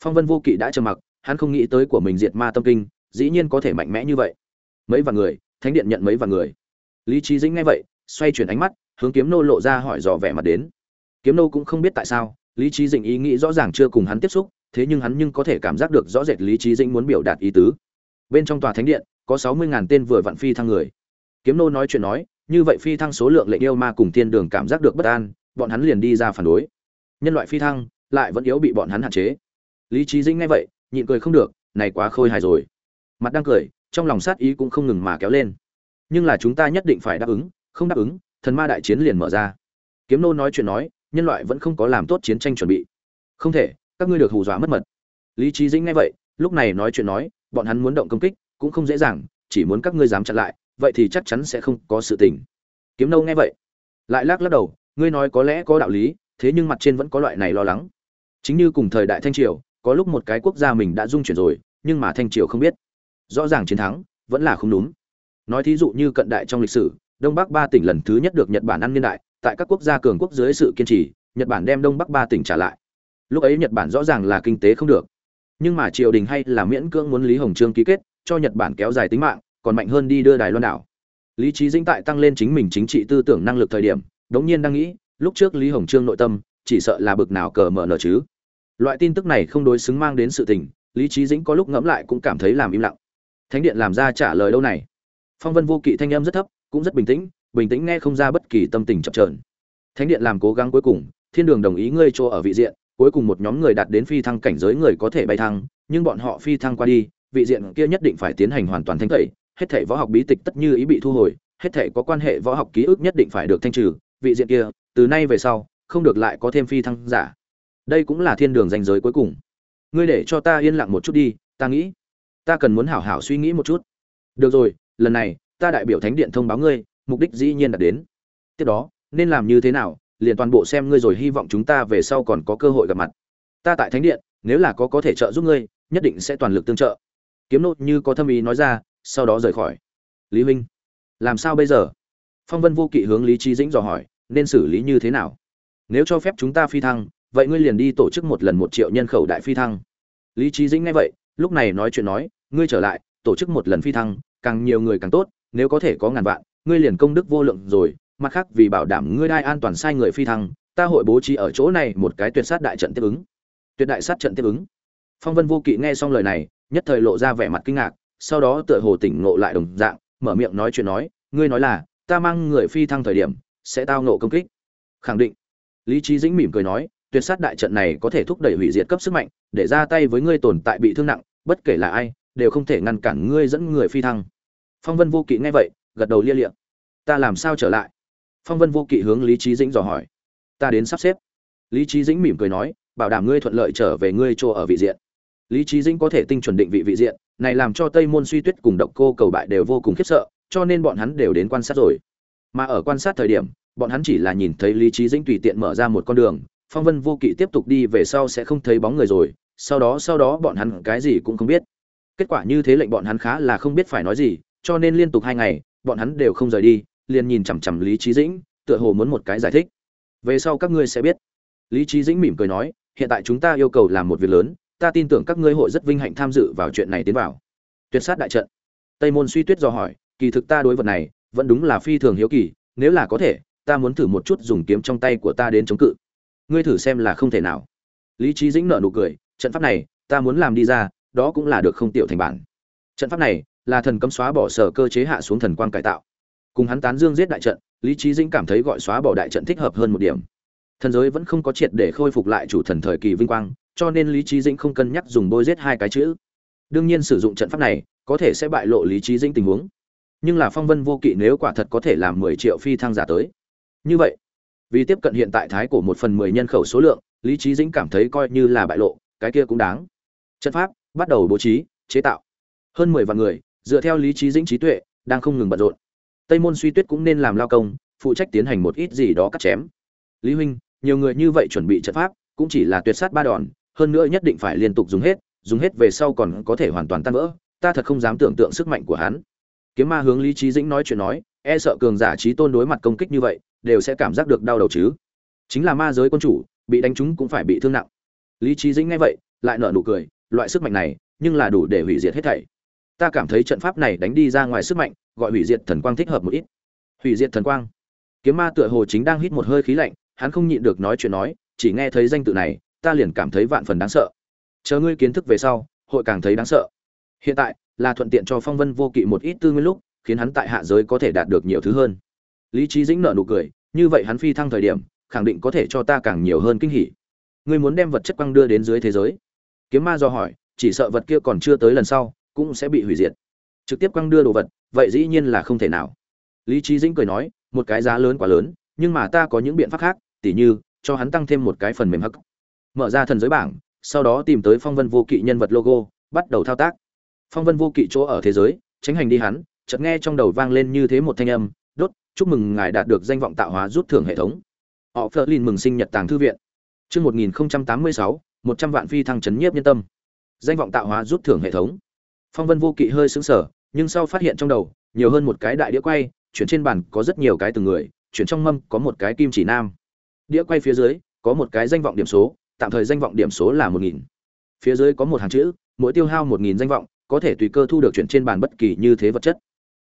Phong Vân Vô Kỵ đã trầm mặc, hắn không nghĩ tới của mình diệt ma tâm kinh, dĩ nhiên có thể mạnh mẽ như vậy. Mấy vạn người, thánh điện nhận mấy vạn người. Lý Chí Dĩnh nghe vậy, xoay chuyển ánh mắt, hướng Kiếm nô lộ ra hỏi dò vẻ mặt đến. Kiếm nô cũng không biết tại sao, Lý Chí Dĩnh ý nghĩ rõ ràng chưa cùng hắn tiếp xúc, thế nhưng hắn nhưng có thể cảm giác được rõ rệt Lý Chí Dĩnh muốn biểu đạt ý tứ. Bên trong tòa thánh điện, có sáu mươi ngàn tên vừa vặn phi thăng người. Kiếm nô nói chuyện nói, như vậy phi thăng số lượng lệnh yêu ma cùng thiên đường cảm giác được bất an, bọn hắn liền đi ra phản đối. Nhân loại phi thăng lại vẫn yếu bị bọn hắn hạn chế. Lý Chí Dĩnh nghe vậy, nhịn cười không được, này quá khôi hài rồi. Mặt đang cười, trong lòng sát ý cũng không ngừng mà kéo lên. Nhưng là chúng ta nhất định phải đáp ứng, không đáp ứng, thần ma đại chiến liền mở ra. Kiếm nô nói chuyện nói, nhân loại vẫn không có làm tốt chiến tranh chuẩn bị. Không thể, các ngươi được hù dọa mất mật. Lý Chí Dĩnh nghe vậy, lúc này nói chuyện nói, bọn hắn muốn động công kích, cũng không dễ dàng, chỉ muốn các ngươi dám chặn lại, vậy thì chắc chắn sẽ không có sự tình. Kiếm nâu nghe vậy, lại lắc lắc đầu, ngươi nói có lẽ có đạo lý, thế nhưng mặt trên vẫn có loại này lo lắng. Chính như cùng thời đại thanh triều, có lúc một cái quốc gia mình đã dung chuyển rồi, nhưng mà thanh triều không biết. Rõ ràng chiến thắng, vẫn là không đúng. Nói thí dụ như cận đại trong lịch sử, đông bắc ba tỉnh lần thứ nhất được nhật bản ăn niên đại, tại các quốc gia cường quốc dưới sự kiên trì, nhật bản đem đông bắc ba tỉnh trả lại. Lúc ấy nhật bản rõ ràng là kinh tế không được. Nhưng mà triều đình hay là miễn cưỡng muốn lý hồng trương ký kết, cho nhật bản kéo dài tính mạng còn mạnh hơn đi đưa đài loan đảo. Lý trí dĩnh tại tăng lên chính mình chính trị tư tưởng năng lực thời điểm, đống nhiên đang nghĩ, lúc trước lý hồng trương nội tâm, chỉ sợ là bực nào cờ mở nở chứ. Loại tin tức này không đối xứng mang đến sự tình, lý trí dĩnh có lúc ngẫm lại cũng cảm thấy làm im lặng. Thánh điện làm ra trả lời đâu này? Phong vân vô kỵ thanh âm rất thấp, cũng rất bình tĩnh bình tĩnh nghe không ra bất kỳ tâm tình chập trờn thánh điện làm cố gắng cuối cùng, thiên đường đồng ý ngươi cho ở vị diện, cuối cùng một nhóm người đạt đến phi thăng cảnh giới người có thể bay thăng, nhưng bọn họ phi thăng qua đi, vị diện kia nhất định phải tiến hành hoàn toàn thanh tẩy hết thảy võ học bí tịch tất như ý bị thu hồi, hết thảy có quan hệ võ học ký ức nhất định phải được thanh trừ, vị diện kia, từ nay về sau không được lại có thêm phi thăng giả. Đây cũng là thiên đường danh giới cuối cùng. Ngươi để cho ta yên lặng một chút đi ta nghĩ. Ta cần muốn hảo hảo suy nghĩ một chút. Được rồi lần này ta đại biểu thánh điện thông báo ngươi mục đích dĩ nhiên đạt đến. Tiếp đó nên làm như thế nào liền toàn bộ xem ngươi rồi hy vọng chúng ta về sau còn có cơ hội gặp mặt. Ta tại thánh điện nếu là có có thể trợ giúp ngươi nhất định sẽ toàn lực tương trợ. Kiếm nốt như có thâm ý nói ra sau đó rời khỏi. Lý huynh, làm sao bây giờ? Phong vân vô kỵ hướng lý trí dĩnh dò hỏi, nên xử lý như thế nào? Nếu cho phép chúng ta phi thăng, vậy ngươi liền đi tổ chức một lần một triệu nhân khẩu đại phi thăng. Lý trí dĩnh nghe vậy, lúc này nói chuyện nói, ngươi trở lại, tổ chức một lần phi thăng, càng nhiều người càng tốt, nếu có thể có ngàn vạn, ngươi liền công đức vô lượng rồi. Mặt khác vì bảo đảm ngươi đai an toàn sai người phi thăng, ta hội bố trí ở chỗ này một cái tuyệt sát đại trận tiếp ứng. Tuyệt đại sát trận tiếp ứng. Phong vân vô kỵ nghe xong lời này, nhất thời lộ ra vẻ mặt kinh ngạc sau đó tựa hồ tỉnh ngộ lại đồng dạng, mở miệng nói chuyện nói, ngươi nói là, ta mang người phi thăng thời điểm, sẽ tao nộ công kích. Khẳng định. Lý trí dĩnh mỉm cười nói, tuyệt sát đại trận này có thể thúc đẩy hủy diệt cấp sức mạnh, để ra tay với ngươi tồn tại bị thương nặng, bất kể là ai, đều không thể ngăn cản ngươi dẫn người phi thăng. Phong vân vô kỵ nghe vậy, gật đầu lia lịa. ta làm sao trở lại? Phong vân vô kỵ hướng lý trí dĩnh dò hỏi. Ta đến sắp xếp. Lý trí dĩnh mỉm cười nói, bảo đảm ngươi thuận lợi trở về ngươi chỗ ở vị diện. Lý trí dĩnh có thể tinh chuẩn định vị vị diện này làm cho tây môn suy tuyết cùng độc cô cầu bại đều vô cùng khiếp sợ, cho nên bọn hắn đều đến quan sát rồi. Mà ở quan sát thời điểm, bọn hắn chỉ là nhìn thấy lý trí dĩnh tùy tiện mở ra một con đường, phong vân vô kỵ tiếp tục đi về sau sẽ không thấy bóng người rồi, sau đó sau đó bọn hắn cái gì cũng không biết. Kết quả như thế lệnh bọn hắn khá là không biết phải nói gì, cho nên liên tục hai ngày, bọn hắn đều không rời đi, liền nhìn chằm chằm lý trí dĩnh, tựa hồ muốn một cái giải thích. Về sau các ngươi sẽ biết. Lý trí dĩnh mỉm cười nói, hiện tại chúng ta yêu cầu làm một việc lớn ta tin tưởng các ngươi hội rất vinh hạnh tham dự vào chuyện này tiến vào. Tuyệt sát đại trận. Tây môn suy tuyết do hỏi, kỳ thực ta đối vật này, vẫn đúng là phi thường hiếu kỳ, nếu là có thể, ta muốn thử một chút dùng kiếm trong tay của ta đến chống cự. Ngươi thử xem là không thể nào. Lý trí dĩnh nợ nụ cười, trận pháp này, ta muốn làm đi ra, đó cũng là được không tiểu thành bản. Trận pháp này, là thần cấm xóa bỏ sở cơ chế hạ xuống thần quang cải tạo. Cùng hắn tán dương giết đại trận, lý trí dĩnh cảm thấy gọi xóa bỏ đại trận thích hợp hơn một điểm. Thần giới vẫn không có triệt để khôi phục lại chủ thần thời kỳ vinh quang cho nên lý trí dĩnh không cân nhắc dùng bôi giết hai cái chữ. Đương nhiên sử dụng trận pháp này có thể sẽ bại lộ lý trí dĩnh tình huống. Nhưng là phong vân vô kỵ nếu quả thật có thể làm mười triệu phi thăng giả tới. Như vậy, vì tiếp cận hiện tại thái của một phần mười nhân khẩu số lượng, lý trí dĩnh cảm thấy coi như là bại lộ, cái kia cũng đáng. Trận pháp bắt đầu bố trí, chế tạo. Hơn mười vạn người, dựa theo lý trí dĩnh trí tuệ, đang không ngừng bận rộn. Tây môn suy tuyết cũng nên làm lao công, phụ trách tiến hành một ít gì đó cắt chém. Lý huynh, nhiều người như vậy chuẩn bị trận pháp, cũng chỉ là tuyệt sát ba đòn hơn nữa nhất định phải liên tục dùng hết dùng hết về sau còn có thể hoàn toàn tan vỡ, ta thật không dám tưởng tượng sức mạnh của hắn. Kiếm ma hướng lý trí dĩnh nói chuyện nói e sợ cường giả trí tôn đối mặt công kích như vậy, đều sẽ cảm giác được đau đầu chứ. Chính là ma giới quân chủ, bị đánh trúng cũng phải bị thương nặng. Lý trí dĩnh nghe vậy, lại nở nụ cười, loại sức mạnh này, nhưng là đủ để hủy diệt hết thảy. Ta cảm thấy trận pháp này đánh đi ra ngoài sức mạnh, gọi hủy diệt thần quang thích hợp một ít. Hủy diệt thần quang. Kiếm ma tựa hồ chính đang hít một hơi khí lạnh, hắn không nhịn được nói chuyện nói, chỉ nghe thấy danh tự này ta liền cảm thấy vạn phần đáng sợ. Chờ ngươi kiến thức về sau, hội càng thấy đáng sợ. Hiện tại, là thuận tiện cho phong vân vô kỵ một ít tư nguyên lúc, khiến hắn tại hạ giới có thể đạt được nhiều thứ hơn. Lý trí dĩnh nợ nụ cười, như vậy hắn phi thăng thời điểm, khẳng định có thể cho ta càng nhiều hơn kinh hỉ. Ngươi muốn đem vật chất quăng đưa đến dưới thế giới? Kiếm ma do hỏi, chỉ sợ vật kia còn chưa tới lần sau, cũng sẽ bị hủy diệt. Trực tiếp quăng đưa đồ vật, vậy dĩ nhiên là không thể nào. Lý trí dĩnh cười nói, một cái giá lớn quá lớn, nhưng mà ta có những biện pháp khác, tỉ như, cho hắn tăng thêm một cái phần mềm hắc mở ra thần giới bảng sau đó tìm tới phong vân vô kỵ nhân vật logo bắt đầu thao tác phong vân vô kỵ chỗ ở thế giới tránh hành đi hắn chợt nghe trong đầu vang lên như thế một thanh âm đốt chúc mừng ngài đạt được danh vọng tạo hóa rút thưởng hệ thống họ phớt lên mừng sinh nhật tàng thư viện Trước 1086, 100 vạn phi thăng chấn nhiếp nhân tâm. Danh vọng tạo hóa rút thưởng hệ thống. Phong Vân vô kỵ hơi sững sờ, nhưng sau phát hiện trong đầu, nhiều hơn một cái đại đĩa quay, chuyển trên bàn có rất nhiều cái từng người, chuyển trong mâm có một cái kim chỉ nam. Đĩa quay phía dưới có một cái danh vọng điểm số, tạm thời danh vọng điểm số là 1000. Phía dưới có một hàng chữ, mỗi tiêu hao 1000 danh vọng, có thể tùy cơ thu được chuyển trên bàn bất kỳ như thế vật chất.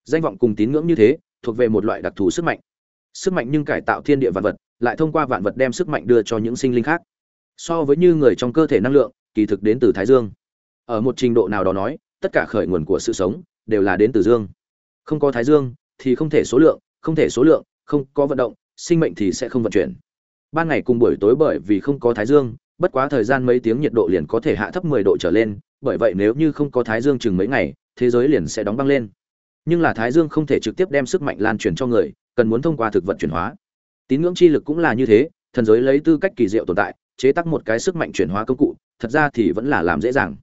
Danh vọng cùng tín ngưỡng như thế, thuộc về một loại đặc thù sức mạnh. Sức mạnh nhưng cải tạo thiên địa vạn vật, lại thông qua vạn vật đem sức mạnh đưa cho những sinh linh khác. So với như người trong cơ thể năng lượng, kỳ thực đến từ Thái Dương. Ở một trình độ nào đó nói, tất cả khởi nguồn của sự sống đều là đến từ Dương. Không có Thái Dương thì không thể số lượng, không thể số lượng, không có vận động, sinh mệnh thì sẽ không vận chuyển. Ban ngày cùng buổi tối bởi vì không có Thái Dương, bất quá thời gian mấy tiếng nhiệt độ liền có thể hạ thấp 10 độ trở lên, bởi vậy nếu như không có Thái Dương chừng mấy ngày, thế giới liền sẽ đóng băng lên. Nhưng là Thái Dương không thể trực tiếp đem sức mạnh lan truyền cho người, cần muốn thông qua thực vật chuyển hóa. tín ngưỡng chi lực cũng là như thế thần giới lấy tư cách kỳ diệu tồn tại chế tác một cái sức mạnh chuyển hóa công cụ thật ra thì vẫn là làm dễ dàng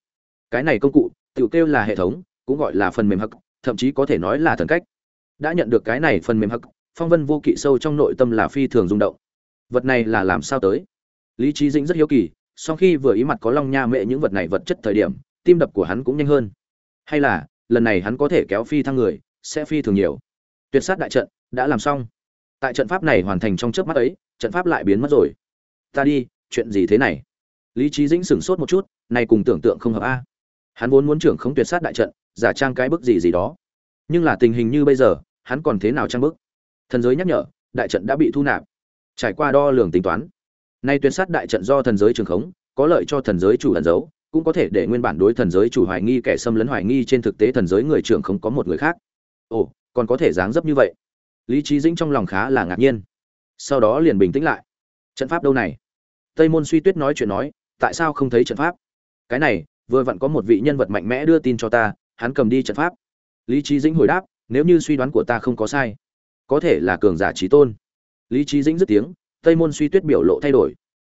cái này công cụ tiểu kêu là hệ thống cũng gọi là phần mềm hắc thậm chí có thể nói là thần cách đã nhận được cái này phần mềm hắc phong vân vô kỵ sâu trong nội tâm là phi thường rung động vật này là làm sao tới lý trí dĩnh rất hiếu kỳ sau khi vừa ý mặt có long nha mẹ những vật này vật chất thời điểm, tim đập của hắn cũng nhanh hơn. Hay là, lần này hắn có thể kéo phi thăng người, sẽ phi thường nhiều. Tuyệt sát đại trận, đã làm xong. Tại trận pháp này hoàn thành trong chớp mắt ấy, trận pháp lại biến mất rồi. Ta đi, chuyện gì thế này? Lý trí dĩnh sửng sốt một chút này cùng tưởng tượng không hợp a. Hắn vốn muốn trưởng không tuyệt sát đại trận, giả trang cái bức gì gì đó. Nhưng là tình hình như bây giờ, hắn còn thế nào trang bức? Thần giới nhắc nhở, đại trận đã bị thu nạp. Trải qua đo lường tính toán nay tuyệt sát đại trận do thần giới trường khống, có lợi cho thần giới chủ ẩn giấu, cũng có thể để nguyên bản đối thần giới chủ hoài nghi, kẻ xâm lấn hoài nghi trên thực tế thần giới người trưởng không có một người khác. Ồ, còn có thể dáng dấp như vậy. Lý trí dĩnh trong lòng khá là ngạc nhiên. Sau đó liền bình tĩnh lại. Trận pháp đâu này? Tây môn suy tuyết nói chuyện nói, tại sao không thấy trận pháp? Cái này, vừa vặn có một vị nhân vật mạnh mẽ đưa tin cho ta, hắn cầm đi trận pháp. Lý trí dĩnh hồi đáp, nếu như suy đoán của ta không có sai, có thể là cường giả trí tôn. Lý trí dĩnh dứt tiếng tây môn suy tuyết biểu lộ thay đổi.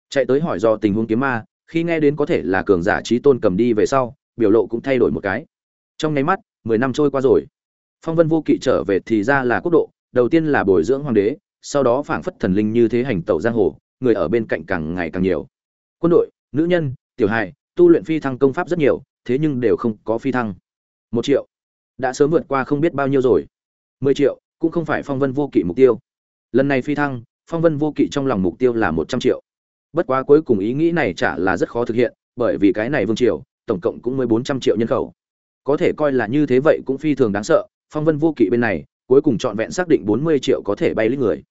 Chạy tới hỏi do tình huống kiếm ma, khi nghe đến có thể là cường giả trí tôn cầm đi về sau, biểu lộ cũng thay đổi một cái. Trong nháy mắt, mười năm trôi qua rồi. Phong vân vô kỵ trở về thì ra là quốc độ, đầu tiên là bồi dưỡng hoàng đế, sau đó phảng phất thần linh như thế hành tẩu giang hồ, người ở bên cạnh càng ngày càng nhiều. Quân đội, nữ nhân, tiểu hài, tu luyện phi thăng công pháp rất nhiều, thế nhưng đều không có phi thăng. Một triệu. Đã sớm vượt qua không biết bao nhiêu rồi. Mười triệu, cũng không phải phong vân vô kỵ mục tiêu. Lần này phi thăng phong vân vô kỵ trong lòng mục tiêu là một trăm triệu. Bất quá cuối cùng ý nghĩ này chả là rất khó thực hiện, bởi vì cái này vương triều, tổng cộng cũng mới bốn trăm triệu nhân khẩu. Có thể coi là như thế vậy cũng phi thường đáng sợ, phong vân vô kỵ bên này, cuối cùng trọn vẹn xác định bốn mươi triệu có thể bay lít người.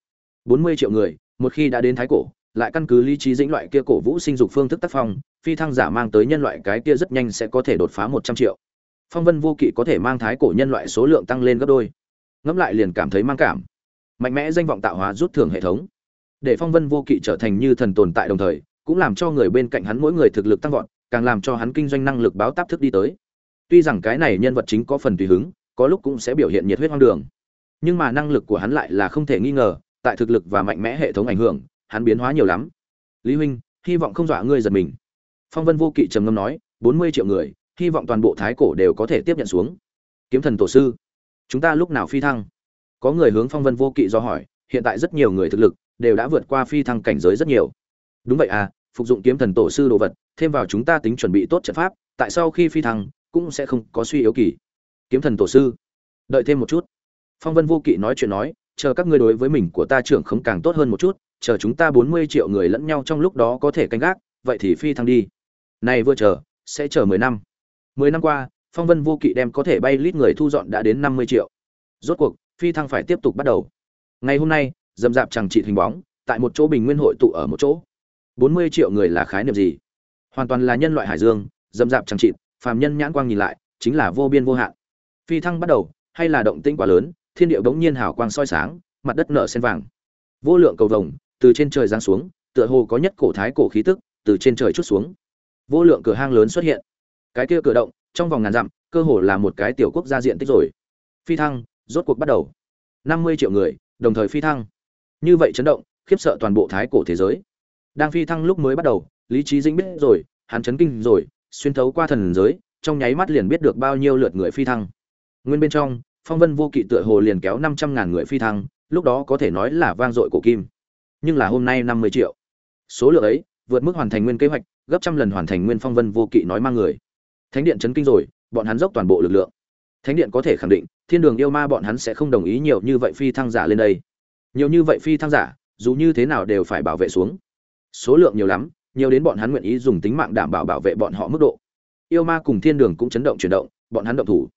Bốn mươi triệu người, một khi đã đến thái cổ, lại căn cứ lý trí dĩnh loại kia cổ vũ sinh dục phương thức tác phong, phi thăng giả mang tới nhân loại cái kia rất nhanh sẽ có thể đột phá một trăm triệu. Phong vân vô kỵ có thể mang thái cổ nhân loại số lượng tăng lên gấp đôi. Ngẫm lại liền cảm thấy mang cảm mạnh mẽ danh vọng tạo hóa rút thưởng hệ thống. Để phong vân vô kỵ trở thành như thần tồn tại đồng thời, cũng làm cho người bên cạnh hắn mỗi người thực lực tăng vọt, càng làm cho hắn kinh doanh năng lực báo táp thức đi tới. Tuy rằng cái này nhân vật chính có phần tùy hứng, có lúc cũng sẽ biểu hiện nhiệt huyết hoang đường. Nhưng mà năng lực của hắn lại là không thể nghi ngờ, tại thực lực và mạnh mẽ hệ thống ảnh hưởng, hắn biến hóa nhiều lắm. Lý huynh, hy vọng không dọa ngươi giật mình. Phong vân vô kỵ trầm ngâm nói, bốn mươi triệu người, hy vọng toàn bộ thái cổ đều có thể tiếp nhận xuống. Kiếm thần tổ sư, chúng ta lúc nào phi thăng? Có người hướng phong vân vô kỵ do hỏi, hiện tại rất nhiều người thực lực đều đã vượt qua phi thăng cảnh giới rất nhiều. Đúng vậy à phục dụng kiếm thần tổ sư đồ vật, thêm vào chúng ta tính chuẩn bị tốt trận pháp, tại sau khi phi thăng, cũng sẽ không có suy yếu kỳ. Kiếm thần tổ sư, đợi thêm một chút. Phong vân vô kỵ nói chuyện nói, chờ các ngươi đối với mình của ta trưởng không càng tốt hơn một chút, chờ chúng ta bốn mươi triệu người lẫn nhau trong lúc đó có thể canh gác, vậy thì phi thăng đi. Này vừa chờ, sẽ chờ mười năm. Mười năm qua, phong vân vô kỵ đem có thể bay lít người thu dọn đã đến năm mươi triệu. Rốt cuộc phi thăng phải tiếp tục bắt đầu. Ngày hôm nay, dầm dạp chẳng trị hình bóng, tại một chỗ bình nguyên hội tụ ở một chỗ. Bốn mươi triệu người là khái niệm gì? Hoàn toàn là nhân loại hải dương, dầm dạp chẳng trị phàm nhân nhãn quang nhìn lại, chính là vô biên vô hạn. Phi thăng bắt đầu, hay là động tĩnh quá lớn, thiên địa bỗng nhiên hào quang soi sáng, mặt đất nở sen vàng. Vô lượng cầu vồng, từ trên trời giáng xuống, tựa hồ có nhất cổ thái cổ khí tức, từ trên trời chút xuống. Vô lượng cửa hang lớn xuất hiện. Cái kia cửa động, trong vòng ngàn dặm, cơ hồ là một cái tiểu quốc gia diện tích rồi. Phi thăng rốt cuộc bắt đầu. Năm mươi triệu người, đồng thời phi thăng. Như vậy chấn động, khiếp sợ toàn bộ thái cổ thế giới. Đang phi thăng lúc mới bắt đầu, lý trí dĩnh biết rồi, hắn chấn kinh rồi, xuyên thấu qua thần giới, trong nháy mắt liền biết được bao nhiêu lượt người phi thăng. Nguyên bên trong, phong vân vô kỵ tựa hồ liền kéo năm trăm ngàn người phi thăng, lúc đó có thể nói là vang dội cổ kim. Nhưng là hôm nay năm mươi triệu. Số lượng ấy, vượt mức hoàn thành nguyên kế hoạch, gấp trăm lần hoàn thành nguyên phong vân vô kỵ nói mang người. Thánh điện chấn kinh rồi, bọn hắn dốc toàn bộ lực lượng. Thánh điện có thể khẳng định thiên đường yêu ma bọn hắn sẽ không đồng ý nhiều như vậy phi thăng giả lên đây. Nhiều như vậy phi thăng giả, dù như thế nào đều phải bảo vệ xuống. Số lượng nhiều lắm, nhiều đến bọn hắn nguyện ý dùng tính mạng đảm bảo bảo vệ bọn họ mức độ. Yêu ma cùng thiên đường cũng chấn động chuyển động, bọn hắn động thủ.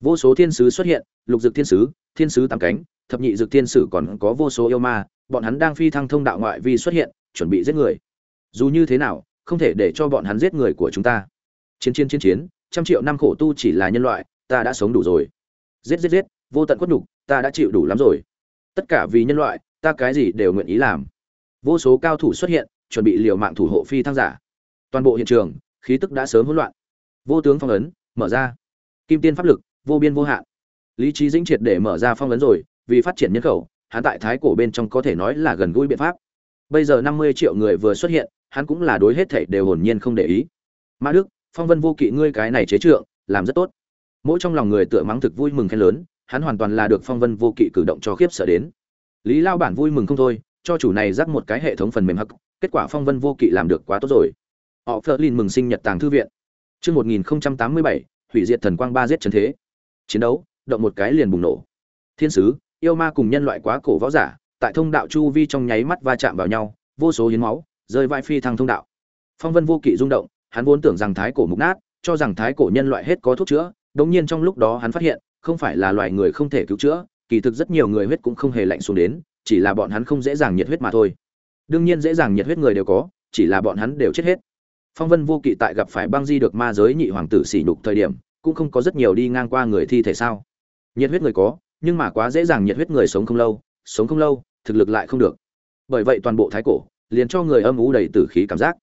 Vô số thiên sứ xuất hiện, lục dực thiên sứ thiên sứ tám cánh, thập nhị dực thiên sử còn có vô số yêu ma, bọn hắn đang phi thăng thông đạo ngoại vi xuất hiện, chuẩn bị giết người. Dù như thế nào, không thể để cho bọn hắn giết người của chúng ta. Chiến chiến chiến chiến, trăm triệu năm khổ tu chỉ là nhân loại, ta đã sống đủ rồi giết giết giết, vô tận quất nhục, ta đã chịu đủ lắm rồi. Tất cả vì nhân loại, ta cái gì đều nguyện ý làm. Vô số cao thủ xuất hiện, chuẩn bị liều mạng thủ hộ phi thăng giả. Toàn bộ hiện trường, khí tức đã sớm hỗn loạn. Vô tướng phong ấn, mở ra. Kim tiên pháp lực, vô biên vô hạn. Lý trí dĩnh triệt để mở ra phong ấn rồi, vì phát triển nhân khẩu, hắn tại thái cổ bên trong có thể nói là gần gũi biện pháp. Bây giờ năm mươi triệu người vừa xuất hiện, hắn cũng là đối hết thảy đều hồn nhiên không để ý. Ma đức, phong vân vô kỵ, ngươi cái này chế trượng, làm rất tốt mỗi trong lòng người tựa mắng thực vui mừng khen lớn hắn hoàn toàn là được phong vân vô kỵ cử động cho khiếp sợ đến lý lao bản vui mừng không thôi cho chủ này dắt một cái hệ thống phần mềm hắc kết quả phong vân vô kỵ làm được quá tốt rồi họ phớt lên mừng sinh nhật tàng thư viện Trước 1087, hủy diệt thần quang ba giết chân thế. Chiến đấu, động một cái liền bùng nổ. Thiên sứ, yêu ma cùng nhân loại quá cổ võ giả, tại thông đạo chu vi trong nháy mắt va chạm vào nhau, vô số hiến máu, rơi vãi phi thăng thông đạo. Phong Vân vô kỵ rung động, hắn vốn tưởng rằng thái cổ mục nát, cho rằng thái cổ nhân loại hết có thuốc chữa, đống nhiên trong lúc đó hắn phát hiện, không phải là loài người không thể cứu chữa, kỳ thực rất nhiều người huyết cũng không hề lạnh xuống đến, chỉ là bọn hắn không dễ dàng nhiệt huyết mà thôi. Đương nhiên dễ dàng nhiệt huyết người đều có, chỉ là bọn hắn đều chết hết. Phong Vân vô kỵ tại gặp phải băng di được ma giới nhị hoàng tử sỉ nhục thời điểm, cũng không có rất nhiều đi ngang qua người thi thể sao? Nhiệt huyết người có, nhưng mà quá dễ dàng nhiệt huyết người sống không lâu, sống không lâu, thực lực lại không được. Bởi vậy toàn bộ thái cổ, liền cho người âm u đầy tử khí cảm giác.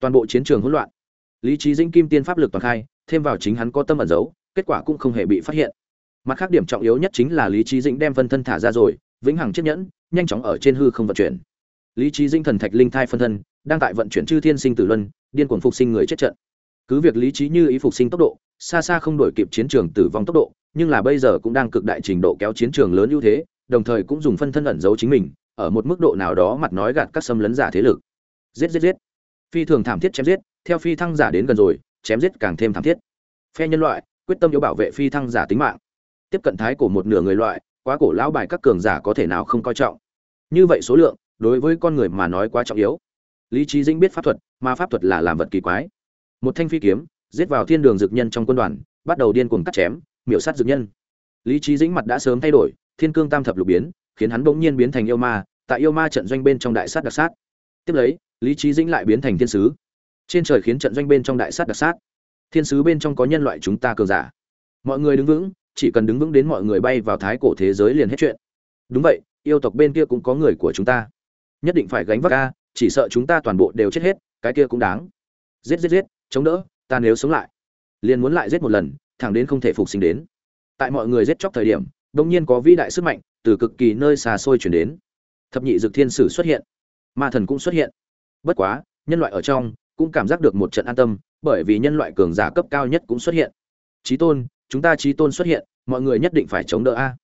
Toàn bộ chiến trường hỗn loạn. Lý trí dĩnh kim tiên pháp lực toàn khai, thêm vào chính hắn có tâm ẩn giấu, kết quả cũng không hề bị phát hiện. Mặt khác điểm trọng yếu nhất chính là Lý trí dĩnh đem phân thân thả ra rồi, vĩnh hằng chiếc nhẫn, nhanh chóng ở trên hư không vận chuyển. Lý trí dĩnh thần thạch linh thai phân thân, đang tại vận chuyển chư thiên sinh tử luân, điên cuồng phục sinh người chết trận. Cứ việc lý trí như ý phục sinh tốc độ, xa xa không đổi kịp chiến trường tử vong tốc độ, nhưng là bây giờ cũng đang cực đại trình độ kéo chiến trường lớn ưu thế, đồng thời cũng dùng phân thân ẩn giấu chính mình, ở một mức độ nào đó mặt nói gạt các xâm lấn giả thế lực. Giết giết giết. Phi thường thảm thiết chém giết, theo phi thăng giả đến gần rồi, chém giết càng thêm thảm thiết. Phe nhân loại, quyết tâm yếu bảo vệ phi thăng giả tính mạng. Tiếp cận thái cổ một nửa người loại, quá cổ lão bài các cường giả có thể nào không coi trọng. Như vậy số lượng, đối với con người mà nói quá trọng yếu. Lý trí dĩnh biết pháp thuật mà pháp thuật là làm vật kỳ quái. Một thanh phi kiếm giết vào thiên đường dực nhân trong quân đoàn bắt đầu điên cuồng cắt chém miểu sát dực nhân. Lý trí dĩnh mặt đã sớm thay đổi thiên cương tam thập lục biến khiến hắn bỗng nhiên biến thành yêu ma tại yêu ma trận doanh bên trong đại sát đặc sát. Tiếp lấy lý trí dĩnh lại biến thành thiên sứ. Trên trời khiến trận doanh bên trong đại sát đặc sát thiên sứ bên trong có nhân loại chúng ta cường giả. Mọi người đứng vững, chỉ cần đứng vững đến mọi người bay vào thái cổ thế giới liền hết chuyện. Đúng vậy, yêu tộc bên kia cũng có người của chúng ta. Nhất định phải gánh vác ca chỉ sợ chúng ta toàn bộ đều chết hết, cái kia cũng đáng. Giết giết giết, chống đỡ, ta nếu sống lại. Liền muốn lại giết một lần, thẳng đến không thể phục sinh đến. Tại mọi người giết chóc thời điểm, đông nhiên có vĩ đại sức mạnh từ cực kỳ nơi xa xôi chuyển đến. Thập nhị dực thiên sử xuất hiện. Ma thần cũng xuất hiện. Bất quá, nhân loại ở trong cũng cảm giác được một trận an tâm bởi vì nhân loại cường giả cấp cao nhất cũng xuất hiện Chí tôn chúng ta chí tôn xuất hiện mọi người nhất định phải chống đỡ a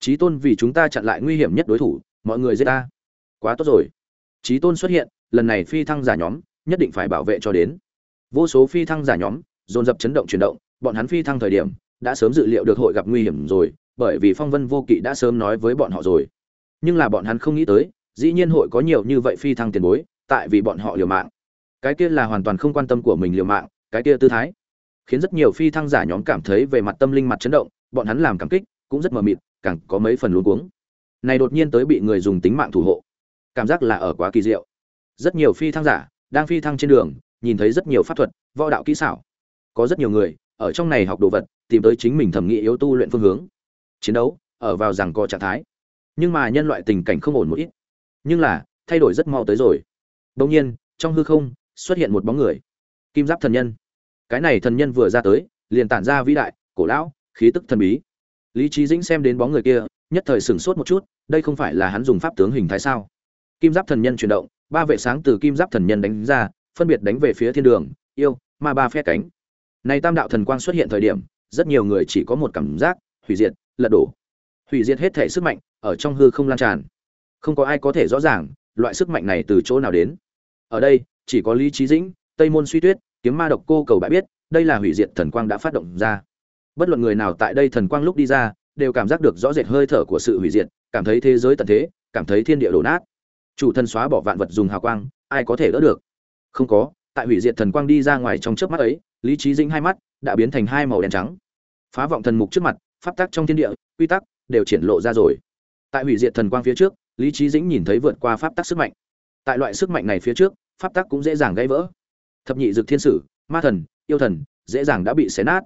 Chí tôn vì chúng ta chặn lại nguy hiểm nhất đối thủ mọi người giết a. quá tốt rồi Chí tôn xuất hiện, lần này phi thăng giả nhóm nhất định phải bảo vệ cho đến. Vô số phi thăng giả nhóm dồn dập chấn động chuyển động, bọn hắn phi thăng thời điểm đã sớm dự liệu được hội gặp nguy hiểm rồi, bởi vì Phong Vân Vô Kỵ đã sớm nói với bọn họ rồi. Nhưng là bọn hắn không nghĩ tới, dĩ nhiên hội có nhiều như vậy phi thăng tiền bối, tại vì bọn họ liều mạng. Cái kia là hoàn toàn không quan tâm của mình liều mạng, cái kia tư thái, khiến rất nhiều phi thăng giả nhóm cảm thấy về mặt tâm linh mặt chấn động, bọn hắn làm cảm kích, cũng rất mờ mịt, càng có mấy phần luống cuống. Này đột nhiên tới bị người dùng tính mạng thủ hộ. Cảm giác là ở quá kỳ diệu. Rất nhiều phi thăng giả đang phi thăng trên đường nhìn thấy rất nhiều pháp thuật võ đạo kỹ xảo. Có rất nhiều người ở trong này học đồ vật tìm tới chính mình thẩm nghĩ yếu tu luyện phương hướng. Chiến đấu ở vào rằng co trạng thái. Nhưng mà nhân loại tình cảnh không ổn một ít. Nhưng là thay đổi rất mau tới rồi. Đông nhiên trong hư không xuất hiện một bóng người. Kim giáp thần nhân. Cái này thần nhân vừa ra tới, liền tản ra vĩ đại, cổ lão, khí tức thần bí. Lý trí dĩnh xem đến bóng người kia, nhất thời sửng sốt một chút, đây không phải là hắn dùng pháp tướng hình thái sao? Kim giáp thần nhân chuyển động, ba vệ sáng từ kim giáp thần nhân đánh ra, phân biệt đánh về phía thiên đường, yêu, ma ba phe cánh. Này tam đạo thần quang xuất hiện thời điểm, rất nhiều người chỉ có một cảm giác, hủy diệt, lật đổ. Hủy diệt hết thể sức mạnh, ở trong hư không lan tràn. Không có ai có thể rõ ràng, loại sức mạnh này từ chỗ nào đến. Ở đây chỉ có lý trí dĩnh, tây môn suy tuyết, kiếm ma độc cô cầu bại biết, đây là hủy diệt thần quang đã phát động ra. Bất luận người nào tại đây thần quang lúc đi ra, đều cảm giác được rõ rệt hơi thở của sự hủy diệt, cảm thấy thế giới tận thế, cảm thấy thiên địa đổ nát. Chủ thần xóa bỏ vạn vật dùng hào quang, ai có thể đỡ được? Không có, tại hủy diệt thần quang đi ra ngoài trong chớp mắt ấy, lý trí dĩnh hai mắt đã biến thành hai màu đen trắng. Phá vọng thần mục trước mặt, pháp tắc trong thiên địa, quy tắc đều triển lộ ra rồi. Tại hủy diệt thần quang phía trước, lý trí dĩnh nhìn thấy vượt qua pháp tắc sức mạnh. Tại loại sức mạnh này phía trước pháp tắc cũng dễ dàng gãy vỡ. Thập nhị dực thiên sử, ma thần, yêu thần, dễ dàng đã bị xé nát.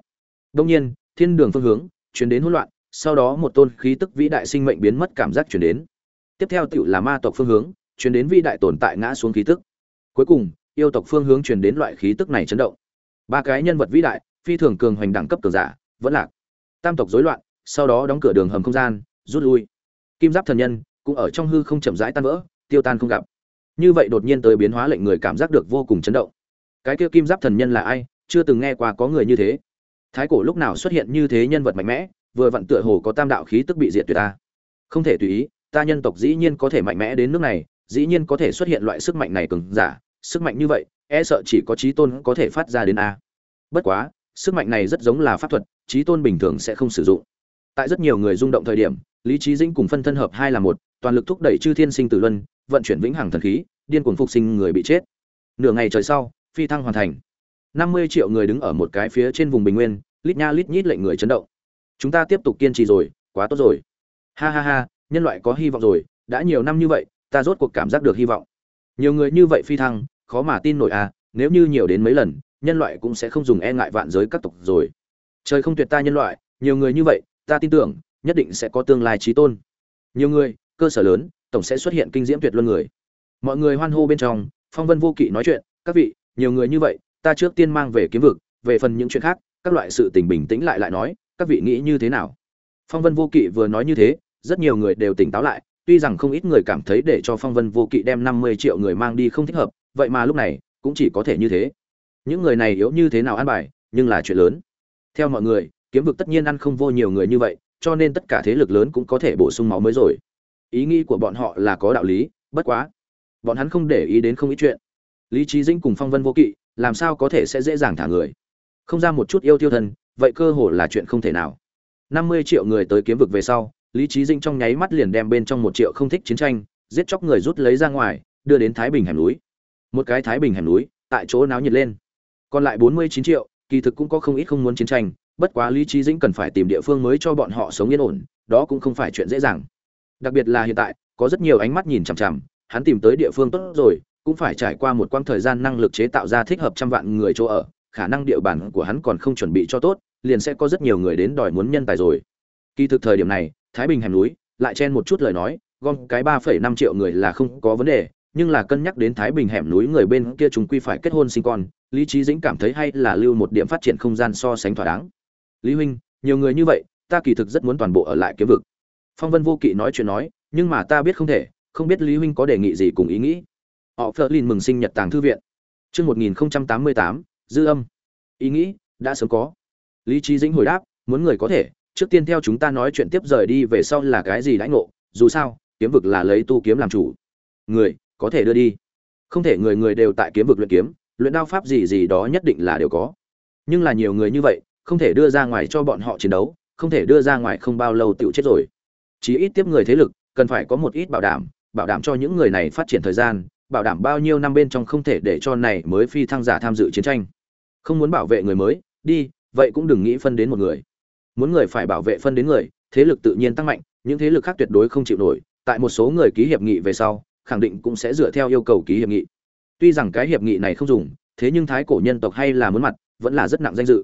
Đông nhiên, thiên đường phương hướng, chuyển đến hỗn loạn, sau đó một tôn khí tức vĩ đại sinh mệnh biến mất cảm giác chuyển đến. Tiếp theo tựu là ma tộc phương hướng, chuyển đến vĩ đại tồn tại ngã xuống khí tức. Cuối cùng, yêu tộc phương hướng chuyển đến loại khí tức này chấn động. Ba cái nhân vật vĩ đại, phi thường cường hoành đẳng cấp cường giả, vẫn lạc. Tam tộc rối loạn, sau đó đóng cửa đường hầm không gian, rút lui. Kim giáp thần nhân, cũng ở trong hư không chậm rãi tan vỡ, tiêu tan không gặp như vậy đột nhiên tới biến hóa lệnh người cảm giác được vô cùng chấn động. Cái kia kim giáp thần nhân là ai? Chưa từng nghe qua có người như thế. Thái cổ lúc nào xuất hiện như thế nhân vật mạnh mẽ, vừa vặn tựa hồ có tam đạo khí tức bị diệt tuyệt ta. Không thể tùy ý, ta nhân tộc dĩ nhiên có thể mạnh mẽ đến nước này, dĩ nhiên có thể xuất hiện loại sức mạnh này cường giả. Sức mạnh như vậy e sợ chỉ có trí tôn có thể phát ra đến a. Bất quá, sức mạnh này rất giống là pháp thuật, trí tôn bình thường sẽ không sử dụng. Tại rất nhiều người rung động thời điểm, lý trí dĩnh cùng phân thân hợp hai là một, toàn lực thúc đẩy chư thiên sinh tử luân vận chuyển vĩnh hằng thần khí, điên cuồng phục sinh người bị chết. Nửa ngày trời sau, phi thăng hoàn thành. Năm mươi triệu người đứng ở một cái phía trên vùng bình nguyên, lít nha lít nhít lệnh người chấn động. Chúng ta tiếp tục kiên trì rồi, quá tốt rồi. Ha ha ha, nhân loại có hy vọng rồi, đã nhiều năm như vậy, ta rốt cuộc cảm giác được hy vọng. Nhiều người như vậy phi thăng, khó mà tin nổi à nếu như nhiều đến mấy lần, nhân loại cũng sẽ không dùng e ngại vạn giới các tộc rồi. Trời không tuyệt ta nhân loại, nhiều người như vậy, ta tin tưởng, nhất định sẽ có tương lai trí tôn. Nhiều người, cơ sở lớn tổng sẽ xuất hiện kinh diễm tuyệt luân người. Mọi người hoan hô bên trong, phong vân vô kỵ nói chuyện, các vị, nhiều người như vậy, ta trước tiên mang về kiếm vực, về phần những chuyện khác, các loại sự tình bình tĩnh lại lại nói, các vị nghĩ như thế nào? Phong vân vô kỵ vừa nói như thế, rất nhiều người đều tỉnh táo lại, tuy rằng không ít người cảm thấy để cho phong vân vô kỵ đem năm mươi triệu người mang đi không thích hợp, vậy mà lúc này, cũng chỉ có thể như thế. Những người này yếu như thế nào an bài, nhưng là chuyện lớn. Theo mọi người, kiếm vực tất nhiên ăn không vô nhiều người như vậy, cho nên tất cả thế lực lớn cũng có thể bổ sung máu mới rồi ý nghĩ của bọn họ là có đạo lý, bất quá, bọn hắn không để ý đến không ít chuyện. Lý trí dĩnh cùng phong vân vô kỵ, làm sao có thể sẽ dễ dàng thả người? Không ra một chút yêu tiêu thân vậy cơ hồ là chuyện không thể nào. Năm mươi triệu người tới kiếm vực về sau, lý trí dĩnh trong nháy mắt liền đem bên trong một triệu không thích chiến tranh, giết chóc người rút lấy ra ngoài, đưa đến thái bình hẻm núi. Một cái thái bình hẻm núi, tại chỗ náo nhiệt lên. Còn lại bốn mươi chín triệu, kỳ thực cũng có không ít không muốn chiến tranh, bất quá lý trí dĩnh cần phải tìm địa phương mới cho bọn họ sống yên ổn, đó cũng không phải chuyện dễ dàng đặc biệt là hiện tại, có rất nhiều ánh mắt nhìn chằm chằm, hắn tìm tới địa phương tốt rồi, cũng phải trải qua một quãng thời gian năng lực chế tạo ra thích hợp trăm vạn người chỗ ở, khả năng địa bàn của hắn còn không chuẩn bị cho tốt, liền sẽ có rất nhiều người đến đòi muốn nhân tài rồi. Kỳ thực thời điểm này, thái bình hẻm núi, lại chen một chút lời nói, gom cái ba phẩy năm triệu người là không có vấn đề, nhưng là cân nhắc đến thái bình hẻm núi người bên kia chúng quy phải kết hôn sinh con, lý trí dĩnh cảm thấy hay là lưu một điểm phát triển không gian so sánh thỏa đáng. Lý huynh, nhiều người như vậy, ta kỳ thực rất muốn toàn bộ ở lại kiếm vực phong vân vô kỵ nói chuyện nói, nhưng mà ta biết không thể, không biết lý huynh có đề nghị gì cùng ý nghĩ. Họ phớt lên mừng sinh nhật tàng thư viện. Chương một nghìn tám mươi tám, dư âm. Ý nghĩ, đã sớm có. Lý trí dĩnh hồi đáp, muốn người có thể, trước tiên theo chúng ta nói chuyện tiếp rời đi về sau là cái gì đãi ngộ, dù sao, kiếm vực là lấy tu kiếm làm chủ. Người, có thể đưa đi. Không thể người người đều tại kiếm vực luyện kiếm, luyện đao pháp gì gì đó nhất định là đều có. Nhưng là nhiều người như vậy, không thể đưa ra ngoài cho bọn họ chiến đấu, không thể đưa ra ngoài không bao lâu tựu chết rồi chí ít tiếp người thế lực, cần phải có một ít bảo đảm bảo đảm cho những người này phát triển thời gian, bảo đảm bao nhiêu năm bên trong không thể để cho này mới phi thăng giả tham dự chiến tranh. Không muốn bảo vệ người mới, đi, vậy cũng đừng nghĩ phân đến một người. Muốn người phải bảo vệ phân đến người, thế lực tự nhiên tăng mạnh, những thế lực khác tuyệt đối không chịu nổi, tại một số người ký hiệp nghị về sau, khẳng định cũng sẽ dựa theo yêu cầu ký hiệp nghị. Tuy rằng cái hiệp nghị này không dùng, thế nhưng thái cổ nhân tộc hay là muốn mặt, vẫn là rất nặng danh dự.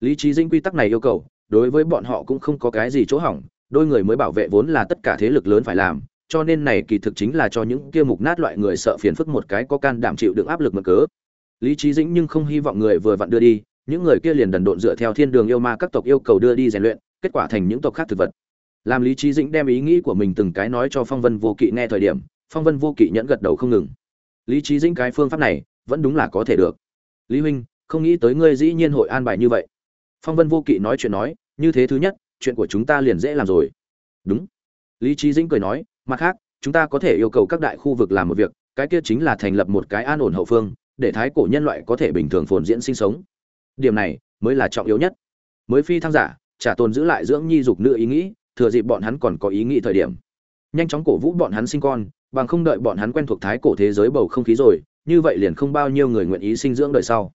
Lý trí dinh quy tắc này yêu cầu, đối với bọn họ cũng không có cái gì chỗ hỏng đôi người mới bảo vệ vốn là tất cả thế lực lớn phải làm, cho nên này kỳ thực chính là cho những kia mục nát loại người sợ phiền phức một cái có can đảm chịu đựng áp lực mà cớ. Lý trí dĩnh nhưng không hy vọng người vừa vặn đưa đi, những người kia liền đần độn dựa theo thiên đường yêu ma các tộc yêu cầu đưa đi rèn luyện, kết quả thành những tộc khác thực vật. Làm lý trí dĩnh đem ý nghĩ của mình từng cái nói cho phong vân vô kỵ nghe thời điểm, phong vân vô kỵ nhẫn gật đầu không ngừng. Lý trí dĩnh cái phương pháp này, vẫn đúng là có thể được. Lý huynh, không nghĩ tới ngươi dĩ nhiên hội an bài như vậy. Phong vân vô kỵ nói chuyện nói, như thế thứ nhất chuyện của chúng ta liền dễ làm rồi. Đúng. Lý trí dĩnh cười nói, mặt khác, chúng ta có thể yêu cầu các đại khu vực làm một việc, cái kia chính là thành lập một cái an ổn hậu phương, để thái cổ nhân loại có thể bình thường phồn diễn sinh sống. Điểm này mới là trọng yếu nhất. Mới phi thăng giả trả tồn giữ lại dưỡng nhi dục nữ ý nghĩ, thừa dịp bọn hắn còn có ý nghĩ thời điểm. Nhanh chóng cổ vũ bọn hắn sinh con, bằng không đợi bọn hắn quen thuộc thái cổ thế giới bầu không khí rồi, như vậy liền không bao nhiêu người nguyện ý sinh dưỡng đời sau.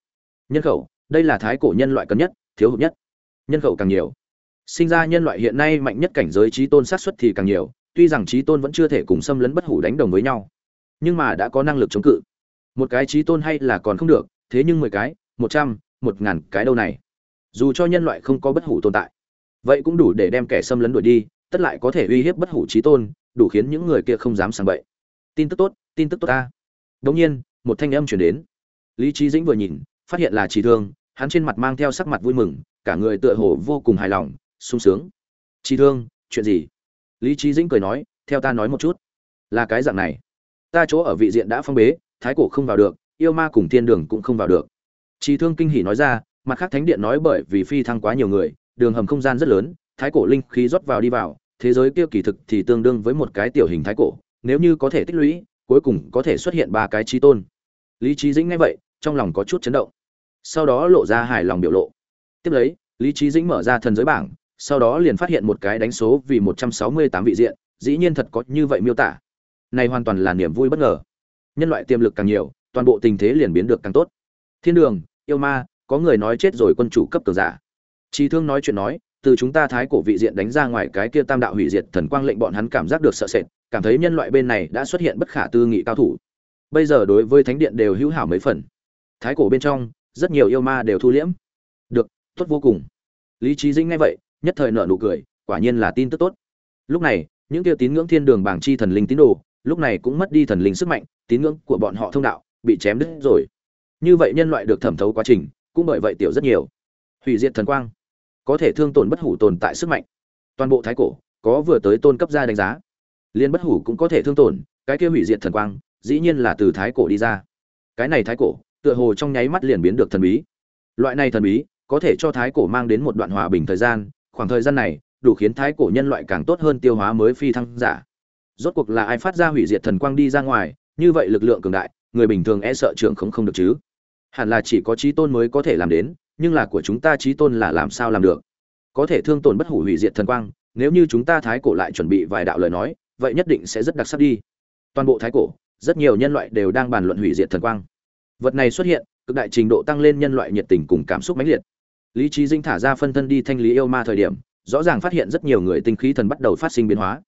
Nhân khẩu, đây là thái cổ nhân loại cần nhất, thiếu hụt nhất. Nhân khẩu càng nhiều sinh ra nhân loại hiện nay mạnh nhất cảnh giới trí tôn sát xuất thì càng nhiều, tuy rằng trí tôn vẫn chưa thể cùng xâm lấn bất hủ đánh đồng với nhau, nhưng mà đã có năng lực chống cự. Một cái trí tôn hay là còn không được, thế nhưng mười cái, một trăm, một ngàn cái đâu này. Dù cho nhân loại không có bất hủ tồn tại, vậy cũng đủ để đem kẻ xâm lấn đuổi đi, tất lại có thể uy hiếp bất hủ trí tôn, đủ khiến những người kia không dám sang bậy. Tin tức tốt, tin tức tốt ta. Đống nhiên, một thanh âm chuyển đến. Lý trí dĩnh vừa nhìn, phát hiện là chỉ thương, hắn trên mặt mang theo sắc mặt vui mừng, cả người tựa hồ vô cùng hài lòng sung sướng. Chi thương, chuyện gì? Lý trí dĩnh cười nói, theo ta nói một chút. Là cái dạng này. Ta chỗ ở vị diện đã phong bế, thái cổ không vào được, yêu ma cùng thiên đường cũng không vào được. Chi thương kinh hỉ nói ra, mặt khác thánh điện nói bởi vì phi thăng quá nhiều người, đường hầm không gian rất lớn, thái cổ linh khí rót vào đi vào, thế giới kia kỳ thực thì tương đương với một cái tiểu hình thái cổ, nếu như có thể tích lũy, cuối cùng có thể xuất hiện ba cái trí tôn. Lý trí dĩnh nghe vậy, trong lòng có chút chấn động. Sau đó lộ ra hài lòng biểu lộ. Tiếp lấy, lý trí dĩnh mở ra thần giới bảng sau đó liền phát hiện một cái đánh số vì một trăm sáu mươi tám vị diện, dĩ nhiên thật có như vậy miêu tả. Này hoàn toàn là niềm vui bất ngờ. Nhân loại tiềm lực càng nhiều, toàn bộ tình thế liền biến được càng tốt. Thiên đường, yêu ma, có người nói chết rồi quân chủ cấp cường giả. Chi thương nói chuyện nói, từ chúng ta thái cổ vị diện đánh ra ngoài cái kia tam đạo hủy diệt thần quang lệnh bọn hắn cảm giác được sợ sệt, cảm thấy nhân loại bên này đã xuất hiện bất khả tư nghị cao thủ. Bây giờ đối với thánh điện đều hữu hảo mấy phần. Thái cổ bên trong, rất nhiều yêu ma đều thu liễm. Được, tốt vô cùng. Lý trí dĩnh nghe vậy nhất thời nợ nụ cười, quả nhiên là tin tức tốt. Lúc này, những kia tín ngưỡng thiên đường bảng chi thần linh tín đồ, lúc này cũng mất đi thần linh sức mạnh, tín ngưỡng của bọn họ thông đạo, bị chém đứt rồi. Như vậy nhân loại được thẩm thấu quá trình, cũng bởi vậy tiểu rất nhiều. Hủy diệt thần quang, có thể thương tổn bất hủ tồn tại sức mạnh. Toàn bộ thái cổ, có vừa tới tôn cấp ra đánh giá. Liên bất hủ cũng có thể thương tổn, cái kia hủy diệt thần quang, dĩ nhiên là từ thái cổ đi ra. Cái này thái cổ, tựa hồ trong nháy mắt liền biến được thần bí. Loại này thần bí, có thể cho thái cổ mang đến một đoạn hòa bình thời gian khoảng thời gian này, đủ khiến thái cổ nhân loại càng tốt hơn tiêu hóa mới phi thăng giả. Rốt cuộc là ai phát ra hủy diệt thần quang đi ra ngoài, như vậy lực lượng cường đại, người bình thường e sợ trưởng không không được chứ. Hẳn là chỉ có trí tôn mới có thể làm đến, nhưng là của chúng ta trí tôn là làm sao làm được? Có thể thương tổn bất hủ hủy diệt thần quang, nếu như chúng ta thái cổ lại chuẩn bị vài đạo lời nói, vậy nhất định sẽ rất đặc sắc đi. Toàn bộ thái cổ, rất nhiều nhân loại đều đang bàn luận hủy diệt thần quang. Vật này xuất hiện, cực đại trình độ tăng lên nhân loại nhiệt tình cùng cảm xúc mãnh liệt lý trí dinh thả ra phân thân đi thanh lý yêu ma thời điểm, rõ ràng phát hiện rất nhiều người tinh khí thần bắt đầu phát sinh biến hóa.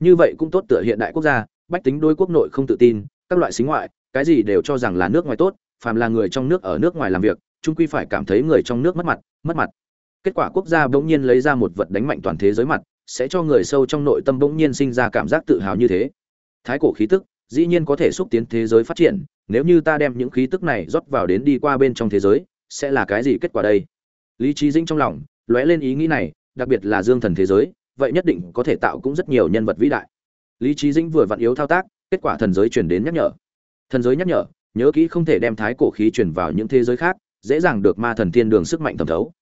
Như vậy cũng tốt tựa hiện đại quốc gia, bách tính đôi quốc nội không tự tin, các loại xính ngoại, cái gì đều cho rằng là nước ngoài tốt, phàm là người trong nước ở nước ngoài làm việc trung quy phải cảm thấy người trong nước mất mặt mất mặt. Kết quả quốc gia bỗng nhiên lấy ra một vật đánh mạnh toàn thế giới mặt, sẽ cho người sâu trong nội tâm bỗng nhiên sinh ra cảm giác tự hào như thế. Thái cổ khí tức, dĩ nhiên có thể xúc tiến thế giới phát triển, nếu như ta đem những khí tức này rót vào đến đi qua bên trong thế giới, sẽ là cái gì kết quả đây? Lý trí dĩnh trong lòng, lóe lên ý nghĩ này, đặc biệt là dương thần thế giới, vậy nhất định có thể tạo cũng rất nhiều nhân vật vĩ đại. Lý trí dĩnh vừa vặn yếu thao tác, kết quả thần giới chuyển đến nhắc nhở. Thần giới nhắc nhở, nhớ kỹ không thể đem thái cổ khí chuyển vào những thế giới khác, dễ dàng được ma thần thiên đường sức mạnh thẩm thấu.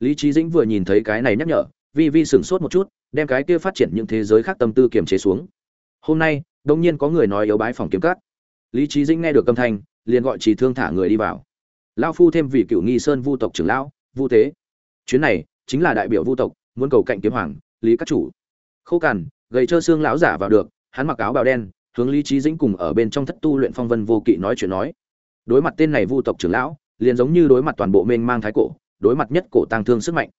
Lý trí dĩnh vừa nhìn thấy cái này nhắc nhở, vi vi sửng sốt một chút, đem cái kia phát triển những thế giới khác tâm tư kiềm chế xuống. Hôm nay đông nhiên có người nói yếu bái phòng kiếm cắt lý trí dĩnh nghe được âm thanh, liền gọi trì thương thả người đi vào. Lao phu thêm vì cựu nghi sơn vu tộc trưởng lão vu tế. Chuyến này chính là đại biểu vu tộc, muốn cầu cạnh kiếm hoàng, lý các chủ. Khô cằn, gầy trơ xương lão giả vào được, hắn mặc áo bào đen, hướng lý trí dĩnh cùng ở bên trong thất tu luyện phong vân vô kỵ nói chuyện nói. Đối mặt tên này vu tộc trưởng lão, liền giống như đối mặt toàn bộ mênh mang thái cổ, đối mặt nhất cổ tăng thương sức mạnh.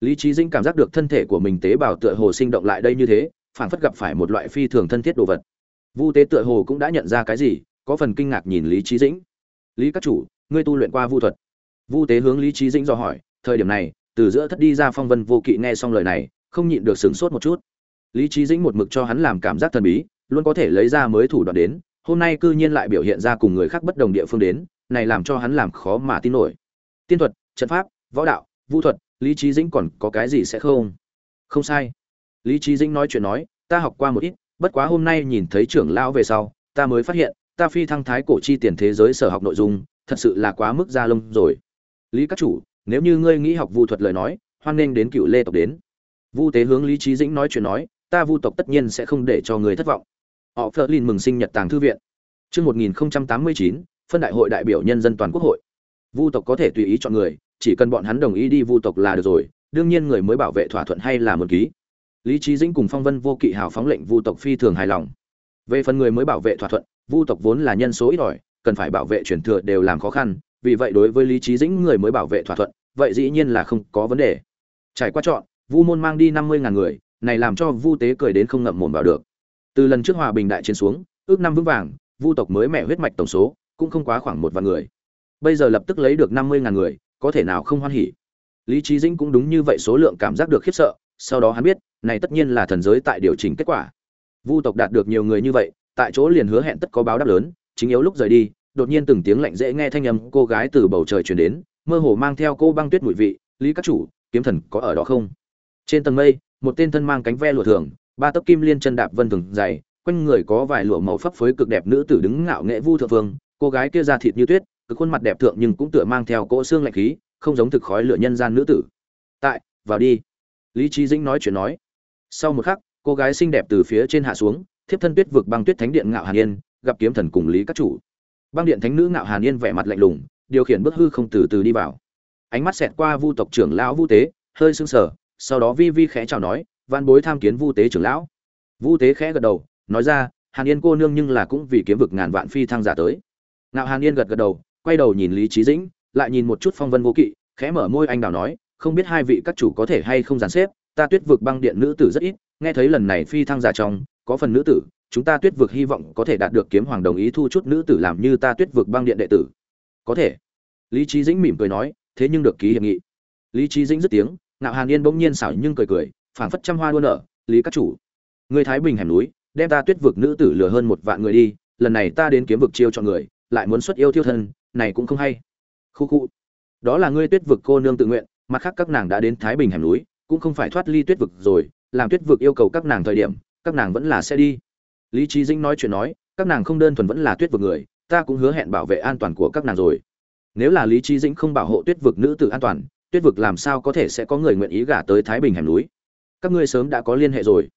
Lý trí dĩnh cảm giác được thân thể của mình tế bào tựa hồ sinh động lại đây như thế, phảng phất gặp phải một loại phi thường thân thiết đồ vật. Vu tế tựa hồ cũng đã nhận ra cái gì, có phần kinh ngạc nhìn lý trí dĩnh. Lý các chủ, ngươi tu luyện qua vu thuật? Vu tế hướng lý trí dĩnh dò hỏi, thời điểm này, từ giữa thất đi ra phong vân vô kỵ nghe xong lời này, không nhịn được sửng sốt một chút. Lý trí dĩnh một mực cho hắn làm cảm giác thần bí, luôn có thể lấy ra mới thủ đoạn đến, hôm nay cư nhiên lại biểu hiện ra cùng người khác bất đồng địa phương đến, này làm cho hắn làm khó mà tin nổi. Tiên thuật, trận pháp, võ đạo vũ thuật, lý trí dĩnh còn có cái gì sẽ không? Không sai. Lý trí dĩnh nói chuyện nói, ta học qua một ít, bất quá hôm nay nhìn thấy trưởng lão về sau, ta mới phát hiện, ta phi thăng thái cổ chi tiền thế giới sở học nội dung, thật sự là quá mức gia lông rồi lý các chủ nếu như ngươi nghĩ học vu thuật lời nói hoan nghênh đến cựu lê tộc đến vu tế hướng lý trí dĩnh nói chuyện nói ta vu tộc tất nhiên sẽ không để cho người thất vọng họ phớt lên mừng sinh nhật tàng thư viện Trước 1089, phân đại hội đại biểu nhân dân toàn quốc hội. Vu tộc có thể tùy ý chọn người, chỉ cần bọn hắn đồng ý đi vu tộc là được rồi, đương nhiên người mới bảo vệ thỏa thuận hay là một ký. Lý trí Dĩnh cùng Phong Vân vô kỵ hào phóng lệnh vu tộc phi thường hài lòng. Về phần người mới bảo vệ thỏa thuận, vu tộc vốn là nhân số ít ỏi, cần phải bảo vệ truyền thừa đều làm khó khăn, vì vậy đối với Lý trí Dĩnh người mới bảo vệ thỏa thuận, vậy dĩ nhiên là không có vấn đề. Trải qua chọn, Vu môn mang đi năm mươi ngàn người, này làm cho Vu Tế cười đến không ngậm mồm vào được. Từ lần trước hòa bình đại chiến xuống, ước năm vững vàng, Vu tộc mới mẹ huyết mạch tổng số cũng không quá khoảng một vạn người. Bây giờ lập tức lấy được năm mươi ngàn người, có thể nào không hoan hỉ. Lý trí Dĩnh cũng đúng như vậy số lượng cảm giác được khiếp sợ, sau đó hắn biết, này tất nhiên là thần giới tại điều chỉnh kết quả. Vu tộc đạt được nhiều người như vậy, tại chỗ liền hứa hẹn tất có báo đáp lớn, chính yếu lúc rời đi, đột nhiên từng tiếng lạnh dễ nghe thanh âm cô gái từ bầu trời truyền đến, mơ hồ mang theo cô băng tuyết mùi vị, "Lý các chủ, kiếm thần có ở đó không?" Trên tầng mây, một tên thân mang cánh ve lụa thường, ba tấc kim liên chân đạp vân thường dày, quanh người có vài lụa màu phấp phới cực đẹp nữ tử đứng ngạo nghệ vu thượng vương. cô gái kia da thịt như tuyết cực khuôn mặt đẹp thượng nhưng cũng tựa mang theo cỗ xương lạnh khí không giống thực khói lửa nhân gian nữ tử tại vào đi lý trí dĩnh nói chuyện nói sau một khắc cô gái xinh đẹp từ phía trên hạ xuống thiếp thân tuyết vực băng tuyết thánh điện ngạo hàn yên gặp kiếm thần cùng lý các chủ băng điện thánh nữ ngạo hàn yên vẻ mặt lạnh lùng, điều khiển bước hư không từ từ đi vào. Ánh mắt xẹt qua vu tộc trưởng lão vu tế, hơi sưng sờ, sau đó vi vi khẽ chào nói văn bối tham kiến vu tế trưởng lão. Vu tế khẽ gật đầu, nói ra, hàn yên cô nương nhưng là cũng vì kiếm vực ngàn vạn phi thăng giả tới. Ngạo hàn yên gật gật đầu, quay đầu nhìn lý trí dĩnh, lại nhìn một chút phong vân vô kỵ, khẽ mở môi anh đào nói, không biết hai vị các chủ có thể hay không dàn xếp, ta tuyết vực băng điện nữ tử rất ít, nghe thấy lần này phi thăng giả trong, có phần nữ tử chúng ta tuyết vực hy vọng có thể đạt được kiếm hoàng đồng ý thu chút nữ tử làm như ta tuyết vực băng điện đệ tử. Có thể. Lý trí dĩnh mỉm cười nói, thế nhưng được ký hiệp nghị. Lý trí dĩnh dứt tiếng, ngạo hàn yên bỗng nhiên xảo nhưng cười cười, phảng phất trăm hoa đua nở, lý các chủ, người thái bình hẻm núi, đem ta tuyết vực nữ tử lừa hơn một vạn người đi, lần này ta đến kiếm vực chiêu cho người, lại muốn xuất yêu thiêu thân, này cũng không hay. Khu khu. Đó là ngươi tuyết vực cô nương tự nguyện, mặt khác các nàng đã đến thái bình hẻm núi, cũng không phải thoát ly tuyết vực rồi, làm tuyết vực yêu cầu các nàng thời điểm, các nàng vẫn là sẽ đi lý trí dĩnh nói chuyện nói, các nàng không đơn thuần vẫn là tuyết vực người, ta cũng hứa hẹn bảo vệ an toàn của các nàng rồi. Nếu là lý trí dĩnh không bảo hộ tuyết vực nữ tử an toàn, tuyết vực làm sao có thể sẽ có người nguyện ý gả tới thái bình hẻm núi? Các ngươi sớm đã có liên hệ rồi.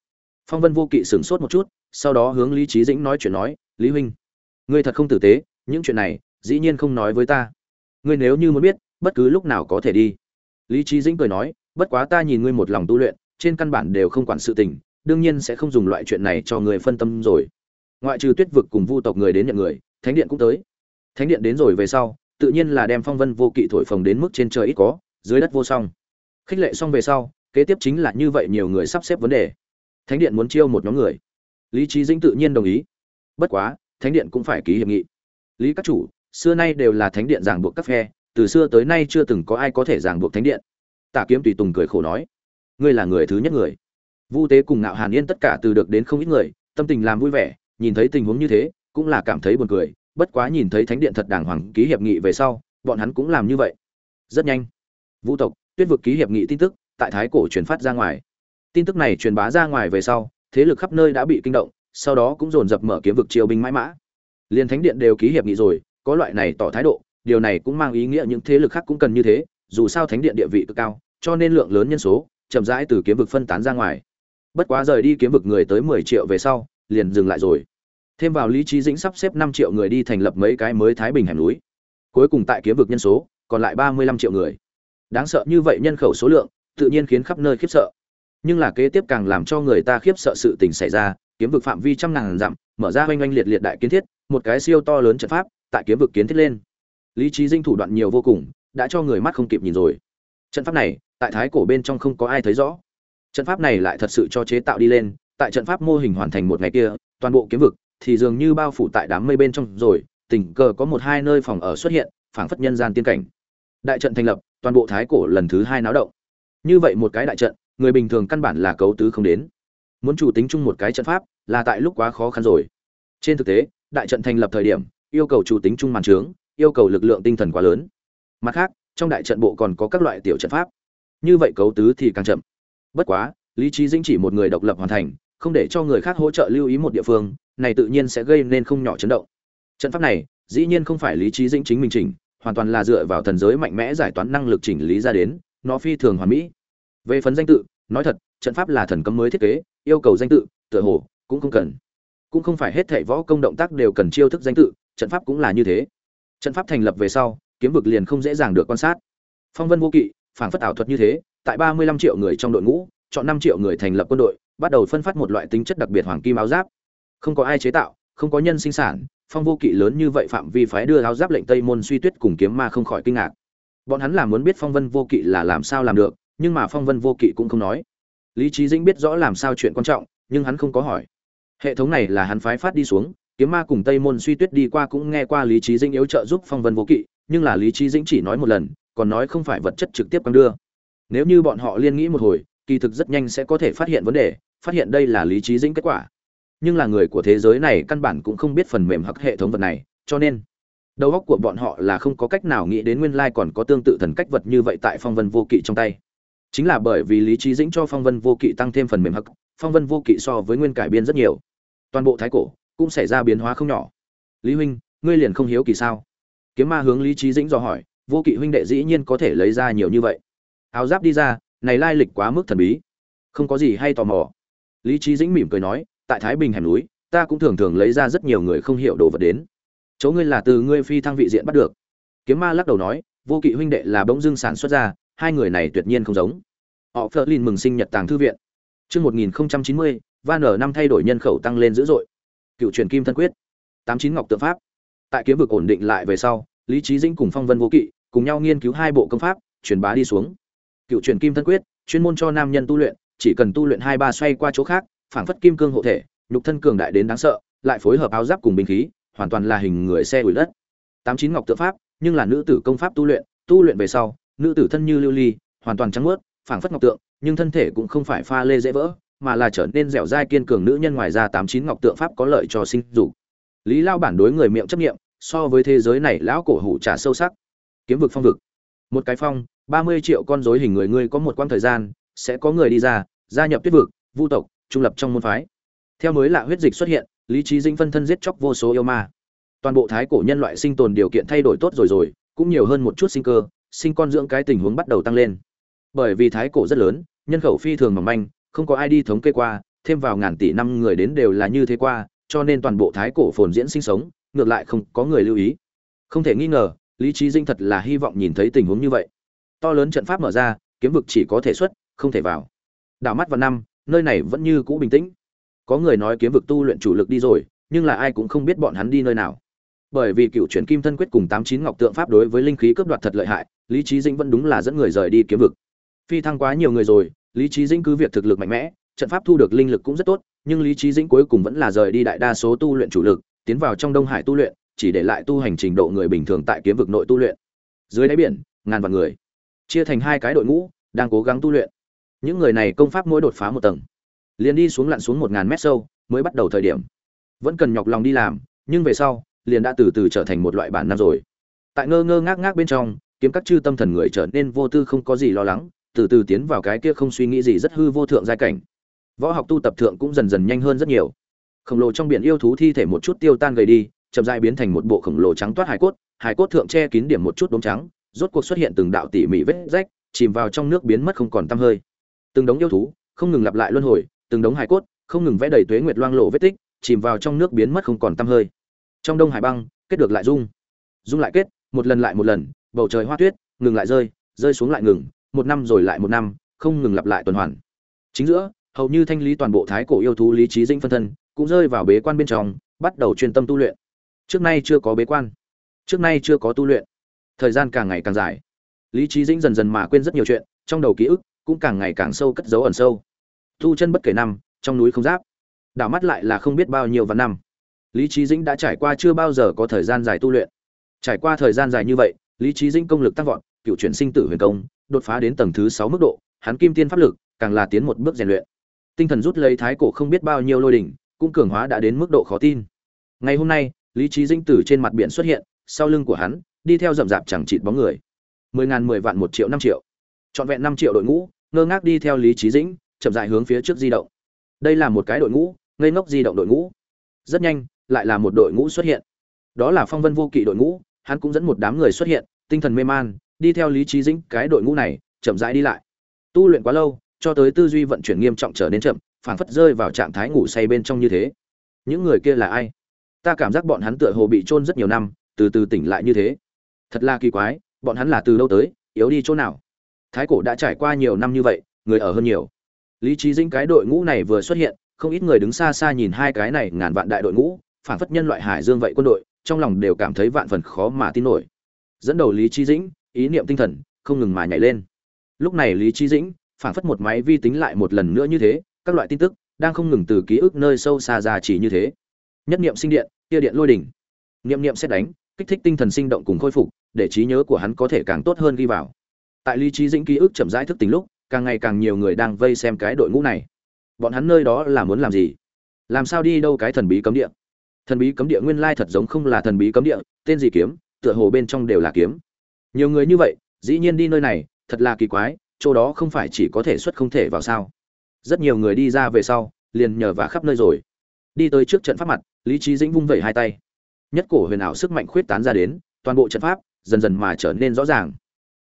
Phong vân vô kỵ sửng sốt một chút, sau đó hướng lý trí dĩnh nói chuyện nói, lý huynh, ngươi thật không tử tế, những chuyện này, dĩ nhiên không nói với ta. Ngươi nếu như muốn biết, bất cứ lúc nào có thể đi. Lý trí dĩnh cười nói, bất quá ta nhìn ngươi một lòng tu luyện, trên căn bản đều không quản sự tình đương nhiên sẽ không dùng loại chuyện này cho người phân tâm rồi. Ngoại trừ tuyết vực cùng vu tộc người đến nhận người, thánh điện cũng tới. Thánh điện đến rồi về sau, tự nhiên là đem phong vân vô kỵ thổi phồng đến mức trên trời ít có, dưới đất vô song. Khích lệ xong về sau, kế tiếp chính là như vậy nhiều người sắp xếp vấn đề. Thánh điện muốn chiêu một nhóm người. Lý trí dĩnh tự nhiên đồng ý. Bất quá, thánh điện cũng phải ký hiệp nghị. Lý các chủ, xưa nay đều là thánh điện giảng buộc các phe, từ xưa tới nay chưa từng có ai có thể giảng buộc thánh điện. Tả kiếm tùy tùng cười khổ nói, ngươi là người thứ nhất người vu tế cùng ngạo hàn yên tất cả từ được đến không ít người, tâm tình làm vui vẻ, nhìn thấy tình huống như thế, cũng là cảm thấy buồn cười. Bất quá nhìn thấy thánh điện thật đàng hoàng ký hiệp nghị về sau, bọn hắn cũng làm như vậy. Rất nhanh. Vu tộc, tuyết vực ký hiệp nghị tin tức tại thái cổ truyền phát ra ngoài. Tin tức này truyền bá ra ngoài về sau, thế lực khắp nơi đã bị kinh động, sau đó cũng dồn dập mở kiếm vực triều binh mãi mã. Liên thánh điện đều ký hiệp nghị rồi, có loại này tỏ thái độ, điều này cũng mang ý nghĩa những thế lực khác cũng cần như thế, dù sao thánh điện địa vị cực cao, cho nên lượng lớn nhân số chậm rãi từ kiếm vực phân tán ra ngoài bất quá rời đi kiếm vực người tới mười triệu về sau, liền dừng lại rồi. Thêm vào lý trí dĩnh sắp xếp năm triệu người đi thành lập mấy cái mới thái bình hẻm núi. Cuối cùng tại kiếm vực nhân số, còn lại ba mươi lăm triệu người. Đáng sợ như vậy nhân khẩu số lượng, tự nhiên khiến khắp nơi khiếp sợ. Nhưng là kế tiếp càng làm cho người ta khiếp sợ sự tình xảy ra, kiếm vực phạm vi trăm ngàn dặm, mở ra oanh oanh liệt liệt đại kiến thiết, một cái siêu to lớn trận pháp, tại kiếm vực kiến thiết lên. Lý trí dinh thủ đoạn nhiều vô cùng, đã cho người mắt không kịp nhìn rồi. Trận pháp này, tại thái cổ bên trong không có ai thấy rõ trận pháp này lại thật sự cho chế tạo đi lên, tại trận pháp mô hình hoàn thành một ngày kia, toàn bộ kiếm vực thì dường như bao phủ tại đám mây bên trong rồi, tình cờ có một hai nơi phòng ở xuất hiện, phảng phất nhân gian tiên cảnh. Đại trận thành lập, toàn bộ thái cổ lần thứ hai náo động. Như vậy một cái đại trận, người bình thường căn bản là cấu tứ không đến. Muốn chủ tính chung một cái trận pháp là tại lúc quá khó khăn rồi. Trên thực tế, đại trận thành lập thời điểm, yêu cầu chủ tính chung màn trướng, yêu cầu lực lượng tinh thần quá lớn. Mặt khác, trong đại trận bộ còn có các loại tiểu trận pháp. Như vậy cấu tứ thì càng chậm bất quá, lý trí dĩnh chỉ một người độc lập hoàn thành, không để cho người khác hỗ trợ lưu ý một địa phương, này tự nhiên sẽ gây nên không nhỏ chấn động. Trận pháp này, dĩ nhiên không phải lý trí dĩnh chính mình chỉnh, hoàn toàn là dựa vào thần giới mạnh mẽ giải toán năng lực chỉnh lý ra đến, nó phi thường hoàn mỹ. Về phần danh tự, nói thật, trận pháp là thần cấm mới thiết kế, yêu cầu danh tự, tựa hồ, cũng không cần. Cũng không phải hết thảy võ công động tác đều cần chiêu thức danh tự, trận pháp cũng là như thế. Trận pháp thành lập về sau, kiếm vực liền không dễ dàng được quan sát. Phong vân vô kỵ, phảng phất ảo thuật như thế tại ba mươi lăm triệu người trong đội ngũ, chọn năm triệu người thành lập quân đội, bắt đầu phân phát một loại tính chất đặc biệt hoàng kim áo giáp. Không có ai chế tạo, không có nhân sinh sản, phong vô kỵ lớn như vậy phạm vi phái đưa áo giáp lệnh tây môn suy tuyết cùng kiếm ma không khỏi kinh ngạc. Bọn hắn là muốn biết phong vân vô kỵ là làm sao làm được, nhưng mà phong vân vô kỵ cũng không nói. Lý trí dĩnh biết rõ làm sao chuyện quan trọng, nhưng hắn không có hỏi. Hệ thống này là hắn phái phát đi xuống, kiếm ma cùng tây môn suy tuyết đi qua cũng nghe qua lý trí dĩnh yếu trợ giúp phong vân vô kỵ, nhưng là lý trí dĩnh chỉ nói một lần, còn nói không phải vật chất trực tiếp quăng đưa nếu như bọn họ liên nghĩ một hồi, kỳ thực rất nhanh sẽ có thể phát hiện vấn đề, phát hiện đây là lý trí dĩnh kết quả. Nhưng là người của thế giới này căn bản cũng không biết phần mềm hoặc hệ thống vật này, cho nên, đầu óc của bọn họ là không có cách nào nghĩ đến nguyên lai còn có tương tự thần cách vật như vậy tại phong vân vô kỵ trong tay. Chính là bởi vì lý trí dĩnh cho phong vân vô kỵ tăng thêm phần mềm hắc phong vân vô kỵ so với nguyên cải biên rất nhiều. Toàn bộ thái cổ cũng xảy ra biến hóa không nhỏ. Lý huynh, ngươi liền không hiếu kỳ sao? Kiếm ma hướng lý trí dĩnh dò hỏi, vô kỵ huynh đệ dĩ nhiên có thể lấy ra nhiều như vậy áo giáp đi ra này lai lịch quá mức thần bí. Không có gì hay tò mò. Lý trí dĩnh mỉm cười nói tại thái bình hẻm núi ta cũng thường thường lấy ra rất nhiều người không hiểu đồ vật đến. Chỗ ngươi là từ ngươi phi thăng vị diện bắt được. Kiếm ma lắc đầu nói vô kỵ huynh đệ là bỗng dưng sản xuất ra hai người này tuyệt nhiên không giống. Họ phớt lên mừng sinh nhật tàng thư viện. Trước 1090, Van ở năm thay đổi nhân khẩu tăng lên dữ dội. Cựu truyền kim thân quyết, tám chín ngọc tượng pháp. Tại kiếm vực ổn định lại về sau, Lý trí Dĩnh cùng Phong Vân Vô Kỵ cùng nhau nghiên cứu hai bộ công pháp, truyền bá đi xuống. Cựu truyền kim thân quyết, chuyên môn cho nam nhân tu luyện, chỉ cần tu luyện hai ba xoay qua chỗ khác, phảng phất kim cương hộ thể, nhục thân cường đại đến đáng sợ, lại phối hợp áo giáp cùng binh khí, hoàn toàn là hình người xe đuổi đất. Tám chín ngọc tượng pháp, nhưng là nữ tử công pháp tu luyện, tu luyện về sau, nữ tử thân như lưu ly, hoàn toàn trắng muốt, phảng phất ngọc tượng, nhưng thân thể cũng không phải pha lê dễ vỡ, mà là trở nên dẻo dai kiên cường nữ nhân ngoài ra tám chín ngọc tượng pháp có lợi cho sinh dục. Lý Lao bản đối người miệng chấp niệm, so với thế giới này lão cổ hủ trả sâu sắc. Kiếm vực phong vực. Một cái phong, ba mươi triệu con rối hình người ngươi có một quãng thời gian, sẽ có người đi ra, gia nhập tuyết vực, vu tộc, trung lập trong môn phái. Theo mới lạ huyết dịch xuất hiện, lý trí dinh phân thân giết chóc vô số yêu ma. Toàn bộ thái cổ nhân loại sinh tồn điều kiện thay đổi tốt rồi rồi, cũng nhiều hơn một chút sinh cơ, sinh con dưỡng cái tình huống bắt đầu tăng lên. Bởi vì thái cổ rất lớn, nhân khẩu phi thường mỏng manh, không có ai đi thống kê qua, thêm vào ngàn tỷ năm người đến đều là như thế qua, cho nên toàn bộ thái cổ phồn diễn sinh sống, ngược lại không có người lưu ý. Không thể nghi ngờ, Lý trí Dinh thật là hy vọng nhìn thấy tình huống như vậy. To lớn trận pháp mở ra, kiếm vực chỉ có thể xuất, không thể vào. Đảo mắt vào năm, nơi này vẫn như cũ bình tĩnh. Có người nói kiếm vực tu luyện chủ lực đi rồi, nhưng là ai cũng không biết bọn hắn đi nơi nào. Bởi vì cựu chuyển kim thân quyết cùng tám chín ngọc tượng pháp đối với linh khí cướp đoạt thật lợi hại, Lý trí dĩnh vẫn đúng là dẫn người rời đi kiếm vực. Phi thăng quá nhiều người rồi, lý trí dĩnh cứ việc thực lực mạnh mẽ trận pháp thu được linh lực cũng rất tốt nhưng lý trí dĩnh cuối cùng vẫn là rời đi đại đa số tu luyện chủ lực tiến vào trong đông hải tu luyện chỉ để lại tu hành trình độ người bình thường tại kiếm vực nội tu luyện dưới đáy biển ngàn vạn người chia thành hai cái đội ngũ, đang cố gắng tu luyện. Những người này công pháp mỗi đột phá một tầng. Liền đi xuống lặn xuống một ngàn mét sâu, mới bắt đầu thời điểm. Vẫn cần nhọc lòng đi làm, nhưng về sau, liền đã từ từ trở thành một loại bản năng rồi. Tại ngơ ngơ ngác ngác bên trong, kiếm các chư tâm thần người trở nên vô tư không có gì lo lắng, từ từ tiến vào cái kia không suy nghĩ gì rất hư vô thượng giai cảnh. Võ học tu tập thượng cũng dần dần nhanh hơn rất nhiều. Khổng lồ trong biển yêu thú thi thể một chút tiêu tan gầy đi, chậm dại biến thành một bộ khổng lồ trắng toát hải cốt hải cốt thượng che kín điểm một chút đốm trắng rốt cuộc xuất hiện từng đạo tỉ mỉ vết rách, chìm vào trong nước biến mất không còn tăm hơi. Từng đống yêu thú, không ngừng lặp lại luân hồi, từng đống hải cốt, không ngừng vẽ đầy tuế nguyệt loang lộ vết tích, chìm vào trong nước biến mất không còn tăm hơi. Trong đông hải băng, kết được lại dung dung lại kết, một lần lại một lần, bầu trời hoa tuyết, ngừng lại rơi rơi xuống lại ngừng, một năm rồi lại một năm, không ngừng lặp lại tuần hoàn. Chính giữa, hầu như thanh lý toàn bộ thái cổ yêu thú lý trí dĩnh phân thân, cũng rơi vào bế quan bên trong, bắt đầu chuyên tâm tu luyện. Trước nay chưa có bế quan. Trước nay chưa có tu luyện thời gian càng ngày càng dài. Lý trí dĩnh dần dần mà quên rất nhiều chuyện trong đầu ký ức cũng càng ngày càng sâu cất dấu ẩn sâu. Thu chân bất kể năm trong núi không giáp. Đảo mắt lại là không biết bao nhiêu vạn năm. Lý trí dĩnh đã trải qua chưa bao giờ có thời gian dài tu luyện. Trải qua thời gian dài như vậy lý trí dĩnh công lực tăng vọt cựu chuyển sinh tử huyền công đột phá đến tầng thứ sáu mức độ, hắn kim tiên pháp lực càng là tiến một bước rèn luyện. Tinh thần rút lấy thái cổ không biết bao nhiêu lôi đỉnh, cũng cường hóa đã đến mức độ khó tin. Ngày hôm nay, lý trí Dĩnh tử trên mặt biển xuất hiện, sau lưng của hắn, đi theo rậm rạp chẳng chịt bóng người. Mười ngàn mười vạn một triệu năm triệu. Trọn vẹn năm triệu đội ngũ, ngơ ngác đi theo lý trí dĩnh, chậm rãi hướng phía trước di động. Đây là một cái đội ngũ, ngây ngốc di động đội ngũ. Rất nhanh, lại là một đội ngũ xuất hiện. Đó là Phong Vân Vô Kỵ đội ngũ, hắn cũng dẫn một đám người xuất hiện, tinh thần mê man, đi theo lý trí dĩnh cái đội ngũ này chậm rãi đi lại tu luyện quá lâu cho tới tư duy vận chuyển nghiêm trọng trở nên chậm phảng phất rơi vào trạng thái ngủ say bên trong như thế những người kia là ai ta cảm giác bọn hắn tựa hồ bị chôn rất nhiều năm từ từ tỉnh lại như thế thật là kỳ quái, bọn hắn là từ đâu tới, yếu đi chỗ nào? Thái cổ đã trải qua nhiều năm như vậy, người ở hơn nhiều. Lý trí dĩnh cái đội ngũ này vừa xuất hiện, không ít người đứng xa xa nhìn hai cái này ngàn vạn đại đội ngũ, phản phất nhân loại hải dương vậy quân đội, trong lòng đều cảm thấy vạn phần khó mà tin nổi. Dẫn đầu lý trí dĩnh, ý niệm tinh thần, không ngừng mà nhảy lên. Lúc này lý trí dĩnh, phản phất một máy vi tính lại một lần nữa như thế, các loại tin tức đang không ngừng từ ký ức nơi sâu xa ra chỉ như thế. Nhất niệm sinh điện tia điện lôi đỉnh. Niệm niệm xét đánh kích thích tinh thần sinh động cùng khôi phục, để trí nhớ của hắn có thể càng tốt hơn ghi vào. Tại lý trí dĩnh ký ức chậm rãi thức tính lúc, càng ngày càng nhiều người đang vây xem cái đội ngũ này. Bọn hắn nơi đó là muốn làm gì? Làm sao đi đâu cái thần bí cấm địa? Thần bí cấm địa nguyên lai thật giống không là thần bí cấm địa, tên gì kiếm, tựa hồ bên trong đều là kiếm. Nhiều người như vậy, dĩ nhiên đi nơi này, thật là kỳ quái, chỗ đó không phải chỉ có thể xuất không thể vào sao. Rất nhiều người đi ra về sau, liền nhờ vả khắp nơi rồi. Đi tới trước trận pháp mặt, lý trí dĩnh vung vẩy hai tay nhất cổ huyền ảo sức mạnh khuyết tán ra đến, toàn bộ trận pháp dần dần mà trở nên rõ ràng.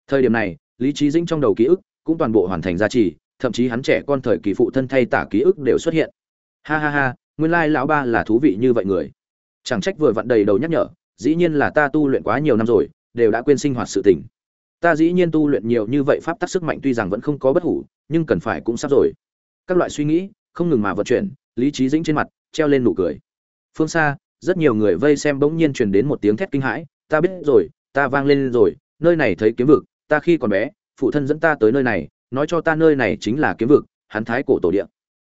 Thời điểm này, lý trí dĩnh trong đầu ký ức cũng toàn bộ hoàn thành gia trì, thậm chí hắn trẻ con thời kỳ phụ thân thay tả ký ức đều xuất hiện. Ha ha ha, nguyên lai lão ba là thú vị như vậy người. Chẳng trách vừa vặn đầy đầu nhắc nhở, dĩ nhiên là ta tu luyện quá nhiều năm rồi, đều đã quên sinh hoạt sự tình. Ta dĩ nhiên tu luyện nhiều như vậy pháp tắc sức mạnh tuy rằng vẫn không có bất hủ, nhưng cần phải cũng sắp rồi. Các loại suy nghĩ, không ngừng mà vận chuyển, lý trí dĩnh trên mặt treo lên nụ cười. Phương xa rất nhiều người vây xem bỗng nhiên truyền đến một tiếng thét kinh hãi, ta biết rồi, ta vang lên rồi, nơi này thấy kiếm vực, ta khi còn bé, phụ thân dẫn ta tới nơi này, nói cho ta nơi này chính là kiếm vực, hắn thái cổ tổ địa.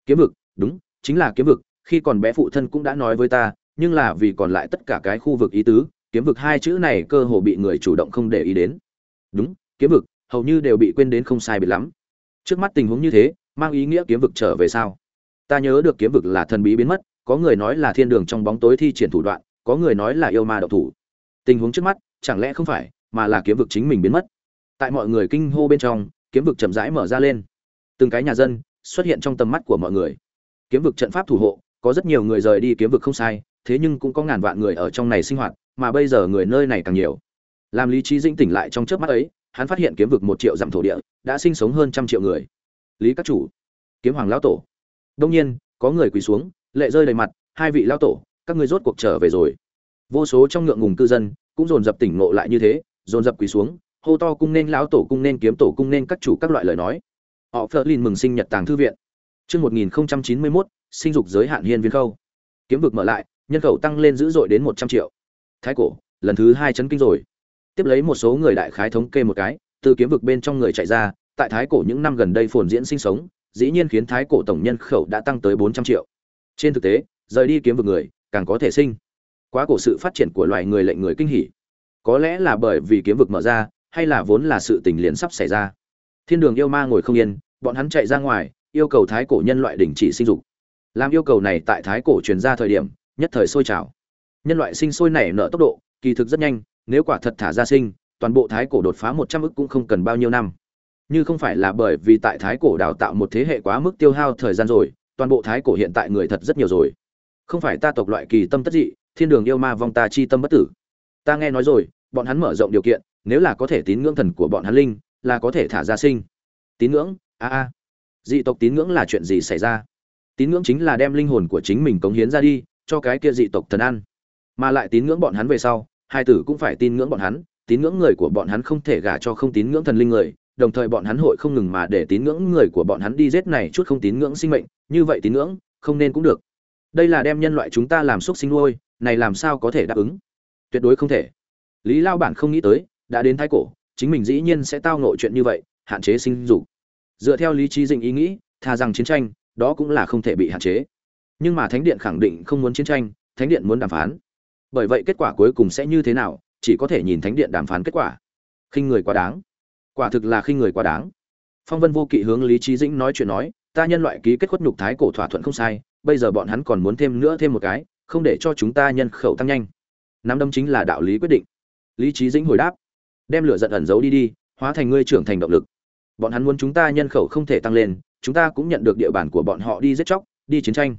Kiếm vực? Đúng, chính là kiếm vực, khi còn bé phụ thân cũng đã nói với ta, nhưng là vì còn lại tất cả cái khu vực ý tứ, kiếm vực hai chữ này cơ hồ bị người chủ động không để ý đến. Đúng, kiếm vực, hầu như đều bị quên đến không sai biệt lắm. Trước mắt tình huống như thế, mang ý nghĩa kiếm vực trở về sao? Ta nhớ được kiếm vực là thần bí biến mất có người nói là thiên đường trong bóng tối thi triển thủ đoạn, có người nói là yêu ma độc thủ. Tình huống trước mắt, chẳng lẽ không phải, mà là kiếm vực chính mình biến mất. Tại mọi người kinh hô bên trong, kiếm vực chậm rãi mở ra lên. Từng cái nhà dân xuất hiện trong tầm mắt của mọi người. Kiếm vực trận pháp thủ hộ, có rất nhiều người rời đi kiếm vực không sai, thế nhưng cũng có ngàn vạn người ở trong này sinh hoạt, mà bây giờ người nơi này càng nhiều. Làm lý trí dĩnh tỉnh lại trong chớp mắt ấy, hắn phát hiện kiếm vực một triệu dặm thổ địa, đã sinh sống hơn trăm triệu người. Lý các chủ, kiếm hoàng lão tổ. Đông nhiên, có người quỳ xuống lệ rơi đầy mặt hai vị lão tổ các ngươi rốt cuộc trở về rồi vô số trong ngượng ngùng cư dân cũng dồn dập tỉnh ngộ lại như thế dồn dập quỳ xuống hô to cung nên lão tổ cung nên kiếm tổ cung nên các chủ các loại lời nói họ phớt lên mừng sinh nhật tàng thư viện Trước 1091, sinh dục giới hạn hiên viên khâu. Kiếm vực mở lại, nhân khẩu tăng lên dữ dội đến 100 triệu. Thái cổ, lần thứ hai chấn kinh rồi. Tiếp lấy một số người đại khái thống kê một cái, từ kiếm vực bên trong người chạy ra, tại thái cổ những năm gần đây phồn diễn sinh sống, dĩ nhiên khiến thái cổ tổng nhân khẩu đã tăng tới 400 triệu. Trên thực tế, rời đi kiếm vực người, càng có thể sinh. Quá cổ sự phát triển của loài người lệnh người kinh hỉ. Có lẽ là bởi vì kiếm vực mở ra, hay là vốn là sự tình liền sắp xảy ra. Thiên đường yêu ma ngồi không yên, bọn hắn chạy ra ngoài, yêu cầu thái cổ nhân loại đình chỉ sinh dục. Làm yêu cầu này tại thái cổ truyền ra thời điểm, nhất thời sôi trào. Nhân loại sinh sôi nảy nở tốc độ, kỳ thực rất nhanh, nếu quả thật thả ra sinh, toàn bộ thái cổ đột phá một trăm ức cũng không cần bao nhiêu năm. Như không phải là bởi vì tại thái cổ đào tạo một thế hệ quá mức tiêu hao thời gian rồi, toàn bộ thái cổ hiện tại người thật rất nhiều rồi. Không phải ta tộc loại kỳ tâm tất dị, thiên đường yêu ma vong ta chi tâm bất tử. Ta nghe nói rồi, bọn hắn mở rộng điều kiện, nếu là có thể tín ngưỡng thần của bọn hắn linh, là có thể thả ra sinh. Tín ngưỡng? A a dị tộc tín ngưỡng là chuyện gì xảy ra tín ngưỡng chính là đem linh hồn của chính mình cống hiến ra đi cho cái kia dị tộc thần ăn mà lại tín ngưỡng bọn hắn về sau hai tử cũng phải tin ngưỡng bọn hắn tín ngưỡng người của bọn hắn không thể gả cho không tín ngưỡng thần linh người đồng thời bọn hắn hội không ngừng mà để tín ngưỡng người của bọn hắn đi giết này chút không tín ngưỡng sinh mệnh như vậy tín ngưỡng, không nên cũng được. Đây là đem nhân loại chúng ta làm xúc sinh nuôi, này làm sao có thể đáp ứng? Tuyệt đối không thể. Lý lao bản không nghĩ tới, đã đến thái cổ, chính mình dĩ nhiên sẽ tao nội chuyện như vậy, hạn chế sinh dục. Dựa theo lý trí dĩnh ý nghĩ thà rằng chiến tranh, đó cũng là không thể bị hạn chế. Nhưng mà thánh điện khẳng định không muốn chiến tranh, thánh điện muốn đàm phán. Bởi vậy kết quả cuối cùng sẽ như thế nào, chỉ có thể nhìn thánh điện đàm phán kết quả. Khinh người quá đáng. Quả thực là khinh người quá đáng. Phong vân vô kỵ hướng lý trí dĩnh nói chuyện nói ta nhân loại ký kết khuất nhục thái cổ thỏa thuận không sai, bây giờ bọn hắn còn muốn thêm nữa thêm một cái, không để cho chúng ta nhân khẩu tăng nhanh. Nắm đâm chính là đạo lý quyết định. Lý trí dĩnh hồi đáp, đem lửa giận ẩn giấu đi đi, hóa thành ngươi trưởng thành động lực. Bọn hắn muốn chúng ta nhân khẩu không thể tăng lên, chúng ta cũng nhận được địa bàn của bọn họ đi giết chóc, đi chiến tranh.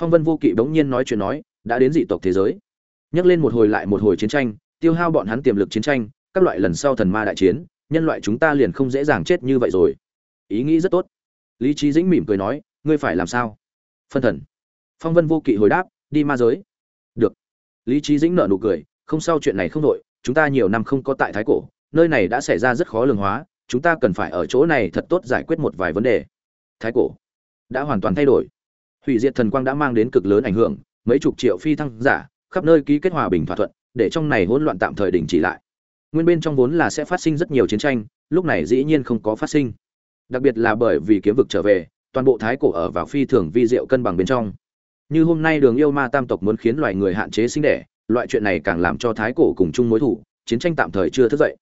Phong vân vô kỵ bỗng nhiên nói chuyện nói, đã đến dị tộc thế giới. Nhắc lên một hồi lại một hồi chiến tranh, tiêu hao bọn hắn tiềm lực chiến tranh, các loại lần sau thần ma đại chiến, nhân loại chúng ta liền không dễ dàng chết như vậy rồi. Ý nghĩ rất tốt lý trí dĩnh mỉm cười nói, ngươi phải làm sao? Phân thần. Phong vân vô kỵ hồi đáp, đi ma giới. Được. Lý trí dĩnh nợ nụ cười, không sao, chuyện này không đội chúng ta nhiều năm không có tại thái cổ, nơi này đã xảy ra rất khó lường hóa, chúng ta cần phải ở chỗ này thật tốt giải quyết một vài vấn đề. Thái cổ đã hoàn toàn thay đổi. Hủy diệt thần quang đã mang đến cực lớn ảnh hưởng, mấy chục triệu phi thăng giả, khắp nơi ký kết hòa bình thỏa thuận, để trong này hỗn loạn tạm thời đình chỉ lại. Nguyên bên trong vốn là sẽ phát sinh rất nhiều chiến tranh, lúc này dĩ nhiên không có phát sinh đặc biệt là bởi vì kiếm vực trở về, toàn bộ thái cổ ở vào phi thường vi diệu cân bằng bên trong. Như hôm nay đường yêu ma tam tộc muốn khiến loài người hạn chế sinh đẻ, loại chuyện này càng làm cho thái cổ cùng chung mối thủ, chiến tranh tạm thời chưa thức dậy.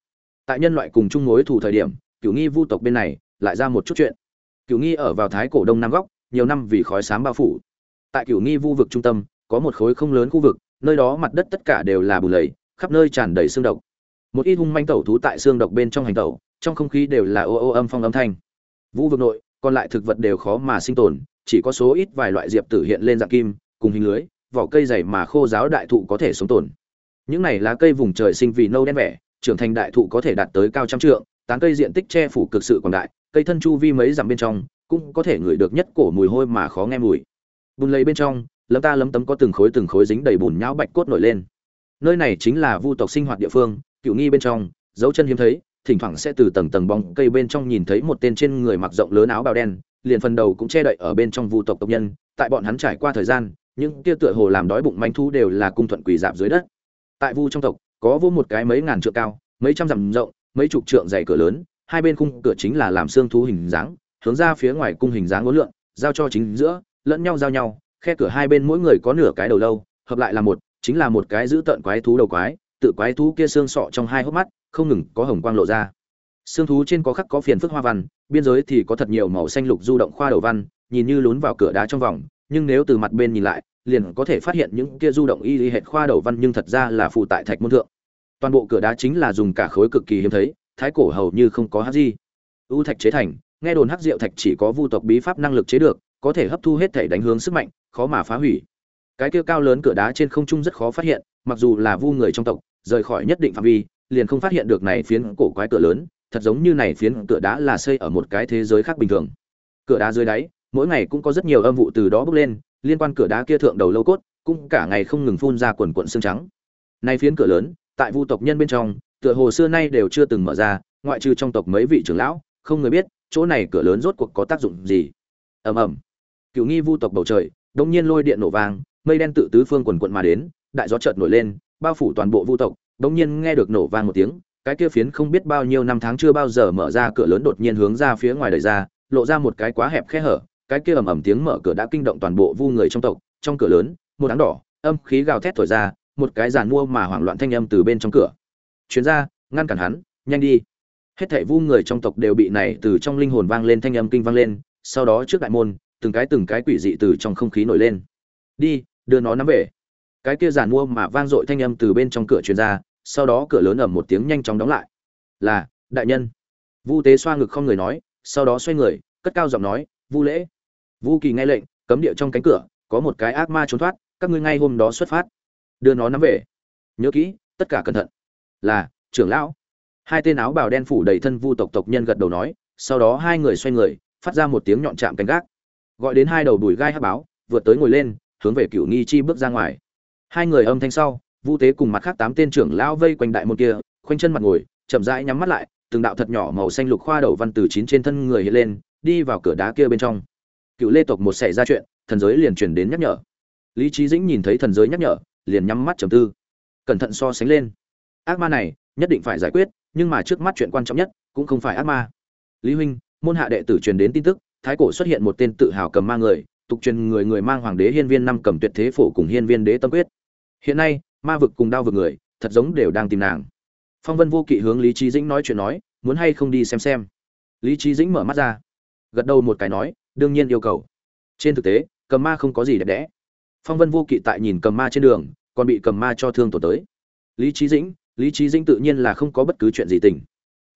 Tại nhân loại cùng chung mối thủ thời điểm, cửu nghi vu tộc bên này lại ra một chút chuyện. Cửu nghi ở vào thái cổ đông nam góc, nhiều năm vì khói sám bao phủ. Tại cửu nghi vu vực trung tâm, có một khối không lớn khu vực, nơi đó mặt đất tất cả đều là bù lầy, khắp nơi tràn đầy xương độc. Một ít hung manh tẩu thú tại xương độc bên trong hành tẩu, trong không khí đều là ô ô âm phong âm thanh vu vực nội, còn lại thực vật đều khó mà sinh tồn, chỉ có số ít vài loại diệp tử hiện lên dạng kim, cùng hình lưới, vỏ cây dày mà khô giáo đại thụ có thể sống tồn. Những này lá cây vùng trời sinh vì nâu đen vẻ, trưởng thành đại thụ có thể đạt tới cao trăm trượng, tán cây diện tích che phủ cực sự quảng đại, cây thân chu vi mấy dặm bên trong, cũng có thể ngửi được nhất cổ mùi hôi mà khó nghe mùi. Bùn lầy bên trong, lấm ta lấm tấm có từng khối từng khối dính đầy bùn nhão bạch cốt nổi lên. Nơi này chính là vu tộc sinh hoạt địa phương, cựu nghi bên trong, dấu chân hiếm thấy thỉnh thoảng sẽ từ tầng tầng bóng cây bên trong nhìn thấy một tên trên người mặc rộng lớn áo bào đen, liền phần đầu cũng che đậy ở bên trong vu tộc tộc nhân. Tại bọn hắn trải qua thời gian, những kia tựa hồ làm đói bụng manh thu đều là cung thuận quỳ dạp dưới đất. Tại vu trong tộc, có vô một cái mấy ngàn trượng cao, mấy trăm dặm rộng, mấy chục trượng dày cửa lớn, hai bên khung cửa chính là làm xương thú hình dáng, hướng ra phía ngoài cung hình dáng ngũ lượn, giao cho chính giữa, lẫn nhau giao nhau, khe cửa hai bên mỗi người có nửa cái đầu lâu, hợp lại là một, chính là một cái giữ tận quái thú đầu quái tự quái thú kia xương sọ trong hai hốc mắt, không ngừng có hồng quang lộ ra. Xương thú trên có khắc có phiền phức hoa văn, biên giới thì có thật nhiều màu xanh lục du động khoa đầu văn, nhìn như lún vào cửa đá trong vòng, nhưng nếu từ mặt bên nhìn lại, liền có thể phát hiện những kia du động y y hệt khoa đầu văn nhưng thật ra là phụ tại thạch môn thượng. Toàn bộ cửa đá chính là dùng cả khối cực kỳ hiếm thấy, thái cổ hầu như không có hát gì ưu thạch chế thành, nghe đồn hắc diệu thạch chỉ có vu tộc bí pháp năng lực chế được, có thể hấp thu hết thể đánh hướng sức mạnh, khó mà phá hủy cái kia cao lớn cửa đá trên không trung rất khó phát hiện, mặc dù là vu người trong tộc, rời khỏi nhất định phạm vi, liền không phát hiện được này phiến cổ quái cửa lớn, thật giống như này phiến cửa đá là xây ở một cái thế giới khác bình thường. Cửa đá dưới đáy, mỗi ngày cũng có rất nhiều âm vụ từ đó bốc lên, liên quan cửa đá kia thượng đầu lâu cốt, cũng cả ngày không ngừng phun ra quần quận xương trắng. Nay phiến cửa lớn, tại vu tộc nhân bên trong, tựa hồ xưa nay đều chưa từng mở ra, ngoại trừ trong tộc mấy vị trưởng lão, không người biết, chỗ này cửa lớn rốt cuộc có tác dụng gì. Ầm ầm. Cựu nghi vu tộc bầu trời đông nhiên lôi điện nổ vang mây đen tự tứ phương quần quận mà đến, đại gió chợt nổi lên, bao phủ toàn bộ vu tộc bỗng nhiên nghe được nổ vang một tiếng, cái kia phiến không biết bao nhiêu năm tháng chưa bao giờ mở ra cửa lớn đột nhiên hướng ra phía ngoài đời ra, lộ ra một cái quá hẹp khe hở, cái kia ầm ầm tiếng mở cửa đã kinh động toàn bộ vu người trong tộc, trong cửa lớn, một áng đỏ, âm khí gào thét thổi ra, một cái giàn mua mà hoảng loạn thanh âm từ bên trong cửa. Chuyến ra ngăn cản hắn, nhanh đi. Hết thảy vu người trong tộc đều bị này từ trong linh hồn vang lên thanh âm kinh vang lên, sau đó trước đại môn, từng cái từng cái quỷ dị từ trong không khí nổi lên. Đi đưa nó nắm về. Cái kia giàn mua mà vang dội thanh âm từ bên trong cửa truyền ra, sau đó cửa lớn ầm một tiếng nhanh chóng đóng lại. Là, đại nhân. Vu tế xoa ngực không người nói, sau đó xoay người, cất cao giọng nói, vu lễ. Vu kỳ nghe lệnh, cấm địa trong cánh cửa, có một cái ác ma trốn thoát, các ngươi ngay hôm đó xuất phát. Đưa nó nắm về. Nhớ kỹ, tất cả cẩn thận. Là, trưởng lão. Hai tên áo bào đen phủ đầy thân vu tộc tộc nhân gật đầu nói, sau đó hai người xoay người, phát ra một tiếng nhọn chạm cánh gác. Gọi đến hai đầu đùi gai hát báo, vượt tới ngồi lên hướng về cựu nghi chi bước ra ngoài. Hai người âm thanh sau, vu tế cùng mặt khác tám tên trưởng lão vây quanh đại môn kia, khoanh chân mặt ngồi, chậm rãi nhắm mắt lại, từng đạo thật nhỏ màu xanh lục khoa đầu văn từ chín trên thân người hiện lên, đi vào cửa đá kia bên trong. Cựu lê tộc một xảy ra chuyện, thần giới liền truyền đến nhắc nhở. Lý trí dĩnh nhìn thấy thần giới nhắc nhở, liền nhắm mắt trầm tư. Cẩn thận so sánh lên. Ác ma này, nhất định phải giải quyết, nhưng mà trước mắt chuyện quan trọng nhất, cũng không phải ác ma. Lý huynh, môn hạ đệ tử truyền đến tin tức, thái cổ xuất hiện một tên tự hào cầm ma người tục truyền người người mang hoàng đế hiên viên năm cầm tuyệt thế phổ cùng hiên viên đế tâm quyết. Hiện nay, ma vực cùng đao vực người, thật giống đều đang tìm nàng. Phong vân vô kỵ hướng lý Chí dĩnh nói chuyện nói, muốn hay không đi xem xem. Lý Chí dĩnh mở mắt ra, gật đầu một cái nói, đương nhiên yêu cầu. Trên thực tế, cầm ma không có gì đẹp đẽ. Phong vân vô kỵ tại nhìn cầm ma trên đường, còn bị cầm ma cho thương tổn tới. Lý Chí dĩnh, lý Chí dĩnh tự nhiên là không có bất cứ chuyện gì tình.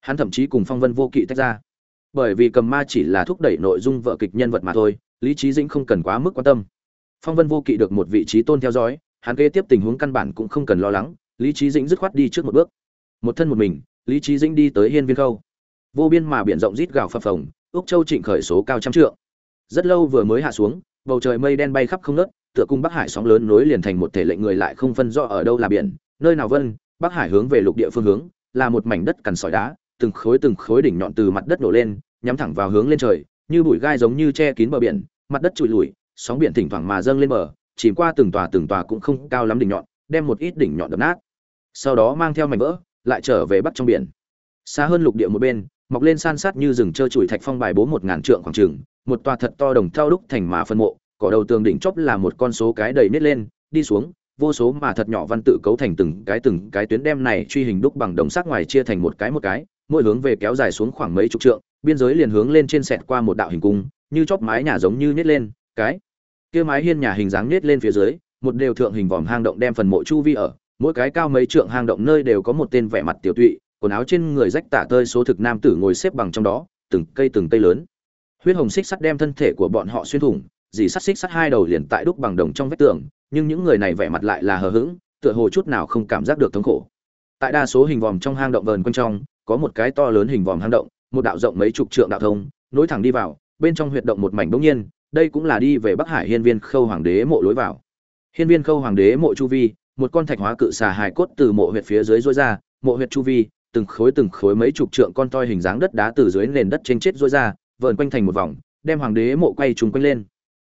Hắn thậm chí cùng phong vân vô kỵ tách ra. Bởi vì cầm ma chỉ là thúc đẩy nội dung vợ kịch nhân vật mà thôi lý trí dĩnh không cần quá mức quan tâm. Phong vân vô kỵ được một vị trí tôn theo dõi, hắn kế tiếp tình huống căn bản cũng không cần lo lắng, lý trí dĩnh dứt khoát đi trước một bước. Một thân một mình, lý trí dĩnh đi tới hiên viên khâu. Vô biên mà biển rộng rít gào phập phồng, úc châu trịnh khởi số cao trăm trượng. Rất lâu vừa mới hạ xuống, bầu trời mây đen bay khắp không nớt tựa cung bắc hải sóng lớn nối liền thành một thể lệnh người lại không phân rõ ở đâu là biển, nơi nào vân, bắc hải hướng về lục địa phương hướng, là một mảnh đất cằn sỏi đá, từng khối từng khối đỉnh nhọn từ mặt đất nổ lên, nhắm thẳng vào hướng lên trời như bụi gai giống như che kín bờ biển, mặt đất trụi lùi, sóng biển thỉnh thoảng mà dâng lên bờ chìm qua từng tòa từng tòa cũng không cao lắm đỉnh nhọn, đem một ít đỉnh nhọn đập nát. Sau đó mang theo mảnh vỡ, lại trở về bắc trong biển. Xa hơn lục địa một bên, mọc lên san sát như rừng trơ trụi thạch phong bài bố một ngàn trượng khoảng trường một tòa thật to đồng thau đúc thành mà phân mộ, cỏ đầu tường đỉnh chóp là một con số cái đầy nết lên, đi xuống, vô số mà thật nhỏ văn tự cấu thành từng cái từng cái tuyến đem này truy hình đúc bằng đồng sắc ngoài chia thành một cái một cái, mỗi hướng về kéo dài xuống khoảng mấy chục trượng biên giới liền hướng lên trên sẹt qua một đạo hình cung, như chóp mái nhà giống như nhét lên, cái kia mái hiên nhà hình dáng nhét lên phía dưới, một đều thượng hình vòm hang động đem phần mộ chu vi ở, mỗi cái cao mấy trượng hang động nơi đều có một tên vẻ mặt tiểu tụy, quần áo trên người rách tả tơi số thực nam tử ngồi xếp bằng trong đó, từng cây từng cây lớn. Huyết hồng xích sắt đem thân thể của bọn họ xuyên thủng, dì sắt xích sắt hai đầu liền tại đúc bằng đồng trong vách tường, nhưng những người này vẻ mặt lại là hờ hững, tựa hồ chút nào không cảm giác được thống khổ. Tại đa số hình vòm trong hang động vờn quanh trong, có một cái to lớn hình vòm hang động một đạo rộng mấy chục trượng đạo thông, nối thẳng đi vào, bên trong huyệt động một mảnh bỗng nhiên, đây cũng là đi về bắc hải hiên viên khâu hoàng đế mộ lối vào. Hiên viên khâu hoàng đế mộ chu vi, một con thạch hóa cự xà hài cốt từ mộ huyệt phía dưới rối ra, mộ huyệt chu vi, từng khối từng khối mấy chục trượng con toi hình dáng đất đá từ dưới nền đất trên chết rối ra, vờn quanh thành một vòng, đem hoàng đế mộ quay trùng quanh lên.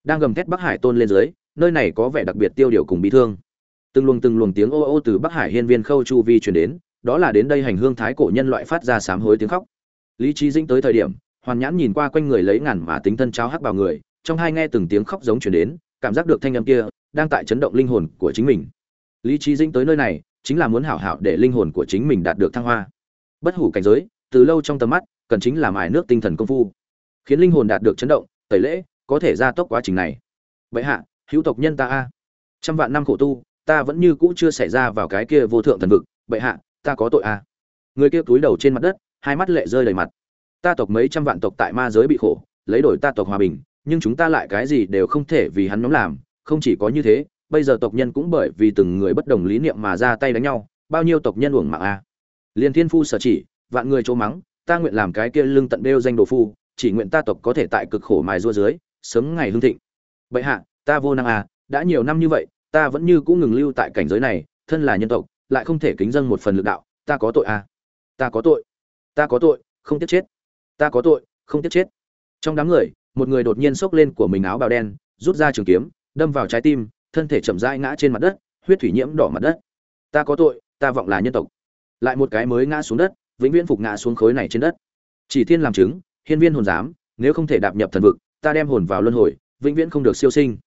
Đang gầm thét bắc hải tôn lên dưới, nơi này có vẻ đặc biệt tiêu điều cùng bị thương. Từng luồng từng luồng tiếng ô ô từ bắc hải hiên viên khâu chu vi truyền đến, đó là đến đây hành hương thái cổ nhân loại phát ra sám hối tiếng khóc lý trí dĩnh tới thời điểm, hoàn nhãn nhìn qua quanh người lấy ngàn mà tính thân cháo hắc vào người, trong hai nghe từng tiếng khóc giống truyền đến, cảm giác được thanh âm kia đang tại chấn động linh hồn của chính mình. Lý trí dĩnh tới nơi này, chính là muốn hảo hảo để linh hồn của chính mình đạt được thăng hoa. Bất hủ cảnh giới, từ lâu trong tầm mắt, cần chính là mài nước tinh thần công phu. Khiến linh hồn đạt được chấn động, tẩy lễ, có thể gia tốc quá trình này. Vậy hạ, hữu tộc nhân ta a. Trăm vạn năm khổ tu, ta vẫn như cũ chưa xảy ra vào cái kia vô thượng thần vực. Bệ hạ, ta có tội à người kia túi đầu trên mặt đất hai mắt lệ rơi đầy mặt. Ta tộc mấy trăm vạn tộc tại ma giới bị khổ, lấy đổi ta tộc hòa bình, nhưng chúng ta lại cái gì đều không thể vì hắn nhóm làm, không chỉ có như thế, bây giờ tộc nhân cũng bởi vì từng người bất đồng lý niệm mà ra tay đánh nhau, bao nhiêu tộc nhân uổng mạng à liền thiên phu sở chỉ, vạn người chỗ mắng, ta nguyện làm cái kia lưng tận đeo danh đồ phu, chỉ nguyện ta tộc có thể tại cực khổ mài rua dưới, sớm ngày hương thịnh. Bệ hạ, ta vô năng à đã nhiều năm như vậy, ta vẫn như cũng ngừng lưu tại cảnh giới này, thân là nhân tộc, lại không thể kính dâng một phần lực đạo, ta có tội à ta có tội ta có tội, không tiếc chết. Ta có tội, không tiếc chết. Trong đám người, một người đột nhiên xốc lên của mình áo bào đen, rút ra trường kiếm, đâm vào trái tim, thân thể chậm rãi ngã trên mặt đất, huyết thủy nhiễm đỏ mặt đất. Ta có tội, ta vọng là nhân tộc. Lại một cái mới ngã xuống đất, vĩnh viễn phục ngã xuống khối này trên đất. Chỉ thiên làm chứng, hiên viên hồn giám, nếu không thể đạp nhập thần vực, ta đem hồn vào luân hồi, vĩnh viễn không được siêu sinh.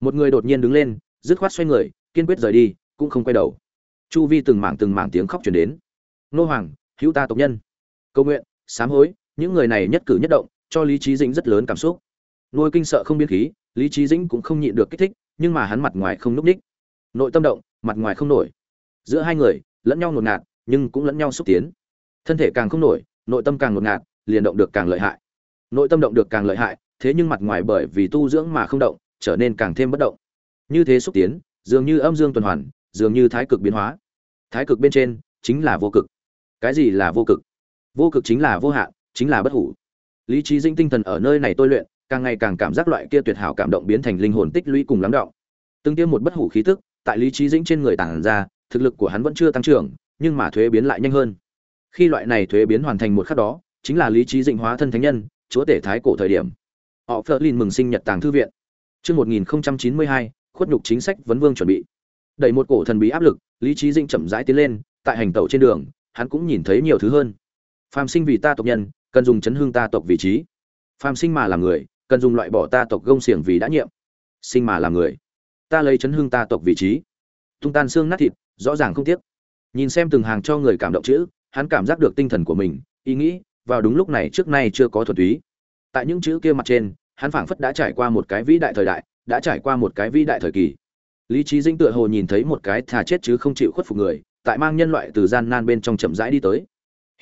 Một người đột nhiên đứng lên, dứt khoát xoay người, kiên quyết rời đi, cũng không quay đầu. Chu vi từng mảng từng mảng tiếng khóc chuyển đến. Nô hoàng hữu ta tộc nhân cầu nguyện, sám hối, những người này nhất cử nhất động, cho lý trí dĩnh rất lớn cảm xúc. Nuôi kinh sợ không biên khí, lý trí dĩnh cũng không nhịn được kích thích, nhưng mà hắn mặt ngoài không núp ních. Nội tâm động, mặt ngoài không nổi. Giữa hai người, lẫn nhau ngột ngạt, nhưng cũng lẫn nhau xúc tiến. Thân thể càng không nổi, nội tâm càng ngột ngạt, liền động được càng lợi hại. Nội tâm động được càng lợi hại, thế nhưng mặt ngoài bởi vì tu dưỡng mà không động, trở nên càng thêm bất động. Như thế xúc tiến, dường như âm dương tuần hoàn, dường như thái cực biến hóa. Thái cực bên trên, chính là vô cực. Cái gì là vô cực? Vô cực chính là vô hạn chính là bất hủ. Lý trí dinh tinh thần ở nơi này tôi luyện càng ngày càng cảm giác loại kia tuyệt hảo cảm động biến thành linh hồn tích lũy cùng lắng động. Từng tiêm một bất hủ khí tức tại lý trí dĩnh trên người tản ra thực lực của hắn vẫn chưa tăng trưởng nhưng mà thuế biến lại nhanh hơn. Khi loại này thuế biến hoàn thành một khắc đó chính là lý trí dĩnh hóa thân thánh nhân chúa tể thái cổ thời điểm. Họ phớt lên mừng sinh nhật tàng thư viện. Trước 1092, khuất nhục chính sách vấn vương chuẩn bị. Đẩy một cổ thần bí áp lực, Lý trí Dĩnh chậm rãi tiến lên, tại hành tẩu trên đường, hắn cũng nhìn thấy nhiều thứ hơn. Phàm sinh vì ta tộc nhân, cần dùng chấn hương ta tộc vị trí. Phàm sinh mà làm người, cần dùng loại bỏ ta tộc gông xiềng vì đã nhiệm. Sinh mà làm người, ta lấy chấn hương ta tộc vị trí. Tung tan xương nát thịt, rõ ràng không tiếc. Nhìn xem từng hàng cho người cảm động chữ, hắn cảm giác được tinh thần của mình, ý nghĩ, vào đúng lúc này trước nay chưa có thuần túy. Tại những chữ kia mặt trên, hắn phảng phất đã trải qua một cái vĩ đại thời đại đã trải qua một cái vĩ đại thời kỳ lý trí dinh tựa hồ nhìn thấy một cái thà chết chứ không chịu khuất phục người tại mang nhân loại từ gian nan bên trong chậm rãi đi tới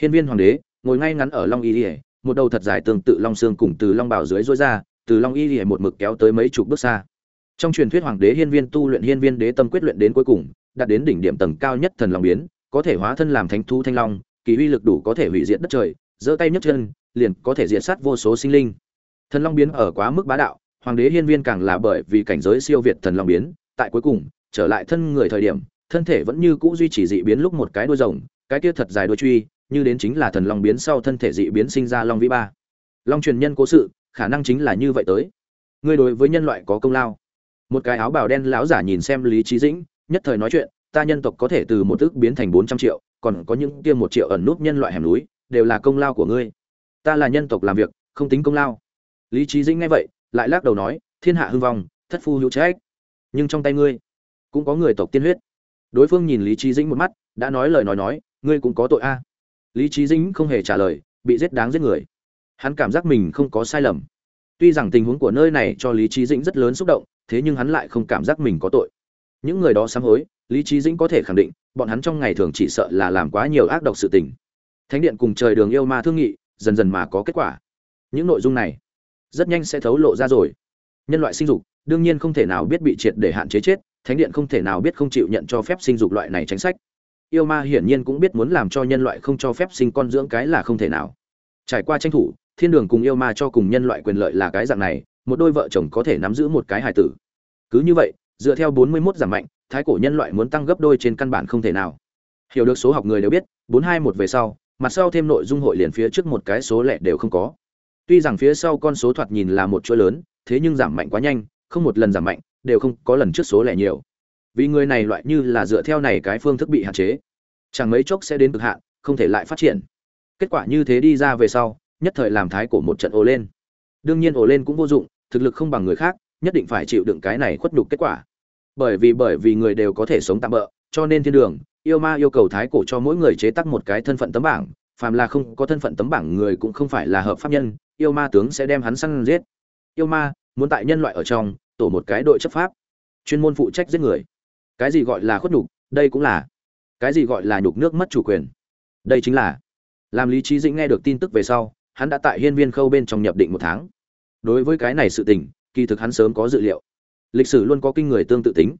hiên viên hoàng đế ngồi ngay ngắn ở long y Lệ, một đầu thật dài tương tự long xương cùng từ long bảo dưới rối ra từ long y Lệ một mực kéo tới mấy chục bước xa. Trong truyền thuyết hoàng đế hiên viên tu luyện hiên viên đế tâm quyết luyện đến cuối cùng đạt đến đỉnh điểm tầng cao nhất thần long biến có thể hóa thân làm thánh thú thanh long kỳ uy lực đủ có thể hủy diệt đất trời giơ tay nhấc chân liền có thể diệt sát vô số sinh linh. Thần long biến ở quá mức bá đạo hoàng đế hiên viên càng là bởi vì cảnh giới siêu việt thần long biến tại cuối cùng trở lại thân người thời điểm thân thể vẫn như cũ duy trì dị biến lúc một cái đuôi rồng cái kia thật dài đuôi truy như đến chính là thần long biến sau thân thể dị biến sinh ra long vĩ ba. Long truyền nhân cố sự, khả năng chính là như vậy tới. Ngươi đối với nhân loại có công lao. Một cái áo bào đen lão giả nhìn xem lý trí dĩnh, nhất thời nói chuyện, ta nhân tộc có thể từ một ước biến thành bốn trăm triệu, còn có những kia một triệu ẩn núp nhân loại hẻm núi, đều là công lao của ngươi. Ta là nhân tộc làm việc, không tính công lao. Lý trí dĩnh nghe vậy, lại lắc đầu nói, thiên hạ hưng vong, thất phu hữu trách. Nhưng trong tay ngươi, cũng có người tộc tiên huyết. Đối phương nhìn lý trí dĩnh một mắt, đã nói lời nói nói, ngươi cũng có tội a lý trí dĩnh không hề trả lời, bị giết đáng giết người. Hắn cảm giác mình không có sai lầm. Tuy rằng tình huống của nơi này cho lý trí dĩnh rất lớn xúc động, thế nhưng hắn lại không cảm giác mình có tội. Những người đó sám hối, lý trí dĩnh có thể khẳng định, bọn hắn trong ngày thường chỉ sợ là làm quá nhiều ác độc sự tình. Thánh điện cùng trời đường yêu ma thương nghị, dần dần mà có kết quả. Những nội dung này, rất nhanh sẽ thấu lộ ra rồi. Nhân loại sinh dục, đương nhiên không thể nào biết bị triệt để hạn chế chết, thánh điện không thể nào biết không chịu nhận cho phép sinh dục loại này tránh sách yêu ma hiển nhiên cũng biết muốn làm cho nhân loại không cho phép sinh con dưỡng cái là không thể nào. Trải qua tranh thủ, thiên đường cùng yêu ma cho cùng nhân loại quyền lợi là cái dạng này, một đôi vợ chồng có thể nắm giữ một cái hài tử. Cứ như vậy, dựa theo 41 giảm mạnh, thái cổ nhân loại muốn tăng gấp đôi trên căn bản không thể nào. Hiểu được số học người đều biết 421 về sau, mặt sau thêm nội dung hội liền phía trước một cái số lẻ đều không có. Tuy rằng phía sau con số thoạt nhìn là một chuỗi lớn, thế nhưng giảm mạnh quá nhanh, không một lần giảm mạnh, đều không có lần trước số lẻ nhiều vì người này loại như là dựa theo này cái phương thức bị hạn chế. Chẳng mấy chốc sẽ đến cực hạn, không thể lại phát triển. Kết quả như thế đi ra về sau, nhất thời làm thái cổ một trận ồ lên. Đương nhiên ồ lên cũng vô dụng, thực lực không bằng người khác, nhất định phải chịu đựng cái này khuất nhục kết quả. Bởi vì bởi vì người đều có thể sống tạm bỡ cho nên thiên đường, yêu ma yêu cầu thái cổ cho mỗi người chế tác một cái thân phận tấm bảng, phàm là không có thân phận tấm bảng người cũng không phải là hợp pháp nhân, yêu ma tướng sẽ đem hắn săn giết. Yêu ma, muốn tại nhân loại ở trong, tổ một cái đội chấp pháp. Chuyên môn phụ trách giết người cái gì gọi là khuất nhục, đây cũng là, cái gì gọi là nhục nước mất chủ quyền. Đây chính là, làm lý trí dĩnh nghe được tin tức về sau, hắn đã tại hiên viên khâu bên trong nhập định một tháng. Đối với cái này sự tình, kỳ thực hắn sớm có dự liệu. Lịch sử luôn có kinh người tương tự tính.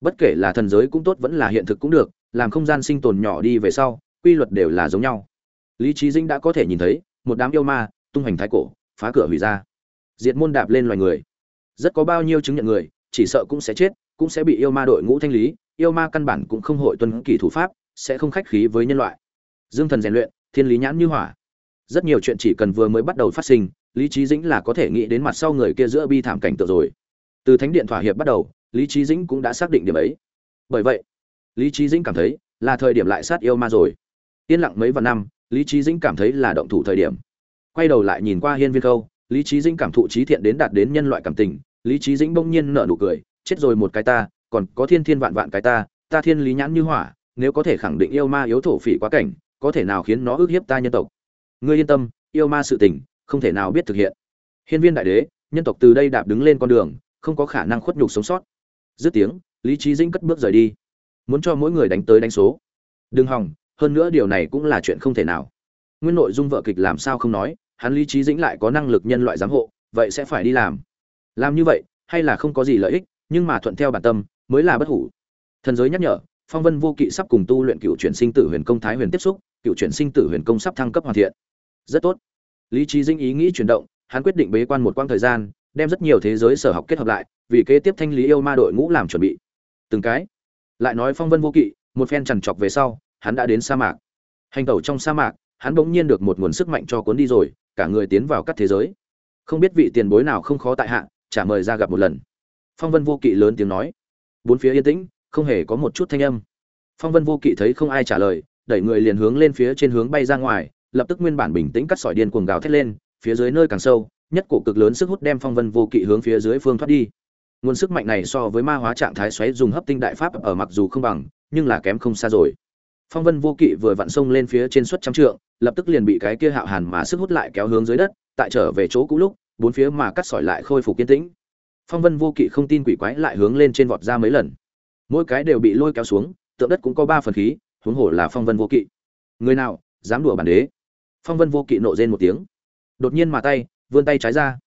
Bất kể là thần giới cũng tốt vẫn là hiện thực cũng được, làm không gian sinh tồn nhỏ đi về sau, quy luật đều là giống nhau. Lý trí dĩnh đã có thể nhìn thấy, một đám yêu ma, tung hành thái cổ, phá cửa hủy ra. Diệt môn đạp lên loài người. Rất có bao nhiêu chứng nhận người, chỉ sợ cũng sẽ chết cũng sẽ bị yêu ma đội ngũ thanh lý, yêu ma căn bản cũng không hội tuân kỷ thủ pháp, sẽ không khách khí với nhân loại. Dương thần rèn luyện, thiên lý nhãn như hỏa. Rất nhiều chuyện chỉ cần vừa mới bắt đầu phát sinh, lý trí dĩnh là có thể nghĩ đến mặt sau người kia giữa bi thảm cảnh tượng rồi. Từ thánh điện thỏa hiệp bắt đầu, lý trí dĩnh cũng đã xác định điểm ấy. Bởi vậy, lý trí dĩnh cảm thấy là thời điểm lại sát yêu ma rồi. Yên lặng mấy vạn năm, lý trí dĩnh cảm thấy là động thủ thời điểm. Quay đầu lại nhìn qua hiên viên câu, lý trí dĩnh cảm thụ trí thiện đến đạt đến nhân loại cảm tình, lý trí dĩnh bỗng nhiên nở nụ cười chết rồi một cái ta, còn có thiên thiên vạn vạn cái ta ta thiên lý nhãn như hỏa, nếu có thể khẳng định yêu ma yếu thổ phỉ quá cảnh, có thể nào khiến nó ức hiếp ta nhân tộc? Ngươi yên tâm, yêu ma sự tình, không thể nào biết thực hiện. Hiên viên đại đế, nhân tộc từ đây đạp đứng lên con đường, không có khả năng khuất nhục sống sót. Dứt tiếng, lý trí dĩnh cất bước rời đi. Muốn cho mỗi người đánh tới đánh số. Đừng hòng hơn nữa điều này cũng là chuyện không thể nào. Nguyên nội dung vợ kịch làm sao không nói, hắn lý trí dĩnh lại có năng lực nhân loại giám hộ, vậy sẽ phải đi làm. Làm như vậy, hay là không có gì lợi ích nhưng mà thuận theo bản tâm, mới là bất hủ. Thần giới nhắc nhở, phong vân vô kỵ sắp cùng tu luyện cựu chuyển sinh tử huyền công thái huyền tiếp xúc, cựu chuyển sinh tử huyền công sắp thăng cấp hoàn thiện. Rất tốt. Lý trí dinh ý nghĩ chuyển động, hắn quyết định bế quan một quãng thời gian, đem rất nhiều thế giới sở học kết hợp lại, vì kế tiếp thanh lý yêu ma đội ngũ làm chuẩn bị. Từng cái. Lại nói phong vân vô kỵ, một phen trằn trọc về sau, hắn đã đến sa mạc. Hành tẩu trong sa mạc, hắn bỗng nhiên được một nguồn sức mạnh cho cuốn đi rồi, cả người tiến vào các thế giới. Không biết vị tiền bối nào không khó tại hạ, trả mời ra gặp một lần phong vân vô kỵ lớn tiếng nói. Bốn phía yên tĩnh, không hề có một chút thanh âm. Phong vân vô kỵ thấy không ai trả lời, đẩy người liền hướng lên phía trên hướng bay ra ngoài, lập tức nguyên bản bình tĩnh cắt sỏi điên cuồng gào thét lên, phía dưới nơi càng sâu, nhất cổ cực lớn sức hút đem phong vân vô kỵ hướng phía dưới phương thoát đi. Nguồn sức mạnh này so với ma hóa trạng thái xoáy dùng hấp tinh đại pháp ở mặc dù không bằng, nhưng là kém không xa rồi. Phong vân vô kỵ vừa vặn sông lên phía trên suất trăm trượng, lập tức liền bị cái kia hạo hàn mà sức hút lại kéo hướng dưới đất, tại trở về chỗ cũ lúc, bốn phía mà cắt sỏi lại khôi phục kiên tĩnh phong vân vô kỵ không tin quỷ quái lại hướng lên trên vọt ra mấy lần. Mỗi cái đều bị lôi kéo xuống, tượng đất cũng có ba phần khí, huống hồ là phong vân vô kỵ. Người nào, dám đùa bản đế? Phong vân vô kỵ nộ rên một tiếng. Đột nhiên mà tay, vươn tay trái ra.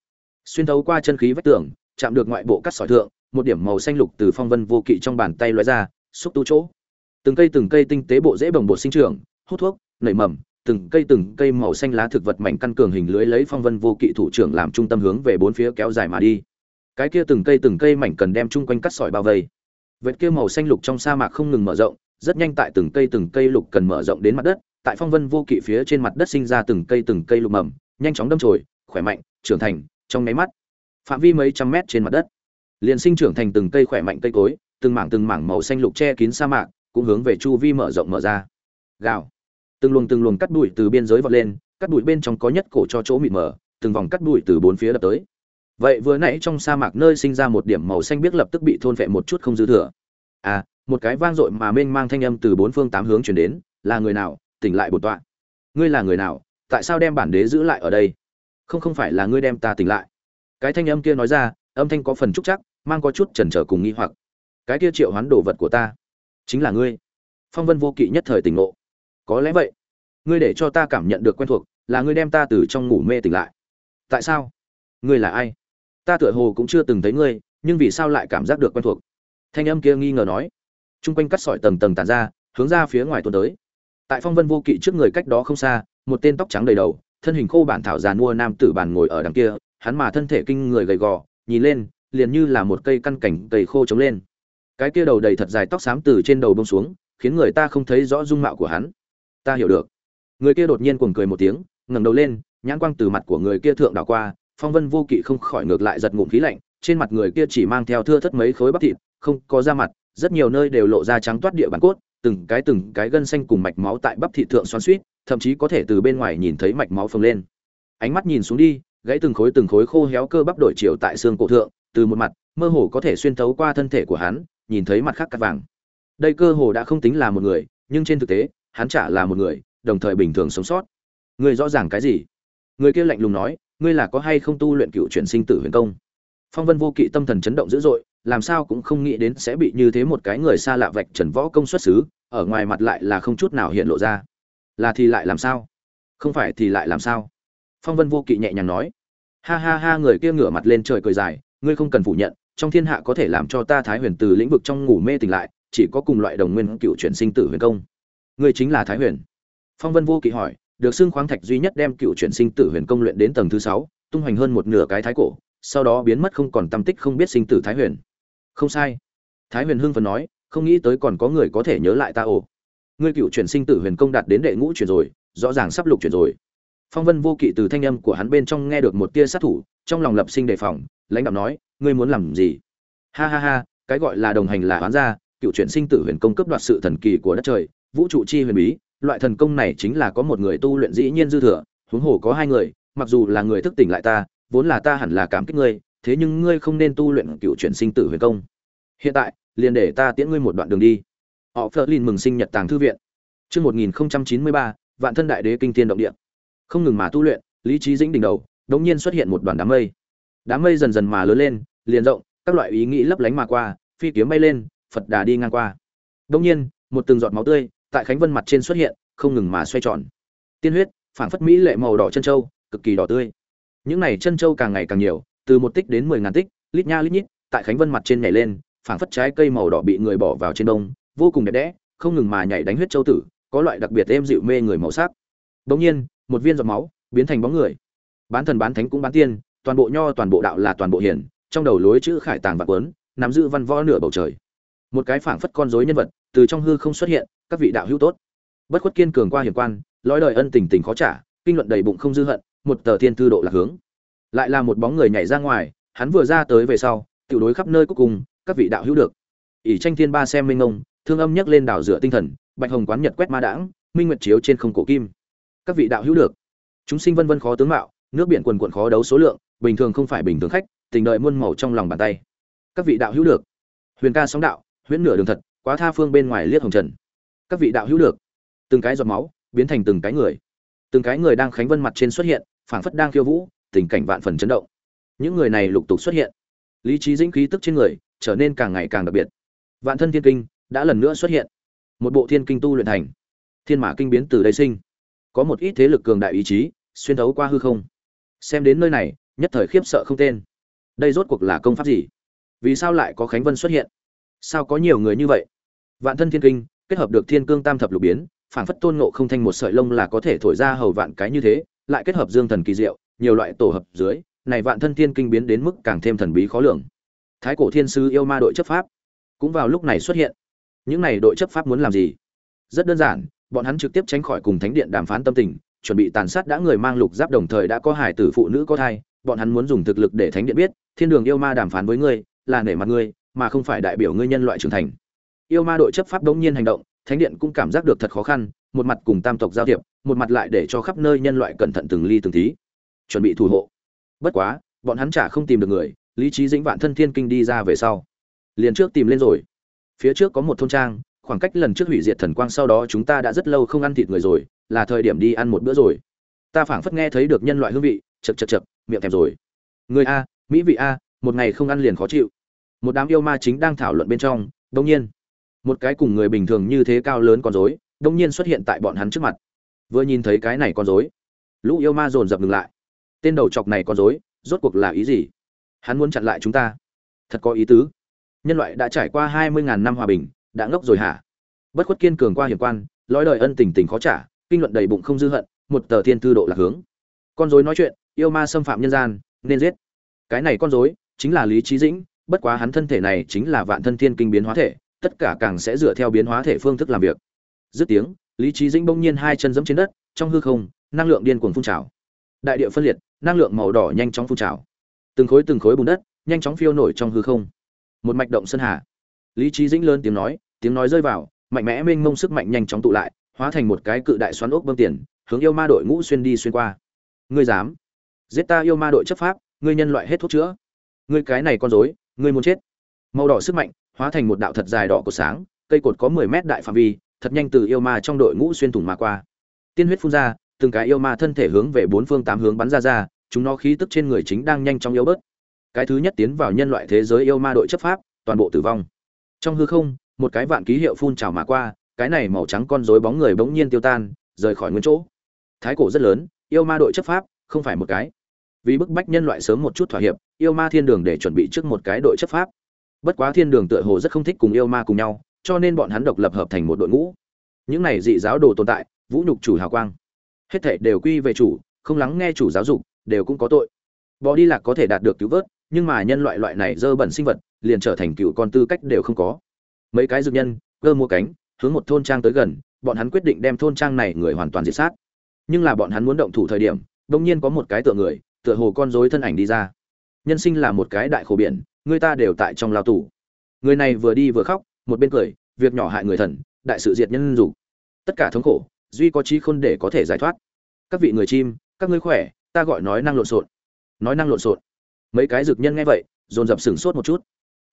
Xuyên thấu qua chân khí vách tường, chạm được ngoại bộ cắt sỏi thượng, một điểm màu xanh lục từ phong vân vô kỵ trong bàn tay loại ra, xúc tu chỗ. Từng cây từng cây tinh tế bộ dễ bồng bột sinh trưởng, hút thuốc, nảy mầm, từng cây từng cây màu xanh lá thực vật mảnh căn cường hình lưới lấy phong vân vô kỵ thủ trưởng làm trung tâm hướng về bốn phía kéo dài mà đi cái kia từng cây từng cây mảnh cần đem chung quanh cắt sỏi bao vây. Vệt kia màu xanh lục trong sa mạc không ngừng mở rộng, rất nhanh tại từng cây từng cây lục cần mở rộng đến mặt đất, tại phong vân vô kỵ phía trên mặt đất sinh ra từng cây từng cây lục mầm, nhanh chóng đâm chồi, khỏe mạnh, trưởng thành, trong nháy mắt. Phạm vi mấy trăm mét trên mặt đất, liền sinh trưởng thành từng cây khỏe mạnh cây cối, từng mảng từng mảng màu xanh lục che kín sa mạc, cũng hướng về chu vi mở rộng mở ra. Gào. Từng luồng từng luồng cắt bụi từ biên giới vọt lên, cắt bụi bên trong có nhất cổ cho chỗ mịt mờ, từng vòng cắt bụi từ bốn phía đập tới vậy vừa nãy trong sa mạc nơi sinh ra một điểm màu xanh biếc lập tức bị thôn vẹn một chút không dư thừa. À một cái vang dội mà mênh mang thanh âm từ bốn phương tám hướng chuyển đến, là người nào? Tỉnh lại bột tọa. Ngươi là người nào? Tại sao đem bản đế giữ lại ở đây? Không không phải là ngươi đem ta tỉnh lại. Cái thanh âm kia nói ra, âm thanh có phần trúc chắc mang có chút chần trở cùng nghi hoặc. Cái kia triệu hoán đồ vật của ta, chính là ngươi. Phong vân vô kỵ nhất thời tỉnh ngộ. Có lẽ vậy, ngươi để cho ta cảm nhận được quen thuộc, là ngươi đem ta từ trong ngủ mê tỉnh lại. Tại sao? Ngươi là ai? Ta tựa hồ cũng chưa từng thấy ngươi, nhưng vì sao lại cảm giác được quen thuộc? Thanh âm kia nghi ngờ nói. Chung quanh cắt sỏi tầng tầng tàn ra, hướng ra phía ngoài tuần tới. Tại phong vân vô kỵ trước người cách đó không xa, một tên tóc trắng đầy đầu, thân hình khô bản thảo giàn mua nam tử bàn ngồi ở đằng kia, hắn mà thân thể kinh người gầy gò, nhìn lên, liền như là một cây căn cảnh cầy khô trống lên. Cái kia đầu đầy thật dài tóc xám từ trên đầu bông xuống, khiến người ta không thấy rõ dung mạo của hắn. Ta hiểu được. Người kia đột nhiên cuồng cười một tiếng, ngẩng đầu lên, nhãn quang từ mặt của người kia thượng đảo qua phong vân vô kỵ không khỏi ngược lại giật ngụm khí lạnh, trên mặt người kia chỉ mang theo thưa thất mấy khối bắp thịt, không có da mặt, rất nhiều nơi đều lộ ra trắng toát địa bản cốt, từng cái từng cái gân xanh cùng mạch máu tại bắp thịt thượng xoắn suýt thậm chí có thể từ bên ngoài nhìn thấy mạch máu phồng lên. Ánh mắt nhìn xuống đi, gãy từng khối từng khối khô héo cơ bắp đổi chiều tại xương cổ thượng, từ một mặt, mơ hồ có thể xuyên thấu qua thân thể của hắn, nhìn thấy mặt khác cắt vàng. Đây cơ hồ đã không tính là một người, nhưng trên thực tế, hắn chả là một người, đồng thời bình thường sống sót. Người rõ ràng cái gì? Người kia lạnh lùng nói ngươi là có hay không tu luyện cựu chuyển sinh tử huyền công? Phong vân vô kỵ tâm thần chấn động dữ dội, làm sao cũng không nghĩ đến sẽ bị như thế một cái người xa lạ vạch trần võ công xuất xứ, ở ngoài mặt lại là không chút nào hiện lộ ra. Là thì lại làm sao? Không phải thì lại làm sao? Phong vân vô kỵ nhẹ nhàng nói. Ha ha ha, người kia ngửa mặt lên trời cười dài, ngươi không cần phủ nhận, trong thiên hạ có thể làm cho ta thái huyền từ lĩnh vực trong ngủ mê tỉnh lại, chỉ có cùng loại đồng nguyên cựu chuyển sinh tử huyền công. Ngươi chính là thái huyền. Phong vân vô kỵ hỏi được xưng khoáng thạch duy nhất đem cựu chuyển sinh tử huyền công luyện đến tầng thứ sáu, tung hoành hơn một nửa cái thái cổ, sau đó biến mất không còn tâm tích không biết sinh tử thái huyền. Không sai. Thái huyền hưng phần nói, không nghĩ tới còn có người có thể nhớ lại ta ồ. Ngươi cựu chuyển sinh tử huyền công đạt đến đệ ngũ chuyển rồi, rõ ràng sắp lục chuyển rồi. Phong vân vô kỵ từ thanh âm của hắn bên trong nghe được một tia sát thủ, trong lòng lập sinh đề phòng, lãnh đạo nói, ngươi muốn làm gì? Ha ha ha, cái gọi là đồng hành là oán gia, cựu chuyển sinh tử huyền công cấp đoạt sự thần kỳ của đất trời, vũ trụ chi huyền bí loại thần công này chính là có một người tu luyện dĩ nhiên dư thừa, huống hồ có hai người, mặc dù là người thức tỉnh lại ta, vốn là ta hẳn là cảm kích ngươi, thế nhưng ngươi không nên tu luyện cựu chuyển sinh tử huyền công. Hiện tại, liền để ta tiễn ngươi một đoạn đường đi. Họ phớt lên mừng sinh nhật tàng thư viện. Chương một nghìn chín mươi ba, vạn thân đại đế kinh thiên động địa. Không ngừng mà tu luyện, lý trí dĩnh đỉnh đầu đống nhiên xuất hiện một đoàn đám mây. Đám mây dần dần mà lớn lên, liền rộng, các loại ý nghĩ lấp lánh mà qua, phi kiếm bay lên, phật đà đi ngang qua. Đống nhiên, một từng giọt máu tươi tại khánh vân mặt trên xuất hiện không ngừng mà xoay tròn. Tiên huyết phảng phất mỹ lệ màu đỏ chân trâu, cực kỳ đỏ tươi. Những này chân trâu càng ngày càng nhiều từ một tích đến mười ngàn tích lít nha lít nhít tại khánh vân mặt trên nhảy lên phảng phất trái cây màu đỏ bị người bỏ vào trên đông vô cùng đẹp đẽ không ngừng mà nhảy đánh huyết châu tử có loại đặc biệt êm dịu mê người màu sắc. Đống nhiên một viên giọt máu biến thành bóng người. Bán thần bán thánh cũng bán tiên toàn bộ nho toàn bộ đạo là toàn bộ hiển trong đầu lối chữ khải tàng và quấn nắm giữ văn võ nửa bầu trời một cái phảng phất con rối nhân vật, từ trong hư không xuất hiện, các vị đạo hữu tốt. Bất khuất kiên cường qua hiểm quan, lõi đời ân tình tình khó trả, kinh luận đầy bụng không dư hận, một tờ thiên thư độ lạc hướng. Lại là một bóng người nhảy ra ngoài, hắn vừa ra tới về sau, tiểu đối khắp nơi cuối cùng, các vị đạo hữu được. Ỷ tranh thiên ba xem minh ngông, thương âm nhắc lên đảo rửa tinh thần, bạch hồng quán nhật quét ma đãng, minh nguyệt chiếu trên không cổ kim. Các vị đạo hữu được. Chúng sinh vân vân khó tướng mạo, nước biển quần quận khó đấu số lượng, bình thường không phải bình thường khách, tình đợi muôn màu trong lòng bàn tay. Các vị đạo hữu được. Huyền ca sóng đạo huyễn nửa đường thật, quá tha phương bên ngoài liếc hồng trần. Các vị đạo hữu được. Từng cái giọt máu, biến thành từng cái người. Từng cái người đang khánh vân mặt trên xuất hiện, phảng phất đang khiêu vũ, tình cảnh vạn phần chấn động. Những người này lục tục xuất hiện. Lý trí dĩnh khí tức trên người, trở nên càng ngày càng đặc biệt. Vạn thân thiên kinh đã lần nữa xuất hiện. Một bộ thiên kinh tu luyện thành. Thiên mã kinh biến từ đây sinh. Có một ít thế lực cường đại ý chí, xuyên thấu qua hư không. Xem đến nơi này, nhất thời khiếp sợ không tên. Đây rốt cuộc là công pháp gì? Vì sao lại có khánh vân xuất hiện? Sao có nhiều người như vậy? Vạn thân thiên kinh, kết hợp được thiên cương tam thập lục biến, phảng phất tôn ngộ không thanh một sợi lông là có thể thổi ra hầu vạn cái như thế, lại kết hợp dương thần kỳ diệu, nhiều loại tổ hợp dưới, này vạn thân thiên kinh biến đến mức càng thêm thần bí khó lường. Thái cổ thiên sư yêu ma đội chấp pháp, cũng vào lúc này xuất hiện. Những này đội chấp pháp muốn làm gì? Rất đơn giản, bọn hắn trực tiếp tránh khỏi cùng thánh điện đàm phán tâm tình, chuẩn bị tàn sát đã người mang lục giáp đồng thời đã có hải tử phụ nữ có thai, bọn hắn muốn dùng thực lực để thánh điện biết, thiên đường yêu ma đàm phán với ngươi, là nể mặt ngươi mà không phải đại biểu ngươi nhân loại trưởng thành. Yêu ma đội chấp pháp đống nhiên hành động, thánh điện cũng cảm giác được thật khó khăn, một mặt cùng tam tộc giao thiệp, một mặt lại để cho khắp nơi nhân loại cẩn thận từng ly từng tí. Chuẩn bị thủ hộ. Bất quá, bọn hắn chả không tìm được người, lý trí dĩnh vạn thân thiên kinh đi ra về sau. Liền trước tìm lên rồi. Phía trước có một thôn trang, khoảng cách lần trước hủy diệt thần quang sau đó chúng ta đã rất lâu không ăn thịt người rồi, là thời điểm đi ăn một bữa rồi. Ta phảng phất nghe thấy được nhân loại hương vị chật chật chật miệng thèm rồi. Người a, mỹ vị a, một ngày không ăn liền khó chịu một đám yêu ma chính đang thảo luận bên trong đông nhiên, một cái cùng người bình thường như thế cao lớn con rối đông nhiên xuất hiện tại bọn hắn trước mặt. Vừa nhìn thấy cái này con rối, lũ yêu ma dồn dập ngừng lại. Tên đầu chọc này con rối, rốt cuộc là ý gì? Hắn muốn chặn lại chúng ta. Thật có ý tứ. Nhân loại đã trải qua hai mươi ngàn năm hòa bình, đã ngốc rồi hả? Bất khuất kiên cường qua hiểm quan lõi đời ân tình tình khó trả, kinh luận đầy bụng không dư hận, một tờ thiên tư độ lạc hướng. Con dối nói chuyện, yêu ma xâm phạm nhân gian, nên giết. Cái này con dối chính là lý trí dĩnh bất quá hắn thân thể này chính là vạn thân thiên kinh biến hóa thể, tất cả càng sẽ dựa theo biến hóa thể phương thức làm việc. Dứt tiếng, lý trí dĩnh bỗng nhiên hai chân giẫm trên đất, trong hư không, năng lượng điên cuồng phun trào. Đại địa phân liệt, năng lượng màu đỏ nhanh chóng phun trào. Từng khối từng khối bùn đất, nhanh chóng phiêu nổi trong hư không. Một mạch động sơn hà. Lý trí dĩnh lớn tiếng nói tiếng nói rơi vào, mạnh mẽ mênh mông sức mạnh nhanh chóng tụ lại, hóa thành một cái cự đại xoắn ốc bơm tiền, hướng yêu ma đội ngũ xuyên đi xuyên qua. Ngươi dám giết ta yêu ma đội chấp pháp, ngươi nhân loại hết thuốc chữa. Ngươi cái này con rối ngươi muốn chết. Màu đỏ sức mạnh hóa thành một đạo thật dài đỏ của sáng, cây cột có mười mét đại phạm vi, thật nhanh từ yêu ma trong đội ngũ xuyên thủng mà qua. Tiên huyết phun ra, từng cái yêu ma thân thể hướng về bốn phương tám hướng bắn ra ra, chúng nó khí tức trên người chính đang nhanh chóng yếu bớt. Cái thứ nhất tiến vào nhân loại thế giới yêu ma đội chấp pháp, toàn bộ tử vong. Trong hư không, một cái vạn ký hiệu phun trào mà qua, cái này màu trắng con rối bóng người bỗng nhiên tiêu tan, rời khỏi nguyên chỗ. Thái cổ rất lớn, yêu ma đội chấp pháp, không phải một cái. Vì bức bách nhân loại sớm một chút thỏa hiệp yêu ma thiên đường để chuẩn bị trước một cái đội chấp pháp. Bất quá thiên đường tựa hồ rất không thích cùng yêu ma cùng nhau, cho nên bọn hắn độc lập hợp thành một đội ngũ. Những này dị giáo đồ tồn tại, vũ nhục chủ hào quang. Hết thảy đều quy về chủ, không lắng nghe chủ giáo dục, đều cũng có tội. Bỏ đi lạc có thể đạt được cứu vớt, nhưng mà nhân loại loại này dơ bẩn sinh vật, liền trở thành cựu con tư cách đều không có. Mấy cái dược nhân, cơ mua cánh, hướng một thôn trang tới gần, bọn hắn quyết định đem thôn trang này người hoàn toàn diệt sát. Nhưng là bọn hắn muốn động thủ thời điểm đông nhiên có một cái tựa người, tựa hồ con rối thân ảnh đi ra nhân sinh là một cái đại khổ biển, người ta đều tại trong lao tù. Người này vừa đi vừa khóc, một bên cười, việc nhỏ hại người thần, đại sự diệt nhân dục. Tất cả thống khổ, duy có trí khôn để có thể giải thoát. Các vị người chim, các ngươi khỏe, ta gọi nói năng lộn xộn. Nói năng lộn xộn. Mấy cái dực nhân nghe vậy, dồn dập sửng sốt một chút.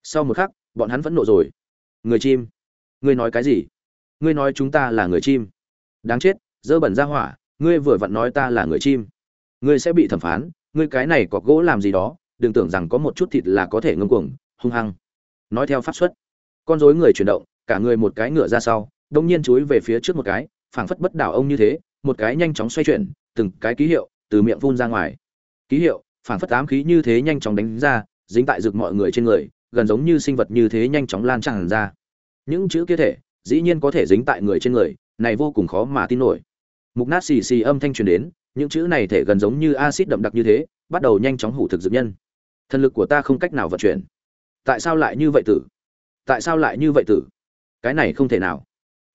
Sau một khắc, bọn hắn vẫn nộ rồi. Người chim, ngươi nói cái gì? Ngươi nói chúng ta là người chim. Đáng chết, dơ bẩn ra hỏa, ngươi vừa vặn nói ta là người chim. Ngươi sẽ bị thẩm phán, ngươi cái này có gỗ làm gì đó đừng tưởng rằng có một chút thịt là có thể ngâm cuồng, hung hăng. Nói theo pháp suất con rối người chuyển động, cả người một cái ngựa ra sau, đông nhiên chúi về phía trước một cái, phảng phất bất đảo ông như thế, một cái nhanh chóng xoay chuyển, từng cái ký hiệu từ miệng phun ra ngoài. Ký hiệu, phảng phất ám khí như thế nhanh chóng đánh ra, dính tại rực mọi người trên người, gần giống như sinh vật như thế nhanh chóng lan tràn ra. Những chữ kia thể, dĩ nhiên có thể dính tại người trên người, này vô cùng khó mà tin nổi. Mục nát xì xì âm thanh truyền đến, những chữ này thể gần giống như axit đậm đặc như thế, bắt đầu nhanh chóng hủ thực dược nhân thần lực của ta không cách nào vận chuyển. Tại sao lại như vậy tử? Tại sao lại như vậy tử? Cái này không thể nào.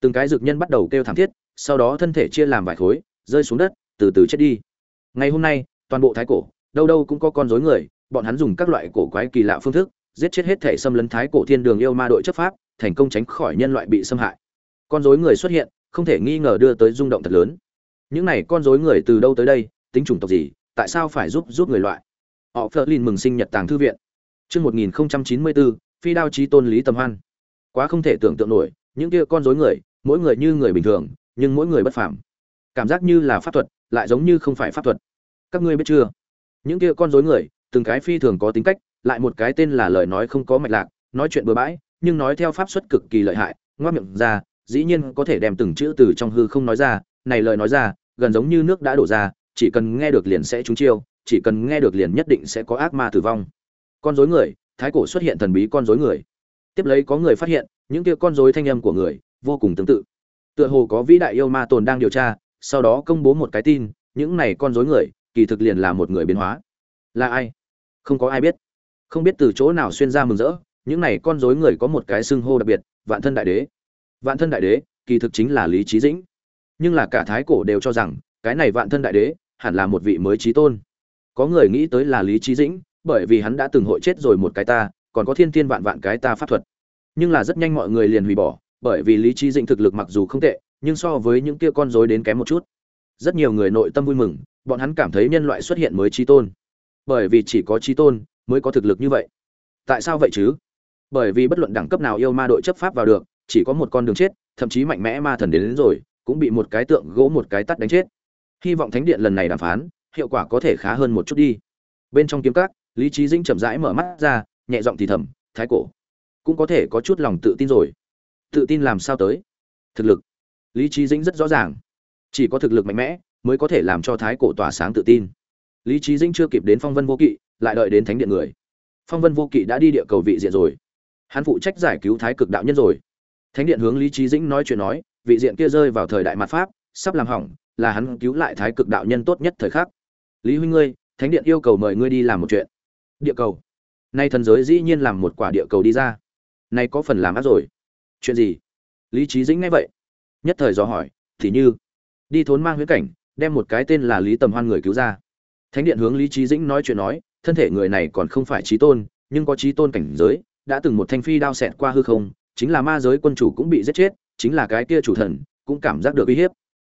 Từng cái dược nhân bắt đầu kêu thảm thiết, sau đó thân thể chia làm vài khối, rơi xuống đất, từ từ chết đi. Ngày hôm nay, toàn bộ thái cổ, đâu đâu cũng có con rối người, bọn hắn dùng các loại cổ quái kỳ lạ phương thức, giết chết hết thể xâm lấn thái cổ thiên đường yêu ma đội chấp pháp, thành công tránh khỏi nhân loại bị xâm hại. Con rối người xuất hiện, không thể nghi ngờ đưa tới rung động thật lớn. Những này con rối người từ đâu tới đây, tính chủng tộc gì, tại sao phải giúp giúp người loại? Họ phớt lên mừng sinh nhật tàng thư viện. Chương một nghìn chín mươi bốn, phi đao trí tôn lý tâm hoan. Quá không thể tưởng tượng nổi, những kia con rối người, mỗi người như người bình thường, nhưng mỗi người bất phàm. Cảm giác như là pháp thuật, lại giống như không phải pháp thuật. Các ngươi biết chưa? Những kia con rối người, từng cái phi thường có tính cách, lại một cái tên là lời nói không có mạch lạc, nói chuyện bừa bãi, nhưng nói theo pháp suất cực kỳ lợi hại, ngoác miệng ra, dĩ nhiên có thể đem từng chữ từ trong hư không nói ra, này lời nói ra, gần giống như nước đã đổ ra, chỉ cần nghe được liền sẽ trúng chiêu chỉ cần nghe được liền nhất định sẽ có ác ma tử vong. Con rối người, thái cổ xuất hiện thần bí con rối người. Tiếp lấy có người phát hiện, những kia con rối thanh âm của người, vô cùng tương tự. Tựa hồ có vĩ đại yêu ma tồn đang điều tra, sau đó công bố một cái tin, những này con rối người, kỳ thực liền là một người biến hóa. Là ai? Không có ai biết. Không biết từ chỗ nào xuyên ra mừng rỡ, những này con rối người có một cái xưng hô đặc biệt, vạn thân đại đế. Vạn thân đại đế, kỳ thực chính là lý trí dĩnh. Nhưng là cả thái cổ đều cho rằng, cái này vạn thân đại đế, hẳn là một vị mới trí tôn có người nghĩ tới là lý trí dĩnh bởi vì hắn đã từng hội chết rồi một cái ta còn có thiên thiên vạn vạn cái ta pháp thuật. Nhưng là rất nhanh mọi người liền hủy bỏ bởi vì lý trí dĩnh thực lực mặc dù không tệ nhưng so với những kia con rối đến kém một chút. Rất nhiều người nội tâm vui mừng bọn hắn cảm thấy nhân loại xuất hiện mới trí tôn. Bởi vì chỉ có trí tôn mới có thực lực như vậy. Tại sao vậy chứ? Bởi vì bất luận đẳng cấp nào yêu ma đội chấp pháp vào được chỉ có một con đường chết thậm chí mạnh mẽ ma thần đến, đến rồi cũng bị một cái tượng gỗ một cái tắt đánh chết. Hy vọng thánh điện lần này đàm phán hiệu quả có thể khá hơn một chút đi. Bên trong kiếm các, lý trí dĩnh chậm rãi mở mắt ra, nhẹ giọng thì thầm, thái cổ, cũng có thể có chút lòng tự tin rồi. Tự tin làm sao tới? Thực lực. Lý trí dĩnh rất rõ ràng. Chỉ có thực lực mạnh mẽ mới có thể làm cho thái cổ tỏa sáng tự tin. Lý trí dĩnh chưa kịp đến phong vân vô kỵ, lại đợi đến thánh điện người. Phong vân vô kỵ đã đi địa cầu vị diện rồi. Hắn phụ trách giải cứu thái cực đạo nhân rồi. Thánh điện hướng lý trí dĩnh nói chuyện nói, vị diện kia rơi vào thời đại mặt pháp, sắp làm hỏng, là hắn cứu lại thái cực đạo nhân tốt nhất thời khắc lý huynh ngươi, thánh điện yêu cầu mời ngươi đi làm một chuyện. Địa cầu. Nay thần giới dĩ nhiên làm một quả địa cầu đi ra. Nay có phần làm ác rồi. Chuyện gì? Lý trí dĩnh nghe vậy, nhất thời dò hỏi, thì như, đi thốn mang huyễn cảnh, đem một cái tên là lý tầm hoan người cứu ra. Thánh điện hướng lý trí dĩnh nói chuyện nói, thân thể người này còn không phải trí tôn, nhưng có trí tôn cảnh giới, đã từng một thanh phi đao xẹt qua hư không, chính là ma giới quân chủ cũng bị giết chết, chính là cái kia chủ thần, cũng cảm giác được uy hiếp.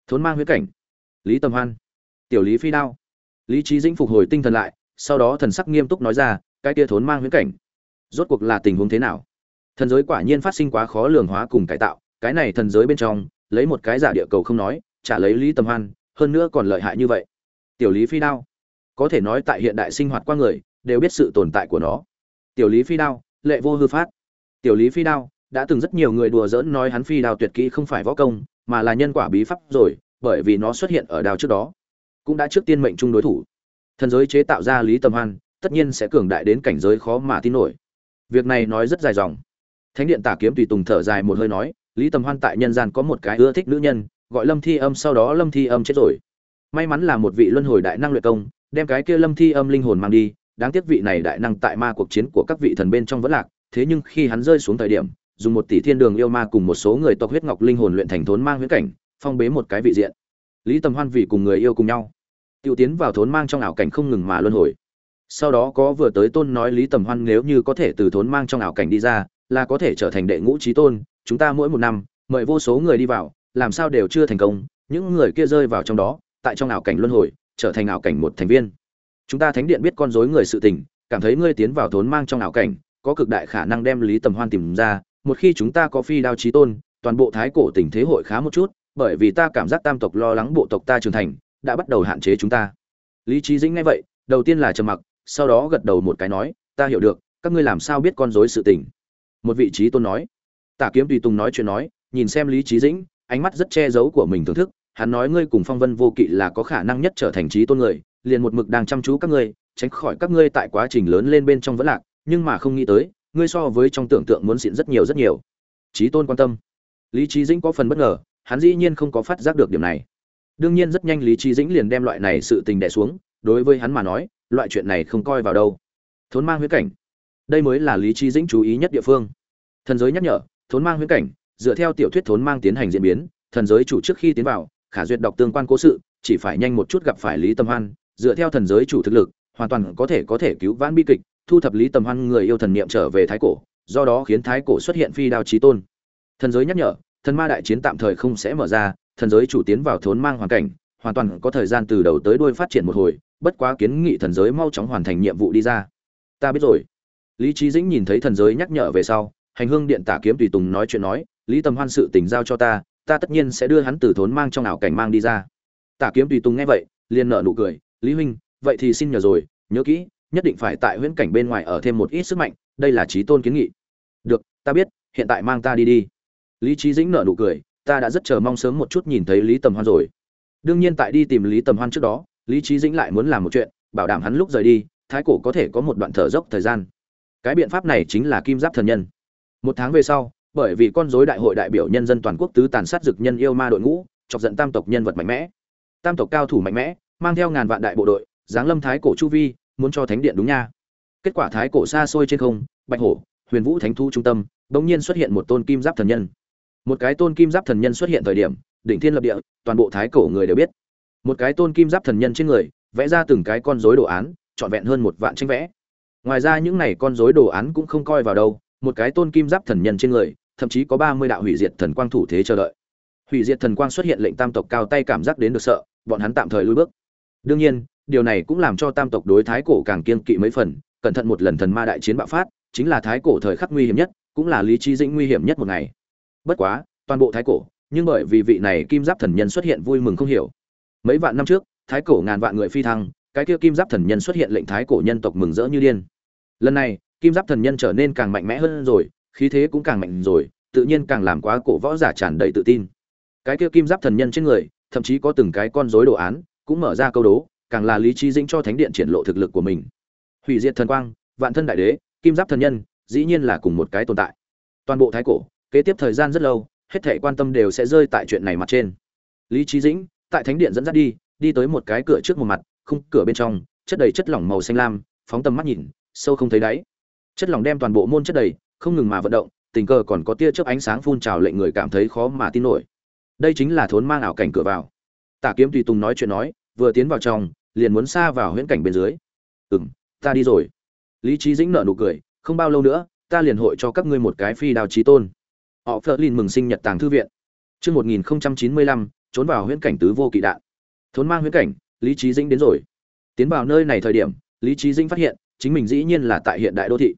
Thốn mang huyễn cảnh. Lý tầm hoan. Tiểu lý phi đao lý trí dĩnh phục hồi tinh thần lại, sau đó thần sắc nghiêm túc nói ra, cái kia thốn mang huyễn cảnh, rốt cuộc là tình huống thế nào? Thần giới quả nhiên phát sinh quá khó lường hóa cùng cải tạo, cái này thần giới bên trong, lấy một cái giả địa cầu không nói trả lấy lý tầm hoan, hơn nữa còn lợi hại như vậy. Tiểu lý phi đao, có thể nói tại hiện đại sinh hoạt qua người, đều biết sự tồn tại của nó. Tiểu lý phi đao, lệ vô hư phát. Tiểu lý phi đao, đã từng rất nhiều người đùa giỡn nói hắn phi đao tuyệt kỹ không phải võ công, mà là nhân quả bí pháp rồi, bởi vì nó xuất hiện ở đao trước đó cũng đã trước tiên mệnh chung đối thủ. Thần giới chế tạo ra lý tầm hoan, tất nhiên sẽ cường đại đến cảnh giới khó mà tin nổi. Việc này nói rất dài dòng. Thánh điện tả kiếm tùy tùng thở dài một hơi nói, lý tầm hoan tại nhân gian có một cái ưa thích nữ nhân, gọi lâm thi âm, sau đó lâm thi âm chết rồi. May mắn là một vị luân hồi đại năng luyện công, đem cái kia lâm thi âm linh hồn mang đi, đáng tiếc vị này đại năng tại ma cuộc chiến của các vị thần bên trong vẫn lạc, thế nhưng khi hắn rơi xuống thời điểm, dùng một tỷ thiên đường yêu ma cùng một số người tộc huyết ngọc linh hồn luyện thành thốn mang huyễn cảnh, phong bế một cái vị diện lý tầm hoan vì cùng người yêu cùng nhau. Tiêu tiến vào thốn mang trong ảo cảnh không ngừng mà luân hồi. Sau đó có vừa tới tôn nói lý tầm hoan nếu như có thể từ thốn mang trong ảo cảnh đi ra, là có thể trở thành đệ ngũ trí tôn, chúng ta mỗi một năm, mời vô số người đi vào, làm sao đều chưa thành công, những người kia rơi vào trong đó, tại trong ảo cảnh luân hồi, trở thành ảo cảnh một thành viên. Chúng ta thánh điện biết con dối người sự tình, cảm thấy ngươi tiến vào thốn mang trong ảo cảnh, có cực đại khả năng đem lý tầm hoan tìm ra, một khi chúng ta có phi đao trí tôn, toàn bộ thái cổ tình thế hội khá một chút bởi vì ta cảm giác tam tộc lo lắng bộ tộc ta trưởng thành, đã bắt đầu hạn chế chúng ta. Lý trí dĩnh nghe vậy, đầu tiên là trầm mặc, sau đó gật đầu một cái nói, ta hiểu được, các ngươi làm sao biết con dối sự tình? Một vị trí tôn nói. Tả kiếm tùy tùng nói chuyện nói, nhìn xem lý trí dĩnh, ánh mắt rất che giấu của mình thưởng thức, hắn nói, ngươi cùng phong vân vô kỵ là có khả năng nhất trở thành trí tôn người, liền một mực đang chăm chú các ngươi, tránh khỏi các ngươi tại quá trình lớn lên bên trong vẫn lạc, nhưng mà không nghĩ tới, ngươi so với trong tưởng tượng muốn xịn rất nhiều rất nhiều. Trí tôn quan tâm. Lý trí dĩnh có phần bất ngờ hắn dĩ nhiên không có phát giác được điểm này. Đương nhiên rất nhanh lý trí dĩnh liền đem loại này sự tình đẻ xuống, đối với hắn mà nói, loại chuyện này không coi vào đâu. Thốn mang huyết cảnh. Đây mới là lý trí dĩnh chú ý nhất địa phương. Thần giới nhắc nhở, thốn mang huyết cảnh, dựa theo tiểu thuyết thốn mang tiến hành diễn biến, thần giới chủ trước khi tiến vào, khả duyệt đọc tương quan cố sự, chỉ phải nhanh một chút gặp phải lý tâm hoan, dựa theo thần giới chủ thực lực, hoàn toàn có thể có thể cứu vãn bi kịch, thu thập lý tâm hoan người yêu thần niệm trở về thái cổ, do đó khiến thái cổ xuất hiện phi đao trí tôn. Thần giới nhắc nhở thần ma đại chiến tạm thời không sẽ mở ra, thần giới chủ tiến vào thốn mang hoàn cảnh, hoàn toàn có thời gian từ đầu tới đuôi phát triển một hồi, bất quá kiến nghị thần giới mau chóng hoàn thành nhiệm vụ đi ra. Ta biết rồi. Lý trí dĩnh nhìn thấy thần giới nhắc nhở về sau, hành hương điện tả kiếm tùy tùng nói chuyện nói, lý Tầm hoan sự tình giao cho ta ta tất nhiên sẽ đưa hắn từ thốn mang trong ảo cảnh mang đi ra. Tả kiếm tùy tùng nghe vậy, liền nợ nụ cười, lý huynh, vậy thì xin nhờ rồi, nhớ kỹ, nhất định phải tại huyễn cảnh bên ngoài ở thêm một ít sức mạnh, đây là trí tôn kiến nghị. Được, ta biết, hiện tại mang ta đi đi lý trí dĩnh nợ nụ cười, ta đã rất chờ mong sớm một chút nhìn thấy lý tầm hoan rồi. Đương nhiên tại đi tìm lý tầm hoan trước đó, lý trí dĩnh lại muốn làm một chuyện, bảo đảm hắn lúc rời đi, thái cổ có thể có một đoạn thở dốc thời gian. Cái biện pháp này chính là kim giáp thần nhân. Một tháng về sau, bởi vì con dối đại hội đại biểu nhân dân toàn quốc tứ tàn sát dực nhân yêu ma đội ngũ, chọc giận tam tộc nhân vật mạnh mẽ. Tam tộc cao thủ mạnh mẽ, mang theo ngàn vạn đại bộ đội, giáng lâm thái cổ chu vi, muốn cho thánh điện đúng nha. Kết quả thái cổ xa xôi trên không, bạch hổ, huyền vũ thánh thu trung tâm, bỗng nhiên xuất hiện một tôn kim giáp thần nhân một cái tôn kim giáp thần nhân xuất hiện thời điểm, đỉnh thiên lập địa, toàn bộ thái cổ người đều biết. Một cái tôn kim giáp thần nhân trên người, vẽ ra từng cái con rối đồ án, trọn vẹn hơn một vạn tranh vẽ. Ngoài ra những này con rối đồ án cũng không coi vào đâu, một cái tôn kim giáp thần nhân trên người, thậm chí có ba mươi đạo hủy diệt thần quang thủ thế chờ đợi. Hủy diệt thần quang xuất hiện lệnh tam tộc cao tay cảm giác đến được sợ, bọn hắn tạm thời lùi bước. Đương nhiên, điều này cũng làm cho tam tộc đối thái cổ càng kiên kỵ mấy phần, cẩn thận một lần thần ma đại chiến bạo phát, chính là thái cổ thời khắc nguy hiểm nhất, cũng là lý trí dĩnh nguy hiểm nhất một ngày bất quá, toàn bộ thái cổ, nhưng bởi vì vị này kim giáp thần nhân xuất hiện vui mừng không hiểu. Mấy vạn năm trước, thái cổ ngàn vạn người phi thăng, cái kia kim giáp thần nhân xuất hiện lệnh thái cổ nhân tộc mừng rỡ như điên. Lần này, kim giáp thần nhân trở nên càng mạnh mẽ hơn rồi, khí thế cũng càng mạnh rồi, tự nhiên càng làm quá cổ võ giả tràn đầy tự tin. Cái kia kim giáp thần nhân trên người, thậm chí có từng cái con rối đồ án, cũng mở ra câu đố, càng là lý trí dĩnh cho thánh điện triển lộ thực lực của mình. Hủy diệt thần quang, vạn thân đại đế, kim giáp thần nhân, dĩ nhiên là cùng một cái tồn tại. Toàn bộ thái cổ kế tiếp thời gian rất lâu, hết thể quan tâm đều sẽ rơi tại chuyện này mặt trên. Lý trí dĩnh, tại thánh điện dẫn dắt đi đi tới một cái cửa trước một mặt, khung cửa bên trong, chất đầy chất lỏng màu xanh lam, phóng tầm mắt nhìn, sâu không thấy đáy. Chất lỏng đem toàn bộ môn chất đầy, không ngừng mà vận động, tình cờ còn có tia chớp ánh sáng phun trào lệnh người cảm thấy khó mà tin nổi. Đây chính là thốn mang ảo cảnh cửa vào. Tả kiếm tùy tùng nói chuyện nói, vừa tiến vào trong, liền muốn xa vào huyễn cảnh bên dưới. Ừ m ta đi rồi. Lý trí dĩnh nợ nụ cười, không bao lâu nữa, ta liền hội cho các ngươi một cái phi đào trí tôn họ phớt lên mừng sinh nhật tàng thư viện. Chương một nghìn chín mươi lăm, trốn vào huyễn cảnh tứ vô kỵ đạn. Thốn mang huyễn cảnh, lý trí dĩnh đến rồi. Tiến vào nơi này thời điểm, lý trí dĩnh phát hiện, chính mình dĩ nhiên là tại hiện đại đô thị.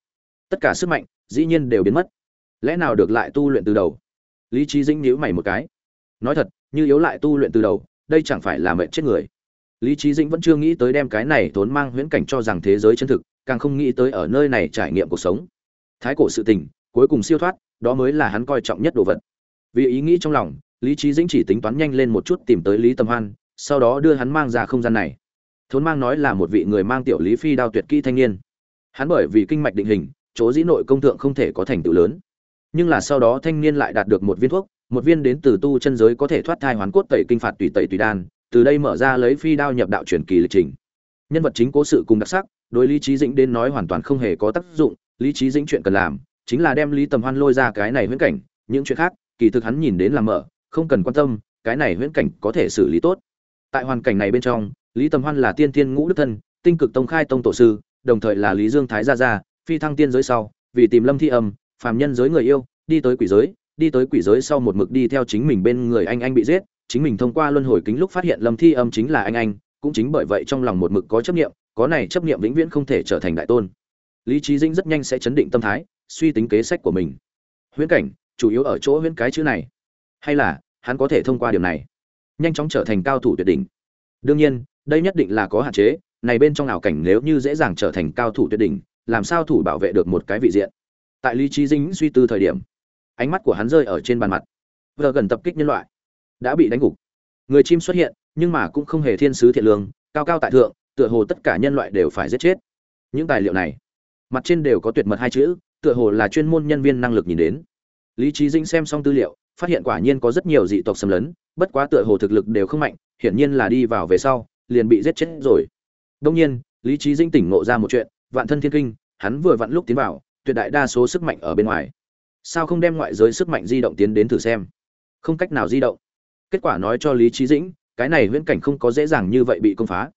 Tất cả sức mạnh, dĩ nhiên đều biến mất. Lẽ nào được lại tu luyện từ đầu? Lý trí dĩnh nhíu mày một cái. Nói thật, như yếu lại tu luyện từ đầu, đây chẳng phải là mệnh chết người. Lý trí dĩnh vẫn chưa nghĩ tới đem cái này thốn mang huyễn cảnh cho rằng thế giới chân thực, càng không nghĩ tới ở nơi này trải nghiệm cuộc sống. Thái cổ sự tình, cuối cùng siêu thoát đó mới là hắn coi trọng nhất đồ vật. Vì ý nghĩ trong lòng, lý trí dĩnh chỉ tính toán nhanh lên một chút tìm tới lý tâm hoan, sau đó đưa hắn mang ra không gian này. Thốn mang nói là một vị người mang tiểu lý phi đao tuyệt kỹ thanh niên. Hắn bởi vì kinh mạch định hình, chỗ dĩ nội công thượng không thể có thành tựu lớn. Nhưng là sau đó thanh niên lại đạt được một viên thuốc, một viên đến từ tu chân giới có thể thoát thai hoán cốt tẩy kinh phạt tùy tẩy tùy đan, từ đây mở ra lấy phi đao nhập đạo truyền kỳ lịch trình. Nhân vật chính cố sự cùng đặc sắc, đối lý trí dĩnh đến nói hoàn toàn không hề có tác dụng, lý trí dĩnh chuyện cần làm chính là đem lý tầm hoan lôi ra cái này huyễn cảnh, những chuyện khác, kỳ thực hắn nhìn đến là mở, không cần quan tâm, cái này huyễn cảnh có thể xử lý tốt. Tại hoàn cảnh này bên trong, lý tầm hoan là tiên tiên ngũ đức thân, tinh cực tông khai tông tổ sư, đồng thời là lý dương thái gia gia, phi thăng tiên giới sau, vì tìm lâm thi âm, phàm nhân giới người yêu, đi tới quỷ giới, đi tới quỷ giới sau một mực đi theo chính mình bên người anh anh bị giết, chính mình thông qua luân hồi kính lúc phát hiện lâm thi âm chính là anh anh, cũng chính bởi vậy trong lòng một mực có chấp niệm, có này chấp niệm vĩnh viễn không thể trở thành đại tôn. Lý trí dĩnh rất nhanh sẽ chấn định tâm thái suy tính kế sách của mình. Huyễn cảnh, chủ yếu ở chỗ huyễn cái chữ này. Hay là, hắn có thể thông qua điểm này, nhanh chóng trở thành cao thủ tuyệt đỉnh. Đương nhiên, đây nhất định là có hạn chế, này bên trong ảo cảnh nếu như dễ dàng trở thành cao thủ tuyệt đỉnh, làm sao thủ bảo vệ được một cái vị diện? Tại lý trí dĩnh suy tư thời điểm, ánh mắt của hắn rơi ở trên bàn mặt. Vừa gần tập kích nhân loại, đã bị đánh gục. Người chim xuất hiện, nhưng mà cũng không hề thiên sứ thiện lương, cao cao tại thượng, tựa hồ tất cả nhân loại đều phải giết chết. Những tài liệu này, mặt trên đều có tuyệt mật hai chữ tựa hồ là chuyên môn nhân viên năng lực nhìn đến. Lý trí dĩnh xem xong tư liệu, phát hiện quả nhiên có rất nhiều dị tộc xâm lấn, bất quá tựa hồ thực lực đều không mạnh, hiển nhiên là đi vào về sau, liền bị giết chết rồi. Đông nhiên, lý trí dĩnh tỉnh ngộ ra một chuyện, vạn thân thiên kinh, hắn vừa vặn lúc tiến vào, tuyệt đại đa số sức mạnh ở bên ngoài. Sao không đem ngoại giới sức mạnh di động tiến đến thử xem? Không cách nào di động. Kết quả nói cho lý trí dĩnh, cái này huyễn cảnh không có dễ dàng như vậy bị công phá.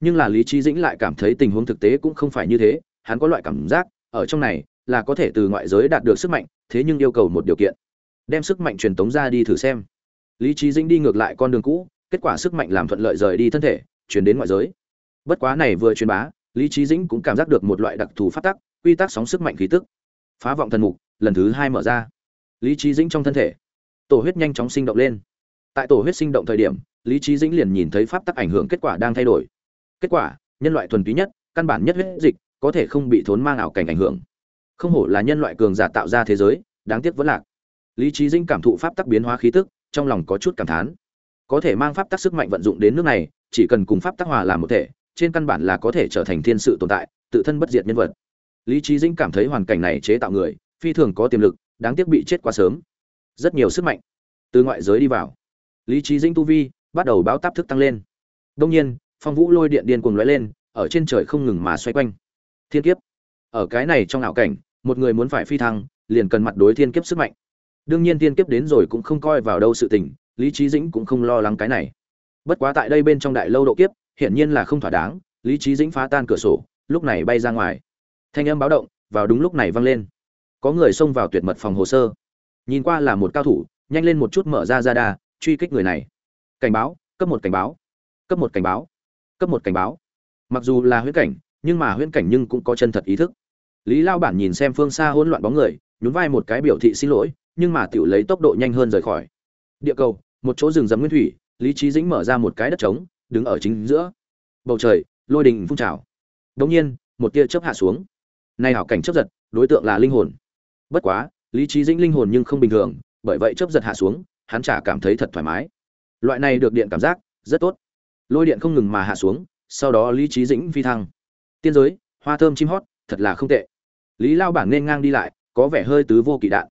Nhưng là lý trí dĩnh lại cảm thấy tình huống thực tế cũng không phải như thế, hắn có loại cảm giác, ở trong này là có thể từ ngoại giới đạt được sức mạnh, thế nhưng yêu cầu một điều kiện. Đem sức mạnh truyền tống ra đi thử xem. Lý trí dĩnh đi ngược lại con đường cũ, kết quả sức mạnh làm thuận lợi rời đi thân thể, chuyển đến ngoại giới. Bất quá này vừa truyền bá, lý trí dĩnh cũng cảm giác được một loại đặc thù phát tắc, quy tắc sóng sức mạnh khí tức. Phá vọng thần mục, lần thứ hai mở ra. Lý trí dĩnh trong thân thể, tổ huyết nhanh chóng sinh động lên. Tại tổ huyết sinh động thời điểm, lý trí dĩnh liền nhìn thấy pháp tắc ảnh hưởng kết quả đang thay đổi. Kết quả, nhân loại thuần túy nhất, căn bản nhất huyết dịch, có thể không bị thốn mang ảo cảnh ảnh hưởng không hổ là nhân loại cường giả tạo ra thế giới, đáng tiếc vẫn lạc. Lý trí dinh cảm thụ pháp tắc biến hóa khí tức, trong lòng có chút cảm thán. Có thể mang pháp tắc sức mạnh vận dụng đến nước này, chỉ cần cùng pháp tắc hòa làm một thể, trên căn bản là có thể trở thành thiên sự tồn tại, tự thân bất diệt nhân vật. Lý trí dinh cảm thấy hoàn cảnh này chế tạo người, phi thường có tiềm lực, đáng tiếc bị chết quá sớm. Rất nhiều sức mạnh từ ngoại giới đi vào. Lý trí dinh tu vi bắt đầu báo táp thức tăng lên. Đông nhiên, phong vũ lôi điện điên cuồng lóe lên, ở trên trời không ngừng mà xoay quanh. Thiên kiếp. Ở cái này trong ảo cảnh một người muốn phải phi thăng, liền cần mặt đối thiên kiếp sức mạnh. Đương nhiên thiên kiếp đến rồi cũng không coi vào đâu sự tình, lý trí dĩnh cũng không lo lắng cái này. Bất quá tại đây bên trong đại lâu độ kiếp, hiển nhiên là không thỏa đáng, lý trí dĩnh phá tan cửa sổ, lúc này bay ra ngoài. Thanh âm báo động, vào đúng lúc này vang lên. Có người xông vào tuyệt mật phòng hồ sơ. Nhìn qua là một cao thủ, nhanh lên một chút mở ra ra đà truy kích người này. Cảnh báo, cấp một cảnh báo. Cấp một cảnh báo. Cấp một cảnh báo. Mặc dù là huyễn cảnh, nhưng mà huyễn cảnh nhưng cũng có chân thật ý thức lý lao bản nhìn xem phương xa hỗn loạn bóng người, nhún vai một cái biểu thị xin lỗi, nhưng mà tiểu lấy tốc độ nhanh hơn rời khỏi. Địa cầu, một chỗ rừng rậm nguyên thủy, lý trí dĩnh mở ra một cái đất trống, đứng ở chính giữa. Bầu trời, lôi đình phun trào. Đống nhiên, một tia chớp hạ xuống. Nay hảo cảnh chớp giật, đối tượng là linh hồn. Bất quá, lý trí dĩnh linh hồn nhưng không bình thường, bởi vậy chớp giật hạ xuống, hắn chả cảm thấy thật thoải mái. Loại này được điện cảm giác, rất tốt. Lôi điện không ngừng mà hạ xuống, sau đó lý trí dĩnh phi thăng. Tiên giới, hoa thơm chim hót thật là không tệ. Lý lao bản nên ngang đi lại, có vẻ hơi tứ vô kỳ đạn.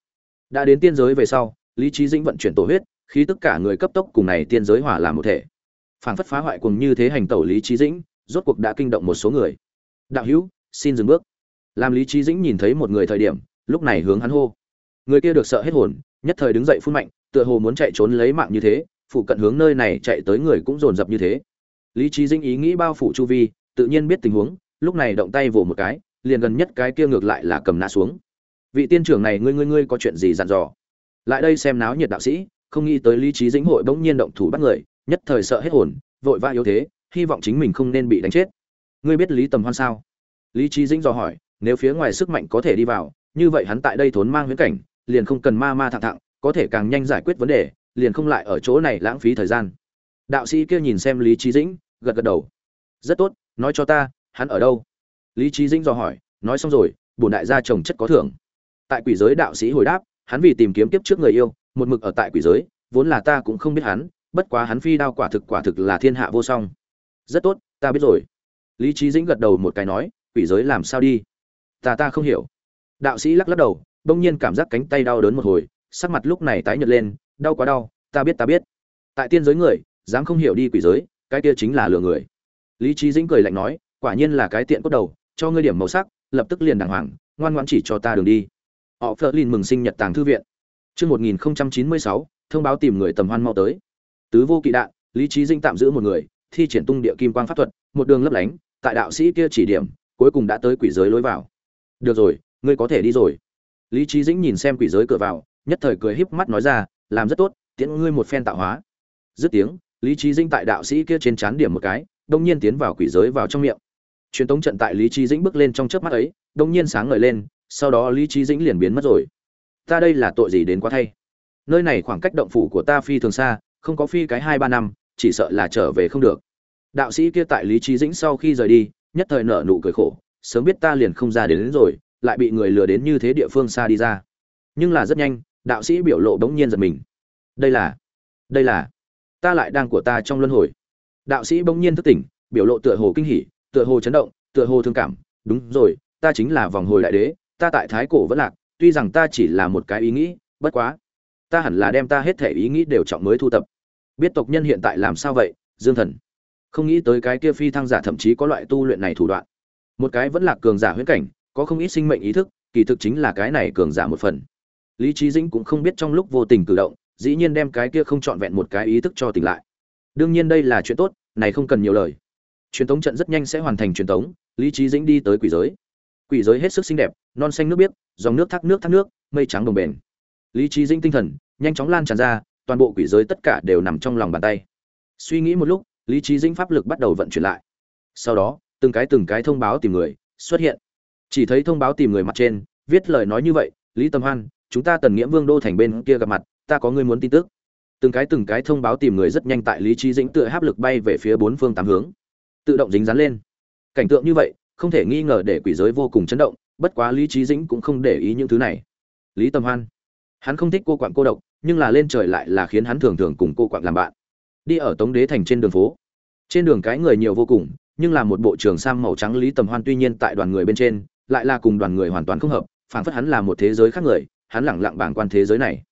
Đã đến tiên giới về sau, lý trí dĩnh vận chuyển tổ huyết khi tất cả người cấp tốc cùng này tiên giới hỏa làm một thể. Phảng phất phá hoại cùng như thế hành tẩu lý trí dĩnh, rốt cuộc đã kinh động một số người. Đạo hữu, xin dừng bước. Làm lý trí dĩnh nhìn thấy một người thời điểm, lúc này hướng hắn hô. Người kia được sợ hết hồn, nhất thời đứng dậy phun mạnh, tựa hồ muốn chạy trốn lấy mạng như thế, phụ cận hướng nơi này chạy tới người cũng dồn dập như thế. Lý trí dĩnh ý nghĩ bao phủ chu vi, tự nhiên biết tình huống, lúc này động tay vồ một cái liền gần nhất cái kia ngược lại là cầm nã xuống. Vị tiên trưởng này, ngươi ngươi ngươi có chuyện gì dặn dò? Lại đây xem náo nhiệt đạo sĩ, không nghĩ tới lý trí dĩnh hội bỗng nhiên động thủ bắt người, nhất thời sợ hết hồn, vội vã yếu thế, hy vọng chính mình không nên bị đánh chết. Ngươi biết lý tầm hoan sao? Lý trí dĩnh dò hỏi, nếu phía ngoài sức mạnh có thể đi vào, như vậy hắn tại đây thốn mang huyễn cảnh, liền không cần ma ma thẳng thẳng, có thể càng nhanh giải quyết vấn đề, liền không lại ở chỗ này lãng phí thời gian. Đạo sĩ kia nhìn xem lý trí dĩnh, gật gật đầu. Rất tốt, nói cho ta, hắn ở đâu? Lý trí dĩnh dò hỏi, nói xong rồi, bổn đại gia trồng chất có thưởng. Tại quỷ giới đạo sĩ hồi đáp, hắn vì tìm kiếm kiếp trước người yêu, một mực ở tại quỷ giới, vốn là ta cũng không biết hắn, bất quá hắn phi đao quả thực quả thực là thiên hạ vô song. Rất tốt, ta biết rồi. Lý trí dĩnh gật đầu một cái nói, quỷ giới làm sao đi? Ta ta không hiểu. Đạo sĩ lắc lắc đầu, bỗng nhiên cảm giác cánh tay đau đớn một hồi, sắc mặt lúc này tái nhợt lên, đau quá đau, ta biết ta biết. Tại tiên giới người, dám không hiểu đi quỷ giới, cái kia chính là lừa người. Lý trí dĩnh cười lạnh nói, quả nhiên là cái tiện cốt đầu cho ngươi điểm màu sắc lập tức liền đàng hoàng ngoan ngoãn chỉ cho ta đường đi họ phớt lên mừng sinh nhật tàng thư viện Trước 1096, thông báo tìm người tầm hoan mau tới. Tứ vô kỵ đạn, Lý Trí Dinh tạm giữ một người, thi triển tung địa kim quang pháp thuật, một đường lấp lánh, tại đạo sĩ kia chỉ điểm, cuối cùng đã tới quỷ giới lối vào. Được rồi, ngươi có thể đi rồi. Lý Trí Dĩnh nhìn xem quỷ giới cửa vào, nhất thời cười híp mắt nói ra, làm rất tốt, tiễn ngươi một phen tạo hóa. Dứt tiếng, Lý Trí Dĩnh tại đạo sĩ kia trên chán điểm một cái, đông nhiên tiến vào quỷ giới vào trong miệng. Truyền tống trận tại Lý Trí Dĩnh bước lên trong chớp mắt ấy, đông nhiên sáng ngời lên, sau đó Lý Trí Dĩnh liền biến mất rồi. Ta đây là tội gì đến quá thay? Nơi này khoảng cách động phủ của ta phi thường xa không có phi cái hai ba năm chỉ sợ là trở về không được. Đạo sĩ kia tại lý trí dĩnh sau khi rời đi nhất thời nở nụ cười khổ sớm biết ta liền không ra đến, đến rồi lại bị người lừa đến như thế địa phương xa đi ra. Nhưng là rất nhanh đạo sĩ biểu lộ bỗng nhiên giật mình. Đây là đây là ta lại đang của ta trong luân hồi. Đạo sĩ bỗng nhiên thức tỉnh biểu lộ tựa hồ kinh hỉ tựa hồ chấn động, tựa hồ thương cảm. Đúng rồi, ta chính là vòng hồi đại đế, ta tại thái cổ vẫn lạc, tuy rằng ta chỉ là một cái ý nghĩ, bất quá, ta hẳn là đem ta hết thể ý nghĩ đều trọng mới thu tập. Biết tộc nhân hiện tại làm sao vậy, dương thần? Không nghĩ tới cái kia phi thăng giả thậm chí có loại tu luyện này thủ đoạn. Một cái vẫn là cường giả huyễn cảnh, có không ít sinh mệnh ý thức, kỳ thực chính là cái này cường giả một phần. Lý trí dĩnh cũng không biết trong lúc vô tình cử động, dĩ nhiên đem cái kia không trọn vẹn một cái ý thức cho tỉnh lại. Đương nhiên đây là chuyện tốt, này không cần nhiều lời truyền tống trận rất nhanh sẽ hoàn thành truyền tống, lý trí dĩnh đi tới quỷ giới. Quỷ giới hết sức xinh đẹp, non xanh nước biếc, dòng nước thác nước thác nước, mây trắng đồng bền. Lý trí Dĩnh tinh thần, nhanh chóng lan tràn ra, toàn bộ quỷ giới tất cả đều nằm trong lòng bàn tay. Suy nghĩ một lúc, lý trí Dĩnh pháp lực bắt đầu vận chuyển lại. Sau đó, từng cái từng cái thông báo tìm người xuất hiện. Chỉ thấy thông báo tìm người mặt trên, viết lời nói như vậy, lý tâm hoan, chúng ta tần nghĩa vương đô thành bên kia gặp mặt, ta có người muốn tin tức. Từng cái từng cái thông báo tìm người rất nhanh tại lý trí dĩnh tựa áp lực bay về phía bốn phương tám hướng tự động dính dán lên. Cảnh tượng như vậy, không thể nghi ngờ để quỷ giới vô cùng chấn động, bất quá lý trí dĩnh cũng không để ý những thứ này. Lý tâm hoan. Hắn không thích cô quạng cô độc, nhưng là lên trời lại là khiến hắn thường thường cùng cô quạng làm bạn. Đi ở tống đế thành trên đường phố. Trên đường cái người nhiều vô cùng, nhưng là một bộ trường sam màu trắng lý tầm hoan tuy nhiên tại đoàn người bên trên, lại là cùng đoàn người hoàn toàn không hợp, phảng phất hắn là một thế giới khác người, hắn lẳng lặng bảng quan thế giới này.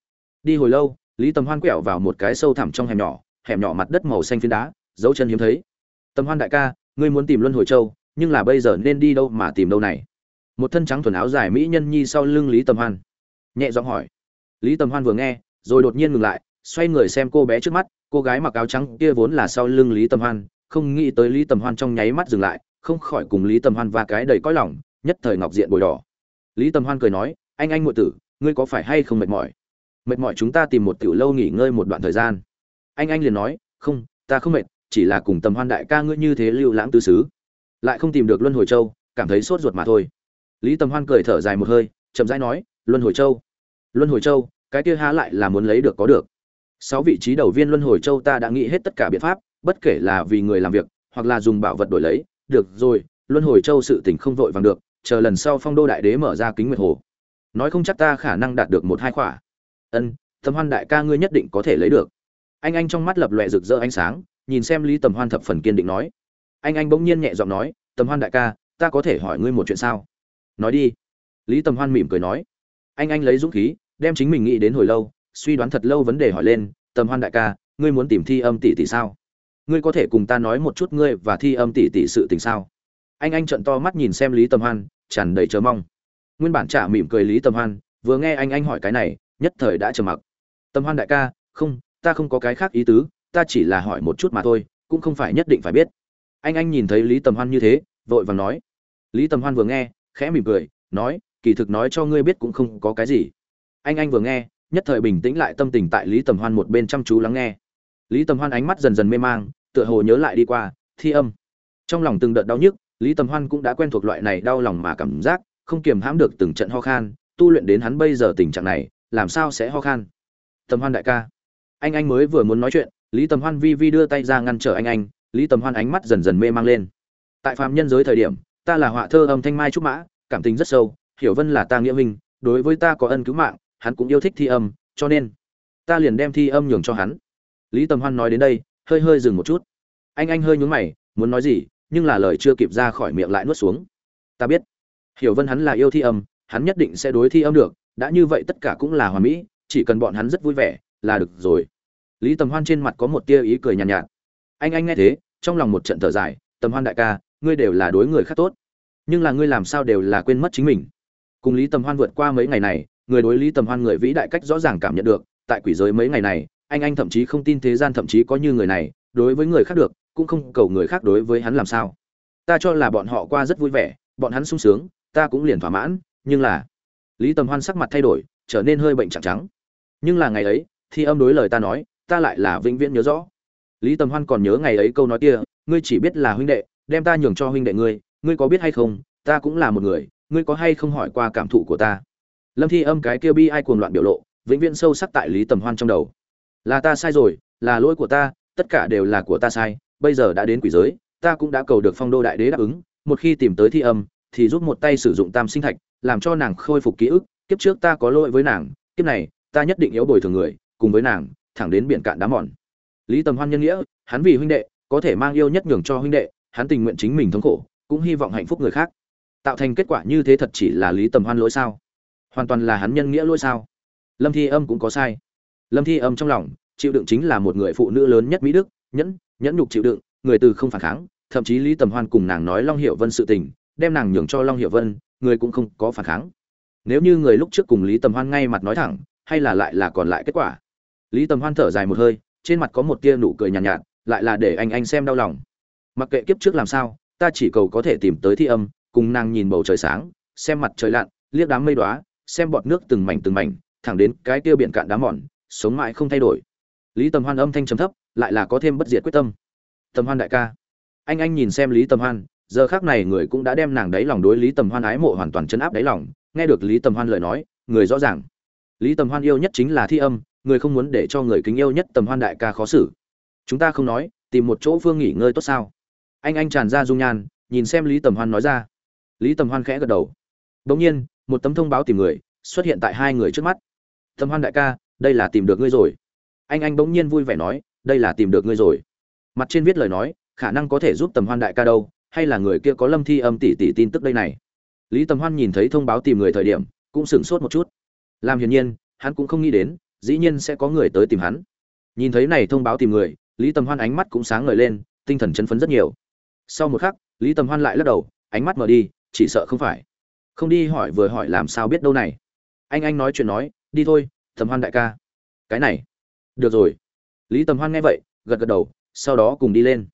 Đi hồi lâu, lý tầm hoan quẹo vào một cái sâu thẳm trong hẻm nhỏ hẻm nhỏ mặt đất màu xanh phiến đá, dấu chân hiếm thấy tầm hoan đại ca, ngươi muốn tìm luân hồi châu, nhưng là bây giờ nên đi đâu mà tìm đâu này? Một thân trắng thuần áo dài mỹ nhân nhi sau lưng lý tầm hoan. Nhẹ giọng hỏi. Lý tầm hoan vừa nghe, rồi đột nhiên ngừng lại, xoay người xem cô bé trước mắt, cô gái mặc áo trắng kia vốn là sau lưng lý tầm hoan, không nghĩ tới lý tầm hoan trong nháy mắt dừng lại, không khỏi cùng lý tầm hoan và cái đầy cõi lòng, nhất thời ngọc diện bồi đỏ. Lý tầm hoan cười nói, anh anh ngụy tử, ngươi có phải hay không mệt mỏi? Mệt mỏi chúng ta tìm một tiểu lâu nghỉ ngơi một đoạn thời gian. Anh anh liền nói, không, ta không mệt chỉ là cùng tầm hoan đại ca ngươi như thế lưu lãng tứ xứ. Lại không tìm được luân hồi châu, cảm thấy sốt ruột mà thôi. Lý tầm hoan cười thở dài một hơi, chậm rãi nói, luân hồi châu, luân hồi châu, cái kia há lại là muốn lấy được có được. Sáu vị trí đầu viên luân hồi châu ta đã nghĩ hết tất cả biện pháp, bất kể là vì người làm việc, hoặc là dùng bảo vật đổi lấy, được rồi, luân hồi châu sự tình không vội vàng được, chờ lần sau phong đô đại đế mở ra kính nguyệt hồ. Nói không chắc ta khả năng đạt được một hai khỏa. Ân, tầm hoan đại ca ngươi nhất định có thể lấy được. Anh anh trong mắt lập lòe rực rỡ ánh sáng nhìn xem lý tầm hoan thập phần kiên định nói. Anh anh bỗng nhiên nhẹ giọng nói, tầm hoan đại ca, ta có thể hỏi ngươi một chuyện sao? Nói đi. Lý tầm hoan mỉm cười nói. Anh anh lấy dũng khí, đem chính mình nghĩ đến hồi lâu, suy đoán thật lâu vấn đề hỏi lên, tầm hoan đại ca, ngươi muốn tìm thi âm tỷ tỷ sao? Ngươi có thể cùng ta nói một chút ngươi và thi âm tỷ tỷ sự tình sao? Anh anh trận to mắt nhìn xem lý tầm hoan, tràn đầy chờ mong. Nguyên bản trả mỉm cười lý tầm hoan, vừa nghe anh anh hỏi cái này, nhất thời đã trầm mặc. Tầm hoan đại ca, không, ta không có cái khác ý tứ ta chỉ là hỏi một chút mà thôi, cũng không phải nhất định phải biết. Anh anh nhìn thấy lý tầm hoan như thế, vội vàng nói. Lý tầm hoan vừa nghe, khẽ mỉm cười, nói, kỳ thực nói cho ngươi biết cũng không có cái gì. Anh anh vừa nghe, nhất thời bình tĩnh lại tâm tình tại lý tầm hoan một bên chăm chú lắng nghe. Lý tầm hoan ánh mắt dần dần mê mang, tựa hồ nhớ lại đi qua, thi âm. Trong lòng từng đợt đau nhức, lý tầm hoan cũng đã quen thuộc loại này đau lòng mà cảm giác, không kiềm hãm được từng trận ho khan, tu luyện đến hắn bây giờ tình trạng này, làm sao sẽ ho khan? Tầm hoan đại ca. Anh anh mới vừa muốn nói chuyện lý tầm hoan vi vi đưa tay ra ngăn trở anh anh, lý tầm hoan ánh mắt dần dần mê mang lên. Tại phạm nhân giới thời điểm, ta là họa thơ âm thanh mai trúc mã, cảm tình rất sâu, hiểu vân là ta nghĩa minh đối với ta có ân cứu mạng, hắn cũng yêu thích thi âm, cho nên ta liền đem thi âm nhường cho hắn. Lý tầm hoan nói đến đây, hơi hơi dừng một chút. Anh anh hơi nhún mày, muốn nói gì, nhưng là lời chưa kịp ra khỏi miệng lại nuốt xuống. Ta biết, hiểu vân hắn là yêu thi âm, hắn nhất định sẽ đối thi âm được, đã như vậy tất cả cũng là hòa mỹ, chỉ cần bọn hắn rất vui vẻ, là được rồi lý tầm hoan trên mặt có một tia ý cười nhàn nhạt, nhạt. Anh anh nghe thế trong lòng một trận thở dài tầm hoan đại ca ngươi đều là đối người khác tốt nhưng là ngươi làm sao đều là quên mất chính mình. Cùng lý tầm hoan vượt qua mấy ngày này người đối lý tầm hoan người vĩ đại cách rõ ràng cảm nhận được tại quỷ giới mấy ngày này anh anh thậm chí không tin thế gian thậm chí có như người này đối với người khác được cũng không cầu người khác đối với hắn làm sao. Ta cho là bọn họ qua rất vui vẻ bọn hắn sung sướng ta cũng liền thỏa mãn nhưng là lý tầm hoan sắc mặt thay đổi trở nên hơi bệnh trắng trắng. Nhưng là ngày ấy thì âm đối lời ta nói ta lại là vĩnh viễn nhớ rõ. Lý tầm hoan còn nhớ ngày ấy câu nói kia, ngươi chỉ biết là huynh đệ, đem ta nhường cho huynh đệ ngươi ngươi có biết hay không, ta cũng là một người, ngươi có hay không hỏi qua cảm thụ của ta? Lâm thi âm cái kia bi ai cuồng loạn biểu lộ, vĩnh viễn sâu sắc tại lý tầm hoan trong đầu. Là ta sai rồi, là lỗi của ta, tất cả đều là của ta sai, bây giờ đã đến quỷ giới, ta cũng đã cầu được phong đô đại đế đáp ứng, một khi tìm tới thi âm, thì giúp một tay sử dụng tam sinh thạch, làm cho nàng khôi phục ký ức, kiếp trước ta có lỗi với nàng, kiếp này, ta nhất định yếu bồi thường người, cùng với nàng thẳng đến biển cạn đá mòn. Lý tầm hoan nhân nghĩa, hắn vì huynh đệ, có thể mang yêu nhất nhường cho huynh đệ, hắn tình nguyện chính mình thống khổ, cũng hy vọng hạnh phúc người khác. Tạo thành kết quả như thế thật chỉ là lý tầm hoan lỗi sao? Hoàn toàn là hắn nhân nghĩa lỗi sao? Lâm thi âm cũng có sai. Lâm thi âm trong lòng, chịu đựng chính là một người phụ nữ lớn nhất mỹ đức, nhẫn nhẫn nhục chịu đựng, người từ không phản kháng, thậm chí lý tầm hoan cùng nàng nói long hiệu vân sự tình, đem nàng nhường cho long hiệu vân, người cũng không có phản kháng. Nếu như người lúc trước cùng lý tầm hoan ngay mặt nói thẳng, hay là lại là còn lại kết quả? Lý tầm hoan thở dài một hơi trên mặt có một tia nụ cười nhàn nhạt, nhạt lại là để anh anh xem đau lòng. Mặc kệ kiếp trước làm sao ta chỉ cầu có thể tìm tới thi âm cùng nàng nhìn bầu trời sáng xem mặt trời lặn liếc đám mây đoá xem bọt nước từng mảnh từng mảnh thẳng đến cái tiêu biển cạn đá mòn sống mãi không thay đổi. Lý tầm hoan âm thanh trầm thấp lại là có thêm bất diệt quyết tâm. Tầm hoan đại ca. Anh anh nhìn xem lý tầm hoan giờ khác này người cũng đã đem nàng đáy lòng đối lý tầm hoan ái mộ hoàn toàn chấn áp đáy lòng nghe được lý tầm hoan lời nói người rõ ràng. Lý tầm hoan yêu nhất chính là thi âm người không muốn để cho người kính yêu nhất tầm hoan đại ca khó xử. Chúng ta không nói, tìm một chỗ phương nghỉ ngơi tốt sao? Anh anh tràn ra dung nhan, nhìn xem lý tầm hoan nói ra. Lý tầm hoan khẽ gật đầu. Đ ỗ n g nhiên, một tấm thông báo tìm người, xuất hiện tại hai người trước mắt. Tầm hoan đại ca, đây là tìm được ngươi rồi. Anh anh bỗng nhiên vui vẻ nói, đây là tìm được ngươi rồi. Mặt trên viết lời nói, khả năng có thể giúp tầm hoan đại ca đâu, hay là người kia có lâm thi âm tỷ tỷ tin tức đây này. Lý tầm hoan nhìn thấy thông báo tìm người thời điểm, cũng sửng sốt một chút. Làm hiển nhiên, hắn cũng không nghĩ đến dĩ nhiên sẽ có người tới tìm hắn. Nhìn thấy này thông báo tìm người, lý tầm hoan ánh mắt cũng sáng ngời lên, tinh thần chấn phấn rất nhiều. Sau một khắc, lý tầm hoan lại lắc đầu, ánh mắt mở đi, chỉ sợ không phải. Không đi hỏi vừa hỏi làm sao biết đâu này. Anh anh nói chuyện nói, đi thôi, tầm hoan đại ca. Cái này. Được rồi. Lý tầm hoan nghe vậy, gật gật đầu, sau đó cùng đi lên.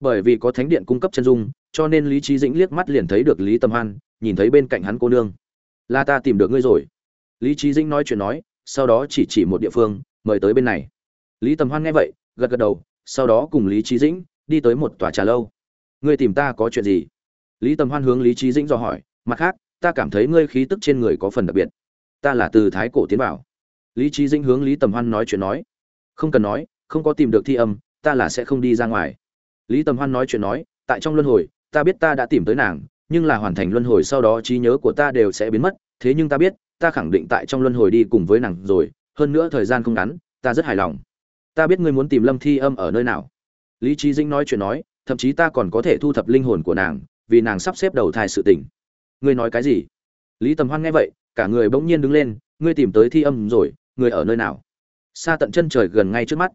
Bởi vì có thánh điện cung cấp chân dung, cho nên lý trí dĩnh liếc mắt liền thấy được lý tầm hoan, nhìn thấy bên cạnh hắn cô nương. Là ta tìm được ngươi rồi. Lý trí dĩnh nói chuyện nói sau đó chỉ chỉ một địa phương, mời tới bên này. Lý tầm hoan nghe vậy, gật gật đầu, sau đó cùng lý trí dĩnh đi tới một tòa trà lâu. Ngươi tìm ta có chuyện gì? Lý tầm hoan hướng lý trí dĩnh do hỏi, mặt khác, ta cảm thấy ngươi khí tức trên người có phần đặc biệt. Ta là từ thái cổ tiến bảo. Lý trí dĩnh hướng lý tầm hoan nói chuyện nói, không cần nói, không có tìm được thi âm, ta là sẽ không đi ra ngoài. Lý tầm hoan nói chuyện nói, tại trong luân hồi, ta biết ta đã tìm tới nàng, nhưng là hoàn thành luân hồi sau đó trí nhớ của ta đều sẽ biến mất, thế nhưng ta biết ta khẳng định tại trong luân hồi đi cùng với nàng rồi, hơn nữa thời gian không ngắn, ta rất hài lòng. Ta biết ngươi muốn tìm lâm thi âm ở nơi nào. Lý trí dĩnh nói chuyện nói, thậm chí ta còn có thể thu thập linh hồn của nàng, vì nàng sắp xếp đầu thai sự tình. Ngươi nói cái gì? Lý tầm hoan nghe vậy, cả người bỗng nhiên đứng lên, ngươi tìm tới thi âm rồi, ngươi ở nơi nào? Xa tận chân trời gần ngay trước mắt.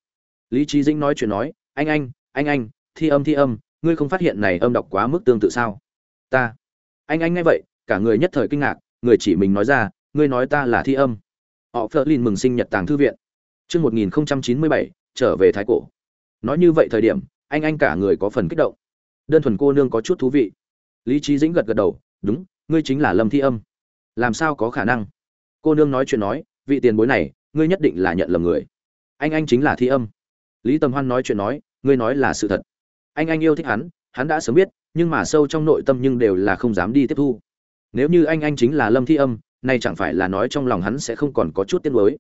Lý trí dĩnh nói chuyện nói, anh anh anh anh, thi âm thi âm, ngươi không phát hiện này âm đọc quá mức tương tự sao? Ta. Anh anh nghe vậy, cả người nhất thời kinh ngạc, người chỉ mình nói ra ngươi nói ta là thi âm. Họ phơ lin mừng sinh nhật tàng thư viện. Chương một nghìn chín mươi bảy, trở về thái cổ. Nói như vậy thời điểm, anh anh cả người có phần kích động. Đơn thuần cô nương có chút thú vị. Lý trí dĩnh gật gật đầu, đúng, ngươi chính là lâm thi âm. Làm sao có khả năng? Cô nương nói chuyện nói, vị tiền bối này, ngươi nhất định là nhận lầm người. Anh anh chính là thi âm. Lý tầm hoan nói chuyện nói, ngươi nói là sự thật. Anh anh yêu thích hắn hắn đã sớm biết, nhưng mà sâu trong nội tâm nhưng đều là không dám đi tiếp thu. Nếu như anh anh chính là lâm thi âm nay chẳng phải là nói trong lòng hắn sẽ không còn có chút tiếng mới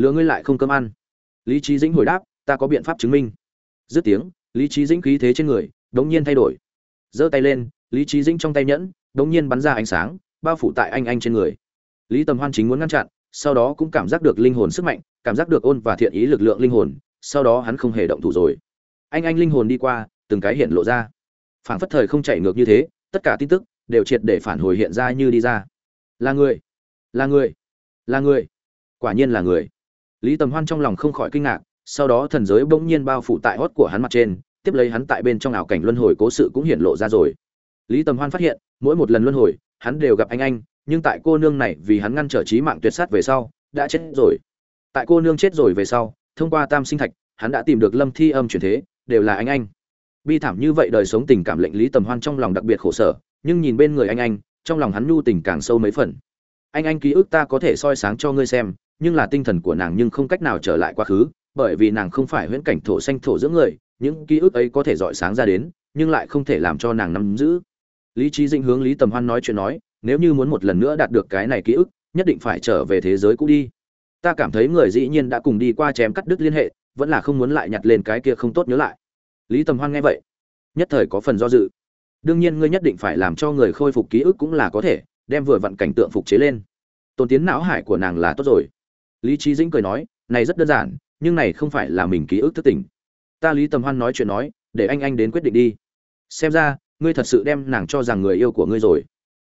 lừa ngươi lại không cơm ăn. Lý trí dĩnh hồi đáp, ta có biện pháp chứng minh. Dứt tiếng, lý trí dĩnh khí thế trên người, đống nhiên thay đổi. Giơ tay lên, lý trí dĩnh trong tay nhẫn, đống nhiên bắn ra ánh sáng, bao phủ tại anh anh trên người. Lý tầm hoan chính muốn ngăn chặn, sau đó cũng cảm giác được linh hồn sức mạnh, cảm giác được ôn và thiện ý lực lượng linh hồn, sau đó hắn không hề động thủ rồi. Anh anh linh hồn đi qua, từng cái hiện lộ ra. Phản phất thời không chạy ngược như thế, tất cả tin tức đều triệt để phản hồi hiện ra như đi ra. Là người là người. Là người. Quả nhiên là người. Lý tầm hoan trong lòng không khỏi kinh ngạc, sau đó thần giới bỗng nhiên bao phủ tại hót của hắn mặt trên, tiếp lấy hắn tại bên trong ảo cảnh luân hồi cố sự cũng hiện lộ ra rồi. Lý tầm hoan phát hiện, mỗi một lần luân hồi, hắn đều gặp anh anh, nhưng tại cô nương này vì hắn ngăn trở trí mạng tuyệt sát về sau, đã chết rồi. Tại cô nương chết rồi về sau, thông qua tam sinh thạch, hắn đã tìm được lâm thi âm chuyển thế, đều là anh anh. Bi thảm như vậy đời sống tình cảm lệnh lý tầm hoan trong lòng đặc biệt khổ sở, nhưng nhìn bên người anh anh, trong lòng hắn nhu tình càng sâu mấy phần anh anh ký ức ta có thể soi sáng cho ngươi xem, nhưng là tinh thần của nàng nhưng không cách nào trở lại quá khứ, bởi vì nàng không phải huyễn cảnh thổ xanh thổ giữa người, những ký ức ấy có thể dọi sáng ra đến, nhưng lại không thể làm cho nàng nắm giữ. Lý trí dĩnh hướng lý tầm hoan nói chuyện nói, nếu như muốn một lần nữa đạt được cái này ký ức, nhất định phải trở về thế giới cũ đi. Ta cảm thấy người dĩ nhiên đã cùng đi qua chém cắt đứt liên hệ, vẫn là không muốn lại nhặt lên cái kia không tốt nhớ lại. Lý tầm hoan nghe vậy, nhất thời có phần do dự. Đương nhiên ngươi nhất định phải làm cho người khôi phục ký ức cũng là có thể đem vừa vặn cảnh tượng phục chế lên. Tôn tiến não hải của nàng là tốt rồi. Lý trí dĩnh cười nói, này rất đơn giản, nhưng này không phải là mình ký ức thức tỉnh ta lý tầm hoan nói chuyện nói, để anh anh đến quyết định đi. Xem ra, ngươi thật sự đem nàng cho rằng người yêu của ngươi rồi,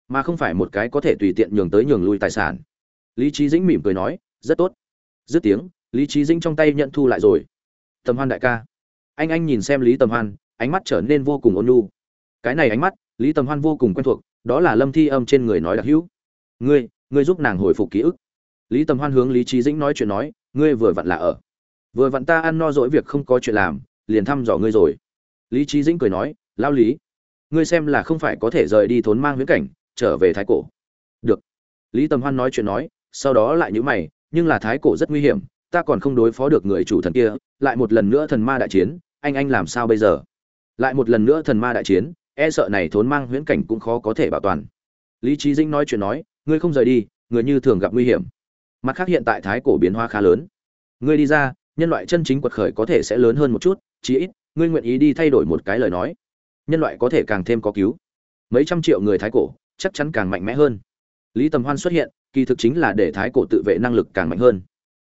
mà không phải một cái có thể tùy tiện nhường tới nhường lui tài sản. Lý trí dĩnh mỉm cười nói, rất tốt. Dứt tiếng, lý trí dĩnh trong tay nhận thu lại rồi. Tầm hoan đại ca. Anh anh nhìn xem lý tầm hoan, ánh mắt trở nên vô cùng ôn nhu. Cái này ánh mắt, lý tầm hoan vô cùng quen thuộc đó là lâm thi âm trên người nói đặc hữu. Ngươi ngươi giúp nàng hồi phục ký ức. Lý tầm hoan hướng lý trí dĩnh nói chuyện nói, ngươi vừa vặn là ở. Vừa vặn ta ăn no dỗi việc không có chuyện làm, liền thăm dò ngươi rồi. Lý trí dĩnh cười nói lao lý, ngươi xem là không phải có thể rời đi thốn mang huyễn cảnh, trở về thái cổ. Được. Lý tầm hoan nói chuyện nói, sau đó lại nhữ mày, nhưng là thái cổ rất nguy hiểm, ta còn không đối phó được người chủ thần kia, lại một lần nữa thần ma đại chiến, anh anh làm sao bây giờ? Lại một lần nữa thần ma đại chiến e sợ này thốn mang huyễn cảnh cũng khó có thể bảo toàn. Lý trí dĩnh nói chuyện nói, ngươi không rời đi, người như thường gặp nguy hiểm. Mặt khác hiện tại thái cổ biến hóa khá lớn. Ngươi đi ra, nhân loại chân chính quật khởi có thể sẽ lớn hơn một chút, chí ít, ngươi nguyện ý đi thay đổi một cái lời nói. Nhân loại có thể càng thêm có cứu. Mấy trăm triệu người thái cổ, chắc chắn càng mạnh mẽ hơn. Lý tầm hoan xuất hiện, kỳ thực chính là để thái cổ tự vệ năng lực càng mạnh hơn.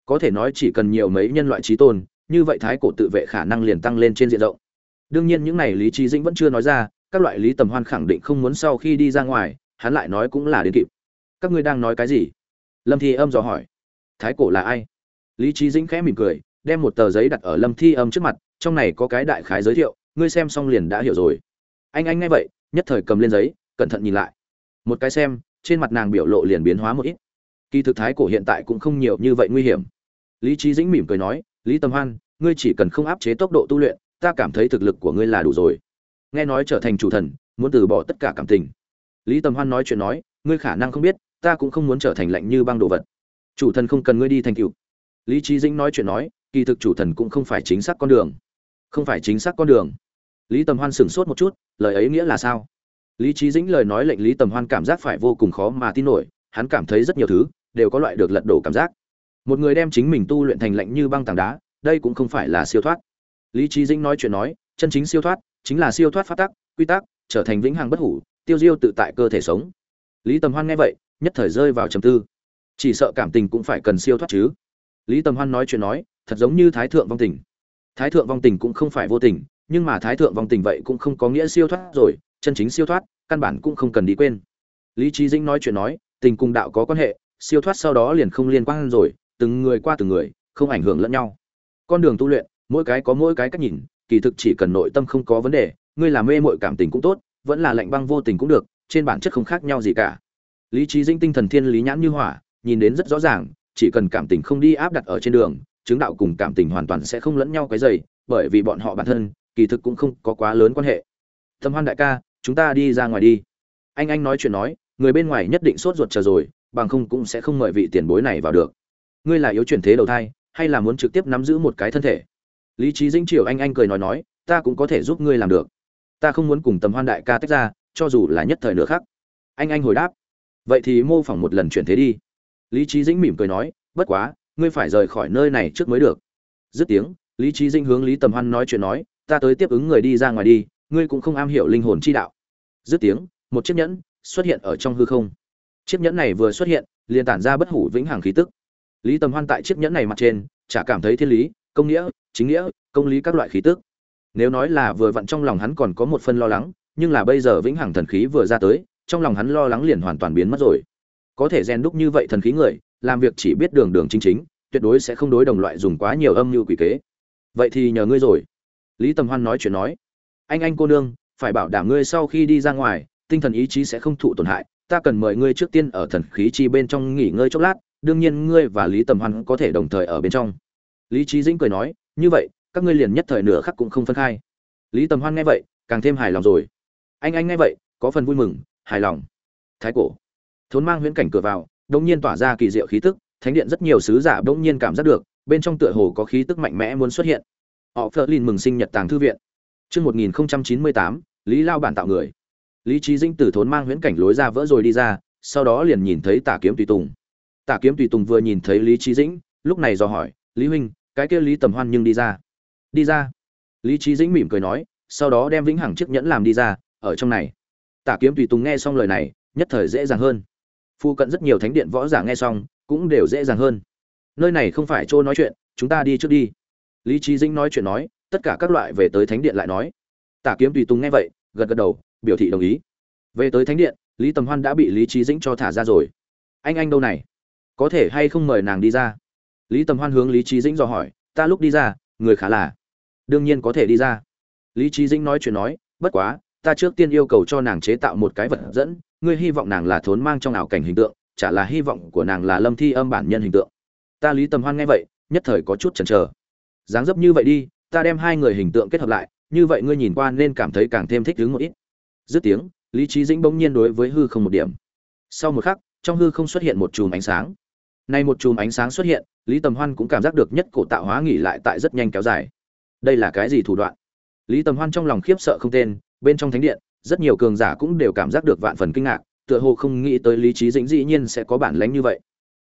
Có thể nói chỉ cần nhiều mấy nhân loại trí tôn, như vậy thái cổ tự vệ khả năng liền tăng lên trên diện rộng. Đương nhiên những này lý trí dĩnh vẫn chưa nói ra các loại lý tầm hoan khẳng định không muốn sau khi đi ra ngoài, hắn lại nói cũng là đến kịp. Các ngươi đang nói cái gì? Lâm thi âm dò hỏi. Thái cổ là ai? Lý trí dĩnh khẽ mỉm cười, đem một tờ giấy đặt ở lâm thi âm trước mặt, trong này có cái đại khái giới thiệu, ngươi xem xong liền đã hiểu rồi. Anh anh nghe vậy, nhất thời cầm lên giấy, cẩn thận nhìn lại. Một cái xem, trên mặt nàng biểu lộ liền biến hóa một ít. Kỳ thực thái cổ hiện tại cũng không nhiều như vậy nguy hiểm. Lý trí dĩnh mỉm cười nói, lý tâm hoan, ngươi chỉ cần không áp chế tốc độ tu luyện, ta cảm thấy thực lực của ngươi là đủ rồi nghe nói trở thành chủ thần, muốn từ bỏ tất cả cảm tình. Lý Tầm hoan nói chuyện nói, ngươi khả năng không biết, ta cũng không muốn trở thành lạnh như băng đồ vật. Chủ thần không cần ngươi đi thành cựu lý trí dĩnh nói chuyện nói, kỳ thực chủ thần cũng không phải chính xác con đường. Không phải chính xác con đường. Lý tầm hoan sửng sốt một chút, lời ấy nghĩa là sao? Lý trí dĩnh lời nói lệnh lý tầm hoan cảm giác phải vô cùng khó mà tin nổi, hắn cảm thấy rất nhiều thứ đều có loại được lật đổ cảm giác. Một người đem chính mình tu luyện thành lạnh như băng tảng đá, đây cũng không phải là siêu thoát. Lý trí dĩnh nói chuyện nói, chân chính siêu thoát chính là siêu thoát phát tắc, quy tắc, trở thành vĩnh hằng bất hủ, tiêu diêu tự tại cơ thể sống. Lý tầm hoan nghe vậy, nhất thời rơi vào trầm tư. Chỉ sợ cảm tình cũng phải cần siêu thoát chứ. Lý tầm hoan nói chuyện nói, thật giống như thái thượng vong tình. Thái thượng vong tình cũng không phải vô tình, nhưng mà thái thượng vong tình vậy cũng không có nghĩa siêu thoát rồi, chân chính siêu thoát, căn bản cũng không cần đi quên. Lý trí dĩnh nói chuyện nói, tình cùng đạo có quan hệ, siêu thoát sau đó liền không liên quan rồi, từng người qua từng người, không ảnh hưởng lẫn nhau. Con đường tu luyện, mỗi cái có mỗi cái cách nhìn kỳ thực chỉ cần nội tâm không có vấn đề, ngươi làm mê mội cảm tình cũng tốt, vẫn là lạnh băng vô tình cũng được, trên bản chất không khác nhau gì cả. Lý trí dinh tinh thần thiên lý nhãn như hỏa, nhìn đến rất rõ ràng, chỉ cần cảm tình không đi áp đặt ở trên đường, chứng đạo cùng cảm tình hoàn toàn sẽ không lẫn nhau cái dày bởi vì bọn họ bản thân, kỳ thực cũng không có quá lớn quan hệ. Tâm hoan đại ca, chúng ta đi ra ngoài đi. Anh anh nói chuyện nói, người bên ngoài nhất định sốt ruột chờ rồi, bằng không cũng sẽ không mời vị tiền bối này vào được. Ngươi là yếu chuyển thế đầu thai, hay là muốn trực tiếp nắm giữ một cái thân thể? Lý trí dĩnh triều anh anh cười nói nói, ta cũng có thể giúp ngươi làm được. Ta không muốn cùng tầm hoan đại ca tách ra, cho dù là nhất thời nữa khác anh anh hồi đáp, vậy thì mô phỏng một lần chuyển thế đi. Lý trí dĩnh mỉm cười nói, bất quá, ngươi phải rời khỏi nơi này trước mới được. Dứt tiếng, lý trí dĩnh hướng lý tầm hoan nói chuyện nói, ta tới tiếp ứng người đi ra ngoài đi, ngươi cũng không am hiểu linh hồn chi đạo. Dứt tiếng, một chiếc nhẫn xuất hiện ở trong hư không. Chiếc nhẫn này vừa xuất hiện, liền tản ra bất hủ vĩnh hằng khí tức. Lý tầm hoan tại chiếc nhẫn này mặt trên, chả cảm thấy thiên lý, công nghĩa chính nghĩa, công lý các loại khí tức. Nếu nói là vừa vặn trong lòng hắn còn có một phân lo lắng, nhưng là bây giờ vĩnh hằng thần khí vừa ra tới, trong lòng hắn lo lắng liền hoàn toàn biến mất rồi. Có thể rèn đúc như vậy thần khí người, làm việc chỉ biết đường đường chính chính, tuyệt đối sẽ không đối đồng loại dùng quá nhiều âm mưu quỷ kế. Vậy thì nhờ ngươi rồi. Lý tầm hoan nói chuyện nói. Anh anh cô nương, phải bảo đảm ngươi sau khi đi ra ngoài, tinh thần ý chí sẽ không thụ tổn hại, ta cần mời ngươi trước tiên ở thần khí chi bên trong nghỉ ngơi chốc lát, đương nhiên ngươi và lý tầm hoan có thể đồng thời ở bên trong. Lý trí dĩnh cười nói như vậy các ngươi liền nhất thời nửa khắc cũng không phân khai. Lý tầm hoan nghe vậy càng thêm hài lòng rồi. Anh anh nghe vậy có phần vui mừng hài lòng. Thái cổ. Thốn mang huyễn cảnh cửa vào đông nhiên tỏa ra kỳ diệu khí tức thánh điện rất nhiều sứ giả đông nhiên cảm giác được bên trong tựa hồ có khí tức mạnh mẽ muốn xuất hiện. Họ phớt lên mừng sinh nhật tàng thư viện. Trước 1098, Lý Lao bản tạo người. Lý Trí Dĩnh từ thốn mang huyễn cảnh lối ra vỡ rồi đi ra, sau đó liền nhìn thấy Tả Kiếm Tùy Tùng. Tả Kiếm Tùy Tùng vừa nhìn thấy Lý Trí Dĩnh, lúc này dò hỏi, "Lý huynh, cái kia Lý Tầm Hoan nhưng đi ra?" "Đi ra." Lý Trí Dĩnh mỉm cười nói, sau đó đem vĩnh hằng chiếc nhẫn làm đi ra, ở trong này. Tả Kiếm Tùy Tùng nghe xong lời này, nhất thời dễ dàng hơn. Phu cận rất nhiều thánh điện võ giả nghe xong, cũng đều dễ dàng hơn. Nơi này không phải chỗ nói chuyện, chúng ta đi trước đi. Lý Trí Dĩnh nói chuyện nói, tất cả các loại về tới thánh điện lại nói. Tả Kiếm Tùy Tùng nghe vậy, gật gật đầu, biểu thị đồng ý. Về tới thánh điện, Lý Tầm Hoan đã bị Lý Trí Dĩnh cho thả ra rồi. Anh anh đâu này? Có thể hay không mời nàng đi ra? Lý Tầm Hoan hướng Lý Trí Dĩnh dò hỏi, ta lúc đi ra, người khá là. Đương nhiên có thể đi ra. Lý Trí Dĩnh nói chuyện nói, bất quá, ta trước tiên yêu cầu cho nàng chế tạo một cái vật dẫn, ngươi hy vọng nàng là thốn mang trong ảo cảnh hình tượng, chả là hy vọng của nàng là Lâm Thi Âm bản nhân hình tượng. Ta Lý Tầm Hoan nghe vậy, nhất thời có chút chần chờ. Dáng dấp như vậy đi, ta đem hai người hình tượng kết hợp lại, như vậy ngươi nhìn qua nên cảm thấy càng thêm thích ứng một ít. Dứt tiếng, Lý trí Dĩnh bỗng nhiên đối với hư không một điểm. Sau một khắc, trong hư không xuất hiện một chùm ánh sáng. Nay một chùm ánh sáng xuất hiện, Lý Tầm Hoan cũng cảm giác được nhất cổ tạo hóa nghỉ lại tại rất nhanh kéo dài. Đây là cái gì thủ đoạn? Lý Tầm Hoan trong lòng khiếp sợ không tên, bên trong thánh điện, rất nhiều cường giả cũng đều cảm giác được vạn phần kinh ngạc, tựa hồ không nghĩ tới Lý Chí Dĩnh dĩ nhiên sẽ có bản lĩnh như vậy.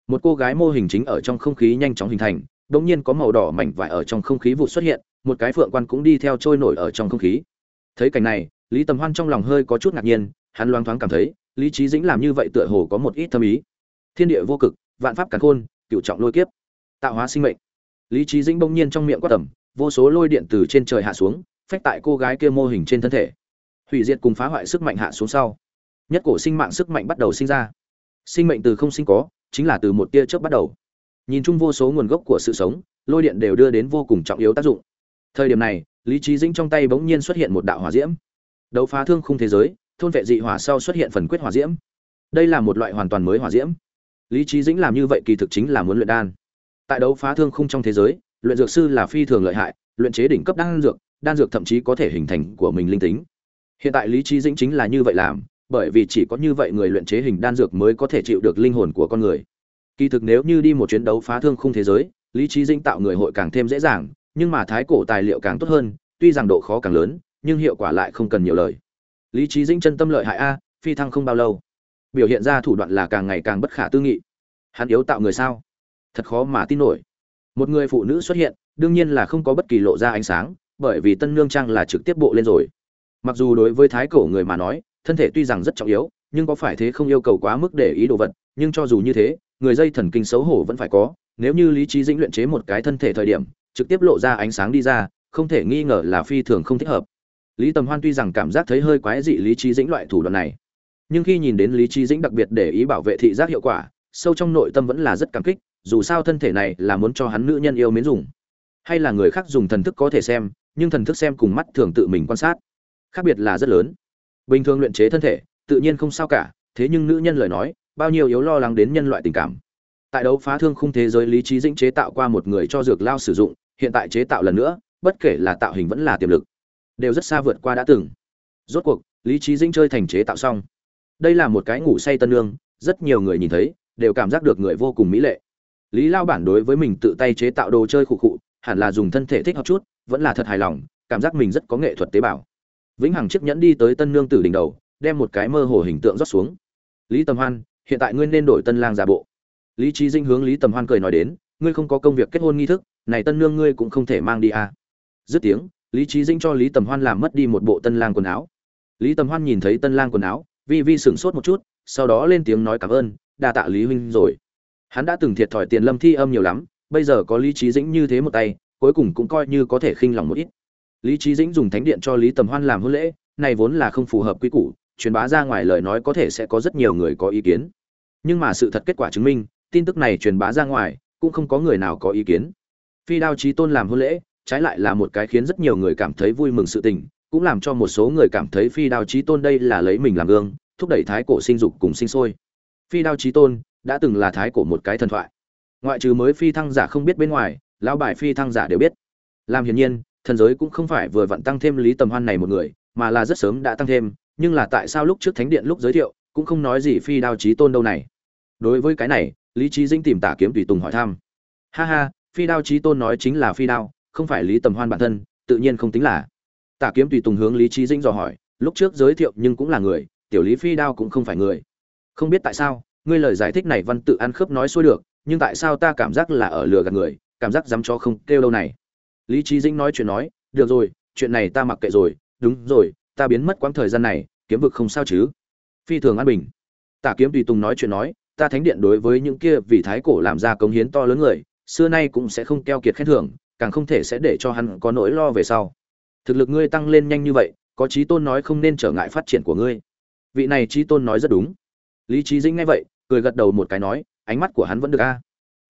Một cô gái mô hình chính ở trong không khí nhanh chóng hình thành, đột nhiên có màu đỏ mảnh vải ở trong không khí vụ xuất hiện, một cái phượng quan cũng đi theo trôi nổi ở trong không khí. Thấy cảnh này, Lý Tầm Hoan trong lòng hơi có chút ngạc nhiên, hắn loáng thoáng cảm thấy, Lý Chí Dĩnh làm như vậy tựa hồ có một ít thâm ý. Thiên địa vô cực, vạn pháp càn khôn, cửu trọng lôi kiếp, tạo hóa sinh mệnh. Lý Chí Dĩnh bỗng nhiên trong miệng quát tầm, vô số lôi điện từ trên trời hạ xuống, phách tại cô gái kia mô hình trên thân thể. Hủy diệt cùng phá hoại sức mạnh hạ xuống sau. Nhất cổ sinh mạng sức mạnh bắt đầu sinh ra. Sinh mệnh từ không sinh có, chính là từ một tia chớp bắt đầu. Nhìn chung vô số nguồn gốc của sự sống, lôi điện đều đưa đến vô cùng trọng yếu tác dụng. Thời điểm này, Lý Chí Dĩnh trong tay bỗng nhiên xuất hiện một đạo hỏa diễm. Đấu phá thương khung thế giới, thôn vệ dị hỏa sau xuất hiện phần quyết hỏa diễm. Đây là một loại hoàn toàn mới hỏa diễm. Lý trí Dĩnh làm như vậy kỳ thực chính là muốn luyện đan. Tại đấu phá thương khung trong thế giới, luyện dược sư là phi thường lợi hại, luyện chế đỉnh cấp đan dược, đan dược thậm chí có thể hình thành của mình linh tính. Hiện tại Lý trí Dĩnh chính là như vậy làm, bởi vì chỉ có như vậy người luyện chế hình đan dược mới có thể chịu được linh hồn của con người. Kỳ thực nếu như đi một chuyến đấu phá thương khung thế giới, Lý trí Dĩnh tạo người hội càng thêm dễ dàng, nhưng mà thái cổ tài liệu càng tốt hơn, tuy rằng độ khó càng lớn, nhưng hiệu quả lại không cần nhiều lời lý trí dĩnh chân tâm lợi hại a phi thăng không bao lâu biểu hiện ra thủ đoạn là càng ngày càng bất khả tư nghị. Hắn yếu tạo người sao? Thật khó mà tin nổi. Một người phụ nữ xuất hiện, đương nhiên là không có bất kỳ lộ ra ánh sáng, bởi vì tân nương trang là trực tiếp bộ lên rồi. Mặc dù đối với thái cổ người mà nói, thân thể tuy rằng rất trọng yếu, nhưng có phải thế không yêu cầu quá mức để ý đồ vật, nhưng cho dù như thế, người dây thần kinh xấu hổ vẫn phải có, nếu như lý trí dĩnh luyện chế một cái thân thể thời điểm, trực tiếp lộ ra ánh sáng đi ra, không thể nghi ngờ là phi thường không thích hợp. Lý tầm hoan tuy rằng cảm giác thấy hơi quái dị lý trí dĩnh loại thủ đoạn này nhưng khi nhìn đến lý trí dĩnh đặc biệt để ý bảo vệ thị giác hiệu quả, sâu trong nội tâm vẫn là rất cảm kích, dù sao thân thể này là muốn cho hắn nữ nhân yêu mến dùng. Hay là người khác dùng thần thức có thể xem, nhưng thần thức xem cùng mắt thường tự mình quan sát, khác biệt là rất lớn. Bình thường luyện chế thân thể, tự nhiên không sao cả, thế nhưng nữ nhân lời nói, bao nhiêu yếu lo lắng đến nhân loại tình cảm. Tại đấu phá thương khung thế giới lý trí dĩnh chế tạo qua một người cho dược lao sử dụng, hiện tại chế tạo lần nữa, bất kể là tạo hình vẫn là tiềm lực, đều rất xa vượt qua đã từng. Rốt cuộc, lý trí dĩnh chơi thành chế tạo xong đây là một cái ngủ say tân lương rất nhiều người nhìn thấy, đều cảm giác được người vô cùng mỹ lệ. Lý lao bản đối với mình tự tay chế tạo đồ chơi khụ khụ, hẳn là dùng thân thể thích hợp chút, vẫn là thật hài lòng, cảm giác mình rất có nghệ thuật tế bào. Vĩnh hằng chiếc nhẫn đi tới tân nương tử đỉnh đầu, đem một cái mơ hồ hình tượng rót xuống. Lý tầm hoan, hiện tại ngươi nên đổi tân lang giả bộ. Lý trí dinh hướng lý tầm hoan cười nói đến, ngươi không có công việc kết hôn nghi thức, này tân nương ngươi cũng không thể mang đi à. dứt tiếng, lý trí dinh cho lý tầm hoan làm mất đi một bộ tân lang quần áo. Lý tầm hoan nhìn thấy tân lang quần áo vi vi sửng sốt một chút, sau đó lên tiếng nói cảm ơn, đa tạ lý huynh rồi. Hắn đã từng thiệt thòi tiền lâm thi âm nhiều lắm, bây giờ có lý trí dĩnh như thế một tay, cuối cùng cũng coi như có thể khinh lòng một ít. Lý trí dĩnh dùng thánh điện cho lý tầm hoan làm hôn lễ, này vốn là không phù hợp quy củ, truyền bá ra ngoài lời nói có thể sẽ có rất nhiều người có ý kiến. Nhưng mà sự thật kết quả chứng minh, tin tức này truyền bá ra ngoài, cũng không có người nào có ý kiến. Phi đao trí tôn làm hôn lễ, trái lại là một cái khiến rất nhiều người cảm thấy vui mừng sự tình cũng làm cho một số người cảm thấy phi đao Chí tôn đây là lấy mình làm gương, thúc đẩy thái cổ sinh dục cùng sinh sôi. Phi đao Chí tôn đã từng là thái cổ một cái thần thoại. Ngoại trừ mới phi thăng giả không biết bên ngoài, lão bài phi thăng giả đều biết. Làm hiển nhiên, thần giới cũng không phải vừa vặn tăng thêm lý tầm hoan này một người, mà là rất sớm đã tăng thêm, nhưng là tại sao lúc trước thánh điện lúc giới thiệu, cũng không nói gì phi đao Chí tôn đâu này. Đối với cái này, lý trí dĩnh tìm tả kiếm tùy tùng hỏi thăm. Ha ha, phi đao Chí tôn nói chính là phi đao, không phải lý tầm hoan bản thân, tự nhiên không tính là tả kiếm tùy tùng hướng lý Chí dĩnh dò hỏi, lúc trước giới thiệu nhưng cũng là người, tiểu lý phi đao cũng không phải người. Không biết tại sao, ngươi lời giải thích này văn tự ăn khớp nói xuôi được, nhưng tại sao ta cảm giác là ở lừa gạt người, cảm giác dám cho không kêu đâu này? Lý Chí dĩnh nói chuyện nói, được rồi, chuyện này ta mặc kệ rồi, đúng rồi, ta biến mất quãng thời gian này, kiếm vực không sao chứ? Phi thường an bình. Tả kiếm tùy tùng nói chuyện nói, ta thánh điện đối với những kia vì thái cổ làm ra cống hiến to lớn người, xưa nay cũng sẽ không keo kiệt khen thưởng, càng không thể sẽ để cho hắn có nỗi lo về sau thực lực ngươi tăng lên nhanh như vậy, có trí tôn nói không nên trở ngại phát triển của ngươi. Vị này trí tôn nói rất đúng. Lý trí dĩnh nghe vậy, cười gật đầu một cái nói, ánh mắt của hắn vẫn được a.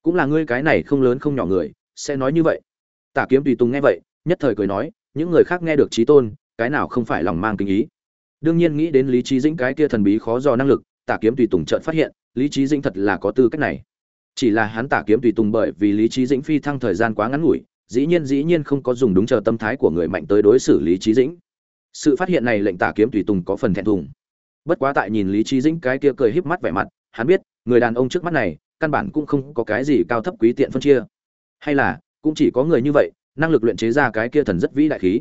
Cũng là ngươi cái này không lớn không nhỏ người, sẽ nói như vậy. Tả kiếm tùy tùng nghe vậy, nhất thời cười nói, những người khác nghe được trí tôn, cái nào không phải lòng mang kinh ý. Đương nhiên nghĩ đến lý trí dĩnh cái kia thần bí khó do năng lực, tả kiếm tùy tùng chợt phát hiện, lý trí dĩnh thật là có tư cách này. Chỉ là hắn tả kiếm tùy tùng bởi vì lý trí dĩnh phi thăng thời gian quá ngắn ngủi dĩ nhiên dĩ nhiên không có dùng đúng chờ tâm thái của người mạnh tới đối xử lý trí dĩnh. Sự phát hiện này lệnh tả kiếm tùy tùng có phần thẹn thùng. Bất quá tại nhìn lý trí dĩnh cái kia cười híp mắt vẻ mặt, hắn biết, người đàn ông trước mắt này, căn bản cũng không có cái gì cao thấp quý tiện phân chia. Hay là, cũng chỉ có người như vậy, năng lực luyện chế ra cái kia thần rất vĩ đại khí.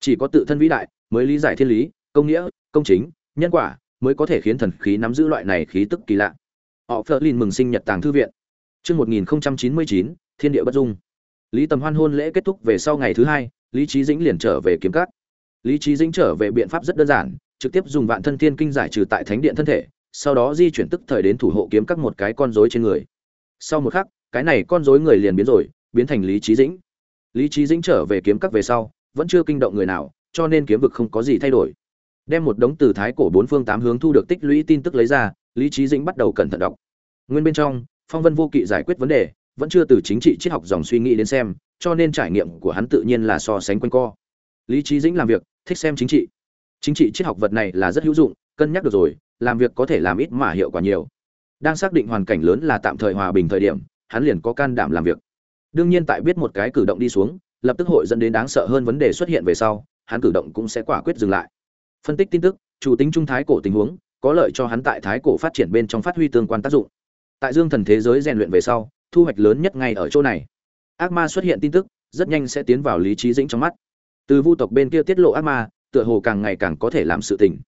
Chỉ có tự thân vĩ đại, mới lý giải thiên lý, công nghĩa, công chính, nhân quả, mới có thể khiến thần khí nắm giữ loại này khí tức kỳ lạ. Họ phớt lên mừng sinh nhật tàng thư viện. Chương một nghìn chín mươi chín, thiên địa bất dung lý tầm hoan hôn lễ kết thúc về sau ngày thứ hai, lý trí dĩnh liền trở về kiếm cát lý trí dĩnh trở về biện pháp rất đơn giản, trực tiếp dùng vạn thân thiên kinh giải trừ tại thánh điện thân thể, sau đó di chuyển tức thời đến thủ hộ kiếm các một cái con rối trên người. Sau một khắc, cái này con rối người liền biến rồi, biến thành lý trí dĩnh. Lý trí dĩnh trở về kiếm các về sau, vẫn chưa kinh động người nào, cho nên kiếm vực không có gì thay đổi. Đem một đống từ thái cổ bốn phương tám hướng thu được tích lũy tin tức lấy ra, lý trí dĩnh bắt đầu cẩn thận đọc. Nguyên bên trong, phong vân vô kỵ giải quyết vấn đề vẫn chưa từ chính trị triết học dòng suy nghĩ đến xem, cho nên trải nghiệm của hắn tự nhiên là so sánh quanh co. Lý trí dĩnh làm việc, thích xem chính trị. Chính trị triết học vật này là rất hữu dụng, cân nhắc được rồi, làm việc có thể làm ít mà hiệu quả nhiều. Đang xác định hoàn cảnh lớn là tạm thời hòa bình thời điểm, hắn liền có can đảm làm việc. Đương nhiên tại biết một cái cử động đi xuống, lập tức hội dẫn đến đáng sợ hơn vấn đề xuất hiện về sau, hắn cử động cũng sẽ quả quyết dừng lại. Phân tích tin tức, chủ tính trung thái cổ tình huống, có lợi cho hắn tại thái cổ phát triển bên trong phát huy tương quan tác dụng. Tại dương thần thế giới rèn luyện về sau thu hoạch lớn nhất ngay ở chỗ này. Ác ma xuất hiện tin tức, rất nhanh sẽ tiến vào lý trí dĩnh trong mắt. Từ vu tộc bên kia tiết lộ ác ma, tựa hồ càng ngày càng có thể làm sự tình.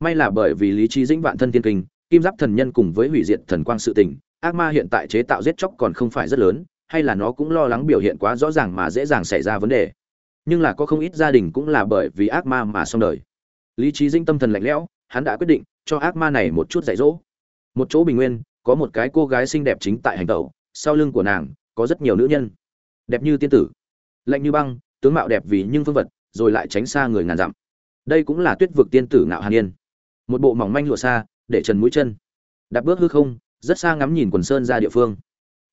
May là bởi vì lý trí dĩnh vạn thân tiên kinh, kim giáp thần nhân cùng với hủy diệt thần quang sự tình, ác ma hiện tại chế tạo giết chóc còn không phải rất lớn, hay là nó cũng lo lắng biểu hiện quá rõ ràng mà dễ dàng xảy ra vấn đề. Nhưng là có không ít gia đình cũng là bởi vì ác ma mà xong đời. Lý trí dinh tâm thần lạnh lẽo, hắn đã quyết định cho ác ma này một chút dạy dỗ. Một chỗ bình nguyên, có một cái cô gái xinh đẹp chính tại hành tẩu sau lưng của nàng có rất nhiều nữ nhân, đẹp như tiên tử, lạnh như băng, tướng mạo đẹp vì nhưng phương vật, rồi lại tránh xa người ngàn dặm. Đây cũng là tuyết vực tiên tử ngạo hàn yên một bộ mỏng manh lụa xa, để trần mũi chân. Đạp bước hư không, rất xa ngắm nhìn quần sơn ra địa phương.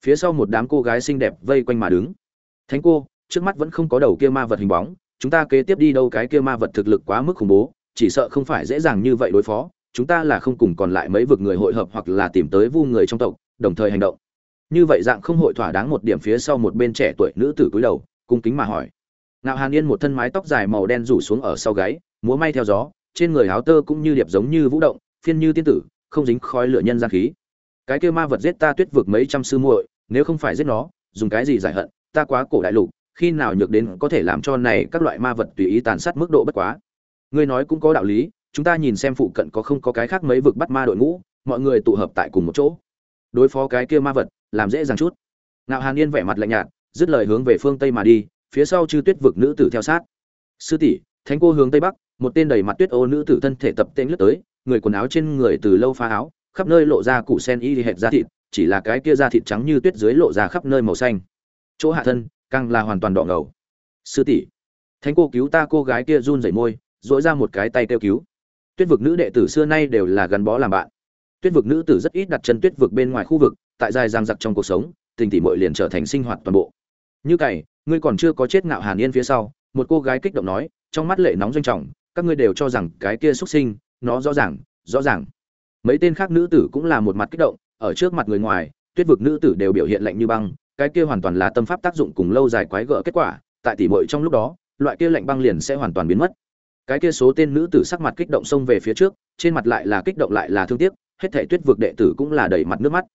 Phía sau một đám cô gái xinh đẹp vây quanh mà đứng. Thánh cô, trước mắt vẫn không có đầu kia ma vật hình bóng, chúng ta kế tiếp đi đâu cái kia ma vật thực lực quá mức khủng bố, chỉ sợ không phải dễ dàng như vậy đối phó, chúng ta là không cùng còn lại mấy vực người hội hợp hoặc là tìm tới vu người trong tộc, đồng thời hành động như vậy dạng không hội thỏa đáng một điểm phía sau một bên trẻ tuổi nữ tử cúi đầu, cung kính mà hỏi. Nạo hàn yên một thân mái tóc dài màu đen rủ xuống ở sau gáy, múa may theo gió, trên người áo tơ cũng như điệp giống như vũ động, phiên như tiên tử, không dính khói lửa nhân gian khí. Cái kia ma vật giết ta tuyết vực mấy trăm sư muội, nếu không phải giết nó, dùng cái gì giải hận, ta quá cổ đại lục, khi nào nhược đến có thể làm cho này các loại ma vật tùy ý tàn sát mức độ bất quá. Ngươi nói cũng có đạo lý, chúng ta nhìn xem phụ cận có không có cái khác mấy vực bắt ma đội ngũ, mọi người tụ hợp tại cùng một chỗ. Đối phó cái kia ma vật làm dễ dàng chút. Ngạo hàn yên vẻ mặt lạnh nhạt, dứt lời hướng về phương tây mà đi, phía sau chư tuyết vực nữ tử theo sát. Sư tỷ, thánh cô hướng tây bắc, một tên đầy mặt tuyết ô nữ tử thân thể tập tên lướt tới, người quần áo trên người từ lâu phá áo, khắp nơi lộ ra cụ sen y hệt da thịt, chỉ là cái kia da thịt trắng như tuyết dưới lộ ra khắp nơi màu xanh. Chỗ hạ thân, càng là hoàn toàn đỏ ngầu. Sư tỷ, thánh cô cứu ta cô gái kia run rẩy môi dỗi ra một cái tay kêu cứu. Tuyết vực nữ đệ tử xưa nay đều là gắn bó làm bạn. Tuyết vực nữ tử rất ít đặt chân tuyết vực bên ngoài khu vực tại dài giang giặc trong cuộc sống, tình tỷ muội liền trở thành sinh hoạt toàn bộ. Như cày, ngươi còn chưa có chết ngạo hàn yên phía sau, một cô gái kích động nói, trong mắt lệ nóng doanh trọng, các ngươi đều cho rằng cái kia xuất sinh, nó rõ ràng rõ ràng. Mấy tên khác nữ tử cũng là một mặt kích động, ở trước mặt người ngoài, tuyết vực nữ tử đều biểu hiện lạnh như băng, cái kia hoàn toàn là tâm pháp tác dụng cùng lâu dài quái gở kết quả, tại tỷ muội trong lúc đó, loại kia lạnh băng liền sẽ hoàn toàn biến mất. Cái kia số tên nữ tử sắc mặt kích động xông về phía trước, trên mặt lại là kích động lại là thương tiếc, hết thảy tuyết vực đệ tử cũng là đầy mặt nước mắt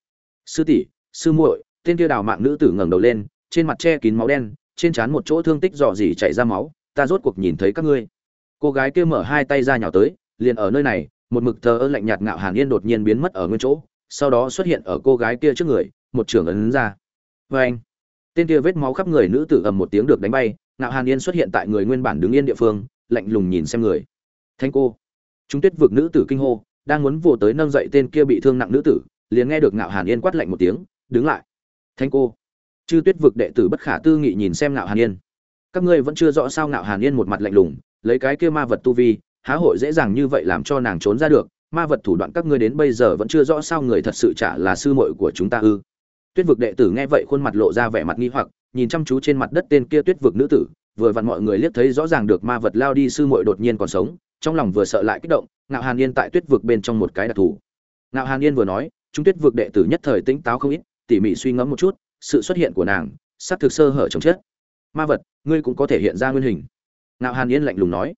sư tỷ, sư muội, tên kia đào mạng nữ tử ngẩng đầu lên, trên mặt che kín máu đen, trên trán một chỗ thương tích dò dỉ chảy ra máu, ta rốt cuộc nhìn thấy các ngươi. Cô gái kia mở hai tay ra nhào tới, liền ở nơi này, một mực thờ ơ lạnh nhạt ngạo hàn yên đột nhiên biến mất ở nguyên chỗ, sau đó xuất hiện ở cô gái kia trước người, một trường ấn ra. Vê anh tên kia vết máu khắp người nữ tử ầm một tiếng được đánh bay, ngạo hàn yên xuất hiện tại người nguyên bản đứng yên địa phương, lạnh lùng nhìn xem người. Thanh cô. Chúng tuyết vực nữ tử kinh hô, đang muốn vồ tới nâng dậy tên kia bị thương nặng nữ tử liền nghe được ngạo hàn yên quát lạnh một tiếng, đứng lại thanh cô. Chư tuyết vực đệ tử bất khả tư nghị nhìn xem ngạo hàn yên. Các ngươi vẫn chưa rõ sao ngạo hàn yên một mặt lạnh lùng, lấy cái kia ma vật tu vi, há hội dễ dàng như vậy làm cho nàng trốn ra được? Ma vật thủ đoạn các ngươi đến bây giờ vẫn chưa rõ sao người thật sự chả là sư muội của chúng ta ư? Tuyết vực đệ tử nghe vậy khuôn mặt lộ ra vẻ mặt nghi hoặc, nhìn chăm chú trên mặt đất tên kia tuyết vực nữ tử, vừa vặn mọi người liếc thấy rõ ràng được ma vật lao đi sư muội đột nhiên còn sống, trong lòng vừa sợ lại kích động, ngạo hàn yên tại tuyết vực bên trong một cái đặc thù. Ngạo hàn yên vừa nói chúng tuyết vực đệ tử nhất thời tỉnh táo không ít, tỉ mỉ suy ngẫm một chút, sự xuất hiện của nàng, sắp thực sơ hở chồng chết. Ma vật, ngươi cũng có thể hiện ra nguyên hình. Ngạo hàn yên lạnh lùng nói.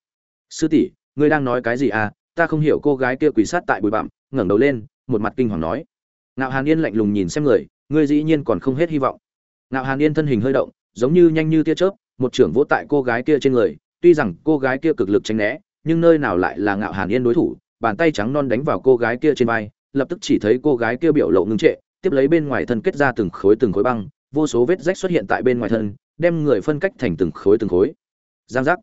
Sư tỷ, ngươi đang nói cái gì à? Ta không hiểu cô gái kia quỳ sát tại bụi bặm, ngẩng đầu lên, một mặt kinh hoàng nói. Ngạo hàn yên lạnh lùng nhìn xem người, ngươi dĩ nhiên còn không hết hy vọng. Ngạo hàn yên thân hình hơi động, giống như nhanh như tia chớp, một trưởng vỗ tại cô gái kia trên người, tuy rằng cô gái kia cực lực tránh né, nhưng nơi nào lại là ngạo hàn yên đối thủ, bàn tay trắng non đánh vào cô gái kia trên vai lập tức chỉ thấy cô gái kia biểu lộ ngưng trệ, tiếp lấy bên ngoài thân kết ra từng khối từng khối băng, vô số vết rách xuất hiện tại bên ngoài thân, đem người phân cách thành từng khối từng khối. Giang giác.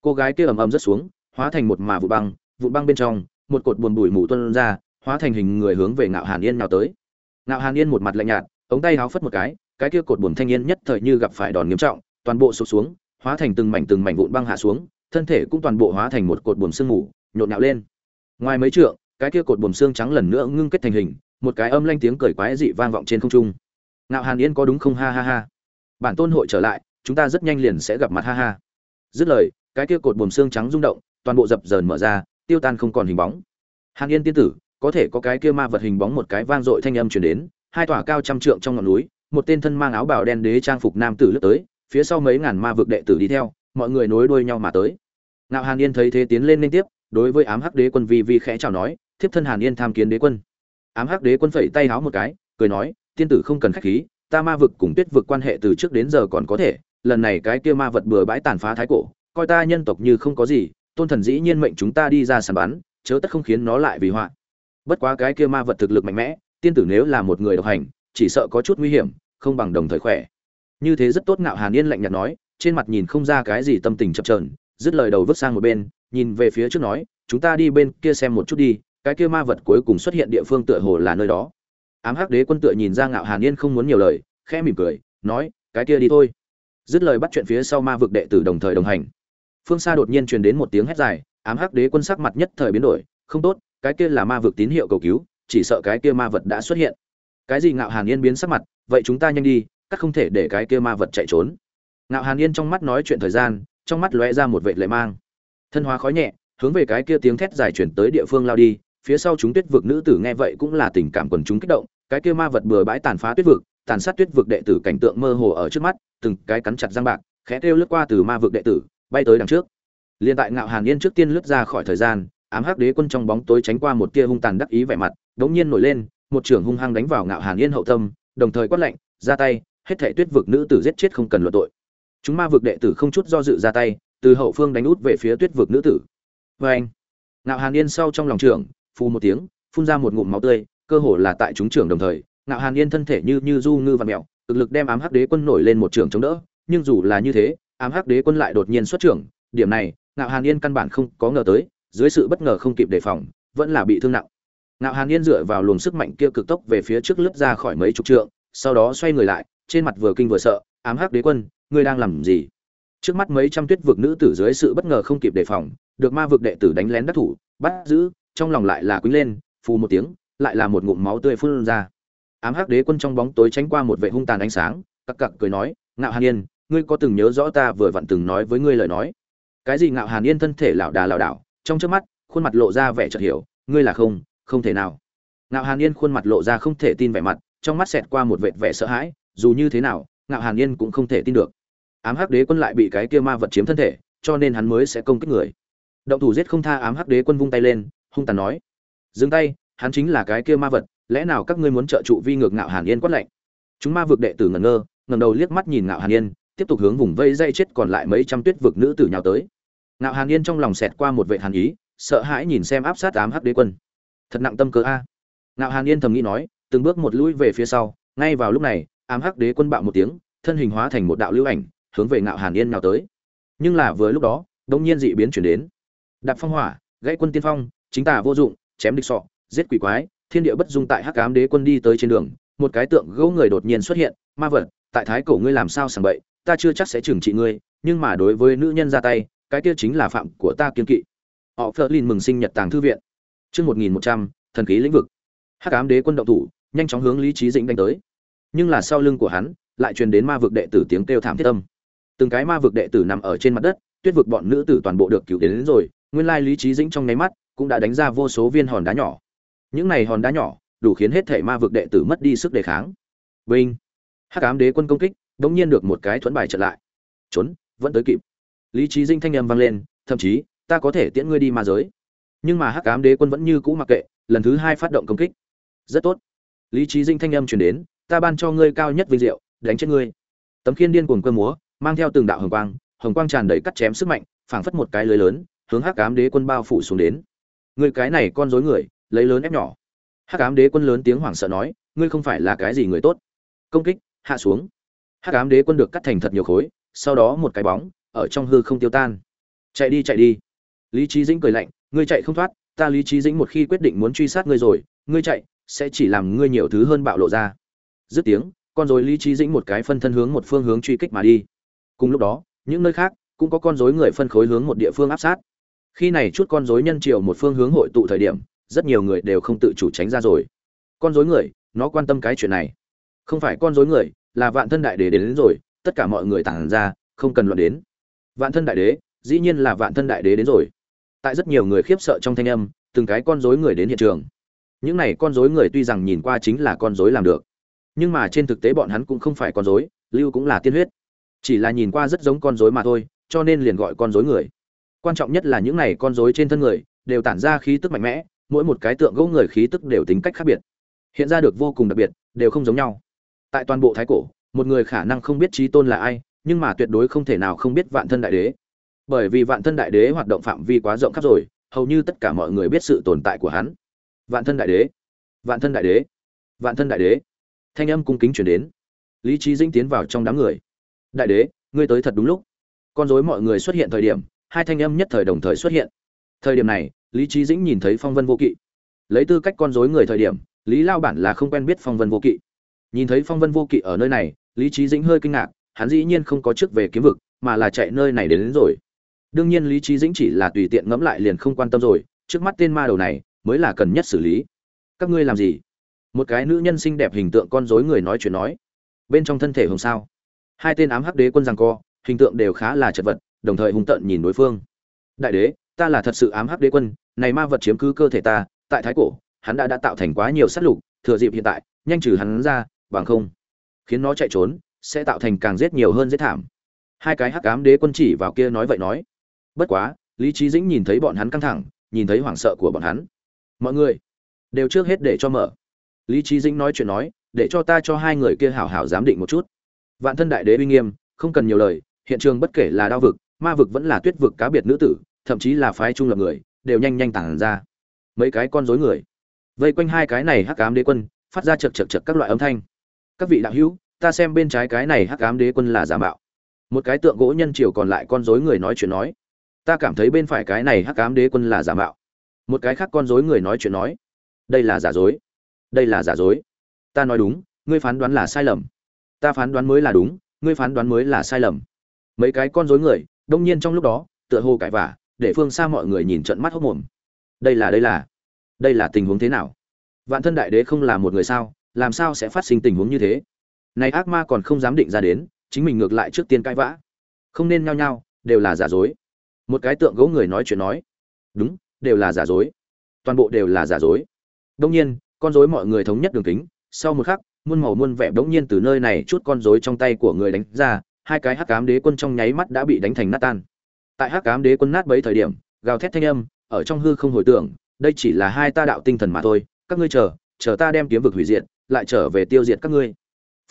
Cô gái kia ầm ầm rất xuống, hóa thành một mà vụ băng vụ băng bên trong, một cột buồn bụi mù tuân ra, hóa thành hình người hướng về ngạo hàn yên nào tới. Ngạo hàn yên một mặt lạnh nhạt, ống tay háo phất một cái cái kia cột buồn thanh niên nhất thời như gặp phải đòn nghiêm trọng, toàn bộ sụp xuống, hóa thành từng mảnh từng mảnh vụn băng hạ xuống, thân thể cũng toàn bộ hóa thành một cột buồn sương mù, nhộn nhạo lên. Ngoài mấy trượng cái kia cột buồm xương trắng lần nữa ngưng kết thành hình, một cái âm lanh tiếng cười quái dị vang vọng trên không trung. Ngạo hàn yên có đúng không? Ha ha ha. Bản tôn hội trở lại, chúng ta rất nhanh liền sẽ gặp mặt, ha ha. Dứt lời, cái kia cột buồm xương trắng rung động, toàn bộ dập dờn mở ra, tiêu tan không còn hình bóng. Hàn yên tiên tử, có thể có cái kia ma vật hình bóng một cái vang dội thanh âm truyền đến, hai tòa cao trăm trượng trong ngọn núi, một tên thân mang áo bào đen đế trang phục nam tử lướt tới, phía sau mấy ngàn ma vực đệ tử đi theo, mọi người nối đuôi nhau mà tới. Ngạo hàn yên thấy thế tiến lên liên tiếp, đối với ám hắc đế quân vi vi khẽ chào nói thiếp thân hàn yên tham kiến đế quân. Ám hắc đế quân phẩy tay háo một cái, cười nói, tiên tử không cần khách khí, ta ma vực cùng tuyết vực quan hệ từ trước đến giờ còn có thể, lần này cái kia ma vật bừa bãi tàn phá thái cổ, coi ta nhân tộc như không có gì, tôn thần dĩ nhiên mệnh chúng ta đi ra sàn bắn, chớ tất không khiến nó lại vì họa. Bất quá cái kia ma vật thực lực mạnh mẽ, tiên tử nếu là một người độc hành, chỉ sợ có chút nguy hiểm, không bằng đồng thời khỏe. Như thế rất tốt, ngạo hàn yên lạnh nhạt nói, trên mặt nhìn không ra cái gì tâm tình chập trờn dứt lời đầu vứt sang một bên, nhìn về phía trước nói, chúng ta đi bên kia xem một chút đi cái kia ma vật cuối cùng xuất hiện địa phương tựa hồ là nơi đó. Ám hắc đế quân tựa nhìn ra ngạo hàn yên không muốn nhiều lời, khẽ mỉm cười, nói, cái kia đi thôi. Dứt lời bắt chuyện phía sau ma vực đệ tử đồng thời đồng hành. Phương xa đột nhiên truyền đến một tiếng hét dài, ám hắc đế quân sắc mặt nhất thời biến đổi, không tốt, cái kia là ma vực tín hiệu cầu cứu, chỉ sợ cái kia ma vật đã xuất hiện. Cái gì? Ngạo hàn yên biến sắc mặt, vậy chúng ta nhanh đi, các không thể để cái kia ma vật chạy trốn. Ngạo hàn yên trong mắt nói chuyện thời gian, trong mắt lóe ra một vệ lệ mang. Thân hóa khói nhẹ, hướng về cái kia tiếng thét dài chuyển tới địa phương lao đi phía sau chúng tuyết vực nữ tử nghe vậy cũng là tình cảm quần chúng kích động, cái kia ma vật bừa bãi tàn phá tuyết vực, tàn sát tuyết vực đệ tử cảnh tượng mơ hồ ở trước mắt, từng cái cắn chặt răng bạc, khẽ kêu lướt qua từ ma vực đệ tử, bay tới đằng trước. Liền tại ngạo hàn yên trước tiên lướt ra khỏi thời gian, ám hắc đế quân trong bóng tối tránh qua một tia hung tàn đắc ý vẻ mặt, đống nhiên nổi lên, một trưởng hung hăng đánh vào ngạo hàn yên hậu tâm, đồng thời quát lệnh ra tay, hết thảy tuyết vực nữ tử giết chết không cần luận tội. Chúng ma vực đệ tử không chút do dự ra tay, từ hậu phương đánh út về phía tuyết vực nữ tử. Vê anh ngạo hàn yên sau trong lòng trưởng phù một tiếng, phun ra một ngụm máu tươi, cơ hồ là tại chúng trưởng đồng thời, ngạo hàn yên thân thể như như du ngư và mèo, cực lực đem ám hắc đế quân nổi lên một trường chống đỡ, nhưng dù là như thế, ám hắc đế quân lại đột nhiên xuất trưởng, điểm này, ngạo hàn yên căn bản không có ngờ tới, dưới sự bất ngờ không kịp đề phòng, vẫn là bị thương nặng. Ngạo hàn yên dựa vào luồng sức mạnh kia cực tốc về phía trước lướt ra khỏi mấy chục trượng, sau đó xoay người lại, trên mặt vừa kinh vừa sợ, ám hắc đế quân, ngươi đang làm gì? Trước mắt mấy trăm tuyết vực nữ tử dưới sự bất ngờ không kịp đề phòng, được ma vực đệ tử đánh lén đắc thủ, bắt giữ trong lòng lại là quýnh lên, phù một tiếng, lại là một ngụm máu tươi phun ra. Ám hắc đế quân trong bóng tối tránh qua một vệ hung tàn ánh sáng, cặc cặc cười nói, ngạo hàn yên, ngươi có từng nhớ rõ ta vừa vặn từng nói với ngươi lời nói? Cái gì ngạo hàn yên thân thể lảo đà lảo đảo? Trong trước mắt, khuôn mặt lộ ra vẻ chợt hiểu, ngươi là không không thể nào. Ngạo hàn yên khuôn mặt lộ ra không thể tin vẻ mặt, trong mắt xẹt qua một vệt vẻ sợ hãi, dù như thế nào, ngạo hàn yên cũng không thể tin được. Ám hắc đế quân lại bị cái kia ma vật chiếm thân thể, cho nên hắn mới sẽ công kích người. Động thủ giết không tha ám hắc đế quân vung tay lên hung tàn nói. Dừng tay, hắn chính là cái kia ma vật, lẽ nào các ngươi muốn trợ trụ vi ngược ngạo hàn yên quát lạnh? Chúng ma vực đệ tử ngẩn ngơ, ngẩng đầu liếc mắt nhìn ngạo hàn yên, tiếp tục hướng vùng vây dây chết còn lại mấy trăm tuyết vực nữ tử nhào tới. Ngạo hàn yên trong lòng xẹt qua một vệ hàn ý, sợ hãi nhìn xem áp sát ám hắc đế quân. Thật nặng tâm cơ a. Ngạo hàn yên thầm nghĩ nói, từng bước một lũi về phía sau, ngay vào lúc này, ám hắc đế quân bạo một tiếng, thân hình hóa thành một đạo lưu ảnh, hướng về ngạo hàn yên nào tới. Nhưng là vừa lúc đó đông nhiên dị biến chuyển đến. Đạp phong hỏa, gãy quân tiên phong chính tà vô dụng chém địch sọ giết quỷ quái thiên địa bất dung tại hắc ám đế quân đi tới trên đường một cái tượng gỗ người đột nhiên xuất hiện ma vật tại thái cổ ngươi làm sao sảng bậy ta chưa chắc sẽ trừng trị ngươi nhưng mà đối với nữ nhân ra tay cái kia chính là phạm của ta kiên kỵ. Họ phớt lên mừng sinh nhật tàng thư viện. Chương một nghìn một trăm thần khí lĩnh vực. Hắc ám đế quân động thủ nhanh chóng hướng lý trí dĩnh đánh tới. Nhưng là sau lưng của hắn lại truyền đến ma vực đệ tử tiếng kêu thảm thiết tâm từng cái ma vực đệ tử nằm ở trên mặt đất tuyết vực bọn nữ tử toàn bộ được cứu đến, đến rồi nguyên lai lý trí dĩnh trong nháy mắt cũng đã đánh ra vô số viên hòn đá nhỏ. Những này hòn đá nhỏ đủ khiến hết thể ma vực đệ tử mất đi sức đề kháng. Vinh. Hắc ám đế quân công kích đ ỗ n g nhiên được một cái thuẫn bài trở lại. Trốn, vẫn tới kịp. Lý trí dinh thanh â m vang lên, thậm chí, ta có thể tiễn ngươi đi ma giới. Nhưng mà hắc ám đế quân vẫn như cũ mặc kệ, lần thứ hai phát động công kích. Rất tốt. Lý trí dinh thanh âm truyền đến, ta ban cho ngươi cao nhất vinh diệu, đánh chết ngươi. Tấm khiên điên cuồng cơ múa, mang theo từng đạo hồng quang hồng quang tràn đầy cắt chém sức mạnh, phảng phất một cái lưới lớn, hướng hắc ám đế quân bao phủ xuống đến người cái này con rối người, lấy lớn ép nhỏ. Hắc ám đế quân lớn tiếng hoảng sợ nói, ngươi không phải là cái gì người tốt. Công kích, hạ xuống. Hắc ám đế quân được cắt thành thật nhiều khối, sau đó một cái bóng, ở trong hư không tiêu tan. Chạy đi chạy đi. Lý trí dĩnh cười lạnh, ngươi chạy không thoát, ta lý trí dĩnh một khi quyết định muốn truy sát ngươi rồi, ngươi chạy, sẽ chỉ làm ngươi nhiều thứ hơn bạo lộ ra. Dứt tiếng, con rối lý trí dĩnh một cái phân thân hướng một phương hướng truy kích mà đi. Cùng lúc đó, những nơi khác, cũng có con rối người phân khối hướng một địa phương áp sát khi này chút con rối nhân triều một phương hướng hội tụ thời điểm rất nhiều người đều không tự chủ tránh ra rồi. Con rối người nó quan tâm cái chuyện này. Không phải con rối người là vạn thân đại đế đến, đến rồi tất cả mọi người tản ra không cần luận đến. Vạn thân đại đế dĩ nhiên là vạn thân đại đế đến rồi. Tại rất nhiều người khiếp sợ trong thanh âm từng cái con rối người đến hiện trường. Những này con rối người tuy rằng nhìn qua chính là con rối làm được nhưng mà trên thực tế bọn hắn cũng không phải con rối lưu cũng là tiên huyết. Chỉ là nhìn qua rất giống con rối mà thôi cho nên liền gọi con rối người quan trọng nhất là những này con rối trên thân người, đều tản ra khí tức mạnh mẽ, mỗi một cái tượng gỗ người khí tức đều tính cách khác biệt, hiện ra được vô cùng đặc biệt, đều không giống nhau. Tại toàn bộ thái cổ, một người khả năng không biết trí tôn là ai, nhưng mà tuyệt đối không thể nào không biết vạn thân đại đế. Bởi vì vạn thân đại đế hoạt động phạm vi quá rộng khắp rồi, hầu như tất cả mọi người biết sự tồn tại của hắn. Vạn thân đại đế, vạn thân đại đế, vạn thân đại đế. Thanh âm cung kính chuyển đến. Lý trí dĩnh tiến vào trong đám người. Đại đế, ngươi tới thật đúng lúc. Con dối mọi người xuất hiện thời điểm hai thanh âm nhất thời đồng thời xuất hiện. Thời điểm này lý trí dĩnh nhìn thấy phong vân vô kỵ. Lấy tư cách con dối người thời điểm lý lao bản là không quen biết phong vân vô kỵ. Nhìn thấy phong vân vô kỵ ở nơi này lý trí dĩnh hơi kinh ngạc hắn dĩ nhiên không có trước về kiếm vực mà là chạy nơi này đến, đến rồi. Đương nhiên lý trí dĩnh chỉ là tùy tiện ngẫm lại liền không quan tâm rồi trước mắt tên ma đầu này mới là cần nhất xử lý. Các ngươi làm gì? Một cái nữ nhân xinh đẹp hình tượng con rối người nói chuyện nói. Bên trong thân thể hồng sao? Hai tên ám hắc đế quân rằng co hình tượng đều khá là chật vật đồng thời hung tợn nhìn đối phương. Đại đế, ta là thật sự ám hắc đế quân, này ma vật chiếm cứ cơ thể ta, tại thái cổ, hắn đã đã tạo thành quá nhiều sát lục, thừa dịp hiện tại, nhanh trừ hắn ra, bằng không, khiến nó chạy trốn, sẽ tạo thành càng giết nhiều hơn giết thảm. Hai cái hắc ám đế quân chỉ vào kia nói vậy nói. Bất quá, lý trí dĩnh nhìn thấy bọn hắn căng thẳng, nhìn thấy hoảng sợ của bọn hắn. Mọi người, đều trước hết để cho mở. Lý trí dĩnh nói chuyện nói, để cho ta cho hai người kia hảo hảo giám định một chút. Vạn thân đại đế uy nghiêm, không cần nhiều lời, hiện trường bất kể là đao vực ma vực vẫn là tuyết vực cá biệt nữ tử, thậm chí là phái trung lập người, đều nhanh nhanh tản ra. Mấy cái con rối người. Vây quanh hai cái này hắc ám đế quân, phát ra chật chật chật các loại âm thanh. Các vị đạo hữu, ta xem bên trái cái này hắc ám đế quân là giả mạo. Một cái tượng gỗ nhân triều còn lại con rối người nói chuyện nói. Ta cảm thấy bên phải cái này hắc ám đế quân là giả mạo. Một cái khác con rối người nói chuyện nói. Đây là giả dối. Đây là giả dối. Ta nói đúng, ngươi phán đoán là sai lầm. Ta phán đoán mới là đúng, ngươi phán đoán mới là sai lầm. Mấy cái con rối người đông nhiên trong lúc đó tựa hồ cãi vả để phương xa mọi người nhìn trận mắt hốc mồm. Đây là đây là đây là tình huống thế nào? Vạn thân đại đế không là một người sao làm sao sẽ phát sinh tình huống như thế? Này ác ma còn không dám định ra đến chính mình ngược lại trước tiên cãi vã. Không nên nhao nhao đều là giả dối. Một cái tượng gỗ người nói chuyện nói. Đúng đều là giả dối. Toàn bộ đều là giả dối. Đông nhiên con dối mọi người thống nhất đường kính sau một khắc muôn màu muôn vẻ đống nhiên từ nơi này chút con rối trong tay của người đánh ra, hai cái hắc ám đế quân trong nháy mắt đã bị đánh thành nát tan. Tại hắc ám đế quân nát bấy thời điểm, gào thét thanh âm, ở trong hư không hồi tưởng, đây chỉ là hai ta đạo tinh thần mà thôi, các ngươi chờ, chờ ta đem kiếm vực hủy diệt, lại trở về tiêu diệt các ngươi.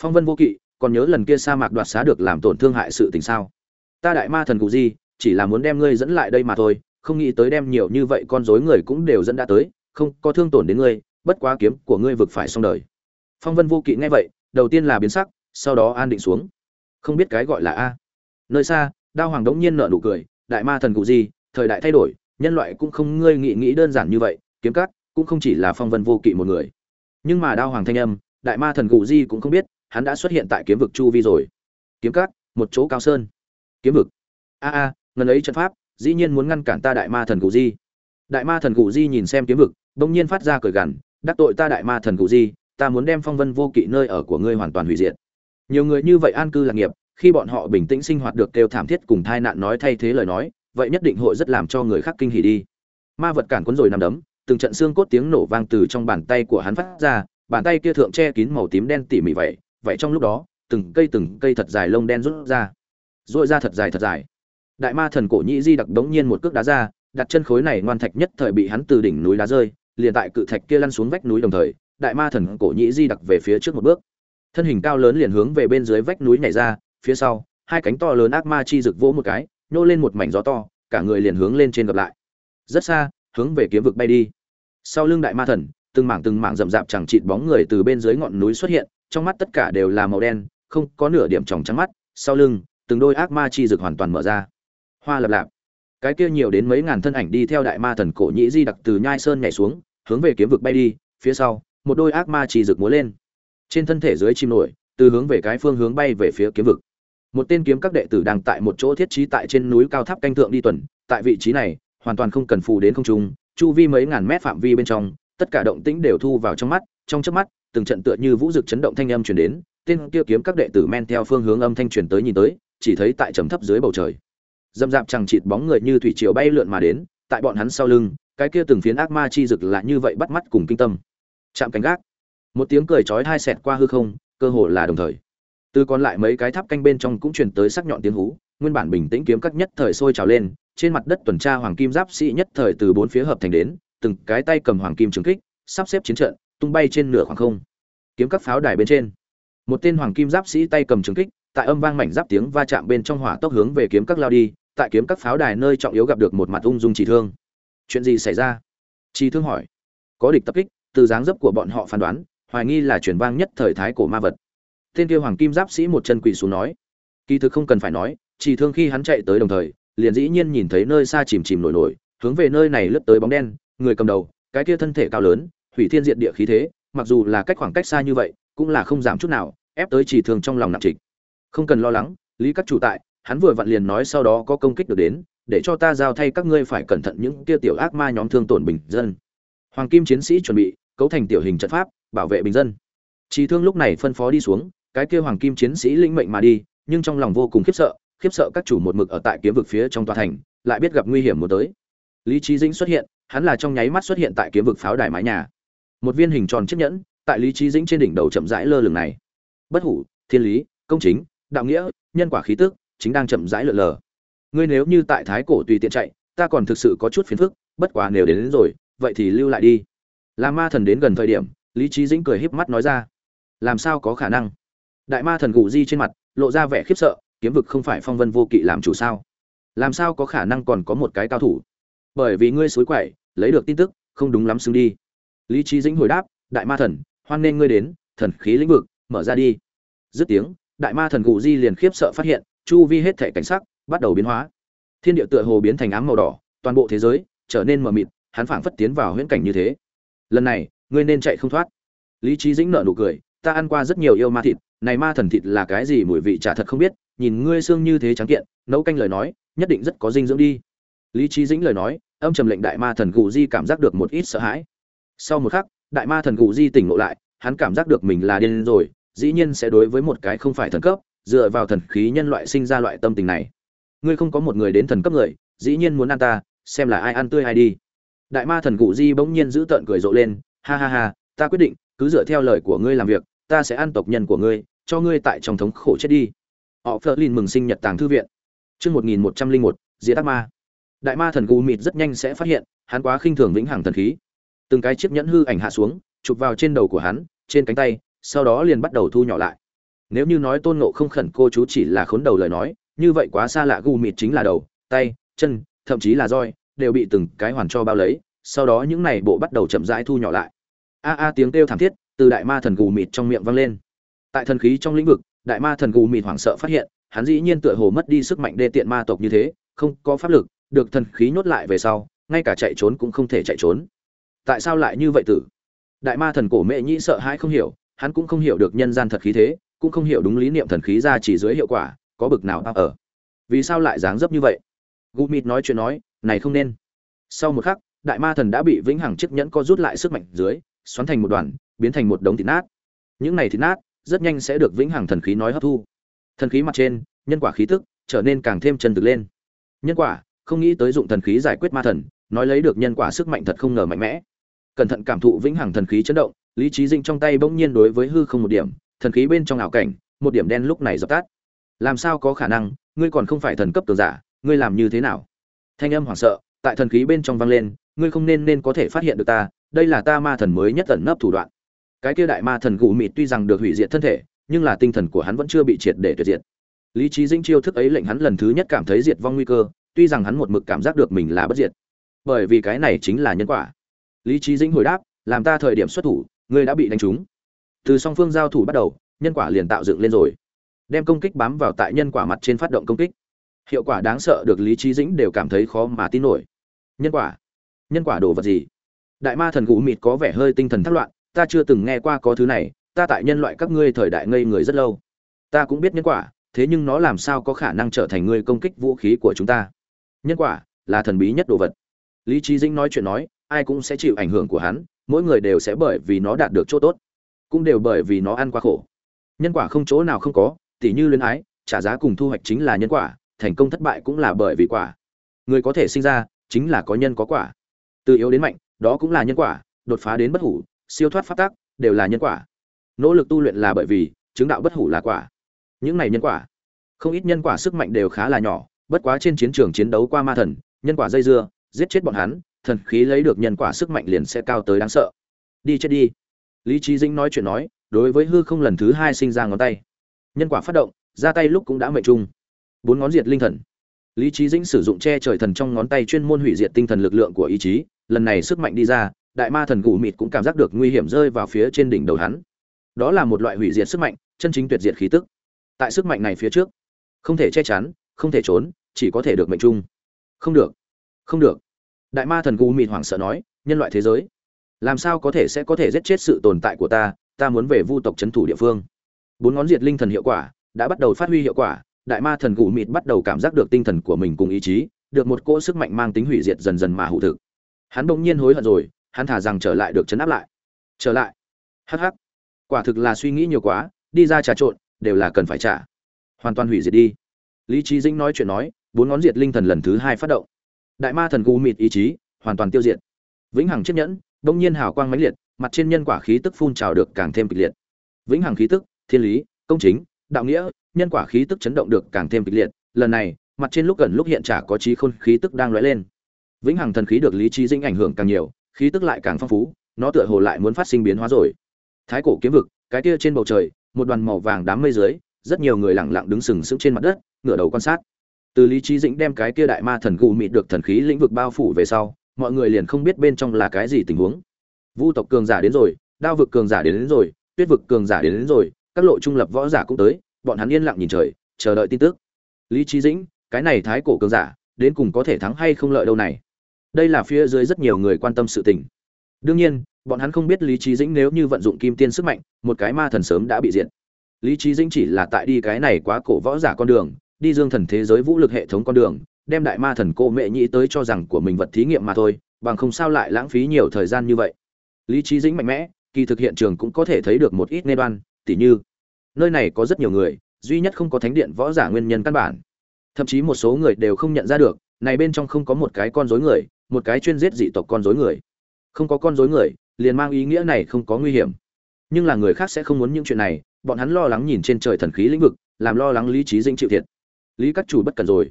Phong Vân vô kỵ, còn nhớ lần kia sa mạc đoạt xá được làm tổn thương hại sự tình sao? Ta đại ma thần cụ gì, chỉ là muốn đem ngươi dẫn lại đây mà thôi, không nghĩ tới đem nhiều như vậy con rối người cũng đều dẫn đã tới, không có thương tổn đến ngươi, bất quá kiếm của ngươi vực phải xong đời phong vân vô kỵ nghe vậy đầu tiên là biến sắc sau đó an định xuống không biết cái gọi là a. Nơi xa, đao hoàng đống nhiên nở nụ cười, đại ma thần cụ gì, thời đại thay đổi, nhân loại cũng không ngươi nghĩ nghĩ đơn giản như vậy, kiếm cắt cũng không chỉ là phong vân vô kỵ một người. Nhưng mà đao hoàng thanh âm, đại ma thần cụ di cũng không biết, hắn đã xuất hiện tại kiếm vực chu vi rồi. Kiếm cắt một chỗ cao sơn. Kiếm vực. A a, ngần ấy trận pháp, dĩ nhiên muốn ngăn cản ta đại ma thần cụ di đại ma thần cụ di nhìn xem kiếm vực, bỗng nhiên phát ra cười gằn, đắc tội ta đại ma thần cụ di ta muốn đem phong vân vô kỵ nơi ở của ngươi hoàn toàn hủy diệt nhiều người như vậy an cư lạc nghiệp, khi bọn họ bình tĩnh sinh hoạt được kêu thảm thiết cùng thai nạn nói thay thế lời nói, vậy nhất định hội rất làm cho người khác kinh hỉ đi. Ma vật cản cuốn rồi nằm đấm, từng trận xương cốt tiếng nổ vang từ trong bàn tay của hắn phát ra, bàn tay kia thượng che kín màu tím đen tỉ mỉ vậy vậy trong lúc đó, từng cây từng cây thật dài lông đen rút ra. Rội ra thật dài thật dài. Đại ma thần cổ nhĩ di đặc đống nhiên một cước đá ra, đặt chân khối này ngoan thạch nhất thời bị hắn từ đỉnh núi đá rơi, liền tại cự thạch kia lăn xuống vách núi đồng thời, đại ma thần cổ nhĩ di đặc về phía trước một bước thân hình cao lớn liền hướng về bên dưới vách núi nhảy ra, phía sau, hai cánh to lớn ác ma chi rực vỗ một cái, nhô lên một mảnh gió to, cả người liền hướng lên trên gặp lại. Rất xa, hướng về kiếm vực bay đi. Sau lưng đại ma thần, từng mảng từng mảng rậm rạp chẳng chịt bóng người từ bên dưới ngọn núi xuất hiện, trong mắt tất cả đều là màu đen, không có nửa điểm tròng trắng mắt, sau lưng, từng đôi ác ma chi rực hoàn toàn mở ra. Hoa lập lạp. Cái kia nhiều đến mấy ngàn thân ảnh đi theo đại ma thần cổ nhĩ di đặc từ nhai sơn nhảy xuống, hướng về kiếm vực bay đi, phía sau, một đôi ác ma chi rực múa lên trên thân thể dưới chim nổi, từ hướng về cái phương hướng bay về phía kiếm vực. Một tên kiếm các đệ tử đang tại một chỗ thiết trí tại trên núi cao tháp canh thượng đi tuần, tại vị trí này, hoàn toàn không cần phù đến không trung, chu vi mấy ngàn mét phạm vi bên trong, tất cả động tĩnh đều thu vào trong mắt, trong chớp mắt, từng trận tựa như vũ rực chấn động thanh âm truyền đến, tên kia kiếm các đệ tử men theo phương hướng âm thanh truyền tới nhìn tới, chỉ thấy tại trầm thấp dưới bầu trời. Dâm dạp chẳng chịt bóng người như thủy triều bay lượn mà đến, tại bọn hắn sau lưng, cái kia từng phiến ác ma chi rực là như vậy bắt mắt cùng kinh tâm. Chạm cánh gác một tiếng cười chói hai xẹt qua hư không, cơ hồ là đồng thời. Từ còn lại mấy cái tháp canh bên trong cũng truyền tới sắc nhọn tiếng hú, nguyên bản bình tĩnh kiếm các nhất thời sôi trào lên, trên mặt đất tuần tra hoàng kim giáp sĩ nhất thời từ bốn phía hợp thành đến, từng cái tay cầm hoàng kim trừng kích, sắp xếp chiến trận, tung bay trên nửa khoảng không. Kiếm các pháo đài bên trên. Một tên hoàng kim giáp sĩ tay cầm trừng kích, tại âm vang mảnh giáp tiếng va chạm bên trong hỏa tốc hướng về kiếm các lao đi, tại kiếm các pháo đài nơi trọng yếu gặp được một mặt ung dung chỉ thương. Chuyện gì xảy ra? Chỉ thương hỏi. Có địch tập kích, từ dáng dấp của bọn họ phán đoán hoài nghi là truyền vang nhất thời thái cổ ma vật. Tên kia hoàng kim giáp sĩ một chân quỳ xuống nói, kỳ thực không cần phải nói, chỉ thương khi hắn chạy tới đồng thời, liền dĩ nhiên nhìn thấy nơi xa chìm chìm nổi nổi, hướng về nơi này lướt tới bóng đen, người cầm đầu, cái kia thân thể cao lớn, hủy thiên diện địa khí thế, mặc dù là cách khoảng cách xa như vậy, cũng là không giảm chút nào, ép tới chỉ thương trong lòng nặng trịch. Không cần lo lắng, lý các chủ tại, hắn vừa vặn liền nói sau đó có công kích được đến, để cho ta giao thay các ngươi phải cẩn thận những kia tiểu ác ma nhóm thương tổn bình dân. Hoàng kim chiến sĩ chuẩn bị, cấu thành tiểu hình trận pháp bảo vệ bình dân. Chỉ thương lúc này phân phó đi xuống cái kia hoàng kim chiến sĩ linh mệnh mà đi nhưng trong lòng vô cùng khiếp sợ khiếp sợ các chủ một mực ở tại kiếm vực phía trong tòa thành lại biết gặp nguy hiểm một tới. Lý trí dĩnh xuất hiện hắn là trong nháy mắt xuất hiện tại kiếm vực pháo đài mái nhà. Một viên hình tròn chiếc nhẫn tại lý trí dĩnh trên đỉnh đầu chậm rãi lơ lửng này. Bất hủ thiên lý công chính đạo nghĩa nhân quả khí tức chính đang chậm rãi lượn lờ. Ngươi nếu như tại thái cổ tùy tiện chạy ta còn thực sự có chút phiền phức bất quá nếu đến, đến rồi vậy thì lưu lại đi. Là ma thần đến gần thời điểm lý trí dĩnh cười híp mắt nói ra, làm sao có khả năng? Đại ma thần gù di trên mặt, lộ ra vẻ khiếp sợ, kiếm vực không phải phong vân vô kỵ làm chủ sao? Làm sao có khả năng còn có một cái cao thủ? Bởi vì ngươi xối quậy, lấy được tin tức, không đúng lắm xứng đi. Lý trí dĩnh hồi đáp, đại ma thần, hoan nên ngươi đến, thần khí lĩnh vực, mở ra đi. Dứt tiếng, đại ma thần gù di liền khiếp sợ phát hiện, chu vi hết thể cảnh sắc bắt đầu biến hóa. Thiên địa tựa hồ biến thành ám màu đỏ, toàn bộ thế giới trở nên mờ mịt, hắn phảng phất tiến vào huyễn cảnh như thế. Lần này ngươi nên chạy không thoát. Lý trí dĩnh nở nụ cười, ta ăn qua rất nhiều yêu ma thịt, này ma thần thịt là cái gì mùi vị chả thật không biết, nhìn ngươi xương như thế trắng kiện, nấu canh lời nói, nhất định rất có dinh dưỡng đi. Lý trí dĩnh lời nói, âm trầm lệnh đại ma thần cụ di cảm giác được một ít sợ hãi. Sau một khắc, đại ma thần cụ di tỉnh ngộ lại, hắn cảm giác được mình là điên rồi, dĩ nhiên sẽ đối với một cái không phải thần cấp, dựa vào thần khí nhân loại sinh ra loại tâm tình này. Ngươi không có một người đến thần cấp người, dĩ nhiên muốn ăn ta, xem là ai ăn tươi ai đi. Đại ma thần cụ di bỗng nhiên giữ tợn cười rộ lên ha ha ha, ta quyết định, cứ dựa theo lời của ngươi làm việc, ta sẽ ăn tộc nhân của ngươi, cho ngươi tại trong thống khổ chết đi. Họ phớt lên mừng sinh nhật tàng thư viện. Chương một nghìn một trăm linh một, diệt ác ma. Đại ma thần gù mịt rất nhanh sẽ phát hiện, hắn quá khinh thường vĩnh hằng thần khí. Từng cái chiếc nhẫn hư ảnh hạ xuống, chụp vào trên đầu của hắn, trên cánh tay, sau đó liền bắt đầu thu nhỏ lại. Nếu như nói tôn nộ không khẩn cô chú chỉ là khốn đầu lời nói, như vậy quá xa lạ gu mịt chính là đầu, tay, chân, thậm chí là roi, đều bị từng cái hoàn cho bao lấy sau đó những này bộ bắt đầu chậm rãi thu nhỏ lại. A a tiếng kêu thảm thiết từ đại ma thần gù mịt trong miệng vang lên. Tại thần khí trong lĩnh vực, đại ma thần gù mịt hoảng sợ phát hiện, hắn dĩ nhiên tựa hồ mất đi sức mạnh đê tiện ma tộc như thế, không có pháp lực, được thần khí nhốt lại về sau, ngay cả chạy trốn cũng không thể chạy trốn. Tại sao lại như vậy tử? Đại ma thần cổ mẹ nhĩ sợ hãi không hiểu, hắn cũng không hiểu được nhân gian thật khí thế, cũng không hiểu đúng lý niệm thần khí ra chỉ dưới hiệu quả, có bực nào ở. Vì sao lại dáng dấp như vậy? Gu mịt nói chuyện nói, này không nên. Sau một khắc đại ma thần đã bị vĩnh hằng chiếc nhẫn co rút lại sức mạnh dưới, xoắn thành một đoàn, biến thành một đống thịt nát. Những này thịt nát rất nhanh sẽ được vĩnh hằng thần khí nói hấp thu. Thần khí mặt trên, nhân quả khí tức trở nên càng thêm chân thực lên. Nhân quả, không nghĩ tới dụng thần khí giải quyết ma thần, nói lấy được nhân quả sức mạnh thật không ngờ mạnh mẽ. Cẩn thận cảm thụ vĩnh hằng thần khí chấn động, lý trí dinh trong tay bỗng nhiên đối với hư không một điểm, thần khí bên trong ảo cảnh, một điểm đen lúc này dập tắt. Làm sao có khả năng, ngươi còn không phải thần cấp tường giả, ngươi làm như thế nào? Thanh âm hoảng sợ, tại thần khí bên trong vang lên ngươi không nên nên có thể phát hiện được ta, đây là ta ma thần mới nhất tẩn nấp thủ đoạn. Cái kia đại ma thần gù mịt tuy rằng được hủy diệt thân thể, nhưng là tinh thần của hắn vẫn chưa bị triệt để tuyệt diệt. Lý trí dĩnh chiêu thức ấy lệnh hắn lần thứ nhất cảm thấy diệt vong nguy cơ, tuy rằng hắn một mực cảm giác được mình là bất diệt. Bởi vì cái này chính là nhân quả. Lý trí dĩnh hồi đáp, làm ta thời điểm xuất thủ, ngươi đã bị đánh trúng. Từ song phương giao thủ bắt đầu, nhân quả liền tạo dựng lên rồi. Đem công kích bám vào tại nhân quả mặt trên phát động công kích. Hiệu quả đáng sợ được lý trí dĩnh đều cảm thấy khó mà tin nổi. Nhân quả nhân quả đồ vật gì? Đại ma thần gù mịt có vẻ hơi tinh thần thất loạn, ta chưa từng nghe qua có thứ này, ta tại nhân loại các ngươi thời đại ngây người rất lâu. Ta cũng biết nhân quả, thế nhưng nó làm sao có khả năng trở thành ngươi công kích vũ khí của chúng ta? Nhân quả là thần bí nhất đồ vật. Lý trí dĩnh nói chuyện nói, ai cũng sẽ chịu ảnh hưởng của hắn, mỗi người đều sẽ bởi vì nó đạt được chỗ tốt, cũng đều bởi vì nó ăn qua khổ. Nhân quả không chỗ nào không có, tỉ như luyến ái, trả giá cùng thu hoạch chính là nhân quả, thành công thất bại cũng là bởi vì quả. Người có thể sinh ra, chính là có nhân có quả từ yếu đến mạnh, đó cũng là nhân quả, đột phá đến bất hủ, siêu thoát phát tác đều là nhân quả. Nỗ lực tu luyện là bởi vì, chứng đạo bất hủ là quả. Những này nhân quả, không ít nhân quả sức mạnh đều khá là nhỏ, bất quá trên chiến trường chiến đấu qua ma thần, nhân quả dây dưa, giết chết bọn hắn, thần khí lấy được nhân quả sức mạnh liền sẽ cao tới đáng sợ. Đi chết đi. Lý trí dĩnh nói chuyện nói, đối với hư không lần thứ hai sinh ra ngón tay. Nhân quả phát động, ra tay lúc cũng đã mệnh trung. Bốn ngón diệt linh thần. Lý trí dĩnh sử dụng che trời thần trong ngón tay chuyên môn hủy diệt tinh thần lực lượng của ý chí lần này sức mạnh đi ra, đại ma thần gù mịt cũng cảm giác được nguy hiểm rơi vào phía trên đỉnh đầu hắn. Đó là một loại hủy diệt sức mạnh, chân chính tuyệt diệt khí tức. Tại sức mạnh này phía trước, không thể che chắn, không thể trốn, chỉ có thể được mệnh chung. không được không được. Đại ma thần gù mịt hoảng sợ nói, nhân loại thế giới, làm sao có thể sẽ có thể giết chết sự tồn tại của ta? Ta muốn về vu tộc c h ấ n thủ địa phương. Bốn ngón diệt linh thần hiệu quả đã bắt đầu phát huy hiệu quả, đại ma thần gù mịt bắt đầu cảm giác được tinh thần của mình cùng ý chí, được một cỗ sức mạnh mang tính hủy diệt dần dần mà hụ thực hắn bỗng nhiên hối hận rồi, hắn thả rằng trở lại được chấn áp lại. Trở lại? Hắc hắc. Quả thực là suy nghĩ nhiều quá, đi ra trà trộn, đều là cần phải trả. Hoàn toàn hủy diệt đi. Lý trí dĩnh nói chuyện nói, bốn ngón diệt linh thần lần thứ hai phát động. Đại ma thần gu mịt ý chí, hoàn toàn tiêu diệt. Vĩnh hằng chiếc nhẫn đông nhiên hào quang mãnh liệt, mặt trên nhân quả khí tức phun trào được càng thêm kịch liệt. Vĩnh hằng khí tức, thiên lý, công chính, đạo nghĩa, nhân quả khí tức chấn động được càng thêm kịch liệt. Lần này, mặt trên lúc gần lúc hiện trả có trí khôn khí tức đang lóe lên vĩnh hằng thần khí được lý trí dĩnh ảnh hưởng càng nhiều khí tức lại càng phong phú nó tựa hồ lại muốn phát sinh biến hóa rồi. Thái cổ kiếm vực cái kia trên bầu trời một đoàn màu vàng đám mây dưới rất nhiều người lặng lặng đứng sừng sững trên mặt đất ngửa đầu quan sát. Từ lý trí dĩnh đem cái kia đại ma thần gù mịt được thần khí lĩnh vực bao phủ về sau mọi người liền không biết bên trong là cái gì tình huống. Vu tộc cường giả đến rồi đao vực cường giả đến, đến rồi tuyết vực cường giả đến, đến rồi các lộ trung lập võ giả cũng tới bọn hắn yên lặng nhìn trời chờ đợi tin tức. Lý trí dĩnh cái này thái cổ cường giả đến cùng có thể thắng hay không lợi đâu này? Đây là phía dưới rất nhiều người quan tâm sự tình. Đương nhiên, bọn hắn không biết lý trí dĩnh nếu như vận dụng kim tiên sức mạnh, một cái ma thần sớm đã bị diệt. Lý trí dĩnh chỉ là tại đi cái này quá cổ võ giả con đường, đi dương thần thế giới vũ lực hệ thống con đường, đem đại ma thần cô mẹ nhĩ tới cho rằng của mình vật thí nghiệm mà thôi, bằng không sao lại lãng phí nhiều thời gian như vậy. Lý trí dĩnh mạnh mẽ, kỳ thực hiện trường cũng có thể thấy được một ít nê đoan, tỉ như, nơi này có rất nhiều người, duy nhất không có thánh điện võ giả nguyên nhân căn bản. Thậm chí một số người đều không nhận ra được, này bên trong không có một cái con rối người một cái chuyên giết dị tộc con rối người. Không có con rối người, liền mang ý nghĩa này không có nguy hiểm. Nhưng là người khác sẽ không muốn những chuyện này, bọn hắn lo lắng nhìn trên trời thần khí lĩnh vực, làm lo lắng lý trí dinh chịu thiệt. Lý các chủ bất cần rồi.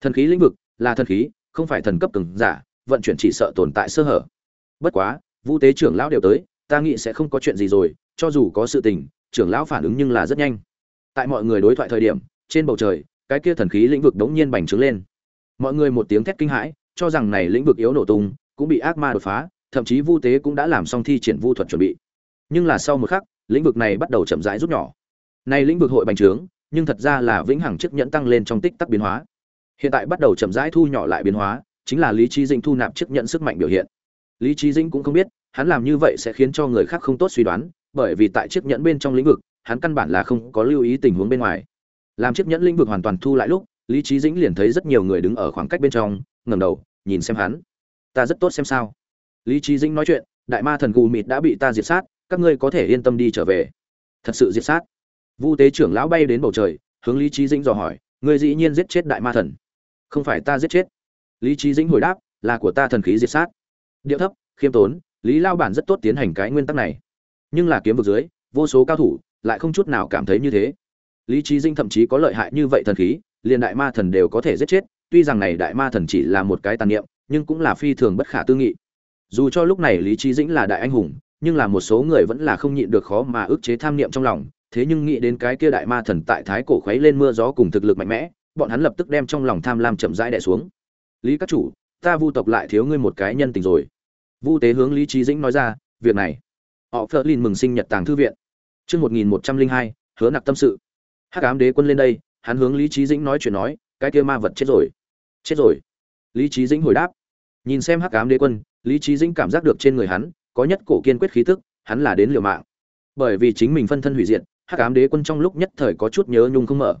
Thần khí lĩnh vực là thần khí, không phải thần cấp cường giả, vận chuyển chỉ sợ tồn tại sơ hở. Bất quá vũ tế trưởng lão đều tới, ta nghĩ sẽ không có chuyện gì rồi, cho dù có sự tình, trưởng lão phản ứng nhưng là rất nhanh. Tại mọi người đối thoại thời điểm, trên bầu trời, cái kia thần khí lĩnh vực đống nhiên bành trướng lên. Mọi người một tiếng thét kinh hãi cho rằng này lĩnh vực yếu nổ tung, cũng bị ác ma đột phá, thậm chí vu tế cũng đã làm xong thi triển vu thuật chuẩn bị. Nhưng là sau một khắc, lĩnh vực này bắt đầu chậm rãi rút nhỏ. Này lĩnh vực hội bành trướng, nhưng thật ra là vĩnh hằng chiếc nhẫn tăng lên trong tích tắc biến hóa. Hiện tại bắt đầu chậm rãi thu nhỏ lại biến hóa, chính là lý trí dĩnh thu nạp chiếc nhẫn sức mạnh biểu hiện. Lý trí dĩnh cũng không biết, hắn làm như vậy sẽ khiến cho người khác không tốt suy đoán, bởi vì tại chiếc nhẫn bên trong lĩnh vực, hắn căn bản là không có lưu ý tình huống bên ngoài. Làm chiếc nhẫn lĩnh vực hoàn toàn thu lại lúc, lý trí dĩnh liền thấy rất nhiều người đứng ở khoảng cách bên trong, ngẩng đầu nhìn xem hắn. Ta rất tốt xem sao. Lý trí dĩnh nói chuyện, đại ma thần gù mịt đã bị ta diệt sát, các ngươi có thể yên tâm đi trở về. Thật sự diệt sát. Vu tế trưởng lão bay đến bầu trời, hướng lý trí dĩnh dò hỏi, ngươi dĩ nhiên giết chết đại ma thần. Không phải ta giết chết. Lý trí dĩnh hồi đáp, là của ta thần khí diệt sát. Điệu thấp, khiêm tốn, lý lao bản rất tốt tiến hành cái nguyên tắc này. Nhưng là kiếm vực dưới, vô số cao thủ, lại không chút nào cảm thấy như thế. Lý trí dĩnh thậm chí có lợi hại như vậy thần khí, liền đại ma thần đều có thể giết chết tuy rằng này đại ma thần chỉ là một cái tàn niệm, nhưng cũng là phi thường bất khả tư nghị. Dù cho lúc này lý trí dĩnh là đại anh hùng, nhưng là một số người vẫn là không nhịn được khó mà ức chế tham niệm trong lòng. Thế nhưng nghĩ đến cái kia đại ma thần tại thái cổ khuấy lên mưa gió cùng thực lực mạnh mẽ, bọn hắn lập tức đem trong lòng tham lam chậm rãi đè xuống. Lý các chủ, ta vu tộc lại thiếu ngươi một cái nhân tình rồi. Vu tế hướng lý trí dĩnh nói ra, việc này, họ phớt lên mừng sinh nhật tàng thư viện. Chương một nghìn một trăm linh hai, hứa nặc tâm sự. Hắc ám đế quân lên đây, hắn hướng lý trí dĩnh nói chuyện nói, cái kia ma vật chết rồi chết rồi. Lý trí dĩnh hồi đáp. Nhìn xem hắc ám đế quân, lý trí dĩnh cảm giác được trên người hắn, có nhất cổ kiên quyết khí tức, hắn là đến liều mạng. Bởi vì chính mình phân thân hủy diệt, hắc ám đế quân trong lúc nhất thời có chút nhớ nhung không mở.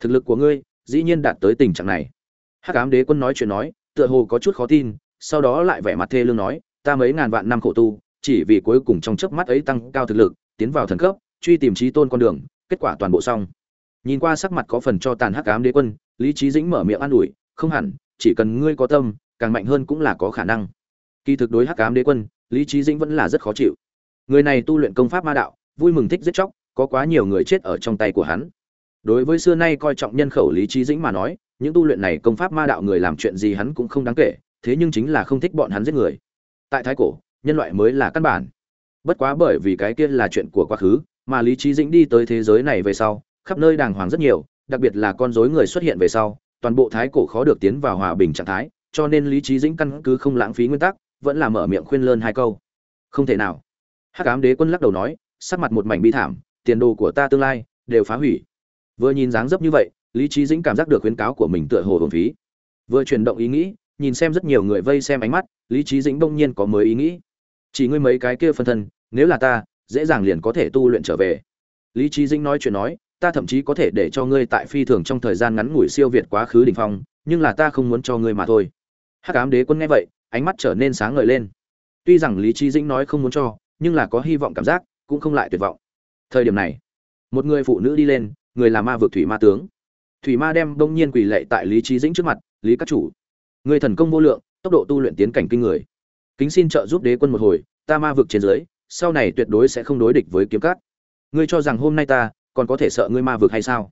Thực lực của ngươi, dĩ nhiên đạt tới tình trạng này. Hắc ám đế quân nói chuyện nói, tựa hồ có chút khó tin, sau đó lại vẻ mặt thê lương nói, ta mấy ngàn vạn năm khổ tu, chỉ vì cuối cùng trong chớp mắt ấy tăng cao thực lực, tiến vào thần cấp, truy tìm trí tôn con đường, kết quả toàn bộ xong. Nhìn qua sắc mặt có phần cho tàn hắc ám đế quân, lý trí dĩnh mở miệng an ủi không hẳn, chỉ cần ngươi có tâm, càng mạnh hơn cũng là có khả năng. Kỳ thực đối hắc ám đế quân, lý trí dĩnh vẫn là rất khó chịu. Người này tu luyện công pháp ma đạo, vui mừng thích giết chóc, có quá nhiều người chết ở trong tay của hắn. Đối với xưa nay coi trọng nhân khẩu lý trí dĩnh mà nói, những tu luyện này công pháp ma đạo người làm chuyện gì hắn cũng không đáng kể, thế nhưng chính là không thích bọn hắn giết người. Tại thái cổ, nhân loại mới là căn bản. Bất quá bởi vì cái kia là chuyện của quá khứ, mà lý trí dĩnh đi tới thế giới này về sau, khắp nơi đàng hoàng rất nhiều, đặc biệt là con rối người xuất hiện về sau toàn bộ thái cổ khó được tiến vào hòa bình trạng thái, cho nên lý trí dĩnh căn cứ không lãng phí nguyên tắc, vẫn là mở miệng khuyên lơn hai câu. Không thể nào. Hắc ám đế quân lắc đầu nói, sắc mặt một mảnh bi thảm, tiền đồ của ta tương lai, đều phá hủy. Vừa nhìn dáng dấp như vậy, lý trí dĩnh cảm giác được khuyến cáo của mình tựa hồ hồn phí. Vừa chuyển động ý nghĩ, nhìn xem rất nhiều người vây xem ánh mắt, lý trí dĩnh bỗng nhiên có mới ý nghĩ. Chỉ ngươi mấy cái kia phân thân, nếu là ta, dễ dàng liền có thể tu luyện trở về. Lý trí dĩnh nói chuyện nói ta thậm chí có thể để cho ngươi tại phi thường trong thời gian ngắn ngủi siêu việt quá khứ đỉnh phong, nhưng là ta không muốn cho ngươi mà thôi. Hắc ám đế quân nghe vậy, ánh mắt trở nên sáng ngời lên. Tuy rằng lý Chí dĩnh nói không muốn cho, nhưng là có hy vọng cảm giác, cũng không lại tuyệt vọng. Thời điểm này, một người phụ nữ đi lên, người là ma vực thủy ma tướng. Thủy ma đem đông nhiên quỳ lạy tại lý Chí dĩnh trước mặt, lý các chủ, người thần công vô lượng, tốc độ tu luyện tiến cảnh kinh người. Kính xin trợ giúp đế quân một hồi, ta ma vực trên dưới, sau này tuyệt đối sẽ không đối địch với kiếm cát ngươi cho rằng hôm nay ta còn có thể sợ ngươi ma vực hay sao?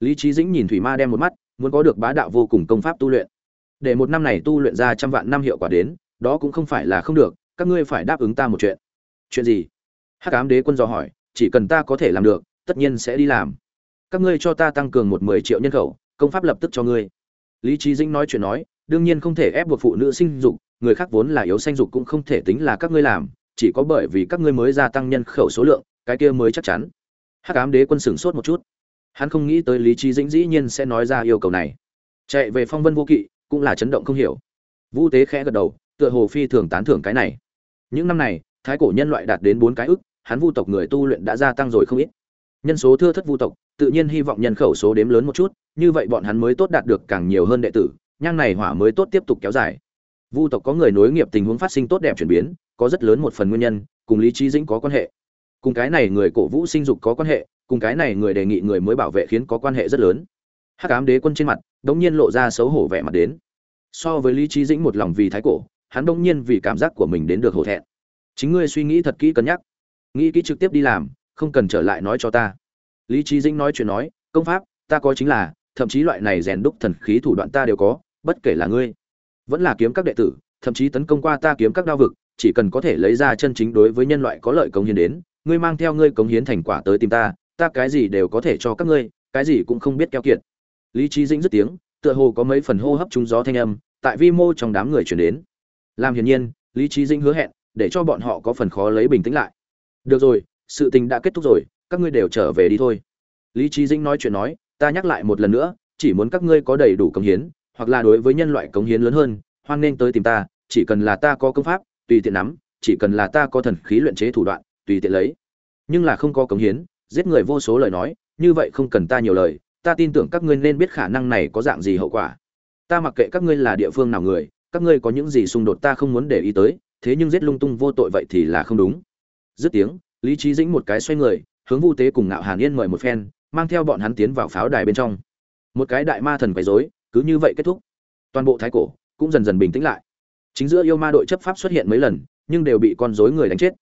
Lý trí dĩnh nhìn thủy ma đem một mắt, muốn có được bá đạo vô cùng công pháp tu luyện. Để một năm này tu luyện ra trăm vạn năm hiệu quả đến, đó cũng không phải là không được, các ngươi phải đáp ứng ta một chuyện. Chuyện gì? Hắc ám đế quân dò hỏi, chỉ cần ta có thể làm được, tất nhiên sẽ đi làm. Các ngươi cho ta tăng cường một mười triệu nhân khẩu, công pháp lập tức cho ngươi. Lý trí dĩnh nói chuyện nói, đương nhiên không thể ép buộc phụ nữ sinh dục, người khác vốn là yếu sanh dục cũng không thể tính là các ngươi làm, chỉ có bởi vì các ngươi mới gia tăng nhân khẩu số lượng, cái kia mới chắc chắn hắc ám đế quân sửng sốt một chút. Hắn không nghĩ tới lý trí dĩnh dĩ nhiên sẽ nói ra yêu cầu này. Chạy về phong vân vô kỵ, cũng là chấn động không hiểu. Vũ tế khẽ gật đầu, tựa hồ phi thường tán thưởng cái này. Những năm này, thái cổ nhân loại đạt đến bốn cái ức, hắn vu tộc người tu luyện đã gia tăng rồi không ít. Nhân số thưa thất vu tộc, tự nhiên hy vọng nhân khẩu số đếm lớn một chút, như vậy bọn hắn mới tốt đạt được càng nhiều hơn đệ tử, nhang này hỏa mới tốt tiếp tục kéo dài. Vu tộc có người nối nghiệp tình huống phát sinh tốt đẹp chuyển biến, có rất lớn một phần nguyên nhân, cùng lý trí dĩnh có quan hệ cùng cái này người cổ vũ sinh dục có quan hệ, cùng cái này người đề nghị người mới bảo vệ khiến có quan hệ rất lớn. Hắc ám đế quân trên mặt, đống nhiên lộ ra xấu hổ vẻ mặt đến. So với lý trí dĩnh một lòng vì thái cổ, hắn đống nhiên vì cảm giác của mình đến được hổ thẹn. Chính ngươi suy nghĩ thật kỹ cân nhắc. Nghĩ kỹ trực tiếp đi làm, không cần trở lại nói cho ta. Lý trí dĩnh nói chuyện nói, công pháp, ta có chính là, thậm chí loại này rèn đúc thần khí thủ đoạn ta đều có, bất kể là ngươi. Vẫn là kiếm các đệ tử, thậm chí tấn công qua ta kiếm các đao vực, chỉ cần có thể lấy ra chân chính đối với nhân loại có lợi công hiến đến ngươi mang theo ngươi cống hiến thành quả tới tìm ta ta cái gì đều có thể cho các ngươi, cái gì cũng không biết keo kiệt. Lý trí dĩnh dứt tiếng, tựa hồ có mấy phần hô hấp trúng gió thanh âm, tại vi mô trong đám người chuyển đến. Làm hiển nhiên, lý trí dĩnh hứa hẹn, để cho bọn họ có phần khó lấy bình tĩnh lại. Được rồi, sự tình đã kết thúc rồi, các ngươi đều trở về đi thôi. Lý trí dĩnh nói chuyện nói, ta nhắc lại một lần nữa, chỉ muốn các ngươi có đầy đủ cống hiến, hoặc là đối với nhân loại cống hiến lớn hơn, hoan nên tới tìm ta, chỉ cần là ta có công pháp, tùy tiện nắm, chỉ cần là ta có thần khí luyện chế thủ đoạn tùy tiện lấy. Nhưng là không có cống hiến, giết người vô số lời nói, như vậy không cần ta nhiều lời, ta tin tưởng các ngươi nên biết khả năng này có dạng gì hậu quả. Ta mặc kệ các ngươi là địa phương nào người, các ngươi có những gì xung đột ta không muốn để ý tới, thế nhưng giết lung tung vô tội vậy thì là không đúng. Dứt tiếng, lý trí dĩnh một cái xoay người, hướng vu tế cùng ngạo hàn yên mời một phen, mang theo bọn hắn tiến vào pháo đài bên trong. Một cái đại ma thần quấy rối, cứ như vậy kết thúc. Toàn bộ thái cổ cũng dần dần bình tĩnh lại. Chính giữa yêu ma đội chấp pháp xuất hiện mấy lần, nhưng đều bị con rối người đánh chết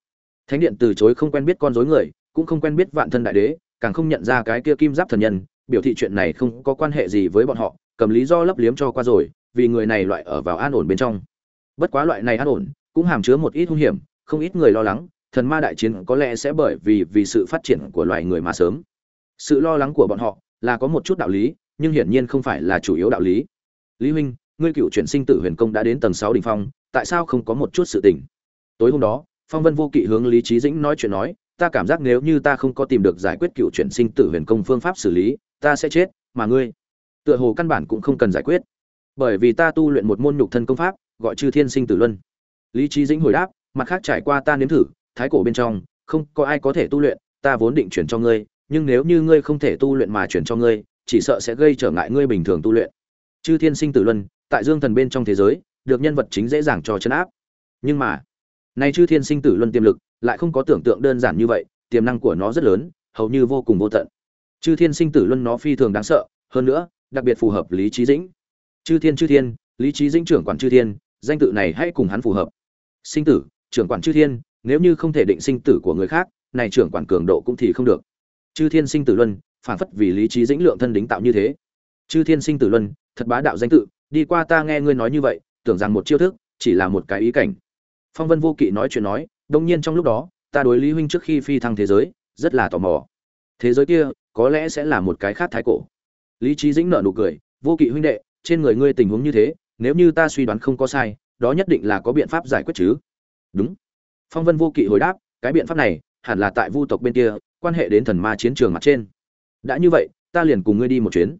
thánh điện từ chối không quen biết con dối người, cũng không quen biết vạn thân đại đế, càng không nhận ra cái kia kim giáp thần nhân, biểu thị chuyện này không có quan hệ gì với bọn họ, cầm lý do lấp liếm cho qua rồi, vì người này loại ở vào an ổn bên trong. Bất quá loại này an ổn, cũng hàm chứa một ít hung hiểm, không ít người lo lắng, thần ma đại chiến có lẽ sẽ bởi vì vì sự phát triển của loài người mà sớm. Sự lo lắng của bọn họ là có một chút đạo lý, nhưng hiển nhiên không phải là chủ yếu đạo lý. Lý huynh, ngươi cựu chuyển sinh tử huyền công đã đến tầng sáu đỉnh phong, tại sao không có một chút sự tỉnh? tối hôm đó phong vân vô kỵ hướng lý trí dĩnh nói chuyện nói, ta cảm giác nếu như ta không có tìm được giải quyết cựu chuyển sinh tử huyền công phương pháp xử lý, ta sẽ chết, mà ngươi tựa hồ căn bản cũng không cần giải quyết. Bởi vì ta tu luyện một môn nhục thân công pháp, gọi chư thiên sinh tử luân. Lý trí dĩnh hồi đáp, mặt khác trải qua ta nếm thử, thái cổ bên trong, không có ai có thể tu luyện, ta vốn định chuyển cho ngươi, nhưng nếu như ngươi không thể tu luyện mà chuyển cho ngươi, chỉ sợ sẽ gây trở ngại ngươi bình thường tu luyện. Chư thiên sinh tử luân, tại dương thần bên trong thế giới, được nhân vật chính dễ dàng cho chấn áp. Nhưng mà nay chư thiên sinh tử luân tiềm lực, lại không có tưởng tượng đơn giản như vậy, tiềm năng của nó rất lớn, hầu như vô cùng vô tận. Chư thiên sinh tử luân nó phi thường đáng sợ, hơn nữa, đặc biệt phù hợp lý trí dĩnh. Chư thiên chư thiên, lý trí dĩnh trưởng quản chư thiên, danh tự này hãy cùng hắn phù hợp. Sinh tử, trưởng quản chư thiên, nếu như không thể định sinh tử của người khác, này trưởng quản cường độ cũng thì không được. Chư thiên sinh tử luân, phản phất vì lý trí dĩnh lượng thân đính tạo như thế. Chư thiên sinh tử luân, thật bá đạo danh tự, đi qua ta nghe ngươi nói như vậy, tưởng rằng một chiêu thức, chỉ là một cái ý cảnh phong vân vô kỵ nói chuyện nói đông nhiên trong lúc đó, ta đối lý huynh trước khi phi thăng thế giới, rất là tò mò. Thế giới kia, có lẽ sẽ là một cái khác thái cổ. Lý trí dĩnh nợ nụ cười, vô kỵ huynh đệ, trên người ngươi tình huống như thế, nếu như ta suy đoán không có sai, đó nhất định là có biện pháp giải quyết chứ. Đúng. Phong vân vô kỵ hồi đáp, cái biện pháp này, hẳn là tại vu tộc bên kia, quan hệ đến thần ma chiến trường mặt trên. Đã như vậy, ta liền cùng ngươi đi một chuyến.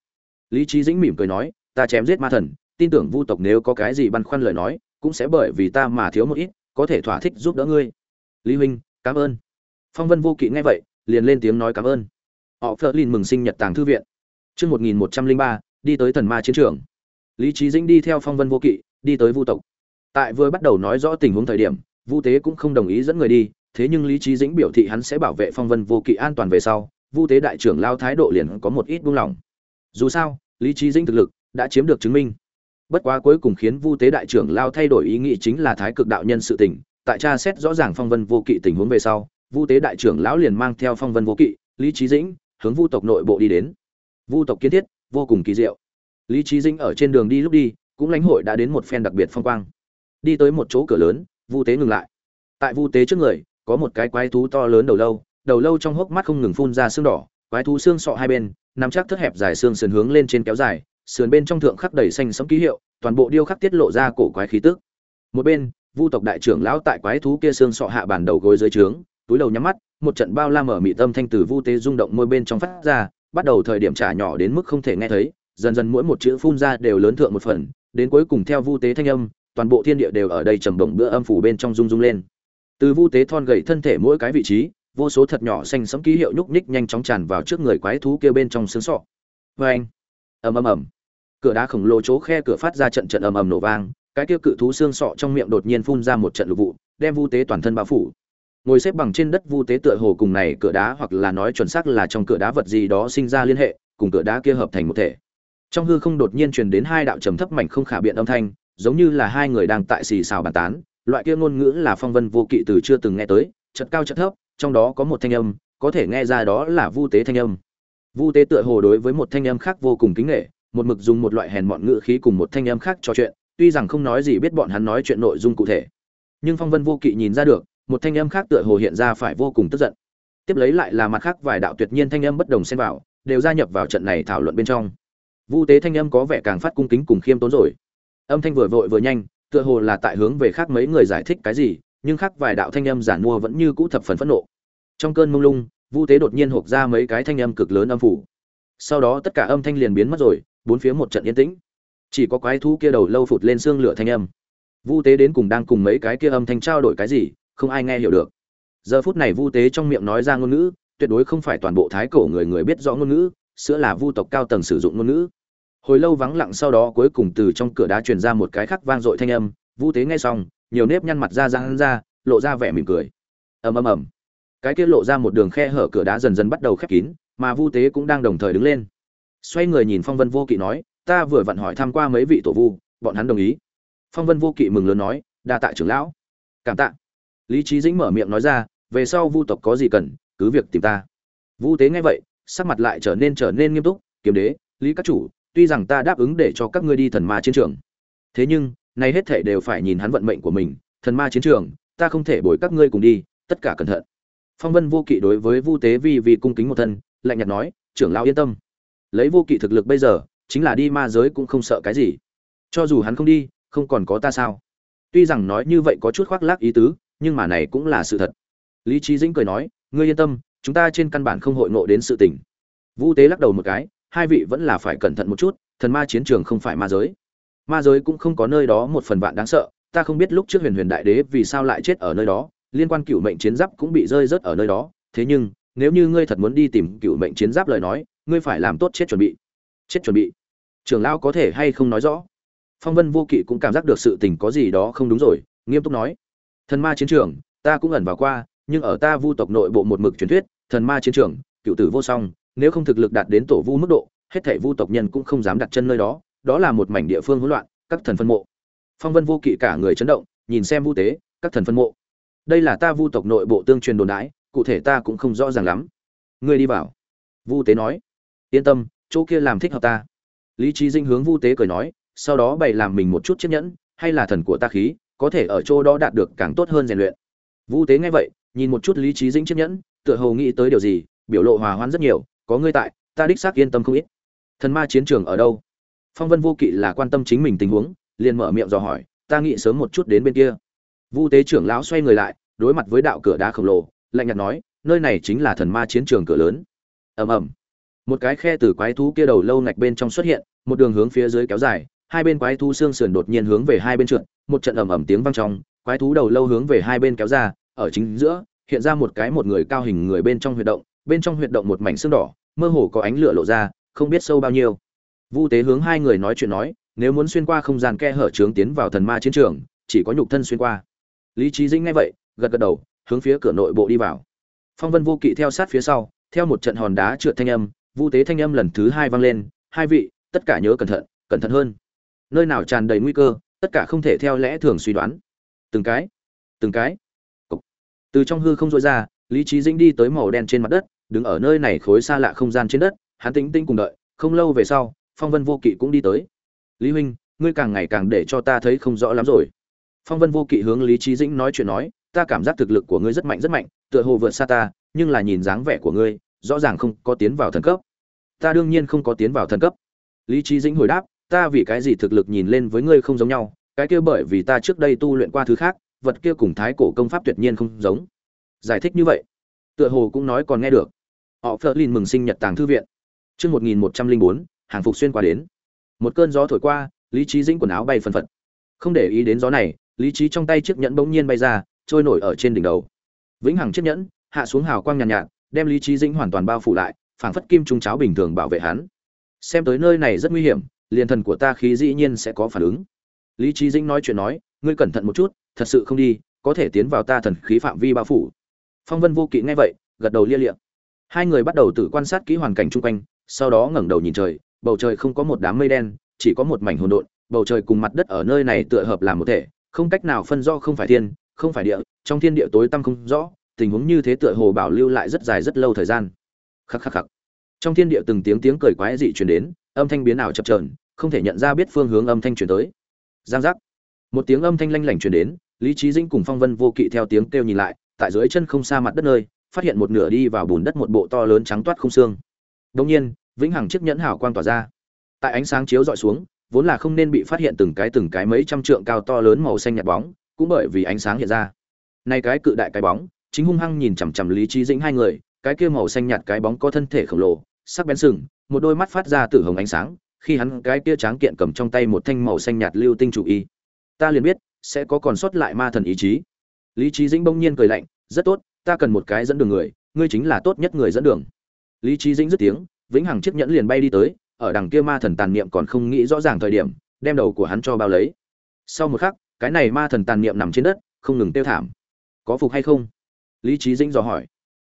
Lý trí dĩnh mỉm cười nói, ta chém giết ma thần, tin tưởng vu tộc nếu có cái gì băn khoăn lời nói, cũng sẽ bởi vì ta mà thiếu một ít có thể thỏa thích giúp đỡ ngươi. Lý huynh, cảm ơn. Phong vân vô kỵ nghe vậy, liền lên tiếng nói cảm ơn. Họ phơ lên mừng sinh nhật tàng thư viện. Chương một nghìn một trăm linh ba, đi tới thần ma chiến trường. Lý trí dĩnh đi theo phong vân vô kỵ, đi tới vu tộc. Tại vừa bắt đầu nói rõ tình huống thời điểm, vu tế cũng không đồng ý dẫn người đi, thế nhưng lý trí dĩnh biểu thị hắn sẽ bảo vệ phong vân vô kỵ an toàn về sau, vu tế đại trưởng lao thái độ liền có một ít buông lỏng. Dù sao, lý trí dĩnh thực lực đã chiếm được chứng minh bất quá cuối cùng khiến vu tế đại trưởng lao thay đổi ý nghĩ chính là thái cực đạo nhân sự tình, tại tra xét rõ ràng phong vân vô kỵ tình huống về sau, vu tế đại trưởng lão liền mang theo phong vân vô kỵ, lý trí dĩnh, hướng vu tộc nội bộ đi đến. Vu tộc kiến thiết, vô cùng kỳ diệu. Lý trí dĩnh ở trên đường đi lúc đi, cũng lãnh hội đã đến một phen đặc biệt phong quang. Đi tới một chỗ cửa lớn, vu tế ngừng lại. Tại vu tế trước người, có một cái quái thú to lớn đầu lâu đầu lâu trong hốc mắt không ngừng phun ra xương đỏ, quái thú xương sọ hai bên, nắm chắc thất hẹp dài xương sườn hướng lên trên kéo dài sườn bên trong thượng khắc đầy xanh sẫm ký hiệu, toàn bộ điêu khắc tiết lộ ra cổ quái khí tức. Một bên, vu tộc đại trưởng lão tại quái thú kia xương sọ hạ bàn đầu gối dưới trướng, túi đầu nhắm mắt, một trận bao la mở mị tâm thanh từ vu tế rung động môi bên trong phát ra, bắt đầu thời điểm trả nhỏ đến mức không thể nghe thấy, dần dần mỗi một chữ phun ra đều lớn thượng một phần, đến cuối cùng theo vu tế thanh âm, toàn bộ thiên địa đều ở đây trầm động bữa âm phủ bên trong rung rung lên. Từ vu tế thon gầy thân thể mỗi cái vị trí, vô số thật nhỏ xanh sẫm ký hiệu nhúc nhích nhanh chóng tràn vào trước người quái thú kia bên trong xương sọ. Vê ầm ầm ầm cửa đá khổng lồ chỗ khe cửa phát ra trận trận ầm ầm nổ vang, cái kia cự thú xương sọ trong miệng đột nhiên phun ra một trận lục vụ, đem vu tế toàn thân bao phủ. Ngồi xếp bằng trên đất vu tế tựa hồ cùng này cửa đá hoặc là nói chuẩn xác là trong cửa đá vật gì đó sinh ra liên hệ, cùng cửa đá kia hợp thành một thể. Trong hư không đột nhiên truyền đến hai đạo trầm thấp mảnh không khả biện âm thanh, giống như là hai người đang tại xì xào bàn tán, loại kia ngôn ngữ là phong vân vô kỵ từ chưa từng nghe tới chật cao chật thấp, trong đó có một thanh âm, có thể nghe ra đó là vu tế thanh âm. Vu tế tựa hồ đối với một thanh âm khác vô cùng kính nghệ một mực dùng một loại hèn mọn ngữ khí cùng một thanh âm khác trò chuyện, tuy rằng không nói gì biết bọn hắn nói chuyện nội dung cụ thể. Nhưng phong vân vô kỵ nhìn ra được, một thanh âm khác tựa hồ hiện ra phải vô cùng tức giận. Tiếp lấy lại là mặt khác vài đạo tuyệt nhiên thanh âm bất đồng xen vào, đều gia nhập vào trận này thảo luận bên trong. Vu tế thanh âm có vẻ càng phát cung kính cùng khiêm tốn rồi. Âm thanh vừa vội vừa nhanh, tựa hồ là tại hướng về khác mấy người giải thích cái gì, nhưng khác vài đạo thanh âm giản mua vẫn như cũ thập phần phẫn nộ. Trong cơn mông lung, vu tế đột nhiên hộc ra mấy cái thanh âm cực lớn âm phủ. Sau đó tất cả âm thanh liền biến mất rồi bốn phía một trận yên tĩnh. Chỉ có quái thú kia đầu lâu phụt lên xương lửa thanh âm. Vu tế đến cùng đang cùng mấy cái kia âm thanh trao đổi cái gì, không ai nghe hiểu được. Giờ phút này vu tế trong miệng nói ra ngôn ngữ, tuyệt đối không phải toàn bộ thái cổ người người biết rõ ngôn ngữ, sữa là vu tộc cao tầng sử dụng ngôn ngữ. Hồi lâu vắng lặng sau đó cuối cùng từ trong cửa đá truyền ra một cái khắc vang dội thanh âm, vu tế nghe xong, nhiều nếp nhăn mặt ra răng ra, lộ ra vẻ mỉm cười. Ầm ầm ầm. Cái kia lộ ra một đường khe hở cửa đá dần dần bắt đầu khép kín, mà vu tế cũng đang đồng thời đứng lên xoay người nhìn phong vân vô kỵ nói, ta vừa vặn hỏi tham q u a mấy vị tổ vu, bọn hắn đồng ý. Phong vân vô kỵ mừng lớn nói, đa tạ trưởng lão. Cảm tạ. Lý trí dĩnh mở miệng nói ra, về sau vu tộc có gì cần, cứ việc tìm ta. Vu tế nghe vậy, sắc mặt lại trở nên trở nên nghiêm túc, kiếm đế, lý các chủ, tuy rằng ta đáp ứng để cho các ngươi đi thần ma chiến trường, thế nhưng nay hết thể đều phải nhìn hắn vận mệnh của mình, thần ma chiến trường, ta không thể bồi các ngươi cùng đi, tất cả cẩn thận. Phong vân vô kỵ đối với vu tế vi vì cung kính một thân, lạnh nhạt nói, trưởng lão yên tâm lấy vô kỵ thực lực bây giờ, chính là đi ma giới cũng không sợ cái gì. Cho dù hắn không đi, không còn có ta sao? Tuy rằng nói như vậy có chút khoác lác ý tứ, nhưng mà này cũng là sự thật. Lý trí dĩnh cười nói, ngươi yên tâm, chúng ta trên căn bản không hội ngộ đến sự tình. Vu tế lắc đầu một cái, hai vị vẫn là phải cẩn thận một chút, thần ma chiến trường không phải ma giới. Ma giới cũng không có nơi đó một phần vạn đáng sợ, ta không biết lúc trước huyền huyền đại đế vì sao lại chết ở nơi đó, liên quan cựu mệnh chiến giáp cũng bị rơi rớt ở nơi đó. Thế nhưng, nếu như ngươi thật muốn đi tìm cựu mệnh chiến giáp lời nói ngươi phải làm tốt chết chuẩn bị. Chết chuẩn bị. Trưởng lão có thể hay không nói rõ? Phong vân vô kỵ cũng cảm giác được sự tình có gì đó không đúng rồi, nghiêm túc nói. Thần ma chiến trường, ta cũng ẩn vào qua, nhưng ở ta vu tộc nội bộ một mực truyền thuyết, thần ma chiến trường, cựu tử vô song, nếu không thực lực đạt đến tổ vu mức độ, hết thảy vu tộc nhân cũng không dám đặt chân nơi đó đó là một mảnh địa phương hỗn loạn, các thần phân mộ. Phong vân vô kỵ cả người chấn động, nhìn xem vu tế, các thần phân mộ. Đây là ta vu tộc nội bộ tương truyền đồn đãi, cụ thể ta cũng không rõ ràng lắm. Ngươi đi vào. Vu tế nói yên tâm, chỗ kia làm thích hợp ta. Lý trí dinh hướng vu tế cười nói, sau đó bày làm mình một chút chiếc nhẫn, hay là thần của ta khí, có thể ở chỗ đó đạt được càng tốt hơn rèn luyện. Vu tế nghe vậy, nhìn một chút lý trí dinh chiếc nhẫn, tựa hồ nghĩ tới điều gì, biểu lộ hòa hoãn rất nhiều, có ngươi tại, ta đích xác yên tâm không ít. Thần ma chiến trường ở đâu? Phong vân vô kỵ là quan tâm chính mình tình huống, liền mở miệng dò hỏi, ta nghĩ sớm một chút đến bên kia. Vu tế trưởng lão xoay người lại, đối mặt với đạo cửa đá khổng lồ, lạnh nhạt nói, nơi này chính là thần ma chiến trường cửa lớn. Ầm ầm một cái khe từ quái thú kia đầu lâu ngạch bên trong xuất hiện, một đường hướng phía dưới kéo dài, hai bên quái thú xương sườn đột nhiên hướng về hai bên trượt, một trận ầm ầm tiếng vang trong, quái thú đầu lâu hướng về hai bên kéo ra, ở chính giữa, hiện ra một cái một người cao hình người bên trong huyệt động, bên trong huyệt động một mảnh xương đỏ, mơ hồ có ánh lửa lộ ra, không biết sâu bao nhiêu. Vu tế hướng hai người nói chuyện nói, nếu muốn xuyên qua không gian khe hở trướng tiến vào thần ma chiến trường, chỉ có nhục thân xuyên qua. Lý trí dĩnh nghe vậy, gật gật đầu, hướng phía cửa nội bộ đi vào. Phong vân vô kỵ theo sát phía sau, theo một trận hòn đá trượt thanh âm vu tế thanh âm lần thứ hai vang lên, hai vị, tất cả nhớ cẩn thận cẩn thận hơn. Nơi nào tràn đầy nguy cơ, tất cả không thể theo lẽ thường suy đoán. Từng cái từng cái. Cục. từ trong hư không dội ra, lý trí dĩnh đi tới màu đen trên mặt đất, đứng ở nơi này khối xa lạ không gian trên đất, hắn tĩnh tĩnh cùng đợi, không lâu về sau, phong vân vô kỵ cũng đi tới. Lý huynh, ngươi càng ngày càng để cho ta thấy không rõ lắm rồi. Phong vân vô kỵ hướng lý trí dĩnh nói chuyện nói, ta cảm giác thực lực của ngươi rất mạnh rất mạnh, tựa hồ vượt xa ta, nhưng là nhìn dáng vẻ của ngươi rõ ràng không có tiến vào thần cấp. Ta đương nhiên không có tiến vào thần cấp. Lý trí dĩnh hồi đáp ta vì cái gì thực lực nhìn lên với ngươi không giống nhau cái kia bởi vì ta trước đây tu luyện qua thứ khác vật kia cùng thái cổ công pháp tuyệt nhiên không giống. Giải thích như vậy. Tựa hồ cũng nói còn nghe được. Họ phớt lên mừng sinh nhật tàng thư viện. Chương một nghìn một trăm linh bốn hàng phục xuyên qua đến. Một cơn gió thổi qua lý trí dĩnh quần áo bay phân phật. Không để ý đến gió này lý trí trong tay chiếc nhẫn bỗng nhiên bay ra trôi nổi ở trên đỉnh đầu. Vĩnh hằng chiếc nhẫn hạ xuống hào quang nhàn nhạt, nhạt đem lý trí dĩnh hoàn toàn bao phủ lại, phảng phất kim trung cháo bình thường bảo vệ hắn. Xem tới nơi này rất nguy hiểm, liền thần của ta khí dĩ nhiên sẽ có phản ứng. Lý trí dĩnh nói chuyện nói, ngươi cẩn thận một chút, thật sự không đi, có thể tiến vào ta thần khí phạm vi bao phủ. Phong vân vô kỵ nghe vậy, gật đầu lia liệm hai người bắt đầu tự quan sát kỹ hoàn cảnh chung quanh, sau đó ngẩng đầu nhìn trời, bầu trời không có một đám mây đen, chỉ có một mảnh hỗn độn, bầu trời cùng mặt đất ở nơi này tựa hợp làm một thể, không cách nào phân rõ không phải thiên, không phải địa, trong thiên địa tối tăm không rõ tình huống như thế tựa hồ bảo lưu lại rất dài rất lâu thời gian. Khắc khắc khắc. Trong thiên địa từng tiếng tiếng cười quái dị truyền đến, âm thanh biến ảo chập chờn, không thể nhận ra biết phương hướng âm thanh truyền tới. Giang giác. Một tiếng âm thanh lanh lảnh truyền đến, lý trí dĩnh cùng phong vân vô kỵ theo tiếng kêu nhìn lại, tại dưới chân không xa mặt đất nơi, phát hiện một nửa đi vào bùn đất một bộ to lớn trắng toát không xương. Đông nhiên, vĩnh hằng chiếc nhẫn hào quang tỏa ra. Tại ánh sáng chiếu dọi xuống, vốn là không nên bị phát hiện từng cái từng cái mấy trăm trượng cao to lớn màu xanh nhạt bóng, cũng bởi vì ánh sáng hiện ra. Nay cái cự đại cái bóng chính hung hăng nhìn chằm chằm lý trí dĩnh hai người, cái kia màu xanh nhạt cái bóng có thân thể khổng lồ, sắc bén sừng, một đôi mắt phát ra từ hồng ánh sáng, khi hắn cái kia tráng kiện cầm trong tay một thanh màu xanh nhạt lưu tinh chủ y. Ta liền biết, sẽ có còn sót lại ma thần ý chí. Lý trí dĩnh bỗng nhiên cười lạnh, rất tốt, ta cần một cái dẫn đường người, ngươi chính là tốt nhất người dẫn đường. Lý trí dĩnh dứt tiếng, vĩnh hằng chiếc nhẫn liền bay đi tới, ở đằng kia ma thần tàn niệm còn không nghĩ rõ ràng thời điểm, đem đầu của hắn cho bao lấy. Sau một khắc, cái này ma thần tàn niệm nằm trên đất, không ngừng tiêu thảm. Có phục hay không? Lý trí dĩnh dò hỏi.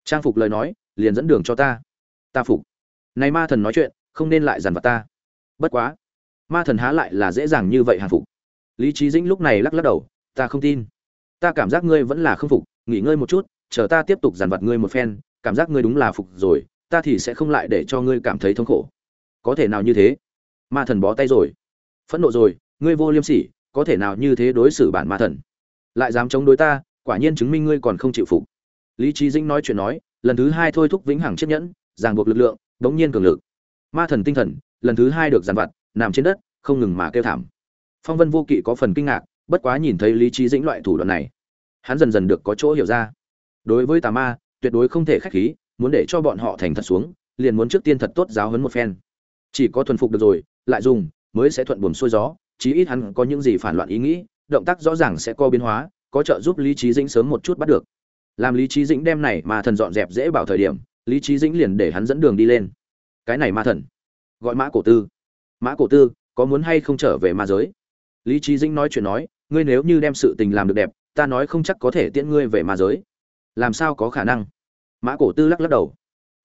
Trang phục lời nói, liền dẫn đường cho ta. Ta phục. Này ma thần nói chuyện, không nên lại dằn vặt ta. Bất quá. Ma thần há lại là dễ dàng như vậy hàng phục. Lý trí dĩnh lúc này lắc lắc đầu, ta không tin. Ta cảm giác ngươi vẫn là không phục, nghỉ ngơi một chút, chờ ta tiếp tục dằn vặt ngươi một phen, cảm giác ngươi đúng là phục rồi, ta thì sẽ không lại để cho ngươi cảm thấy thống khổ. Có thể nào như thế? Ma thần bó tay rồi. Phẫn nộ rồi, ngươi vô liêm sỉ, có thể nào như thế đối xử bản ma thần? Lại dám chống đối ta, quả nhiên chứng minh ngươi còn không chịu phục lý trí dĩnh nói chuyện nói, lần thứ hai thôi thúc vĩnh hằng chiếc nhẫn, ràng buộc lực lượng, đống nhiên cường lực. Ma thần tinh thần, lần thứ hai được dàn vặt, nằm trên đất, không ngừng mà kêu thảm. Phong vân vô kỵ có phần kinh ngạc, bất quá nhìn thấy lý trí dĩnh loại thủ đoạn này, hắn dần dần được có chỗ hiểu ra. Đối với tà ma, tuyệt đối không thể khách khí, muốn để cho bọn họ thành thật xuống, liền muốn trước tiên thật tốt giáo huấn một phen. Chỉ có thuần phục được rồi, lại dùng, mới sẽ thuận buồm xuôi gió, chí ít hắn có những gì phản loạn ý nghĩ, động tác rõ ràng sẽ có biến hóa, có trợ giúp lý trí dĩnh sớm một chút bắt được làm lý trí dĩnh đem này mà thần dọn dẹp dễ bảo thời điểm, lý trí dĩnh liền để hắn dẫn đường đi lên. Cái này ma thần, gọi mã cổ tư. Mã cổ tư, có muốn hay không trở về ma giới? Lý trí dĩnh nói chuyện nói, ngươi nếu như đem sự tình làm được đẹp, ta nói không chắc có thể tiễn ngươi về ma giới. Làm sao có khả năng? Mã cổ tư lắc lắc đầu.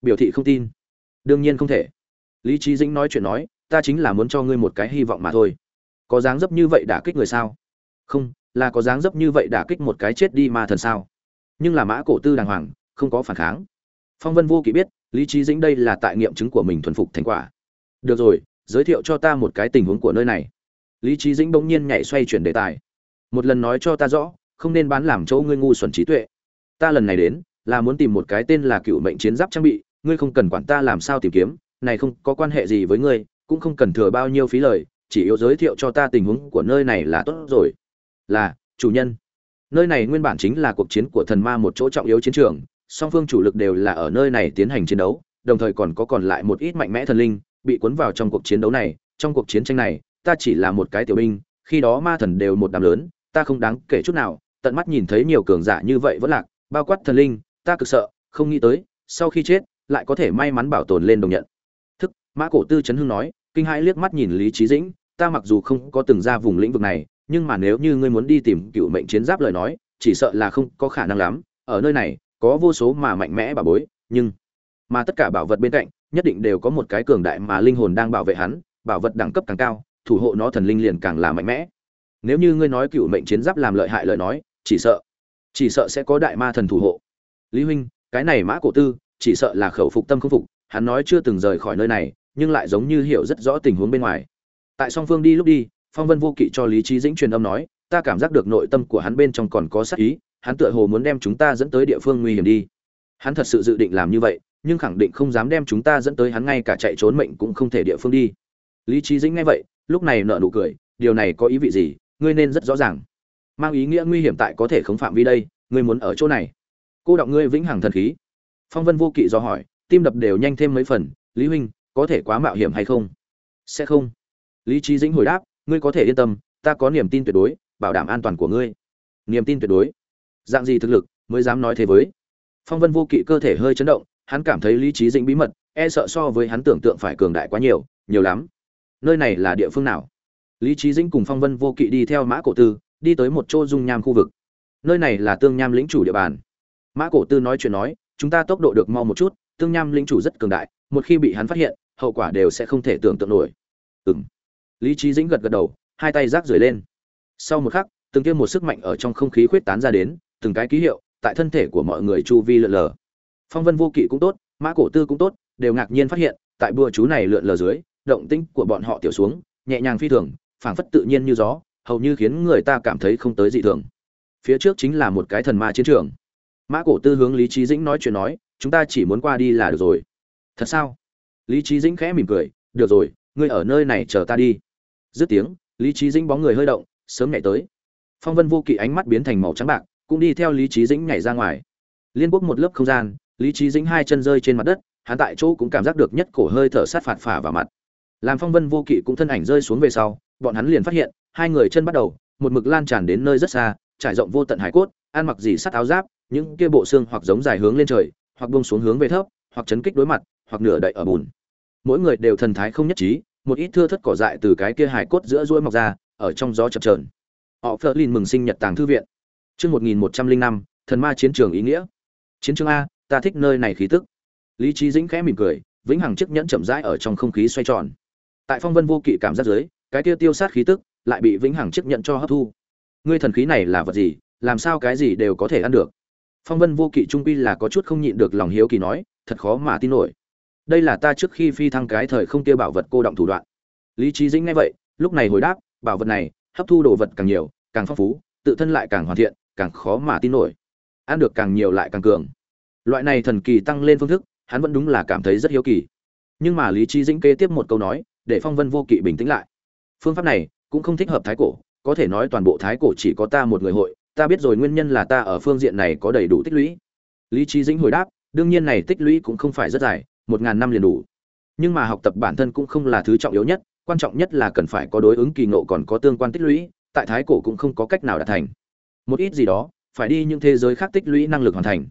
Biểu thị không tin. Đương nhiên không thể. Lý trí dĩnh nói chuyện nói, ta chính là muốn cho ngươi một cái hy vọng mà thôi. Có dáng dấp như vậy đả kích người sao? Không, là có dáng dấp như vậy đả kích một cái chết đi ma thần sao? Nhưng là mã cổ tư đàng hoàng, không có phản kháng. Phong vân vô kỵ biết, lý trí dĩnh đây là tại nghiệm chứng của mình thuần phục thành quả. Được rồi, giới thiệu cho ta một cái tình huống của nơi này. Lý trí dĩnh bỗng nhiên nhảy xoay chuyển đề tài. Một lần nói cho ta rõ, không nên bán làm chỗ ngươi ngu xuẩn trí tuệ. Ta lần này đến, là muốn tìm một cái tên là cựu mệnh chiến giáp trang bị, ngươi không cần quản ta làm sao tìm kiếm, này không có quan hệ gì với ngươi, cũng không cần thừa bao nhiêu phí lời, chỉ yếu giới thiệu cho ta tình huống của nơi này là tốt rồi. Là, chủ nhân nơi này nguyên bản chính là cuộc chiến của thần ma một chỗ trọng yếu chiến trường, song phương chủ lực đều là ở nơi này tiến hành chiến đấu, đồng thời còn có còn lại một ít mạnh mẽ thần linh bị cuốn vào trong cuộc chiến đấu này. Trong cuộc chiến tranh này, ta chỉ là một cái tiểu binh, khi đó ma thần đều một đám lớn, ta không đáng kể chút nào, tận mắt nhìn thấy nhiều cường giả như vậy vẫn lạc, bao quát thần linh, ta cực sợ, không nghĩ tới, sau khi chết, lại có thể may mắn bảo tồn lên đồng nhận. Thức, mã cổ tư chấn hưng nói, kinh hãi liếc mắt nhìn lý trí dĩnh, ta mặc dù không có từng ra vùng lĩnh vực này nhưng mà nếu như ngươi muốn đi tìm cựu mệnh chiến giáp lời nói, chỉ sợ là không có khả năng lắm. Ở nơi này, có vô số mà mạnh mẽ bà bối, nhưng mà tất cả bảo vật bên cạnh, nhất định đều có một cái cường đại mà linh hồn đang bảo vệ hắn, bảo vật đẳng cấp càng cao, thủ hộ nó thần linh liền càng là mạnh mẽ. Nếu như ngươi nói cựu mệnh chiến giáp làm lợi hại lời nói, chỉ sợ chỉ sợ sẽ có đại ma thần thủ hộ. Lý huynh, cái này mã cổ tư, chỉ sợ là khẩu phục tâm không phục, hắn nói chưa từng rời khỏi nơi này, nhưng lại giống như hiểu rất rõ tình huống bên ngoài. Tại song phương đi lúc đi phong vân vô kỵ cho lý trí dĩnh truyền âm nói, ta cảm giác được nội tâm của hắn bên trong còn có sát ý, hắn tựa hồ muốn đem chúng ta dẫn tới địa phương nguy hiểm đi. Hắn thật sự dự định làm như vậy, nhưng khẳng định không dám đem chúng ta dẫn tới hắn ngay cả chạy trốn mệnh cũng không thể địa phương đi. Lý trí dĩnh nghe vậy, lúc này nợ nụ cười, điều này có ý vị gì? Ngươi nên rất rõ ràng. Mang ý nghĩa nguy hiểm tại có thể không phạm vi đây, ngươi muốn ở chỗ này. Cô động ngươi vĩnh hằng thần khí. Phong vân vô kỵ do hỏi, tim đập đều nhanh thêm mấy phần, lý huynh, có thể quá mạo hiểm hay không? Sẽ không. Lý trí dĩnh hồi đáp ngươi có thể yên tâm, ta có niềm tin tuyệt đối, bảo đảm an toàn của ngươi. Niềm tin tuyệt đối. Dạng gì thực lực mới dám nói thế với? Phong vân vô kỵ cơ thể hơi chấn động, hắn cảm thấy lý trí dĩnh bí mật e sợ so với hắn tưởng tượng phải cường đại quá nhiều nhiều lắm. Nơi này là địa phương nào? Lý trí dĩnh cùng phong vân vô kỵ đi theo mã cổ tư, đi tới một chỗ dung nham khu vực. Nơi này là tương nham lĩnh chủ địa bàn. Mã cổ tư nói chuyện nói, chúng ta tốc độ được mau một chút, tương nham lĩnh chủ rất cường đại, một khi bị hắn phát hiện, hậu quả đều sẽ không thể tưởng tượng nổi. Ừ m lý trí dĩnh gật gật đầu, hai tay rác rưởi lên. Sau một khắc, từng kia một sức mạnh ở trong không khí khuyết tán ra đến, từng cái ký hiệu, tại thân thể của mọi người chu vi lượn lờ. Phong vân vô kỵ cũng tốt, mã cổ tư cũng tốt, đều ngạc nhiên phát hiện, tại bùa chú này lượn lờ dưới, động tĩnh của bọn họ tiểu xuống, nhẹ nhàng phi thường, phảng phất tự nhiên như gió, hầu như khiến người ta cảm thấy không tới dị thường. Phía trước chính là một cái thần ma chiến trường. Mã cổ tư hướng lý trí dĩnh nói chuyện nói, chúng ta chỉ muốn qua đi là được rồi. Thật sao? Lý trí dĩnh khẽ mỉm cười, được rồi, ngươi ở nơi này chờ ta đi dứt tiếng, lý trí dĩnh bóng người hơi động, sớm nhảy tới. Phong vân vô kỵ ánh mắt biến thành màu trắng bạc, cũng đi theo lý trí dĩnh nhảy ra ngoài. Liên quốc một lớp không gian, lý trí dĩnh hai chân rơi trên mặt đất, hắn tại chỗ cũng cảm giác được nhất cổ hơi thở sát phạt phả vào mặt. Làm phong vân vô kỵ cũng thân ảnh rơi xuống về sau, bọn hắn liền phát hiện, hai người chân bắt đầu, một mực lan tràn đến nơi rất xa, trải rộng vô tận hải cốt, ăn mặc gì sắt áo giáp, những kia bộ xương hoặc giống dài hướng lên trời, hoặc buông xuống hướng về thấp, hoặc chấn kích đối mặt, hoặc nửa đậy ở bùn. Mỗi người đều thần thái không nhất trí một ít thưa thất cỏ dại từ cái kia hải cốt giữa ruôi mọc ra, ở trong gió chập trờn họ phơ lin mừng sinh nhật tàng thư viện. Chương một nghìn một trăm linh năm, thần ma chiến trường ý nghĩa. Chiến trường a, ta thích nơi này khí tức. Lý trí dĩnh khẽ mỉm cười, vĩnh hằng chiếc nhẫn chậm rãi ở trong không khí xoay tròn. Tại phong vân vô kỵ cảm giác dưới, cái kia tiêu sát khí tức lại bị vĩnh hằng chiếc nhẫn cho hấp thu. Ngươi thần khí này là vật gì, làm sao cái gì đều có thể ăn được? Phong vân vô kỵ trung quy là có chút không nhịn được lòng hiếu kỳ nói, thật khó mà tin nổi đây là ta trước khi phi thăng cái thời không tiêu bảo vật cô động thủ đoạn. Lý trí dĩnh nghe vậy, lúc này hồi đáp, bảo vật này, hấp thu đồ vật càng nhiều, càng phong phú, tự thân lại càng hoàn thiện, càng khó mà tin nổi. Ăn được càng nhiều lại càng cường. Loại này thần kỳ tăng lên phương thức, hắn vẫn đúng là cảm thấy rất hiếu kỳ. Nhưng mà lý trí dĩnh kế tiếp một câu nói, để phong vân vô kỵ bình tĩnh lại. Phương pháp này cũng không thích hợp thái cổ, có thể nói toàn bộ thái cổ chỉ có ta một người hội, ta biết rồi nguyên nhân là ta ở phương diện này có đầy đủ tích lũy. Lý trí dĩnh hồi đáp, đương nhiên này tích lũy cũng không phải rất dài một ngàn năm liền đủ. Nhưng mà học tập bản thân cũng không là thứ trọng yếu nhất, quan trọng nhất là cần phải có đối ứng kỳ ngộ còn có tương quan tích lũy, tại thái cổ cũng không có cách nào đạt thành. Một ít gì đó, phải đi những thế giới khác tích lũy năng lực hoàn thành.